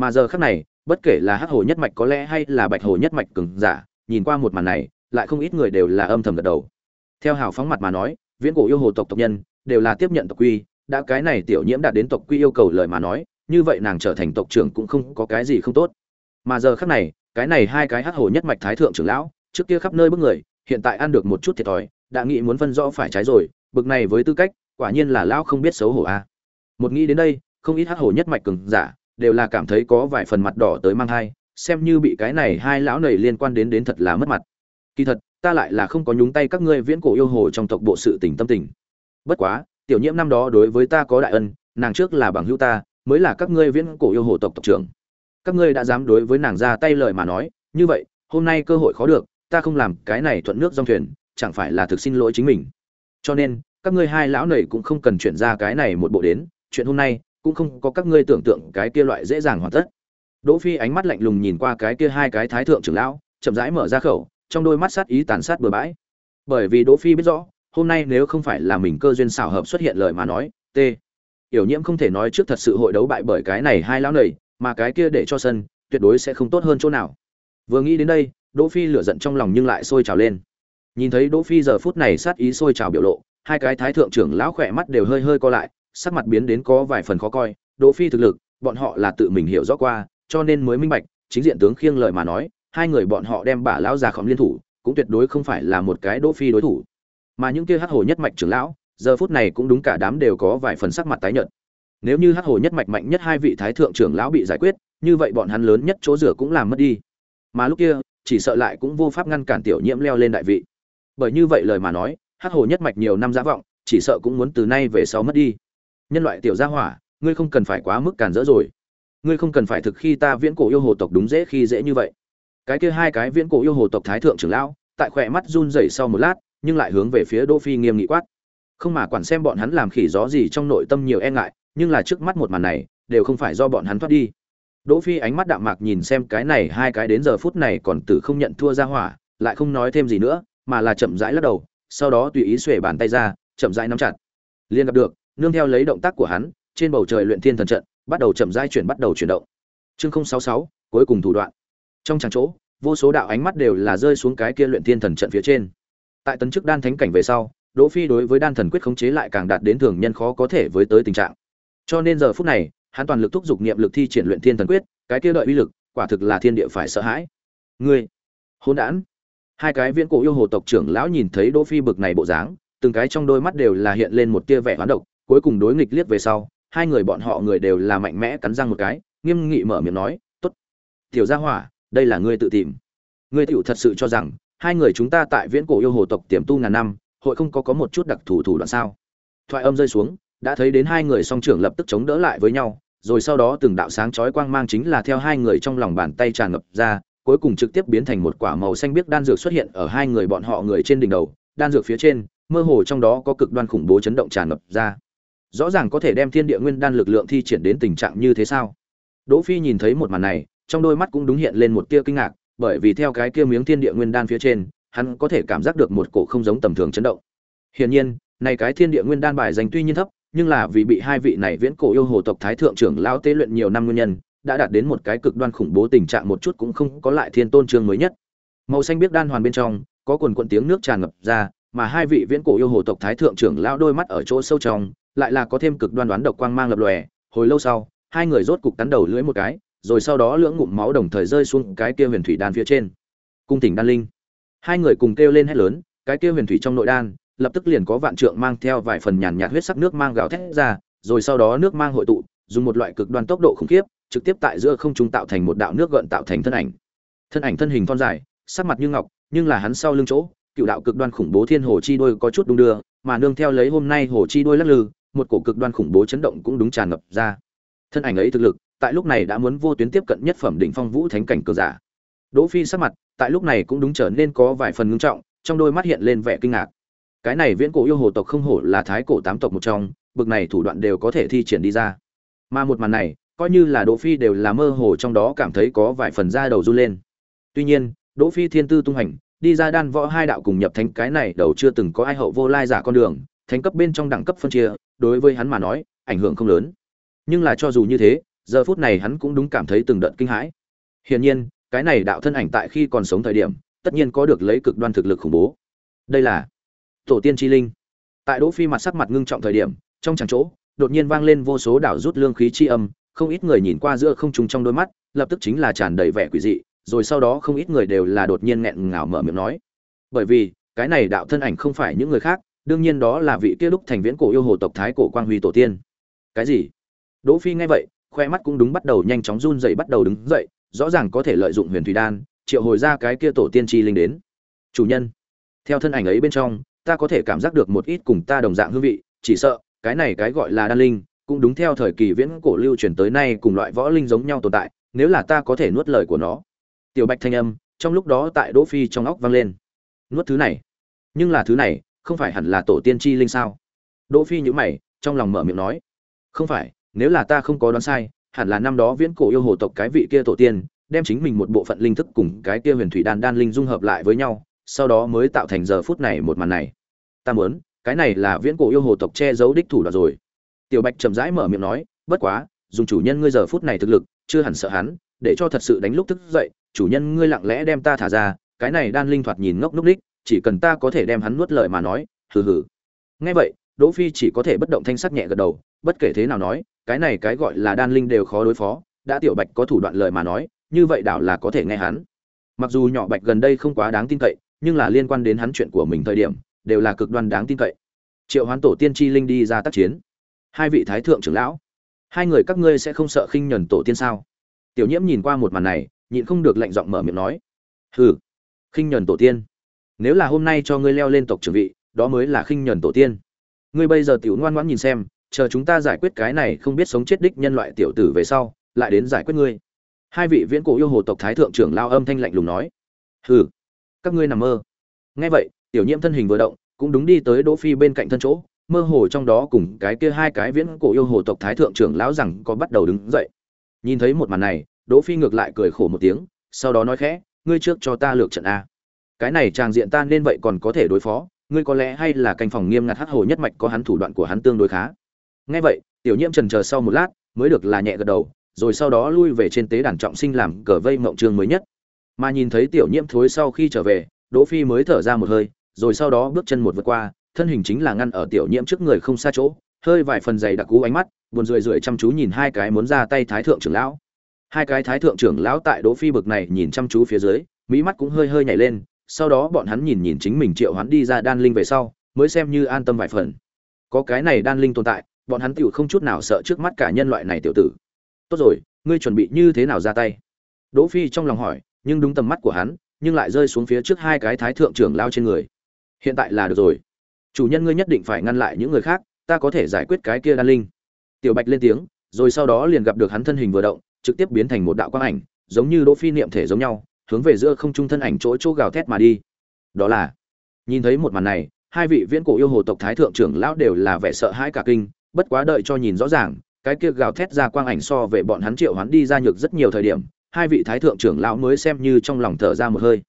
mà giờ khắc này, bất kể là hắc hồ nhất mạch có lẽ hay là bạch hồ nhất mạch cứng giả, nhìn qua một màn này, lại không ít người đều là âm thầm gật đầu. Theo hào phóng mặt mà nói, viễn cổ yêu hồ tộc tộc nhân đều là tiếp nhận tộc quy, đã cái này tiểu nhiễm đạt đến tộc quy yêu cầu lời mà nói, như vậy nàng trở thành tộc trưởng cũng không có cái gì không tốt. Mà giờ khắc này, cái này hai cái hắc hồ nhất mạch thái thượng trưởng lão, trước kia khắp nơi bước người, hiện tại ăn được một chút thiệt thòi, đã nghĩ muốn phân rõ phải trái rồi, bực này với tư cách, quả nhiên là lão không biết xấu hổ a. Một nghĩ đến đây, không ít hắc hồ nhất mạch cường giả đều là cảm thấy có vài phần mặt đỏ tới mang hai xem như bị cái này hai lão nầy liên quan đến đến thật là mất mặt. Kỳ thật, ta lại là không có nhúng tay các ngươi viễn cổ yêu hồ trong tộc bộ sự tình tâm tình. Bất quá, tiểu nhiễm năm đó đối với ta có đại ân, nàng trước là bằng hữu ta, mới là các ngươi viễn cổ yêu hồ tộc tộc trưởng. Các ngươi đã dám đối với nàng ra tay lời mà nói, như vậy, hôm nay cơ hội khó được, ta không làm cái này thuận nước dòng thuyền, chẳng phải là thực xin lỗi chính mình. Cho nên, các ngươi hai lão nầy cũng không cần chuyển ra cái này một bộ đến, chuyện hôm nay cũng không có các ngươi tưởng tượng cái kia loại dễ dàng hoàn tất. Đỗ phi ánh mắt lạnh lùng nhìn qua cái kia hai cái thái thượng trưởng lão, chậm rãi mở ra khẩu, trong đôi mắt sát ý tàn sát bừa bãi. Bởi vì đỗ phi biết rõ, hôm nay nếu không phải là mình cơ duyên xảo hợp xuất hiện lời mà nói, t. Hiểu nhiễm không thể nói trước thật sự hội đấu bại bởi cái này hai lão nầy, mà cái kia để cho sân, tuyệt đối sẽ không tốt hơn chỗ nào. Vừa nghĩ đến đây, đỗ phi lửa giận trong lòng nhưng lại sôi trào lên. Nhìn thấy đỗ phi giờ phút này sát ý sôi trào biểu lộ, hai cái thái thượng trưởng lão khỏe mắt đều hơi hơi co lại sắc mặt biến đến có vài phần khó coi, đỗ phi thực lực, bọn họ là tự mình hiểu rõ qua, cho nên mới minh bạch, chính diện tướng khiêng lời mà nói, hai người bọn họ đem bà lão già khổng liên thủ, cũng tuyệt đối không phải là một cái đỗ phi đối thủ. Mà những kia hắc hồ nhất mạch trưởng lão, giờ phút này cũng đúng cả đám đều có vài phần sắc mặt tái nhợt. Nếu như hắc hồ nhất mạch mạnh nhất hai vị thái thượng trưởng lão bị giải quyết, như vậy bọn hắn lớn nhất chỗ rửa cũng làm mất đi. Mà lúc kia, chỉ sợ lại cũng vô pháp ngăn cản tiểu nhiễm leo lên đại vị. Bởi như vậy lời mà nói, hắc hồ nhất mạch nhiều năm giá vọng, chỉ sợ cũng muốn từ nay về sau mất đi nhân loại tiểu gia hỏa, ngươi không cần phải quá mức cản rỡ rồi. Ngươi không cần phải thực khi ta viễn cổ yêu hồ tộc đúng dễ khi dễ như vậy. Cái kia hai cái viễn cổ yêu hồ tộc thái thượng trưởng lão, tại khỏe mắt run rẩy sau một lát, nhưng lại hướng về phía đỗ phi nghiêm nghị quát. Không mà quản xem bọn hắn làm khỉ gió gì trong nội tâm nhiều e ngại, nhưng là trước mắt một màn này, đều không phải do bọn hắn thoát đi. Đỗ phi ánh mắt đạm mạc nhìn xem cái này hai cái đến giờ phút này còn tử không nhận thua ra hỏa, lại không nói thêm gì nữa, mà là chậm rãi lắc đầu, sau đó tùy ý xuề bàn tay ra, chậm rãi nắm chặt. Liên gặp được nương theo lấy động tác của hắn, trên bầu trời luyện thiên thần trận bắt đầu chậm rãi chuyển bắt đầu chuyển động. Chương 066 cuối cùng thủ đoạn. Trong tràng chỗ, vô số đạo ánh mắt đều là rơi xuống cái kia luyện thiên thần trận phía trên. Tại tấn chức đan thánh cảnh về sau, đỗ phi đối với đan thần quyết khống chế lại càng đạt đến thường nhân khó có thể với tới tình trạng. Cho nên giờ phút này, hắn toàn lực thúc dục niệm lực thi triển luyện thiên thần quyết, cái kia đợi uy lực, quả thực là thiên địa phải sợ hãi. Ngươi, hỗn đản. Hai cái viễn cổ yêu hồ tộc trưởng lão nhìn thấy đỗ phi bực này bộ dáng, từng cái trong đôi mắt đều là hiện lên một tia vẻ hoán độc cuối cùng đối nghịch liếc về sau, hai người bọn họ người đều là mạnh mẽ cắn răng một cái, nghiêm nghị mở miệng nói, tốt, tiểu gia hỏa, đây là ngươi tự tìm. Ngươi tiểu thật sự cho rằng, hai người chúng ta tại viễn cổ yêu hồ tộc tiềm tu ngàn năm, hội không có có một chút đặc thù thủ đoạn sao? Thoại âm rơi xuống, đã thấy đến hai người song trưởng lập tức chống đỡ lại với nhau, rồi sau đó từng đạo sáng chói quang mang chính là theo hai người trong lòng bàn tay tràn ngập ra, cuối cùng trực tiếp biến thành một quả màu xanh biếc đan dược xuất hiện ở hai người bọn họ người trên đỉnh đầu, đan dược phía trên, mơ hồ trong đó có cực đoan khủng bố chấn động tràn ngập ra rõ ràng có thể đem thiên địa nguyên đan lực lượng thi triển đến tình trạng như thế sao? Đỗ phi nhìn thấy một màn này, trong đôi mắt cũng đúng hiện lên một tia kinh ngạc, bởi vì theo cái kia miếng thiên địa nguyên đan phía trên, hắn có thể cảm giác được một cổ không giống tầm thường chấn động. Hiển nhiên, này cái thiên địa nguyên đan bài dành tuy nhiên thấp, nhưng là vì bị hai vị này viễn cổ yêu hồ tộc thái thượng trưởng lão tế luyện nhiều năm nguyên nhân, đã đạt đến một cái cực đoan khủng bố tình trạng một chút cũng không có lại thiên tôn trường mới nhất. Màu xanh biết đan hoàn bên trong, có quần quần tiếng nước tràn ngập ra, mà hai vị viễn cổ yêu hồ tộc thái thượng trưởng lão đôi mắt ở chỗ sâu trong lại là có thêm cực đoan đoán độc quang mang lập lòe. Hồi lâu sau, hai người rốt cục cắn đầu lưỡi một cái, rồi sau đó lưỡng ngụm máu đồng thời rơi xuống cái kia huyền thủy đan phía trên. Cung tỉnh đan linh. Hai người cùng kêu lên hét lớn, cái kia huyền thủy trong nội đan, lập tức liền có vạn trượng mang theo vài phần nhàn nhạt huyết sắc nước mang gào thét ra, rồi sau đó nước mang hội tụ, dùng một loại cực đoan tốc độ khủng khiếp, trực tiếp tại giữa không trung tạo thành một đạo nước gợn tạo thành thân ảnh. Thân ảnh thân hình thon dài, sắc mặt như ngọc, nhưng là hắn sau lưng chỗ, cựu đạo cực đoan khủng bố thiên hồ chi đôi có chút đung đưa, mà nương theo lấy hôm nay hồ chi đôi lắc lư một cổ cực đoan khủng bố chấn động cũng đúng tràn ngập ra. Thân ảnh ấy thực lực, tại lúc này đã muốn vô tuyến tiếp cận nhất phẩm đỉnh phong vũ thánh cảnh cường giả. Đỗ phi sắc mặt, tại lúc này cũng đúng trở nên có vài phần ngưng trọng, trong đôi mắt hiện lên vẻ kinh ngạc. Cái này viễn cổ yêu hồ tộc không hổ là thái cổ tám tộc một trong, bực này thủ đoạn đều có thể thi triển đi ra. Mà một màn này, coi như là đỗ phi đều là mơ hồ trong đó cảm thấy có vài phần da đầu run lên. Tuy nhiên, đỗ phi thiên tư tung hành, đi ra đan võ hai đạo cùng nhập thánh cái này đầu chưa từng có ai hậu vô lai giả con đường thánh cấp bên trong đẳng cấp phân chia, đối với hắn mà nói, ảnh hưởng không lớn. Nhưng là cho dù như thế, giờ phút này hắn cũng đúng cảm thấy từng đợt kinh hãi. Hiển nhiên, cái này đạo thân ảnh tại khi còn sống thời điểm, tất nhiên có được lấy cực đoan thực lực khủng bố. Đây là tổ tiên chi linh. Tại đỗ phi mặt sắc mặt ngưng trọng thời điểm, trong chẳng chỗ, đột nhiên vang lên vô số đảo rút lương khí chi âm, không ít người nhìn qua giữa không trung trong đôi mắt, lập tức chính là tràn đầy vẻ quỷ dị, rồi sau đó không ít người đều là đột nhiên nghẹn ngào mở miệng nói. Bởi vì, cái này đạo thân ảnh không phải những người khác đương nhiên đó là vị kia đúc thành viễn cổ yêu hồ tộc thái cổ quang huy tổ tiên. Cái gì? Đỗ phi nghe vậy, khoe mắt cũng đúng bắt đầu nhanh chóng run dậy bắt đầu đứng dậy, rõ ràng có thể lợi dụng huyền thủy đan, triệu hồi ra cái kia tổ tiên chi linh đến. Chủ nhân, theo thân ảnh ấy bên trong, ta có thể cảm giác được một ít cùng ta đồng dạng hương vị, chỉ sợ, cái này cái gọi là đan linh, cũng đúng theo thời kỳ viễn cổ lưu truyền tới nay cùng loại võ linh giống nhau tồn tại, nếu là ta có thể nuốt lời của nó. Tiểu bạch thanh âm, trong lúc đó tại đỗ phi trong óc vang lên. Nuốt thứ này. Nhưng là thứ này không phải hẳn là tổ tiên chi linh sao? Đỗ phi nhíu mày, trong lòng mở miệng nói, không phải, nếu là ta không có đoán sai, hẳn là năm đó viễn cổ yêu hồ tộc cái vị kia tổ tiên, đem chính mình một bộ phận linh thức cùng cái kia huyền thủy đan đan linh dung hợp lại với nhau, sau đó mới tạo thành giờ phút này một màn này. Ta muốn, cái này là viễn cổ yêu hồ tộc che giấu đích thủ đoạn rồi. Tiểu bạch chậm rãi mở miệng nói, bất quá, dùng chủ nhân ngươi giờ phút này thực lực, chưa hẳn sợ hắn, để cho thật sự đánh lúc thức dậy, chủ nhân ngươi lặng lẽ đem ta thả ra, cái này đan linh thoạt nhìn ngốc núc đích chỉ cần ta có thể đem hắn nuốt lời mà nói, hừ hừ. Nghe vậy, đỗ phi chỉ có thể bất động thanh sắc nhẹ gật đầu, bất kể thế nào nói, cái này cái gọi là đan linh đều khó đối phó, đã tiểu bạch có thủ đoạn lời mà nói, như vậy đảo là có thể nghe hắn. Mặc dù nhỏ bạch gần đây không quá đáng tin cậy, nhưng là liên quan đến hắn chuyện của mình thời điểm, đều là cực đoan đáng tin cậy. Triệu hoán tổ tiên chi linh đi ra tác chiến. Hai vị thái thượng trưởng lão. Hai người các ngươi sẽ không sợ khinh nhẫn tổ tiên sao? Tiểu nhiễm nhìn qua một màn này, nhịn không được lạnh giọng mở miệng nói. Hừ, khinh nhẫn tổ tiên nếu là hôm nay cho ngươi leo lên tộc trưởng vị, đó mới là khinh nhuần tổ tiên. Ngươi bây giờ tiểu ngoan ngoãn nhìn xem, chờ chúng ta giải quyết cái này không biết sống chết đích nhân loại tiểu tử về sau, lại đến giải quyết ngươi. Hai vị viễn cổ yêu hồ tộc thái thượng trưởng lao âm thanh lạnh lùng nói. Hừ, các ngươi nằm mơ. Nghe vậy, tiểu nhiễm thân hình vừa động, cũng đúng đi tới đỗ phi bên cạnh thân chỗ, mơ hồ trong đó cùng cái kia hai cái viễn cổ yêu hồ tộc thái thượng trưởng lão rằng có bắt đầu đứng dậy. Nhìn thấy một màn này, đỗ phi ngược lại cười khổ một tiếng, sau đó nói khẽ, ngươi trước cho ta lược trận a cái này tràng diện ta nên vậy còn có thể đối phó, ngươi có lẽ hay là canh phòng nghiêm ngặt hắc hồ nhất mạch có hắn thủ đoạn của hắn tương đối khá. Nghe vậy, tiểu nhiễm trần chờ sau một lát, mới được là nhẹ gật đầu, rồi sau đó lui về trên tế đàn trọng sinh làm cờ vây mộng trường mới nhất. Mà nhìn thấy tiểu nhiễm thối sau khi trở về, đỗ phi mới thở ra một hơi, rồi sau đó bước chân một vượt qua, thân hình chính là ngăn ở tiểu nhiễm trước người không xa chỗ, hơi vài phần dày đặc cú ánh mắt, buồn rười rượi chăm chú nhìn hai cái muốn ra tay thái thượng trưởng lão. Hai cái thái thượng trưởng lão tại đỗ phi bực này nhìn chăm chú phía dưới, mỹ mắt cũng hơi hơi nhảy lên sau đó bọn hắn nhìn nhìn chính mình triệu hoán đi ra đan linh về sau, mới xem như an tâm vài phần. Có cái này đan linh tồn tại, bọn hắn tiểu không chút nào sợ trước mắt cả nhân loại này tiểu tử. Tốt rồi, ngươi chuẩn bị như thế nào ra tay? Đỗ phi trong lòng hỏi, nhưng đúng tầm mắt của hắn, nhưng lại rơi xuống phía trước hai cái thái thượng trưởng lao trên người. Hiện tại là được rồi. Chủ nhân ngươi nhất định phải ngăn lại những người khác, ta có thể giải quyết cái kia đan linh. Tiểu bạch lên tiếng, rồi sau đó liền gặp được hắn thân hình vừa động, trực tiếp biến thành một đạo quang ảnh, giống như đỗ phi niệm thể giống nhau hướng về giữa không trung thân ảnh chỗ chỗ gào thét mà đi. Đó là, nhìn thấy một màn này, hai vị viễn cổ yêu hồ tộc thái thượng trưởng lão đều là vẻ sợ hãi cả kinh, bất quá đợi cho nhìn rõ ràng, cái kia gào thét ra quang ảnh so về bọn hắn triệu hắn đi ra nhược rất nhiều thời điểm, hai vị thái thượng trưởng lão mới xem như trong lòng thở ra một hơi.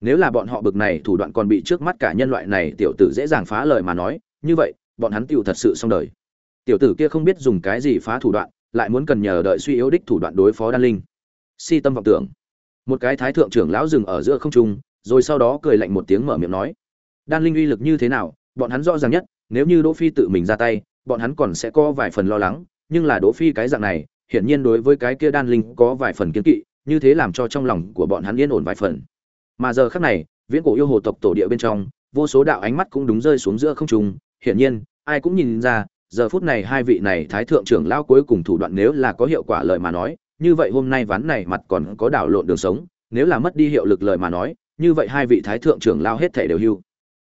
Nếu là bọn họ bực này thủ đoạn còn bị trước mắt cả nhân loại này tiểu tử dễ dàng phá lời mà nói, như vậy, bọn hắn tiểu thật sự xong đời. Tiểu tử kia không biết dùng cái gì phá thủ đoạn, lại muốn cần nhờ đợi suy yếu đích thủ đoạn đối phó đan linh. Si tâm vọng tưởng một cái thái thượng trưởng lão dừng ở giữa không trung, rồi sau đó cười lạnh một tiếng mở miệng nói, đan linh uy lực như thế nào? Bọn hắn rõ ràng nhất, nếu như đỗ phi tự mình ra tay, bọn hắn còn sẽ có vài phần lo lắng, nhưng là đỗ phi cái dạng này, hiển nhiên đối với cái kia đan linh có vài phần kiên kỵ, như thế làm cho trong lòng của bọn hắn yên ổn vài phần. Mà giờ khắc này, viễn cổ yêu hồ tộc tổ địa bên trong, vô số đạo ánh mắt cũng đúng rơi xuống giữa không trung, hiển nhiên, ai cũng nhìn ra, giờ phút này hai vị này thái thượng trưởng lão cuối cùng thủ đoạn nếu là có hiệu quả lời mà nói như vậy hôm nay ván này mặt còn có đảo lộn đường sống, nếu là mất đi hiệu lực lời mà nói, như vậy hai vị thái thượng trưởng lao hết thể đều hưu.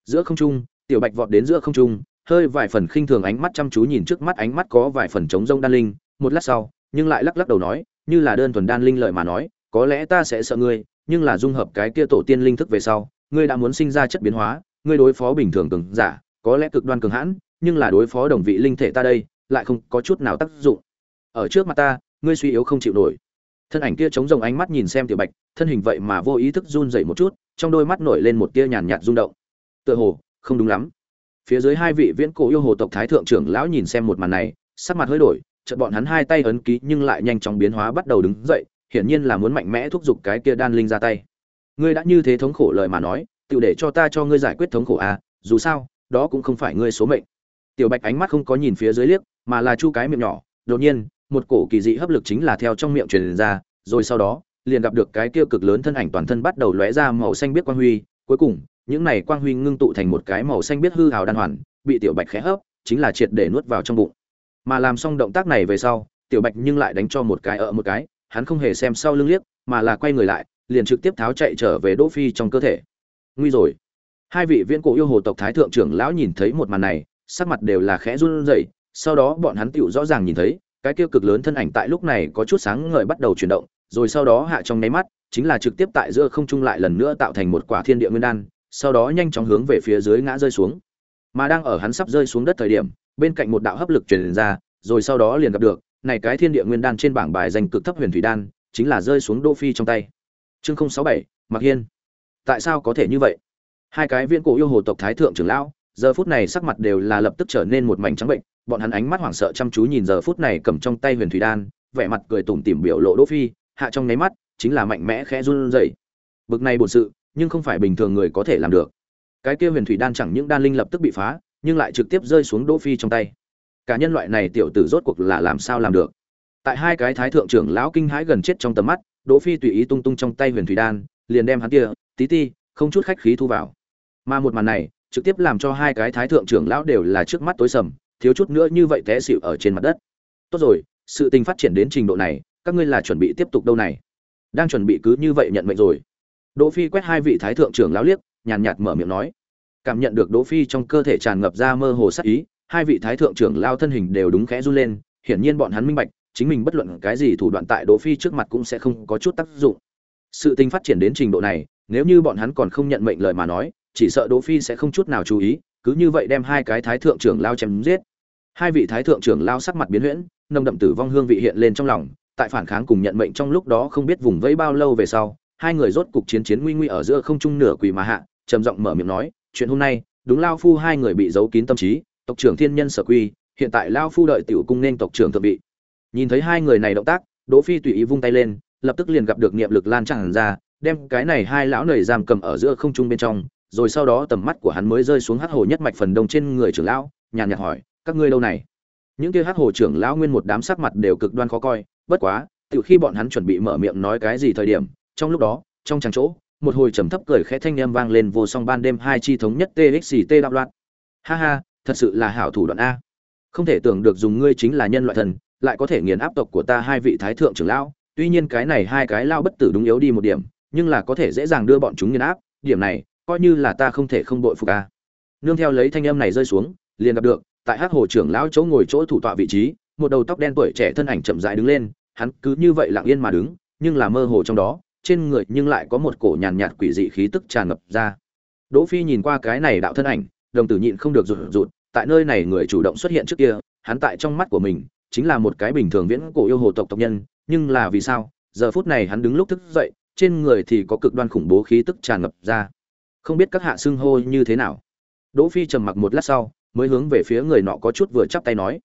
Giữa không trung, tiểu bạch vọt đến giữa không trung, hơi vài phần khinh thường ánh mắt chăm chú nhìn trước mắt ánh mắt có vài phần trống rông đan linh, một lát sau, nhưng lại lắc lắc đầu nói, như là đơn thuần đan linh lợi mà nói, có lẽ ta sẽ sợ ngươi, nhưng là dung hợp cái kia tổ tiên linh thức về sau, ngươi đã muốn sinh ra chất biến hóa, ngươi đối phó bình thường cường giả, có lẽ cực đoan cường hãn, nhưng là đối phó đồng vị linh thể ta đây, lại không có chút nào tác dụng. Ở trước mặt ta ngươi suy yếu không chịu nổi. Thân ảnh kia chống rồng ánh mắt nhìn xem tiểu bạch, thân hình vậy mà vô ý thức run dậy một chút, trong đôi mắt nổi lên một tia nhàn nhạt rung động. Tựa hồ, không đúng lắm. Phía dưới hai vị viễn cổ yêu hồ tộc thái thượng trưởng lão nhìn xem một màn này, sắc mặt hơi đổi, chợt bọn hắn hai tay ấn ký nhưng lại nhanh chóng biến hóa bắt đầu đứng dậy, hiển nhiên là muốn mạnh mẽ thúc giục cái kia đan linh ra tay. Ngươi đã như thế thống khổ lời mà nói tự để cho ta cho ngươi giải quyết thống khổ à dù sao, đó cũng không phải ngươi số mệnh. Tiểu bạch ánh mắt không có nhìn phía dưới liếc, mà là chu cái miệng nhỏ, đột nhiên một cổ kỳ dị hấp lực chính là theo trong miệng truyền ra, rồi sau đó, liền gặp được cái kia cực lớn thân ảnh toàn thân bắt đầu lóe ra màu xanh biết quang huy. Cuối cùng, những này quang huy ngưng tụ thành một cái màu xanh biết hư hào đan hoàn, bị tiểu bạch khẽ hấp, chính là triệt để nuốt vào trong bụng. Mà làm xong động tác này về sau, tiểu bạch nhưng lại đánh cho một cái ở một cái, hắn không hề xem sau lưng liếc, mà là quay người lại, liền trực tiếp tháo chạy trở về đỗ phi trong cơ thể. Nguy rồi. Hai vị viễn cổ yêu hồ tộc thái thượng trưởng lão nhìn thấy một màn này, sắc mặt đều là khẽ run rẩy, sau đó bọn hắn tựu rõ ràng nhìn thấy cái kia cực lớn thân ảnh tại lúc này có chút sáng ngời bắt đầu chuyển động, rồi sau đó hạ trong nháy mắt, chính là trực tiếp tại giữa không trung lại lần nữa tạo thành một quả thiên địa nguyên đan, sau đó nhanh chóng hướng về phía dưới ngã rơi xuống. Mà đang ở hắn sắp rơi xuống đất thời điểm, bên cạnh một đạo hấp lực truyền ra, rồi sau đó liền gặp được, này cái thiên địa nguyên đan trên bảng bài danh cực thấp huyền thủy đan, chính là rơi xuống đô phi trong tay. Chương sáu bảy mặc hiên. Tại sao có thể như vậy? Hai cái viên cổ yêu hồ tộc thái thượng trưởng lão giờ phút này sắc mặt đều là lập tức trở nên một mảnh trắng bệnh, bọn hắn ánh mắt hoảng sợ chăm chú nhìn giờ phút này cầm trong tay huyền thủy đan, vẻ mặt cười tủm tỉm biểu lộ đỗ phi, hạ trong nháy mắt, chính là mạnh mẽ khẽ run rẩy. Bực này bổn sự, nhưng không phải bình thường người có thể làm được. Cái kia huyền thủy đan chẳng những đan linh lập tức bị phá, nhưng lại trực tiếp rơi xuống đỗ phi trong tay. Cả nhân loại này tiểu tử rốt cuộc là làm sao làm được? Tại hai cái thái thượng trưởng lão kinh hãi gần chết trong tầm mắt, đỗ phi tùy ý tung tung trong tay huyền thủy đan, liền đem hắn kia, tí ti, không chút khách khí thu vào. Mà một màn này trực tiếp làm cho hai cái thái thượng trưởng lão đều là trước mắt tối sầm, thiếu chút nữa như vậy té xịu ở trên mặt đất. Tốt rồi, sự tình phát triển đến trình độ này, các ngươi là chuẩn bị tiếp tục đâu này? Đang chuẩn bị cứ như vậy nhận mệnh rồi. Đỗ phi quét hai vị thái thượng trưởng lão liếc, nhàn nhạt mở miệng nói. Cảm nhận được đỗ phi trong cơ thể tràn ngập ra mơ hồ sát ý, hai vị thái thượng trưởng lao thân hình đều đúng khẽ run lên, hiển nhiên bọn hắn minh bạch, chính mình bất luận cái gì thủ đoạn tại đỗ phi trước mặt cũng sẽ không có chút tác dụng. Sự tình phát triển đến trình độ này, nếu như bọn hắn còn không nhận mệnh lời mà nói chỉ sợ đỗ phi sẽ không chút nào chú ý, cứ như vậy đem hai cái thái thượng trưởng lao chém giết. Hai vị thái thượng trưởng lao sắc mặt biến huyễn, nồng đậm tử vong hương vị hiện lên trong lòng, tại phản kháng cùng nhận mệnh trong lúc đó không biết vùng vẫy bao lâu về sau, hai người rốt cục chiến chiến nguy nguy ở giữa không trung nửa quỳ mà hạ, trầm giọng mở miệng nói, chuyện hôm nay, đúng lao phu hai người bị giấu kín tâm trí, tộc trưởng thiên nhân sở quy, hiện tại lao phu đợi tiểu cung nên tộc trưởng thượng vị. Nhìn thấy hai người này động tác, đỗ phi tùy ý vung tay lên, lập tức liền gặp được niệm lực lan tràn ra, đem cái này hai lão nầy giam cầm ở giữa không trung bên trong rồi sau đó tầm mắt của hắn mới rơi xuống hắc hồ nhất mạch phần đông trên người trưởng lão, nhàn nhạt hỏi, các ngươi đâu này? Những kia hắc hồ trưởng lão nguyên một đám sắc mặt đều cực đoan khó coi, bất quá tự khi bọn hắn chuẩn bị mở miệng nói cái gì thời điểm, trong lúc đó, trong tràng chỗ, một hồi trầm thấp cười khẽ thanh âm vang lên vô song ban đêm hai chi thống nhất txt đạo loạn. Ha ha, thật sự là hảo thủ đoạn a. Không thể tưởng được dùng ngươi chính là nhân loại thần, lại có thể nghiền áp tộc của ta hai vị thái thượng trưởng lão. Tuy nhiên cái này hai cái lao bất tử đúng yếu đi một điểm, nhưng là có thể dễ dàng đưa bọn chúng nghiền áp. Điểm này coi như là ta không thể không bội phục a. Nương theo lấy thanh âm này rơi xuống, liền gặp được, tại hắc hồ trưởng lão chỗ ngồi chỗ thủ tọa vị trí, một đầu tóc đen tuổi trẻ thân ảnh chậm rãi đứng lên, hắn cứ như vậy lặng yên mà đứng, nhưng là mơ hồ trong đó, trên người nhưng lại có một cổ nhàn nhạt quỷ dị khí tức tràn ngập ra. Đỗ phi nhìn qua cái này đạo thân ảnh, đồng tử nhịn không được rụt rụt, tại nơi này người chủ động xuất hiện trước kia, hắn tại trong mắt của mình, chính là một cái bình thường viễn cổ yêu hồ tộc tộc nhân, nhưng là vì sao, giờ phút này hắn đứng lúc thức dậy, trên người thì có cực đoan khủng bố khí tức tràn ngập ra không biết các hạ xưng hô như thế nào. Đỗ phi trầm mặc một lát sau mới hướng về phía người nọ có chút vừa chắp tay nói.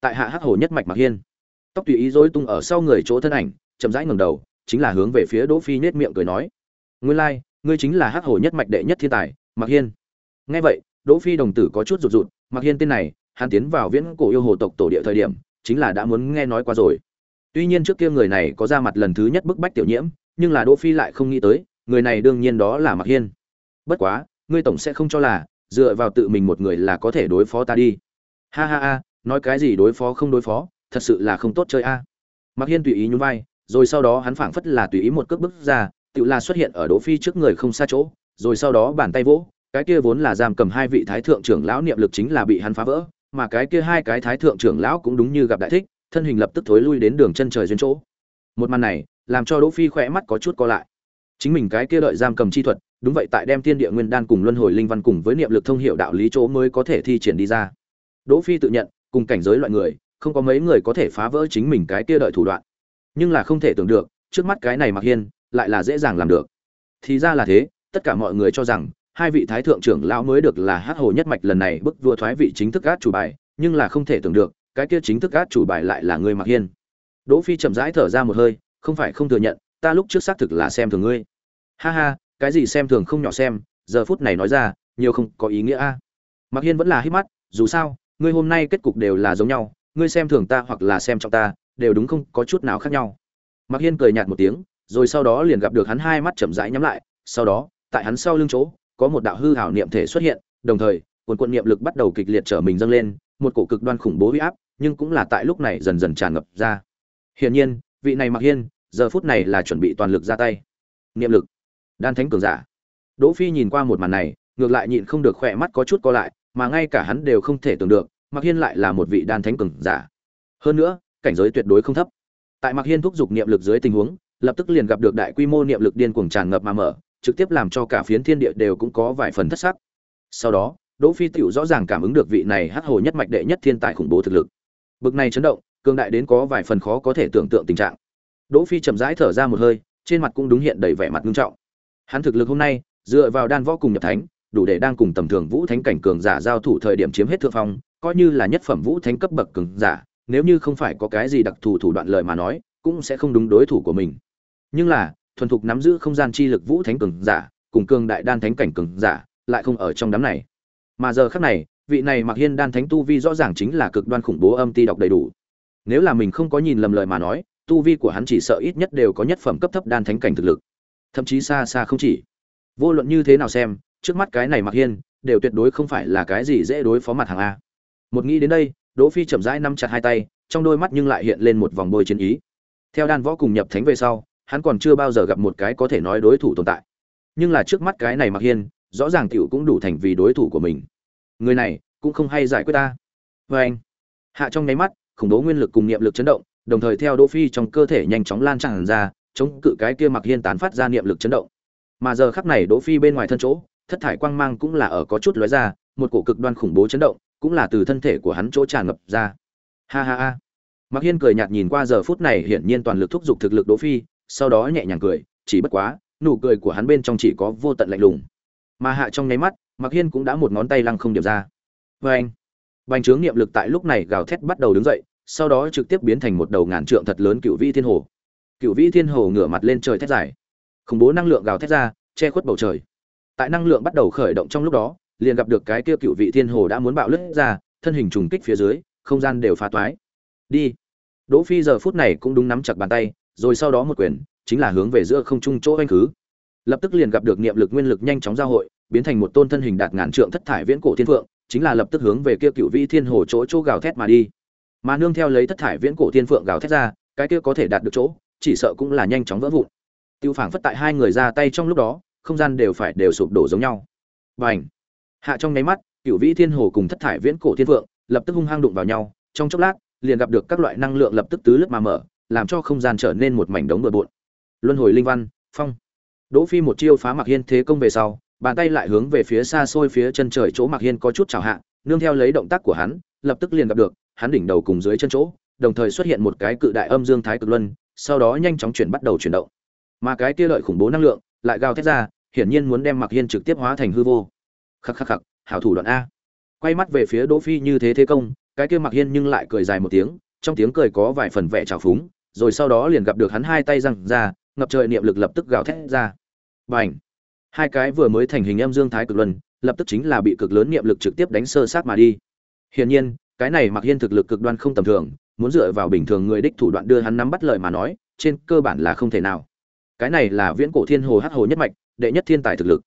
Tại hạ hắc hồ nhất mạch mặc hiên. Tóc tùy ý rối tung ở sau người chỗ thân ảnh chậm rãi ngẩng đầu chính là hướng về phía đỗ phi nhếch miệng cười nói. Nguyên lai like, ngươi chính là hắc hồ nhất mạch đệ nhất thiên tài mặc hiên. Nghe vậy đỗ phi đồng tử có chút rụt rụt mặc hiên tên này hắn tiến vào viễn cổ yêu hồ tộc tổ địa thời điểm chính là đã muốn nghe nói qua rồi. Tuy nhiên trước kia người này có ra mặt lần thứ nhất bức bách tiểu nhiễm nhưng là đỗ phi lại không nghĩ tới người này đương nhiên đó là mặc hiên bất quá, ngươi tổng sẽ không cho là, dựa vào tự mình một người là có thể đối phó ta đi. Ha ha ha, nói cái gì đối phó không đối phó, thật sự là không tốt chơi a. Mặc hiên tùy ý nhún vai, rồi sau đó hắn phảng phất là tùy ý một cước bước ra, tự là xuất hiện ở đỗ phi trước người không xa chỗ, rồi sau đó bàn tay vỗ, cái kia vốn là giam cầm hai vị thái thượng trưởng lão niệm lực chính là bị hắn phá vỡ, mà cái kia hai cái thái thượng trưởng lão cũng đúng như gặp đại thích, thân hình lập tức thối lui đến đường chân trời duyên chỗ. Một màn này, làm cho đỗ phi khỏe mắt có chút co lại. Chính mình cái kia đợi giam cầm chi thuật đúng vậy, tại đem tiên địa nguyên đan cùng luân hồi linh văn cùng với niệm lực thông hiểu đạo lý chỗ mới có thể thi triển đi ra. Đỗ phi tự nhận, cùng cảnh giới loại người, không có mấy người có thể phá vỡ chính mình cái kia đợi thủ đoạn. Nhưng là không thể tưởng được, trước mắt cái này mặc hiên, lại là dễ dàng làm được. Thì ra là thế, tất cả mọi người cho rằng, hai vị thái thượng trưởng lão mới được là hát hồ nhất mạch lần này bức vua thoái vị chính thức át chủ bài, nhưng là không thể tưởng được, cái kia chính thức át chủ bài lại là ngươi mặc hiên. Đỗ phi chậm rãi thở ra một hơi, không phải không thừa nhận, ta lúc trước xác thực là xem thường ngươi. Ha ha cái gì xem thường không nhỏ xem, giờ phút này nói ra, nhiều không có ý nghĩa a. Mặc hiên vẫn là hít mắt, dù sao, ngươi hôm nay kết cục đều là giống nhau, ngươi xem thường ta hoặc là xem trọng ta, đều đúng không có chút nào khác nhau. Mặc hiên cười nhạt một tiếng, rồi sau đó liền gặp được hắn hai mắt chậm rãi nhắm lại, sau đó, tại hắn sau lưng chỗ, có một đạo hư hảo niệm thể xuất hiện, đồng thời quần quận niệm lực bắt đầu kịch liệt trở mình dâng lên, một cổ cực đoan khủng bố huy áp, nhưng cũng là tại lúc này dần dần tràn ngập ra. Hiển nhiên, vị này mặc hiên, giờ phút này là chuẩn bị toàn lực ra tay. Niệm lực đan thánh cường giả. Đỗ phi nhìn qua một màn này, ngược lại nhịn không được khỏe mắt có chút co lại, mà ngay cả hắn đều không thể tưởng được mặc hiên lại là một vị đan thánh cường giả. Hơn nữa, cảnh giới tuyệt đối không thấp. Tại mặc hiên thúc giục niệm lực dưới tình huống, lập tức liền gặp được đại quy mô niệm lực điên cuồng tràn ngập mà mở, trực tiếp làm cho cả phiến thiên địa đều cũng có vài phần thất sắc. Sau đó, đỗ phi tiểu rõ ràng cảm ứng được vị này hắc hồ nhất mạch đệ nhất thiên tài khủng bố thực lực. Bực này chấn động, cường đại đến có vài phần khó có thể tưởng tượng tình trạng. Đỗ phi chậm rãi thở ra một hơi, trên mặt cũng đúng hiện đầy vẻ mặt nghiêm trọng hắn thực lực hôm nay, dựa vào đan võ cùng nhập thánh, đủ để đang cùng tầm thường vũ thánh cảnh cường giả giao thủ thời điểm chiếm hết thượng phong, coi như là nhất phẩm vũ thánh cấp bậc cường giả, nếu như không phải có cái gì đặc thù thủ đoạn lời mà nói, cũng sẽ không đúng đối thủ của mình. Nhưng là, thuần thục nắm giữ không gian chi lực vũ thánh cường giả, cùng cường đại đan thánh cảnh cường giả, lại không ở trong đám này. Mà giờ khắc này, vị này mặc hiên đan thánh tu vi rõ ràng chính là cực đoan khủng bố âm ti đọc đầy đủ. Nếu là mình không có nhìn lầm lời mà nói, tu vi của hắn chỉ sợ ít nhất đều có nhất phẩm cấp thấp đan thánh cảnh thực lực thậm chí xa xa không chỉ. Vô luận như thế nào xem, trước mắt cái này mặc hiên, đều tuyệt đối không phải là cái gì dễ đối phó mặt hàng a. Một nghĩ đến đây, đỗ phi chậm rãi nắm chặt hai tay, trong đôi mắt nhưng lại hiện lên một vòng bôi chiến ý. Theo đan võ cùng nhập thánh về sau, hắn còn chưa bao giờ gặp một cái có thể nói đối thủ tồn tại. Nhưng là trước mắt cái này mặc hiên, rõ ràng tiểu cũng đủ thành vì đối thủ của mình. Người này, cũng không hay giải quyết ta. Với anh. Hạ trong nháy mắt, khủng bố nguyên lực cùng niệm lực chấn động, đồng thời theo đỗ phi trong cơ thể nhanh chóng lan tràn ra chống cự cái kia mặc hiên tán phát ra niệm lực chấn động. Mà giờ khắc này đỗ phi bên ngoài thân chỗ, thất thải quang mang cũng là ở có chút lóe ra, một cổ cực đoan khủng bố chấn động cũng là từ thân thể của hắn chỗ tràn ngập ra. Ha ha ha. Mặc hiên cười nhạt nhìn qua giờ phút này hiển nhiên toàn lực thúc giục thực lực đỗ phi, sau đó nhẹ nhàng cười, chỉ bất quá, nụ cười của hắn bên trong chỉ có vô tận lạnh lùng. Mà hạ trong nháy mắt, mặc hiên cũng đã một ngón tay lăng không điểm ra. Với anh bành trướng niệm lực tại lúc này gào thét bắt đầu đứng dậy, sau đó trực tiếp biến thành một đầu ngàn trượng thật lớn cựu Vi thiên hồ cựu vĩ thiên hồ ngửa mặt lên trời thét dài. Khủng bố năng lượng gào thét ra, che khuất bầu trời. Tại năng lượng bắt đầu khởi động trong lúc đó, liền gặp được cái kia cựu vị thiên hồ đã muốn bạo lướt ra, thân hình trùng kích phía dưới, không gian đều phá toái. Đi. Đỗ phi giờ phút này cũng đúng nắm chặt bàn tay, rồi sau đó một quyền, chính là hướng về giữa không trung chỗ anh khứ lập tức liền gặp được niệm lực nguyên lực nhanh chóng giao hội, biến thành một tôn thân hình đạt ngàn trượng thất thải viễn cổ thiên phượng, chính là lập tức hướng về kia cựu vĩ thiên hồ chỗ chỗ gào thét mà đi. Mà nương theo lấy thất thải viễn cổ thiên phượng gào thét ra, cái kia có thể đạt được chỗ chỉ sợ cũng là nhanh chóng vỡ vụn. Tiêu phảng phất tại hai người ra tay trong lúc đó không gian đều phải đều sụp đổ giống nhau. Bành, hạ trong nháy mắt cựu vĩ thiên hồ cùng thất thải viễn cổ thiên vượng lập tức hung hăng đụng vào nhau trong chốc lát liền gặp được các loại năng lượng lập tức tứ lướt mà mở làm cho không gian trở nên một mảnh đống bừa bộn. Luân hồi linh văn phong. Đỗ phi một chiêu phá mặc hiên thế công về sau bàn tay lại hướng về phía xa xôi phía chân trời chỗ mặc hiên có chút chào hạ nương theo lấy động tác của hắn lập tức liền gặp được hắn đỉnh đầu cùng dưới chân chỗ đồng thời xuất hiện một cái cự đại âm dương thái cực luân sau đó nhanh chóng chuyển bắt đầu chuyển động. Mà cái kia lợi khủng bố năng lượng lại gào thét ra, hiển nhiên muốn đem mặc hiên trực tiếp hóa thành hư vô. Khắc khắc khắc, hảo thủ đoạn a. Quay mắt về phía đỗ phi như thế thế công, cái kia mặc hiên nhưng lại cười dài một tiếng, trong tiếng cười có vài phần vẻ trào phúng, rồi sau đó liền gặp được hắn hai tay răng ra, ngập trời niệm lực lập tức gào thét ra. Bành! Hai cái vừa mới thành hình em dương thái cực luân, lập tức chính là bị cực lớn niệm lực trực tiếp đánh sơ sát mà đi. Hiển nhiên, cái này mặc hiên thực lực cực đoan không tầm thường muốn dựa vào bình thường người đích thủ đoạn đưa hắn nắm bắt lời mà nói, trên cơ bản là không thể nào. Cái này là viễn cổ thiên hồ hắc hồ nhất mạch, đệ nhất thiên tài thực lực.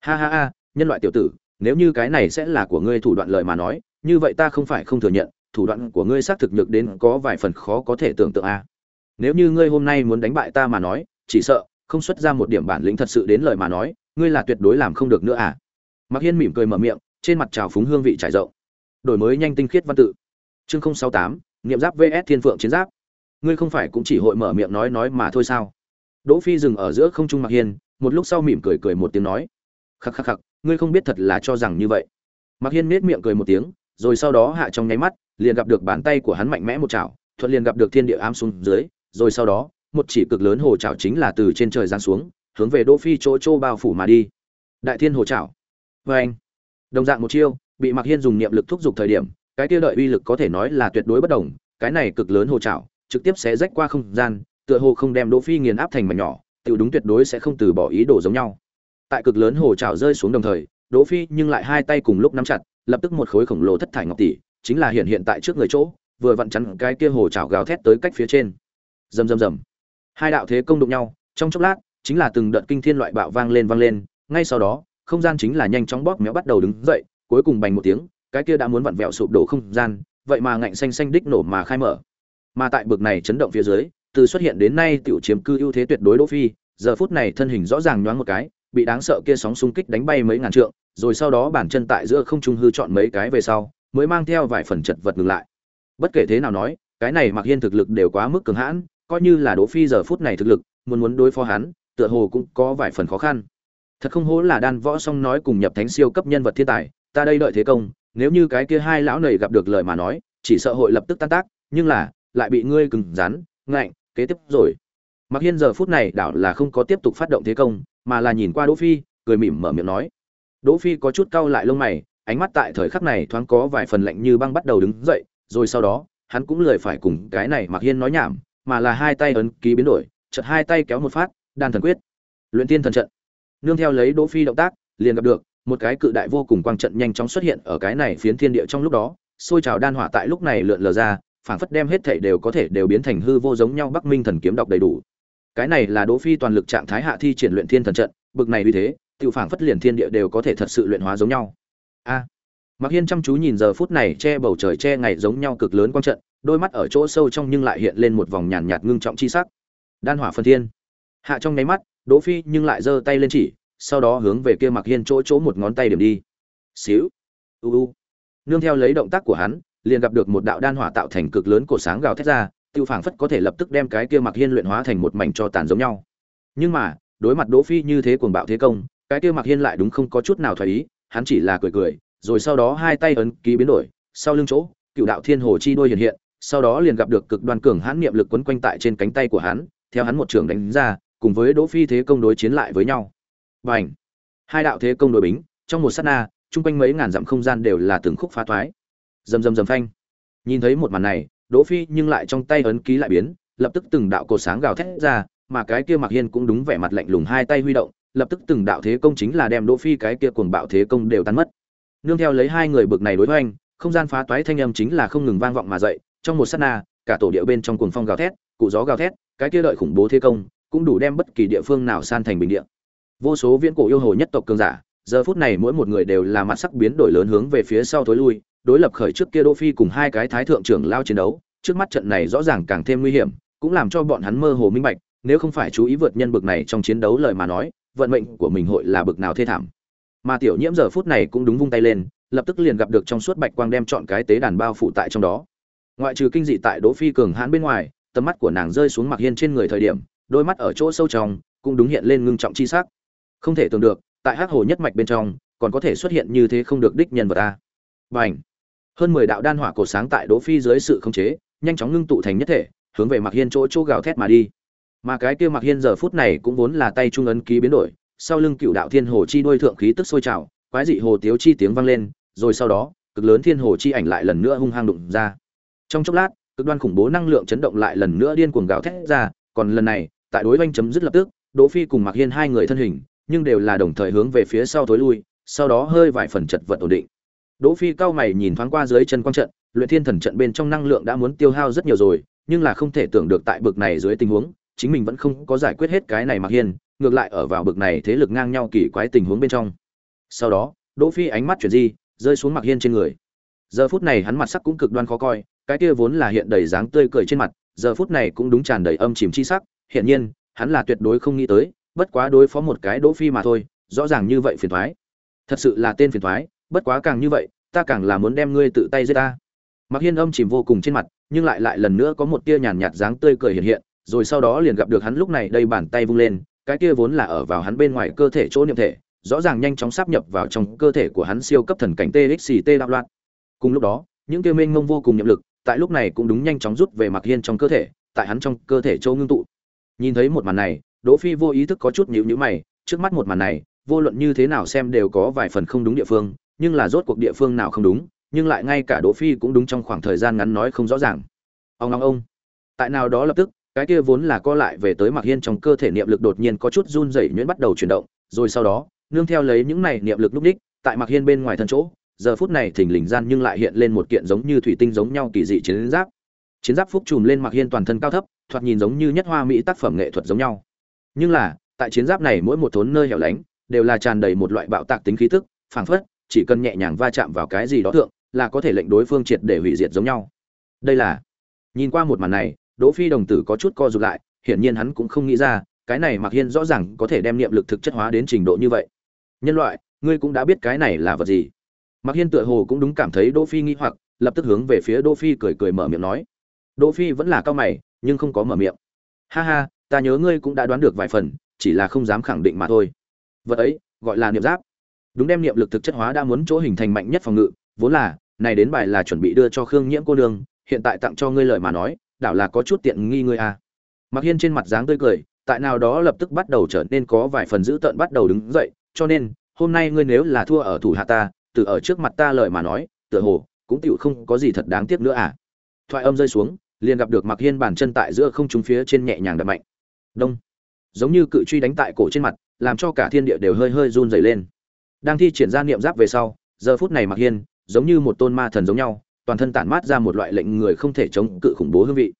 Ha ha ha, nhân loại tiểu tử, nếu như cái này sẽ là của ngươi thủ đoạn lời mà nói, như vậy ta không phải không thừa nhận, thủ đoạn của ngươi xác thực nhược đến có vài phần khó có thể tưởng tượng a. Nếu như ngươi hôm nay muốn đánh bại ta mà nói, chỉ sợ, không xuất ra một điểm bản lĩnh thật sự đến lời mà nói, ngươi là tuyệt đối làm không được nữa à. Mặc hiên mỉm cười mở miệng, trên mặt trào phúng hương vị trải rộng. Đổi mới nhanh tinh khiết văn tự. Chương sáu tám nghiệm giáp vs thiên phượng chiến giáp. Ngươi không phải cũng chỉ hội mở miệng nói nói mà thôi sao? Đỗ phi dừng ở giữa không trung mặc hiên, một lúc sau mỉm cười cười một tiếng nói. Khắc khắc khắc, ngươi không biết thật là cho rằng như vậy. Mặc hiên nết miệng cười một tiếng, rồi sau đó hạ trong nháy mắt, liền gặp được bàn tay của hắn mạnh mẽ một chảo, thuận liền gặp được thiên địa ám xuống dưới, rồi sau đó, một chỉ cực lớn hồ chảo chính là từ trên trời giáng xuống, hướng về đỗ phi chỗ chỗ bao phủ mà đi. Đại thiên hồ chảo. Với anh đồng dạng một chiêu, bị mặc hiên dùng niệm lực thúc giục thời điểm cái kia đợi uy lực có thể nói là tuyệt đối bất đồng, cái này cực lớn hồ trảo trực tiếp sẽ rách qua không gian, tựa hồ không đem đỗ phi nghiền áp thành mảnh nhỏ, tiểu đúng tuyệt đối sẽ không từ bỏ ý đồ giống nhau. Tại cực lớn hồ trảo rơi xuống đồng thời, đỗ phi nhưng lại hai tay cùng lúc nắm chặt, lập tức một khối khổng lồ thất thải ngọc tỷ, chính là hiện hiện tại trước người chỗ, vừa vặn chắn cái kia hồ trảo gào thét tới cách phía trên. Rầm rầm rầm. Hai đạo thế công đụng nhau, trong chốc lát, chính là từng đợt kinh thiên loại bạo vang lên vang lên, ngay sau đó, không gian chính là nhanh chóng bóp méo bắt đầu đứng dậy, cuối cùng bành một tiếng cái kia đã muốn vặn vẹo sụp đổ không gian, vậy mà ngạnh xanh xanh đích nổ mà khai mở. Mà tại bực này chấn động phía dưới, từ xuất hiện đến nay tiểu chiếm cư ưu thế tuyệt đối đỗ phi, giờ phút này thân hình rõ ràng nhoáng một cái, bị đáng sợ kia sóng xung kích đánh bay mấy ngàn trượng, rồi sau đó bản chân tại giữa không trung hư chọn mấy cái về sau, mới mang theo vài phần chật vật ngừng lại. Bất kể thế nào nói, cái này mặc hiên thực lực đều quá mức cường hãn, coi như là đỗ phi giờ phút này thực lực, muốn muốn đối phó hắn, tựa hồ cũng có vài phần khó khăn. Thật không hổ là đan võ song nói cùng nhập thánh siêu cấp nhân vật thiên tài, ta đây đợi thế công nếu như cái kia hai lão nầy gặp được lời mà nói, chỉ sợ hội lập tức tan tác, nhưng là, lại bị ngươi cứng rắn, ngạnh, kế tiếp rồi. Mặc hiên giờ phút này đảo là không có tiếp tục phát động thế công, mà là nhìn qua đỗ phi, cười mỉm mở miệng nói. Đỗ phi có chút cau lại lông mày, ánh mắt tại thời khắc này thoáng có vài phần lạnh như băng bắt đầu đứng dậy, rồi sau đó, hắn cũng lười phải cùng cái này mặc hiên nói nhảm, mà là hai tay ấn ký biến đổi, chợt hai tay kéo một phát, đan thần quyết. Luyện tiên thần trận. Nương theo lấy đỗ phi động tác, liền gặp được một cái cự đại vô cùng quang trận nhanh chóng xuất hiện ở cái này phiến thiên địa trong lúc đó xôi trào đan hỏa tại lúc này lượn lờ ra phảng phất đem hết thảy đều có thể đều biến thành hư vô giống nhau bắc minh thần kiếm đọc đầy đủ. Cái này là đỗ phi toàn lực trạng thái hạ thi triển luyện thiên thần trận bực này uy thế tự phảng phất liền thiên địa đều có thể thật sự luyện hóa giống nhau. A. À, mặc hiên chăm chú nhìn giờ phút này che bầu trời che ngày giống nhau cực lớn quang trận đôi mắt ở chỗ sâu trong nhưng lại hiện lên một vòng nhàn nhạt ngưng trọng chi sắc. Đan hỏa phân thiên. Hạ trong nháy mắt đỗ phi nhưng lại giơ tay lên chỉ sau đó hướng về kia mặc hiên chỗ chỗ một ngón tay điểm đi. Xíu. U u. Nương theo lấy động tác của hắn, liền gặp được một đạo đan hỏa tạo thành cực lớn cổ sáng gào thét ra, tiêu phảng phất có thể lập tức đem cái kia mặc hiên luyện hóa thành một mảnh cho tàn giống nhau. Nhưng mà, đối mặt đỗ phi như thế cuồng bạo thế công, cái kia mặc hiên lại đúng không có chút nào thoái ý, hắn chỉ là cười cười, rồi sau đó hai tay ấn ký biến đổi, sau lưng chỗ, cựu đạo thiên hồ chi đôi hiện hiện, sau đó liền gặp được cực đoan cường hãn niệm lực quấn quanh tại trên cánh tay của hắn, theo hắn một trường đánh ra, cùng với đỗ phi thế công đối chiến lại với nhau. Bành. Hai đạo thế công đối bính, trong một sát na, trung quanh mấy ngàn dặm không gian đều là từng khúc phá thoái. Rầm rầm rầm phanh. Nhìn thấy một màn này, Đỗ Phi nhưng lại trong tay ấn ký lại biến, lập tức từng đạo cột sáng gào thét ra, mà cái kia Mặc Hiên cũng đúng vẻ mặt lạnh lùng hai tay huy động, lập tức từng đạo thế công chính là đem Đỗ Phi cái kia cuồng bạo thế công đều tan mất. Nương theo lấy hai người bực này đối hoành, không gian phá toái thanh âm chính là không ngừng vang vọng mà dậy, trong một sát na, cả tổ địa bên trong cuồng phong gào thét, cụ gió gào thét, cái kia đợi khủng bố thế công, cũng đủ đem bất kỳ địa phương nào san thành bình địa vô số viễn cổ yêu hồ nhất tộc cường giả, giờ phút này mỗi một người đều là mặt sắc biến đổi lớn hướng về phía sau thối lui, đối lập khởi trước kia đỗ phi cùng hai cái thái thượng trưởng lao chiến đấu. Trước mắt trận này rõ ràng càng thêm nguy hiểm, cũng làm cho bọn hắn mơ hồ minh bạch, nếu không phải chú ý vượt nhân bực này trong chiến đấu lời mà nói, vận mệnh của mình hội là bực nào thê thảm. Mà tiểu nhiễm giờ phút này cũng đúng vung tay lên, lập tức liền gặp được trong suốt bạch quang đem chọn cái tế đàn bao phủ tại trong đó. Ngoại trừ kinh dị tại đỗ phi cường hãn bên ngoài, tầm mắt của nàng rơi xuống mặc hiên trên người thời điểm, đôi mắt ở chỗ sâu trong, cũng đúng hiện lên ngưng trọng chi sắc không thể tưởng được, tại hắc hồ nhất mạch bên trong, còn có thể xuất hiện như thế không được đích nhân vật ta b à n h hơn mười đạo đan hỏa cổ sáng tại đỗ phi dưới sự khống chế, nhanh chóng ngưng tụ thành nhất thể, hướng về mặc hiên chỗ chỗ gào thét mà đi. Mà cái kia mặc hiên giờ phút này cũng vốn là tay trung ấn ký biến đổi, sau lưng cựu đạo thiên hồ chi đuôi thượng khí tức sôi trào, quái dị hồ tiếu chi tiếng vang lên, rồi sau đó, cực lớn thiên hồ chi ảnh lại lần nữa hung hăng đụng ra. Trong chốc lát, cực đoan khủng bố năng lượng chấn động lại lần nữa điên cuồng gào thét ra, còn lần này, tại đối oanh chấm dứt lập tức, đỗ phi cùng mặc hiên hai người thân hình nhưng đều là đồng thời hướng về phía sau tối lui, sau đó hơi vài phần chật vật ổn định. Đỗ Phi cao mày nhìn thoáng qua dưới chân quang trận, luyện thiên thần trận bên trong năng lượng đã muốn tiêu hao rất nhiều rồi, nhưng là không thể tưởng được tại bực này dưới tình huống, chính mình vẫn không có giải quyết hết cái này mặc hiên, ngược lại ở vào bực này thế lực ngang nhau kỳ quái tình huống bên trong. Sau đó, Đỗ Phi ánh mắt chuyển di, rơi xuống mặc hiên trên người. Giờ phút này hắn mặt sắc cũng cực đoan khó coi, cái kia vốn là hiện đầy dáng tươi cười trên mặt, giờ phút này cũng đúng tràn đầy âm chìm chi sắc, hiện nhiên, hắn là tuyệt đối không nghĩ tới, bất quá đối phó một cái Đỗ Phi mà thôi, rõ ràng như vậy phiền toái. Thật sự là tên phiền toái, bất quá càng như vậy, ta càng là muốn đem ngươi tự tay giết ta. Mặc Hiên âm chìm vô cùng trên mặt, nhưng lại lại lần nữa có một tia nhàn nhạt dáng tươi cười hiện hiện, rồi sau đó liền gặp được hắn lúc này đây bàn tay vung lên, cái kia vốn là ở vào hắn bên ngoài cơ thể chỗ niệm thể, rõ ràng nhanh chóng sáp nhập vào trong cơ thể của hắn siêu cấp thần cảnh TXT đạo loạn. Cùng lúc đó, những kia mênh mông vô cùng niệm lực, tại lúc này cũng đúng nhanh chóng rút về Mặc Hiên trong cơ thể, tại hắn trong cơ thể châu ngưng tụ. Nhìn thấy một màn này, Đỗ Phi vô ý thức có chút nhíu nhíu mày, trước mắt một màn này, vô luận như thế nào xem đều có vài phần không đúng địa phương, nhưng là rốt cuộc địa phương nào không đúng, nhưng lại ngay cả đỗ phi cũng đúng trong khoảng thời gian ngắn nói không rõ ràng. Ông ông ông. Tại nào đó lập tức cái kia vốn là co lại về tới mặc hiên trong cơ thể niệm lực đột nhiên có chút run rẩy nhuyễn bắt đầu chuyển động rồi sau đó nương theo lấy những này niệm lực lúc đích tại mặc hiên bên ngoài thân chỗ giờ phút này thình lình gian nhưng lại hiện lên một kiện giống như thủy tinh giống nhau kỳ dị chiến giáp. Chiến giáp phúc trùm lên mặc hiên toàn thân cao thấp thoạt nhìn giống như nhất hoa mỹ tác phẩm nghệ thuật giống nhau nhưng là, tại chiến giáp này mỗi một thốn nơi hẻo lánh, đều là tràn đầy một loại bạo tạc tính khí tức, phảng phất, chỉ cần nhẹ nhàng va chạm vào cái gì đó thượng, là có thể lệnh đối phương triệt để hủy diệt giống nhau. Đây là, nhìn qua một màn này, đỗ phi đồng tử có chút co rụt lại, hiển nhiên hắn cũng không nghĩ ra, cái này mặc hiên rõ ràng có thể đem niệm lực thực chất hóa đến trình độ như vậy. Nhân loại, ngươi cũng đã biết cái này là vật gì. Mặc hiên tựa hồ cũng đúng cảm thấy đỗ phi nghi hoặc, lập tức hướng về phía đỗ phi cười cười mở miệng nói. Đỗ phi vẫn là cao mày, nhưng không có mở miệng. Ha ha ta nhớ ngươi cũng đã đoán được vài phần, chỉ là không dám khẳng định mà thôi. Vật ấy, gọi là niệm giáp. Đúng đem niệm lực thực chất hóa đã muốn chỗ hình thành mạnh nhất phòng ngự, vốn là, này đến bài là chuẩn bị đưa cho khương nhiễm cô nương, hiện tại tặng cho ngươi lời mà nói, đảo là có chút tiện nghi ngươi à. Mặc hiên trên mặt dáng tươi cười, tại nào đó lập tức bắt đầu trở nên có vài phần dữ tợn bắt đầu đứng dậy, cho nên, hôm nay ngươi nếu là thua ở thủ hạ ta, từ ở trước mặt ta lời mà nói, tựa hồ, cũng tựu không có gì thật đáng tiếc nữa à. Thoại âm rơi xuống, liền gặp được mặc hiên bàn chân tại giữa không trung phía trên nhẹ nhàng đập mạnh đông. Giống như cự truy đánh tại cổ trên mặt, làm cho cả thiên địa đều hơi hơi run rẩy lên. Đang thi triển ra niệm giáp về sau, giờ phút này mặc hiên, giống như một tôn ma thần giống nhau, toàn thân tản mát ra một loại lệnh người không thể chống cự khủng bố hương vị.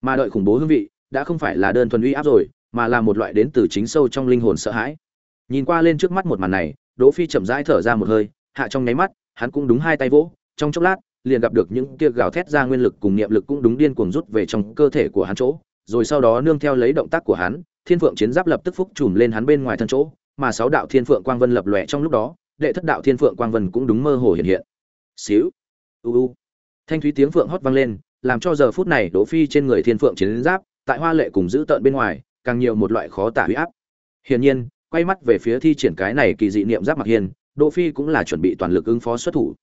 Mà đợi khủng bố hương vị, đã không phải là đơn thuần uy áp rồi, mà là một loại đến từ chính sâu trong linh hồn sợ hãi. Nhìn qua lên trước mắt một màn này, đỗ phi chậm rãi thở ra một hơi, hạ trong nháy mắt, hắn cũng đúng hai tay vỗ, trong chốc lát, liền gặp được những kia gào thét ra nguyên lực cùng niệm lực cũng đúng điên cuồng rút về trong cơ thể của hắn chỗ rồi sau đó nương theo lấy động tác của hắn, thiên phượng chiến giáp lập tức phúc trùm lên hắn bên ngoài thân chỗ, mà sáu đạo thiên phượng quang vân lập lòe trong lúc đó, đệ thất đạo thiên phượng quang vân cũng đúng mơ hồ hiện hiện. Xíu, u u. Thanh thúy tiếng phượng hót vang lên, làm cho giờ phút này đỗ phi trên người thiên phượng chiến giáp, tại hoa lệ cùng giữ tợn bên ngoài, càng nhiều một loại khó tả uy áp. Hiển nhiên, quay mắt về phía thi triển cái này kỳ dị niệm giáp mặc hiên, đỗ phi cũng là chuẩn bị toàn lực ứng phó xuất thủ.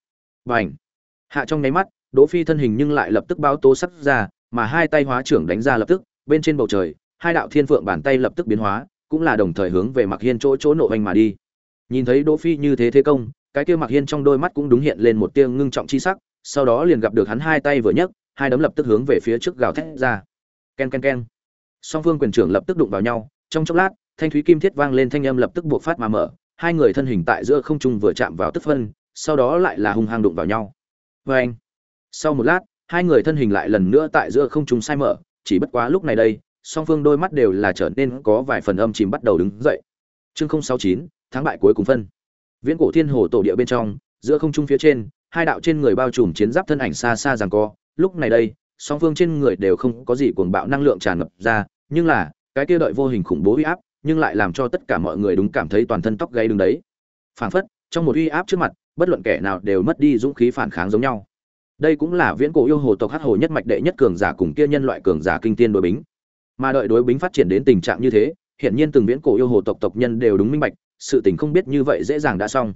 Bành! Hạ trong nháy mắt, đỗ phi thân hình nhưng lại lập tức báo tố sắc ra, mà hai tay hóa trưởng đánh ra lập tức bên trên bầu trời, hai đạo thiên phượng bàn tay lập tức biến hóa, cũng là đồng thời hướng về mặc hiên chỗ chỗ nộ anh mà đi. Nhìn thấy đỗ phi như thế thế công, cái kia mặc hiên trong đôi mắt cũng đúng hiện lên một tia ngưng trọng chi sắc, sau đó liền gặp được hắn hai tay vừa nhấc, hai đấm lập tức hướng về phía trước gào thét ra. Ken ken ken song phương quyền trưởng lập tức đụng vào nhau, trong chốc lát, thanh thúy kim thiết vang lên thanh âm lập tức buộc phát mà mở, hai người thân hình tại giữa không trung vừa chạm vào tức phân, sau đó lại là hung hăng đụng vào nhau. Vê anh sau một lát, hai người thân hình lại lần nữa tại giữa không trung sai mở chỉ bất quá lúc này đây, song phương đôi mắt đều là trở nên có vài phần âm chìm bắt đầu đứng dậy. Chương sáu chín tháng bại cuối cùng phân. Viễn cổ thiên hồ tổ địa bên trong, giữa không trung phía trên, hai đạo trên người bao trùm chiến giáp thân ảnh xa xa rằng co. Lúc này đây, song phương trên người đều không có gì cuồng bạo năng lượng tràn ngập ra, nhưng là, cái kia đợi vô hình khủng bố uy áp, nhưng lại làm cho tất cả mọi người đúng cảm thấy toàn thân tóc gáy đứng đấy. Phảng phất, trong một uy áp trước mặt, bất luận kẻ nào đều mất đi dũng khí phản kháng giống nhau đây cũng là viễn cổ yêu hồ tộc hắc hồ nhất mạch đệ nhất cường giả cùng kia nhân loại cường giả kinh tiên đối bính. Mà đợi đối bính phát triển đến tình trạng như thế hiện nhiên từng viễn cổ yêu hồ tộc tộc nhân đều đúng minh bạch, sự tình không biết như vậy dễ dàng đã xong.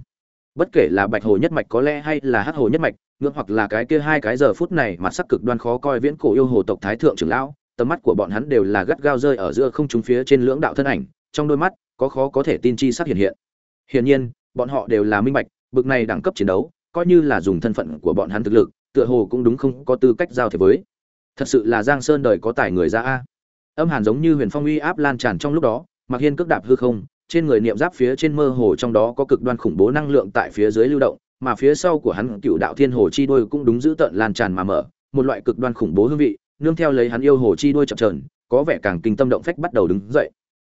Bất kể là bạch hồ nhất mạch có lẽ hay là hắc hồ nhất mạch, ngưỡng hoặc là cái kia hai cái giờ phút này mà sắc cực đoan khó coi viễn cổ yêu hồ tộc thái thượng trưởng lão, tầm mắt của bọn hắn đều là gắt gao rơi ở giữa không trung phía trên lưỡng đạo thân ảnh, trong đôi mắt có khó có thể tin chi sắc hiện hiện. Hiển nhiên, bọn họ đều là minh bạch, bực này đẳng cấp chiến đấu, coi như là dùng thân phận của bọn hắn thực lực tựa hồ cũng đúng không có tư cách giao thế với. Thật sự là giang sơn đời có tài người ra a. Âm hàn giống như huyền phong uy áp lan tràn trong lúc đó mặc hiên cước đạp hư không, trên người niệm giáp phía trên mơ hồ trong đó có cực đoan khủng bố năng lượng tại phía dưới lưu động, mà phía sau của hắn cựu đạo thiên hồ chi đôi cũng đúng giữ tận lan tràn mà mở, một loại cực đoan khủng bố hương vị, nương theo lấy hắn yêu hồ chi đôi chập trờn có vẻ càng kinh tâm động phách bắt đầu đứng dậy.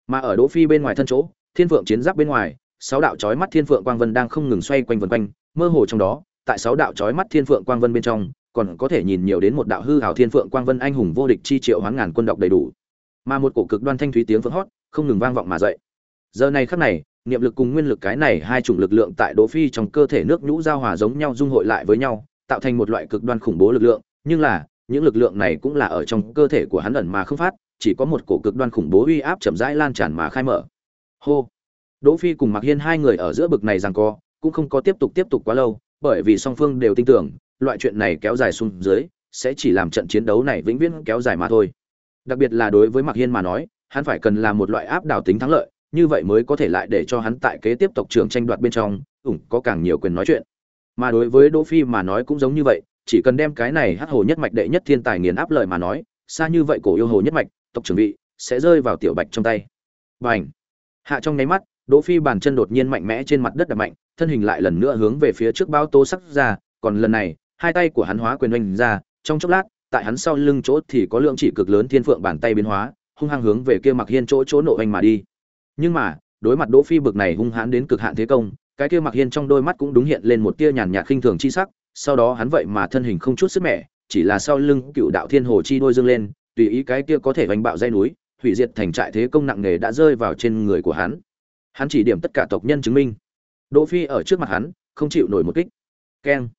Mà ở đỗ phi bên ngoài thân chỗ, thiên phượng chiến giáp bên ngoài, sáu đạo chói mắt thiên phượng quang vân đang không ngừng xoay quanh vần quanh, mơ hồ trong đó tại sáu đạo chói mắt thiên phượng quang vân bên trong còn có thể nhìn nhiều đến một đạo hư hào thiên phượng quang vân anh hùng vô địch chi triệu hoán ngàn quân độc đầy đủ mà một cổ cực đoan thanh thúy tiếng vỡ hót không ngừng vang vọng mà dậy giờ này khắc này niệm lực cùng nguyên lực cái này hai chủng lực lượng tại Đỗ Phi trong cơ thể nước nhũ giao hòa giống nhau dung hội lại với nhau, tạo thành một loại cực đoan khủng bố lực lượng, nhưng là, những lực lượng này cũng là ở trong cơ thể của hắn ẩn mà không phát, chỉ có một cổ cực đoan khủng bố uy áp chậm rãi lan tràn mà khai mở. Hô. Đỗ Phi cùng Mạc Hiên hai người ở giữa bực này giằng co, cũng không có tiếp tục tiếp tục quá lâu, bởi vì song phương đều tin tưởng, loại chuyện này kéo dài xuống dưới, sẽ chỉ làm trận chiến đấu này vĩnh viễn kéo dài mà thôi. Đặc biệt là đối với Mạc Hiên mà nói, hắn phải cần làm một loại áp đảo tính thắng lợi, như vậy mới có thể lại để cho hắn tại kế tiếp tộc trưởng tranh đoạt bên trong ủng có càng nhiều quyền nói chuyện. Mà đối với đỗ phi mà nói cũng giống như vậy chỉ cần đem cái này hắc hồ nhất mạch đệ nhất thiên tài nghiền áp lời mà nói xa như vậy cổ yêu hồ nhất mạch tộc trưởng vị sẽ rơi vào tiểu bạch trong tay. Bành! Hạ trong nháy mắt đỗ phi bàn chân đột nhiên mạnh mẽ trên mặt đất đập mạnh thân hình lại lần nữa hướng về phía trước bao tố sắc ra, còn lần này, hai tay của hắn hóa quyền oanh ra, trong chốc lát, tại hắn sau lưng chỗ thì có lượng chỉ cực lớn thiên phượng bàn tay biến hóa, hung hăng hướng về kia mặc hiên chỗ chỗ nộ anh mà đi. Nhưng mà, đối mặt đỗ phi bực này hung hãn đến cực hạn thế công, cái kia mặc hiên trong đôi mắt cũng đúng hiện lên một tia nhàn nhạt khinh thường chi sắc, sau đó hắn vậy mà thân hình không chút sức mẻ, chỉ là sau lưng cựu đạo thiên hồ chi đôi dương lên, tùy ý cái kia có thể vành bạo dây núi, hủy diệt thành trại thế công nặng nề đã rơi vào trên người của hắn. Hắn chỉ điểm tất cả tộc nhân chứng minh đỗ phi ở trước mặt hắn, không chịu nổi một kích. Keng.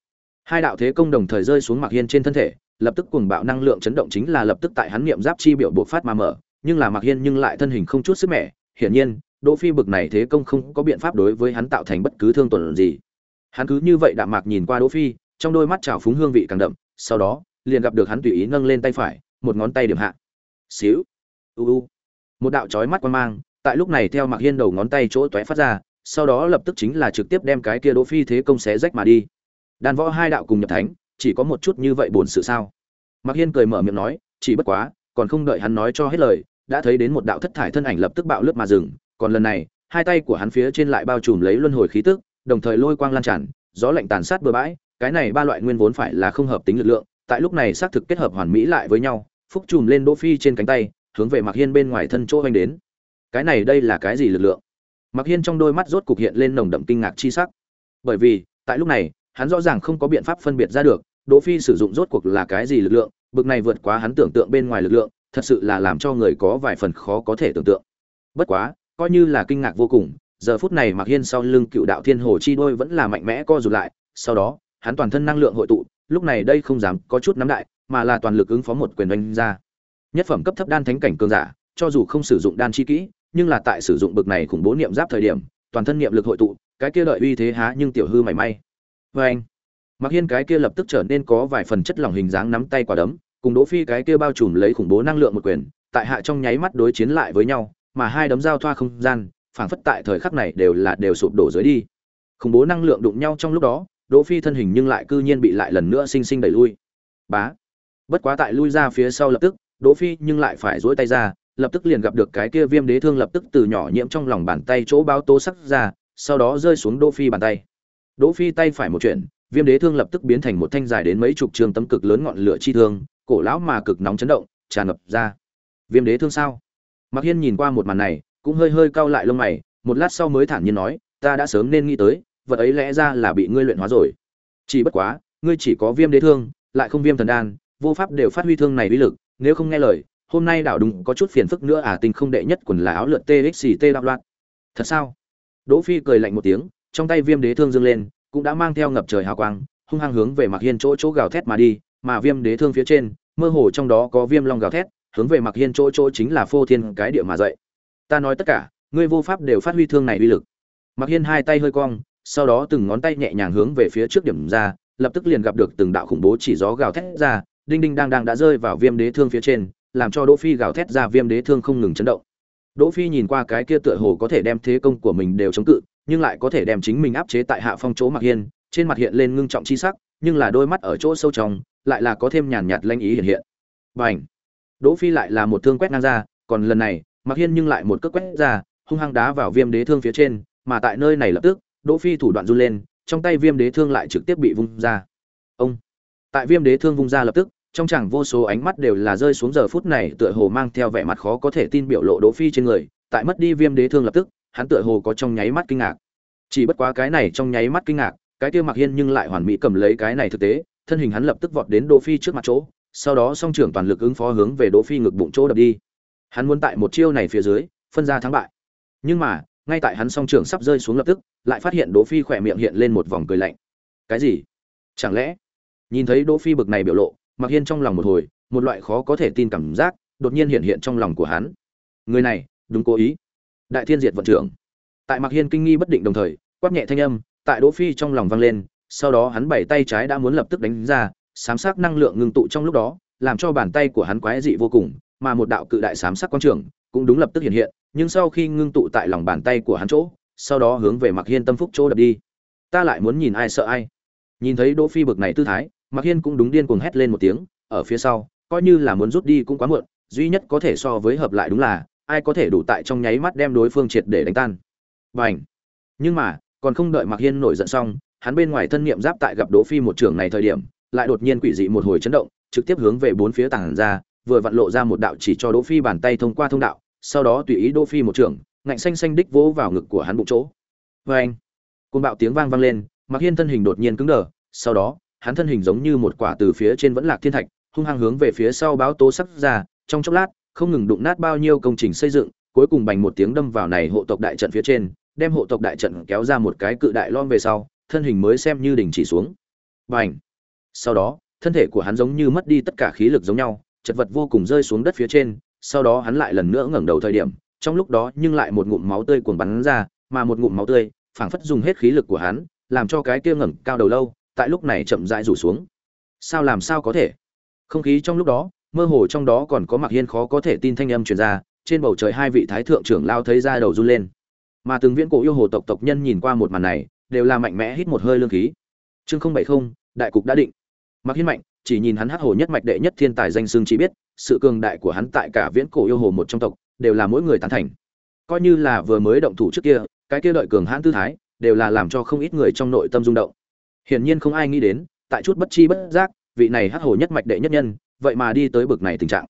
Hai đạo thế công đồng thời rơi xuống mặc hiên trên thân thể, lập tức cuồng bạo năng lượng chấn động chính là lập tức tại hắn niệm giáp chi biểu bộc phát mà mở, nhưng là mặc hiên nhưng lại thân hình không chút sức mẻ. Hiển nhiên, đỗ phi bực này thế công không có biện pháp đối với hắn tạo thành bất cứ thương tổn gì. Hắn cứ như vậy đạm mạc nhìn qua đỗ phi, trong đôi mắt trào phúng hương vị càng đậm, sau đó, liền gặp được hắn tùy ý nâng lên tay phải, một ngón tay điểm hạ. Xíu. U u. Một đạo chói mắt quang mang, tại lúc này theo mặc hiên đầu ngón tay chỗ tóe phát ra sau đó lập tức chính là trực tiếp đem cái kia đỗ phi thế công xé rách mà đi. Đàn võ hai đạo cùng nhập thánh, chỉ có một chút như vậy buồn sự sao? Mặc hiên cười mở miệng nói, chỉ bất quá, còn không đợi hắn nói cho hết lời, đã thấy đến một đạo thất thải thân ảnh lập tức bạo lướt mà dừng, còn lần này, hai tay của hắn phía trên lại bao trùm lấy luân hồi khí tức, đồng thời lôi quang lan tràn, gió lạnh tàn sát bừa bãi, cái này ba loại nguyên vốn phải là không hợp tính lực lượng, tại lúc này xác thực kết hợp hoàn mỹ lại với nhau, phúc trùm lên đỗ phi trên cánh tay, hướng về mặc hiên bên ngoài thân chỗ hoành đến. Cái này đây là cái gì lực lượng? Mặc hiên trong đôi mắt rốt cục hiện lên nồng đậm kinh ngạc chi sắc. Bởi vì, tại lúc này, hắn rõ ràng không có biện pháp phân biệt ra được, đỗ phi sử dụng rốt cuộc là cái gì lực lượng, bực này vượt quá hắn tưởng tượng bên ngoài lực lượng, thật sự là làm cho người có vài phần khó có thể tưởng tượng. Bất quá, coi như là kinh ngạc vô cùng, giờ phút này mặc hiên sau lưng cựu đạo thiên hồ chi đôi vẫn là mạnh mẽ co rụt lại, sau đó, hắn toàn thân năng lượng hội tụ, lúc này đây không dám có chút nắm đại, mà là toàn lực ứng phó một quyền đánh ra. Nhất phẩm cấp thấp đan thánh cảnh cường giả, cho dù không sử dụng đan chi kỹ nhưng là tại sử dụng bực này khủng bố niệm giáp thời điểm, toàn thân niệm lực hội tụ, cái kia lợi uy thế há nhưng tiểu hư mảy may. Và anh mặc hiên cái kia lập tức trở nên có vài phần chất lỏng hình dáng nắm tay quả đấm, cùng đỗ phi cái kia bao trùm lấy khủng bố năng lượng một quyền, tại hạ trong nháy mắt đối chiến lại với nhau, mà hai đấm giao thoa không gian, phảng phất tại thời khắc này đều là đều sụp đổ dưới đi. Khủng bố năng lượng đụng nhau trong lúc đó, đỗ phi thân hình nhưng lại cư nhiên bị lại lần nữa sinh sinh đẩy lui. Bá. Bất quá tại lui ra phía sau lập tức, đỗ phi nhưng lại phải duỗi tay ra lập tức liền gặp được cái kia viêm đế thương lập tức từ nhỏ nhiễm trong lòng bàn tay chỗ báo tố sắc ra sau đó rơi xuống đỗ phi bàn tay. Đỗ phi tay phải một chuyện viêm đế thương lập tức biến thành một thanh dài đến mấy chục trường tấm cực lớn ngọn lửa chi thương cổ lão mà cực nóng chấn động tràn ngập ra. Viêm đế thương sao? Mặc Hiên nhìn qua một màn này, cũng hơi hơi cau lại lông mày, một lát sau mới thản nhiên nói, ta đã sớm nên nghĩ tới, vật ấy lẽ ra là bị ngươi luyện hóa rồi. Chỉ bất quá, ngươi chỉ có viêm đế thương, lại không viêm thần đan, vô pháp đều phát huy thương này uy lực, nếu không nghe lời, hôm nay đảo đúng có chút phiền phức nữa à, tình không đệ nhất quần là áo lượt TXT đạo loạn. Thật sao? Đỗ Phi cười lạnh một tiếng, trong tay viêm đế thương dương lên, cũng đã mang theo ngập trời hào quang, hung hăng hướng về mặc Hiên chỗ chỗ gào thét mà đi, mà viêm đế thương phía trên, mơ hồ trong đó có viêm long gào thét, hướng về mặc hiên chỗ chỗ chính là phô thiên cái địa mà dậy ta nói tất cả ngươi vô pháp đều phát huy thương này uy lực mặc hiên hai tay hơi cong sau đó từng ngón tay nhẹ nhàng hướng về phía trước điểm ra lập tức liền gặp được từng đạo khủng bố chỉ gió gào thét ra đinh đinh đang đang đã rơi vào viêm đế thương phía trên làm cho đỗ phi gào thét ra viêm đế thương không ngừng chấn động đỗ phi nhìn qua cái kia tựa hồ có thể đem thế công của mình đều chống cự nhưng lại có thể đem chính mình áp chế tại hạ phong chỗ mặc hiên trên mặt hiện lên ngưng trọng chi sắc nhưng là đôi mắt ở chỗ sâu trong lại là có thêm nhàn nhạt lanh ý hiện hiện bành Đỗ Phi lại là một thương quét ngang ra, còn lần này, Mạc Hiên nhưng lại một cước quét ra, hung hăng đá vào Viêm Đế thương phía trên, mà tại nơi này lập tức, Đỗ Phi thủ đoạn run lên, trong tay Viêm Đế thương lại trực tiếp bị vung ra. Ông. Tại Viêm Đế thương vung ra lập tức, trong chẳng vô số ánh mắt đều là rơi xuống giờ phút này tựa hồ mang theo vẻ mặt khó có thể tin biểu lộ Đỗ Phi trên người, tại mất đi Viêm Đế thương lập tức, hắn tựa hồ có trong nháy mắt kinh ngạc. Chỉ bất quá cái này trong nháy mắt kinh ngạc, cái kia mặc Hiên nhưng lại hoàn mỹ cầm lấy cái này thực tế, thân hình hắn lập tức vọt đến Đỗ Phi trước mặt chỗ, sau đó song trưởng toàn lực ứng phó hướng về Đỗ Phi ngực bụng chỗ đập đi. Hắn muốn tại một chiêu này phía dưới, phân ra thắng bại. Nhưng mà, ngay tại hắn song trưởng sắp rơi xuống lập tức, lại phát hiện Đỗ Phi khỏe miệng hiện lên một vòng cười lạnh. Cái gì? Chẳng lẽ? Nhìn thấy Đỗ Phi bực này biểu lộ, Mặc Hiên trong lòng một hồi, một loại khó có thể tin cảm giác đột nhiên hiện hiện trong lòng của hắn. Người này, đúng cố ý. Đại Thiên Diệt vận trưởng. Tại Mặc Hiên kinh nghi bất định đồng thời, quát nhẹ thanh âm, tại Đỗ Phi trong lòng vang lên, sau đó hắn bảy tay trái đã muốn lập tức đánh ra, sám sắc năng lượng ngưng tụ trong lúc đó, làm cho bàn tay của hắn quái dị vô cùng, mà một đạo cự đại sám sắc quang trường cũng đúng lập tức hiện hiện, nhưng sau khi ngưng tụ tại lòng bàn tay của hắn chỗ, sau đó hướng về Mặc Hiên tâm phúc chỗ đập đi. Ta lại muốn nhìn ai sợ ai. nhìn thấy đỗ phi bực này tư thái Mạc hiên cũng đúng điên cuồng hét lên một tiếng, ở phía sau, coi như là muốn rút đi cũng quá muộn, duy nhất có thể so với hợp lại đúng là, ai có thể đủ tại trong nháy mắt đem đối phương triệt để đánh tan. Bành! Nhưng mà, còn không đợi Mạc hiên nổi giận xong, hắn bên ngoài thân niệm giáp tại gặp đỗ phi một trường này thời điểm, lại đột nhiên quỷ dị một hồi chấn động, trực tiếp hướng về bốn phía tảng ra, vừa vặn lộ ra một đạo chỉ cho đỗ phi bàn tay thông qua thông đạo, sau đó tùy ý đỗ phi một trường ngạnh xanh xanh đích vỗ vào ngực của hắn bụng chỗ. Với anh côn bạo tiếng vang vang lên, Mạc hiên thân hình đột nhiên cứng đờ, sau đó hắn thân hình giống như một quả từ phía trên vẫn lạc thiên thạch, hung hăng hướng về phía sau báo tố sắc ra, trong chốc lát, không ngừng đụng nát bao nhiêu công trình xây dựng, cuối cùng bành một tiếng đâm vào này hộ tộc đại trận phía trên, đem hộ tộc đại trận kéo ra một cái cự đại lon về sau, thân hình mới xem như đình chỉ xuống. Bành! Sau đó, thân thể của hắn giống như mất đi tất cả khí lực giống nhau, chật vật vô cùng rơi xuống đất phía trên, sau đó hắn lại lần nữa ngẩng đầu thời điểm, trong lúc đó nhưng lại một ngụm máu tươi cuồn bắn ra, mà một ngụm máu tươi, phảng phất dùng hết khí lực của hắn, làm cho cái kia ngẩng cao đầu lâu tại lúc này chậm rãi rủ xuống. Sao làm sao có thể? Không khí trong lúc đó, mơ hồ trong đó còn có mặc hiên khó có thể tin thanh âm truyền ra, trên bầu trời hai vị thái thượng trưởng lao thấy ra đầu run lên. Mà từng viễn cổ yêu hồ tộc tộc nhân nhìn qua một màn này, đều là mạnh mẽ hít một hơi lương khí. Chương không bảy không, đại cục đã định. Mặc hiên mạnh, chỉ nhìn hắn hắc hồ nhất mạch đệ nhất thiên tài danh xương chỉ biết, sự cường đại của hắn tại cả viễn cổ yêu hồ một trong tộc, đều là mỗi người tán thành. Coi như là vừa mới động thủ trước kia, cái kia đợi cường hãn tư thái, đều là làm cho không ít người trong nội tâm rung động hiển nhiên không ai nghĩ đến, tại chút bất chi bất giác, vị này hắc hồ nhất mạch đệ nhất nhân, vậy mà đi tới bực này tình trạng.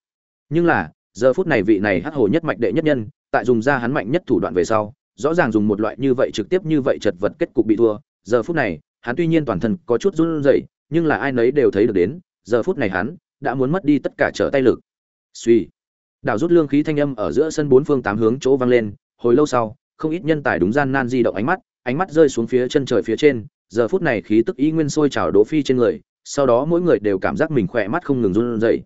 Nhưng là, giờ phút này vị này hắc hồ nhất mạch đệ nhất nhân, tại dùng ra hắn mạnh nhất thủ đoạn về sau, rõ ràng dùng một loại như vậy trực tiếp như vậy chật vật kết cục bị thua. Giờ phút này, hắn tuy nhiên toàn thân có chút run rẩy, nhưng là ai nấy đều thấy được đến, giờ phút này hắn đã muốn mất đi tất cả trở tay lực. Suy đảo rút lương khí thanh âm ở giữa sân bốn phương tám hướng chỗ vang lên, hồi lâu sau, không ít nhân tài đúng gian nan di động ánh mắt ánh mắt rơi xuống phía chân trời phía trên giờ phút này khí tức y nguyên sôi trào đỗ phi trên người, sau đó mỗi người đều cảm giác mình khỏe mắt không ngừng run rẩy.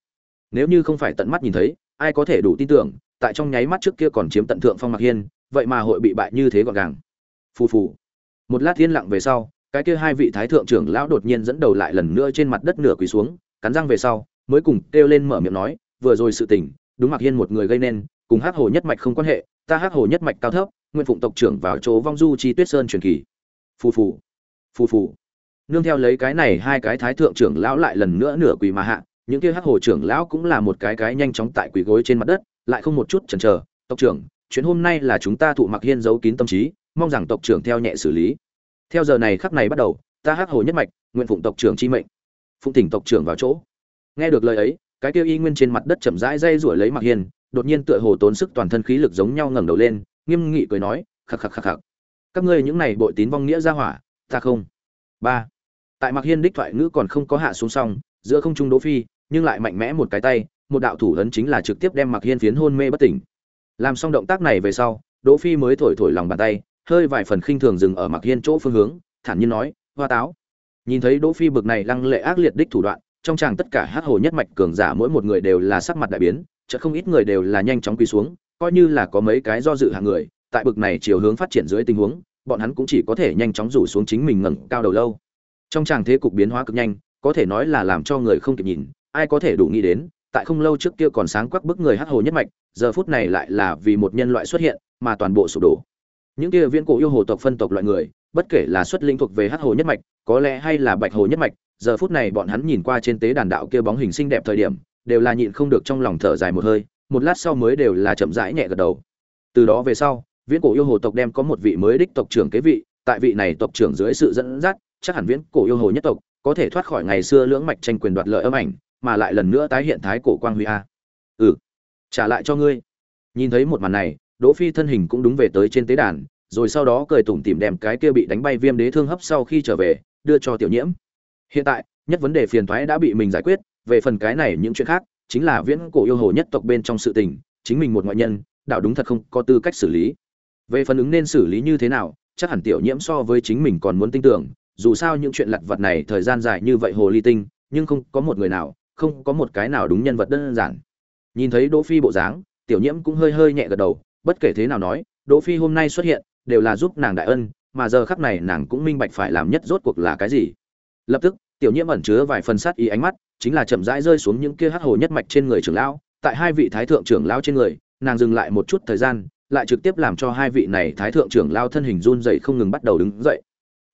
Nếu như không phải tận mắt nhìn thấy, ai có thể đủ tin tưởng, tại trong nháy mắt trước kia còn chiếm tận thượng phong mặc hiên, vậy mà hội bị bại như thế gọn gàng. Phù phù. Một lát thiên lặng về sau, cái kia hai vị thái thượng trưởng lão đột nhiên dẫn đầu lại lần nữa trên mặt đất nửa quỳ xuống, cắn răng về sau, mới cùng kêu lên mở miệng nói, vừa rồi sự tình, đúng mặc hiên một người gây nên, cùng hắc hồ nhất mạch không quan hệ, ta hắc hồ nhất mạch cao thấp, nguyện phụng tộc trưởng vào chỗ vong du chi tuyết sơn truyền kỳ. Phù phù phù phù. Nương theo lấy cái này hai cái thái thượng trưởng lão lại lần nữa nửa quỳ mà hạ, những kia hắc hồ trưởng lão cũng là một cái cái nhanh chóng tại quỳ gối trên mặt đất, lại không một chút chần chờ. Tộc trưởng, chuyện hôm nay là chúng ta thụ mặc hiên giấu kín tâm trí, mong rằng tộc trưởng theo nhẹ xử lý. Theo giờ này khắc này bắt đầu, ta hắc hồ nhất mạch, nguyện phụng tộc trưởng chi mệnh. Phụng thỉnh tộc trưởng vào chỗ. Nghe được lời ấy, cái kia y nguyên trên mặt đất chậm rãi dây rủi lấy mặc hiên, đột nhiên tựa hồ tốn sức toàn thân khí lực giống nhau ngẩng đầu lên, nghiêm nghị cười nói, khắc khắc khắc khắc. Các ngươi những này bội tín vong nghĩa ra hỏa ta không. Ba. Tại mặc hiên đích thoại ngữ còn không có hạ xuống xong, giữa không trung đỗ phi, nhưng lại mạnh mẽ một cái tay, một đạo thủ ấn chính là trực tiếp đem mặc hiên phiến hôn mê bất tỉnh. Làm xong động tác này về sau, đỗ phi mới thổi thổi lòng bàn tay, hơi vài phần khinh thường dừng ở mặc hiên chỗ phương hướng, thản nhiên nói, hoa táo. Nhìn thấy đỗ phi bực này lăng lệ ác liệt đích thủ đoạn, trong chàng tất cả hát hồ nhất mạch cường giả mỗi một người đều là sắc mặt đại biến, chợt không ít người đều là nhanh chóng quỳ xuống, coi như là có mấy cái do dự hạng người, tại bực này chiều hướng phát triển dưới tình huống bọn hắn cũng chỉ có thể nhanh chóng rủ xuống chính mình ngẩng cao đầu lâu. Trong trạng thế cục biến hóa cực nhanh, có thể nói là làm cho người không kịp nhìn, ai có thể đủ nghĩ đến, tại không lâu trước kia còn sáng quắc bức người hát hồ nhất mạch, giờ phút này lại là vì một nhân loại xuất hiện, mà toàn bộ sụp đổ. Những kia viễn cổ yêu hồ tộc phân tộc loại người, bất kể là xuất linh thuộc về hát hồ nhất mạch, có lẽ hay là bạch hồ nhất mạch, giờ phút này bọn hắn nhìn qua trên tế đàn đạo kia bóng hình xinh đẹp thời điểm, đều là nhịn không được trong lòng thở dài một hơi, một lát sau mới đều là chậm rãi nhẹ gật đầu. Từ đó về sau viễn cổ yêu hồ tộc đem có một vị mới đích tộc trưởng kế vị, tại vị này tộc trưởng dưới sự dẫn dắt, chắc hẳn viễn cổ yêu hồ nhất tộc có thể thoát khỏi ngày xưa lưỡng mạch tranh quyền đoạt lợi âm ảnh, mà lại lần nữa tái hiện thái cổ quang huy a. Ừ trả lại cho ngươi. Nhìn thấy một màn này, đỗ phi thân hình cũng đúng về tới trên tế đàn, rồi sau đó cười tủm tỉm đem cái kia bị đánh bay viêm đế thương hấp sau khi trở về, đưa cho tiểu nhiễm. Hiện tại, nhất vấn đề phiền toái đã bị mình giải quyết, về phần cái này những chuyện khác, chính là viễn cổ yêu hồ nhất tộc bên trong sự tình, chính mình một ngoại nhân, đạo đúng thật không có tư cách xử lý về phần ứng nên xử lý như thế nào, chắc hẳn tiểu nhiễm so với chính mình còn muốn tin tưởng, dù sao những chuyện lặt vặt này thời gian dài như vậy hồ ly tinh, nhưng không có một người nào, không có một cái nào đúng nhân vật đơn giản. Nhìn thấy đỗ phi bộ dáng, tiểu nhiễm cũng hơi hơi nhẹ gật đầu, bất kể thế nào nói, đỗ phi hôm nay xuất hiện, đều là giúp nàng đại ân, mà giờ khắc này nàng cũng minh bạch phải làm nhất rốt cuộc là cái gì. Lập tức, tiểu nhiễm ẩn chứa vài phần sát ý ánh mắt, chính là chậm rãi rơi xuống những kia hắc hồ nhất mạch trên người trưởng lão, tại hai vị thái thượng trưởng lão trên người, nàng dừng lại một chút thời gian lại trực tiếp làm cho hai vị này thái thượng trưởng lao thân hình run dậy không ngừng bắt đầu đứng dậy.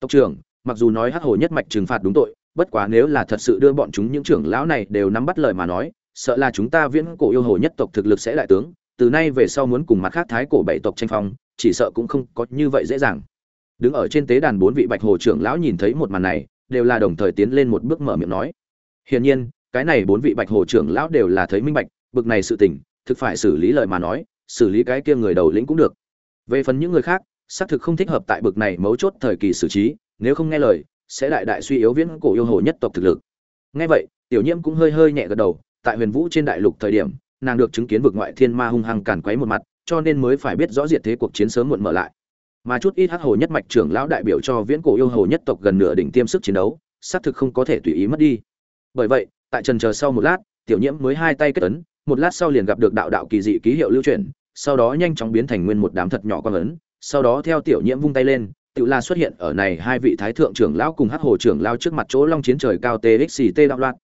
Tộc trưởng, mặc dù nói hắc hồ nhất mạch trừng phạt đúng tội, bất quá nếu là thật sự đưa bọn chúng những trưởng lão này đều nắm bắt lời mà nói, sợ là chúng ta viễn cổ yêu hồ nhất tộc thực lực sẽ đại tướng, từ nay về sau muốn cùng mặt khác thái cổ bảy tộc tranh phong, chỉ sợ cũng không có như vậy dễ dàng. Đứng ở trên tế đàn bốn vị bạch hồ trưởng lão nhìn thấy một màn này, đều là đồng thời tiến lên một bước mở miệng nói. Hiển nhiên, cái này bốn vị bạch hồ trưởng lão đều là thấy minh bạch, bực này sự tình, thực phải xử lý lời mà nói xử lý cái kia người đầu lĩnh cũng được. Về phần những người khác, xác thực không thích hợp tại bực này mấu chốt thời kỳ xử trí, nếu không nghe lời, sẽ đại đại suy yếu viễn cổ yêu hồ nhất tộc thực lực. Nghe vậy, tiểu nhiễm cũng hơi hơi nhẹ gật đầu, tại huyền vũ trên đại lục thời điểm, nàng được chứng kiến vực ngoại thiên ma hung hăng càn quấy một mặt, cho nên mới phải biết rõ diệt thế cuộc chiến sớm muộn mở lại. Mà chút ít hắc hồ nhất mạch trưởng lão đại biểu cho viễn cổ yêu hồ nhất tộc gần nửa đỉnh tiêm sức chiến đấu, xác thực không có thể tùy ý mất đi. Bởi vậy, tại trần chờ sau một lát, tiểu nhiễm mới hai tay kết ấn, một lát sau liền gặp được đạo đạo kỳ dị ký hiệu lưu chuyển sau đó nhanh chóng biến thành nguyên một đám thật nhỏ con ấn sau đó theo tiểu nhiễm vung tay lên tự la xuất hiện ở này hai vị thái thượng trưởng lão cùng hắc hồ trưởng lão trước mặt chỗ long chiến trời cao txt đạo loạn.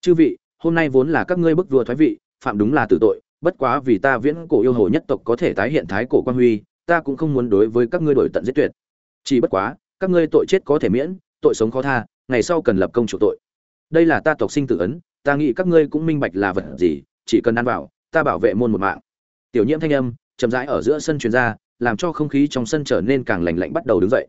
Chư vị, hôm nay vốn là các ngươi bức vua thoái vị, phạm đúng là tử tội, bất quá vì ta viễn cổ yêu hồ nhất tộc có thể tái hiện thái cổ quan huy, ta cũng không muốn đối với các ngươi đổi tận giết tuyệt. Chỉ bất quá, các ngươi tội chết có thể miễn, tội sống khó tha, ngày sau cần lập công chủ tội. Đây là ta tộc sinh tử ấn, ta nghĩ các ngươi cũng minh bạch là vật gì, chỉ cần ăn vào, ta bảo vệ môn một mạng tiểu nhiễm thanh âm chậm rãi ở giữa sân truyền ra, làm cho không khí trong sân trở nên càng lạnh lạnh bắt đầu đứng dậy.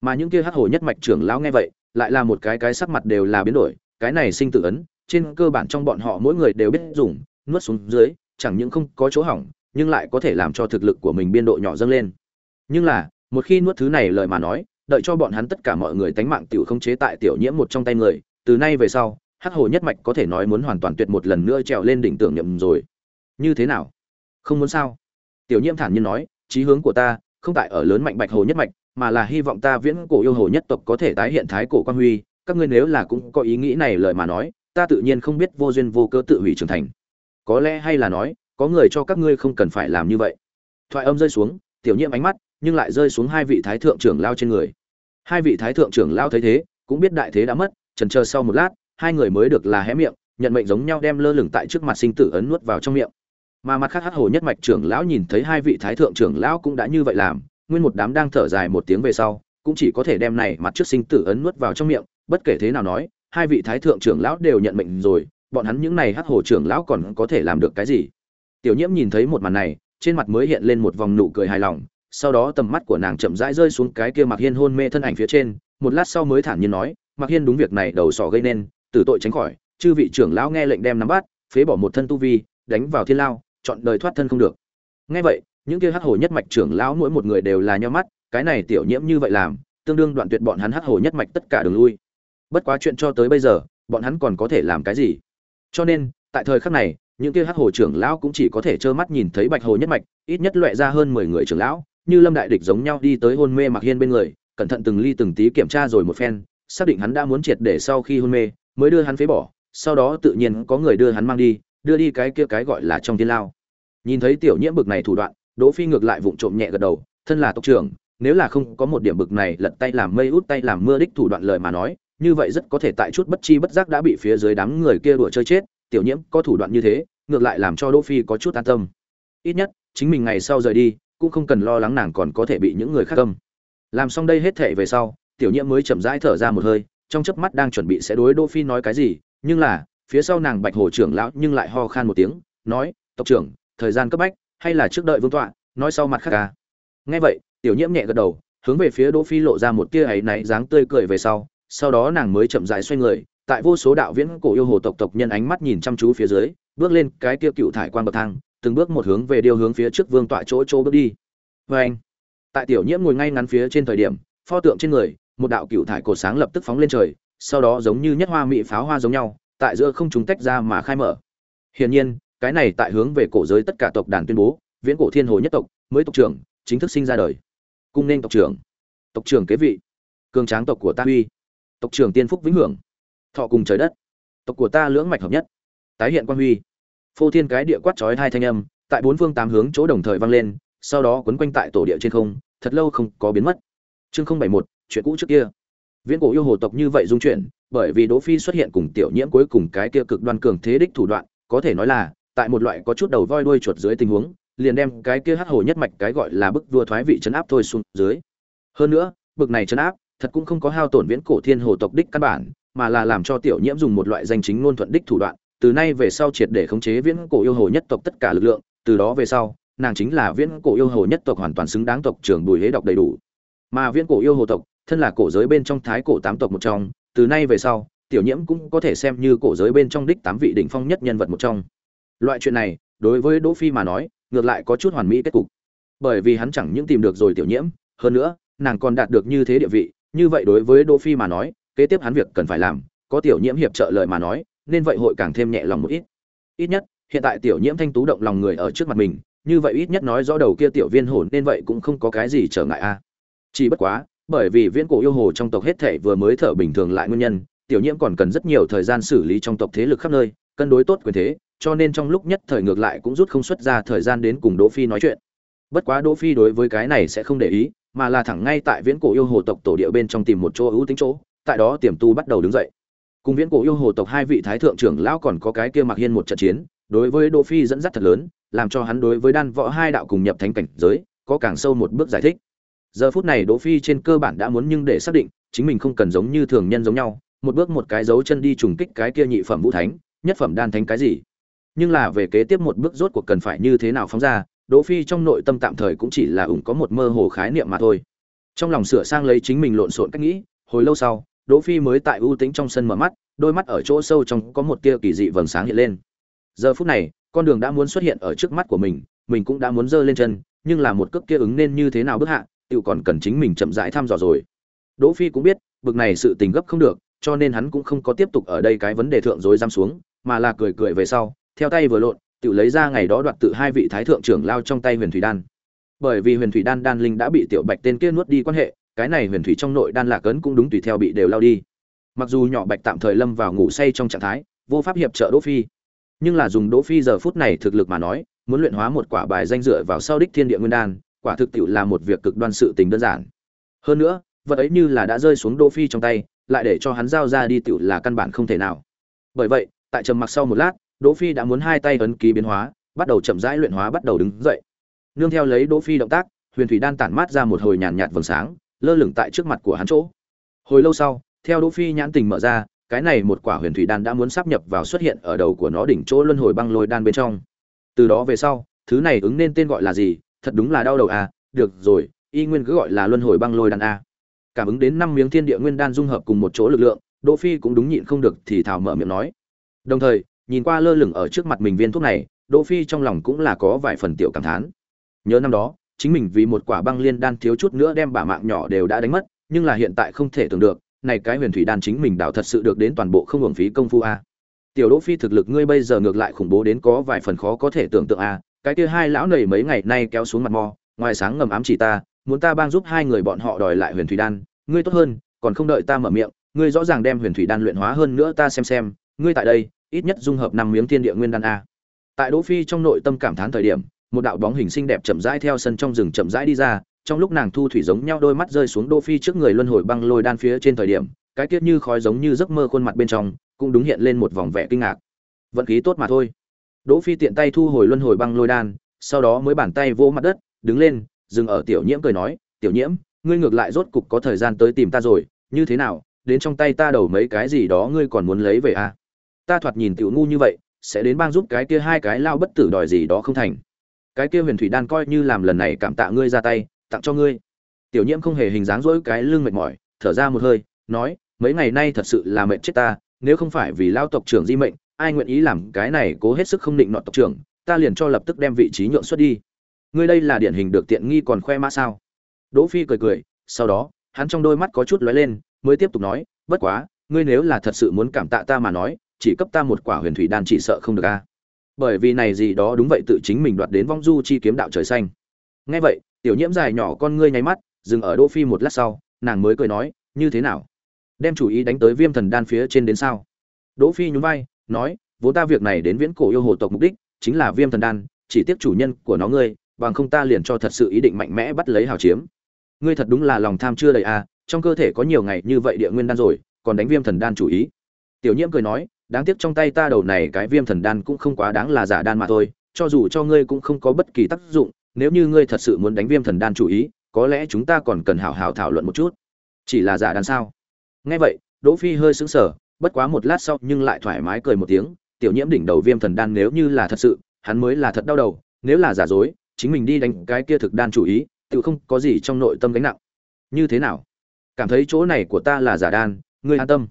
Mà những kia hắc hồ nhất mạch trưởng lão nghe vậy, lại là một cái cái sắc mặt đều là biến đổi, cái này sinh tử ấn, trên cơ bản trong bọn họ mỗi người đều biết dùng, nuốt xuống dưới, chẳng những không có chỗ hỏng, nhưng lại có thể làm cho thực lực của mình biên độ nhỏ dâng lên. Nhưng là, một khi nuốt thứ này lời mà nói, đợi cho bọn hắn tất cả mọi người tánh mạng tiểu không chế tại tiểu nhiễm một trong tay người, từ nay về sau, hắc hồ nhất mạch có thể nói muốn hoàn toàn tuyệt một lần nữa trèo lên đỉnh tưởng nhậm rồi. Như thế nào? Không muốn sao? Tiểu nhiễm thản nhiên nói, chí hướng của ta không tại ở lớn mạnh bạch hồ nhất mạch, mà là hy vọng ta viễn cổ yêu hồ nhất tộc có thể tái hiện thái cổ quan huy. Các ngươi nếu là cũng có ý nghĩ này lời mà nói, ta tự nhiên không biết vô duyên vô cớ tự hủy trưởng thành. Có lẽ hay là nói, có người cho các ngươi không cần phải làm như vậy. Thoại âm rơi xuống, tiểu nhiễm ánh mắt nhưng lại rơi xuống hai vị thái thượng trưởng lao trên người. Hai vị thái thượng trưởng lao thấy thế, cũng biết đại thế đã mất trần chờ sau một lát, hai người mới được là hé miệng, nhận mệnh giống nhau đem lơ lửng tại trước mặt sinh tử ấn nuốt vào trong miệng mà mặt khác hắc hồ nhất mạch trưởng lão nhìn thấy hai vị thái thượng trưởng lão cũng đã như vậy làm, nguyên một đám đang thở dài một tiếng về sau, cũng chỉ có thể đem này mặt trước sinh tử ấn nuốt vào trong miệng, bất kể thế nào nói, hai vị thái thượng trưởng lão đều nhận mệnh rồi, bọn hắn những này hắc hồ trưởng lão còn có thể làm được cái gì? Tiểu nhiễm nhìn thấy một màn này, trên mặt mới hiện lên một vòng nụ cười hài lòng, sau đó tầm mắt của nàng chậm rãi rơi xuống cái kia mặc hiên hôn mê thân ảnh phía trên, một lát sau mới thản nhiên nói mặc hiên đúng việc này đầu sỏ gây nên, tử tội tránh khỏi, chư vị trưởng lão nghe lệnh đem nắm bắt, phế bỏ một thân tu vi, đánh vào thiên lao chọn đời thoát thân không được. Nghe vậy, những kia hắc hổ nhất mạch trưởng lão mỗi một người đều là nhíu mắt, cái này tiểu nhiễm như vậy làm, tương đương đoạn tuyệt bọn hắn hắc hổ nhất mạch tất cả đường lui. Bất quá chuyện cho tới bây giờ, bọn hắn còn có thể làm cái gì? Cho nên, tại thời khắc này, những kia hắc hổ trưởng lão cũng chỉ có thể trơ mắt nhìn thấy bạch hồ nhất mạch, ít nhất loại ra hơn mười người trưởng lão, như lâm đại địch giống nhau đi tới hôn mê mặc hiên bên người, cẩn thận từng ly từng tí kiểm tra rồi một phen, xác định hắn đã muốn triệt để sau khi hôn mê, mới đưa hắn phế bỏ, sau đó tự nhiên có người đưa hắn mang đi đưa đi cái kia cái gọi là trong thiên lao. Nhìn thấy tiểu nhiễm bực này thủ đoạn, đỗ phi ngược lại vụng trộm nhẹ gật đầu, thân là tộc trưởng, nếu là không có một điểm bực này lật tay làm mây út tay làm mưa đích thủ đoạn lời mà nói, như vậy rất có thể tại chút bất chi bất giác đã bị phía dưới đám người kia đùa chơi chết, tiểu nhiễm có thủ đoạn như thế, ngược lại làm cho đỗ phi có chút an tâm. Ít nhất, chính mình ngày sau rời đi, cũng không cần lo lắng nàng còn có thể bị những người khác cầm làm xong đây hết thể về sau, tiểu nhiễm mới chậm rãi thở ra một hơi, trong chớp mắt đang chuẩn bị sẽ đối đỗ phi nói cái gì, nhưng là phía sau nàng bạch hồ trưởng lão nhưng lại ho khan một tiếng, nói, tộc trưởng, thời gian cấp bách, hay là trước đợi vương tọa, nói sau mặt khác ca. Nghe vậy, tiểu nhiễm nhẹ gật đầu, hướng về phía đỗ phi lộ ra một tia ấy náy dáng tươi cười về sau sau đó nàng mới chậm rãi xoay người, tại vô số đạo viễn cổ yêu hồ tộc tộc nhân ánh mắt nhìn chăm chú phía dưới, bước lên cái kia cựu thải quan bậc thang, từng bước một hướng về điều hướng phía trước vương tọa chỗ chỗ bước đi. Vê anh, tại tiểu nhiễm ngồi ngay ngắn phía trên thời điểm, pho tượng trên người, một đạo cựu thải cổ sáng lập tức phóng lên trời, sau đó giống như nhất hoa mỹ pháo hoa giống nhau tại giữa không chúng tách ra mà khai mở. Hiển nhiên, cái này tại hướng về cổ giới tất cả tộc đàn tuyên bố, viễn cổ thiên hồ nhất tộc, mới tộc trưởng, chính thức sinh ra đời. Cung nên tộc trưởng. Tộc trưởng kế vị. Cường tráng tộc của ta uy. Tộc trưởng tiên phúc vĩnh hưởng. Thọ cùng trời đất. Tộc của ta lưỡng mạch hợp nhất. Tái hiện quan huy. Phô thiên cái địa quát chói hai thanh âm, tại bốn phương tám hướng chỗ đồng thời vang lên, sau đó quấn quanh tại tổ địa trên không, thật lâu không có biến mất. Chương không bảy một, chuyện cũ trước kia viễn cổ yêu hồ tộc như vậy dung chuyển, bởi vì đỗ phi xuất hiện cùng tiểu nhiễm cuối cùng cái kia cực đoan cường thế đích thủ đoạn, có thể nói là, tại một loại có chút đầu voi đuôi chuột dưới tình huống, liền đem cái kia hắc hồ nhất mạch cái gọi là bức vua thoái vị chấn áp thôi xuống dưới. Hơn nữa, bực này chấn áp, thật cũng không có hao tổn viễn cổ thiên hồ tộc đích căn bản, mà là làm cho tiểu nhiễm dùng một loại danh chính ngôn thuận đích thủ đoạn, từ nay về sau triệt để khống chế viễn cổ yêu hồ nhất tộc tất cả lực lượng, từ đó về sau, nàng chính là viễn cổ yêu hồ nhất tộc hoàn toàn xứng đáng tộc trưởng bùi hế đọc đầy đủ. Mà viễn cổ yêu hồ tộc thân là cổ giới bên trong thái cổ tám tộc một trong, từ nay về sau, tiểu nhiễm cũng có thể xem như cổ giới bên trong đích tám vị đỉnh phong nhất nhân vật một trong. Loại chuyện này, đối với đỗ phi mà nói, ngược lại có chút hoàn mỹ kết cục. Bởi vì hắn chẳng những tìm được rồi tiểu nhiễm, hơn nữa, nàng còn đạt được như thế địa vị, như vậy đối với đỗ phi mà nói, kế tiếp hắn việc cần phải làm, có tiểu nhiễm hiệp trợ lời mà nói, nên vậy hội càng thêm nhẹ lòng một ít. Ít nhất, hiện tại tiểu nhiễm thanh tú động lòng người ở trước mặt mình, như vậy ít nhất nói rõ đầu kia tiểu viên hồn, nên vậy cũng không có cái gì trở ngại a. Chỉ bất quá bởi vì viễn cổ yêu hồ trong tộc hết thể vừa mới thở bình thường lại nguyên nhân, tiểu nhiễm còn cần rất nhiều thời gian xử lý trong tộc thế lực khắp nơi, cân đối tốt quyền thế, cho nên trong lúc nhất thời ngược lại cũng rút không xuất ra thời gian đến cùng đỗ phi nói chuyện. Bất quá đỗ phi đối với cái này sẽ không để ý, mà là thẳng ngay tại viễn cổ yêu hồ tộc tổ địa bên trong tìm một chỗ ưu tính chỗ, tại đó tiềm tu bắt đầu đứng dậy. Cùng viễn cổ yêu hồ tộc hai vị thái thượng trưởng lão còn có cái kia mặc hiên một trận chiến, đối với đỗ phi dẫn dắt thật lớn, làm cho hắn đối với đan võ hai đạo cùng nhập thánh cảnh giới, có càng sâu một bước giải thích giờ phút này đỗ phi trên cơ bản đã muốn nhưng để xác định, chính mình không cần giống như thường nhân giống nhau, một bước một cái dấu chân đi trùng kích cái kia nhị phẩm vũ thánh, nhất phẩm đan thánh cái gì. Nhưng là về kế tiếp một bước rốt cuộc cần phải như thế nào phóng ra, đỗ phi trong nội tâm tạm thời cũng chỉ là ủng có một mơ hồ khái niệm mà thôi. Trong lòng sửa sang lấy chính mình lộn xộn cách nghĩ, hồi lâu sau, đỗ phi mới tại ưu tĩnh trong sân mở mắt, đôi mắt ở chỗ sâu trong có một tia kỳ dị vầng sáng hiện lên. Giờ phút này, con đường đã muốn xuất hiện ở trước mắt của mình mình cũng đã muốn giơ lên chân, nhưng là một cước kia ứng nên như thế nào bước hạ tự còn cần chính mình chậm rãi thăm dò rồi. Đỗ phi cũng biết, bực này sự tình gấp không được, cho nên hắn cũng không có tiếp tục ở đây cái vấn đề thượng rồi giam xuống, mà là cười cười về sau, theo tay vừa lộn tự lấy ra ngày đó đoạt tự hai vị thái thượng trưởng lao trong tay huyền thủy đan. Bởi vì huyền thủy đan đan linh đã bị tiểu bạch tên kia nuốt đi quan hệ, cái này huyền thủy trong nội đan lạc ấn cũng đúng tùy theo bị đều lao đi. Mặc dù nhỏ bạch tạm thời lâm vào ngủ say trong trạng thái, vô pháp hiệp trợ đỗ phi. Nhưng là dùng đỗ phi giờ phút này thực lực mà nói, muốn luyện hóa một quả bài danh dựa vào sau đích thiên địa nguyên đan quả thực tiệu là một việc cực đoan sự tình đơn giản. Hơn nữa, vật ấy như là đã rơi xuống đỗ phi trong tay, lại để cho hắn giao ra đi tiệu là căn bản không thể nào. Bởi vậy, tại trầm mặc sau một lát, đỗ phi đã muốn hai tay ấn ký biến hóa, bắt đầu chậm rãi luyện hóa bắt đầu đứng dậy. Nương theo lấy đỗ phi động tác, huyền thủy đan tản mát ra một hồi nhàn nhạt vầng sáng, lơ lửng tại trước mặt của hắn chỗ. Hồi lâu sau, theo đỗ phi nhãn tình mở ra, cái này một quả huyền thủy đan đã muốn sắp nhập vào xuất hiện ở đầu của nó đỉnh chỗ luân hồi băng lôi đan bên trong. Từ đó về sau, thứ này ứng nên tên gọi là gì thật đúng là đau đầu à được rồi, y nguyên cứ gọi là luân hồi băng lôi đan a cảm ứng đến năm miếng thiên địa nguyên đan dung hợp cùng một chỗ lực lượng, đỗ phi cũng đúng nhịn không được thì thào mở miệng nói. Đồng thời, nhìn qua lơ lửng ở trước mặt mình viên thuốc này, đỗ phi trong lòng cũng là có vài phần tiểu cảm thán. Nhớ năm đó, chính mình vì một quả băng liên đan thiếu chút nữa đem bả mạng nhỏ đều đã đánh mất, nhưng là hiện tại không thể tưởng được, này cái huyền thủy đan chính mình đảo thật sự được đến toàn bộ không hưởng phí công phu a tiểu đỗ phi thực lực ngươi bây giờ ngược lại khủng bố đến có vài phần khó có thể tưởng tượng a cái kia hai lão nầy mấy ngày nay kéo xuống mặt mò, ngoài sáng ngầm ám chỉ ta, muốn ta bang giúp hai người bọn họ đòi lại huyền thủy đan, ngươi tốt hơn, còn không đợi ta mở miệng, ngươi rõ ràng đem huyền thủy đan luyện hóa hơn nữa ta xem xem, ngươi tại đây, ít nhất dung hợp năm miếng thiên địa nguyên đan a. Tại đỗ phi trong nội tâm cảm thán thời điểm, một đạo bóng hình xinh đẹp chậm rãi theo sân trong rừng chậm rãi đi ra, trong lúc nàng thu thủy giống nhau đôi mắt rơi xuống đỗ phi trước người luân hồi băng lôi đan phía trên thời điểm, cái tiết như khói giống như giấc mơ khuôn mặt bên trong, cũng đúng hiện lên một vòng vẻ kinh ngạc. Vận khí tốt mà thôi đỗ phi tiện tay thu hồi luân hồi băng lôi đan, sau đó mới bàn tay vỗ mặt đất, đứng lên, dừng ở tiểu nhiễm cười nói, tiểu nhiễm, ngươi ngược lại rốt cục có thời gian tới tìm ta rồi, như thế nào, đến trong tay ta đầu mấy cái gì đó ngươi còn muốn lấy về à? Ta thoạt nhìn tiểu ngu như vậy, sẽ đến bang giúp cái kia hai cái lao bất tử đòi gì đó không thành. Cái kia huyền thủy đan coi như làm lần này cảm tạ ngươi ra tay, tặng cho ngươi. Tiểu nhiễm không hề hình dáng rỗi cái lưng mệt mỏi, thở ra một hơi, nói, mấy ngày nay thật sự là mệt chết ta, nếu không phải vì lao tộc trưởng di mệnh ai nguyện ý làm cái này cố hết sức không định nọ tộc trưởng, ta liền cho lập tức đem vị trí nhượng xuất đi. Ngươi đây là điển hình được tiện nghi còn khoe mã sao? Đỗ phi cười cười, sau đó, hắn trong đôi mắt có chút lóe lên, mới tiếp tục nói, bất quá, ngươi nếu là thật sự muốn cảm tạ ta mà nói, chỉ cấp ta một quả huyền thủy đan chỉ sợ không được a. Bởi vì này gì đó đúng vậy tự chính mình đoạt đến vong du chi kiếm đạo trời xanh. Nghe vậy, tiểu nhiễm dài nhỏ con ngươi nháy mắt, dừng ở đỗ phi một lát sau, nàng mới cười nói, như thế nào? Đem chủ ý đánh tới viêm thần đan phía trên đến sao? Đỗ phi nhún vai nói, vốn ta việc này đến viễn cổ yêu hồ tộc mục đích chính là viêm thần đan, chỉ tiếc chủ nhân của nó ngươi, bằng không ta liền cho thật sự ý định mạnh mẽ bắt lấy hào chiếm. Ngươi thật đúng là lòng tham chưa đầy à trong cơ thể có nhiều ngày như vậy địa nguyên đan rồi, còn đánh viêm thần đan chủ ý. Tiểu nhiễm cười nói, đáng tiếc trong tay ta đầu này cái viêm thần đan cũng không quá đáng là giả đan mà thôi, cho dù cho ngươi cũng không có bất kỳ tác dụng, nếu như ngươi thật sự muốn đánh viêm thần đan chủ ý, có lẽ chúng ta còn cần hảo hảo thảo luận một chút. Chỉ là giả đan sao? Nghe vậy, đỗ phi hơi sững sờ bất quá một lát sau nhưng lại thoải mái cười một tiếng, tiểu nhiễm đỉnh đầu viêm thần đan nếu như là thật sự, hắn mới là thật đau đầu, nếu là giả dối, chính mình đi đánh cái kia thực đan chủ ý, tự không có gì trong nội tâm gánh nặng. Như thế nào? Cảm thấy chỗ này của ta là giả đan, ngươi an tâm.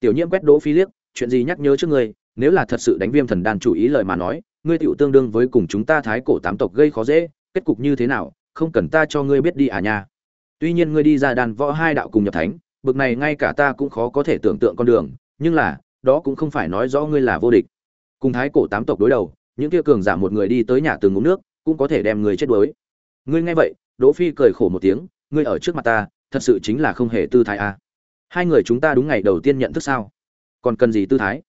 Tiểu nhiễm quét đỗ phi liếc, chuyện gì nhắc nhớ trước ngươi, nếu là thật sự đánh viêm thần đan chủ ý lời mà nói, ngươi tiểu tương đương với cùng chúng ta thái cổ tám tộc gây khó dễ, kết cục như thế nào, không cần ta cho ngươi biết đi à nha. Tuy nhiên ngươi đi ra đàn võ hai đạo cùng nhập thánh, bực này ngay cả ta cũng khó có thể tưởng tượng con đường nhưng là, đó cũng không phải nói rõ ngươi là vô địch. Cùng thái cổ tám tộc đối đầu, những kia cường giả một người đi tới nhà từng uống nước, cũng có thể đem người chết đuối. Ngươi nghe vậy, đỗ phi cười khổ một tiếng, ngươi ở trước mặt ta, thật sự chính là không hề tư thái à. hai người chúng ta đúng ngày đầu tiên nhận thức sao? Còn cần gì tư thái?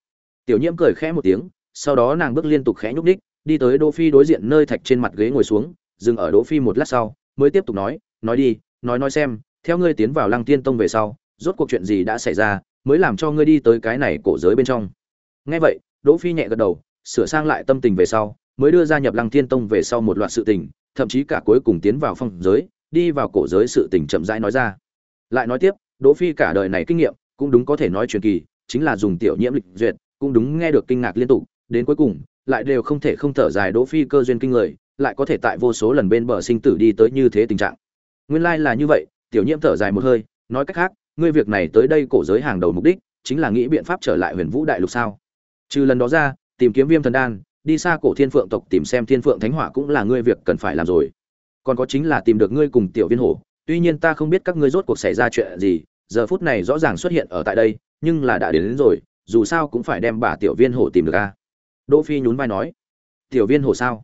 Tiểu nhiễm cười khẽ một tiếng, sau đó nàng bước liên tục khẽ nhúc đích đi tới đỗ phi đối diện nơi thạch trên mặt ghế ngồi xuống, dừng ở đỗ phi một lát sau, mới tiếp tục nói nói đi, nói nói xem, theo ngươi tiến vào lăng tiên tông về sau, rốt cuộc chuyện gì đã xảy ra mới làm cho ngươi đi tới cái này cổ giới bên trong. Nghe vậy, đỗ phi nhẹ gật đầu, sửa sang lại tâm tình về sau, mới đưa ra nhập lăng thiên tông về sau một loạt sự tình, thậm chí cả cuối cùng tiến vào phong giới, đi vào cổ giới sự tình chậm rãi nói ra. Lại nói tiếp, đỗ phi cả đời này kinh nghiệm, cũng đúng có thể nói truyền kỳ, chính là dùng tiểu nhiễm lịch duyệt, cũng đúng nghe được kinh ngạc liên tục, đến cuối cùng, lại đều không thể không thở dài đỗ phi cơ duyên kinh người, lại có thể tại vô số lần bên bờ sinh tử đi tới như thế tình trạng. Nguyên lai là như vậy, tiểu nhiễm thở dài một hơi, nói cách khác ngươi việc này tới đây cổ giới hàng đầu mục đích chính là nghĩ biện pháp trở lại huyền vũ đại lục sao? Trừ lần đó ra tìm kiếm viêm thần đan đi xa cổ thiên phượng tộc tìm xem thiên phượng thánh hỏa cũng là ngươi việc cần phải làm rồi. Còn có chính là tìm được ngươi cùng tiểu viên hổ tuy nhiên ta không biết các ngươi rốt cuộc xảy ra chuyện gì giờ phút này rõ ràng xuất hiện ở tại đây nhưng là đã đến, đến rồi dù sao cũng phải đem bà tiểu viên hổ tìm được a. Đỗ phi nhún vai nói tiểu viên hổ sao?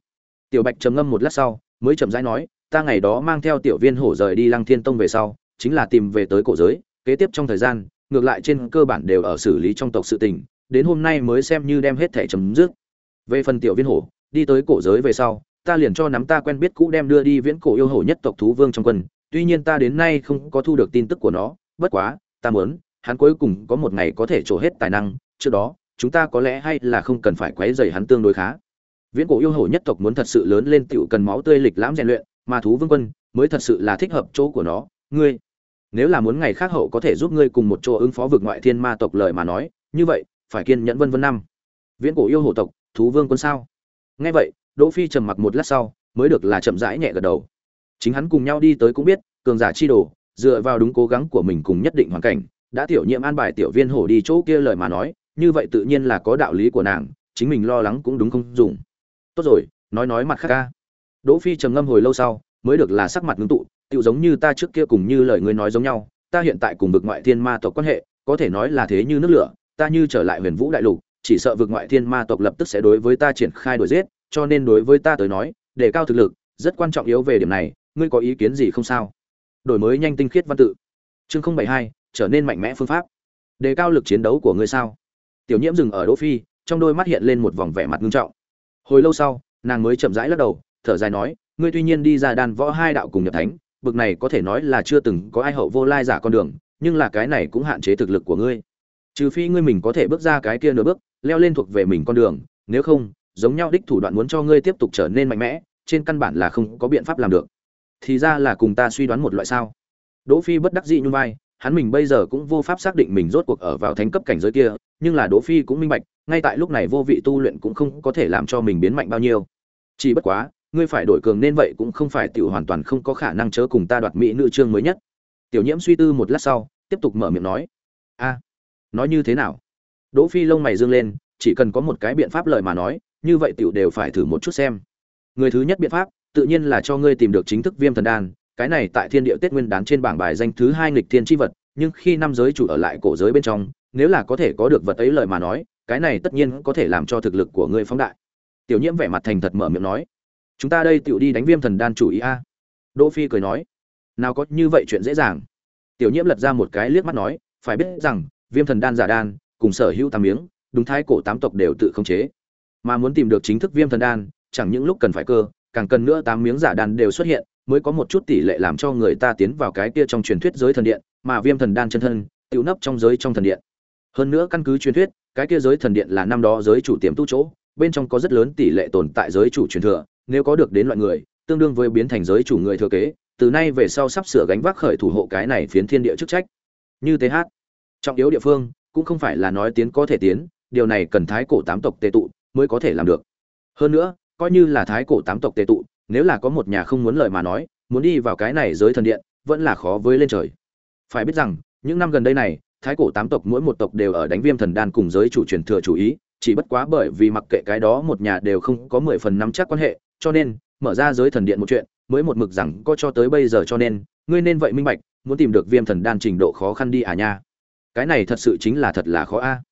Tiểu bạch trầm ngâm một lát sau mới chậm rãi nói ta ngày đó mang theo tiểu viên hổ rời đi lăng thiên tông về sau chính là tìm về tới cổ giới kế tiếp trong thời gian, ngược lại trên cơ bản đều ở xử lý trong tộc sự tình, đến hôm nay mới xem như đem hết thể chấm dứt. Về phần tiểu viên hổ, đi tới cổ giới về sau, ta liền cho nắm ta quen biết cũ đem đưa đi viễn cổ yêu hổ nhất tộc thú vương trong quân, tuy nhiên ta đến nay không có thu được tin tức của nó, bất quá, ta muốn, hắn cuối cùng có một ngày có thể trổ hết tài năng, trước đó, chúng ta có lẽ hay là không cần phải quấy rầy hắn tương đối khá. Viễn cổ yêu hổ nhất tộc muốn thật sự lớn lên tựu cần máu tươi lịch lãm rèn luyện, mà thú vương quân mới thật sự là thích hợp chỗ của nó. Ngươi nếu là muốn ngày khác hậu có thể giúp ngươi cùng một chỗ ứng phó vực ngoại thiên ma tộc lời mà nói, như vậy, phải kiên nhẫn vân vân năm. Viễn cổ yêu hổ tộc, thú vương quân sao? Nghe vậy, đỗ phi trầm mặc một lát sau, mới được là chậm rãi nhẹ gật đầu. Chính hắn cùng nhau đi tới cũng biết, cường giả chi đồ, dựa vào đúng cố gắng của mình cùng nhất định hoàn cảnh, đã tiểu nhiệm an bài tiểu viên hổ đi chỗ kia lời mà nói, như vậy tự nhiên là có đạo lý của nàng, chính mình lo lắng cũng đúng không dùng. Tốt rồi, nói nói mặt khác ca. Đỗ phi trầm ngâm hồi lâu sau, mới được là sắc mặt ngưng tụ tự giống như ta trước kia cùng như lời ngươi nói giống nhau, ta hiện tại cùng vực ngoại thiên ma tộc quan hệ, có thể nói là thế như nước lửa, ta như trở lại huyền vũ đại lục, chỉ sợ vực ngoại thiên ma tộc lập tức sẽ đối với ta triển khai đuổi giết, cho nên đối với ta tới nói, đề cao thực lực, rất quan trọng yếu về điểm này, ngươi có ý kiến gì không sao? Đổi mới nhanh tinh khiết văn tự. Chương không bảy hai, trở nên mạnh mẽ phương pháp. Đề cao lực chiến đấu của ngươi sao? Tiểu nhiễm dừng ở đỗ phi, trong đôi mắt hiện lên một vòng vẻ mặt nghiêm trọng. Hồi lâu sau, nàng mới chậm rãi lắc đầu, thở dài nói, ngươi tuy nhiên đi ra đan võ hai đạo cùng nhập thánh bực này có thể nói là chưa từng có ai hậu vô lai giả con đường, nhưng là cái này cũng hạn chế thực lực của ngươi. Trừ phi ngươi mình có thể bước ra cái kia nửa bước, leo lên thuộc về mình con đường, nếu không, giống nhau đích thủ đoạn muốn cho ngươi tiếp tục trở nên mạnh mẽ, trên căn bản là không có biện pháp làm được. Thì ra là cùng ta suy đoán một loại sao? Đỗ phi bất đắc dĩ nhún vai, hắn mình bây giờ cũng vô pháp xác định mình rốt cuộc ở vào thánh cấp cảnh giới kia, nhưng là đỗ phi cũng minh bạch, ngay tại lúc này vô vị tu luyện cũng không có thể làm cho mình biến mạnh bao nhiêu. Chỉ bất quá ngươi phải đổi cường nên vậy cũng không phải tiểu hoàn toàn không có khả năng chớ cùng ta đoạt mỹ nữ trương mới nhất. Tiểu nhiễm suy tư một lát sau, tiếp tục mở miệng nói. A, nói như thế nào? Đỗ phi lông mày dương lên, chỉ cần có một cái biện pháp lời mà nói, như vậy tiểu đều phải thử một chút xem. Người thứ nhất biện pháp, tự nhiên là cho ngươi tìm được chính thức viêm thần đan, cái này tại thiên địa tết nguyên đán trên bảng bài danh thứ hai nghịch thiên chi vật, nhưng khi năm giới chủ ở lại cổ giới bên trong, nếu là có thể có được vật ấy lời mà nói, cái này tất nhiên có thể làm cho thực lực của ngươi phóng đại. Tiểu nhiễm vẻ mặt thành thật mở miệng nói chúng ta đây tiểu đi đánh viêm thần đan chủ ý a. Đỗ phi cười nói. Nào có như vậy chuyện dễ dàng. Tiểu nhiễm lật ra một cái liếc mắt nói, phải biết rằng, viêm thần đan giả đan, cùng sở hữu tam miếng, đúng thái cổ tám tộc đều tự khống chế. Mà muốn tìm được chính thức viêm thần đan, chẳng những lúc cần phải cơ, càng cần nữa tám miếng giả đan đều xuất hiện, mới có một chút tỷ lệ làm cho người ta tiến vào cái kia trong truyền thuyết giới thần điện, mà viêm thần đan chân thân, tiểu nấp trong giới trong thần điện. Hơn nữa căn cứ truyền thuyết, cái kia giới thần điện là năm đó giới chủ tiềm tu chỗ, bên trong có rất lớn tỷ lệ tồn tại giới chủ truyền thừa nếu có được đến loại người, tương đương với biến thành giới chủ người thừa kế, từ nay về sau sắp sửa gánh vác khởi thủ hộ cái này phiến thiên địa chức trách. Như thế hát, trọng yếu địa phương cũng không phải là nói tiến có thể tiến, điều này cần thái cổ tám tộc tề tụ mới có thể làm được. Hơn nữa, coi như là thái cổ tám tộc tề tụ, nếu là có một nhà không muốn lời mà nói, muốn đi vào cái này giới thần điện, vẫn là khó với lên trời. Phải biết rằng, những năm gần đây này, thái cổ tám tộc mỗi một tộc đều ở đánh viêm thần đan cùng giới chủ truyền thừa chủ ý, chỉ bất quá bởi vì mặc kệ cái đó một nhà đều không có mười phần năm chắc quan hệ cho nên, mở ra giới thần điện một chuyện, mới một mực rằng có cho tới bây giờ cho nên, ngươi nên vậy minh bạch, muốn tìm được viêm thần đan trình độ khó khăn đi à nha. Cái này thật sự chính là thật là khó a.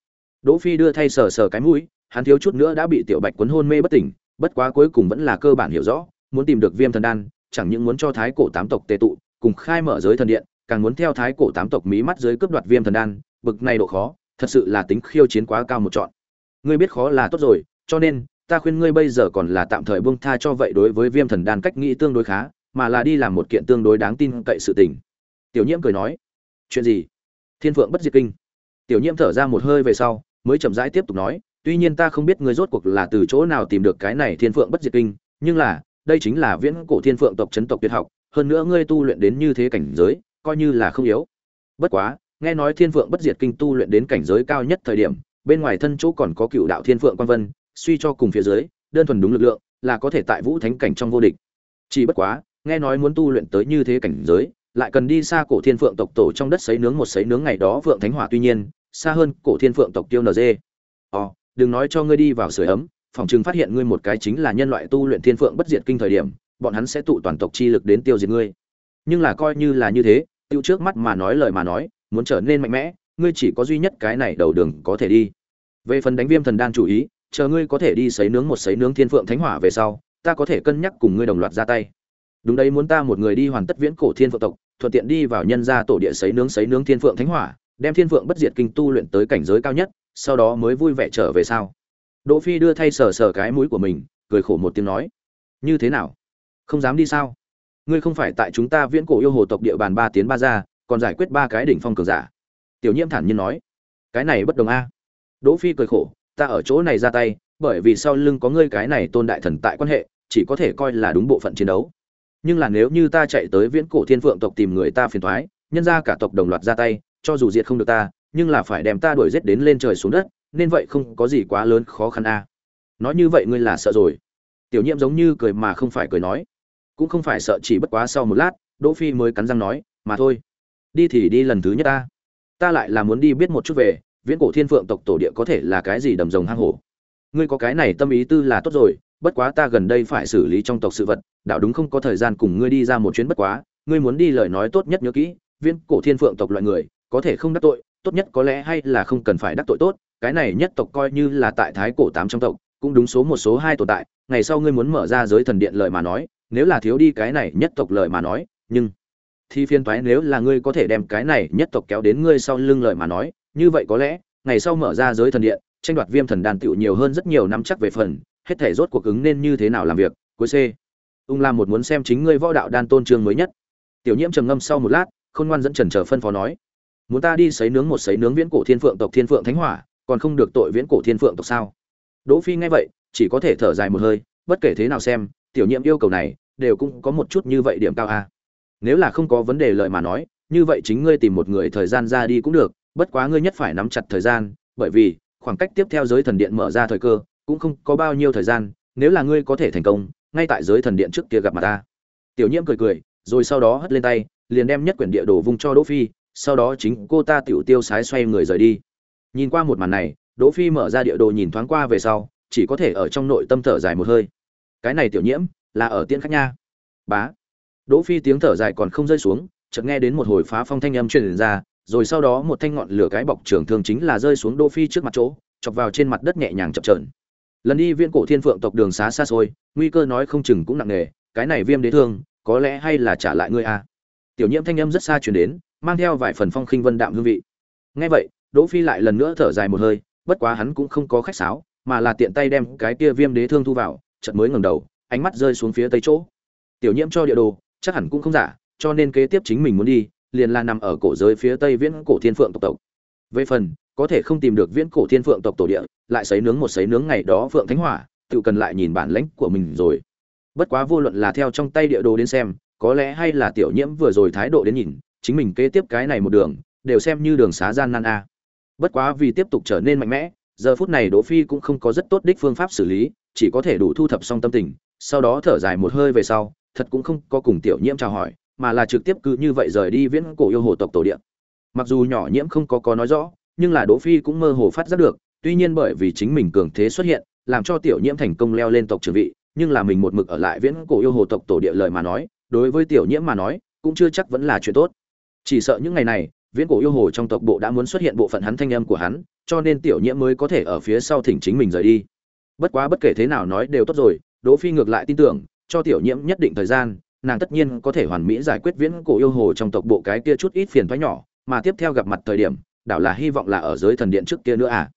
Đỗ phi đưa thay sờ sờ cái mũi, hắn thiếu chút nữa đã bị tiểu bạch cuốn hôn mê bất tỉnh, bất quá cuối cùng vẫn là cơ bản hiểu rõ, muốn tìm được viêm thần đan, chẳng những muốn cho thái cổ tám tộc tề tụ, cùng khai mở giới thần điện, càng muốn theo thái cổ tám tộc mí mắt dưới cướp đoạt viêm thần đan, bực này độ khó, thật sự là tính khiêu chiến quá cao một chọn. Ngươi biết khó là tốt rồi, cho nên ta khuyên ngươi bây giờ còn là tạm thời buông tha cho vậy đối với viêm thần đan cách nghĩ tương đối khá, mà là đi làm một kiện tương đối đáng tin cậy sự tình. Tiểu nhiễm cười nói. Chuyện gì? Thiên phượng bất diệt kinh. Tiểu nhiễm thở ra một hơi về sau, mới chậm rãi tiếp tục nói. Tuy nhiên ta không biết ngươi rốt cuộc là từ chỗ nào tìm được cái này thiên phượng bất diệt kinh, nhưng là, đây chính là viễn cổ thiên phượng tộc chấn tộc tuyệt học, hơn nữa ngươi tu luyện đến như thế cảnh giới, coi như là không yếu. Bất quá, nghe nói thiên phượng bất diệt kinh tu luyện đến cảnh giới cao nhất thời điểm, bên ngoài thân chỗ còn có cựu đạo thiên phượng quan vân suy cho cùng phía dưới, đơn thuần đúng lực lượng là có thể tại vũ thánh cảnh trong vô địch. Chỉ bất quá, nghe nói muốn tu luyện tới như thế cảnh giới, lại cần đi xa cổ thiên phượng tộc tổ trong đất sấy nướng một sấy nướng ngày đó vượng thánh hỏa tuy nhiên, xa hơn cổ thiên phượng tộc tiêu nd ồ, đừng nói cho ngươi đi vào sưởi ấm, phòng chừng phát hiện ngươi một cái chính là nhân loại tu luyện thiên phượng bất diệt kinh thời điểm, bọn hắn sẽ tụ toàn tộc chi lực đến tiêu diệt ngươi. Nhưng là coi như là như thế, tiêu trước mắt mà nói lời mà nói, muốn trở nên mạnh mẽ, ngươi chỉ có duy nhất cái này đầu đường có thể đi. Về phần đánh viêm thần đan chủ ý chờ ngươi có thể đi sấy nướng một sấy nướng thiên phượng thánh hỏa về sau, ta có thể cân nhắc cùng ngươi đồng loạt ra tay. Đúng đấy, muốn ta một người đi hoàn tất viễn cổ thiên phượng tộc, thuận tiện đi vào nhân gia tổ địa sấy nướng sấy nướng thiên phượng thánh hỏa, đem thiên phượng bất diệt kinh tu luyện tới cảnh giới cao nhất, sau đó mới vui vẻ trở về sau đỗ phi đưa thay sờ sờ cái mũi của mình, cười khổ một tiếng nói. Như thế nào? Không dám đi sao? Ngươi không phải tại chúng ta viễn cổ yêu hồ tộc địa bàn ba tiến ba ra, còn giải quyết ba cái đỉnh phong cường giả. Tiểu nhiễm thản nhiên nói. Cái này bất đồng a. Đỗ phi cười khổ ta ở chỗ này ra tay, bởi vì sau lưng có ngươi cái này tôn đại thần tại quan hệ, chỉ có thể coi là đúng bộ phận chiến đấu. Nhưng là nếu như ta chạy tới viễn cổ thiên phượng tộc tìm người ta phiền toái nhân ra cả tộc đồng loạt ra tay, cho dù diệt không được ta, nhưng là phải đem ta đuổi giết đến lên trời xuống đất, nên vậy không có gì quá lớn khó khăn a. Nói như vậy ngươi là sợ rồi. Tiểu nhiệm giống như cười mà không phải cười nói. Cũng không phải sợ chỉ bất quá sau một lát, đỗ phi mới cắn răng nói, mà thôi, đi thì đi lần thứ nhất ta. Ta lại là muốn đi biết một chút về viễn cổ thiên phượng tộc tổ địa có thể là cái gì đầm rồng hang hổ? Ngươi có cái này tâm ý tư là tốt rồi, bất quá ta gần đây phải xử lý trong tộc sự vật, đạo đúng không có thời gian cùng ngươi đi ra một chuyến bất quá, ngươi muốn đi lời nói tốt nhất nhớ kỹ, viễn cổ thiên phượng tộc loại người, có thể không đắc tội, tốt nhất có lẽ hay là không cần phải đắc tội tốt, cái này nhất tộc coi như là tại thái cổ tám trong tộc, cũng đúng số một số hai tồn tại, ngày sau ngươi muốn mở ra giới thần điện lời mà nói, nếu là thiếu đi cái này nhất tộc lời mà nói, nhưng thì phiên thoái nếu là ngươi có thể đem cái này nhất tộc kéo đến ngươi sau lưng lời mà nói như vậy có lẽ, ngày sau mở ra giới thần điện, tranh đoạt viêm thần đàn tựu nhiều hơn rất nhiều năm chắc về phần, hết thể rốt cuộc ứng nên như thế nào làm việc, cuối c. Ung lam một muốn xem chính ngươi võ đạo đan tôn trương mới nhất. Tiểu nhiễm trầm ngâm sau một lát, khôn ngoan dẫn trần chờ phân phó nói. Muốn ta đi sấy nướng một sấy nướng viễn cổ thiên phượng tộc thiên phượng thánh hỏa, còn không được tội viễn cổ thiên phượng tộc sao? Đỗ phi nghe vậy, chỉ có thể thở dài một hơi, bất kể thế nào xem, tiểu nhiệm yêu cầu này, đều cũng có một chút như vậy điểm cao a nếu là không có vấn đề lợi mà nói, như vậy chính ngươi tìm một người thời gian ra đi cũng được bất quá ngươi nhất phải nắm chặt thời gian, bởi vì, khoảng cách tiếp theo giới thần điện mở ra thời cơ, cũng không có bao nhiêu thời gian, nếu là ngươi có thể thành công, ngay tại giới thần điện trước kia gặp mặt ta. Tiểu nhiễm cười cười, rồi sau đó hất lên tay, liền đem nhất quyển địa đồ vung cho đỗ phi, sau đó chính cô ta tiểu tiêu sái xoay người rời đi. Nhìn qua một màn này, đỗ phi mở ra địa đồ nhìn thoáng qua về sau, chỉ có thể ở trong nội tâm thở dài một hơi. Cái này tiểu nhiễm, là ở Tiên khách nha. Bá. Đỗ phi tiếng thở dài còn không rơi xuống, chợt nghe đến một hồi phá phong thanh âm truyền ra rồi sau đó một thanh ngọn lửa cái bọc trường thương chính là rơi xuống đỗ phi trước mặt chỗ, chọc vào trên mặt đất nhẹ nhàng chập chờn. Lần đi viên cổ thiên phượng tộc đường xá xa xôi, nguy cơ nói không chừng cũng nặng nề, cái này viêm đế thương, có lẽ hay là trả lại ngươi a à. tiểu nhiễm thanh âm rất xa truyền đến, mang theo vài phần phong khinh vân đạm hương vị. Nghe vậy, đỗ phi lại lần nữa thở dài một hơi, bất quá hắn cũng không có khách sáo, mà là tiện tay đem cái kia viêm đế thương thu vào, chợt mới ngẩng đầu, ánh mắt rơi xuống phía tây chỗ. Tiểu nhiễm cho địa đồ, chắc hẳn cũng không giả, cho nên kế tiếp chính mình muốn đi liền là nằm ở cổ giới phía tây viễn cổ thiên phượng tộc tộc. Về phần, có thể không tìm được viễn cổ thiên phượng tộc tổ địa, lại sấy nướng một sấy nướng ngày đó phượng thánh hỏa, tự cần lại nhìn bản lãnh của mình rồi. Bất quá vô luận là theo trong tay địa đồ đến xem, có lẽ hay là tiểu nhiễm vừa rồi thái độ đến nhìn, chính mình kế tiếp cái này một đường, đều xem như đường xá gian nan a. Bất quá vì tiếp tục trở nên mạnh mẽ, giờ phút này đỗ phi cũng không có rất tốt đích phương pháp xử lý, chỉ có thể đủ thu thập xong tâm tình, sau đó thở dài một hơi về sau, thật cũng không có cùng tiểu nhiễm chào hỏi mà là trực tiếp cứ như vậy rời đi viễn cổ yêu hồ tộc tổ địa. Mặc dù nhỏ nhiễm không có có nói rõ, nhưng là đỗ phi cũng mơ hồ phát giác được, tuy nhiên bởi vì chính mình cường thế xuất hiện, làm cho tiểu nhiễm thành công leo lên tộc trưởng vị, nhưng là mình một mực ở lại viễn cổ yêu hồ tộc tổ địa lời mà nói, đối với tiểu nhiễm mà nói, cũng chưa chắc vẫn là chuyện tốt. Chỉ sợ những ngày này, viễn cổ yêu hồ trong tộc bộ đã muốn xuất hiện bộ phận hắn thanh âm của hắn, cho nên tiểu nhiễm mới có thể ở phía sau thỉnh chính mình rời đi. Bất quá bất kể thế nào nói đều tốt rồi, đỗ phi ngược lại tin tưởng, cho tiểu nhiễm nhất định thời gian nàng tất nhiên có thể hoàn mỹ giải quyết viễn cổ yêu hồ trong tộc bộ cái kia chút ít phiền thoái nhỏ, mà tiếp theo gặp mặt thời điểm, đảo là hy vọng là ở giới thần điện trước kia nữa à.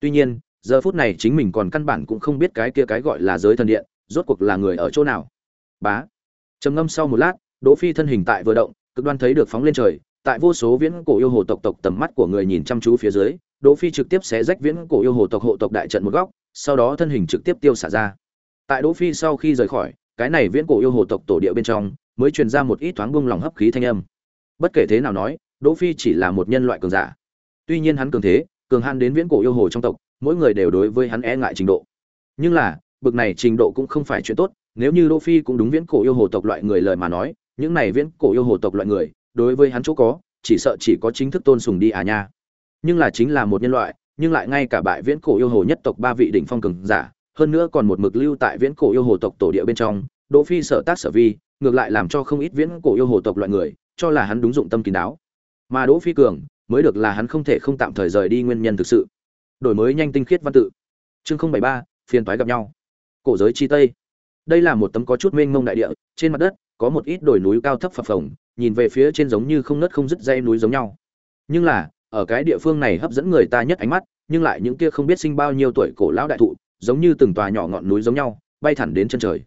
Tuy nhiên, giờ phút này chính mình còn căn bản cũng không biết cái kia cái gọi là giới thần điện, rốt cuộc là người ở chỗ nào. Bá. Trầm ngâm sau một lát, đỗ phi thân hình tại vừa động, cực đoan thấy được phóng lên trời, tại vô số viễn cổ yêu hồ tộc tộc tầm mắt của người nhìn chăm chú phía dưới, đỗ phi trực tiếp xé rách viễn cổ yêu hồ tộc hộ tộc đại trận một góc, sau đó thân hình trực tiếp tiêu xả ra. Tại đỗ phi sau khi rời khỏi cái này viễn cổ yêu hồ tộc tổ địa bên trong, mới truyền ra một ít thoáng buông lòng hấp khí thanh âm. Bất kể thế nào nói, đỗ phi chỉ là một nhân loại cường giả. Tuy nhiên hắn cường thế, cường han đến viễn cổ yêu hồ trong tộc, mỗi người đều đối với hắn e ngại trình độ. Nhưng là, bực này trình độ cũng không phải chuyện tốt, nếu như đỗ phi cũng đúng viễn cổ yêu hồ tộc loại người lời mà nói, những này viễn cổ yêu hồ tộc loại người, đối với hắn chỗ có, chỉ sợ chỉ có chính thức tôn sùng đi à nha. Nhưng là chính là một nhân loại, nhưng lại ngay cả bại viễn cổ yêu hồ nhất tộc ba vị đỉnh phong cường giả hơn nữa còn một mực lưu tại viễn cổ yêu hồ tộc tổ địa bên trong, đỗ phi sở tác sở vi, ngược lại làm cho không ít viễn cổ yêu hồ tộc loại người, cho là hắn đúng dụng tâm kín đáo. Mà đỗ phi cường, mới được là hắn không thể không tạm thời rời đi nguyên nhân thực sự. Đổi mới nhanh tinh khiết văn tự. Chương không bảy ba, phiền toái gặp nhau. Cổ giới chi tây. Đây là một tấm có chút mênh mông đại địa, trên mặt đất, có một ít đồi núi cao thấp phập phồng, nhìn về phía trên giống như không nứt không dứt dây núi giống nhau. Nhưng là, ở cái địa phương này hấp dẫn người ta nhất ánh mắt, nhưng lại những kia không biết sinh bao nhiêu tuổi cổ lão đại thụ giống như từng tòa nhỏ ngọn núi giống nhau, bay thẳng đến chân trời.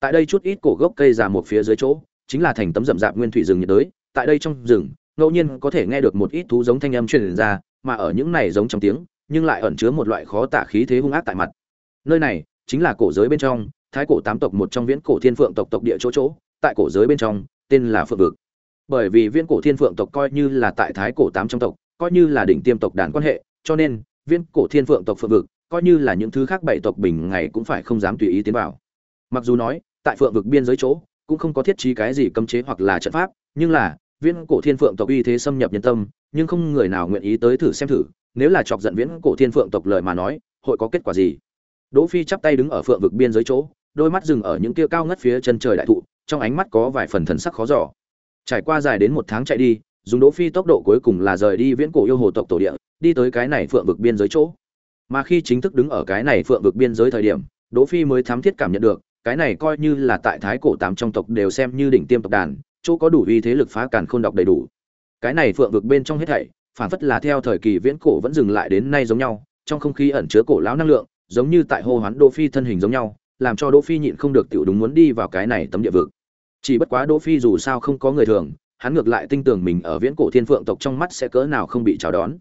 Tại đây chút ít cổ gốc cây già một phía dưới chỗ, chính là thành tấm rậm rạp nguyên thủy rừng nhiệt đới. Tại đây trong rừng, ngẫu nhiên có thể nghe được một ít thú giống thanh âm truyền ra, mà ở những này giống trong tiếng, nhưng lại ẩn chứa một loại khó tả khí thế hung ác tại mặt. Nơi này chính là cổ giới bên trong, thái cổ tám tộc một trong viễn cổ thiên phượng tộc tộc địa chỗ chỗ, tại cổ giới bên trong, tên là phượng vực. Bởi vì viễn cổ thiên phượng tộc coi như là tại thái cổ tám trong tộc, coi như là đỉnh tiêm tộc đàn quan hệ, cho nên, viễn cổ thiên phượng tộc phượng vực coi như là những thứ khác bảy tộc bình ngày cũng phải không dám tùy ý tiến vào. Mặc dù nói, tại phượng vực biên giới chỗ, cũng không có thiết trí cái gì cấm chế hoặc là trận pháp, nhưng là, viễn cổ thiên phượng tộc uy thế xâm nhập nhân tâm, nhưng không người nào nguyện ý tới thử xem thử, nếu là chọc giận viễn cổ thiên phượng tộc lời mà nói, hội có kết quả gì? Đỗ phi chắp tay đứng ở phượng vực biên giới chỗ, đôi mắt dừng ở những kia cao ngất phía chân trời đại thụ, trong ánh mắt có vài phần thần sắc khó dò. Trải qua dài đến một tháng chạy đi, dùng đỗ phi tốc độ cuối cùng là rời đi viễn cổ yêu hồ tộc tổ địa, đi tới cái này phượng vực biên giới chỗ mà khi chính thức đứng ở cái này phượng vực biên giới thời điểm, đỗ phi mới thám thiết cảm nhận được, cái này coi như là tại thái cổ tám trong tộc đều xem như đỉnh tiêm tộc đàn, chỗ có đủ uy thế lực phá càn khôn đọc đầy đủ. Cái này phượng vực bên trong hết thảy, phản phất là theo thời kỳ viễn cổ vẫn dừng lại đến nay giống nhau, trong không khí ẩn chứa cổ lão năng lượng, giống như tại hô hoán đỗ phi thân hình giống nhau, làm cho đỗ phi nhịn không được tiểu đúng muốn đi vào cái này tấm địa vực. Chỉ bất quá đỗ phi dù sao không có người thường, hắn ngược lại tin tưởng mình ở viễn cổ thiên phượng tộc trong mắt sẽ cỡ nào không bị chào đón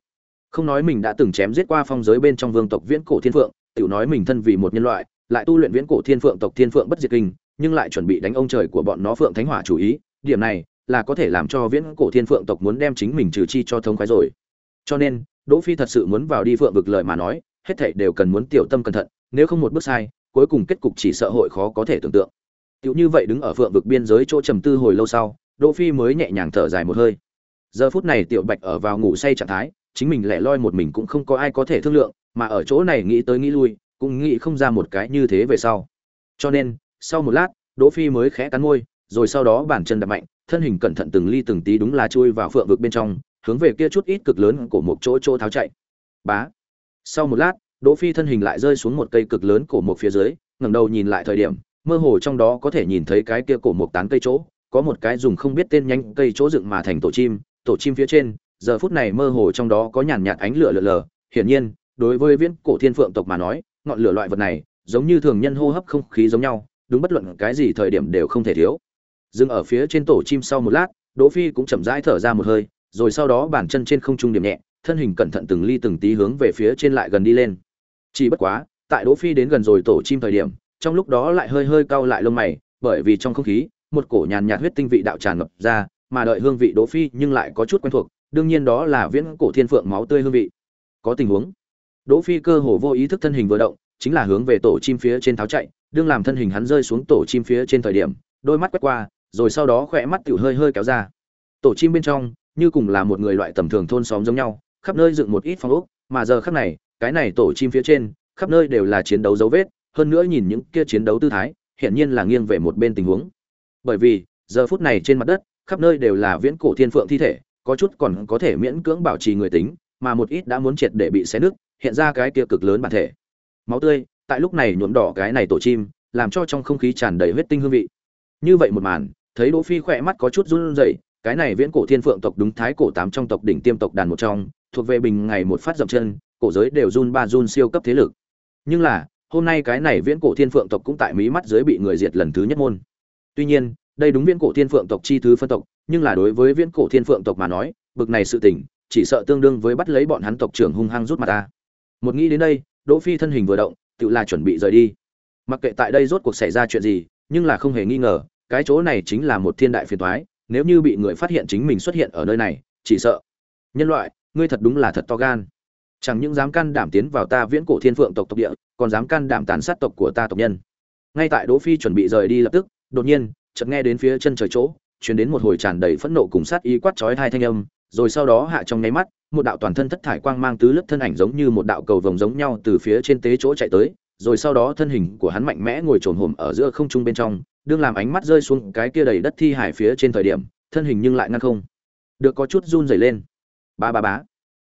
không nói mình đã từng chém giết qua phong giới bên trong vương tộc viễn cổ thiên phượng, tiểu nói mình thân vì một nhân loại, lại tu luyện viễn cổ thiên phượng tộc thiên phượng bất diệt kinh, nhưng lại chuẩn bị đánh ông trời của bọn nó phượng thánh hỏa chủ ý, điểm này là có thể làm cho viễn cổ thiên phượng tộc muốn đem chính mình trừ chi cho thông khoái rồi. Cho nên, đỗ phi thật sự muốn vào đi phượng vực lời mà nói, hết thảy đều cần muốn tiểu tâm cẩn thận, nếu không một bước sai, cuối cùng kết cục chỉ sợ hội khó có thể tưởng tượng. Tiểu như vậy đứng ở phượng vực biên giới chỗ trầm tư hồi lâu sau, đỗ phi mới nhẹ nhàng thở dài một hơi. Giờ phút này tiểu bạch ở vào ngủ say trạng thái chính mình lẻ loi một mình cũng không có ai có thể thương lượng, mà ở chỗ này nghĩ tới nghĩ lui, cũng nghĩ không ra một cái như thế về sau. Cho nên, sau một lát, đỗ phi mới khẽ cắn môi, rồi sau đó bản chân đập mạnh, thân hình cẩn thận từng ly từng tí đúng là chui vào phượng vực bên trong, hướng về kia chút ít cực lớn của một chỗ chỗ tháo chạy. Bá! Sau một lát, đỗ phi thân hình lại rơi xuống một cây cực lớn của một phía dưới, ngẩng đầu nhìn lại thời điểm, mơ hồ trong đó có thể nhìn thấy cái kia cổ một tán cây chỗ, có một cái dùng không biết tên nhánh cây chỗ dựng mà thành tổ chim tổ chim phía trên giờ phút này mơ hồ trong đó có nhàn nhạt ánh lửa lờ lờ. Hiển nhiên, đối với viễn cổ thiên phượng tộc mà nói, ngọn lửa loại vật này, giống như thường nhân hô hấp không khí giống nhau, đúng bất luận cái gì thời điểm đều không thể thiếu. Dừng ở phía trên tổ chim sau một lát, đỗ phi cũng chậm rãi thở ra một hơi, rồi sau đó bàn chân trên không trung điểm nhẹ, thân hình cẩn thận từng ly từng tí hướng về phía trên lại gần đi lên. Chỉ bất quá, tại đỗ phi đến gần rồi tổ chim thời điểm, trong lúc đó lại hơi hơi cau lại lông mày, bởi vì trong không khí, một cổ nhàn nhạt huyết tinh vị đạo tràn ngập ra, mà đợi hương vị đỗ phi nhưng lại có chút quen thuộc đương nhiên đó là viễn cổ thiên phượng máu tươi hương vị. Có tình huống, đỗ phi cơ hồ vô ý thức thân hình vừa động, chính là hướng về tổ chim phía trên tháo chạy, đương làm thân hình hắn rơi xuống tổ chim phía trên thời điểm, đôi mắt quét qua, rồi sau đó khỏe mắt tiểu hơi hơi kéo ra. Tổ chim bên trong, như cùng là một người loại tầm thường thôn xóm giống nhau, khắp nơi dựng một ít phòng ốc, mà giờ khắc này, cái này tổ chim phía trên, khắp nơi đều là chiến đấu dấu vết, hơn nữa nhìn những kia chiến đấu tư thái, hiển nhiên là nghiêng về một bên tình huống. Bởi vì, giờ phút này trên mặt đất, khắp nơi đều là viễn cổ thiên phượng thi thể có chút còn có thể miễn cưỡng bảo trì người tính, mà một ít đã muốn triệt để bị xé nứt, hiện ra cái kia cực lớn bản thể. Máu tươi, tại lúc này nhuộm đỏ cái này tổ chim, làm cho trong không khí tràn đầy huyết tinh hương vị. Như vậy một màn, thấy đỗ phi khỏe mắt có chút run rẩy, cái này viễn cổ thiên phượng tộc đúng thái cổ tám trong tộc đỉnh tiêm tộc đàn một trong, thuộc về bình ngày một phát dậm chân, cổ giới đều run ba run siêu cấp thế lực. Nhưng là, hôm nay cái này viễn cổ thiên phượng tộc cũng tại mí mắt dưới bị người diệt lần thứ nhất môn. Tuy nhiên đây đúng viễn cổ thiên phượng tộc chi thứ phân tộc, nhưng là đối với viễn cổ thiên phượng tộc mà nói, bực này sự tình, chỉ sợ tương đương với bắt lấy bọn hắn tộc trưởng hung hăng rút mặt ta. Một nghĩ đến đây, đỗ phi thân hình vừa động, tự là chuẩn bị rời đi. Mặc kệ tại đây rốt cuộc xảy ra chuyện gì, nhưng là không hề nghi ngờ, cái chỗ này chính là một thiên đại phiền toái, nếu như bị người phát hiện chính mình xuất hiện ở nơi này, chỉ sợ. Nhân loại, ngươi thật đúng là thật to gan. Chẳng những dám can đảm tiến vào ta viễn cổ thiên phượng tộc tộc địa, còn dám can đảm tàn sát tộc của ta tộc nhân. Ngay tại đỗ phi chuẩn bị rời đi lập tức, đột nhiên chợt nghe đến phía chân trời chỗ, truyền đến một hồi tràn đầy phẫn nộ cùng sát ý quát chói hai thanh âm, rồi sau đó hạ trong nháy mắt, một đạo toàn thân thất thải quang mang tứ lớp thân ảnh giống như một đạo cầu vồng giống nhau từ phía trên tế chỗ chạy tới, rồi sau đó thân hình của hắn mạnh mẽ ngồi trồn hổm ở giữa không trung bên trong, đương làm ánh mắt rơi xuống cái kia đầy đất thi hải phía trên thời điểm, thân hình nhưng lại ngăn không. Được có chút run rẩy lên. Ba ba bá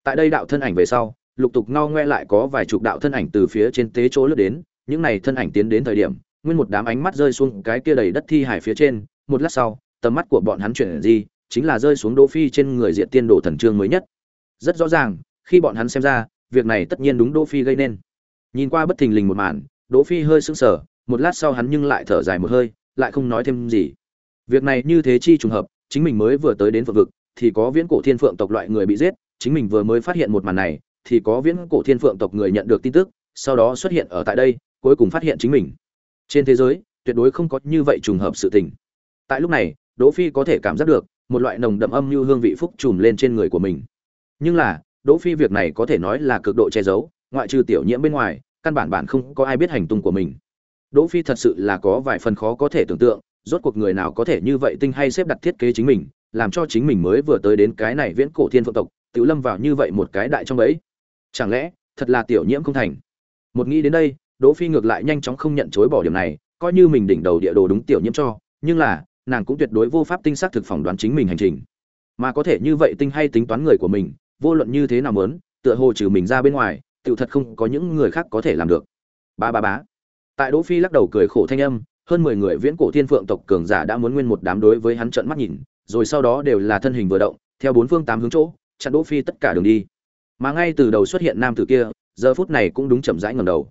tại đây đạo thân ảnh về sau, lục tục ngao ngoe lại có vài chục đạo thân ảnh từ phía trên tế chỗ lướt đến, những này thân ảnh tiến đến thời điểm nguyên một đám ánh mắt rơi xuống cái kia đầy đất thi hải phía trên, một lát sau, tầm mắt của bọn hắn chuyển gì chính là rơi xuống đỗ phi trên người diện tiên đồ thần trương mới nhất. Rất rõ ràng, khi bọn hắn xem ra, việc này tất nhiên đúng đỗ phi gây nên. Nhìn qua bất thình lình một màn, đỗ phi hơi sững sờ, một lát sau hắn nhưng lại thở dài một hơi, lại không nói thêm gì. Việc này như thế chi trùng hợp, chính mình mới vừa tới đến phượng vực, thì có viễn cổ thiên phượng tộc loại người bị giết, chính mình vừa mới phát hiện một màn này, thì có viễn cổ thiên phượng tộc người nhận được tin tức, sau đó xuất hiện ở tại đây, cuối cùng phát hiện chính mình trên thế giới, tuyệt đối không có như vậy trùng hợp sự tình. Tại lúc này, đỗ phi có thể cảm giác được một loại nồng đậm âm như hương vị phúc trùm lên trên người của mình. Nhưng là, đỗ phi việc này có thể nói là cực độ che giấu, ngoại trừ tiểu nhiễm bên ngoài, căn bản bản không có ai biết hành tung của mình. Đỗ phi thật sự là có vài phần khó có thể tưởng tượng, rốt cuộc người nào có thể như vậy tinh hay xếp đặt thiết kế chính mình, làm cho chính mình mới vừa tới đến cái này viễn cổ thiên phượng tộc, tự lâm vào như vậy một cái đại trong ấy chẳng lẽ, thật là tiểu nhiễm không thành? Một nghĩ đến đây đỗ phi ngược lại nhanh chóng không nhận chối bỏ điểm này, coi như mình đỉnh đầu địa đồ đúng tiểu nhiễm cho, nhưng là, nàng cũng tuyệt đối vô pháp tinh xác thực phỏng đoán chính mình hành trình. Mà có thể như vậy tinh hay tính toán người của mình, vô luận như thế nào muốn, tựa hồ trừ mình ra bên ngoài tiểu thật không có những người khác có thể làm được. Ba ba bá tại đỗ phi lắc đầu cười khổ thanh âm, hơn mười người viễn cổ thiên phượng tộc cường giả đã muốn nguyên một đám đối với hắn trợn mắt nhìn, rồi sau đó đều là thân hình vừa động, theo bốn phương tám hướng chỗ, chặn đỗ phi tất cả đường đi. Mà ngay từ đầu xuất hiện nam tử kia, giờ phút này cũng đúng chậm rãi ngẩng đầu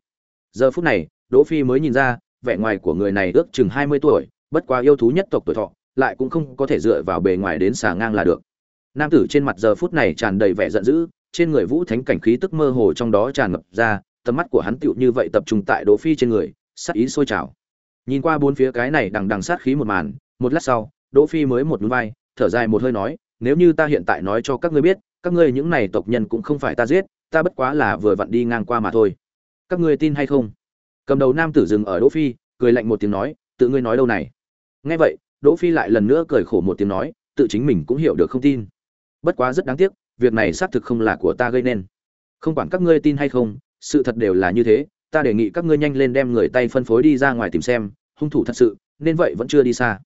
giờ phút này, đỗ phi mới nhìn ra, vẻ ngoài của người này ước chừng hai mươi tuổi, bất quá yêu thú nhất tộc tuổi thọ, lại cũng không có thể dựa vào bề ngoài đến xà ngang là được. Nam tử trên mặt giờ phút này tràn đầy vẻ giận dữ, trên người vũ thánh cảnh khí tức mơ hồ trong đó tràn ngập ra, tầm mắt của hắn tựu như vậy tập trung tại đỗ phi trên người sát ý sôi trào. Nhìn qua bốn phía cái này đằng đằng sát khí một màn, một lát sau, đỗ phi mới một núi vai, thở dài một hơi nói, nếu như ta hiện tại nói cho các ngươi biết, các ngươi những này tộc nhân cũng không phải ta giết, ta bất quá là vừa vặn đi ngang qua mà thôi các ngươi tin hay không? Cầm đầu nam tử dừng ở đỗ phi, cười lạnh một tiếng nói, tự ngươi nói đâu này? Nghe vậy, đỗ phi lại lần nữa cười khổ một tiếng nói, tự chính mình cũng hiểu được không tin. Bất quá rất đáng tiếc, việc này xác thực không là của ta gây nên. Không quản các ngươi tin hay không, sự thật đều là như thế, ta đề nghị các ngươi nhanh lên đem người tay phân phối đi ra ngoài tìm xem, hung thủ thật sự, nên vậy vẫn chưa đi xa.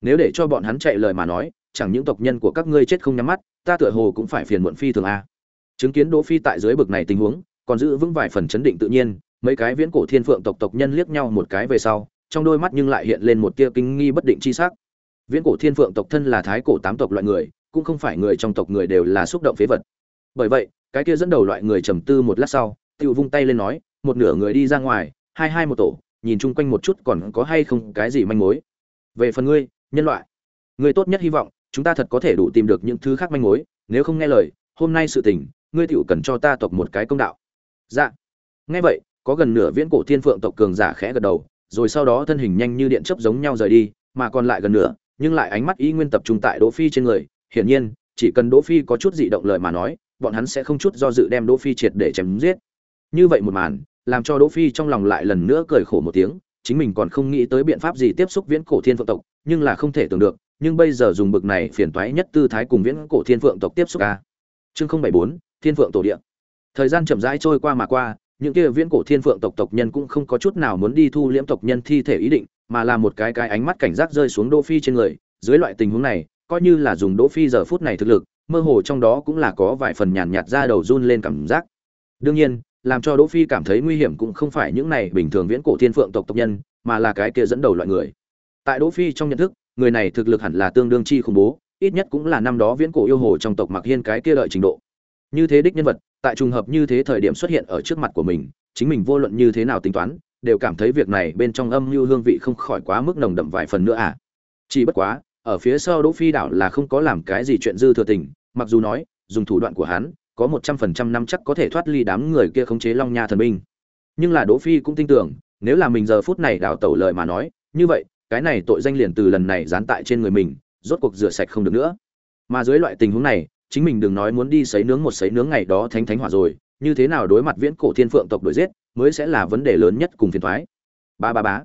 Nếu để cho bọn hắn chạy lời mà nói, chẳng những tộc nhân của các ngươi chết không nhắm mắt, ta tựa hồ cũng phải phiền muộn phi thường a. Chứng kiến đỗ phi tại dưới bực này tình huống còn giữ vững vài phần chấn định tự nhiên, mấy cái viễn cổ thiên phượng tộc tộc nhân liếc nhau một cái về sau, trong đôi mắt nhưng lại hiện lên một tia kinh nghi bất định chi sắc. Viễn cổ thiên phượng tộc thân là thái cổ tám tộc loại người, cũng không phải người trong tộc người đều là xúc động phế vật. Bởi vậy, cái kia dẫn đầu loại người trầm tư một lát sau tự vung tay lên nói, một nửa người đi ra ngoài, hai hai một tổ, nhìn chung quanh một chút còn có hay không cái gì manh mối? Về phần ngươi, nhân loại người tốt nhất hy vọng, chúng ta thật có thể đủ tìm được những thứ khác manh mối, nếu không nghe lời, hôm nay sự tình, ngươi tựu cần cho ta tộc một cái công đạo dạ. Nghe vậy, có gần nửa viễn cổ thiên phượng tộc cường giả khẽ gật đầu, rồi sau đó thân hình nhanh như điện chớp giống nhau rời đi, mà còn lại gần nửa, nhưng lại ánh mắt y nguyên tập trung tại đỗ phi trên người. Hiển nhiên, chỉ cần đỗ phi có chút dị động lời mà nói, bọn hắn sẽ không chút do dự đem đỗ phi triệt để chém giết. Như vậy một màn, làm cho đỗ phi trong lòng lại lần nữa cười khổ một tiếng, chính mình còn không nghĩ tới biện pháp gì tiếp xúc viễn cổ thiên phượng tộc, nhưng là không thể tưởng được, nhưng bây giờ dùng bực này phiền toái nhất tư thái cùng viễn cổ thiên phượng tộc tiếp xúc a chương không bảy bốn, thiên phượng tổ địa thời gian chậm rãi trôi qua mà qua, những kia viễn cổ thiên phượng tộc tộc nhân cũng không có chút nào muốn đi thu liễm tộc nhân thi thể ý định, mà là một cái cái ánh mắt cảnh giác rơi xuống đỗ phi trên người. Dưới loại tình huống này, coi như là dùng đỗ phi giờ phút này thực lực, mơ hồ trong đó cũng là có vài phần nhàn nhạt ra đầu run lên cảm giác. Đương nhiên, làm cho đỗ phi cảm thấy nguy hiểm cũng không phải những này bình thường viễn cổ thiên phượng tộc tộc nhân, mà là cái kia dẫn đầu loại người. Tại đỗ phi trong nhận thức, người này thực lực hẳn là tương đương chi khủng bố, ít nhất cũng là năm đó viễn cổ yêu hồ trong tộc mặc hiên cái kia lợi trình độ. Như thế đích nhân vật tại trùng hợp như thế thời điểm xuất hiện ở trước mặt của mình, chính mình vô luận như thế nào tính toán, đều cảm thấy việc này bên trong âm mưu hương vị không khỏi quá mức nồng đậm vài phần nữa à. Chỉ bất quá, ở phía sau đỗ phi đảo là không có làm cái gì chuyện dư thừa tình, mặc dù nói, dùng thủ đoạn của hắn, có một trăm phần trăm năm chắc có thể thoát ly đám người kia khống chế long nha thần binh. Nhưng là đỗ phi cũng tin tưởng, nếu là mình giờ phút này đảo tẩu lời mà nói, như vậy, cái này tội danh liền từ lần này dán tại trên người mình, rốt cuộc rửa sạch không được nữa. Mà dưới loại tình huống này chính mình đừng nói muốn đi sấy nướng một sấy nướng ngày đó thánh thánh hỏa rồi, như thế nào đối mặt viễn cổ thiên phượng tộc đuổi giết, mới sẽ là vấn đề lớn nhất cùng phiền toái. ba ba bá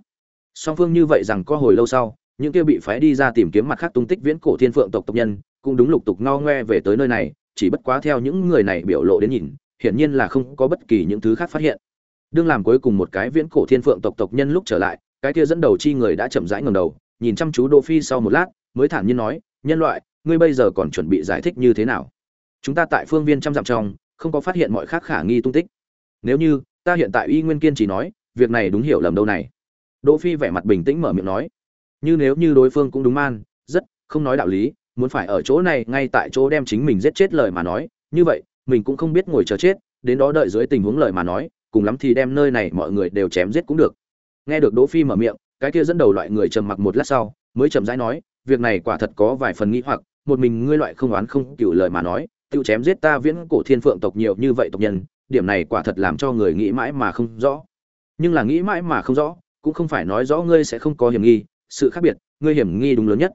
song phương như vậy rằng có hồi lâu sau, những kia bị phái đi ra tìm kiếm mặt khác tung tích viễn cổ thiên phượng tộc tộc nhân, cũng đúng lục tục no ngoe về tới nơi này, chỉ bất quá theo những người này biểu lộ đến nhìn, hiển nhiên là không có bất kỳ những thứ khác phát hiện đương làm cuối cùng một cái viễn cổ thiên phượng tộc tộc nhân lúc trở lại, cái kia dẫn đầu chi người đã chậm rãi ngẩng đầu, nhìn chăm chú đỗ phi sau một lát, mới thản nhiên nói, nhân loại ngươi bây giờ còn chuẩn bị giải thích như thế nào? Chúng ta tại phương viên trăm dặm trong, không có phát hiện mọi khác khả nghi tung tích. Nếu như, ta hiện tại y nguyên kiên chỉ nói, việc này đúng hiểu lầm đâu này. Đỗ phi vẻ mặt bình tĩnh mở miệng nói. Như nếu như đối phương cũng đúng man, rất, không nói đạo lý, muốn phải ở chỗ này, ngay tại chỗ đem chính mình giết chết lời mà nói. Như vậy, mình cũng không biết ngồi chờ chết, đến đó đợi dưới tình huống lời mà nói, cùng lắm thì đem nơi này mọi người đều chém giết cũng được. Nghe được đỗ phi mở miệng, cái kia dẫn đầu loại người trầm mặc một lát sau, mới chậm rãi nói, việc này quả thật có vài phần nghi hoặc một mình ngươi loại không oán không cựu lời mà nói, tự chém giết ta viễn cổ thiên phượng tộc nhiều như vậy tộc nhân, điểm này quả thật làm cho người nghĩ mãi mà không rõ. Nhưng là nghĩ mãi mà không rõ, cũng không phải nói rõ ngươi sẽ không có hiểm nghi, sự khác biệt, ngươi hiểm nghi đúng lớn nhất.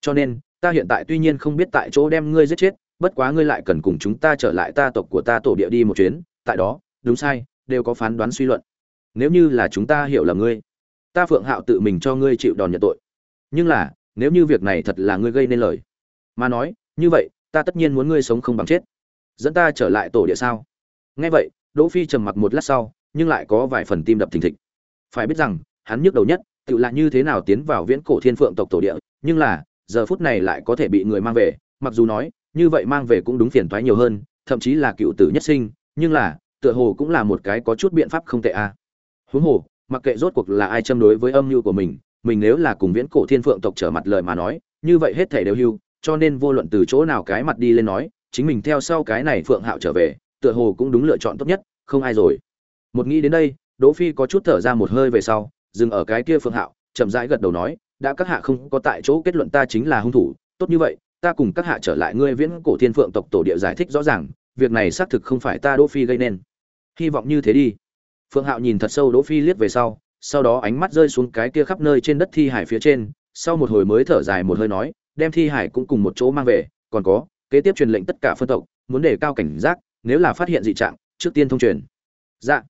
Cho nên, ta hiện tại tuy nhiên không biết tại chỗ đem ngươi giết chết, bất quá ngươi lại cần cùng chúng ta trở lại ta tộc của ta tổ địa đi một chuyến, tại đó, đúng sai, đều có phán đoán suy luận. Nếu như là chúng ta hiểu là ngươi, ta phượng hạo tự mình cho ngươi chịu đòn nhận tội. Nhưng là, nếu như việc này thật là ngươi gây nên lời mà nói, như vậy, ta tất nhiên muốn ngươi sống không bằng chết. Dẫn ta trở lại tổ địa sao? Nghe vậy, đỗ phi trầm mặc một lát sau, nhưng lại có vài phần tim đập thình thịch. Phải biết rằng, hắn nhức đầu nhất, tự là như thế nào tiến vào viễn cổ thiên phượng tộc tổ địa, nhưng là, giờ phút này lại có thể bị người mang về, mặc dù nói, như vậy mang về cũng đúng phiền toái nhiều hơn, thậm chí là cựu tử nhất sinh, nhưng là, tựa hồ cũng là một cái có chút biện pháp không tệ a. À. huống hồ, mặc kệ rốt cuộc là ai châm đối với âm mưu của mình mình nếu là cùng viễn cổ thiên phượng tộc trở mặt lời mà nói, như vậy hết thể đều hưu cho nên vô luận từ chỗ nào cái mặt đi lên nói, chính mình theo sau cái này phượng hạo trở về, tựa hồ cũng đúng lựa chọn tốt nhất, không ai rồi. Một nghĩ đến đây, đỗ phi có chút thở ra một hơi về sau, dừng ở cái kia phượng hạo, chậm rãi gật đầu nói, đã các hạ không có tại chỗ kết luận ta chính là hung thủ, tốt như vậy, ta cùng các hạ trở lại ngươi viễn cổ thiên phượng tộc tổ địa giải thích rõ ràng, việc này xác thực không phải ta đỗ phi gây nên. Hy vọng như thế đi. Phượng hạo nhìn thật sâu đỗ phi liếc về sau sau đó ánh mắt rơi xuống cái kia khắp nơi trên đất thi hải phía trên, sau một hồi mới thở dài một hơi nói đem thi hải cũng cùng một chỗ mang về, còn có, kế tiếp truyền lệnh tất cả phân tộc, muốn đề cao cảnh giác, nếu là phát hiện dị trạng, trước tiên thông truyền. Dạ.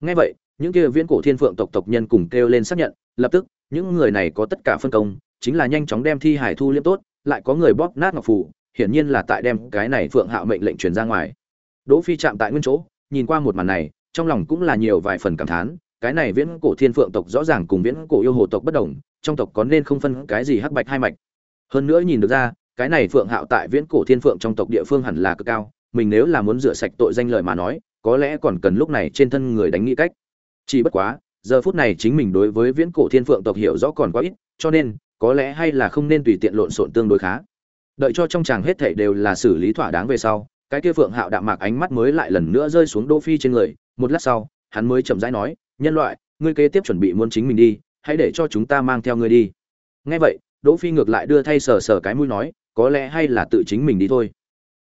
Ngay vậy, những kia viễn cổ thiên phượng tộc tộc nhân cùng kêu lên xác nhận, lập tức, những người này có tất cả phân công, chính là nhanh chóng đem thi hải thu liêm tốt, lại có người bóp nát ngọc phủ hiển nhiên là tại đem cái này phượng hạo mệnh lệnh truyền ra ngoài. Đỗ phi chạm tại nguyên chỗ, nhìn qua một màn này, trong lòng cũng là nhiều vài phần cảm thán, cái này viễn cổ thiên phượng tộc rõ ràng cùng viễn cổ yêu hồ tộc bất đồng, trong tộc có nên không phân cái gì hắc bạch hai mạch hơn nữa nhìn được ra, cái này phượng hạo tại viễn cổ thiên phượng trong tộc địa phương hẳn là cực cao, mình nếu là muốn rửa sạch tội danh lời mà nói, có lẽ còn cần lúc này trên thân người đánh nghĩ cách. Chỉ bất quá, giờ phút này chính mình đối với viễn cổ thiên phượng tộc hiểu rõ còn quá ít, cho nên, có lẽ hay là không nên tùy tiện lộn xộn tương đối khá. Đợi cho trong chàng hết thảy đều là xử lý thỏa đáng về sau, cái kia phượng hạo đạm mạc ánh mắt mới lại lần nữa rơi xuống đỗ phi trên người, một lát sau, hắn mới chậm rãi nói, nhân loại, ngươi kế tiếp chuẩn bị muốn chính mình đi, hãy để cho chúng ta mang theo ngươi đi. Nghe vậy đỗ phi ngược lại đưa thay sờ sờ cái mũi nói, có lẽ hay là tự chính mình đi thôi.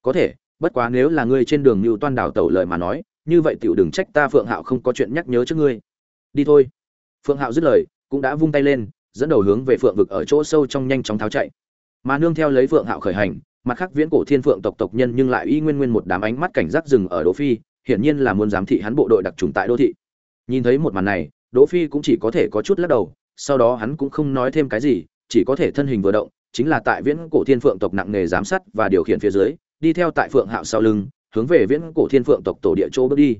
Có thể, bất quá nếu là ngươi trên đường lưu toan đảo tẩu lời mà nói, như vậy tiểu đừng trách ta phượng hạo không có chuyện nhắc nhớ trước ngươi. Đi thôi. Phượng hạo dứt lời, cũng đã vung tay lên, dẫn đầu hướng về phượng vực ở chỗ sâu trong nhanh chóng tháo chạy. Mà nương theo lấy phượng hạo khởi hành, mặt khác viễn cổ thiên phượng tộc tộc nhân nhưng lại y nguyên nguyên một đám ánh mắt cảnh giác rừng ở đỗ phi, hiển nhiên là muốn giám thị hắn bộ đội đặc trùng tại đô thị. Nhìn thấy một màn này, đỗ phi cũng chỉ có thể có chút lắc đầu, sau đó hắn cũng không nói thêm cái gì chỉ có thể thân hình vừa động, chính là tại viễn cổ thiên phượng tộc nặng nghề giám sát và điều khiển phía dưới, đi theo tại phượng hạo sau lưng, hướng về viễn cổ thiên phượng tộc tổ địa chỗ bước đi.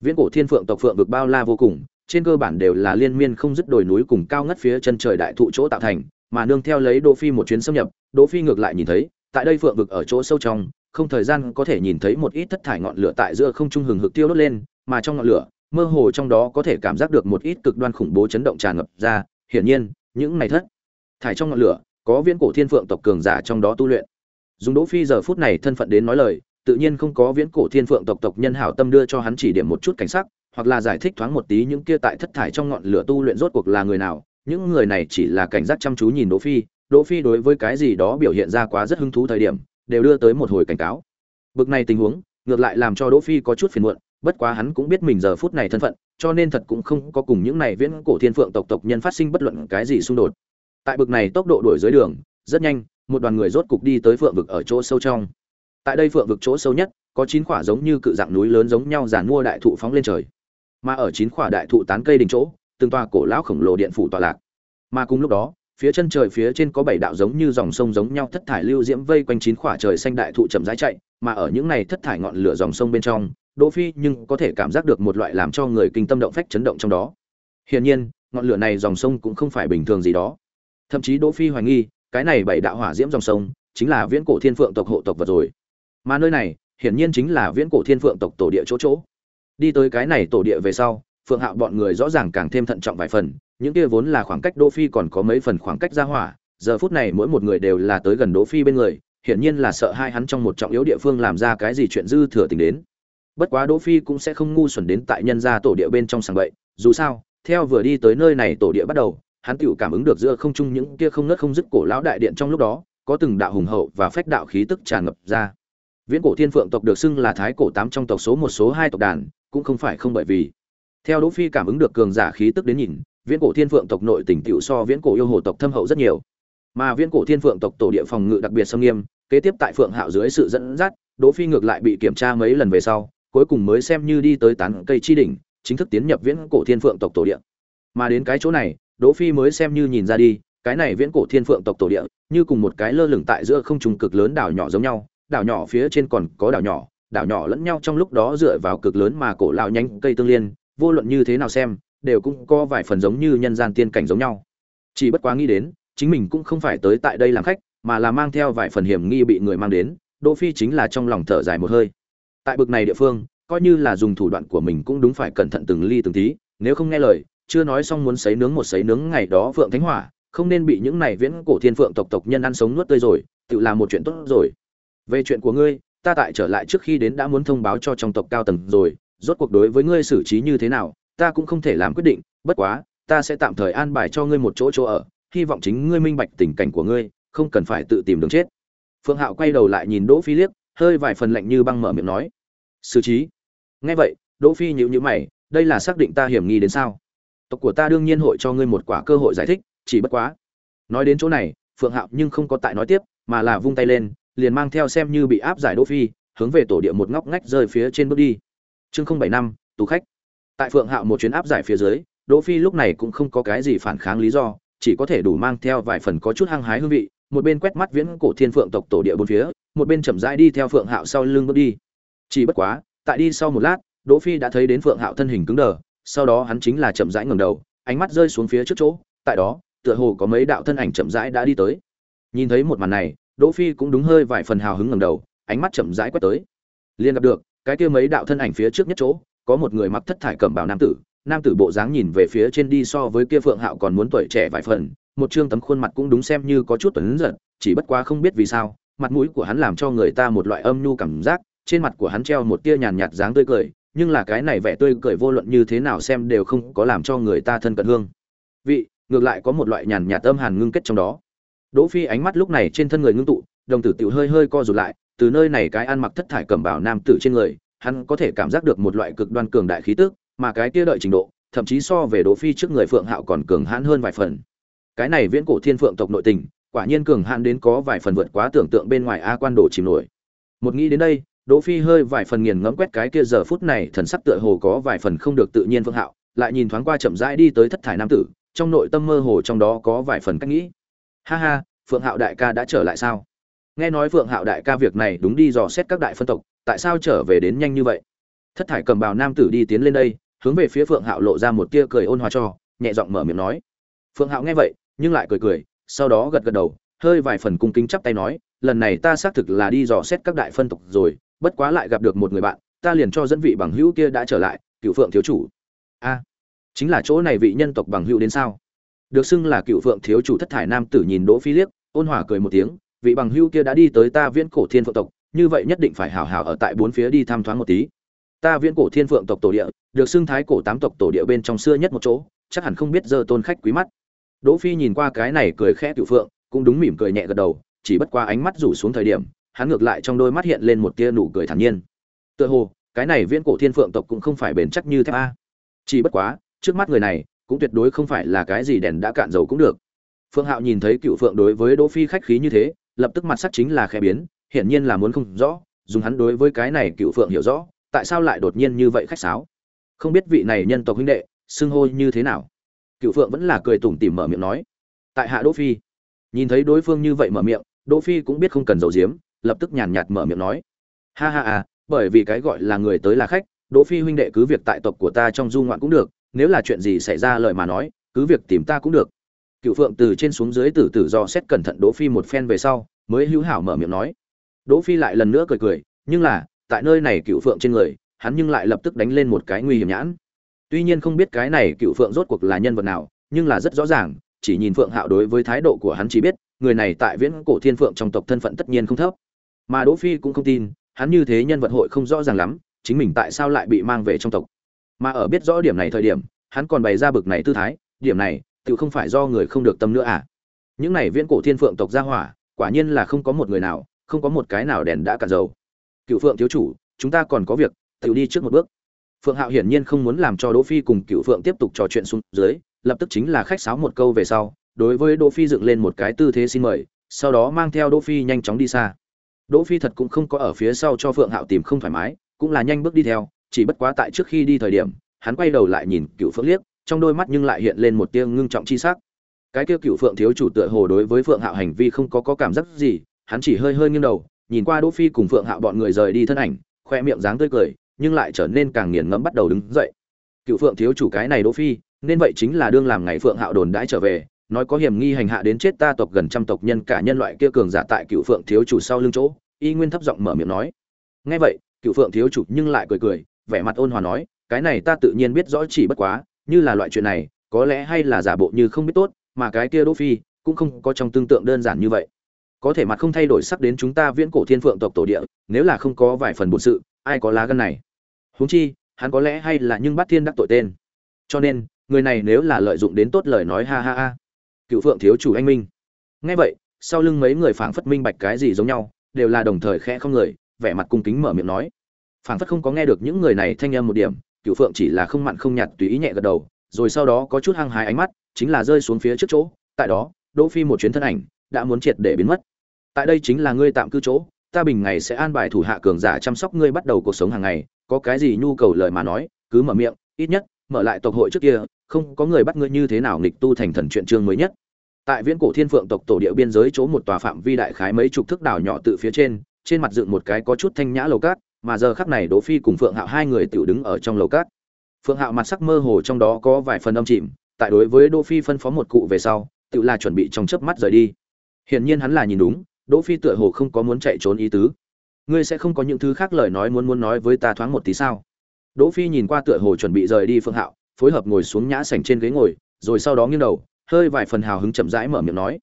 Viễn cổ thiên phượng tộc phượng vực bao la vô cùng, trên cơ bản đều là liên miên không dứt đồi núi cùng cao ngất phía chân trời đại thụ chỗ tạo thành, mà nương theo lấy đỗ phi một chuyến xâm nhập, đỗ phi ngược lại nhìn thấy, tại đây phượng vực ở chỗ sâu trong, không thời gian có thể nhìn thấy một ít thất thải ngọn lửa tại giữa không trung hừng hực tiêu đốt lên, mà trong ngọn lửa, mơ hồ trong đó có thể cảm giác được một ít cực đoan khủng bố chấn động tràn ngập ra, hiển nhiên, những này thất thải trong ngọn lửa, có viễn cổ thiên phượng tộc cường giả trong đó tu luyện. Dùng đỗ phi giờ phút này thân phận đến nói lời, tự nhiên không có viễn cổ thiên phượng tộc tộc nhân hảo tâm đưa cho hắn chỉ điểm một chút cảnh sắc, hoặc là giải thích thoáng một tí những kia tại thất thải trong ngọn lửa tu luyện rốt cuộc là người nào. Những người này chỉ là cảnh giác chăm chú nhìn đỗ phi đỗ phi đối với cái gì đó biểu hiện ra quá rất hứng thú thời điểm, đều đưa tới một hồi cảnh cáo. Bực này tình huống, ngược lại làm cho đỗ phi có chút phiền muộn, bất quá hắn cũng biết mình giờ phút này thân phận, cho nên thật cũng không có cùng những này viễn cổ thiên phượng tộc tộc nhân phát sinh bất luận cái gì xung đột tại bực này tốc độ đuổi dưới đường, rất nhanh, một đoàn người rốt cục đi tới phượng vực ở chỗ sâu trong. Tại đây phượng vực chỗ sâu nhất, có chín quả giống như cự dạng núi lớn giống nhau giàn mua đại thụ phóng lên trời. Mà ở chín quả đại thụ tán cây đình chỗ, từng tòa cổ lão khổng lồ điện phủ tọa lạc. Mà cùng lúc đó, phía chân trời phía trên có bảy đạo giống như dòng sông giống nhau thất thải lưu diễm vây quanh chín quả trời xanh đại thụ chậm rãi chạy, mà ở những này thất thải ngọn lửa dòng sông bên trong, đỗ phi nhưng có thể cảm giác được một loại làm cho người kinh tâm động phách chấn động trong đó. Hiển nhiên, ngọn lửa này dòng sông cũng không phải bình thường gì đó thậm chí đỗ phi hoài nghi, cái này bảy đạo hỏa diễm dòng sông chính là viễn cổ thiên phượng tộc hộ tộc vật rồi. Mà nơi này, hiển nhiên chính là viễn cổ thiên phượng tộc tổ địa chỗ chỗ. Đi tới cái này tổ địa về sau, phượng hạo bọn người rõ ràng càng thêm thận trọng vài phần, những kia vốn là khoảng cách đỗ phi còn có mấy phần khoảng cách ra hỏa, giờ phút này mỗi một người đều là tới gần đỗ phi bên người, hiển nhiên là sợ hai hắn trong một trọng yếu địa phương làm ra cái gì chuyện dư thừa tình đến. Bất quá đỗ phi cũng sẽ không ngu xuẩn đến tại nhân gia tổ địa bên trong sàng bậy, dù sao, theo vừa đi tới nơi này tổ địa bắt đầu hắn tựu cảm ứng được giữa không trung những kia không nứt không dứt cổ lão đại điện trong lúc đó, có từng đạo hùng hậu và phách đạo khí tức tràn ngập ra. Viễn cổ thiên phượng tộc được xưng là thái cổ tám trong tộc số một số hai tộc đàn, cũng không phải không bởi vì. Theo đỗ phi cảm ứng được cường giả khí tức đến nhìn, viễn cổ thiên phượng tộc nội tình tiểu so viễn cổ yêu hồ tộc thâm hậu rất nhiều. Mà viễn cổ thiên phượng tộc tổ địa phòng ngự đặc biệt sâm nghiêm, kế tiếp tại phượng hạo dưới sự dẫn dắt, đỗ phi ngược lại bị kiểm tra mấy lần về sau, cuối cùng mới xem như đi tới tán cây chi đỉnh, chính thức tiến nhập viễn cổ thiên phượng tộc tổ địa. Mà đến cái chỗ này đỗ phi mới xem như nhìn ra đi, cái này viễn cổ thiên phượng tộc tổ địa, như cùng một cái lơ lửng tại giữa không trung cực lớn đảo nhỏ giống nhau, đảo nhỏ phía trên còn có đảo nhỏ đảo nhỏ lẫn nhau trong lúc đó dựa vào cực lớn mà cổ lão nhánh cây tương liên, vô luận như thế nào xem, đều cũng có vài phần giống như nhân gian tiên cảnh giống nhau. Chỉ bất quá nghĩ đến, chính mình cũng không phải tới tại đây làm khách, mà là mang theo vài phần hiểm nghi bị người mang đến, đỗ phi chính là trong lòng thở dài một hơi. Tại bực này địa phương, coi như là dùng thủ đoạn của mình cũng đúng phải cẩn thận từng ly từng tí, nếu không nghe lời chưa nói xong muốn sấy nướng một sấy nướng ngày đó phượng thánh hỏa, không nên bị những này viễn cổ thiên phượng tộc tộc nhân ăn sống nuốt tươi rồi, tự làm một chuyện tốt rồi. Về chuyện của ngươi, ta tại trở lại trước khi đến đã muốn thông báo cho trong tộc cao tầng rồi, rốt cuộc đối với ngươi xử trí như thế nào, ta cũng không thể làm quyết định, bất quá, ta sẽ tạm thời an bài cho ngươi một chỗ chỗ ở, hy vọng chính ngươi minh bạch tình cảnh của ngươi, không cần phải tự tìm đường chết. Phương hạo quay đầu lại nhìn đỗ phi liếc, hơi vài phần lạnh như băng mở miệng nói, xử trí? Nghe vậy. Đỗ phi nhíu nhíu mày, đây là xác định ta hiểm nghi đến sao? Tộc của ta đương nhiên hội cho ngươi một quả cơ hội giải thích, chỉ bất quá. Nói đến chỗ này, phượng hạo nhưng không có tại nói tiếp, mà là vung tay lên, liền mang theo xem như bị áp giải đỗ phi, hướng về tổ địa một ngóc ngách rơi phía trên bước đi. Chương không bảy năm, tù khách. Tại phượng hạo một chuyến áp giải phía dưới, đỗ phi lúc này cũng không có cái gì phản kháng lý do, chỉ có thể đủ mang theo vài phần có chút hăng hái hương vị, một bên quét mắt viễn cổ thiên phượng tộc tổ địa bốn phía, một bên chậm rãi đi theo phượng hạo sau lưng bước đi. Chỉ bất quá, tại đi sau một lát, đỗ phi đã thấy đến phượng hạo thân hình cứng đờ sau đó hắn chính là chậm rãi ngẩng đầu, ánh mắt rơi xuống phía trước chỗ, tại đó, tựa hồ có mấy đạo thân ảnh chậm rãi đã đi tới. Nhìn thấy một màn này, đỗ phi cũng đúng hơi vài phần hào hứng ngẩng đầu, ánh mắt chậm rãi quét tới. Liền gặp được, cái kia mấy đạo thân ảnh phía trước nhất chỗ, có một người mặc thất thải cẩm bào nam tử nam tử bộ dáng nhìn về phía trên đi so với kia phượng hạo còn muốn tuổi trẻ vài phần, một trương tấm khuôn mặt cũng đúng xem như có chút tuấn giật, chỉ bất quá không biết vì sao, mặt mũi của hắn làm cho người ta một loại âm nhu cảm giác, trên mặt của hắn treo một tia nhàn nhạt dáng tươi cười nhưng là cái này vẻ tươi cười vô luận như thế nào xem đều không có làm cho người ta thân cận hương. Vị, ngược lại có một loại nhàn nhạt âm hàn ngưng kết trong đó. Đỗ phi ánh mắt lúc này trên thân người ngưng tụ, đồng tử tiểu hơi hơi co rụt lại, từ nơi này cái ăn mặc thất thải cẩm bảo nam tử trên người, hắn có thể cảm giác được một loại cực đoan cường đại khí tức, mà cái kia đợi trình độ, thậm chí so về đỗ phi trước người phượng hạo còn cường hãn hơn vài phần. Cái này viễn cổ thiên phượng tộc nội tình, quả nhiên cường hãn đến có vài phần vượt quá tưởng tượng bên ngoài a quan đồ chìm nổi. Một nghĩ đến đây đỗ phi hơi vài phần nghiền ngẫm quét cái kia giờ phút này, thần sắc tựa hồ có vài phần không được tự nhiên phương hạo, lại nhìn thoáng qua chậm rãi đi tới thất thải nam tử, trong nội tâm mơ hồ trong đó có vài phần cách nghĩ. Ha ha, phượng hạo đại ca đã trở lại sao? Nghe nói phượng hạo đại ca việc này đúng đi dò xét các đại phân tộc, tại sao trở về đến nhanh như vậy? Thất thải cầm bào nam tử đi tiến lên đây, hướng về phía phượng hạo lộ ra một tia cười ôn hòa cho, nhẹ giọng mở miệng nói. Phượng hạo nghe vậy, nhưng lại cười cười, sau đó gật gật đầu, hơi vài phần cung kính chắp tay nói, lần này ta xác thực là đi dò xét các đại phân tộc rồi bất quá lại gặp được một người bạn, ta liền cho dẫn vị bằng hữu kia đã trở lại cựu phượng thiếu chủ. A, chính là chỗ này vị nhân tộc bằng hữu đến sao? Được xưng là cựu phượng thiếu chủ thất thải nam tử nhìn đỗ phi liếc, ôn hòa cười một tiếng, vị bằng hữu kia đã đi tới ta viễn cổ thiên phượng tộc, như vậy nhất định phải hào hào ở tại bốn phía đi thăm thoáng một tí. Ta viễn cổ thiên phượng tộc tổ địa, được xưng thái cổ tám tộc tổ địa bên trong xưa nhất một chỗ, chắc hẳn không biết giờ tôn khách quý mắt. Đỗ phi nhìn qua cái này cười khẽ cựu phượng, cũng đúng mỉm cười nhẹ gật đầu, chỉ bất qua ánh mắt rủ xuống thời điểm hắn ngược lại trong đôi mắt hiện lên một tia nụ cười thản nhiên. Tựa hồ, cái này viễn cổ thiên phượng tộc cũng không phải bền chắc như thép a. Chỉ bất quá, trước mắt người này, cũng tuyệt đối không phải là cái gì đèn đã cạn dầu cũng được. Phương hạo nhìn thấy cựu phượng đối với đỗ phi khách khí như thế, lập tức mặt sắc chính là khẽ biến, hiển nhiên là muốn không rõ, dùng hắn đối với cái này cựu phượng hiểu rõ, tại sao lại đột nhiên như vậy khách sáo. Không biết vị này nhân tộc huynh đệ, xưng hô như thế nào. Cựu phượng vẫn là cười tủm tỉm mở miệng nói. Tại hạ đỗ phi. Nhìn thấy đối phương như vậy mở miệng, đỗ phi cũng biết không cần dầu diếm lập tức nhàn nhạt mở miệng nói. Ha ha à bởi vì cái gọi là người tới là khách, đỗ phi huynh đệ cứ việc tại tộc của ta trong du ngoạn cũng được, nếu là chuyện gì xảy ra lời mà nói, cứ việc tìm ta cũng được. Cựu phượng từ trên xuống dưới từ từ do xét cẩn thận đỗ phi một phen về sau, mới hữu hảo mở miệng nói. Đỗ phi lại lần nữa cười cười, nhưng là, tại nơi này cựu phượng trên người, hắn nhưng lại lập tức đánh lên một cái nguy hiểm nhãn. Tuy nhiên không biết cái này cựu phượng rốt cuộc là nhân vật nào, nhưng là rất rõ ràng, chỉ nhìn phượng hạo đối với thái độ của hắn chỉ biết, người này tại viễn cổ thiên phượng trong tộc thân phận tất nhiên không thấp mà đỗ phi cũng không tin, hắn như thế nhân vật hội không rõ ràng lắm, chính mình tại sao lại bị mang về trong tộc. Mà ở biết rõ điểm này thời điểm, hắn còn bày ra bực này tư thái, điểm này, tự không phải do người không được tâm nữa à? Những này viễn cổ thiên phượng tộc gia hỏa, quả nhiên là không có một người nào, không có một cái nào đèn đã cạn dầu. Cựu phượng thiếu chủ, chúng ta còn có việc, tự đi trước một bước. Phượng hạo hiển nhiên không muốn làm cho đỗ phi cùng cựu phượng tiếp tục trò chuyện xuống dưới, lập tức chính là khách sáo một câu về sau, đối với đỗ phi dựng lên một cái tư thế xin mời, sau đó mang theo đỗ phi nhanh chóng đi xa đỗ phi thật cũng không có ở phía sau cho phượng hạo tìm không thoải mái, cũng là nhanh bước đi theo, chỉ bất quá tại trước khi đi thời điểm, hắn quay đầu lại nhìn cựu phượng liếc, trong đôi mắt nhưng lại hiện lên một tia ngưng trọng chi sắc. Cái kia cựu phượng thiếu chủ tựa hồ đối với phượng hạo hành vi không có có cảm giác gì, hắn chỉ hơi hơi nghiêng đầu, nhìn qua đỗ phi cùng phượng hạo bọn người rời đi thân ảnh, khoe miệng dáng tươi cười, nhưng lại trở nên càng nghiền ngẫm bắt đầu đứng dậy. Cựu phượng thiếu chủ cái này đỗ phi, nên vậy chính là đương làm ngày phượng hạo đồn đãi trở về nói có hiểm nghi hành hạ đến chết ta tộc gần trăm tộc nhân cả nhân loại kia cường giả tại cựu phượng thiếu chủ sau lưng chỗ, y nguyên thấp giọng mở miệng nói. Nghe vậy, cựu phượng thiếu chủ nhưng lại cười cười, vẻ mặt ôn hòa nói, cái này ta tự nhiên biết rõ chỉ bất quá, như là loại chuyện này, có lẽ hay là giả bộ như không biết tốt, mà cái kia đỗ phi cũng không có trong tương tượng đơn giản như vậy. Có thể mặt không thay đổi sắc đến chúng ta viễn cổ thiên phượng tộc tổ địa, nếu là không có vài phần bổn sự, ai có lá gan này? Huống chi, hắn có lẽ hay là nhưng bắt thiên đắc tội tên. Cho nên, người này nếu là lợi dụng đến tốt lời nói, ha ha ha cựu phượng thiếu chủ anh minh. Nghe vậy, sau lưng mấy người phảng phất minh bạch cái gì giống nhau, đều là đồng thời khẽ không người, vẻ mặt cung kính mở miệng nói. Phảng phất không có nghe được những người này thanh âm một điểm, cựu phượng chỉ là không mặn không nhạt tùy ý nhẹ gật đầu, rồi sau đó có chút hăng hái ánh mắt, chính là rơi xuống phía trước chỗ, tại đó, đỗ phi một chuyến thân ảnh, đã muốn triệt để biến mất. Tại đây chính là ngươi tạm cư chỗ, ta bình ngày sẽ an bài thủ hạ cường giả chăm sóc ngươi bắt đầu cuộc sống hàng ngày, có cái gì nhu cầu lời mà nói, cứ mở miệng, ít nhất, mở lại tộc hội trước kia không có người bắt ngươi như thế nào nghịch tu thành thần chuyện chương mới nhất. Tại viễn cổ thiên phượng tộc tổ địa biên giới chỗ một tòa phạm vi đại khái mấy chục thước đảo nhỏ tự phía trên trên mặt dựng một cái có chút thanh nhã lầu cát, mà giờ khắc này đỗ phi cùng phượng hạo hai người tiểu đứng ở trong lầu cát. Phượng hạo mặt sắc mơ hồ trong đó có vài phần âm chìm, tại đối với đỗ phi phân phó một cụ về sau, tự là chuẩn bị trong chớp mắt rời đi. Hiển nhiên hắn là nhìn đúng, đỗ phi tựa hồ không có muốn chạy trốn ý tứ. Ngươi sẽ không có những thứ khác lời nói muốn muốn nói với ta thoáng một tí sao? Đỗ phi nhìn qua tựa hồ chuẩn bị rời đi phượng hạo phối hợp ngồi xuống nhã sảnh trên ghế ngồi, rồi sau đó nghiêng đầu, hơi vài phần hào hứng chậm rãi mở miệng nói.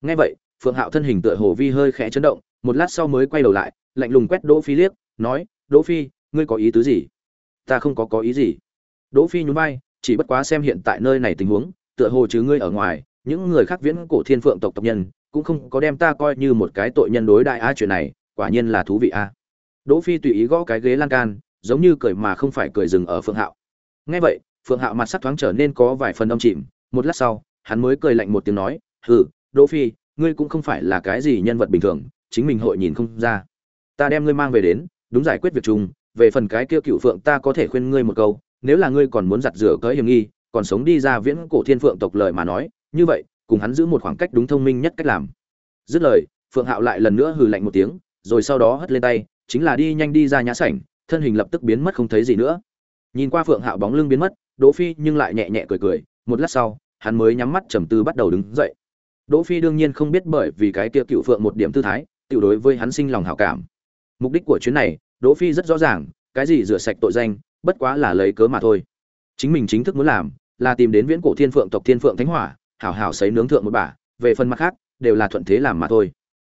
Nghe vậy, phượng hạo thân hình tựa hồ vi hơi khẽ chấn động, một lát sau mới quay đầu lại, lạnh lùng quét đỗ phi liếc, nói, đỗ phi, ngươi có ý tứ gì? Ta không có có ý gì. Đỗ phi nhún vai, chỉ bất quá xem hiện tại nơi này tình huống, tựa hồ chứ ngươi ở ngoài, những người khác viễn cổ thiên phượng tộc tộc nhân, cũng không có đem ta coi như một cái tội nhân đối đại a chuyện này, quả nhiên là thú vị a. Đỗ phi tùy ý gõ cái ghế lan can, giống như cười mà không phải cười dừng ở phượng hạo. Nghe vậy phượng hạo mặt sắc thoáng trở nên có vài phần âm chìm một lát sau, hắn mới cười lạnh một tiếng nói, hừ, đỗ phi, ngươi cũng không phải là cái gì nhân vật bình thường, chính mình hội nhìn không ra. Ta đem ngươi mang về đến, đúng giải quyết việc chung, về phần cái kia cựu phượng ta có thể khuyên ngươi một câu, nếu là ngươi còn muốn giặt rửa cỡ hiểm nghi, còn sống đi ra viễn cổ thiên phượng tộc lời mà nói, như vậy, cùng hắn giữ một khoảng cách đúng thông minh nhất cách làm. Dứt lời, phượng hạo lại lần nữa hừ lạnh một tiếng, rồi sau đó hất lên tay, chính là đi nhanh đi ra nhã sảnh, thân hình lập tức biến mất không thấy gì nữa. Nhìn qua phượng hạo bóng lưng biến mất đỗ phi nhưng lại nhẹ nhẹ cười cười, một lát sau, hắn mới nhắm mắt trầm tư bắt đầu đứng dậy. Đỗ phi đương nhiên không biết bởi vì cái kia cựu phượng một điểm tư thái, tiểu đối với hắn sinh lòng hảo cảm. Mục đích của chuyến này, đỗ phi rất rõ ràng, cái gì rửa sạch tội danh, bất quá là lấy cớ mà thôi. Chính mình chính thức muốn làm, là tìm đến viễn cổ thiên phượng tộc thiên phượng thánh hỏa, hảo hảo sấy nướng thượng một bả, về phần mặt khác, đều là thuận thế làm mà thôi.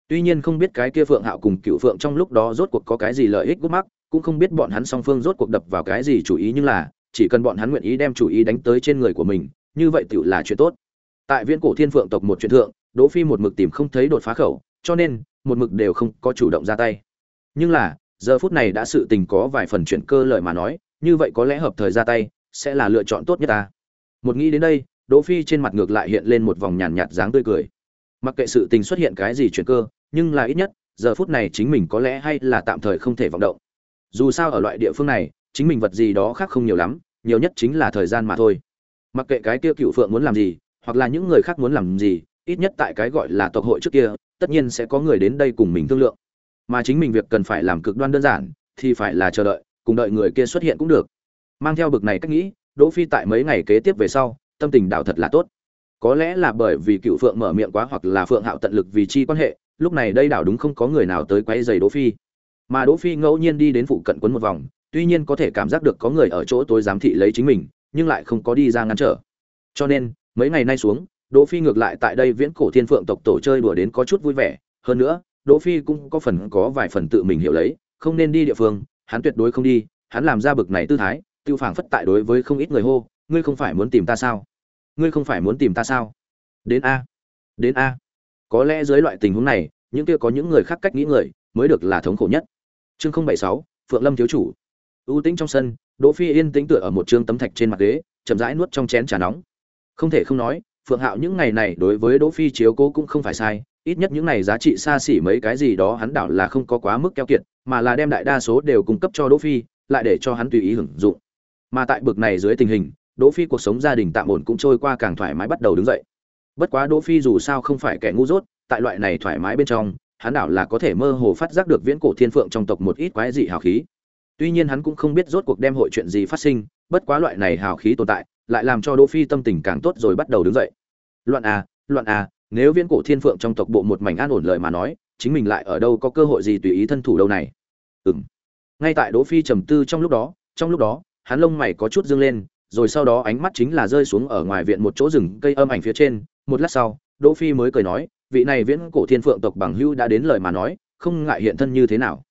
Tuy nhiên không biết cái kia phượng hạo cùng cựu phượng trong lúc đó rốt cuộc có cái gì lợi ích gút mắc, cũng không biết bọn hắn song phương rốt cuộc đập vào cái gì chủ ý nhưng là chỉ cần bọn hắn nguyện ý đem chủ ý đánh tới trên người của mình, như vậy tựu là chuyện tốt. Tại viễn cổ thiên phượng tộc một chuyện thượng, đỗ phi một mực tìm không thấy đột phá khẩu, cho nên, một mực đều không có chủ động ra tay. Nhưng là, giờ phút này đã sự tình có vài phần chuyển cơ lợi mà nói, như vậy có lẽ hợp thời ra tay, sẽ là lựa chọn tốt nhất ta. Một nghĩ đến đây, đỗ phi trên mặt ngược lại hiện lên một vòng nhàn nhạt dáng tươi cười. Mặc kệ sự tình xuất hiện cái gì chuyển cơ, nhưng là ít nhất, giờ phút này chính mình có lẽ hay là tạm thời không thể vọng động. Dù sao ở loại địa phương này, chính mình vật gì đó khác không nhiều lắm nhiều nhất chính là thời gian mà thôi. Mặc kệ cái kia cựu phượng muốn làm gì, hoặc là những người khác muốn làm gì, ít nhất tại cái gọi là tộc hội trước kia, tất nhiên sẽ có người đến đây cùng mình thương lượng. Mà chính mình việc cần phải làm cực đoan đơn giản, thì phải là chờ đợi, cùng đợi người kia xuất hiện cũng được. Mang theo bực này cách nghĩ, đỗ phi tại mấy ngày kế tiếp về sau, tâm tình đảo thật là tốt. Có lẽ là bởi vì cựu phượng mở miệng quá hoặc là phượng hạo tận lực vì chi quan hệ, lúc này đây đảo đúng không có người nào tới quấy giày đỗ phi. Mà đỗ phi ngẫu nhiên đi đến phụ cận quấn một vòng tuy nhiên có thể cảm giác được có người ở chỗ tối giám thị lấy chính mình, nhưng lại không có đi ra ngăn trở. Cho nên, mấy ngày nay xuống, đỗ phi ngược lại tại đây viễn cổ thiên phượng tộc tổ chơi đùa đến có chút vui vẻ. Hơn nữa, đỗ phi cũng có phần có vài phần tự mình hiểu lấy, không nên đi địa phương, hắn tuyệt đối không đi, hắn làm ra bực này tư thái, tiêu phảng phất tại đối với không ít người hô, ngươi không phải muốn tìm ta sao? Ngươi không phải muốn tìm ta sao? Đến a đến a. Có lẽ dưới loại tình huống này, những kia có những người khác cách nghĩ người, mới được là thống khổ nhất. Chương không bảy sáu, phượng lâm thiếu chủ. U tĩnh trong sân, đỗ phi yên tĩnh tựa ở một trương tấm thạch trên mặt ghế, chậm rãi nuốt trong chén trà nóng. Không thể không nói, phượng hạo những ngày này đối với đỗ phi chiếu cố cũng không phải sai, ít nhất những này giá trị xa xỉ mấy cái gì đó hắn đảo là không có quá mức keo kiệt, mà là đem đại đa số đều cung cấp cho đỗ phi, lại để cho hắn tùy ý hưởng dụng. Mà tại bực này dưới tình hình, đỗ phi cuộc sống gia đình tạm ổn cũng trôi qua càng thoải mái bắt đầu đứng dậy. Bất quá đỗ phi dù sao không phải kẻ ngu dốt, tại loại này thoải mái bên trong, hắn đảo là có thể mơ hồ phát giác được viễn cổ thiên phượng trong tộc một ít quái dị hào khí tuy nhiên hắn cũng không biết rốt cuộc đem hội chuyện gì phát sinh, bất quá loại này hào khí tồn tại, lại làm cho đỗ phi tâm tình càng tốt rồi bắt đầu đứng dậy. Loạn à loạn à nếu viễn cổ thiên phượng trong tộc bộ một mảnh an ổn lời mà nói, chính mình lại ở đâu có cơ hội gì tùy ý thân thủ đâu này? Ừm. Ngay tại đỗ phi trầm tư trong lúc đó, trong lúc đó, hắn lông mày có chút dương lên, rồi sau đó ánh mắt chính là rơi xuống ở ngoài viện một chỗ rừng cây âm ảnh phía trên. Một lát sau, đỗ phi mới cười nói, vị này viễn cổ thiên phượng tộc bằng hưu đã đến lời mà nói, không ngại hiện thân như thế nào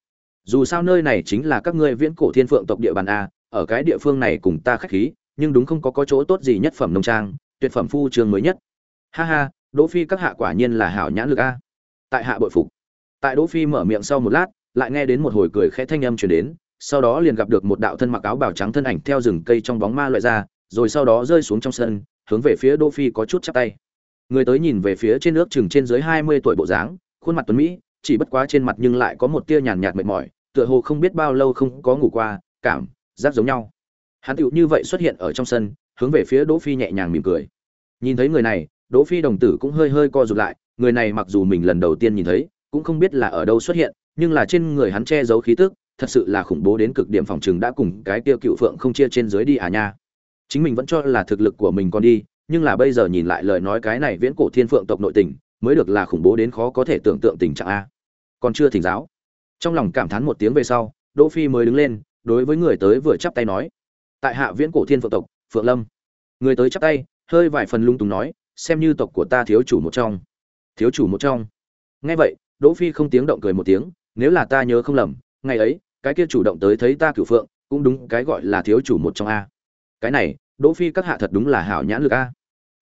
dù sao nơi này chính là các ngươi viễn cổ thiên phượng tộc địa bàn a, ở cái địa phương này cùng ta khách khí, nhưng đúng không có có chỗ tốt gì nhất phẩm nông trang, tuyệt phẩm phu trường mới nhất. Ha ha, đỗ phi các hạ quả nhiên là hảo nhãn lực a. Tại hạ bội phục. Tại đỗ phi mở miệng sau một lát, lại nghe đến một hồi cười khẽ thanh âm truyền đến, sau đó liền gặp được một đạo thân mặc áo bào trắng thân ảnh theo rừng cây trong bóng ma loại ra, rồi sau đó rơi xuống trong sân, hướng về phía đỗ phi có chút chắp tay. Người tới nhìn về phía trên nước chừng trên dưới 20 tuổi bộ dáng, khuôn mặt tuấn mỹ, chỉ bất quá trên mặt nhưng lại có một tia nhàn nhạt mệt mỏi tựa hồ không biết bao lâu không có ngủ qua, cảm, giác giống nhau. Hắn tựu như vậy xuất hiện ở trong sân, hướng về phía đỗ phi nhẹ nhàng mỉm cười. Nhìn thấy người này, đỗ phi đồng tử cũng hơi hơi co rụt lại, người này mặc dù mình lần đầu tiên nhìn thấy, cũng không biết là ở đâu xuất hiện, nhưng là trên người hắn che giấu khí tức, thật sự là khủng bố đến cực điểm phòng trường đã cùng cái tiêu cựu phượng không chia trên dưới đi à nha. Chính mình vẫn cho là thực lực của mình còn đi, nhưng là bây giờ nhìn lại lời nói cái này viễn cổ thiên phượng tộc nội tình, mới được là khủng bố đến khó có thể tưởng tượng tình trạng a. Còn chưa thỉnh giáo trong lòng cảm thán một tiếng về sau, đỗ phi mới đứng lên, đối với người tới vừa chắp tay nói. Tại hạ viễn cổ thiên phượng tộc, phượng lâm. Người tới chắp tay, hơi vài phần lung túng nói, xem như tộc của ta thiếu chủ một trong. Thiếu chủ một trong. Nghe vậy, đỗ phi không tiếng động cười một tiếng, nếu là ta nhớ không lầm, ngày ấy, cái kia chủ động tới thấy ta cửu phượng, cũng đúng cái gọi là thiếu chủ một trong a. Cái này, đỗ phi các hạ thật đúng là hảo nhãn lực a.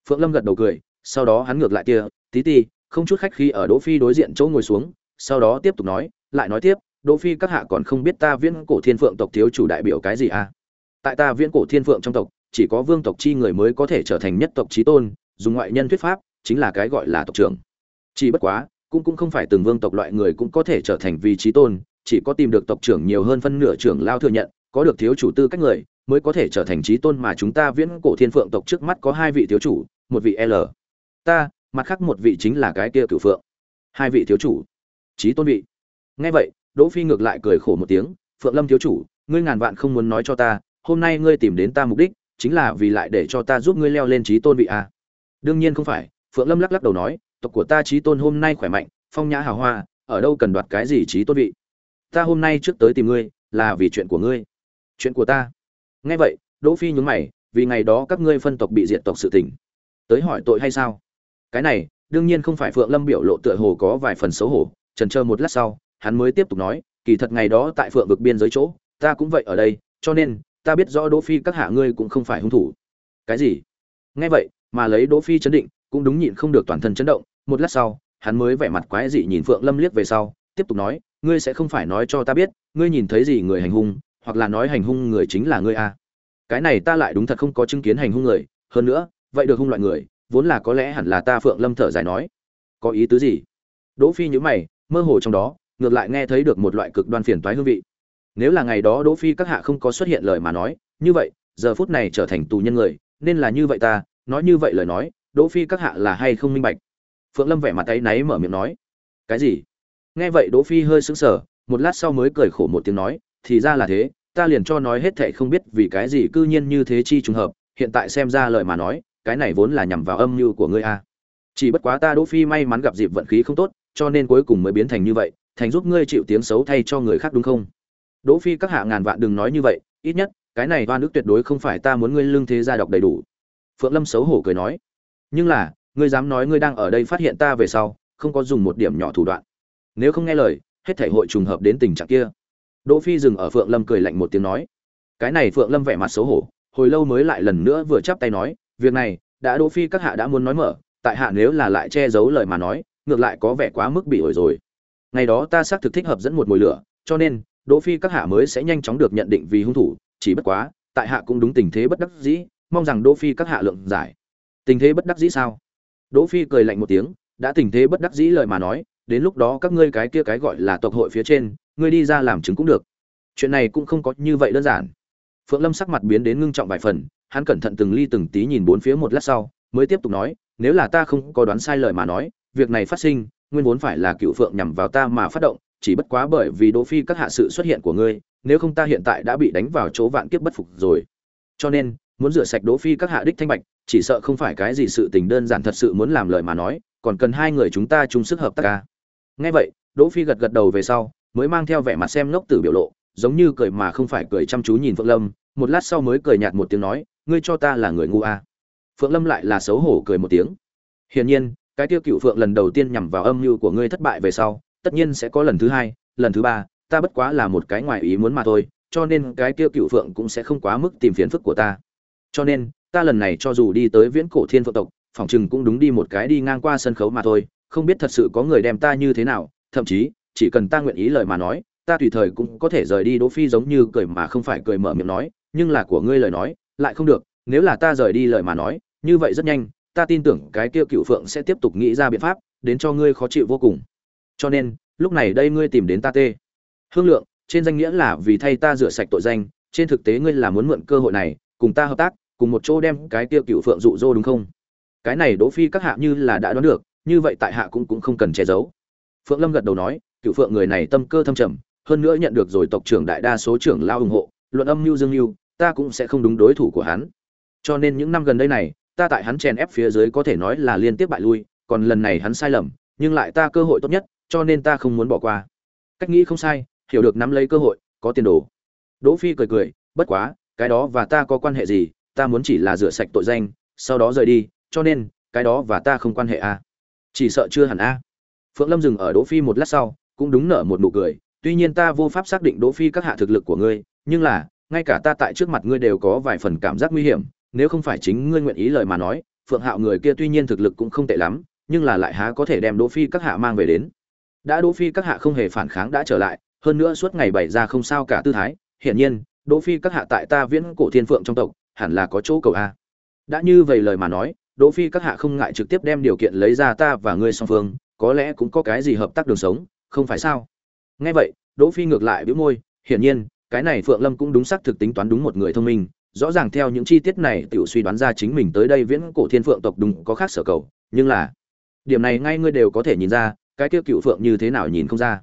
Phượng lâm gật đầu cười, sau đó hắn ngược lại kia, tí ti, không chút khách khi ở đỗ phi đối diện chỗ ngồi xuống, sau đó tiếp tục nói lại nói tiếp, đỗ phi các hạ còn không biết ta viễn cổ thiên phượng tộc thiếu chủ đại biểu cái gì à? tại ta viễn cổ thiên phượng trong tộc, chỉ có vương tộc chi người mới có thể trở thành nhất tộc chí tôn, dùng ngoại nhân thuyết pháp, chính là cái gọi là tộc trưởng. Chỉ bất quá, cũng cũng không phải từng vương tộc loại người cũng có thể trở thành vị trí tôn, chỉ có tìm được tộc trưởng nhiều hơn phân nửa trưởng lao thừa nhận, có được thiếu chủ tư cách người, mới có thể trở thành trí tôn mà chúng ta viễn cổ thiên phượng tộc trước mắt có hai vị thiếu chủ, một vị l. Ta, mặt khác một vị chính là cái kia cửu phượng. Hai vị thiếu chủ. Trí tôn vị nghe vậy, đỗ phi ngược lại cười khổ một tiếng, phượng lâm thiếu chủ, ngươi ngàn vạn không muốn nói cho ta, hôm nay ngươi tìm đến ta mục đích, chính là vì lại để cho ta giúp ngươi leo lên trí tôn vị à. đương nhiên không phải, phượng lâm lắc lắc đầu nói, tộc của ta trí tôn hôm nay khỏe mạnh, phong nhã hào hoa, ở đâu cần đoạt cái gì trí tôn vị? Ta hôm nay trước tới tìm ngươi, là vì chuyện của ngươi. Chuyện của ta? Nghe vậy, đỗ phi nhướng mày, vì ngày đó các ngươi phân tộc bị diệt tộc sự tình. Tới hỏi tội hay sao? Cái này, đương nhiên không phải phượng lâm biểu lộ tựa hồ có vài phần xấu hổ, Chần chờ một lát sau hắn mới tiếp tục nói, kỳ thật ngày đó tại phượng vực biên giới chỗ, ta cũng vậy ở đây, cho nên, ta biết rõ đỗ phi các hạ ngươi cũng không phải hung thủ. Cái gì? Nghe vậy, mà lấy đỗ phi chấn định, cũng đúng nhịn không được toàn thân chấn động, một lát sau, hắn mới vẻ mặt quái dị nhìn phượng lâm liếc về sau, tiếp tục nói, ngươi sẽ không phải nói cho ta biết, ngươi nhìn thấy gì người hành hung, hoặc là nói hành hung người chính là ngươi à. cái này ta lại đúng thật không có chứng kiến hành hung người, hơn nữa, vậy được hung loại người, vốn là có lẽ hẳn là ta phượng lâm thở dài nói. Có ý tứ gì? Đỗ phi nhíu mày, mơ hồ trong đó ngược lại nghe thấy được một loại cực đoan phiền toái hương vị. Nếu là ngày đó đỗ phi các hạ không có xuất hiện lời mà nói, như vậy, giờ phút này trở thành tù nhân người, nên là như vậy ta, nói như vậy lời nói, đỗ phi các hạ là hay không minh bạch? Phượng lâm vẻ mặt tay náy mở miệng nói. Cái gì? Nghe vậy đỗ phi hơi sững sờ, một lát sau mới cười khổ một tiếng nói, thì ra là thế, ta liền cho nói hết thảy không biết vì cái gì cư nhiên như thế chi trùng hợp, hiện tại xem ra lời mà nói, cái này vốn là nhằm vào âm mưu của ngươi a. Chỉ bất quá ta đỗ phi may mắn gặp dịp vận khí không tốt, cho nên cuối cùng mới biến thành như vậy thành giúp ngươi chịu tiếng xấu thay cho người khác đúng không? Đỗ phi các hạ ngàn vạn đừng nói như vậy, ít nhất, cái này oan ức tuyệt đối không phải ta muốn ngươi lương thế gia đọc đầy đủ. Phượng lâm xấu hổ cười nói. Nhưng là, ngươi dám nói ngươi đang ở đây phát hiện ta về sau, không có dùng một điểm nhỏ thủ đoạn. Nếu không nghe lời, hết thể hội trùng hợp đến tình trạng kia. Đỗ phi dừng ở phượng lâm cười lạnh một tiếng nói. Cái này phượng lâm vẻ mặt xấu hổ, hồi lâu mới lại lần nữa vừa chắp tay nói, việc này, đã đỗ phi các hạ đã muốn nói mở, tại hạ nếu là lại che giấu lời mà nói, ngược lại có vẻ quá mức bị ổi rồi ngày đó ta xác thực thích hợp dẫn một mùi lửa, cho nên, đỗ phi các hạ mới sẽ nhanh chóng được nhận định vì hung thủ, chỉ bất quá, tại hạ cũng đúng tình thế bất đắc dĩ, mong rằng đỗ phi các hạ lượng giải. Tình thế bất đắc dĩ sao? Đỗ phi cười lạnh một tiếng, đã tình thế bất đắc dĩ lời mà nói, đến lúc đó các ngươi cái kia cái gọi là tộc hội phía trên, ngươi đi ra làm chứng cũng được. Chuyện này cũng không có như vậy đơn giản. Phượng lâm sắc mặt biến đến ngưng trọng vài phần, hắn cẩn thận từng ly từng tí nhìn bốn phía một lát sau, mới tiếp tục nói, nếu là ta không có đoán sai lời mà nói, việc này phát sinh nguyên vốn phải là cựu phượng nhằm vào ta mà phát động, chỉ bất quá bởi vì đỗ phi các hạ sự xuất hiện của ngươi, nếu không ta hiện tại đã bị đánh vào chỗ vạn kiếp bất phục rồi. Cho nên, muốn rửa sạch đỗ phi các hạ đích thanh bạch, chỉ sợ không phải cái gì sự tình đơn giản thật sự muốn làm lời mà nói, còn cần hai người chúng ta chung sức hợp tác ca nghe vậy, đỗ phi gật gật đầu về sau, mới mang theo vẻ mặt xem ngốc tử biểu lộ, giống như cười mà không phải cười chăm chú nhìn phượng lâm, một lát sau mới cười nhạt một tiếng nói, ngươi cho ta là người ngu à. phượng lâm lại là xấu hổ cười một tiếng. Hiển nhiên cái tiêu cựu phượng lần đầu tiên nhằm vào âm mưu của ngươi thất bại về sau, tất nhiên sẽ có lần thứ hai, lần thứ ba, ta bất quá là một cái ngoài ý muốn mà thôi, cho nên cái tiêu cựu phượng cũng sẽ không quá mức tìm phiền phức của ta. Cho nên, ta lần này cho dù đi tới viễn cổ thiên phượng tộc phỏng chừng cũng đúng đi một cái đi ngang qua sân khấu mà thôi, không biết thật sự có người đem ta như thế nào, thậm chí, chỉ cần ta nguyện ý lời mà nói, ta tùy thời cũng có thể rời đi đỗ phi giống như cười mà không phải cười mở miệng nói, nhưng là của ngươi lời nói, lại không được, nếu là ta rời đi lời mà nói, như vậy rất nhanh ta tin tưởng cái kia cựu phượng sẽ tiếp tục nghĩ ra biện pháp, đến cho ngươi khó chịu vô cùng. Cho nên, lúc này đây ngươi tìm đến ta tê. Hương lượng, trên danh nghĩa là vì thay ta rửa sạch tội danh, trên thực tế ngươi là muốn mượn cơ hội này, cùng ta hợp tác, cùng một chỗ đem cái kia cựu phượng dụ dỗ đúng không? Cái này đỗ phi các hạ như là đã đoán được, như vậy tại hạ cũng cũng không cần che giấu. Phượng lâm gật đầu nói, cựu phượng người này tâm cơ thâm trầm, hơn nữa nhận được rồi tộc trưởng đại đa số trưởng lao ủng hộ, luận âm mưu dương mưu, ta cũng sẽ không đúng đối thủ của hắn. Cho nên những năm gần đây này ta tại hắn chèn ép phía dưới có thể nói là liên tiếp bại lui, còn lần này hắn sai lầm, nhưng lại ta cơ hội tốt nhất, cho nên ta không muốn bỏ qua cách nghĩ không sai, hiểu được nắm lấy cơ hội, có tiền đồ đỗ phi cười cười, bất quá, cái đó và ta có quan hệ gì, ta muốn chỉ là rửa sạch tội danh, sau đó rời đi, cho nên, cái đó và ta không quan hệ a à. chỉ sợ chưa hẳn a à. phượng lâm dừng ở đỗ phi một lát sau, cũng đúng nở một nụ cười, tuy nhiên ta vô pháp xác định đỗ phi các hạ thực lực của ngươi, nhưng là, ngay cả ta tại trước mặt ngươi đều có vài phần cảm giác nguy hiểm nếu không phải chính ngươi nguyện ý lời mà nói, phượng hạo người kia tuy nhiên thực lực cũng không tệ lắm, nhưng là lại há có thể đem đỗ phi các hạ mang về đến. Đã đỗ phi các hạ không hề phản kháng đã trở lại, hơn nữa suốt ngày bày ra không sao cả tư thái, hiển nhiên, đỗ phi các hạ tại ta viễn cổ thiên phượng trong tộc, hẳn là có chỗ cầu a. Đã như vậy lời mà nói, đỗ phi các hạ không ngại trực tiếp đem điều kiện lấy ra ta và ngươi song phương, có lẽ cũng có cái gì hợp tác đường sống, không phải sao? Nghe vậy, đỗ phi ngược lại bĩu môi, hiển nhiên, cái này phượng lâm cũng đúng xác thực tính toán đúng một người thông minh rõ ràng theo những chi tiết này tiểu suy đoán ra chính mình tới đây viễn cổ thiên phượng tộc đúng có khác sở cầu, nhưng là, điểm này ngay ngươi đều có thể nhìn ra, cái kia cựu phượng như thế nào nhìn không ra.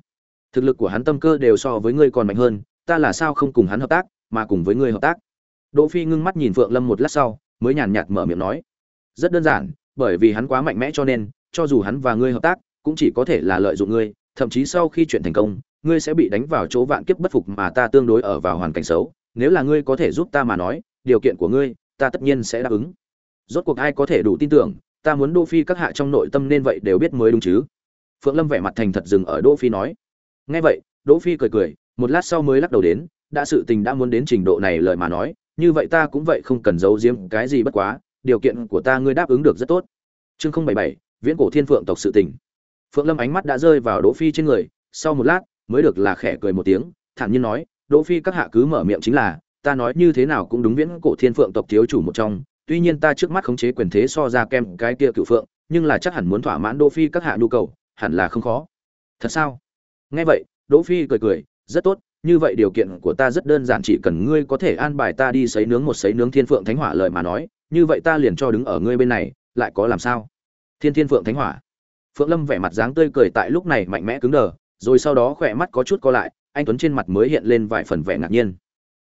Thực lực của hắn tâm cơ đều so với ngươi còn mạnh hơn, ta là sao không cùng hắn hợp tác, mà cùng với ngươi hợp tác? Đỗ phi ngưng mắt nhìn phượng lâm một lát sau, mới nhàn nhạt mở miệng nói. Rất đơn giản, bởi vì hắn quá mạnh mẽ cho nên, cho dù hắn và ngươi hợp tác, cũng chỉ có thể là lợi dụng ngươi, thậm chí sau khi chuyện thành công, ngươi sẽ bị đánh vào chỗ vạn kiếp bất phục mà ta tương đối ở vào hoàn cảnh xấu nếu là ngươi có thể giúp ta mà nói, điều kiện của ngươi, ta tất nhiên sẽ đáp ứng. Rốt cuộc ai có thể đủ tin tưởng, ta muốn đỗ phi các hạ trong nội tâm nên vậy đều biết mới đúng chứ. Phượng lâm vẻ mặt thành thật dừng ở đỗ phi nói. Nghe vậy, đỗ phi cười cười, một lát sau mới lắc đầu đến, đã sự tình đã muốn đến trình độ này lời mà nói, như vậy ta cũng vậy không cần giấu giếm cái gì bất quá, điều kiện của ta ngươi đáp ứng được rất tốt. Chương không bảy bảy, viễn cổ thiên phượng tộc sự tình. Phượng lâm ánh mắt đã rơi vào đỗ phi trên người, sau một lát, mới được là khẽ cười một tiếng, thản nhiên nói đỗ phi các hạ cứ mở miệng chính là, ta nói như thế nào cũng đúng viễn cổ thiên phượng tộc thiếu chủ một trong, tuy nhiên ta trước mắt khống chế quyền thế so ra kem cái kia cựu phượng, nhưng là chắc hẳn muốn thỏa mãn đỗ phi các hạ nhu cầu, hẳn là không khó. Thật sao? Nghe vậy, đỗ phi cười cười, rất tốt, như vậy điều kiện của ta rất đơn giản chỉ cần ngươi có thể an bài ta đi sấy nướng một sấy nướng thiên phượng thánh hỏa lời mà nói, như vậy ta liền cho đứng ở ngươi bên này, lại có làm sao? Thiên thiên phượng thánh hỏa. Phượng lâm vẻ mặt dáng tươi cười tại lúc này mạnh mẽ cứng đờ, rồi sau đó khỏe mắt có chút co lại anh tuấn trên mặt mới hiện lên vài phần vẻ ngạc nhiên.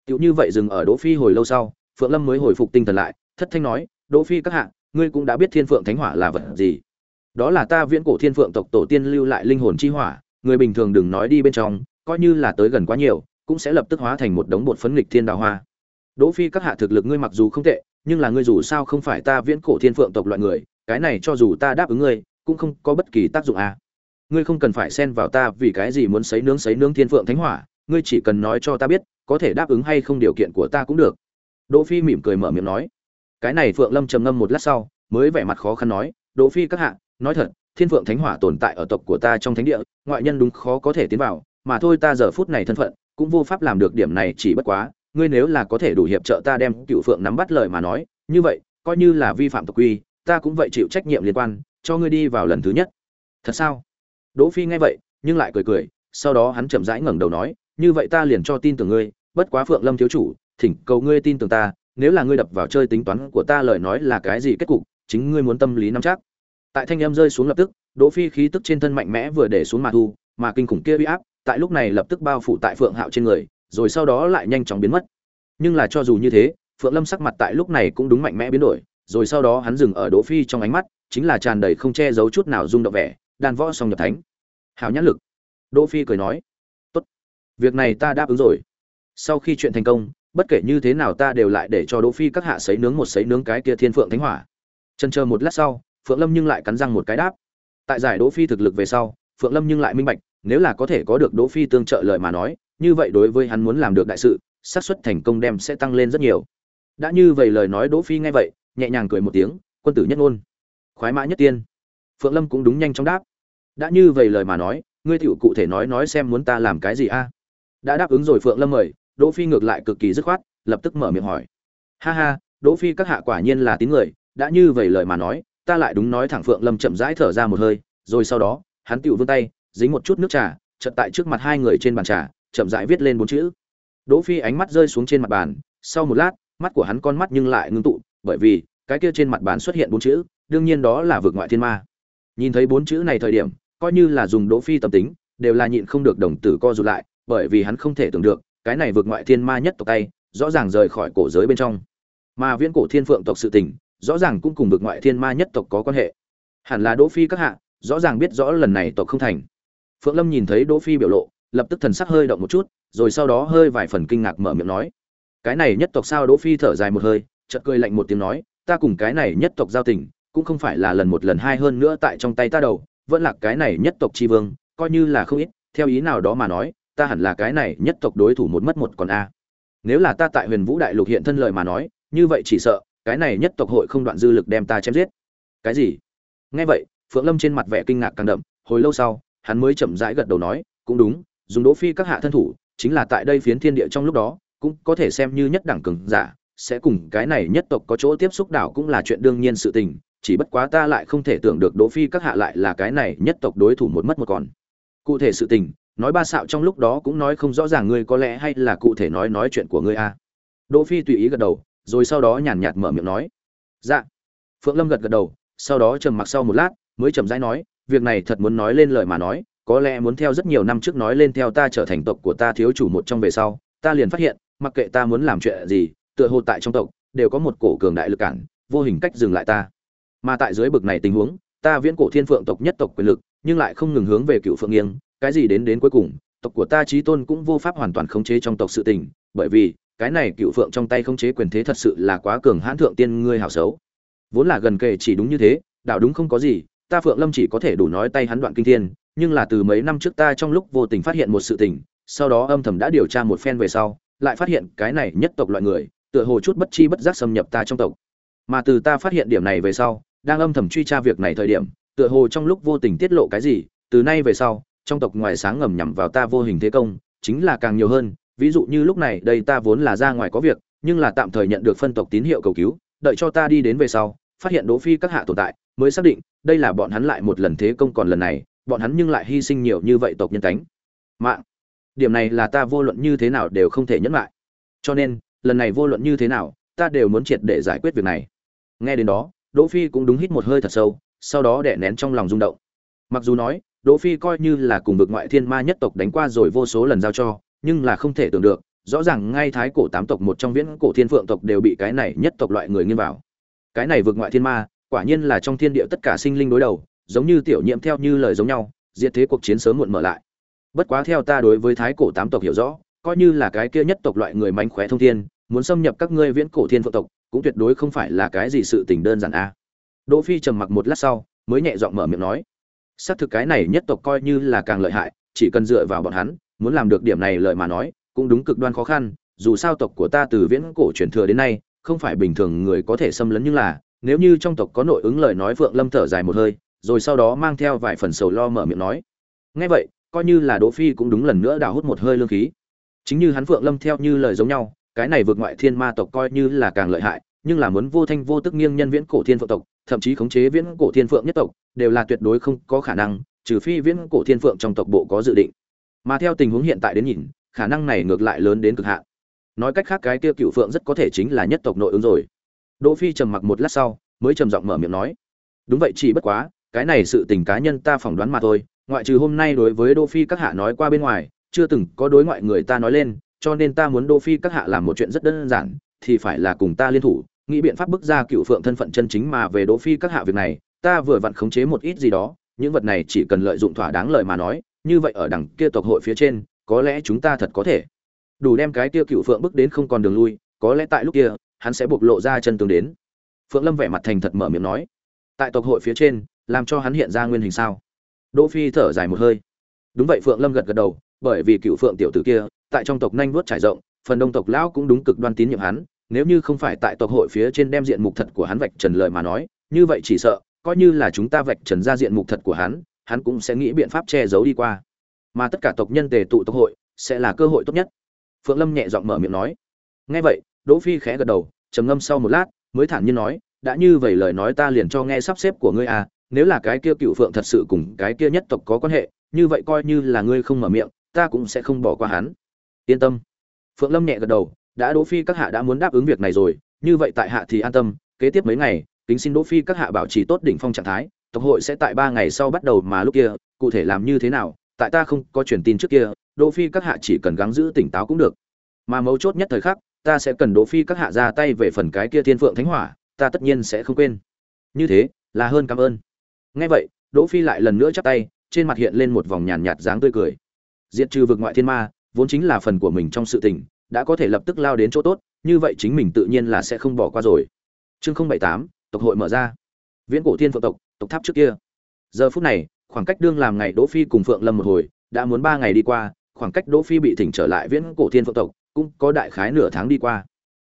Tựu như vậy dừng ở đỗ phi hồi lâu sau, phượng lâm mới hồi phục tinh thần lại, thất thanh nói, đỗ phi các hạ, ngươi cũng đã biết thiên phượng thánh hỏa là vật gì. Đó là ta viễn cổ thiên phượng tộc tổ tiên lưu lại linh hồn chi hỏa, người bình thường đừng nói đi bên trong, coi như là tới gần quá nhiều, cũng sẽ lập tức hóa thành một đống bột phấn nghịch thiên đào hoa. Đỗ phi các hạ thực lực ngươi mặc dù không tệ, nhưng là ngươi dù sao không phải ta viễn cổ thiên phượng tộc loại người, cái này cho dù ta đáp ứng ngươi, cũng không có bất kỳ tác dụng à ngươi không cần phải xen vào ta vì cái gì muốn sấy nướng sấy nướng thiên phượng thánh hỏa, ngươi chỉ cần nói cho ta biết, có thể đáp ứng hay không điều kiện của ta cũng được. Đỗ phi mỉm cười mở miệng nói. Cái này phượng lâm trầm ngâm một lát sau, mới vẻ mặt khó khăn nói, đỗ phi các hạ, nói thật, thiên phượng thánh hỏa tồn tại ở tộc của ta trong thánh địa, ngoại nhân đúng khó có thể tiến vào, mà thôi ta giờ phút này thân phận, cũng vô pháp làm được điểm này chỉ bất quá, ngươi nếu là có thể đủ hiệp trợ ta đem cựu phượng nắm bắt lời mà nói, như vậy, coi như là vi phạm tộc quy, ta cũng vậy chịu trách nhiệm liên quan, cho ngươi đi vào lần thứ nhất. Thật sao? Đỗ phi nghe vậy, nhưng lại cười cười, sau đó hắn chậm rãi ngẩng đầu nói, như vậy ta liền cho tin tưởng ngươi, bất quá phượng lâm thiếu chủ, thỉnh cầu ngươi tin tưởng ta, nếu là ngươi đập vào chơi tính toán của ta lời nói là cái gì kết cục, chính ngươi muốn tâm lý nắm chắc. Tại thanh âm rơi xuống lập tức, đỗ phi khí tức trên thân mạnh mẽ vừa để xuống mà thu, mà kinh khủng kia uy áp, tại lúc này lập tức bao phủ tại phượng hạo trên người, rồi sau đó lại nhanh chóng biến mất. Nhưng là cho dù như thế, phượng lâm sắc mặt tại lúc này cũng đúng mạnh mẽ biến đổi, rồi sau đó hắn dừng ở đỗ phi trong ánh mắt, chính là tràn đầy không che giấu chút nào rung động vẻ, đàn võ song nhập thánh hảo nhãn lực. Đỗ phi cười nói, tốt, việc này ta đáp ứng rồi. Sau khi chuyện thành công, bất kể như thế nào ta đều lại để cho đỗ phi các hạ sấy nướng một sấy nướng cái kia thiên phượng thánh hỏa. Chần chờ một lát sau, phượng lâm nhưng lại cắn răng một cái đáp. Tại giải đỗ phi thực lực về sau, phượng lâm nhưng lại minh bạch, nếu là có thể có được đỗ phi tương trợ lời mà nói, như vậy đối với hắn muốn làm được đại sự, xác suất thành công đem sẽ tăng lên rất nhiều. Đã như vậy lời nói đỗ phi nghe vậy, nhẹ nhàng cười một tiếng, quân tử nhất ngôn, khoái mã nhất tiên. Phượng lâm cũng đúng nhanh chóng đáp đã như vậy lời mà nói, ngươi tiểu cụ thể nói nói xem muốn ta làm cái gì a? Đã đáp ứng rồi phượng lâm mời, đỗ phi ngược lại cực kỳ dứt khoát, lập tức mở miệng hỏi. Ha ha, đỗ phi các hạ quả nhiên là tín người, đã như vậy lời mà nói, ta lại đúng nói thẳng phượng lâm chậm rãi thở ra một hơi, rồi sau đó, hắn tiểu vươn tay, dính một chút nước trà, chợt tại trước mặt hai người trên bàn trà, chậm rãi viết lên bốn chữ. Đỗ phi ánh mắt rơi xuống trên mặt bàn, sau một lát, mắt của hắn con mắt nhưng lại ngưng tụ, bởi vì, cái kia trên mặt bàn xuất hiện bốn chữ, đương nhiên đó là vực ngoại thiên ma. Nhìn thấy bốn chữ này thời điểm coi như là dùng đỗ phi tâm tính, đều là nhịn không được đồng tử co rụt lại, bởi vì hắn không thể tưởng được, cái này vượt ngoại thiên ma nhất tộc tay, rõ ràng rời khỏi cổ giới bên trong. Mà viễn cổ thiên phượng tộc sự tình, rõ ràng cũng cùng vượt ngoại thiên ma nhất tộc có quan hệ. Hẳn là đỗ phi các hạ, rõ ràng biết rõ lần này tộc không thành. Phượng lâm nhìn thấy đỗ phi biểu lộ, lập tức thần sắc hơi động một chút, rồi sau đó hơi vài phần kinh ngạc mở miệng nói. Cái này nhất tộc sao đỗ phi thở dài một hơi, chợt cười lạnh một tiếng nói, ta cùng cái này nhất tộc giao tình, cũng không phải là lần một lần hai hơn nữa tại trong tay ta đầu vẫn là cái này nhất tộc tri vương, coi như là không ít, theo ý nào đó mà nói, ta hẳn là cái này nhất tộc đối thủ một mất một còn a. Nếu là ta tại huyền vũ đại lục hiện thân lời mà nói, như vậy chỉ sợ, cái này nhất tộc hội không đoạn dư lực đem ta chém giết. Cái gì? Nghe vậy, phượng lâm trên mặt vẻ kinh ngạc càng đậm, hồi lâu sau, hắn mới chậm rãi gật đầu nói, cũng đúng, dùng đỗ phi các hạ thân thủ, chính là tại đây phiến thiên địa trong lúc đó, cũng có thể xem như nhất đẳng cường giả, sẽ cùng cái này nhất tộc có chỗ tiếp xúc đảo cũng là chuyện đương nhiên sự tình chỉ bất quá ta lại không thể tưởng được Đỗ Phi các hạ lại là cái này nhất tộc đối thủ một mất một còn. Cụ thể sự tình, nói ba xạo trong lúc đó cũng nói không rõ ràng ngươi có lẽ hay là cụ thể nói nói chuyện của ngươi a. Đỗ Phi tùy ý gật đầu, rồi sau đó nhàn nhạt mở miệng nói: "Dạ." Phượng Lâm gật gật đầu, sau đó trầm mặc sau một lát, mới chậm rãi nói: "Việc này thật muốn nói lên lời mà nói, có lẽ muốn theo rất nhiều năm trước nói lên theo ta trở thành tộc của ta thiếu chủ một trong về sau, ta liền phát hiện, mặc kệ ta muốn làm chuyện gì, tựa hồ tại trong tộc đều có một cổ cường đại lực cản, vô hình cách dừng lại ta. Mà tại dưới bực này tình huống, ta viễn cổ thiên phượng tộc nhất tộc quyền lực, nhưng lại không ngừng hướng về cựu phượng nghiêng, cái gì đến đến cuối cùng, tộc của ta trí tôn cũng vô pháp hoàn toàn khống chế trong tộc sự tình, bởi vì cái này cựu phượng trong tay khống chế quyền thế thật sự là quá cường hãn thượng tiên ngươi hảo xấu. Vốn là gần kề chỉ đúng như thế, đạo đúng không có gì, ta Phượng Lâm chỉ có thể đủ nói tay hắn đoạn kinh thiên, nhưng là từ mấy năm trước ta trong lúc vô tình phát hiện một sự tình, sau đó âm thầm đã điều tra một phen về sau, lại phát hiện cái này nhất tộc loại người, tựa hồ chút bất chi bất giác xâm nhập ta trong tộc. Mà từ ta phát hiện điểm này về sau, đang âm thầm truy tra việc này thời điểm, tựa hồ trong lúc vô tình tiết lộ cái gì, từ nay về sau, trong tộc ngoài sáng ngầm nhằm vào ta vô hình thế công, chính là càng nhiều hơn, ví dụ như lúc này đây ta vốn là ra ngoài có việc, nhưng là tạm thời nhận được phân tộc tín hiệu cầu cứu, đợi cho ta đi đến về sau, phát hiện Đỗ Phi các hạ tồn tại, mới xác định, đây là bọn hắn lại một lần thế công còn lần này, bọn hắn nhưng lại hy sinh nhiều như vậy tộc nhân cánh Mạng. Điểm này là ta vô luận như thế nào đều không thể nhẫn lại. Cho nên, lần này vô luận như thế nào, ta đều muốn triệt để giải quyết việc này. Nghe đến đó, Đỗ Phi cũng đúng hít một hơi thật sâu, sau đó đè nén trong lòng rung động. Mặc dù nói, Đỗ Phi coi như là cùng vực ngoại thiên ma nhất tộc đánh qua rồi vô số lần giao cho, nhưng là không thể tưởng được, rõ ràng ngay thái cổ tám tộc một trong viễn cổ thiên phượng tộc đều bị cái này nhất tộc loại người nghiêng vào. Cái này vực ngoại thiên ma, quả nhiên là trong thiên địa tất cả sinh linh đối đầu, giống như tiểu nhiệm theo như lời giống nhau, diệt thế cuộc chiến sớm muộn mở lại. Bất quá theo ta đối với thái cổ tám tộc hiểu rõ, coi như là cái kia nhất tộc loại người mánh khóe thông thiên, muốn xâm nhập các ngươi viễn cổ thiên phượng tộc, cũng tuyệt đối không phải là cái gì sự tình đơn giản a. Đỗ Phi trầm mặc một lát sau, mới nhẹ giọng mở miệng nói: xác thực cái này nhất tộc coi như là càng lợi hại chỉ cần dựa vào bọn hắn muốn làm được điểm này lợi mà nói cũng đúng cực đoan khó khăn dù sao tộc của ta từ viễn cổ truyền thừa đến nay không phải bình thường người có thể xâm lấn nhưng là nếu như trong tộc có nội ứng lời nói vượng lâm thở dài một hơi rồi sau đó mang theo vài phần sầu lo mở miệng nói ngay vậy coi như là đỗ phi cũng đúng lần nữa đào hút một hơi lương khí chính như hắn vượng lâm theo như lời giống nhau cái này vượt ngoại thiên ma tộc coi như là càng lợi hại, nhưng là muốn vô thanh vô tức nghiêng nhân viễn cổ thiên phượng tộc, thậm chí khống chế viễn cổ thiên phượng nhất tộc, đều là tuyệt đối không có khả năng, trừ phi viễn cổ thiên phượng trong tộc bộ có dự định. Mà theo tình huống hiện tại đến nhìn, khả năng này ngược lại lớn đến cực hạn. Nói cách khác cái kia cựu phượng rất có thể chính là nhất tộc nội ứng rồi. Đỗ phi trầm mặc một lát sau, mới trầm giọng mở miệng nói, đúng vậy, chỉ bất quá, cái này sự tình cá nhân ta phỏng đoán mà thôi, ngoại trừ hôm nay đối với đỗ phi các hạ nói qua bên ngoài, chưa từng có đối ngoại người ta nói lên cho nên ta muốn đỗ phi các hạ làm một chuyện rất đơn giản, thì phải là cùng ta liên thủ, nghĩ biện pháp bức ra cựu phượng thân phận chân chính mà về đỗ phi các hạ việc này, ta vừa vặn khống chế một ít gì đó, những vật này chỉ cần lợi dụng thỏa đáng lợi mà nói, như vậy ở đằng kia tộc hội phía trên, có lẽ chúng ta thật có thể. Đủ đem cái kia cựu phượng bức đến không còn đường lui, có lẽ tại lúc kia, hắn sẽ bộc lộ ra chân tướng đến. Phượng lâm vẻ mặt thành thật mở miệng nói. Tại tộc hội phía trên, làm cho hắn hiện ra nguyên hình sao? Đỗ phi thở dài một hơi. Đúng vậy, phượng lâm gật gật đầu, bởi vì cựu phượng tiểu tử kia tại trong tộc nhanh vuốt trải rộng, phần đông tộc lão cũng đúng cực đoan tín nhiệm hắn, nếu như không phải tại tộc hội phía trên đem diện mục thật của hắn vạch trần lời mà nói, như vậy chỉ sợ, coi như là chúng ta vạch trần ra diện mục thật của hắn hắn cũng sẽ nghĩ biện pháp che giấu đi qua. Mà tất cả tộc nhân tề tụ tộc hội, sẽ là cơ hội tốt nhất. Phượng lâm nhẹ giọng mở miệng nói. Nghe vậy, đỗ phi khẽ gật đầu, trầm ngâm sau một lát, mới thản nhiên nói, đã như vậy lời nói ta liền cho nghe sắp xếp của ngươi à nếu là cái kia cựu phượng thật sự cùng cái kia nhất tộc có quan hệ, như vậy coi như là ngươi không mở miệng, ta cũng sẽ không bỏ qua hắn yên tâm. Phượng lâm nhẹ gật đầu, đã đỗ phi các hạ đã muốn đáp ứng việc này rồi, như vậy tại hạ thì an tâm, kế tiếp mấy ngày, kính xin đỗ phi các hạ bảo trì tốt đỉnh phong trạng thái, tộc hội sẽ tại ba ngày sau bắt đầu mà lúc kia, cụ thể làm như thế nào, tại ta không có truyền tin trước kia, đỗ phi các hạ chỉ cần gắng giữ tỉnh táo cũng được. Mà mấu chốt nhất thời khắc, ta sẽ cần đỗ phi các hạ ra tay về phần cái kia thiên phượng thánh hỏa, ta tất nhiên sẽ không quên. Như thế, là hơn cảm ơn. Nghe vậy, đỗ phi lại lần nữa chắp tay, trên mặt hiện lên một vòng nhàn nhạt dáng tươi cười. Diệt trừ vực ngoại thiên ma vốn chính là phần của mình trong sự tình, đã có thể lập tức lao đến chỗ tốt, như vậy chính mình tự nhiên là sẽ không bỏ qua rồi. Chương không bảy tám, tộc hội mở ra. Viễn cổ thiên phượng tộc tộc tháp trước kia. Giờ phút này, khoảng cách đương làm ngày đỗ phi cùng phượng lâm một hồi, đã muốn ba ngày đi qua, khoảng cách đỗ phi bị thỉnh trở lại viễn cổ thiên phượng tộc, cũng có đại khái nửa tháng đi qua.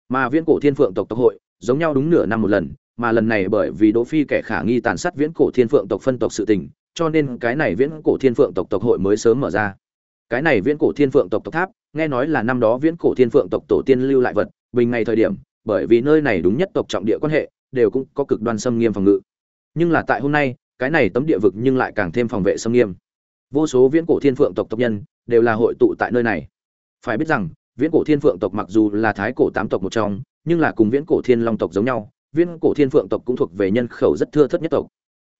Mà viễn cổ thiên phượng tộc tộc hội, giống nhau đúng nửa năm một lần, mà lần này bởi vì đỗ phi kẻ khả nghi tàn sát viễn cổ thiên phượng tộc phân tộc sự tình, cho nên cái này viễn cổ thiên phượng tộc tộc hội mới sớm mở ra cái này viễn cổ thiên phượng tộc tộc tháp, nghe nói là năm đó viễn cổ thiên phượng tộc tổ tiên lưu lại vật, bình ngày thời điểm, bởi vì nơi này đúng nhất tộc trọng địa quan hệ, đều cũng có cực đoan xâm nghiêm phòng ngự. Nhưng là tại hôm nay, cái này tấm địa vực nhưng lại càng thêm phòng vệ xâm nghiêm. Vô số viễn cổ thiên phượng tộc tộc nhân, đều là hội tụ tại nơi này. Phải biết rằng, viễn cổ thiên phượng tộc mặc dù là thái cổ tám tộc một trong, nhưng là cùng viễn cổ thiên long tộc giống nhau, viễn cổ thiên phượng tộc cũng thuộc về nhân khẩu rất thưa thất nhất tộc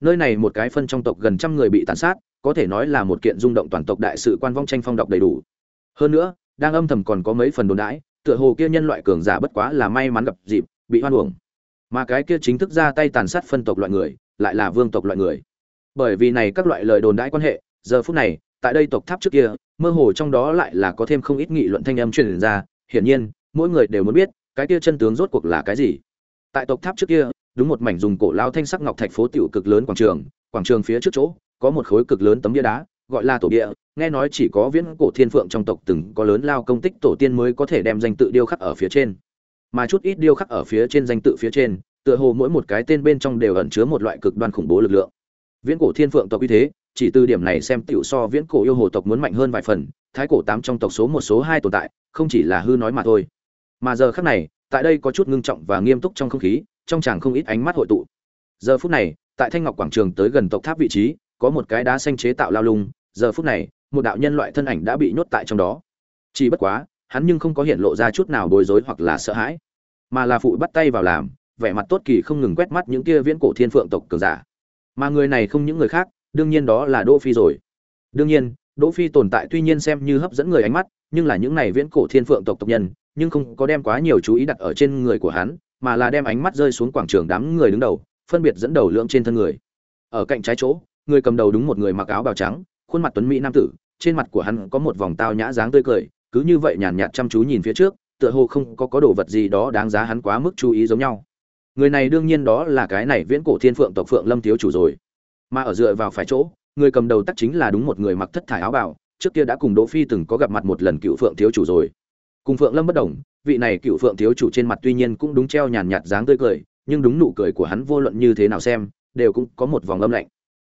nơi này một cái phân trong tộc gần trăm người bị tàn sát, có thể nói là một kiện rung động toàn tộc đại sự quan vong tranh phong đọc đầy đủ. Hơn nữa, đang âm thầm còn có mấy phần đồn đãi, tựa hồ kia nhân loại cường giả bất quá là may mắn gặp dịp, bị hoan uổng. Mà cái kia chính thức ra tay tàn sát phân tộc loại người, lại là vương tộc loại người. Bởi vì này các loại lời đồn đãi quan hệ, giờ phút này, tại đây tộc tháp trước kia, mơ hồ trong đó lại là có thêm không ít nghị luận thanh âm truyền ra, hiển nhiên, mỗi người đều muốn biết, cái kia chân tướng rốt cuộc là cái gì. Tại tộc tháp trước kia đúng một mảnh dùng cổ lao thanh sắc ngọc thạch phố tiểu cực lớn quảng trường quảng trường phía trước chỗ, có một khối cực lớn tấm bia đá, gọi là tổ địa nghe nói chỉ có viễn cổ thiên phượng trong tộc từng có lớn lao công tích tổ tiên mới có thể đem danh tự điêu khắc ở phía trên. Mà chút ít điêu khắc ở phía trên danh tự phía trên, tựa hồ mỗi một cái tên bên trong đều ẩn chứa một loại cực đoan khủng bố lực lượng. Viễn cổ thiên phượng tộc uy thế, chỉ từ điểm này xem tiểu so viễn cổ yêu hồ tộc muốn mạnh hơn vài phần, thái cổ tám trong tộc số một số hai tồn tại, không chỉ là hư nói mà thôi. Mà giờ khắc này, tại đây có chút ngưng trọng và nghiêm túc trong không khí trong chàng không ít ánh mắt hội tụ. Giờ phút này, tại thanh ngọc quảng trường tới gần tộc tháp vị trí, có một cái đá xanh chế tạo lao lung, giờ phút này, một đạo nhân loại thân ảnh đã bị nhốt tại trong đó. Chỉ bất quá, hắn nhưng không có hiện lộ ra chút nào bối rối hoặc là sợ hãi, mà là phụ bắt tay vào làm, vẻ mặt tốt kỳ không ngừng quét mắt những kia viễn cổ thiên phượng tộc cường giả. Mà người này không những người khác, đương nhiên đó là đỗ phi rồi. Đương nhiên, đỗ phi tồn tại tuy nhiên xem như hấp dẫn người ánh mắt, nhưng là những này viễn cổ thiên phượng tộc tộc nhân, nhưng không có đem quá nhiều chú ý đặt ở trên người của hắn mà là đem ánh mắt rơi xuống quảng trường đám người đứng đầu, phân biệt dẫn đầu lượng trên thân người. Ở cạnh trái chỗ, người cầm đầu đúng một người mặc áo bào trắng, khuôn mặt tuấn mỹ nam tử, trên mặt của hắn có một vòng tao nhã dáng tươi cười, cứ như vậy nhàn nhạt chăm chú nhìn phía trước, tựa hồ không có có đồ vật gì đó đáng giá hắn quá mức chú ý giống nhau. Người này đương nhiên đó là cái này viễn cổ thiên phượng tộc phượng lâm thiếu chủ rồi. Mà ở dựa vào phải chỗ, người cầm đầu tắc chính là đúng một người mặc thất thải áo bào, trước kia đã cùng đỗ phi từng có gặp mặt một lần cựu phượng thiếu chủ rồi cùng phượng lâm bất đồng, vị này cựu phượng thiếu chủ trên mặt tuy nhiên cũng đúng treo nhàn nhạt dáng tươi cười, nhưng đúng nụ cười của hắn vô luận như thế nào xem, đều cũng có một vòng âm lạnh.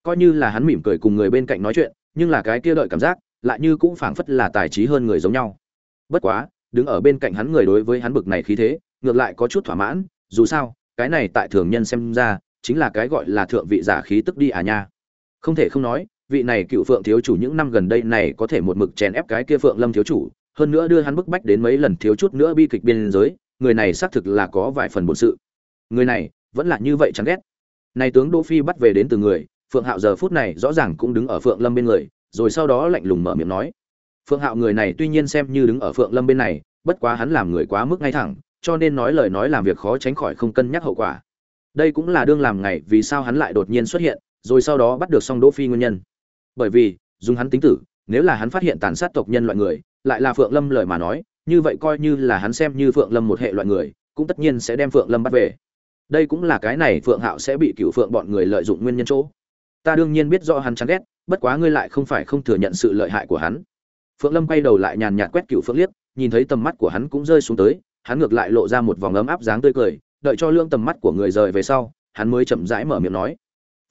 Coi như là hắn mỉm cười cùng người bên cạnh nói chuyện, nhưng là cái kia đợi cảm giác, lại như cũng phảng phất là tài trí hơn người giống nhau. Bất quá, đứng ở bên cạnh hắn người đối với hắn bực này khí thế, ngược lại có chút thỏa mãn, dù sao, cái này tại thường nhân xem ra, chính là cái gọi là thượng vị giả khí tức đi à nha. Không thể không nói, vị này cựu phượng thiếu chủ những năm gần đây này có thể một mực chèn ép cái kia phượng lâm thiếu chủ hơn nữa đưa hắn bức bách đến mấy lần thiếu chút nữa bi kịch biên giới, người này xác thực là có vài phần bổn sự. Người này, vẫn là như vậy chẳng ghét. Này tướng đỗ phi bắt về đến từ người, phượng hạo giờ phút này rõ ràng cũng đứng ở phượng lâm bên người, rồi sau đó lạnh lùng mở miệng nói. Phượng hạo người này tuy nhiên xem như đứng ở phượng lâm bên này, bất quá hắn làm người quá mức ngay thẳng, cho nên nói lời nói làm việc khó tránh khỏi không cân nhắc hậu quả. Đây cũng là đương làm ngày vì sao hắn lại đột nhiên xuất hiện, rồi sau đó bắt được xong đỗ phi nguyên nhân. Bởi vì, dùng hắn tính tử, nếu là hắn phát hiện tàn sát tộc nhân loại người lại là phượng lâm lời mà nói, như vậy coi như là hắn xem như phượng lâm một hệ loại người, cũng tất nhiên sẽ đem phượng lâm bắt về. Đây cũng là cái này phượng hạo sẽ bị cựu phượng bọn người lợi dụng nguyên nhân chỗ. Ta đương nhiên biết rõ hắn chán ghét, bất quá ngươi lại không phải không thừa nhận sự lợi hại của hắn. Phượng lâm quay đầu lại nhàn nhạt quét cựu phượng liếc, nhìn thấy tầm mắt của hắn cũng rơi xuống tới, hắn ngược lại lộ ra một vòng ấm áp dáng tươi cười, đợi cho lương tầm mắt của người rời về sau, hắn mới chậm rãi mở miệng nói.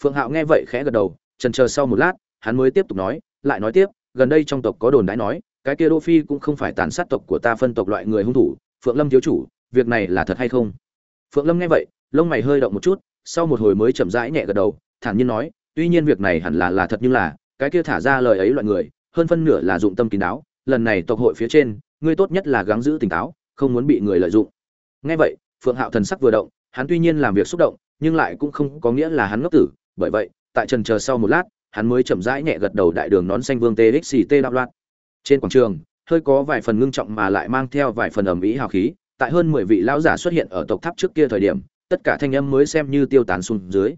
Phượng hạo nghe vậy khẽ gật đầu trần chờ sau một lát, hắn mới tiếp tục nói, lại nói tiếp, gần đây trong tộc có đồn đãi nói cái kia đô phi cũng không phải tàn sát tộc của ta phân tộc loại người hung thủ, phượng lâm thiếu chủ, việc này là thật hay không? Phượng lâm nghe vậy, lông mày hơi động một chút, sau một hồi mới chậm rãi nhẹ gật đầu, thản nhiên nói, tuy nhiên việc này hẳn là là thật nhưng là, cái kia thả ra lời ấy loại người, hơn phân nửa là dụng tâm kín đáo, lần này tộc hội phía trên, ngươi tốt nhất là gắng giữ tỉnh táo, không muốn bị người lợi dụng. Nghe vậy, phượng hạo thần sắc vừa động, hắn tuy nhiên làm việc xúc động, nhưng lại cũng không có nghĩa là hắn ngốc tử, bởi vậy, tại trần chờ sau một lát, hắn mới chậm rãi nhẹ gật đầu đại đường nón xanh vương txt đạo loạn trên quảng trường, hơi có vài phần ngưng trọng mà lại mang theo vài phần ẩm ý hào khí, tại hơn mười vị lão giả xuất hiện ở tộc tháp trước kia thời điểm, tất cả thanh âm mới xem như tiêu tán xuống dưới.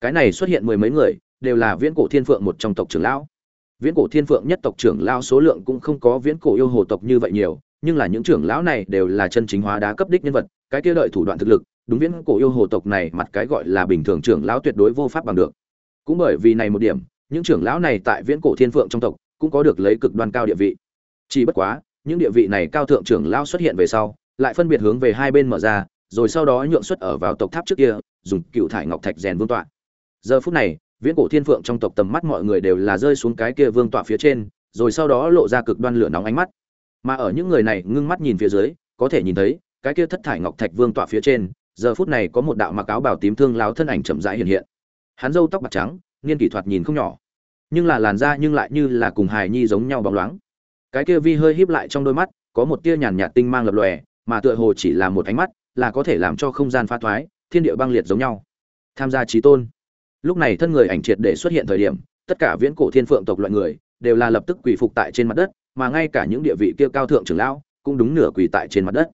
Cái này xuất hiện mười mấy người, đều là viễn cổ thiên phượng một trong tộc trưởng lão. Viễn cổ thiên phượng nhất tộc trưởng lão số lượng cũng không có viễn cổ yêu hồ tộc như vậy nhiều, nhưng là những trưởng lão này đều là chân chính hóa đá cấp đích nhân vật, cái kia đợi thủ đoạn thực lực, đúng viễn cổ yêu hồ tộc này mặt cái gọi là bình thường trưởng lão tuyệt đối vô pháp bằng được. Cũng bởi vì này một điểm, những trưởng lão này tại viễn cổ thiên phượng trong tộc cũng có được lấy cực đoan cao địa vị. Chỉ bất quá, những địa vị này cao thượng trưởng lão xuất hiện về sau, lại phân biệt hướng về hai bên mở ra, rồi sau đó nhượng xuất ở vào tộc tháp trước kia, dùng cựu thải ngọc thạch rèn vương tọa. Giờ phút này, viễn cổ thiên phượng trong tộc tầm mắt mọi người đều là rơi xuống cái kia vương tọa phía trên, rồi sau đó lộ ra cực đoan lửa nóng ánh mắt. Mà ở những người này ngưng mắt nhìn phía dưới, có thể nhìn thấy, cái kia thất thải ngọc thạch vương tọa phía trên, giờ phút này có một đạo mặc áo bào tím thương láo thân ảnh chậm rãi hiện hiện. Hắn râu tóc bạc trắng, niên kỷ thoạt nhìn không nhỏ nhưng là làn da nhưng lại như là cùng hài nhi giống nhau bóng loáng. Cái kia vi hơi híp lại trong đôi mắt, có một tia nhàn nhạt tinh mang lập lòe, mà tựa hồ chỉ là một ánh mắt, là có thể làm cho không gian phá thoái, thiên địa băng liệt giống nhau. Tham gia trí tôn. Lúc này thân người ảnh triệt để xuất hiện thời điểm, tất cả viễn cổ thiên phượng tộc loại người, đều là lập tức quỳ phục tại trên mặt đất, mà ngay cả những địa vị kia cao thượng trưởng lão, cũng đúng nửa quỳ tại trên mặt đất.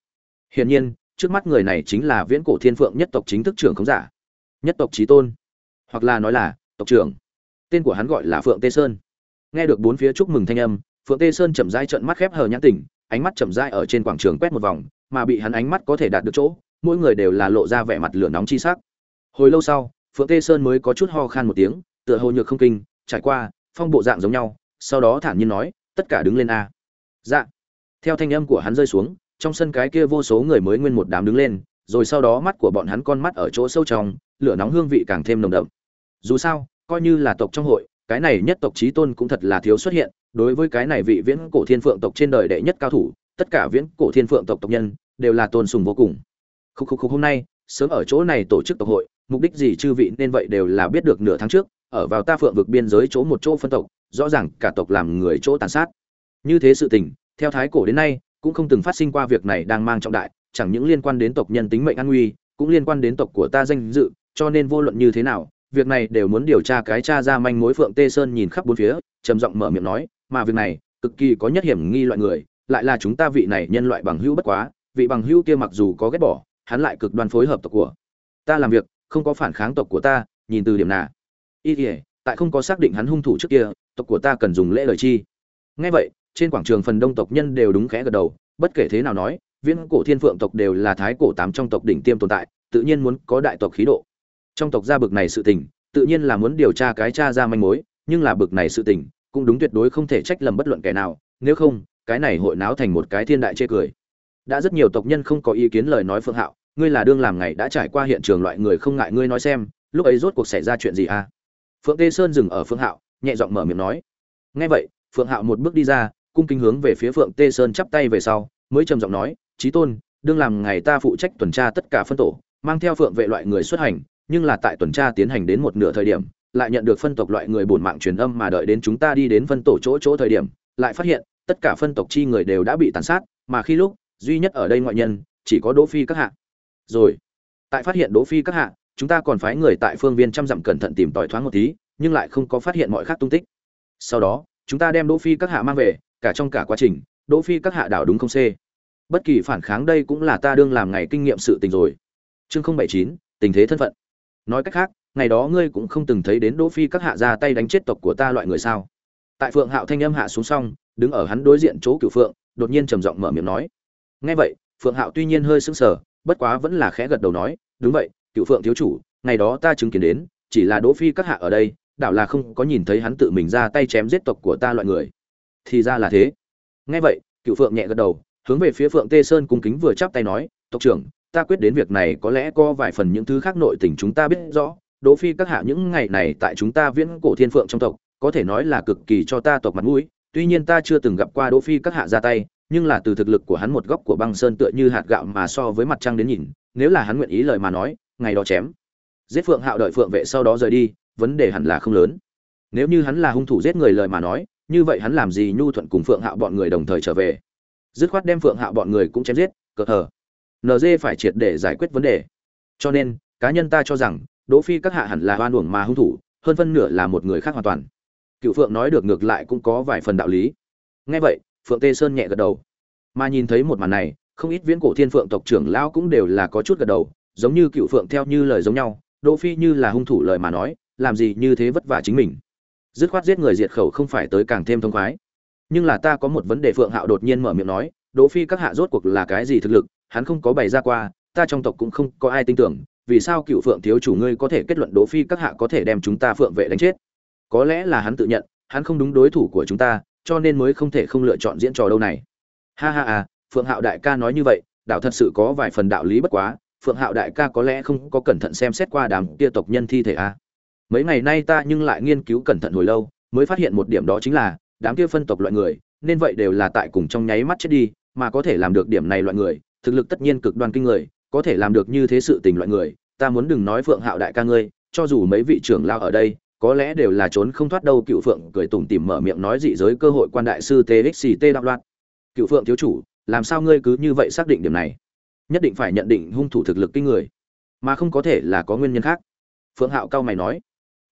Hiển nhiên, trước mắt người này chính là viễn cổ thiên phượng nhất tộc chính thức trưởng khống giả. Nhất tộc trí tôn. Hoặc là nói là tộc trưởng tên của hắn gọi là phượng tê sơn. Nghe được bốn phía chúc mừng thanh âm, phượng tê sơn chậm rãi trợn mắt khép hờ nhãn tỉnh, ánh mắt chậm rãi ở trên quảng trường quét một vòng, mà bị hắn ánh mắt có thể đạt được chỗ, mỗi người đều là lộ ra vẻ mặt lửa nóng chi sắc. Hồi lâu sau, phượng tê sơn mới có chút ho khan một tiếng, tựa hồ nhược không kinh, trải qua, phong bộ dạng giống nhau, sau đó thản nhiên nói, tất cả đứng lên a. Dạ. Theo thanh âm của hắn rơi xuống, trong sân cái kia vô số người mới nguyên một đám đứng lên, rồi sau đó mắt của bọn hắn con mắt ở chỗ sâu trong, lửa nóng hương vị càng thêm nồng đậm. Dù sao coi như là tộc trong hội, cái này nhất tộc trí tôn cũng thật là thiếu xuất hiện, đối với cái này vị viễn cổ thiên phượng tộc trên đời đệ nhất cao thủ, tất cả viễn cổ thiên phượng tộc tộc nhân, đều là tôn sùng vô cùng. Khúc khúc khúc hôm nay, sớm ở chỗ này tổ chức tộc hội, mục đích gì chư vị nên vậy đều là biết được nửa tháng trước, ở vào ta phượng vực biên giới chỗ một chỗ phân tộc, rõ ràng cả tộc làm người chỗ tàn sát. Như thế sự tình, theo thái cổ đến nay, cũng không từng phát sinh qua việc này đang mang trọng đại, chẳng những liên quan đến tộc nhân tính mệnh an nguy, cũng liên quan đến tộc của ta danh dự, cho nên vô luận như thế nào việc này đều muốn điều tra cái cha ra manh mối phượng tê sơn nhìn khắp bốn phía, trầm giọng mở miệng nói, mà việc này, cực kỳ có nhất hiểm nghi loại người, lại là chúng ta vị này nhân loại bằng hữu bất quá, vị bằng hữu kia mặc dù có ghét bỏ, hắn lại cực đoan phối hợp tộc của ta làm việc, không có phản kháng tộc của ta, nhìn từ điểm nào. Y ỉa tại không có xác định hắn hung thủ trước kia, tộc của ta cần dùng lễ lời chi. Ngay vậy, trên quảng trường phần đông tộc nhân đều đúng khẽ gật đầu, bất kể thế nào nói, viễn cổ thiên phượng tộc đều là thái cổ tám trong tộc đỉnh tiêm tồn tại, tự nhiên muốn có đại tộc khí độ trong tộc gia bực này sự tình, tự nhiên là muốn điều tra cái cha ra manh mối, nhưng là bực này sự tình, cũng đúng tuyệt đối không thể trách lầm bất luận kẻ nào, nếu không, cái này hội náo thành một cái thiên đại chê cười. Đã rất nhiều tộc nhân không có ý kiến lời nói phượng hạo, ngươi là đương làm ngày đã trải qua hiện trường loại người không ngại ngươi nói xem, lúc ấy rốt cuộc xảy ra chuyện gì à? Phượng tê sơn dừng ở phương hạo, nhẹ giọng mở miệng nói. Nghe vậy, phượng hạo một bước đi ra, cung kính hướng về phía phượng tê sơn chắp tay về sau, mới trầm giọng nói trí tôn, đương làm ngày ta phụ trách tuần tra tất cả phân tổ, mang theo phượng vệ loại người xuất hành nhưng là tại tuần tra tiến hành đến một nửa thời điểm, lại nhận được phân tộc loại người bổn mạng truyền âm mà đợi đến chúng ta đi đến phân tổ chỗ chỗ thời điểm, lại phát hiện, tất cả phân tộc chi người đều đã bị tàn sát, mà khi lúc, duy nhất ở đây ngoại nhân, chỉ có đỗ phi các hạ. Rồi, tại phát hiện đỗ phi các hạ, chúng ta còn phái người tại phương viên trăm dặm cẩn thận tìm tòi thoáng một tí, nhưng lại không có phát hiện mọi khác tung tích. Sau đó, chúng ta đem đỗ phi các hạ mang về, cả trong cả quá trình, đỗ phi các hạ đảo đúng không c? Bất kỳ phản kháng đây cũng là ta đương làm ngày kinh nghiệm sự tình rồi. Chương không bảy chín, tình thế thân phận nói cách khác, ngày đó ngươi cũng không từng thấy đến đỗ phi các hạ ra tay đánh chết tộc của ta loại người sao? Tại phượng hạo thanh âm hạ xuống xong, đứng ở hắn đối diện chỗ cửu phượng, đột nhiên trầm giọng mở miệng nói. Nghe vậy, phượng hạo tuy nhiên hơi sững sờ, bất quá vẫn là khẽ gật đầu nói, đúng vậy cựu phượng thiếu chủ, ngày đó ta chứng kiến đến, chỉ là đỗ phi các hạ ở đây, đảo là không có nhìn thấy hắn tự mình ra tay chém giết tộc của ta loại người. Thì ra là thế. Nghe vậy cựu phượng nhẹ gật đầu, hướng về phía phượng tê sơn cung kính vừa chắp tay nói, tộc trưởng ta quyết đến việc này có lẽ có vài phần những thứ khác nội tình chúng ta biết rõ. Đỗ phi các hạ những ngày này tại chúng ta viễn cổ thiên phượng trong tộc, có thể nói là cực kỳ cho ta tộc mặt mũi. Tuy nhiên ta chưa từng gặp qua đỗ phi các hạ ra tay, nhưng là từ thực lực của hắn một góc của băng sơn tựa như hạt gạo mà so với mặt trăng đến nhìn, nếu là hắn nguyện ý lời mà nói, ngày đó chém. Giết phượng hạo đợi phượng vệ sau đó rời đi, vấn đề hẳn là không lớn. Nếu như hắn là hung thủ giết người lời mà nói, như vậy hắn làm gì nhu thuận cùng phượng hạo bọn người đồng thời trở về? Dứt khoát đem phượng hạo bọn người cũng chém giết, cờ hờ. NG phải triệt để giải quyết vấn đề. Cho nên, cá nhân ta cho rằng, đỗ phi các hạ hẳn là oan uổng mà hung thủ, hơn phân nửa là một người khác hoàn toàn. Cựu phượng nói được ngược lại cũng có vài phần đạo lý. Nghe vậy, phượng tê sơn nhẹ gật đầu. Mà nhìn thấy một màn này, không ít viễn cổ thiên phượng tộc trưởng lão cũng đều là có chút gật đầu, giống như cựu phượng theo như lời giống nhau, đỗ phi như là hung thủ lời mà nói, làm gì như thế vất vả chính mình. Dứt khoát giết người diệt khẩu không phải tới càng thêm thông khoái. Nhưng là ta có một vấn đề phượng hạo đột nhiên mở miệng nói, đỗ phi các hạ rốt cuộc là cái gì thực lực hắn không có bày ra qua, ta trong tộc cũng không có ai tin tưởng, vì sao cựu phượng thiếu chủ ngươi có thể kết luận đỗ phi các hạ có thể đem chúng ta phượng vệ đánh chết có lẽ là hắn tự nhận, hắn không đúng đối thủ của chúng ta, cho nên mới không thể không lựa chọn diễn trò đâu này ha ha à phượng hạo đại ca nói như vậy, đạo thật sự có vài phần đạo lý bất quá, phượng hạo đại ca có lẽ không có cẩn thận xem xét qua đám kia tộc nhân thi thể a à. mấy ngày nay ta nhưng lại nghiên cứu cẩn thận hồi lâu, mới phát hiện một điểm đó chính là, đám kia phân tộc loại người, nên vậy đều là tại cùng trong nháy mắt chết đi, mà có thể làm được điểm này loại người thực lực tất nhiên cực đoan kinh người, có thể làm được như thế sự tình loại người, ta muốn đừng nói phượng hạo đại ca ngươi, cho dù mấy vị trưởng lao ở đây, có lẽ đều là trốn không thoát đâu, cựu phượng cười tủm tỉm mở miệng nói dị giới cơ hội quan đại sư txt đạo loạn. Cựu phượng thiếu chủ, làm sao ngươi cứ như vậy xác định điểm này? Nhất định phải nhận định hung thủ thực lực kinh người, mà không có thể là có nguyên nhân khác. Phượng hạo cao mày nói,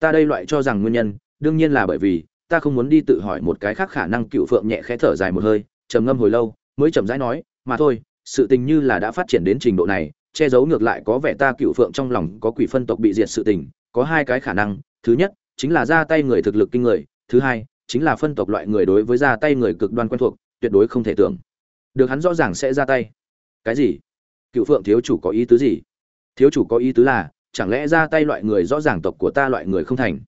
ta đây loại cho rằng nguyên nhân, đương nhiên là bởi vì, ta không muốn đi tự hỏi một cái khác khả năng. Cựu phượng nhẹ khẽ thở dài một hơi, trầm ngâm hồi lâu, mới chậm rãi nói, mà thôi sự tình như là đã phát triển đến trình độ này, che giấu ngược lại có vẻ ta cựu phượng trong lòng có quỷ phân tộc bị diệt sự tình, có hai cái khả năng, thứ nhất, chính là ra tay người thực lực kinh người, thứ hai, chính là phân tộc loại người đối với ra tay người cực đoan quen thuộc, tuyệt đối không thể tưởng. Được hắn rõ ràng sẽ ra tay. Cái gì? Cựu phượng thiếu chủ có ý tứ gì? Thiếu chủ có ý tứ là, chẳng lẽ ra tay loại người rõ ràng tộc của ta loại người không thành?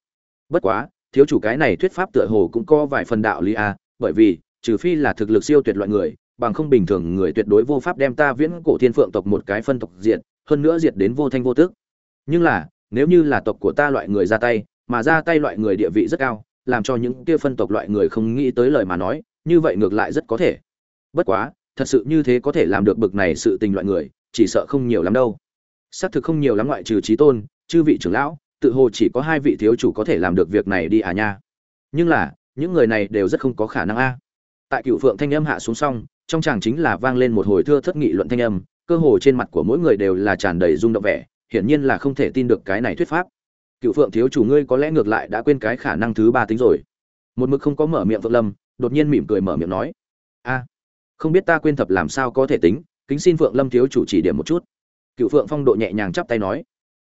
Bất quá, thiếu chủ cái này thuyết pháp tựa hồ cũng có vài phần đạo lý à? bởi vì, trừ phi là thực lực siêu tuyệt loại người bằng không bình thường người tuyệt đối vô pháp đem ta viễn cổ thiên phượng tộc một cái phân tộc diệt, hơn nữa diệt đến vô thanh vô tức. Nhưng là, nếu như là tộc của ta loại người ra tay, mà ra tay loại người địa vị rất cao, làm cho những kia phân tộc loại người không nghĩ tới lời mà nói, như vậy ngược lại rất có thể. Bất quá, thật sự như thế có thể làm được bực này sự tình loại người, chỉ sợ không nhiều lắm đâu. Xác thực không nhiều lắm ngoại trừ trí tôn, chư vị trưởng lão, tự hồ chỉ có hai vị thiếu chủ có thể làm được việc này đi à nha. Nhưng là, những người này đều rất không có khả năng a tại cựu phượng thanh âm hạ xuống xong, trong chàng chính là vang lên một hồi thưa thất nghị luận thanh âm, cơ hồ trên mặt của mỗi người đều là tràn đầy rung động vẻ, hiển nhiên là không thể tin được cái này thuyết pháp. Cựu phượng thiếu chủ ngươi có lẽ ngược lại đã quên cái khả năng thứ ba tính rồi. Một mực không có mở miệng phượng lâm, đột nhiên mỉm cười mở miệng nói, a, không biết ta quên thập làm sao có thể tính, kính xin phượng lâm thiếu chủ chỉ điểm một chút. Cựu phượng phong độ nhẹ nhàng chắp tay nói,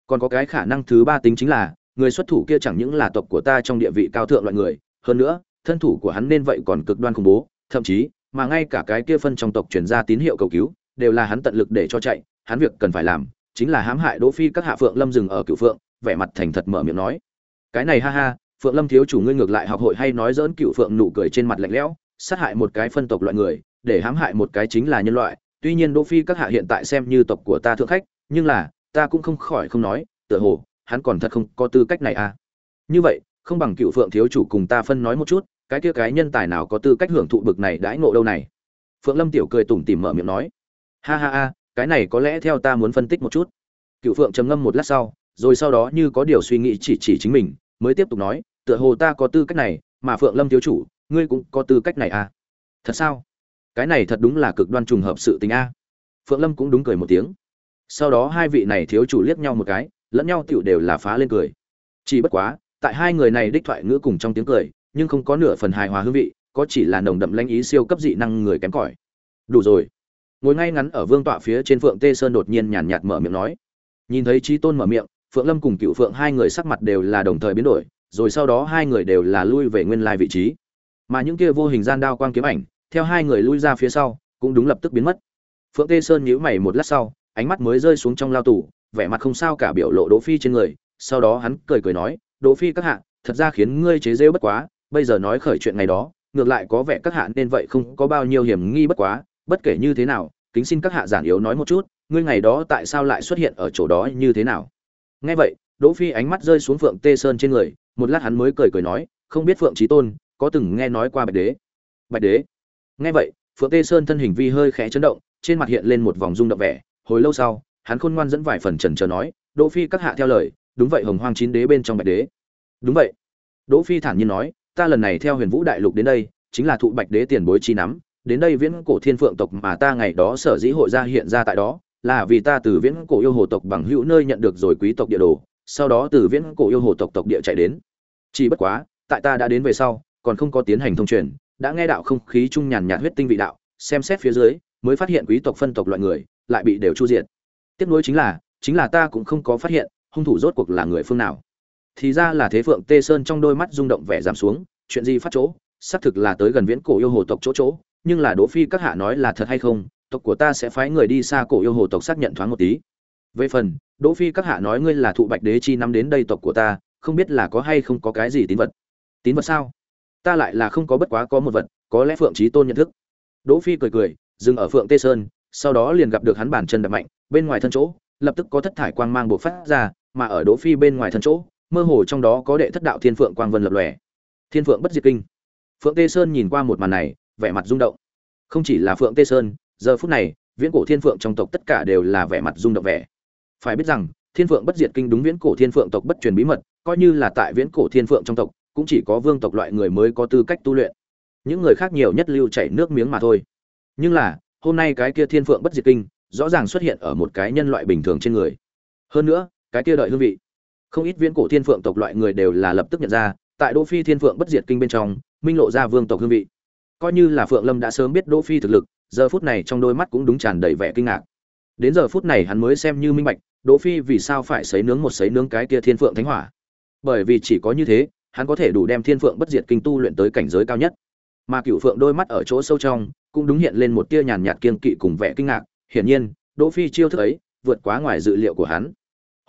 còn có cái khả năng thứ ba tính chính là, người xuất thủ kia chẳng những là tộc của ta trong địa vị cao thượng loại người, hơn nữa thân thủ của hắn nên vậy còn cực đoan khủng bố, thậm chí, mà ngay cả cái kia phân trong tộc truyền ra tín hiệu cầu cứu, đều là hắn tận lực để cho chạy, hắn việc cần phải làm, chính là hãm hại đỗ phi các hạ phượng lâm dừng ở cựu phượng, vẻ mặt thành thật mở miệng nói. Cái này ha ha, phượng lâm thiếu chủ ngươi ngược lại học hội hay nói giỡn cựu phượng nụ cười trên mặt lạnh lẽo, sát hại một cái phân tộc loại người, để hãm hại một cái chính là nhân loại, tuy nhiên đỗ phi các hạ hiện tại xem như tộc của ta thượng khách, nhưng là, ta cũng không khỏi không nói, tựa hồ, hắn còn thật không có tư cách này à. Như vậy không bằng cựu phượng thiếu chủ cùng ta phân nói một chút, cái kia cái nhân tài nào có tư cách hưởng thụ bực này đãi ngộ đâu này? Phượng lâm tiểu cười tủm tỉm mở miệng nói. Ha ha ha, cái này có lẽ theo ta muốn phân tích một chút. Cựu phượng trầm ngâm một lát sau, rồi sau đó như có điều suy nghĩ chỉ chỉ chính mình, mới tiếp tục nói, tựa hồ ta có tư cách này, mà phượng lâm thiếu chủ, ngươi cũng có tư cách này à? Thật sao? Cái này thật đúng là cực đoan trùng hợp sự tình a. Phượng lâm cũng đúng cười một tiếng. Sau đó hai vị này thiếu chủ liếc nhau một cái, lẫn nhau tựu đều là phá lên cười. Chỉ bất quá tại hai người này đích thoại ngữ cùng trong tiếng cười, nhưng không có nửa phần hài hòa hương vị, có chỉ là nồng đậm lanh ý siêu cấp dị năng người kém cỏi. Đủ rồi. Ngồi ngay ngắn ở vương tọa phía trên phượng tê sơn đột nhiên nhàn nhạt mở miệng nói. Nhìn thấy trí tôn mở miệng, phượng lâm cùng cựu phượng hai người sắc mặt đều là đồng thời biến đổi, rồi sau đó hai người đều là lui về nguyên lai vị trí. Mà những kia vô hình gian đao quang kiếm ảnh, theo hai người lui ra phía sau, cũng đúng lập tức biến mất. Phượng tê sơn nhíu mày một lát sau, ánh mắt mới rơi xuống trong lao tù, vẻ mặt không sao cả biểu lộ đỗ phi trên người, sau đó hắn cười cười nói đỗ phi các hạ, thật ra khiến ngươi chế rêu bất quá, bây giờ nói khởi chuyện ngày đó, ngược lại có vẻ các hạ nên vậy không có bao nhiêu hiểm nghi bất quá, bất kể như thế nào, kính xin các hạ giản yếu nói một chút, ngươi ngày đó tại sao lại xuất hiện ở chỗ đó như thế nào? Nghe vậy, đỗ phi ánh mắt rơi xuống phượng tê sơn trên người, một lát hắn mới cười cười nói, không biết phượng trí tôn, có từng nghe nói qua bạch đế? Bạch đế? Nghe vậy, phượng tê sơn thân hình vi hơi khẽ chấn động, trên mặt hiện lên một vòng rung động vẻ, hồi lâu sau, hắn khôn ngoan dẫn vài phần trần chờ nói, đỗ phi các hạ theo lời đúng vậy hồng hoang chín đế bên trong bạch đế. Đúng vậy. Đỗ phi thản nhiên nói, ta lần này theo huyền vũ đại lục đến đây, chính là thụ bạch đế tiền bối chi nắm, đến đây viễn cổ thiên phượng tộc mà ta ngày đó sở dĩ hội ra hiện ra tại đó, là vì ta từ viễn cổ yêu hồ tộc bằng hữu nơi nhận được rồi quý tộc địa đồ, sau đó từ viễn cổ yêu hồ tộc tộc địa chạy đến. Chỉ bất quá, tại ta đã đến về sau, còn không có tiến hành thông truyền, đã nghe đạo không khí trung nhàn nhạt huyết tinh vị đạo, xem xét phía dưới, mới phát hiện quý tộc phân tộc loại người, lại bị đều chu diệt. Tiếp nối chính là chính là ta cũng không có phát hiện hung thủ rốt cuộc là người phương nào? Thì ra là thế phượng tê sơn trong đôi mắt rung động vẻ giảm xuống, chuyện gì phát chỗ? Xác thực là tới gần viễn cổ yêu hồ tộc chỗ chỗ, nhưng là đỗ phi các hạ nói là thật hay không? Tộc của ta sẽ phái người đi xa cổ yêu hồ tộc xác nhận thoáng một tí. Về phần, đỗ phi các hạ nói ngươi là thụ bạch đế chi năm đến đây tộc của ta, không biết là có hay không có cái gì tín vật. Tín vật sao? Ta lại là không có bất quá có một vật, có lẽ phượng trí tôn nhận thức. Đỗ phi cười cười, dừng ở phượng tê sơn, sau đó liền gặp được hắn bản chân đập mạnh, bên ngoài thân chỗ, lập tức có thất thải quang mang bộc phát ra mà ở đỗ phi bên ngoài thân chỗ, mơ hồ trong đó có đệ thất đạo thiên phượng quang vân lập lòe. Thiên phượng bất diệt kinh. Phượng tê sơn nhìn qua một màn này, vẻ mặt rung động. Không chỉ là phượng tê sơn, giờ phút này, viễn cổ thiên phượng trong tộc tất cả đều là vẻ mặt rung động vẻ. Phải biết rằng, thiên phượng bất diệt kinh đúng viễn cổ thiên phượng tộc bất truyền bí mật, coi như là tại viễn cổ thiên phượng trong tộc, cũng chỉ có vương tộc loại người mới có tư cách tu luyện. Những người khác nhiều nhất lưu chảy nước miếng mà thôi. Nhưng là, hôm nay cái kia thiên phượng bất diệt kinh, rõ ràng xuất hiện ở một cái nhân loại bình thường trên người. Hơn nữa cái kia đợi hương vị. Không ít viễn cổ thiên phượng tộc loại người đều là lập tức nhận ra, tại đỗ phi thiên phượng bất diệt kinh bên trong, minh lộ ra vương tộc hương vị. Coi như là phượng lâm đã sớm biết đỗ phi thực lực, giờ phút này trong đôi mắt cũng đúng tràn đầy vẻ kinh ngạc. Đến giờ phút này hắn mới xem như minh bạch, đỗ phi vì sao phải sấy nướng một sấy nướng cái kia thiên phượng thánh hỏa. Bởi vì chỉ có như thế, hắn có thể đủ đem thiên phượng bất diệt kinh tu luyện tới cảnh giới cao nhất. Mà cựu phượng đôi mắt ở chỗ sâu trong, cũng đúng hiện lên một tia nhàn nhạt kiên kỵ cùng vẻ kinh ngạc. Hiển nhiên, đỗ phi chiêu thức ấy vượt quá ngoài dự liệu của hắn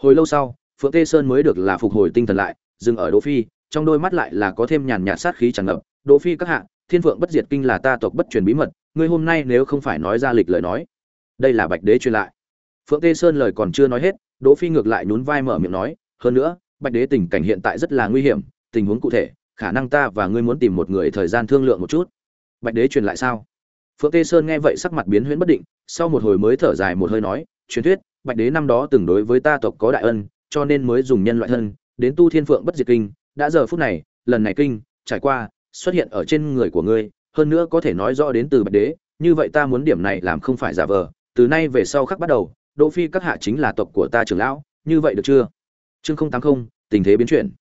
hồi lâu sau, phượng tê sơn mới được là phục hồi tinh thần lại, dừng ở đỗ phi, trong đôi mắt lại là có thêm nhàn nhạt sát khí tràn ngập. Đỗ phi các hạ, thiên phượng bất diệt kinh là ta tộc bất truyền bí mật, ngươi hôm nay nếu không phải nói ra lịch lời nói, đây là bạch đế truyền lại. Phượng tê sơn lời còn chưa nói hết, đỗ phi ngược lại nhún vai mở miệng nói, hơn nữa, bạch đế tình cảnh hiện tại rất là nguy hiểm, tình huống cụ thể, khả năng ta và ngươi muốn tìm một người thời gian thương lượng một chút. Bạch đế truyền lại sao? Phượng tê sơn nghe vậy sắc mặt biến huyễn bất định, sau một hồi mới thở dài một hơi nói, truyền thuyết bạch đế năm đó từng đối với ta tộc có đại ân, cho nên mới dùng nhân loại thân, đến tu thiên phượng bất diệt kinh. Đã giờ phút này, lần này kinh, trải qua, xuất hiện ở trên người của ngươi, hơn nữa có thể nói rõ đến từ bạch đế, như vậy ta muốn điểm này làm không phải giả vờ. Từ nay về sau khắc bắt đầu, đỗ phi các hạ chính là tộc của ta trưởng lão, như vậy được chưa? Chương không tám không, tình thế biến chuyển.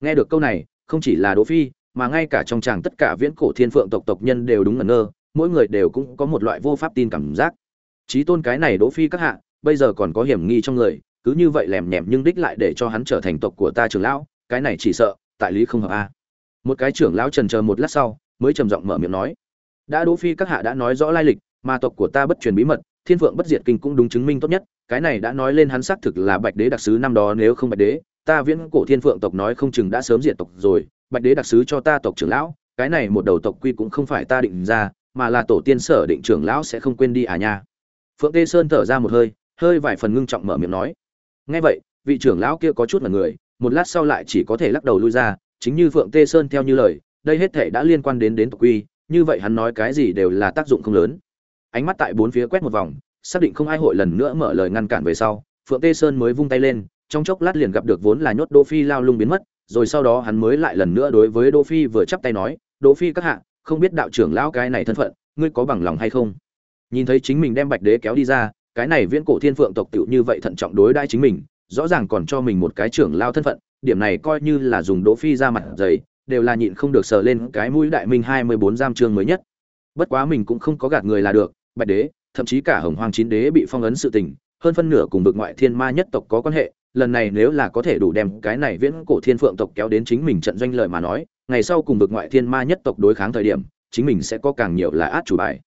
Nghe được câu này, không chỉ là đỗ phi, mà ngay cả trong chàng tất cả viễn cổ thiên phượng tộc tộc nhân đều đúng ngẩn ngơ, mỗi người đều cũng có một loại vô pháp tin cảm giác. Trí tôn cái này đỗ phi các hạ bây giờ còn có hiểm nghi trong người, cứ như vậy lèm nhèm nhưng đích lại để cho hắn trở thành tộc của ta trưởng lão, cái này chỉ sợ, tại lý không hợp a. Một cái trưởng lão trần chờ một lát sau, mới trầm giọng mở miệng nói. Đã đỗ phi các hạ đã nói rõ lai lịch, mà tộc của ta bất truyền bí mật, thiên phượng bất diệt kinh cũng đúng chứng minh tốt nhất, cái này đã nói lên hắn xác thực là bạch đế đặc sứ năm đó nếu không bạch đế, ta viễn cổ thiên phượng tộc nói không chừng đã sớm diệt tộc rồi, bạch đế đặc sứ cho ta tộc trưởng lão, cái này một đầu tộc quy cũng không phải ta định ra, mà là tổ tiên sở định trưởng lão sẽ không quên đi à nha. Phượng tê sơn thở ra một hơi hơi vài phần ngưng trọng mở miệng nói. Nghe vậy, vị trưởng lão kia có chút là người, một lát sau lại chỉ có thể lắc đầu lui ra, chính như phượng tê sơn theo như lời, đây hết thể đã liên quan đến đến tộc quy, như vậy hắn nói cái gì đều là tác dụng không lớn. Ánh mắt tại bốn phía quét một vòng, xác định không ai hội lần nữa mở lời ngăn cản về sau, phượng tê sơn mới vung tay lên, trong chốc lát liền gặp được vốn là nhốt đỗ phi lao lung biến mất, rồi sau đó hắn mới lại lần nữa đối với đỗ phi vừa chắp tay nói, đỗ phi các hạ, không biết đạo trưởng lão cái này thân phận, ngươi có bằng lòng hay không? Nhìn thấy chính mình đem bạch đế kéo đi ra cái này viễn cổ thiên phượng tộc tựu như vậy thận trọng đối đãi chính mình, rõ ràng còn cho mình một cái trưởng lao thân phận, điểm này coi như là dùng đỗ phi ra mặt giày đều là nhịn không được sờ lên cái mũi đại minh hai mươi bốn giam chương mới nhất. Bất quá mình cũng không có gạt người là được, bạch đế, thậm chí cả hồng hoàng chín đế bị phong ấn sự tình, hơn phân nửa cùng vực ngoại thiên ma nhất tộc có quan hệ, lần này nếu là có thể đủ đem cái này viễn cổ thiên phượng tộc kéo đến chính mình trận doanh lợi mà nói, ngày sau cùng vực ngoại thiên ma nhất tộc đối kháng thời điểm, chính mình sẽ có càng nhiều là át chủ bài.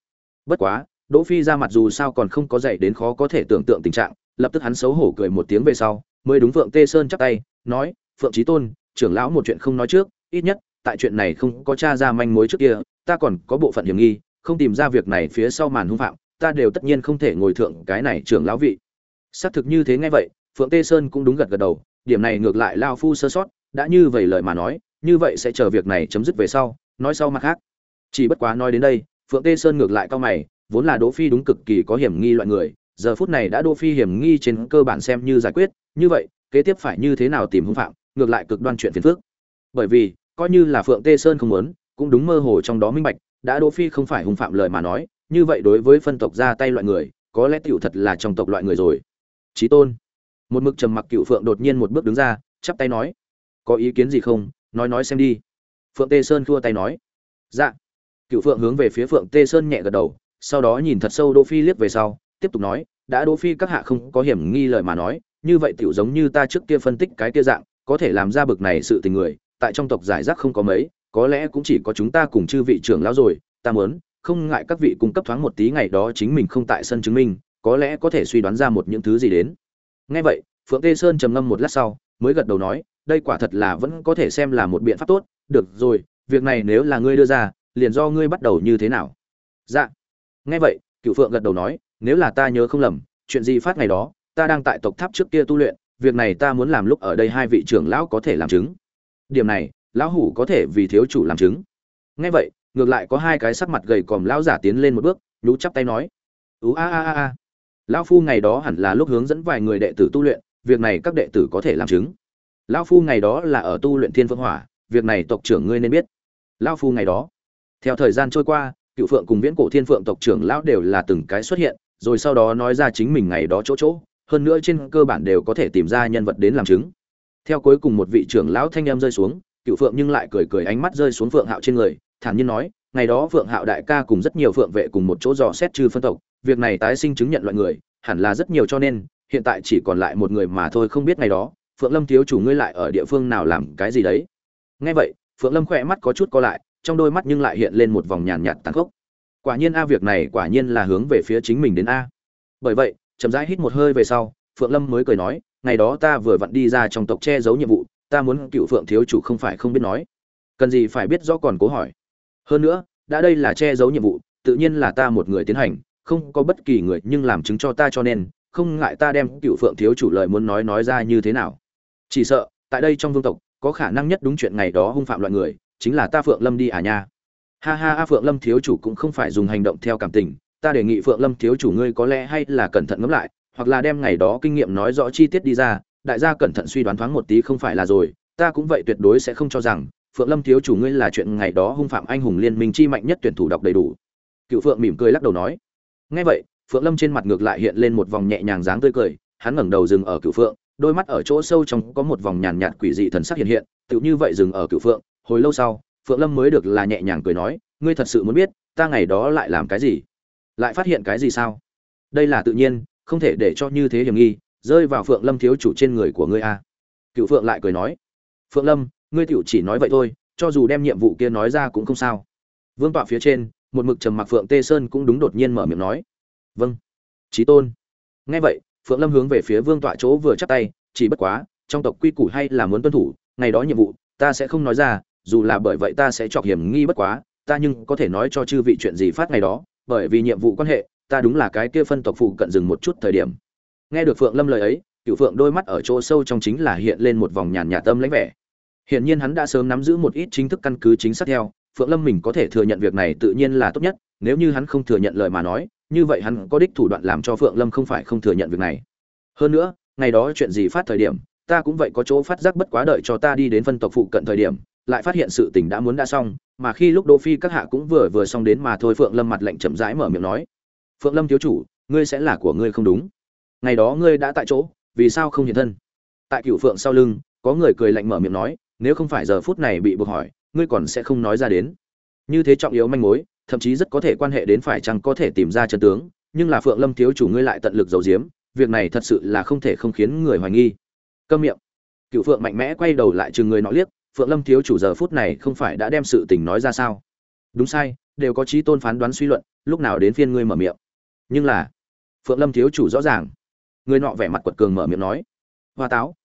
Bất quá đỗ phi ra mặt dù sao còn không có dạy đến khó có thể tưởng tượng tình trạng, lập tức hắn xấu hổ cười một tiếng về sau, mới đúng phượng tê sơn chắp tay, nói, phượng Chí tôn, trưởng lão một chuyện không nói trước, ít nhất, tại chuyện này không có tra ra manh mối trước kia, ta còn có bộ phận hiểm nghi, không tìm ra việc này phía sau màn hung phạm, ta đều tất nhiên không thể ngồi thượng cái này trưởng lão vị. Xác thực như thế ngay vậy, phượng tê sơn cũng đúng gật gật đầu, điểm này ngược lại lao phu sơ sót, đã như vậy lời mà nói, như vậy sẽ chờ việc này chấm dứt về sau, nói sau mặt khác. Chỉ bất quá nói đến đây, phượng tê sơn ngược lại cao mày vốn là đỗ phi đúng cực kỳ có hiểm nghi loại người, giờ phút này đã đỗ phi hiểm nghi trên cơ bản xem như giải quyết, như vậy, kế tiếp phải như thế nào tìm hung phạm, ngược lại cực đoan chuyện phiền phức. Bởi vì, coi như là phượng tê sơn không muốn, cũng đúng mơ hồ trong đó minh bạch, đã đỗ phi không phải hung phạm lời mà nói, như vậy đối với phân tộc ra tay loại người, có lẽ tiểu thật là trong tộc loại người rồi. Chí tôn. Một mực trầm mặc cựu phượng đột nhiên một bước đứng ra, chắp tay nói. Có ý kiến gì không? Nói nói xem đi. Phượng tê sơn thua tay nói. Dạ. Cựu phượng hướng về phía phượng tê sơn nhẹ gật đầu sau đó nhìn thật sâu đỗ phi liếc về sau, tiếp tục nói, đã đỗ phi các hạ không có hiểm nghi lời mà nói, như vậy tiểu giống như ta trước kia phân tích cái kia dạng, có thể làm ra bực này sự tình người, tại trong tộc giải rác không có mấy, có lẽ cũng chỉ có chúng ta cùng chư vị trưởng lão rồi, ta muốn, không ngại các vị cung cấp thoáng một tí ngày đó chính mình không tại sân chứng minh, có lẽ có thể suy đoán ra một những thứ gì đến. Nghe vậy, phượng tê sơn trầm ngâm một lát sau, mới gật đầu nói, đây quả thật là vẫn có thể xem là một biện pháp tốt, được rồi, việc này nếu là ngươi đưa ra, liền do ngươi bắt đầu như thế nào. Dạ nghe vậy cựu phượng gật đầu nói, nếu là ta nhớ không lầm, chuyện gì phát ngày đó, ta đang tại tộc tháp trước kia tu luyện, việc này ta muốn làm lúc ở đây hai vị trưởng lão có thể làm chứng. Điểm này, lão hủ có thể vì thiếu chủ làm chứng. Nghe vậy, ngược lại có hai cái sắc mặt gầy còm lão giả tiến lên một bước nhú chắp tay nói, ú a a a a. Lão phu ngày đó hẳn là lúc hướng dẫn vài người đệ tử tu luyện, việc này các đệ tử có thể làm chứng. Lão phu ngày đó là ở tu luyện thiên vương hỏa, việc này tộc trưởng ngươi nên biết. Lão phu ngày đó, theo thời gian trôi qua cựu phượng cùng viễn cổ thiên phượng tộc trưởng lão đều là từng cái xuất hiện, rồi sau đó nói ra chính mình ngày đó chỗ chỗ, hơn nữa trên cơ bản đều có thể tìm ra nhân vật đến làm chứng. Theo cuối cùng một vị trưởng lão thanh em rơi xuống, cựu phượng nhưng lại cười cười ánh mắt rơi xuống phượng hạo trên người, thản nhiên nói, ngày đó phượng hạo đại ca cùng rất nhiều phượng vệ cùng một chỗ dò xét trừ phân tộc, việc này tái sinh chứng nhận loại người, hẳn là rất nhiều cho nên, hiện tại chỉ còn lại một người mà thôi không biết ngày đó, phượng lâm thiếu chủ ngươi lại ở địa phương nào làm cái gì đấy? Nghe vậy, phượng lâm khỏe mắt có chút co lại trong đôi mắt nhưng lại hiện lên một vòng nhàn nhạt tàn khốc. Quả nhiên a việc này quả nhiên là hướng về phía chính mình đến a. Bởi vậy, chậm rãi hít một hơi về sau, phượng lâm mới cười nói, ngày đó ta vừa vặn đi ra trong tộc che giấu nhiệm vụ, ta muốn cựu phượng thiếu chủ không phải không biết nói. Cần gì phải biết rõ còn cố hỏi. Hơn nữa, đã đây là che giấu nhiệm vụ, tự nhiên là ta một người tiến hành, không có bất kỳ người nhưng làm chứng cho ta cho nên, không ngại ta đem cựu phượng thiếu chủ lời muốn nói nói ra như thế nào. Chỉ sợ, tại đây trong vương tộc, có khả năng nhất đúng chuyện ngày đó hung phạm loại người chính là ta phượng lâm đi à nha. Ha ha, a, phượng lâm thiếu chủ cũng không phải dùng hành động theo cảm tình. Ta đề nghị phượng lâm thiếu chủ ngươi có lẽ hay là cẩn thận ngẫm lại, hoặc là đem ngày đó kinh nghiệm nói rõ chi tiết đi ra. Đại gia cẩn thận suy đoán thoáng một tí không phải là rồi. Ta cũng vậy tuyệt đối sẽ không cho rằng, phượng lâm thiếu chủ ngươi là chuyện ngày đó hung phạm anh hùng liên minh chi mạnh nhất tuyển thủ đọc đầy đủ. Cựu phượng mỉm cười lắc đầu nói. Ngay vậy, phượng lâm trên mặt ngược lại hiện lên một vòng nhẹ nhàng dáng tươi cười. Hắn ngẩng đầu dừng ở cựu phượng, đôi mắt ở chỗ sâu trong có một vòng nhàn nhạt quỷ dị thần sắc hiện hiện, tựu như vậy dừng ở cựu phượng hồi lâu sau, phượng lâm mới được là nhẹ nhàng cười nói, ngươi thật sự muốn biết, ta ngày đó lại làm cái gì? Lại phát hiện cái gì sao? Đây là tự nhiên, không thể để cho như thế hiểm nghi, rơi vào phượng lâm thiếu chủ trên người của ngươi a. Cựu phượng lại cười nói, phượng lâm, ngươi tiểu chỉ nói vậy thôi, cho dù đem nhiệm vụ kia nói ra cũng không sao. Vương tọa phía trên, một mực trầm mặc phượng tê sơn cũng đúng đột nhiên mở miệng nói vâng trí tôn. Nghe vậy, phượng lâm hướng về phía vương tọa chỗ vừa chắp tay, chỉ bất quá, trong tộc quy củ hay là muốn tuân thủ, ngày đó nhiệm vụ, ta sẽ không nói ra dù là bởi vậy ta sẽ chọc hiểm nghi bất quá, ta nhưng có thể nói cho chư vị chuyện gì phát ngày đó, bởi vì nhiệm vụ quan hệ, ta đúng là cái kia phân tộc phụ cận dừng một chút thời điểm. Nghe được phượng lâm lời ấy cựu phượng đôi mắt ở chỗ sâu trong chính là hiện lên một vòng nhàn nhạt tâm lãnh vẻ. Hiển nhiên hắn đã sớm nắm giữ một ít chính thức căn cứ chính xác theo, phượng lâm mình có thể thừa nhận việc này tự nhiên là tốt nhất, nếu như hắn không thừa nhận lời mà nói, như vậy hắn có đích thủ đoạn làm cho phượng lâm không phải không thừa nhận việc này. Hơn nữa, ngày đó chuyện gì phát thời điểm, ta cũng vậy có chỗ phát giác bất quá đợi cho ta đi đến phân tộc phụ cận thời điểm lại phát hiện sự tình đã muốn đã xong, mà khi lúc đỗ phi các hạ cũng vừa vừa xong đến mà thôi, phượng lâm mặt lạnh chậm rãi mở miệng nói, phượng lâm thiếu chủ, ngươi sẽ là của ngươi không đúng. Ngày đó ngươi đã tại chỗ, vì sao không hiện thân? Tại cựu phượng sau lưng, có người cười lạnh mở miệng nói, nếu không phải giờ phút này bị buộc hỏi, ngươi còn sẽ không nói ra đến. Như thế trọng yếu manh mối, thậm chí rất có thể quan hệ đến phải chăng có thể tìm ra chân tướng, nhưng là phượng lâm thiếu chủ ngươi lại tận lực giấu giếm, việc này thật sự là không thể không khiến người hoài nghi. Câm miệng. Cựu phượng mạnh mẽ quay đầu lại chừng người nọ liếc phượng lâm thiếu chủ giờ phút này không phải đã đem sự tình nói ra sao? Đúng sai, đều có trí tôn phán đoán suy luận, lúc nào đến phiên ngươi mở miệng. Nhưng là, phượng lâm thiếu chủ rõ ràng. Người nọ vẻ mặt quật cường mở miệng nói, hoa táo.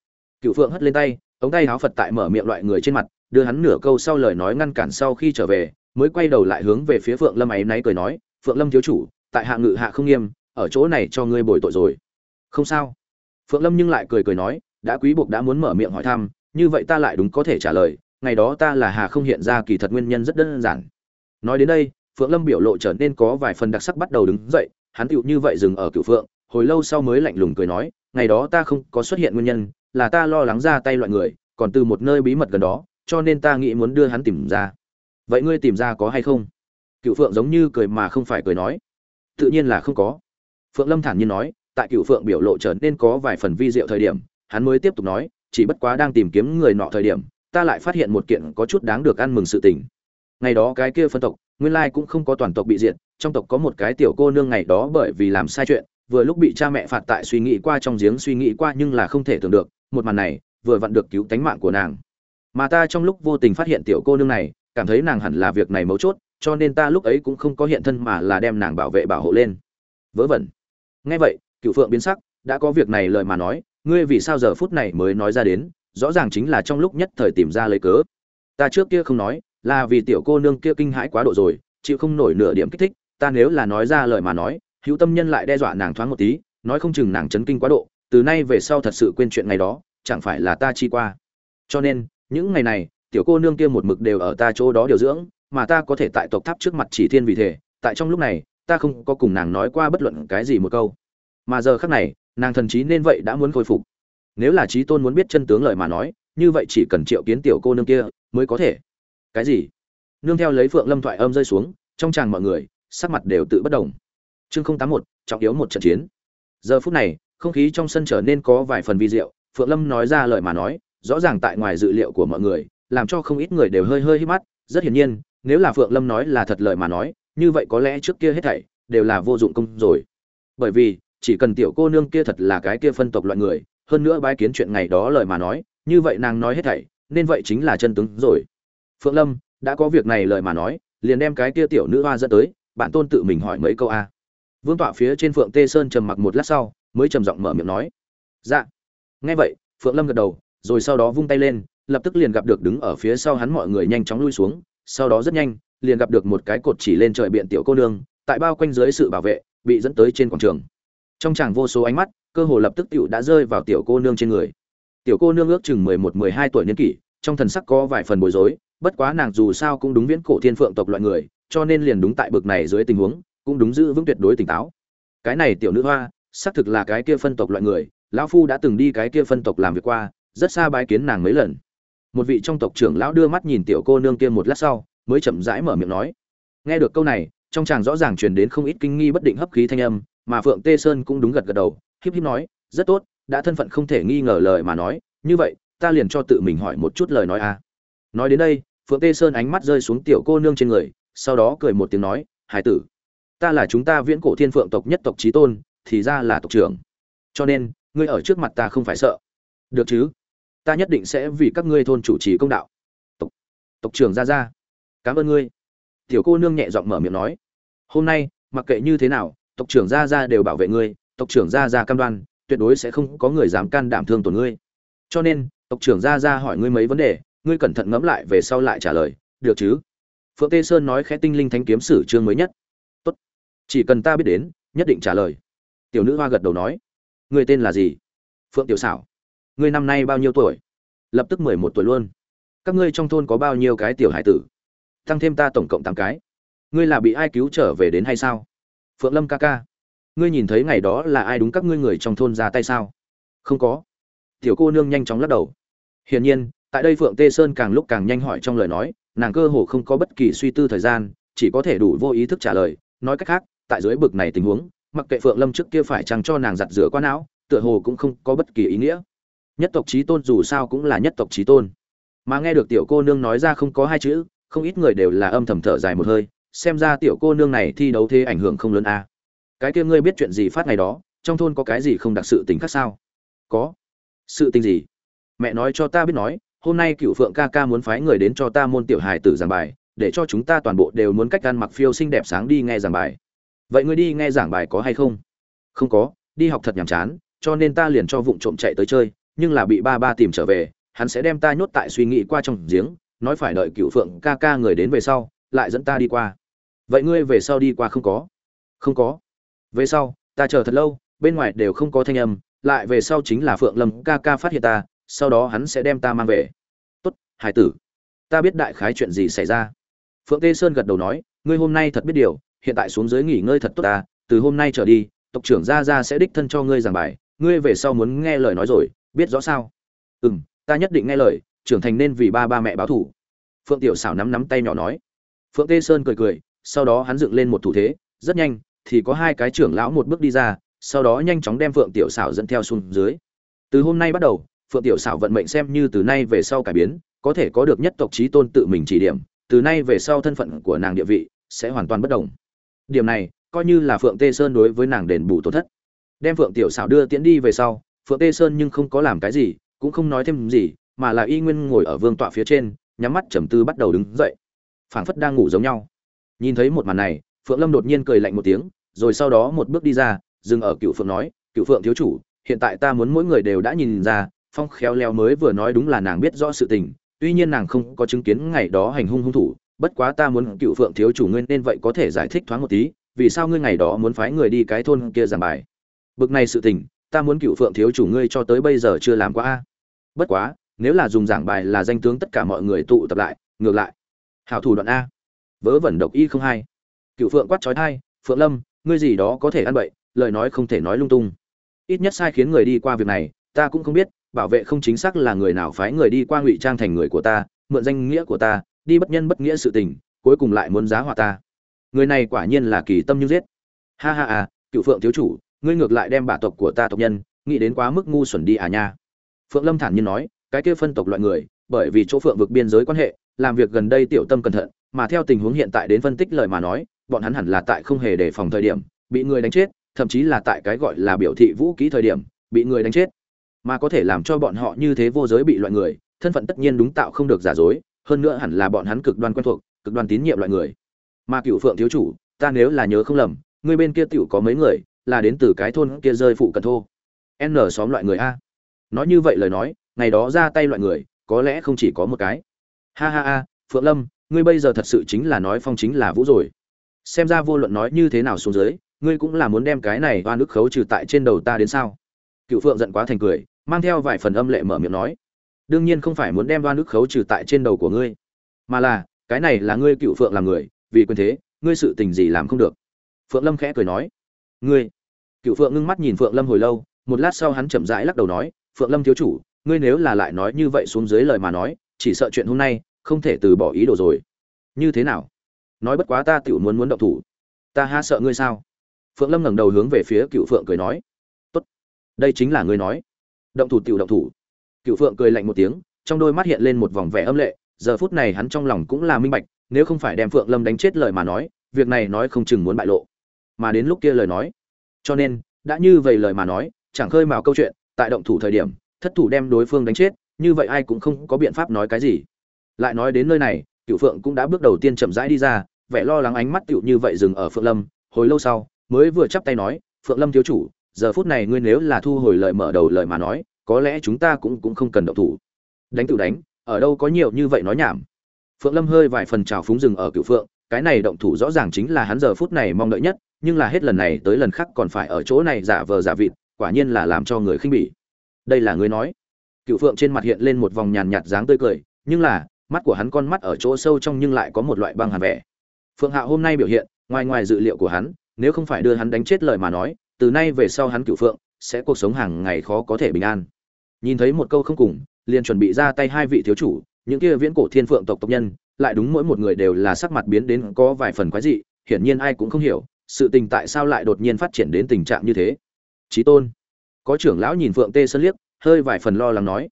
Cựu phượng hất lên tay, ống tay háo phật tại mở miệng loại người trên mặt, đưa hắn nửa câu sau lời nói ngăn cản sau khi trở về, mới quay đầu lại hướng về phía phượng lâm ấy náy cười nói, phượng lâm thiếu chủ, tại hạ ngự hạ không nghiêm, ở chỗ này cho ngươi bồi tội rồi. Không sao. Phượng lâm nhưng lại cười cười nói, đã quý buộc đã muốn mở miệng hỏi thăm như vậy ta lại đúng có thể trả lời, ngày đó ta là hà không hiện ra kỳ thật nguyên nhân rất đơn giản. Nói đến đây, phượng lâm biểu lộ trở nên có vài phần đặc sắc bắt đầu đứng dậy, hắn tựu như vậy dừng ở cựu phượng, hồi lâu sau mới lạnh lùng cười nói, ngày đó ta không có xuất hiện nguyên nhân, là ta lo lắng ra tay loại người, còn từ một nơi bí mật gần đó, cho nên ta nghĩ muốn đưa hắn tìm ra. Vậy ngươi tìm ra có hay không? Cựu phượng giống như cười mà không phải cười nói. Tự nhiên là không có. Phượng lâm thản nhiên nói, tại cựu phượng biểu lộ trở nên có vài phần vi diệu thời điểm, hắn mới tiếp tục nói chỉ bất quá đang tìm kiếm người nọ thời điểm, ta lại phát hiện một kiện có chút đáng được ăn mừng sự tình. Ngày đó cái kia phân tộc, nguyên lai cũng không có toàn tộc bị diệt, trong tộc có một cái tiểu cô nương ngày đó bởi vì làm sai chuyện, vừa lúc bị cha mẹ phạt tại suy nghĩ qua trong giếng suy nghĩ qua nhưng là không thể tưởng được, một màn này, vừa vặn được cứu tánh mạng của nàng. Mà ta trong lúc vô tình phát hiện tiểu cô nương này, cảm thấy nàng hẳn là việc này mấu chốt, cho nên ta lúc ấy cũng không có hiện thân mà là đem nàng bảo vệ bảo hộ lên. Vớ vẩn. Nghe vậy, cựu phượng biến sắc, đã có việc này lời mà nói ngươi vì sao giờ phút này mới nói ra đến, rõ ràng chính là trong lúc nhất thời tìm ra lấy cớ. Ta trước kia không nói, là vì tiểu cô nương kia kinh hãi quá độ rồi, chịu không nổi nửa điểm kích thích, ta nếu là nói ra lời mà nói, hữu tâm nhân lại đe dọa nàng thoáng một tí, nói không chừng nàng chấn kinh quá độ, từ nay về sau thật sự quên chuyện ngày đó, chẳng phải là ta chi qua. Cho nên, những ngày này, tiểu cô nương kia một mực đều ở ta chỗ đó điều dưỡng, mà ta có thể tại tộc tháp trước mặt chỉ thiên vì thế tại trong lúc này, ta không có cùng nàng nói qua bất luận cái gì một câu. Mà giờ khác này nàng thần chí nên vậy đã muốn khôi phục. Nếu là trí tôn muốn biết chân tướng lời mà nói, như vậy chỉ cần triệu kiến tiểu cô nương kia mới có thể. Cái gì? Nương theo lấy phượng lâm thoại âm rơi xuống, trong tràng mọi người, sắc mặt đều tự bất đồng. Chương không tám một trọng yếu một trận chiến. Giờ phút này, không khí trong sân trở nên có vài phần vi diệu, phượng lâm nói ra lời mà nói, rõ ràng tại ngoài dự liệu của mọi người, làm cho không ít người đều hơi hơi hít mắt. Rất hiển nhiên, nếu là phượng lâm nói là thật lời mà nói, như vậy có lẽ trước kia hết thảy đều là vô dụng công rồi. Bởi vì chỉ cần tiểu cô nương kia thật là cái kia phân tộc loại người, hơn nữa bái kiến chuyện ngày đó lời mà nói, như vậy nàng nói hết thảy, nên vậy chính là chân tướng rồi. Phượng lâm, đã có việc này lời mà nói, liền đem cái kia tiểu nữ hoa dẫn tới, bạn tôn tự mình hỏi mấy câu a. Vương tọa phía trên phượng tê sơn trầm mặc một lát sau, mới trầm giọng mở miệng nói. Dạ. Nghe vậy, phượng lâm gật đầu, rồi sau đó vung tay lên, lập tức liền gặp được đứng ở phía sau hắn mọi người nhanh chóng lui xuống, sau đó rất nhanh, liền gặp được một cái cột chỉ lên trời biện tiểu cô nương, tại bao quanh dưới sự bảo vệ, bị dẫn tới trên quảng trường trong chàng vô số ánh mắt, cơ hồ lập tức tiểu đã rơi vào tiểu cô nương trên người. Tiểu cô nương ước chừng mười một, mười hai tuổi niên kỷ, trong thần sắc có vài phần bối rối, bất quá nàng dù sao cũng đúng viễn cổ thiên phượng tộc loại người, cho nên liền đúng tại bực này dưới tình huống, cũng đúng giữ vững tuyệt đối tỉnh táo. Cái này tiểu nữ hoa, xác thực là cái kia phân tộc loại người, lão phu đã từng đi cái kia phân tộc làm việc qua, rất xa bái kiến nàng mấy lần. Một vị trong tộc trưởng lão đưa mắt nhìn tiểu cô nương kia một lát sau, mới chậm rãi mở miệng nói, nghe được câu này trong chàng rõ ràng truyền đến không ít kinh nghi bất định hấp khí thanh âm, mà phượng tê sơn cũng đúng gật gật đầu, híp híp nói, rất tốt, đã thân phận không thể nghi ngờ lời mà nói, như vậy, ta liền cho tự mình hỏi một chút lời nói a. Nói đến đây, phượng tê sơn ánh mắt rơi xuống tiểu cô nương trên người, sau đó cười một tiếng nói, hải tử, ta là chúng ta viễn cổ thiên phượng tộc nhất tộc chí tôn, thì ra là tộc trưởng. Cho nên, ngươi ở trước mặt ta không phải sợ. Được chứ? Ta nhất định sẽ vì các ngươi thôn chủ trì công đạo. Tộc tộc trưởng ra ra. Cảm ơn ngươi. Tiểu cô nương nhẹ giọng mở miệng nói hôm nay, mặc kệ như thế nào, tộc trưởng gia gia đều bảo vệ ngươi, tộc trưởng gia gia cam đoan, tuyệt đối sẽ không có người dám can đảm thương tổn ngươi. Cho nên, tộc trưởng gia gia hỏi ngươi mấy vấn đề, ngươi cẩn thận ngẫm lại về sau lại trả lời, được chứ? Phượng tê sơn nói khẽ tinh linh thánh kiếm sử chương mới nhất. Tốt, chỉ cần ta biết đến, nhất định trả lời. Tiểu nữ hoa gật đầu nói. Ngươi tên là gì? Phượng tiểu xảo. Ngươi năm nay bao nhiêu tuổi? Lập tức mười một tuổi luôn. Các ngươi trong thôn có bao nhiêu cái tiểu hải tử? Tăng thêm ta tổng cộng tám cái ngươi là bị ai cứu trở về đến hay sao? Phượng lâm ca ca, ngươi nhìn thấy ngày đó là ai đúng các ngươi người trong thôn ra tay sao? Không có. Tiểu cô nương nhanh chóng lắc đầu. Hiển nhiên, tại đây phượng tê sơn càng lúc càng nhanh hỏi trong lời nói, nàng cơ hồ không có bất kỳ suy tư thời gian, chỉ có thể đủ vô ý thức trả lời, nói cách khác, tại dưới bực này tình huống, mặc kệ phượng lâm trước kia phải chăng cho nàng giặt rửa quá não tựa hồ cũng không có bất kỳ ý nghĩa. Nhất tộc trí tôn dù sao cũng là nhất tộc trí tôn. Mà nghe được tiểu cô nương nói ra không có hai chữ, không ít người đều là âm thầm thở dài một hơi xem ra tiểu cô nương này thi đấu thế ảnh hưởng không lớn a. À. cái kia ngươi biết chuyện gì phát ngày đó, trong thôn có cái gì không đặc sự tình khác sao? Có. Sự tình gì? Mẹ nói cho ta biết nói, hôm nay cựu phượng ca ca muốn phái người đến cho ta môn tiểu hài tử giảng bài, để cho chúng ta toàn bộ đều muốn cách ăn mặc phiêu xinh đẹp sáng đi nghe giảng bài. Vậy ngươi đi nghe giảng bài có hay không? Không có, đi học thật nhàm chán, cho nên ta liền cho vụng trộm chạy tới chơi, nhưng là bị ba ba tìm trở về, hắn sẽ đem ta nhốt tại suy nghĩ qua trong giếng, nói phải đợi cựu phượng ca ca người đến về sau, lại dẫn ta đi qua vậy ngươi về sau đi qua không có? Không có. Về sau, ta chờ thật lâu, bên ngoài đều không có thanh âm, lại về sau chính là phượng lâm ca ca phát hiện ta, sau đó hắn sẽ đem ta mang về. Tốt, hải tử. Ta biết đại khái chuyện gì xảy ra. Phượng tê sơn gật đầu nói, ngươi hôm nay thật biết điều, hiện tại xuống dưới nghỉ ngơi thật tốt ta, từ hôm nay trở đi, tộc trưởng gia gia sẽ đích thân cho ngươi giảng bài, ngươi về sau muốn nghe lời nói rồi, biết rõ sao? Ừ m ta nhất định nghe lời, trưởng thành nên vì ba ba mẹ báo thủ phượng tiểu xảo nắm nắm tay nhỏ nói. Phượng tê sơn cười cười sau đó hắn dựng lên một thủ thế, rất nhanh, thì có hai cái trưởng lão một bước đi ra, sau đó nhanh chóng đem phượng tiểu xảo dẫn theo xuống dưới. Từ hôm nay bắt đầu, phượng tiểu xảo vận mệnh xem như từ nay về sau cải biến, có thể có được nhất tộc trí tôn tự mình chỉ điểm, từ nay về sau thân phận của nàng địa vị sẽ hoàn toàn bất đồng. Điểm này, coi như là phượng tê sơn đối với nàng đền bù tổn thất. Đem phượng tiểu xảo đưa tiễn đi về sau, phượng tê sơn nhưng không có làm cái gì, cũng không nói thêm gì, mà là y nguyên ngồi ở vương tọa phía trên, nhắm mắt trầm tư bắt đầu đứng dậy. Phảng phất đang ngủ giống nhau nhìn thấy một màn này, phượng lâm đột nhiên cười lạnh một tiếng, rồi sau đó một bước đi ra, dừng ở cựu phượng nói cựu phượng thiếu chủ, hiện tại ta muốn mỗi người đều đã nhìn ra, phong khéo léo mới vừa nói đúng là nàng biết rõ sự tình, tuy nhiên nàng không có chứng kiến ngày đó hành hung hung thủ, bất quá ta muốn cựu phượng thiếu chủ ngươi nên vậy có thể giải thích thoáng một tí, vì sao ngươi ngày đó muốn phái người đi cái thôn kia giảng bài? Bực này sự tình, ta muốn cựu phượng thiếu chủ ngươi cho tới bây giờ chưa làm quá a. Bất quá, nếu là dùng giảng bài là danh tướng tất cả mọi người tụ tập lại, ngược lại. Hảo thủ đoạn a vớ vẩn độc y không hai. Cựu phượng quát trói thai, phượng lâm, ngươi gì đó có thể ăn bậy, lời nói không thể nói lung tung. Ít nhất sai khiến người đi qua việc này, ta cũng không biết, bảo vệ không chính xác là người nào phái người đi qua ngụy trang thành người của ta, mượn danh nghĩa của ta, đi bất nhân bất nghĩa sự tình, cuối cùng lại muốn giá họa ta. Người này quả nhiên là kỳ tâm như giết. Ha ha à cựu phượng thiếu chủ, ngươi ngược lại đem bả tộc của ta tộc nhân, nghĩ đến quá mức ngu xuẩn đi à nha. Phượng lâm thản nhiên nói, cái kia phân tộc loại người, bởi vì chỗ phượng vực biên giới quan hệ làm việc gần đây tiểu tâm cẩn thận, mà theo tình huống hiện tại đến phân tích lời mà nói, bọn hắn hẳn là tại không hề đề phòng thời điểm, bị người đánh chết, thậm chí là tại cái gọi là biểu thị vũ khí thời điểm, bị người đánh chết. Mà có thể làm cho bọn họ như thế vô giới bị loại người, thân phận tất nhiên đúng tạo không được giả dối, hơn nữa hẳn là bọn hắn cực đoan quen thuộc, cực đoan tín nhiệm loại người. Mà cựu phượng thiếu chủ, ta nếu là nhớ không lầm, người bên kia tiểu có mấy người, là đến từ cái thôn kia rơi phụ cần thô. N xóm loại người a. Nói như vậy lời nói, ngày đó ra tay loại người, có lẽ không chỉ có một cái ha ha ha, phượng lâm, ngươi bây giờ thật sự chính là nói phong chính là vũ rồi. Xem ra vô luận nói như thế nào xuống dưới, ngươi cũng là muốn đem cái này oan ức khấu trừ tại trên đầu ta đến sao? Cựu phượng giận quá thành cười, mang theo vài phần âm lệ mở miệng nói. Đương nhiên không phải muốn đem oan ức khấu trừ tại trên đầu của ngươi, mà là, cái này là ngươi cựu phượng làm người, vì quyền thế, ngươi sự tình gì làm không được. Phượng lâm khẽ cười nói. Ngươi. Cựu phượng ngưng mắt nhìn phượng lâm hồi lâu, một lát sau hắn chậm rãi lắc đầu nói, phượng lâm thiếu chủ, ngươi nếu là lại nói như vậy xuống dưới lời mà nói chỉ sợ chuyện hôm nay không thể từ bỏ ý đồ rồi. Như thế nào? Nói bất quá ta tiểu muốn muốn động thủ. Ta ha sợ ngươi sao? Phượng lâm ngẩng đầu hướng về phía cựu phượng cười nói. Tốt. Đây chính là ngươi nói. Động thủ tiểu động thủ. Cựu phượng cười lạnh một tiếng, trong đôi mắt hiện lên một vòng vẻ âm lệ. Giờ phút này hắn trong lòng cũng là minh bạch, nếu không phải đem phượng lâm đánh chết lời mà nói, việc này nói không chừng muốn bại lộ. Mà đến lúc kia lời nói. Cho nên, đã như vậy lời mà nói, chẳng khơi mào câu chuyện, tại động thủ thời điểm, thất thủ đem đối phương đánh chết như vậy ai cũng không có biện pháp nói cái gì. Lại nói đến nơi này cựu phượng cũng đã bước đầu tiên chậm rãi đi ra, vẻ lo lắng ánh mắt tựu như vậy dừng ở phượng lâm. Hồi lâu sau, mới vừa chắp tay nói, phượng lâm thiếu chủ, giờ phút này ngươi nếu là thu hồi lời mở đầu lời mà nói, có lẽ chúng ta cũng cũng không cần động thủ. Đánh tự đánh, ở đâu có nhiều như vậy nói nhảm. Phượng lâm hơi vài phần trào phúng rừng ở cựu phượng, cái này động thủ rõ ràng chính là hắn giờ phút này mong đợi nhất, nhưng là hết lần này tới lần khác còn phải ở chỗ này giả vờ giả vịt, quả nhiên là làm cho người khinh bỉ. Đây là ngươi nói cựu phượng trên mặt hiện lên một vòng nhàn nhạt dáng tươi cười, nhưng là, mắt của hắn con mắt ở chỗ sâu trong nhưng lại có một loại băng hàn vẻ. Phượng hạo hôm nay biểu hiện, ngoài ngoài dự liệu của hắn, nếu không phải đưa hắn đánh chết lời mà nói, từ nay về sau hắn cựu phượng sẽ cuộc sống hàng ngày khó có thể bình an. Nhìn thấy một câu không cùng, liền chuẩn bị ra tay hai vị thiếu chủ, những kia viễn cổ thiên phượng tộc tộc nhân, lại đúng mỗi một người đều là sắc mặt biến đến có vài phần quái dị, hiển nhiên ai cũng không hiểu, sự tình tại sao lại đột nhiên phát triển đến tình trạng như thế. Chí tôn, có trưởng lão nhìn phượng tê sơn liếc hơi vài phần lo lắng nói,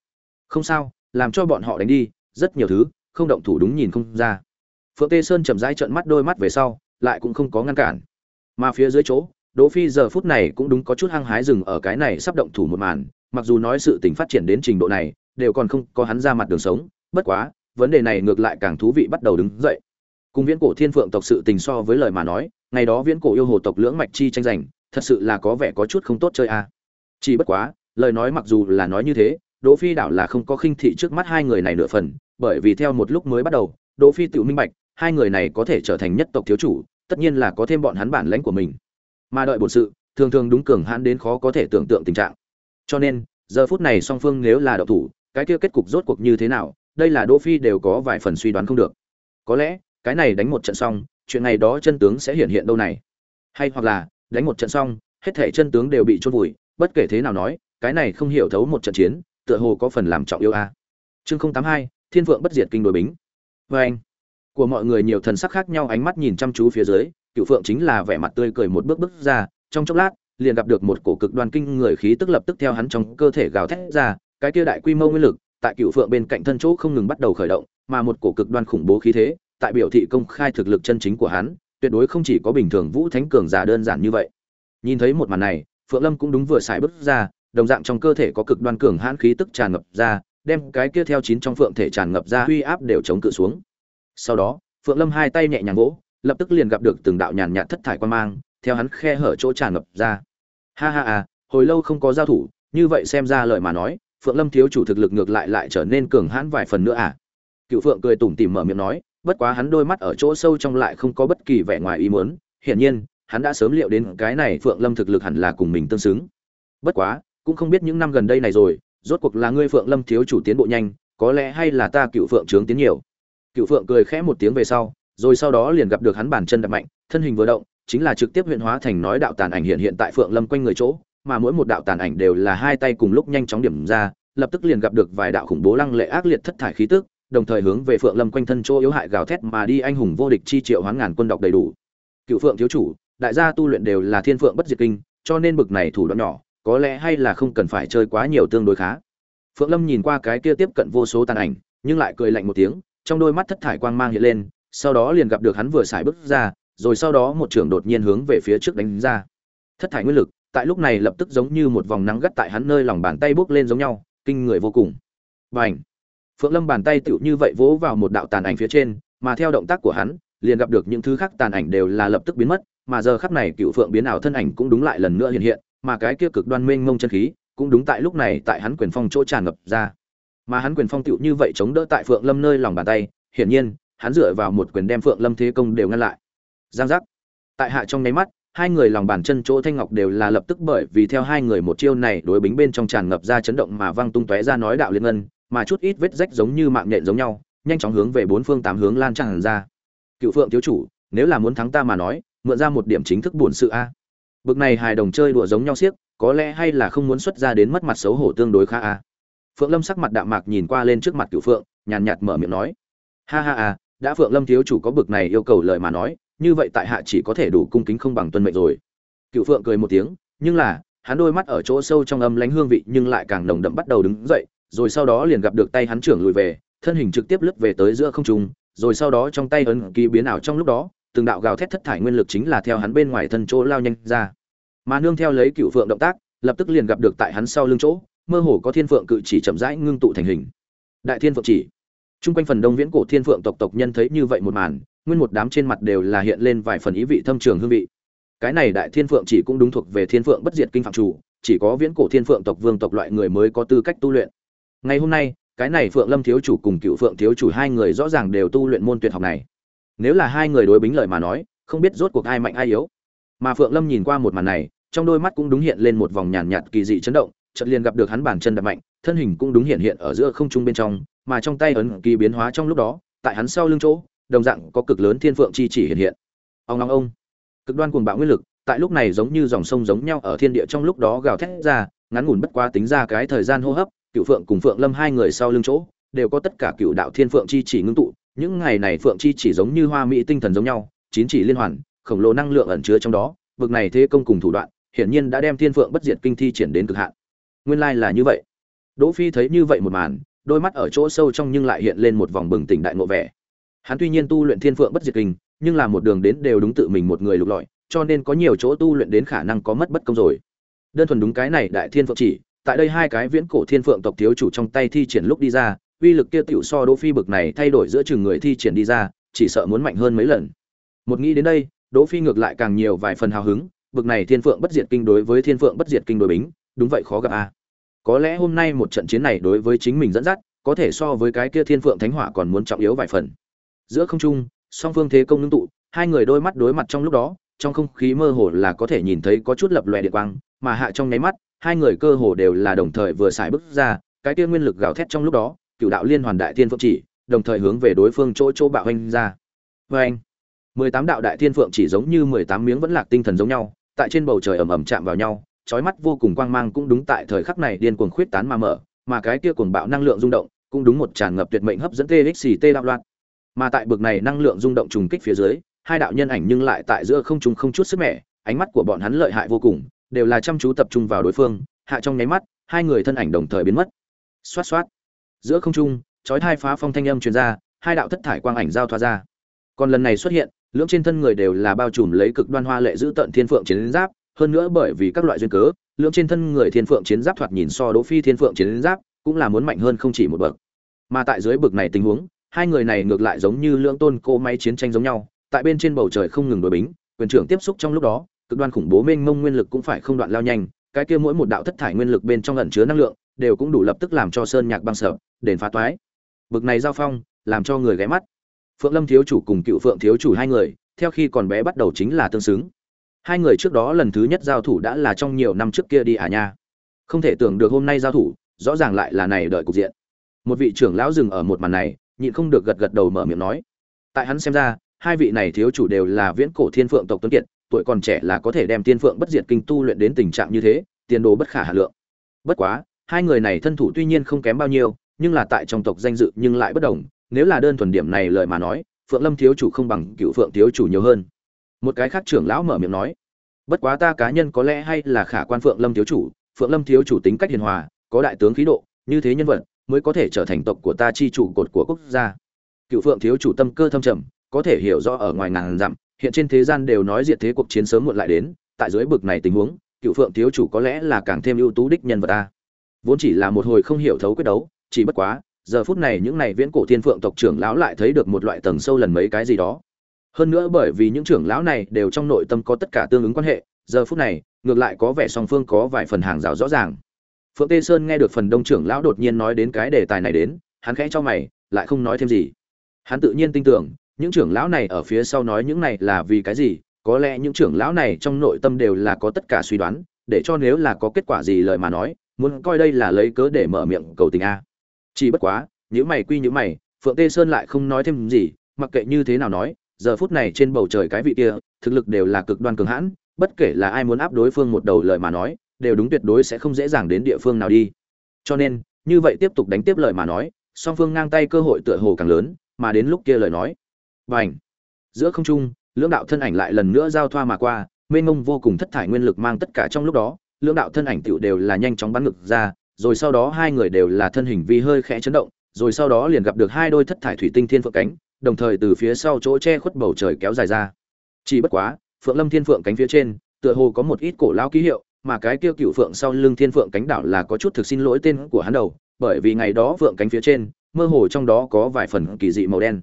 không sao, làm cho bọn họ đánh đi, rất nhiều thứ, không động thủ đúng nhìn không ra. Phượng tê sơn chậm rãi trợn mắt đôi mắt về sau, lại cũng không có ngăn cản. Mà phía dưới chỗ, đỗ phi giờ phút này cũng đúng có chút hăng hái dừng ở cái này sắp động thủ một màn, mặc dù nói sự tình phát triển đến trình độ này, đều còn không có hắn ra mặt đường sống, bất quá, vấn đề này ngược lại càng thú vị bắt đầu đứng dậy. Cùng viễn cổ thiên phượng tộc sự tình so với lời mà nói, ngày đó viễn cổ yêu hồ tộc lưỡng mạch chi tranh giành, thật sự là có vẻ có chút không tốt chơi a. Chỉ bất quá lời nói mặc dù là nói như thế, đỗ phi đảo là không có khinh thị trước mắt hai người này nửa phần, bởi vì theo một lúc mới bắt đầu, đỗ phi tự minh bạch, hai người này có thể trở thành nhất tộc thiếu chủ, tất nhiên là có thêm bọn hắn bản lãnh của mình. Mà đợi bổn sự, thường thường đúng cường hãn đến khó có thể tưởng tượng tình trạng. Cho nên, giờ phút này song phương nếu là đạo thủ, cái kia kết cục rốt cuộc như thế nào, đây là đỗ phi đều có vài phần suy đoán không được. Có lẽ, cái này đánh một trận xong, chuyện này đó chân tướng sẽ hiện hiện đâu này. Hay hoặc là, đánh một trận xong, hết thể chân tướng đều bị chôn vùi, bất kể thế nào nói cái này không hiểu thấu một trận chiến, tựa hồ có phần làm trọng yêu a. Chương không tám hai, thiên vượng bất diệt kinh đối bính. Vê anh, của mọi người nhiều thần sắc khác nhau ánh mắt nhìn chăm chú phía dưới cựu phượng chính là vẻ mặt tươi cười một bước bước ra, trong chốc lát, liền gặp được một cổ cực đoan kinh người khí tức lập tức theo hắn trong cơ thể gào thét ra, cái kia đại quy mô nguyên lực, tại cựu phượng bên cạnh thân chỗ không ngừng bắt đầu khởi động, mà một cổ cực đoan khủng bố khí thế, tại biểu thị công khai thực lực chân chính của hắn, tuyệt đối không chỉ có bình thường vũ thánh cường giả đơn giản như vậy. Nhìn thấy một màn này, phượng lâm cũng đúng vừa xài bước ra đồng dạng trong cơ thể có cực đoan cường hãn khí tức tràn ngập ra, đem cái kia theo chín trong phượng thể tràn ngập ra uy áp đều chống cự xuống. Sau đó, phượng lâm hai tay nhẹ nhàng vỗ, lập tức liền gặp được từng đạo nhàn nhạt thất thải quan mang, theo hắn khe hở chỗ tràn ngập ra. Ha ha à hồi lâu không có giao thủ, như vậy xem ra lời mà nói, phượng lâm thiếu chủ thực lực ngược lại lại trở nên cường hãn vài phần nữa à? Cựu phượng cười tủm tỉm mở miệng nói, bất quá hắn đôi mắt ở chỗ sâu trong lại không có bất kỳ vẻ ngoài ý muốn, hiển nhiên, hắn đã sớm liệu đến cái này phượng lâm thực lực hẳn là cùng mình tương xứng. Bất quá cũng không biết những năm gần đây này rồi, rốt cuộc là ngươi phượng lâm thiếu chủ tiến bộ nhanh, có lẽ hay là ta cựu phượng trướng tiến nhiều. Cựu phượng cười khẽ một tiếng về sau, rồi sau đó liền gặp được hắn bàn chân đập mạnh, thân hình vừa động, chính là trực tiếp huyện hóa thành nói đạo tàn ảnh hiện hiện tại phượng lâm quanh người chỗ, mà mỗi một đạo tàn ảnh đều là hai tay cùng lúc nhanh chóng điểm ra, lập tức liền gặp được vài đạo khủng bố lăng lệ ác liệt thất thải khí tức, đồng thời hướng về phượng lâm quanh thân chỗ yếu hại gào thét mà đi anh hùng vô địch chi triệu hoán ngàn quân độc đầy đủ. Cựu phượng thiếu chủ, đại gia tu luyện đều là thiên phượng bất diệt kinh, cho nên bực này thủ đoạn nhỏ có lẽ hay là không cần phải chơi quá nhiều tương đối khá. Phượng lâm nhìn qua cái kia tiếp cận vô số tàn ảnh, nhưng lại cười lạnh một tiếng, trong đôi mắt thất thải quang mang hiện lên, sau đó liền gặp được hắn vừa xài bước ra, rồi sau đó một trường đột nhiên hướng về phía trước đánh ra. Thất thải nguyên lực, tại lúc này lập tức giống như một vòng nắng gắt tại hắn nơi lòng bàn tay bước lên giống nhau, kinh người vô cùng. Và ảnh phượng lâm bàn tay tựu như vậy vỗ vào một đạo tàn ảnh phía trên, mà theo động tác của hắn, liền gặp được những thứ khác tàn ảnh đều là lập tức biến mất, mà giờ khắc này cựu phượng biến ảo thân ảnh cũng đúng lại lần nữa hiện hiện mà cái kia cực đoan mênh mông chân khí cũng đúng tại lúc này tại hắn quyền phong chỗ tràn ngập ra. Mà hắn quyền phong tựu như vậy chống đỡ tại phượng lâm nơi lòng bàn tay, hiển nhiên, hắn dựa vào một quyền đem phượng lâm thế công đều ngăn lại. Giang giác. Tại hạ trong nháy mắt, hai người lòng bàn chân chỗ thanh ngọc đều là lập tức bởi vì theo hai người một chiêu này đối bính bên trong tràn ngập ra chấn động mà văng tung tóe ra nói đạo liên ngân, mà chút ít vết rách giống như mạng nhện giống nhau, nhanh chóng hướng về bốn phương tám hướng lan tràn ra. Cựu phượng thiếu chủ, nếu là muốn thắng ta mà nói, mượn ra một điểm chính thức buồn sự a bực này hài đồng chơi đùa giống nhau siếc có lẽ hay là không muốn xuất ra đến mất mặt xấu hổ tương đối khá a phượng lâm sắc mặt đạm mạc nhìn qua lên trước mặt cựu phượng, nhàn nhạt mở miệng nói. Ha ha à đã phượng lâm thiếu chủ có bực này yêu cầu lời mà nói, như vậy tại hạ chỉ có thể đủ cung kính không bằng tuân mệnh rồi. Cựu phượng cười một tiếng, nhưng là, hắn đôi mắt ở chỗ sâu trong âm lánh hương vị nhưng lại càng nồng đậm bắt đầu đứng dậy, rồi sau đó liền gặp được tay hắn trưởng lùi về, thân hình trực tiếp lướt về tới giữa không trung, rồi sau đó trong tay ấn ký biến ảo trong lúc đó từng đạo gào thét thất thải nguyên lực chính là theo hắn bên ngoài thân chỗ lao nhanh ra mà nương theo lấy cựu phượng động tác lập tức liền gặp được tại hắn sau lưng chỗ mơ hồ có thiên phượng cự chỉ chậm rãi ngưng tụ thành hình đại thiên phượng chỉ Trung quanh phần đông viễn cổ thiên phượng tộc tộc nhân thấy như vậy một màn, nguyên một đám trên mặt đều là hiện lên vài phần ý vị thâm trường hương vị. Cái này đại thiên phượng chỉ cũng đúng thuộc về thiên phượng bất diệt kinh phạm chủ, chỉ có viễn cổ thiên phượng tộc vương tộc loại người mới có tư cách tu luyện. Ngày hôm nay, cái này Phượng Lâm thiếu chủ cùng Cựu Phượng thiếu chủ hai người rõ ràng đều tu luyện môn tuyệt học này. Nếu là hai người đối bính lợi mà nói, không biết rốt cuộc ai mạnh ai yếu. Mà Phượng Lâm nhìn qua một màn này, trong đôi mắt cũng đúng hiện lên một vòng nhàn nhạt kỳ dị chấn động, chợt liền gặp được hắn bàn chân đập mạnh, thân hình cũng đúng hiện hiện ở giữa không trung bên trong, mà trong tay ấn kỳ biến hóa trong lúc đó, tại hắn sau lưng chỗ, đồng dạng có cực lớn thiên phượng chi chỉ hiện hiện. Ông ông ông. Cực đoan cuồng bạo nguyên lực, tại lúc này giống như dòng sông giống nhau ở thiên địa trong lúc đó gào thét ra, ngắn ngủn bất quá tính ra cái thời gian hô hấp, Cựu Phượng cùng Phượng Lâm hai người sau lưng chỗ, đều có tất cả cựu đạo thiên phượng chi chỉ ngưng tụ, những ngày này phượng chi chỉ giống như hoa mỹ tinh thần giống nhau, chín chỉ liên hoàn, khổng lồ năng lượng ẩn chứa trong đó, vực này thế công cùng thủ đoạn, hiển nhiên đã đem thiên phượng bất diệt kinh thi triển đến cực hạn. Nguyên lai là như vậy. Đỗ Phi thấy như vậy một màn, đôi mắt ở chỗ sâu trong nhưng lại hiện lên một vòng bừng tỉnh đại ngộ vẻ. Hắn tuy nhiên tu luyện Thiên Phượng Bất Diệt Kinh, nhưng là một đường đến đều đúng tự mình một người lục lọi, cho nên có nhiều chỗ tu luyện đến khả năng có mất bất công rồi. Đơn thuần đúng cái này Đại Thiên Phượng chỉ, tại đây hai cái viễn cổ Thiên Phượng tộc thiếu chủ trong tay thi triển lúc đi ra, uy lực kia tiểu so Đỗ Phi bực này thay đổi giữa chừng người thi triển đi ra, chỉ sợ muốn mạnh hơn mấy lần. Một nghĩ đến đây, Đỗ Phi ngược lại càng nhiều vài phần hào hứng, bực này Thiên Phượng Bất Diệt Kinh đối với Thiên Phượng Bất Diệt Kinh đối bính, đúng vậy khó gặp a. Có lẽ hôm nay một trận chiến này đối với chính mình dẫn dắt, có thể so với cái kia Thiên Phượng Thánh Hỏa còn muốn trọng yếu vài phần. Giữa không trung, song phương thế công ngưng tụ, hai người đôi mắt đối mặt trong lúc đó, trong không khí mơ hồ là có thể nhìn thấy có chút lập lòe điện quang, mà hạ trong nháy mắt, hai người cơ hồ đều là đồng thời vừa xài bước ra, cái kia nguyên lực gào thét trong lúc đó, cựu đạo liên hoàn đại thiên phượng chỉ, đồng thời hướng về đối phương chỗ chỗ bạo hành ra. Oeng. mười tám đạo đại thiên phượng chỉ giống như mười tám miếng vẫn lạc tinh thần giống nhau, tại trên bầu trời ầm ầm chạm vào nhau, trói mắt vô cùng quang mang cũng đúng tại thời khắc này điên cuồng khuyết tán mà mở, mà cái kia cuồng bạo năng lượng rung động, cũng đúng một tràn ngập tuyệt mệnh hấp dẫn TXT đạo loạn. Mà tại bực này năng lượng rung động trùng kích phía dưới, hai đạo nhân ảnh nhưng lại tại giữa không trung không chút sức mẻ, ánh mắt của bọn hắn lợi hại vô cùng, đều là chăm chú tập trung vào đối phương, hạ trong nháy mắt, hai người thân ảnh đồng thời biến mất. Xoát xoát. Giữa không trung, chói thai phá phong thanh âm truyền ra, hai đạo thất thải quang ảnh giao thoa ra. Còn lần này xuất hiện, lưỡng trên thân người đều là bao trùm lấy cực đoan hoa lệ giữ tận thiên phượng chiến giáp, hơn nữa bởi vì các loại duyên cớ lượng trên thân người thiên phượng chiến giáp thoạt nhìn so đỗ phi thiên phượng chiến giáp cũng là muốn mạnh hơn không chỉ một bậc mà tại dưới bậc này tình huống hai người này ngược lại giống như lượng tôn cô máy chiến tranh giống nhau tại bên trên bầu trời không ngừng đối bính quyền trưởng tiếp xúc trong lúc đó cực đoan khủng bố mênh mông nguyên lực cũng phải không đoạn lao nhanh cái kia mỗi một đạo thất thải nguyên lực bên trong ẩn chứa năng lượng đều cũng đủ lập tức làm cho sơn nhạc băng sợ đền phá toái. Bực này giao phong, làm cho người ghé mắt. Phượng lâm thiếu chủ cùng cựu phượng thiếu chủ hai người, theo khi còn bé bắt đầu chính là tương xứng. Hai người trước đó lần thứ nhất giao thủ đã là trong nhiều năm trước kia đi à nha. Không thể tưởng được hôm nay giao thủ, rõ ràng lại là này đợi cục diện. Một vị trưởng lão dừng ở một màn này, nhịn không được gật gật đầu mở miệng nói. Tại hắn xem ra, hai vị này thiếu chủ đều là viễn cổ thiên phượng tộc tuấn kiệt, tuổi còn trẻ là có thể đem thiên phượng bất diệt kinh tu luyện đến tình trạng như thế, tiền đồ bất khả hà lượng. Bất quá, hai người này thân thủ tuy nhiên không kém bao nhiêu nhưng là tại trong tộc danh dự nhưng lại bất đồng, nếu là đơn thuần điểm này lời mà nói, phượng lâm thiếu chủ không bằng cựu phượng thiếu chủ nhiều hơn. Một cái khác trưởng lão mở miệng nói, bất quá ta cá nhân có lẽ hay là khả quan phượng lâm thiếu chủ, phượng lâm thiếu chủ tính cách hiền hòa, có đại tướng khí độ, như thế nhân vật mới có thể trở thành tộc của ta chi chủ cột của quốc gia. Cựu phượng thiếu chủ tâm cơ thâm trầm, có thể hiểu rõ ở ngoài ngàn dặm, hiện trên thế gian đều nói diệt thế cuộc chiến sớm muộn lại đến, tại dưới bực này tình huống cựu phượng thiếu chủ có lẽ là càng thêm ưu tú đích nhân vật ta vốn chỉ là một hồi không hiểu thấu quyết đấu chỉ bất quá, giờ phút này những này viễn cổ thiên phượng tộc trưởng lão lại thấy được một loại tầng sâu lần mấy cái gì đó. Hơn nữa bởi vì những trưởng lão này đều trong nội tâm có tất cả tương ứng quan hệ, giờ phút này, ngược lại có vẻ song phương có vài phần hàng rào rõ ràng. Phượng tê sơn nghe được phần đông trưởng lão đột nhiên nói đến cái đề tài này đến, hắn khẽ cho mày, lại không nói thêm gì. Hắn tự nhiên tin tưởng, những trưởng lão này ở phía sau nói những này là vì cái gì, có lẽ những trưởng lão này trong nội tâm đều là có tất cả suy đoán, để cho nếu là có kết quả gì lời mà nói, muốn coi đây là lấy cớ để mở miệng cầu tình a chỉ bất quá những mày quy những mày, phượng tê sơn lại không nói thêm gì, mặc kệ như thế nào nói, giờ phút này trên bầu trời cái vị kia, thực lực đều là cực đoan cường hãn, bất kể là ai muốn áp đối phương một đầu lời mà nói, đều đúng tuyệt đối sẽ không dễ dàng đến địa phương nào đi. Cho nên, như vậy tiếp tục đánh tiếp lời mà nói, song phương ngang tay cơ hội tựa hồ càng lớn, mà đến lúc kia lời nói. Và ảnh giữa không trung, lưỡng đạo thân ảnh lại lần nữa giao thoa mà qua, mênh mông vô cùng thất thải nguyên lực mang tất cả trong lúc đó, lưỡng đạo thân ảnh tựu đều là nhanh chóng bắn ngực ra rồi sau đó hai người đều là thân hình vi hơi khẽ chấn động, rồi sau đó liền gặp được hai đôi thất thải thủy tinh thiên phượng cánh, đồng thời từ phía sau chỗ che khuất bầu trời kéo dài ra. Chỉ bất quá, phượng lâm thiên phượng cánh phía trên, tựa hồ có một ít cổ lão ký hiệu, mà cái kia cựu phượng sau lưng thiên phượng cánh đảo là có chút thực xin lỗi tên của hắn đầu, bởi vì ngày đó phượng cánh phía trên, mơ hồ trong đó có vài phần kỳ dị màu đen.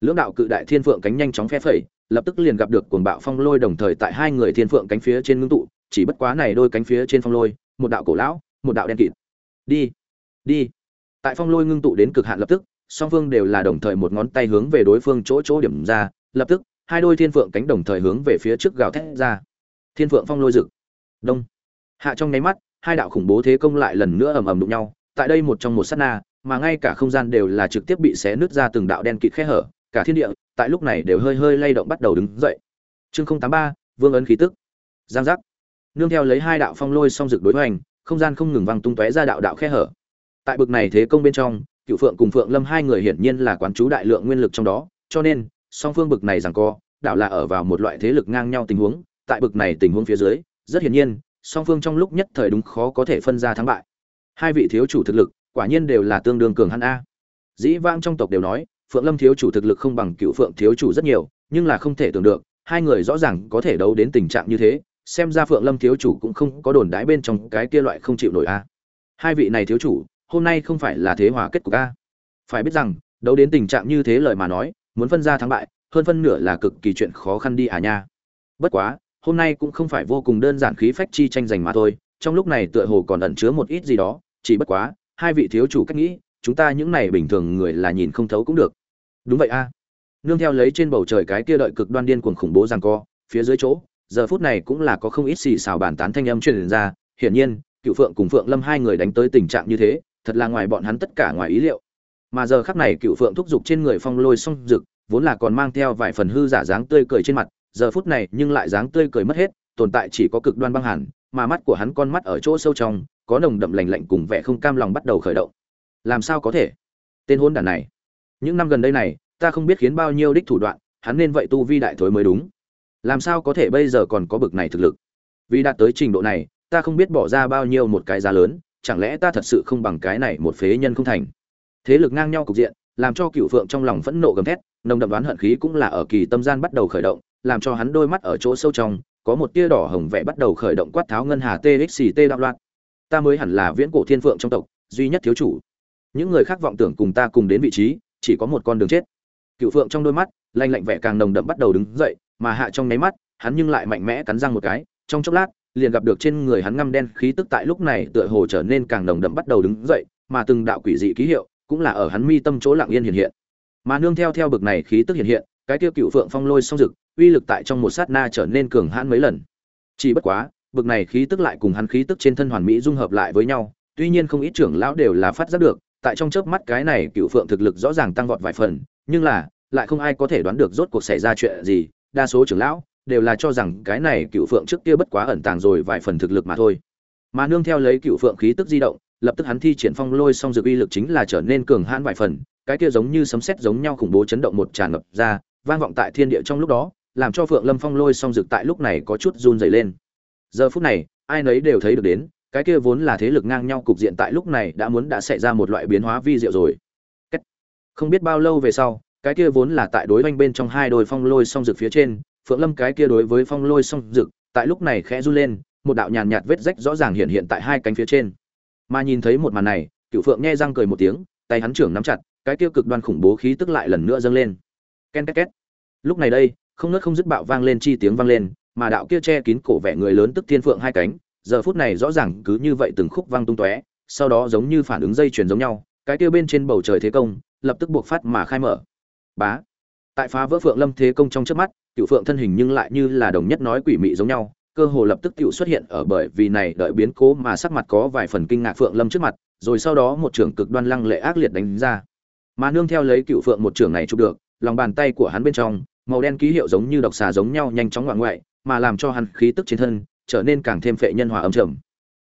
Lưỡng đạo cự đại thiên phượng cánh nhanh chóng phe phẩy, lập tức liền gặp được cuồng bạo phong lôi đồng thời tại hai người thiên phượng cánh phía trên ngưng tụ, chỉ bất quá này đôi cánh phía trên phong lôi, một đạo cổ lão, một đạo đen kịt đi. Đi. Tại phong lôi ngưng tụ đến cực hạn lập tức, song phương đều là đồng thời một ngón tay hướng về đối phương chỗ chỗ điểm ra, lập tức, hai đôi thiên phượng cánh đồng thời hướng về phía trước gào thét ra. Thiên phượng phong lôi rực. Đông. Hạ trong nháy mắt, hai đạo khủng bố thế công lại lần nữa ầm ầm đụng nhau, tại đây một trong một sát na, mà ngay cả không gian đều là trực tiếp bị xé nứt ra từng đạo đen kịt khe hở, cả thiên địa, tại lúc này đều hơi hơi lay động bắt đầu đứng dậy. Chương không tám ba, vương ấn khí tức. Giang giác. Nương theo lấy hai đạo phong lôi song rực đối hoành không gian không ngừng văng tung tóe ra đạo đạo khe hở. Tại bực này thế công bên trong, cựu phượng cùng phượng lâm hai người hiển nhiên là quán chú đại lượng nguyên lực trong đó, cho nên, song phương bực này rằng co, đạo là ở vào một loại thế lực ngang nhau tình huống, tại bực này tình huống phía dưới, rất hiển nhiên, song phương trong lúc nhất thời đúng khó có thể phân ra thắng bại. Hai vị thiếu chủ thực lực, quả nhiên đều là tương đương cường hắn a. Dĩ vãng trong tộc đều nói, phượng lâm thiếu chủ thực lực không bằng cựu phượng thiếu chủ rất nhiều, nhưng là không thể tưởng được, hai người rõ ràng có thể đấu đến tình trạng như thế xem ra phượng lâm thiếu chủ cũng không có đồn đái bên trong cái kia loại không chịu nổi a. Hai vị này thiếu chủ, hôm nay không phải là thế hòa kết cục a. Phải biết rằng, đấu đến tình trạng như thế lời mà nói, muốn phân ra thắng bại, hơn phân nửa là cực kỳ chuyện khó khăn đi à nha. Bất quá, hôm nay cũng không phải vô cùng đơn giản khí phách chi tranh giành mà thôi, trong lúc này tựa hồ còn ẩn chứa một ít gì đó, chỉ bất quá, hai vị thiếu chủ cách nghĩ, chúng ta những này bình thường người là nhìn không thấu cũng được. Đúng vậy a. Nương theo lấy trên bầu trời cái kia đợi cực đoan điên cuồng khủng bố rằng co, phía dưới chỗ giờ phút này cũng là có không ít xì xào bàn tán thanh âm truyền ra, hiển nhiên, cựu phượng cùng phượng lâm hai người đánh tới tình trạng như thế, thật là ngoài bọn hắn tất cả ngoài ý liệu. Mà giờ khắc này cựu phượng thúc giục trên người phong lôi song rực vốn là còn mang theo vài phần hư giả dáng tươi cười trên mặt, giờ phút này nhưng lại dáng tươi cười mất hết, tồn tại chỉ có cực đoan băng hẳn mà mắt của hắn con mắt ở chỗ sâu trong, có nồng đậm lành lạnh cùng vẻ không cam lòng bắt đầu khởi động. Làm sao có thể? Tên hôn đàn này. Những năm gần đây này, ta không biết khiến bao nhiêu đích thủ đoạn, hắn nên vậy tu vi đại thối mới đúng làm sao có thể bây giờ còn có bực này thực lực? Vì đạt tới trình độ này, ta không biết bỏ ra bao nhiêu một cái giá lớn, chẳng lẽ ta thật sự không bằng cái này một phế nhân không thành? Thế lực ngang nhau cục diện, làm cho cựu phượng trong lòng phẫn nộ gầm thét, nồng đậm đoán hận khí cũng là ở kỳ tâm gian bắt đầu khởi động, làm cho hắn đôi mắt ở chỗ sâu trong, có một tia đỏ hồng vẽ bắt đầu khởi động quát tháo ngân hà txt đạo loạn. Ta mới hẳn là viễn cổ thiên phượng trong tộc, duy nhất thiếu chủ. Những người khác vọng tưởng cùng ta cùng đến vị trí, chỉ có một con đường chết. Cựu phượng trong đôi mắt lanh lạnh vẻ càng nồng đậm bắt đầu đứng dậy mà hạ trong nháy mắt, hắn nhưng lại mạnh mẽ cắn răng một cái, trong chốc lát, liền gặp được trên người hắn ngăm đen khí tức tại lúc này tựa hồ trở nên càng nồng đậm bắt đầu đứng dậy, mà từng đạo quỷ dị ký hiệu cũng là ở hắn mi tâm chỗ lặng yên hiện hiện. Mà nương theo theo bực này khí tức hiện hiện, cái tiêu cựu phượng phong lôi song rực uy lực tại trong một sát na trở nên cường hãn mấy lần. Chỉ bất quá, bực này khí tức lại cùng hắn khí tức trên thân hoàn mỹ dung hợp lại với nhau, tuy nhiên không ít trưởng lão đều là phát giác được, tại trong chớp mắt cái này cựu phượng thực lực rõ ràng tăng vọt vài phần, nhưng là, lại không ai có thể đoán được rốt cuộc xảy ra chuyện gì đa số trưởng lão đều là cho rằng cái này cựu phượng trước kia bất quá ẩn tàng rồi vài phần thực lực mà thôi. Mà nương theo lấy cựu phượng khí tức di động, lập tức hắn thi triển phong lôi song dược uy lực chính là trở nên cường hãn vài phần, cái kia giống như sấm sét giống nhau khủng bố chấn động một tràn ngập ra, vang vọng tại thiên địa trong lúc đó, làm cho phượng lâm phong lôi song dược tại lúc này có chút run dày lên. Giờ phút này, ai nấy đều thấy được đến, cái kia vốn là thế lực ngang nhau cục diện tại lúc này đã muốn đã xảy ra một loại biến hóa vi diệu rồi. Không biết bao lâu về sau cái kia vốn là tại đối oanh bên trong hai đôi phong lôi song rực phía trên, phượng lâm cái kia đối với phong lôi song rực, tại lúc này khẽ run lên, một đạo nhàn nhạt vết rách rõ ràng hiện hiện tại hai cánh phía trên. Mà nhìn thấy một màn này cựu phượng nghe răng cười một tiếng, tay hắn trưởng nắm chặt, cái kia cực đoan khủng bố khí tức lại lần nữa dâng lên. Ken két két. Lúc này đây, không nớt không dứt bạo vang lên chi tiếng vang lên, mà đạo kia che kín cổ vẻ người lớn tức thiên phượng hai cánh, giờ phút này rõ ràng cứ như vậy từng khúc vang tung tóe, sau đó giống như phản ứng dây chuyền giống nhau, cái kia bên trên bầu trời thế công, lập tức buộc phát mà khai mở bá. Tại phá vỡ phượng lâm thế công trong trước mắt cựu phượng thân hình nhưng lại như là đồng nhất nói quỷ mị giống nhau, cơ hồ lập tức tự xuất hiện ở bởi vì này đợi biến cố mà sắc mặt có vài phần kinh ngạc phượng lâm trước mặt, rồi sau đó một trưởng cực đoan lăng lệ ác liệt đánh ra. Mà nương theo lấy cựu phượng một trưởng này chụp được, lòng bàn tay của hắn bên trong, màu đen ký hiệu giống như độc xà giống nhau nhanh chóng ngoạn ngoại, mà làm cho hắn khí tức trên thân trở nên càng thêm phệ nhân hòa âm trầm.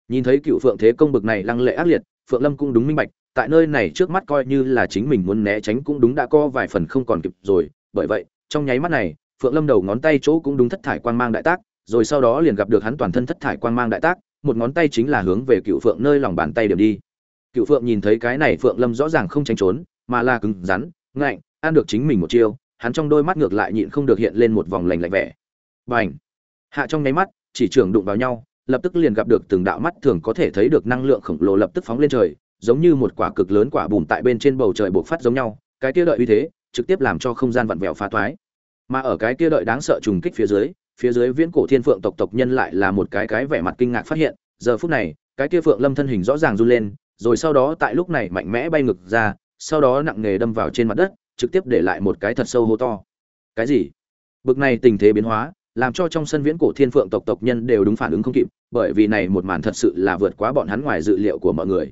Nhìn thấy cựu phượng thế công bực này lăng lệ ác liệt, phượng lâm cũng đúng minh bạch tại nơi này trước mắt coi như là chính mình muốn né tránh cũng đúng đã có vài phần không còn kịp rồi. Bởi vậy, trong nháy mắt này, phượng lâm đầu ngón tay chỗ cũng đúng thất thải quang mang đại tác, rồi sau đó liền gặp được hắn toàn thân thất thải quang mang đại tác, một ngón tay chính là hướng về cựu phượng nơi lòng bàn tay điểm đi. Cựu phượng nhìn thấy cái này phượng lâm rõ ràng không tránh trốn, mà là cứng rắn, ngạnh, ăn được chính mình một chiêu, hắn trong đôi mắt ngược lại nhịn không được hiện lên một vòng lành lạnh vẻ. Bành! Hạ trong nháy mắt, chỉ trưởng đụng vào nhau, lập tức liền gặp được từng đạo mắt thường có thể thấy được năng lượng khổng lồ lập tức phóng lên trời giống như một quả cực lớn quả bùm tại bên trên bầu trời bộc phát giống nhau, cái kia đợi uy thế, trực tiếp làm cho không gian vặn vẹo phá toái mà ở cái kia đợi đáng sợ trùng kích phía dưới phía dưới viễn cổ thiên phượng tộc tộc nhân lại là một cái cái vẻ mặt kinh ngạc phát hiện, giờ phút này, cái kia phượng lâm thân hình rõ ràng run lên, rồi sau đó tại lúc này mạnh mẽ bay ngược ra, sau đó nặng nề đâm vào trên mặt đất, trực tiếp để lại một cái thật sâu hố to. Cái gì? Bực này tình thế biến hóa, làm cho trong sân viễn cổ thiên phượng tộc tộc nhân đều đúng phản ứng không kịp, bởi vì này một màn thật sự là vượt quá bọn hắn ngoài dự liệu của mọi người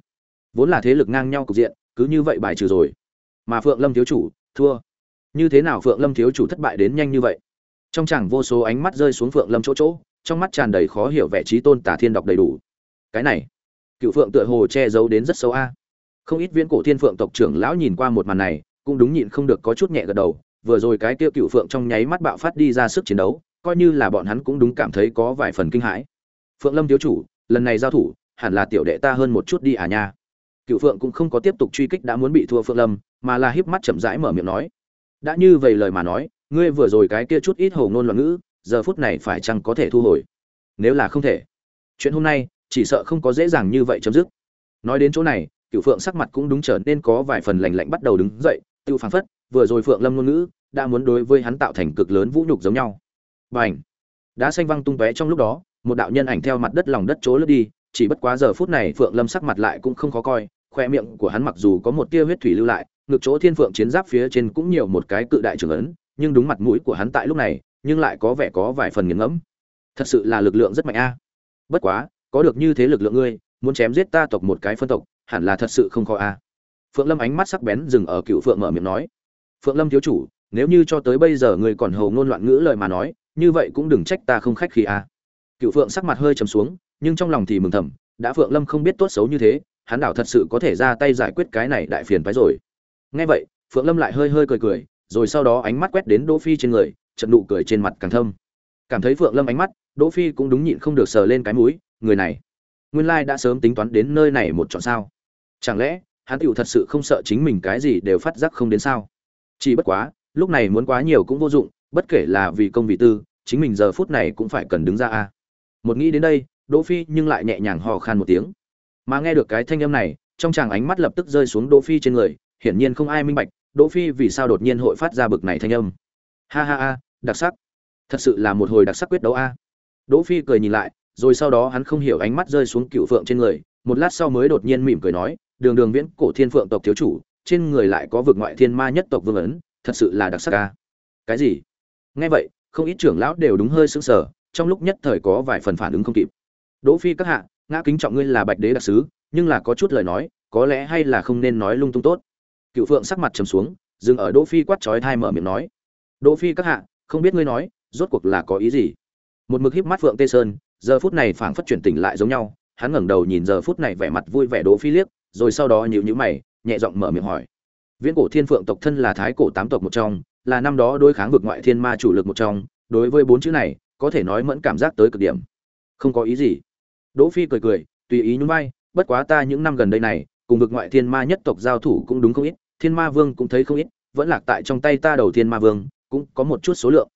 vốn là thế lực ngang nhau cục diện, cứ như vậy bài trừ rồi. Mà phượng lâm thiếu chủ, thua. Như thế nào phượng lâm thiếu chủ thất bại đến nhanh như vậy? Trong chẳng vô số ánh mắt rơi xuống phượng lâm chỗ chỗ, trong mắt tràn đầy khó hiểu vẻ trí tôn tả thiên đọc đầy đủ. Cái này, cựu phượng tựa hồ che giấu đến rất xấu a. Không ít viễn cổ thiên phượng tộc trưởng lão nhìn qua một màn này, cũng đúng nhịn không được có chút nhẹ gật đầu. Vừa rồi cái kia cựu phượng trong nháy mắt bạo phát đi ra sức chiến đấu, coi như là bọn hắn cũng đúng cảm thấy có vài phần kinh hãi. Phượng lâm thiếu chủ, lần này giao thủ, hẳn là tiểu đệ ta hơn một chút đi à nha cựu phượng cũng không có tiếp tục truy kích đã muốn bị thua phượng lâm, mà là híp mắt chậm rãi mở miệng nói. Đã như vậy lời mà nói, ngươi vừa rồi cái kia chút ít hồ ngôn loạn ngữ, giờ phút này phải chăng có thể thu hồi? Nếu là không thể, chuyện hôm nay, chỉ sợ không có dễ dàng như vậy chấm dứt. Nói đến chỗ này cựu phượng sắc mặt cũng đúng trở nên có vài phần lành lạnh bắt đầu đứng dậy tự phán phất, vừa rồi phượng lâm ngôn ngữ, đã muốn đối với hắn tạo thành cực lớn vũ nhục giống nhau. B à n h đã xanh văng tung tóe trong lúc đó, một đạo nhân ảnh theo mặt đất lòng đất chỗ lướt đi chỉ bất quá giờ phút này phượng lâm sắc mặt lại cũng không khó coi, khoe miệng của hắn mặc dù có một tia huyết thủy lưu lại, ngực chỗ thiên phượng chiến giáp phía trên cũng nhiều một cái cự đại trưởng ấn, nhưng đúng mặt mũi của hắn tại lúc này, nhưng lại có vẻ có vài phần nghiền ngẫm. Thật sự là lực lượng rất mạnh a. Bất quá, có được như thế lực lượng ngươi, muốn chém giết ta tộc một cái phân tộc, hẳn là thật sự không khó a. Phượng lâm ánh mắt sắc bén dừng ở cựu phượng mở miệng nói. Phượng lâm thiếu chủ, nếu như cho tới bây giờ ngươi còn hầu ngôn loạn ngữ lời mà nói, như vậy cũng đừng trách ta không khách khi a. Cựu phượng sắc mặt hơi trầm xuống nhưng trong lòng thì mừng thầm, đã phượng lâm không biết tốt xấu như thế, hắn đảo thật sự có thể ra tay giải quyết cái này đại phiền phái rồi. Nghe vậy, phượng lâm lại hơi hơi cười cười, rồi sau đó ánh mắt quét đến đỗ phi trên người trận nụ cười trên mặt càng thâm. Cảm thấy phượng lâm ánh mắt, đỗ phi cũng đúng nhịn không được sờ lên cái mũi, người này, nguyên lai đã sớm tính toán đến nơi này một chọn sao? Chẳng lẽ, hắn tựu thật sự không sợ chính mình cái gì đều phát giác không đến sao? Chỉ bất quá, lúc này muốn quá nhiều cũng vô dụng, bất kể là vì công vị tư, chính mình giờ phút này cũng phải cần đứng ra a. Một nghĩ đến đây đỗ phi nhưng lại nhẹ nhàng hò khan một tiếng. Mà nghe được cái thanh âm này, trong chàng ánh mắt lập tức rơi xuống đỗ phi trên người, hiển nhiên không ai minh bạch, đỗ phi vì sao đột nhiên hội phát ra bực này thanh âm. Ha ha ha, đặc sắc. Thật sự là một hồi đặc sắc quyết đấu a. Đỗ phi cười nhìn lại, rồi sau đó hắn không hiểu ánh mắt rơi xuống cựu phượng trên người, một lát sau mới đột nhiên mỉm cười nói, đường đường viễn, cổ thiên phượng tộc thiếu chủ, trên người lại có vực ngoại thiên ma nhất tộc vương ấn, thật sự là đặc sắc a. Cái gì? Nghe vậy, không ít trưởng lão đều đúng hơi sững sờ, trong lúc nhất thời có vài phần phản ứng không kịp đỗ phi các hạ, ngã kính trọng ngươi là bạch đế đặc sứ, nhưng là có chút lời nói, có lẽ hay là không nên nói lung tung tốt. Cựu phượng sắc mặt trầm xuống, dừng ở đỗ phi quát chói thai mở miệng nói. Đỗ phi các hạ, không biết ngươi nói, rốt cuộc là có ý gì? Một mực híp mắt phượng tê sơn, giờ phút này phảng phất chuyển tỉnh lại giống nhau, hắn ngẩng đầu nhìn giờ phút này vẻ mặt vui vẻ đỗ phi liếc, rồi sau đó nhíu nhíu mày, nhẹ giọng mở miệng hỏi. Viễn cổ thiên phượng tộc thân là thái cổ tám tộc một trong, là năm đó đối kháng vực ngoại thiên ma chủ lực một trong, đối với bốn chữ này, có thể nói mẫn cảm giác tới cực điểm. Không có ý gì đỗ phi cười cười, tùy ý nhún vai, bất quá ta những năm gần đây này, cùng vực ngoại thiên ma nhất tộc giao thủ cũng đúng không ít, thiên ma vương cũng thấy không ít, vẫn lạc tại trong tay ta đầu thiên ma vương, cũng có một chút số lượng.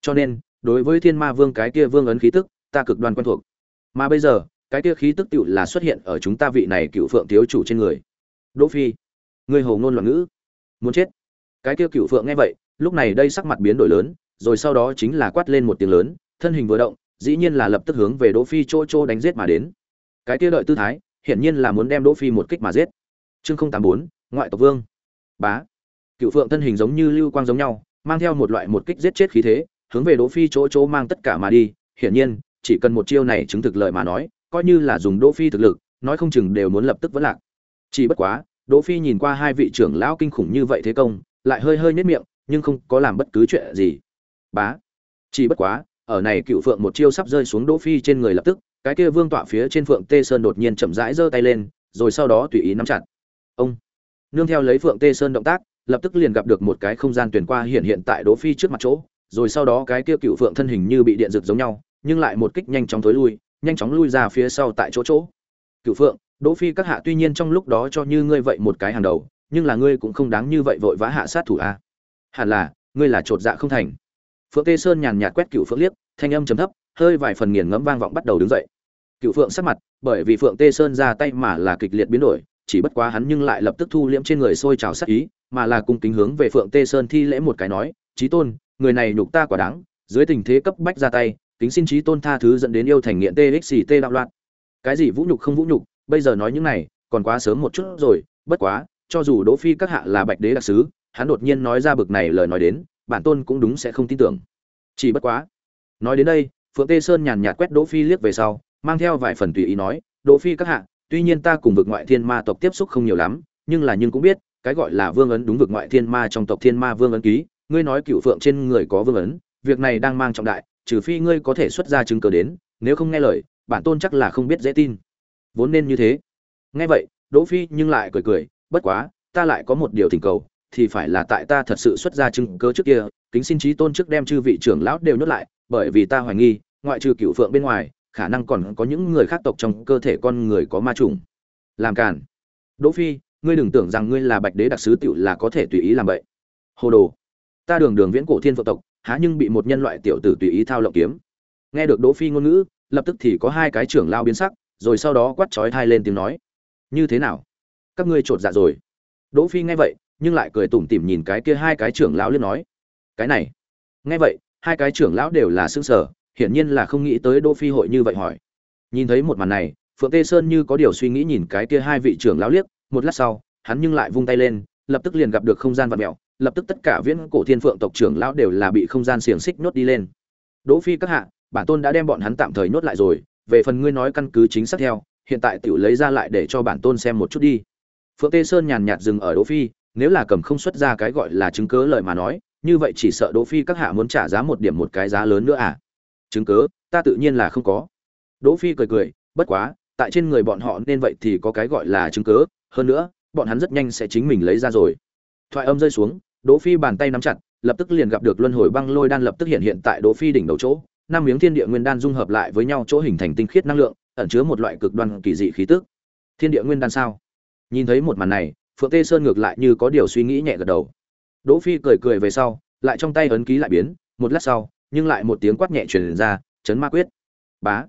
Cho nên, đối với thiên ma vương cái kia vương ấn khí tức, ta cực đoan quen thuộc. Mà bây giờ, cái kia khí tức tựu là xuất hiện ở chúng ta vị này cựu phượng thiếu chủ trên người. Đỗ phi, ngươi hồ ngôn loạn ngữ. Muốn chết. Cái kia cựu phượng nghe vậy, lúc này đây sắc mặt biến đổi lớn, rồi sau đó chính là quát lên một tiếng lớn, thân hình vừa động dĩ nhiên là lập tức hướng về đỗ phi chỗ chỗ đánh giết mà đến. Cái kia đợi tư thái, hiển nhiên là muốn đem đỗ phi một kích mà giết. Chương không tám bốn, ngoại tộc vương. Bá. Cựu phượng thân hình giống như lưu quang giống nhau, mang theo một loại một kích giết chết khí thế, hướng về đỗ phi chỗ chỗ mang tất cả mà đi. Hiển nhiên, chỉ cần một chiêu này chứng thực lợi mà nói, coi như là dùng đỗ phi thực lực, nói không chừng đều muốn lập tức vẫn lạc. Chỉ bất quá, đỗ phi nhìn qua hai vị trưởng lão kinh khủng như vậy thế công, lại hơi hơi nhếch miệng, nhưng không có làm bất cứ chuyện gì. Bá. Chỉ bất quá ở này cựu phượng một chiêu sắp rơi xuống đỗ phi trên người lập tức, cái kia vương tọa phía trên phượng tê sơn đột nhiên chậm rãi giơ tay lên, rồi sau đó tùy ý nắm chặt. Ông! Nương theo lấy phượng tê sơn động tác, lập tức liền gặp được một cái không gian tuyển qua hiện hiện tại đỗ phi trước mặt chỗ, rồi sau đó cái kia cựu phượng thân hình như bị điện giật giống nhau, nhưng lại một kích nhanh chóng thối lui, nhanh chóng lui ra phía sau tại chỗ chỗ. Cựu phượng, đỗ phi các hạ tuy nhiên trong lúc đó cho như ngươi vậy một cái hàng đầu, nhưng là ngươi cũng không đáng như vậy vội vã hạ sát thủ a hẳn là, ngươi là trột dạ không thành phượng tê sơn nhàn nhạt quét cựu phượng liếc, thanh âm trầm thấp, hơi vài phần nghiền ngẫm vang vọng bắt đầu đứng dậy. Cựu phượng sắc mặt, bởi vì phượng tê sơn ra tay mà là kịch liệt biến đổi, chỉ bất quá hắn nhưng lại lập tức thu liễm trên người sôi trào sát ý, mà là cung kính hướng về phượng tê sơn thi lễ một cái nói trí tôn, người này nhục ta quả đáng, dưới tình thế cấp bách ra tay, kính xin trí tôn tha thứ dẫn đến yêu thành nghiện txt đạo loạn. Cái gì vũ nhục không vũ nhục, bây giờ nói những này, còn quá sớm một chút rồi, bất quá, cho dù đỗ phi các hạ là bạch đế đặc sứ, hắn đột nhiên nói ra bực này lời nói đến bản tôn cũng đúng sẽ không tin tưởng. Chỉ bất quá, nói đến đây, phượng tê sơn nhàn nhạt quét đỗ phi liếc về sau, mang theo vài phần tùy ý nói, đỗ phi các hạ, tuy nhiên ta cùng vực ngoại thiên ma tộc tiếp xúc không nhiều lắm, nhưng là nhưng cũng biết, cái gọi là vương ấn đúng vực ngoại thiên ma trong tộc thiên ma vương ấn ký, ngươi nói cựu phượng trên người có vương ấn, việc này đang mang trọng đại, trừ phi ngươi có thể xuất ra chứng cớ đến, nếu không nghe lời, bản tôn chắc là không biết dễ tin. Vốn nên như thế. Nghe vậy, đỗ phi nhưng lại cười cười, bất quá, ta lại có một điều thỉnh cầu thì phải là tại ta thật sự xuất ra chứng cớ trước kia, kính xin trí tôn trước đem chư vị trưởng lão đều nhốt lại, bởi vì ta hoài nghi, ngoại trừ cựu phượng bên ngoài, khả năng còn có những người khác tộc trong cơ thể con người có ma trùng làm cản đỗ phi, ngươi đừng tưởng rằng ngươi là bạch đế đặc sứ tiểu là có thể tùy ý làm vậy hồ đồ. Ta đường đường viễn cổ thiên phượng tộc, há nhưng bị một nhân loại tiểu tử tùy ý thao lộng kiếm. Nghe được đỗ phi ngôn ngữ, lập tức thì có hai cái trưởng lao biến sắc, rồi sau đó quát chói thai lên tiếng nói. Như thế nào? Các ngươi trột dạ rồi. Đỗ phi nghe vậy nhưng lại cười tủm tỉm nhìn cái kia hai cái trưởng lão liên nói, cái này. Nghe vậy, hai cái trưởng lão đều là sững sờ, hiển nhiên là không nghĩ tới đỗ phi hội như vậy hỏi. Nhìn thấy một màn này, phượng tê sơn như có điều suy nghĩ nhìn cái kia hai vị trưởng lão liếc, một lát sau, hắn nhưng lại vung tay lên, lập tức liền gặp được không gian vật mèo, lập tức tất cả viễn cổ thiên phượng tộc trưởng lão đều là bị không gian xiềng xích nhốt đi lên. Đỗ phi các hạ, bản tôn đã đem bọn hắn tạm thời nhốt lại rồi, về phần ngươi nói căn cứ chính xác theo, hiện tại tiểu lấy ra lại để cho bản tôn xem một chút đi. Phượng tê sơn nhàn nhạt dừng ở đỗ phi nếu là cầm không xuất ra cái gọi là chứng cứ lời mà nói, như vậy chỉ sợ đỗ phi các hạ muốn trả giá một điểm một cái giá lớn nữa à? Chứng cứ, ta tự nhiên là không có. Đỗ phi cười cười, bất quá, tại trên người bọn họ nên vậy thì có cái gọi là chứng cứ, hơn nữa, bọn hắn rất nhanh sẽ chính mình lấy ra rồi. Thoại âm rơi xuống, đỗ phi bàn tay nắm chặt, lập tức liền gặp được luân hồi băng lôi đan lập tức hiện hiện tại đỗ phi đỉnh đầu chỗ, năm miếng thiên địa nguyên đan dung hợp lại với nhau chỗ hình thành tinh khiết năng lượng, ẩn chứa một loại cực đoan kỳ dị khí tức. Thiên địa nguyên đan sao? Nhìn thấy một màn này phượng tê sơn ngược lại như có điều suy nghĩ nhẹ gật đầu. Đỗ phi cười cười về sau, lại trong tay ấn ký lại biến, một lát sau, nhưng lại một tiếng quát nhẹ truyền ra chấn ma quyết. Bá.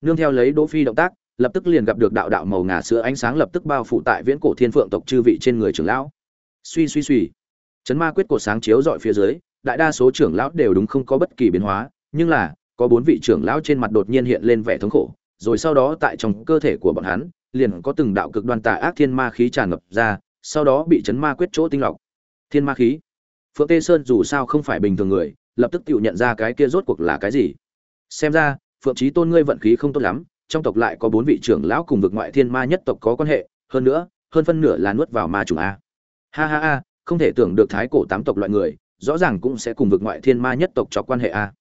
Nương theo lấy đỗ phi động tác, lập tức liền gặp được đạo đạo màu ngà sữa ánh sáng lập tức bao phủ tại viễn cổ thiên phượng tộc chư vị trên người trưởng lão. Suy suy suy. Chấn ma quyết cổ sáng chiếu dọi phía dưới, đại đa số trưởng lão đều đúng không có bất kỳ biến hóa, nhưng là, có bốn vị trưởng lão trên mặt đột nhiên hiện lên vẻ thống khổ, rồi sau đó tại trong cơ thể của bọn hắn, liền có từng đạo cực đoan tà ác thiên ma khí tràn ngập ra sau đó bị chấn ma quyết chỗ tinh lọc. Thiên ma khí. Phượng tê sơn dù sao không phải bình thường người, lập tức tự nhận ra cái kia rốt cuộc là cái gì. Xem ra, phượng trí tôn ngươi vận khí không tốt lắm, trong tộc lại có bốn vị trưởng lão cùng vực ngoại thiên ma nhất tộc có quan hệ, hơn nữa, hơn phân nửa là nuốt vào ma trùng a. Ha ha ha, không thể tưởng được thái cổ tám tộc loại người, rõ ràng cũng sẽ cùng vực ngoại thiên ma nhất tộc cho quan hệ a.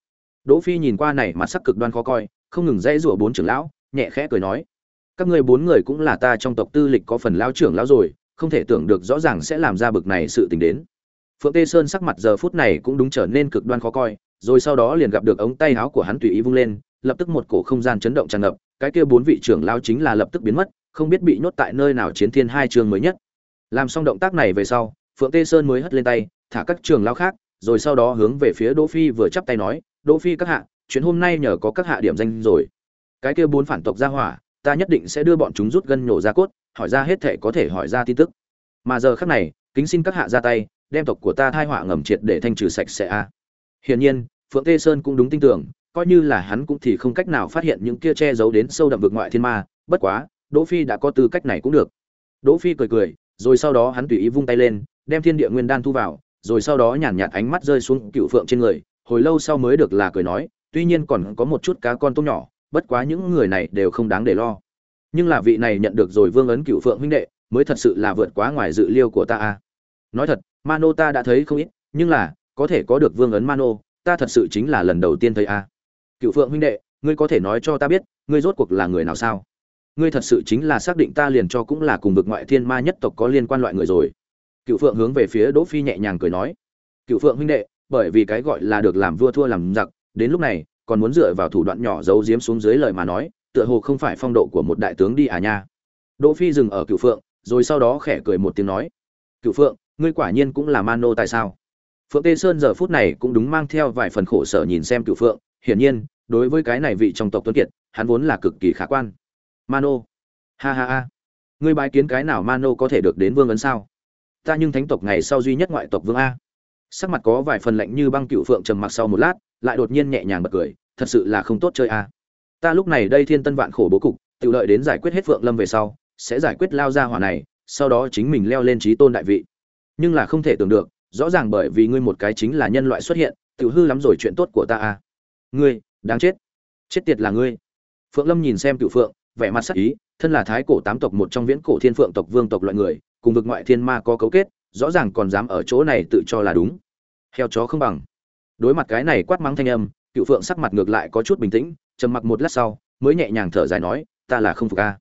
Đỗ phi nhìn qua này mặt sắc cực đoan khó coi, không ngừng dãy rủa bốn trưởng lão, nhẹ khẽ cười nói, các ngươi bốn người cũng là ta trong tộc tư lịch có phần lao trưởng lão rồi không thể tưởng được rõ ràng sẽ làm ra bực này sự tình đến. Phượng tê sơn sắc mặt giờ phút này cũng đúng trở nên cực đoan khó coi, rồi sau đó liền gặp được ống tay áo của hắn tùy ý vung lên, lập tức một cổ không gian chấn động tràn ngập, cái kia bốn vị trưởng lão chính là lập tức biến mất, không biết bị nhốt tại nơi nào chiến thiên hai trường mới nhất. Làm xong động tác này về sau, phượng tê sơn mới hất lên tay, thả các trường lão khác, rồi sau đó hướng về phía đỗ phi vừa chắp tay nói, đỗ phi các hạ chuyến hôm nay nhờ có các hạ điểm danh rồi. Cái kia bốn phản tộc ra hỏa, ta nhất định sẽ đưa bọn chúng rút gân nhổ ra cốt hỏi ra hết thể có thể hỏi ra tin tức. Mà giờ khắc này, kính xin các hạ ra tay, đem tộc của ta thai họa ngầm triệt để thanh trừ sạch sẽ a. Hiển nhiên, phượng tê sơn cũng đúng tin tưởng, coi như là hắn cũng thì không cách nào phát hiện những kia che giấu đến sâu đậm vực ngoại thiên ma, bất quá, đỗ phi đã có tư cách này cũng được. Đỗ phi cười cười, rồi sau đó hắn tùy ý vung tay lên, đem thiên địa nguyên đan thu vào, rồi sau đó nhàn nhạt ánh mắt rơi xuống cựu phượng trên người, hồi lâu sau mới được là cười nói, tuy nhiên còn có một chút cá con tôm nhỏ, bất quá những người này đều không đáng để lo nhưng là vị này nhận được rồi vương ấn cựu phượng huynh đệ, mới thật sự là vượt quá ngoài dự liêu của ta a nói thật, mano ta đã thấy không ít, nhưng là, có thể có được vương ấn mano, ta thật sự chính là lần đầu tiên thấy à. a cựu phượng huynh đệ, ngươi có thể nói cho ta biết, ngươi rốt cuộc là người nào sao? Ngươi thật sự chính là xác định ta liền cho cũng là cùng vực ngoại thiên ma nhất tộc có liên quan loại người rồi. Cựu phượng hướng về phía đỗ phi nhẹ nhàng cười nói. Cựu phượng huynh đệ, bởi vì cái gọi là được làm vua thua làm giặc, đến lúc này, còn muốn dựa vào thủ đoạn nhỏ giấu giếm xuống dưới lời mà nói tựa hồ không phải phong độ của một đại tướng đi à nha. Đỗ phi dừng ở cựu phượng, rồi sau đó khẽ cười một tiếng nói cựu phượng, ngươi quả nhiên cũng là man nô tại sao? Phượng tê sơn giờ phút này cũng đúng mang theo vài phần khổ sở nhìn xem cựu phượng, hiển nhiên, đối với cái này vị trong tộc tuấn kiệt, hắn vốn là cực kỳ khả quan. Mano, ha ha ha, ngươi bái kiến cái nào mano có thể được đến vương ấn sao? Ta nhưng thánh tộc ngày sau duy nhất ngoại tộc vương a. Sắc mặt có vài phần lạnh như băng cựu phượng trầm mặc sau một lát, lại đột nhiên nhẹ nhàng bật cười, thật sự là không tốt chơi a ta lúc này đây thiên tân vạn khổ bố cục tự lợi đến giải quyết hết phượng lâm về sau, sẽ giải quyết lao ra hỏa này, sau đó chính mình leo lên trí tôn đại vị. Nhưng là không thể tưởng được, rõ ràng bởi vì ngươi một cái chính là nhân loại xuất hiện tự hư lắm rồi chuyện tốt của ta à? ngươi, đáng chết. Chết tiệt là ngươi. Phượng lâm nhìn xem cựu phượng, vẻ mặt sắc ý, thân là thái cổ tám tộc một trong viễn cổ thiên phượng tộc vương tộc loại người, cùng vực ngoại thiên ma có cấu kết, rõ ràng còn dám ở chỗ này tự cho là đúng. Heo chó không bằng. Đối mặt cái này quát mắng thanh âm cựu phượng sắc mặt ngược lại có chút bình tĩnh trầm mặc một lát sau, mới nhẹ nhàng thở dài nói, ta là không phục a.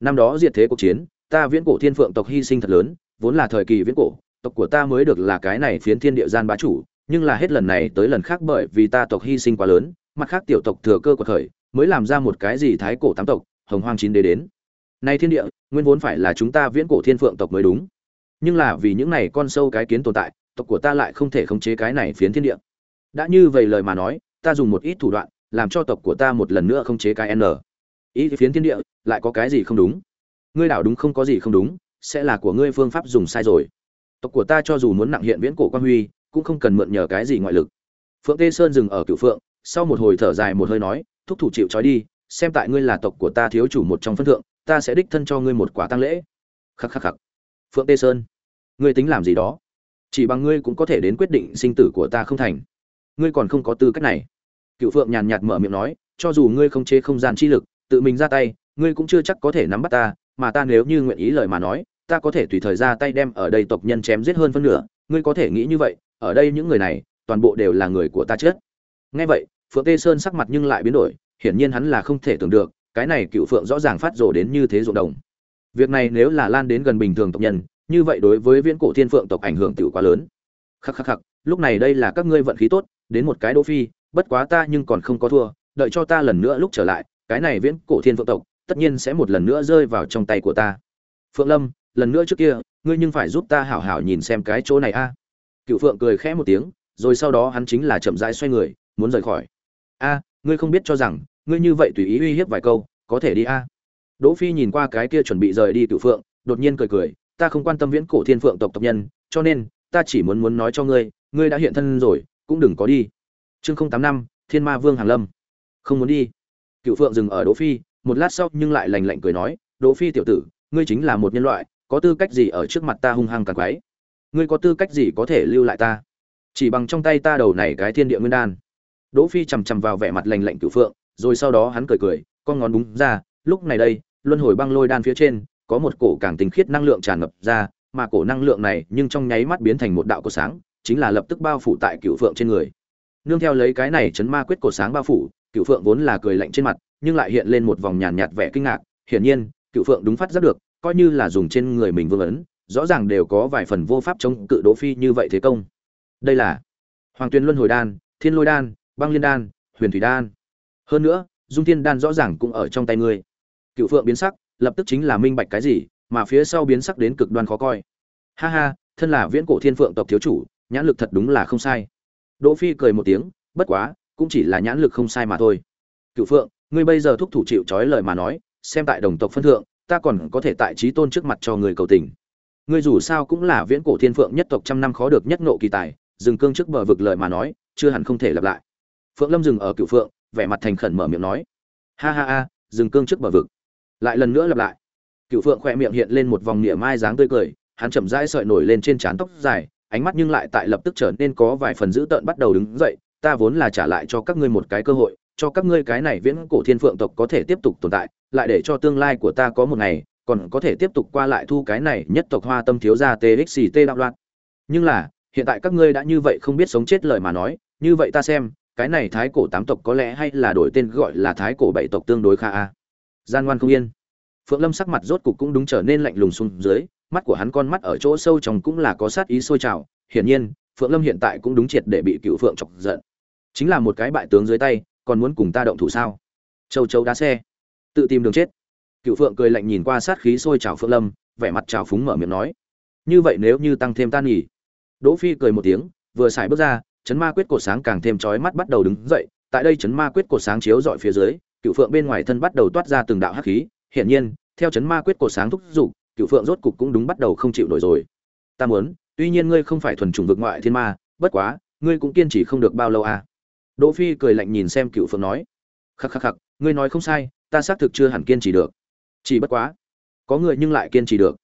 Năm đó diệt thế cuộc chiến, ta viễn cổ thiên phượng tộc hy sinh thật lớn, vốn là thời kỳ viễn cổ, tộc của ta mới được là cái này phiến thiên địa gian bá chủ, nhưng là hết lần này tới lần khác bởi vì ta tộc hy sinh quá lớn, mặt khác tiểu tộc thừa cơ của thời mới làm ra một cái gì thái cổ tám tộc, hồng hoang chín đế đến. Nay thiên địa, nguyên vốn phải là chúng ta viễn cổ thiên phượng tộc mới đúng. Nhưng là vì những này con sâu cái kiến tồn tại, tộc của ta lại không thể khống chế cái này phiến thiên địa. Đã như vậy lời mà nói, ta dùng một ít thủ đoạn làm cho tộc của ta một lần nữa không chế cái n. Ý phiến thiên địa, lại có cái gì không đúng? Ngươi đảo đúng không có gì không đúng, sẽ là của ngươi phương pháp dùng sai rồi. Tộc của ta cho dù muốn nặng hiện viễn cổ quan huy, cũng không cần mượn nhờ cái gì ngoại lực. Phượng tê sơn dừng ở cửu phượng, sau một hồi thở dài một hơi nói, thúc thủ chịu trói đi, xem tại ngươi là tộc của ta thiếu chủ một trong phân thượng, ta sẽ đích thân cho ngươi một quả tăng lễ. Khắc khắc khắc. Phượng tê sơn, ngươi tính làm gì đó? Chỉ bằng ngươi cũng có thể đến quyết định sinh tử của ta không thành. Ngươi còn không có tư cách này cựu phượng nhàn nhạt mở miệng nói, cho dù ngươi không chế không gian chi lực, tự mình ra tay, ngươi cũng chưa chắc có thể nắm bắt ta, mà ta nếu như nguyện ý lời mà nói, ta có thể tùy thời ra tay đem ở đây tộc nhân chém giết hơn phân nửa, ngươi có thể nghĩ như vậy, ở đây những người này, toàn bộ đều là người của ta chết. Nghe vậy, phượng tê sơn sắc mặt nhưng lại biến đổi, hiển nhiên hắn là không thể tưởng được, cái này cựu phượng rõ ràng phát rồ đến như thế ruộng đồng. Việc này nếu là lan đến gần bình thường tộc nhân, như vậy đối với viễn cổ thiên phượng tộc ảnh hưởng tiểu quá lớn. Khắc khắc khắc, lúc này đây là các ngươi vận khí tốt, đến một cái đỗ phi bất quá ta nhưng còn không có thua, đợi cho ta lần nữa lúc trở lại, cái này viễn cổ thiên phượng tộc, tất nhiên sẽ một lần nữa rơi vào trong tay của ta. Phượng lâm, lần nữa trước kia, ngươi nhưng phải giúp ta hảo hảo nhìn xem cái chỗ này a. Cựu phượng cười khẽ một tiếng, rồi sau đó hắn chính là chậm rãi xoay người, muốn rời khỏi. A, ngươi không biết cho rằng, ngươi như vậy tùy ý uy hiếp vài câu, có thể đi a. Đỗ phi nhìn qua cái kia chuẩn bị rời đi cựu phượng, đột nhiên cười cười, ta không quan tâm viễn cổ thiên phượng tộc tộc nhân, cho nên, ta chỉ muốn muốn nói cho ngươi ngươi đã hiện thân rồi, cũng đừng có đi chương không tám năm, thiên ma vương hàn lâm. Không muốn đi. Cựu phượng dừng ở đỗ phi, một lát sau nhưng lại lành lạnh cười nói, đỗ phi tiểu tử, ngươi chính là một nhân loại, có tư cách gì ở trước mặt ta hung hăng càng quái? Ngươi có tư cách gì có thể lưu lại ta? Chỉ bằng trong tay ta đầu này cái thiên địa nguyên đan. Đỗ phi chầm chầm vào vẻ mặt lành lạnh Cựu phượng, rồi sau đó hắn cười cười, con ngón đúng ra, lúc này đây, luân hồi băng lôi đan phía trên, có một cổ càng tinh khiết năng lượng tràn ngập ra, mà cổ năng lượng này nhưng trong nháy mắt biến thành một đạo cổ sáng, chính là lập tức bao phủ tại Cựu phượng trên người nương theo lấy cái này chấn ma quyết cổ sáng bao phủ cựu phượng vốn là cười lạnh trên mặt, nhưng lại hiện lên một vòng nhàn nhạt vẻ kinh ngạc. Hiển nhiên cựu phượng đúng phát giác được, coi như là dùng trên người mình vương ấn, rõ ràng đều có vài phần vô pháp chống cự đỗ phi như vậy thế công. Đây là hoàng tuyên luân hồi đan, thiên lôi đan, băng liên đan, huyền thủy đan. Hơn nữa, dung thiên đan rõ ràng cũng ở trong tay ngươi. Cựu phượng biến sắc, lập tức chính là minh bạch cái gì, mà phía sau biến sắc đến cực đoan khó coi. Ha ha, thân là viễn cổ thiên phượng tộc thiếu chủ, nhãn lực thật đúng là không sai đỗ phi cười một tiếng, bất quá, cũng chỉ là nhãn lực không sai mà thôi. Cựu phượng, ngươi bây giờ thúc thủ chịu trói lời mà nói, xem tại đồng tộc phân thượng, ta còn có thể tại trí tôn trước mặt cho người cầu tình. Ngươi dù sao cũng là viễn cổ thiên phượng nhất tộc trăm năm khó được nhất nộ kỳ tài dừng cương trước bờ vực lời mà nói, chưa hẳn không thể lặp lại. Phượng lâm dừng ở cựu phượng, vẻ mặt thành khẩn mở miệng nói. Ha ha ha dừng cương trước bờ vực. Lại lần nữa lặp lại. Cựu phượng khỏe miệng hiện lên một vòng mỉa mai dáng tươi cười, hắn chậm rãi sợi nổi lên trên trán tóc dài ánh mắt nhưng lại tại lập tức trở nên có vài phần dữ tợn bắt đầu đứng dậy, ta vốn là trả lại cho các ngươi một cái cơ hội, cho các ngươi cái này viễn cổ thiên phượng tộc có thể tiếp tục tồn tại, lại để cho tương lai của ta có một ngày, còn có thể tiếp tục qua lại thu cái này nhất tộc hoa tâm thiếu gia txt đạo loạn. Nhưng là, hiện tại các ngươi đã như vậy không biết sống chết lời mà nói, như vậy ta xem, cái này thái cổ tám tộc có lẽ hay là đổi tên gọi là thái cổ bảy tộc tương đối kha a. Gian ngoan không yên phượng lâm sắc mặt rốt cục cũng đúng trở nên lạnh lùng xuống dưới, mắt của hắn con mắt ở chỗ sâu trong cũng là có sát ý sôi trào. Hiển nhiên, phượng lâm hiện tại cũng đúng triệt để bị cựu phượng chọc giận. Chính là một cái bại tướng dưới tay, còn muốn cùng ta động thủ sao? Châu châu đá xe. Tự tìm đường chết. Cựu phượng cười lạnh nhìn qua sát khí sôi trào phượng lâm, vẻ mặt trào phúng mở miệng nói. Như vậy nếu như tăng thêm tan nghỉ đỗ phi cười một tiếng, vừa xài bước ra chấn ma quyết cột sáng càng thêm chói mắt bắt đầu đứng dậy. Tại đây chấn ma quyết cột sáng chiếu dọi phía dưới, cựu phượng bên ngoài thân bắt đầu toát ra từng đạo hắc khí hiển nhiên theo chấn ma quyết cổ sáng thúc dục, cựu phượng rốt cục cũng đúng bắt đầu không chịu nổi rồi. Ta muốn tuy nhiên ngươi không phải thuần chủng vực ngoại thiên ma bất quá ngươi cũng kiên trì không được bao lâu à? Đỗ phi cười lạnh nhìn xem cựu phượng nói. Khắc khắc khắc ngươi nói không sai ta xác thực chưa hẳn kiên trì được. Chỉ bất quá có người nhưng lại kiên trì được.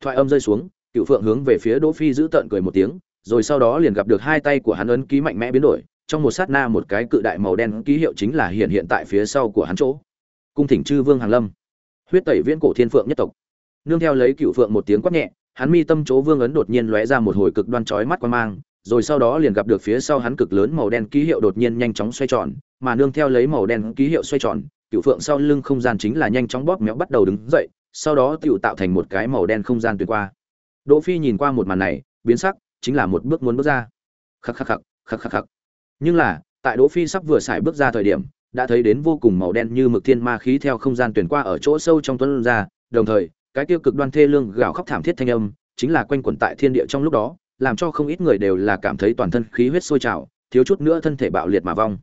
Thoại âm rơi xuống cựu phượng hướng về phía đỗ phi giữ tợn cười một tiếng rồi sau đó liền gặp được hai tay của hắn ấn ký mạnh mẽ biến đổi trong một sát na một cái cự đại màu đen ký hiệu chính là hiện hiện tại phía sau của hắn chỗ. Cung thỉnh chư vương hàng lâm huyết tẩy viễn cổ thiên phượng nhất tộc. Nương theo lấy cựu phượng một tiếng quát nhẹ, hắn mi tâm chỗ vương ấn đột nhiên lóe ra một hồi cực đoan chói mắt quan mang, rồi sau đó liền gặp được phía sau hắn cực lớn màu đen ký hiệu đột nhiên nhanh chóng xoay tròn, mà nương theo lấy màu đen ký hiệu xoay tròn cựu phượng sau lưng không gian chính là nhanh chóng bóp méo bắt đầu đứng dậy, sau đó tựu tạo thành một cái màu đen không gian tuyệt qua. Đỗ phi nhìn qua một màn này, biến sắc, chính là một bước muốn bước ra. Khắc khắc khắc khắc khắc khắc. Nhưng là, tại đỗ phi sắp vừa xài bước ra thời điểm đã thấy đến vô cùng màu đen như mực thiên ma khí theo không gian tuyển qua ở chỗ sâu trong tuấn ra, đồng thời, cái tiêu cực đoan thê lương gào khóc thảm thiết thanh âm, chính là quanh quẩn tại thiên địa trong lúc đó, làm cho không ít người đều là cảm thấy toàn thân khí huyết sôi trào, thiếu chút nữa thân thể bạo liệt mà vong.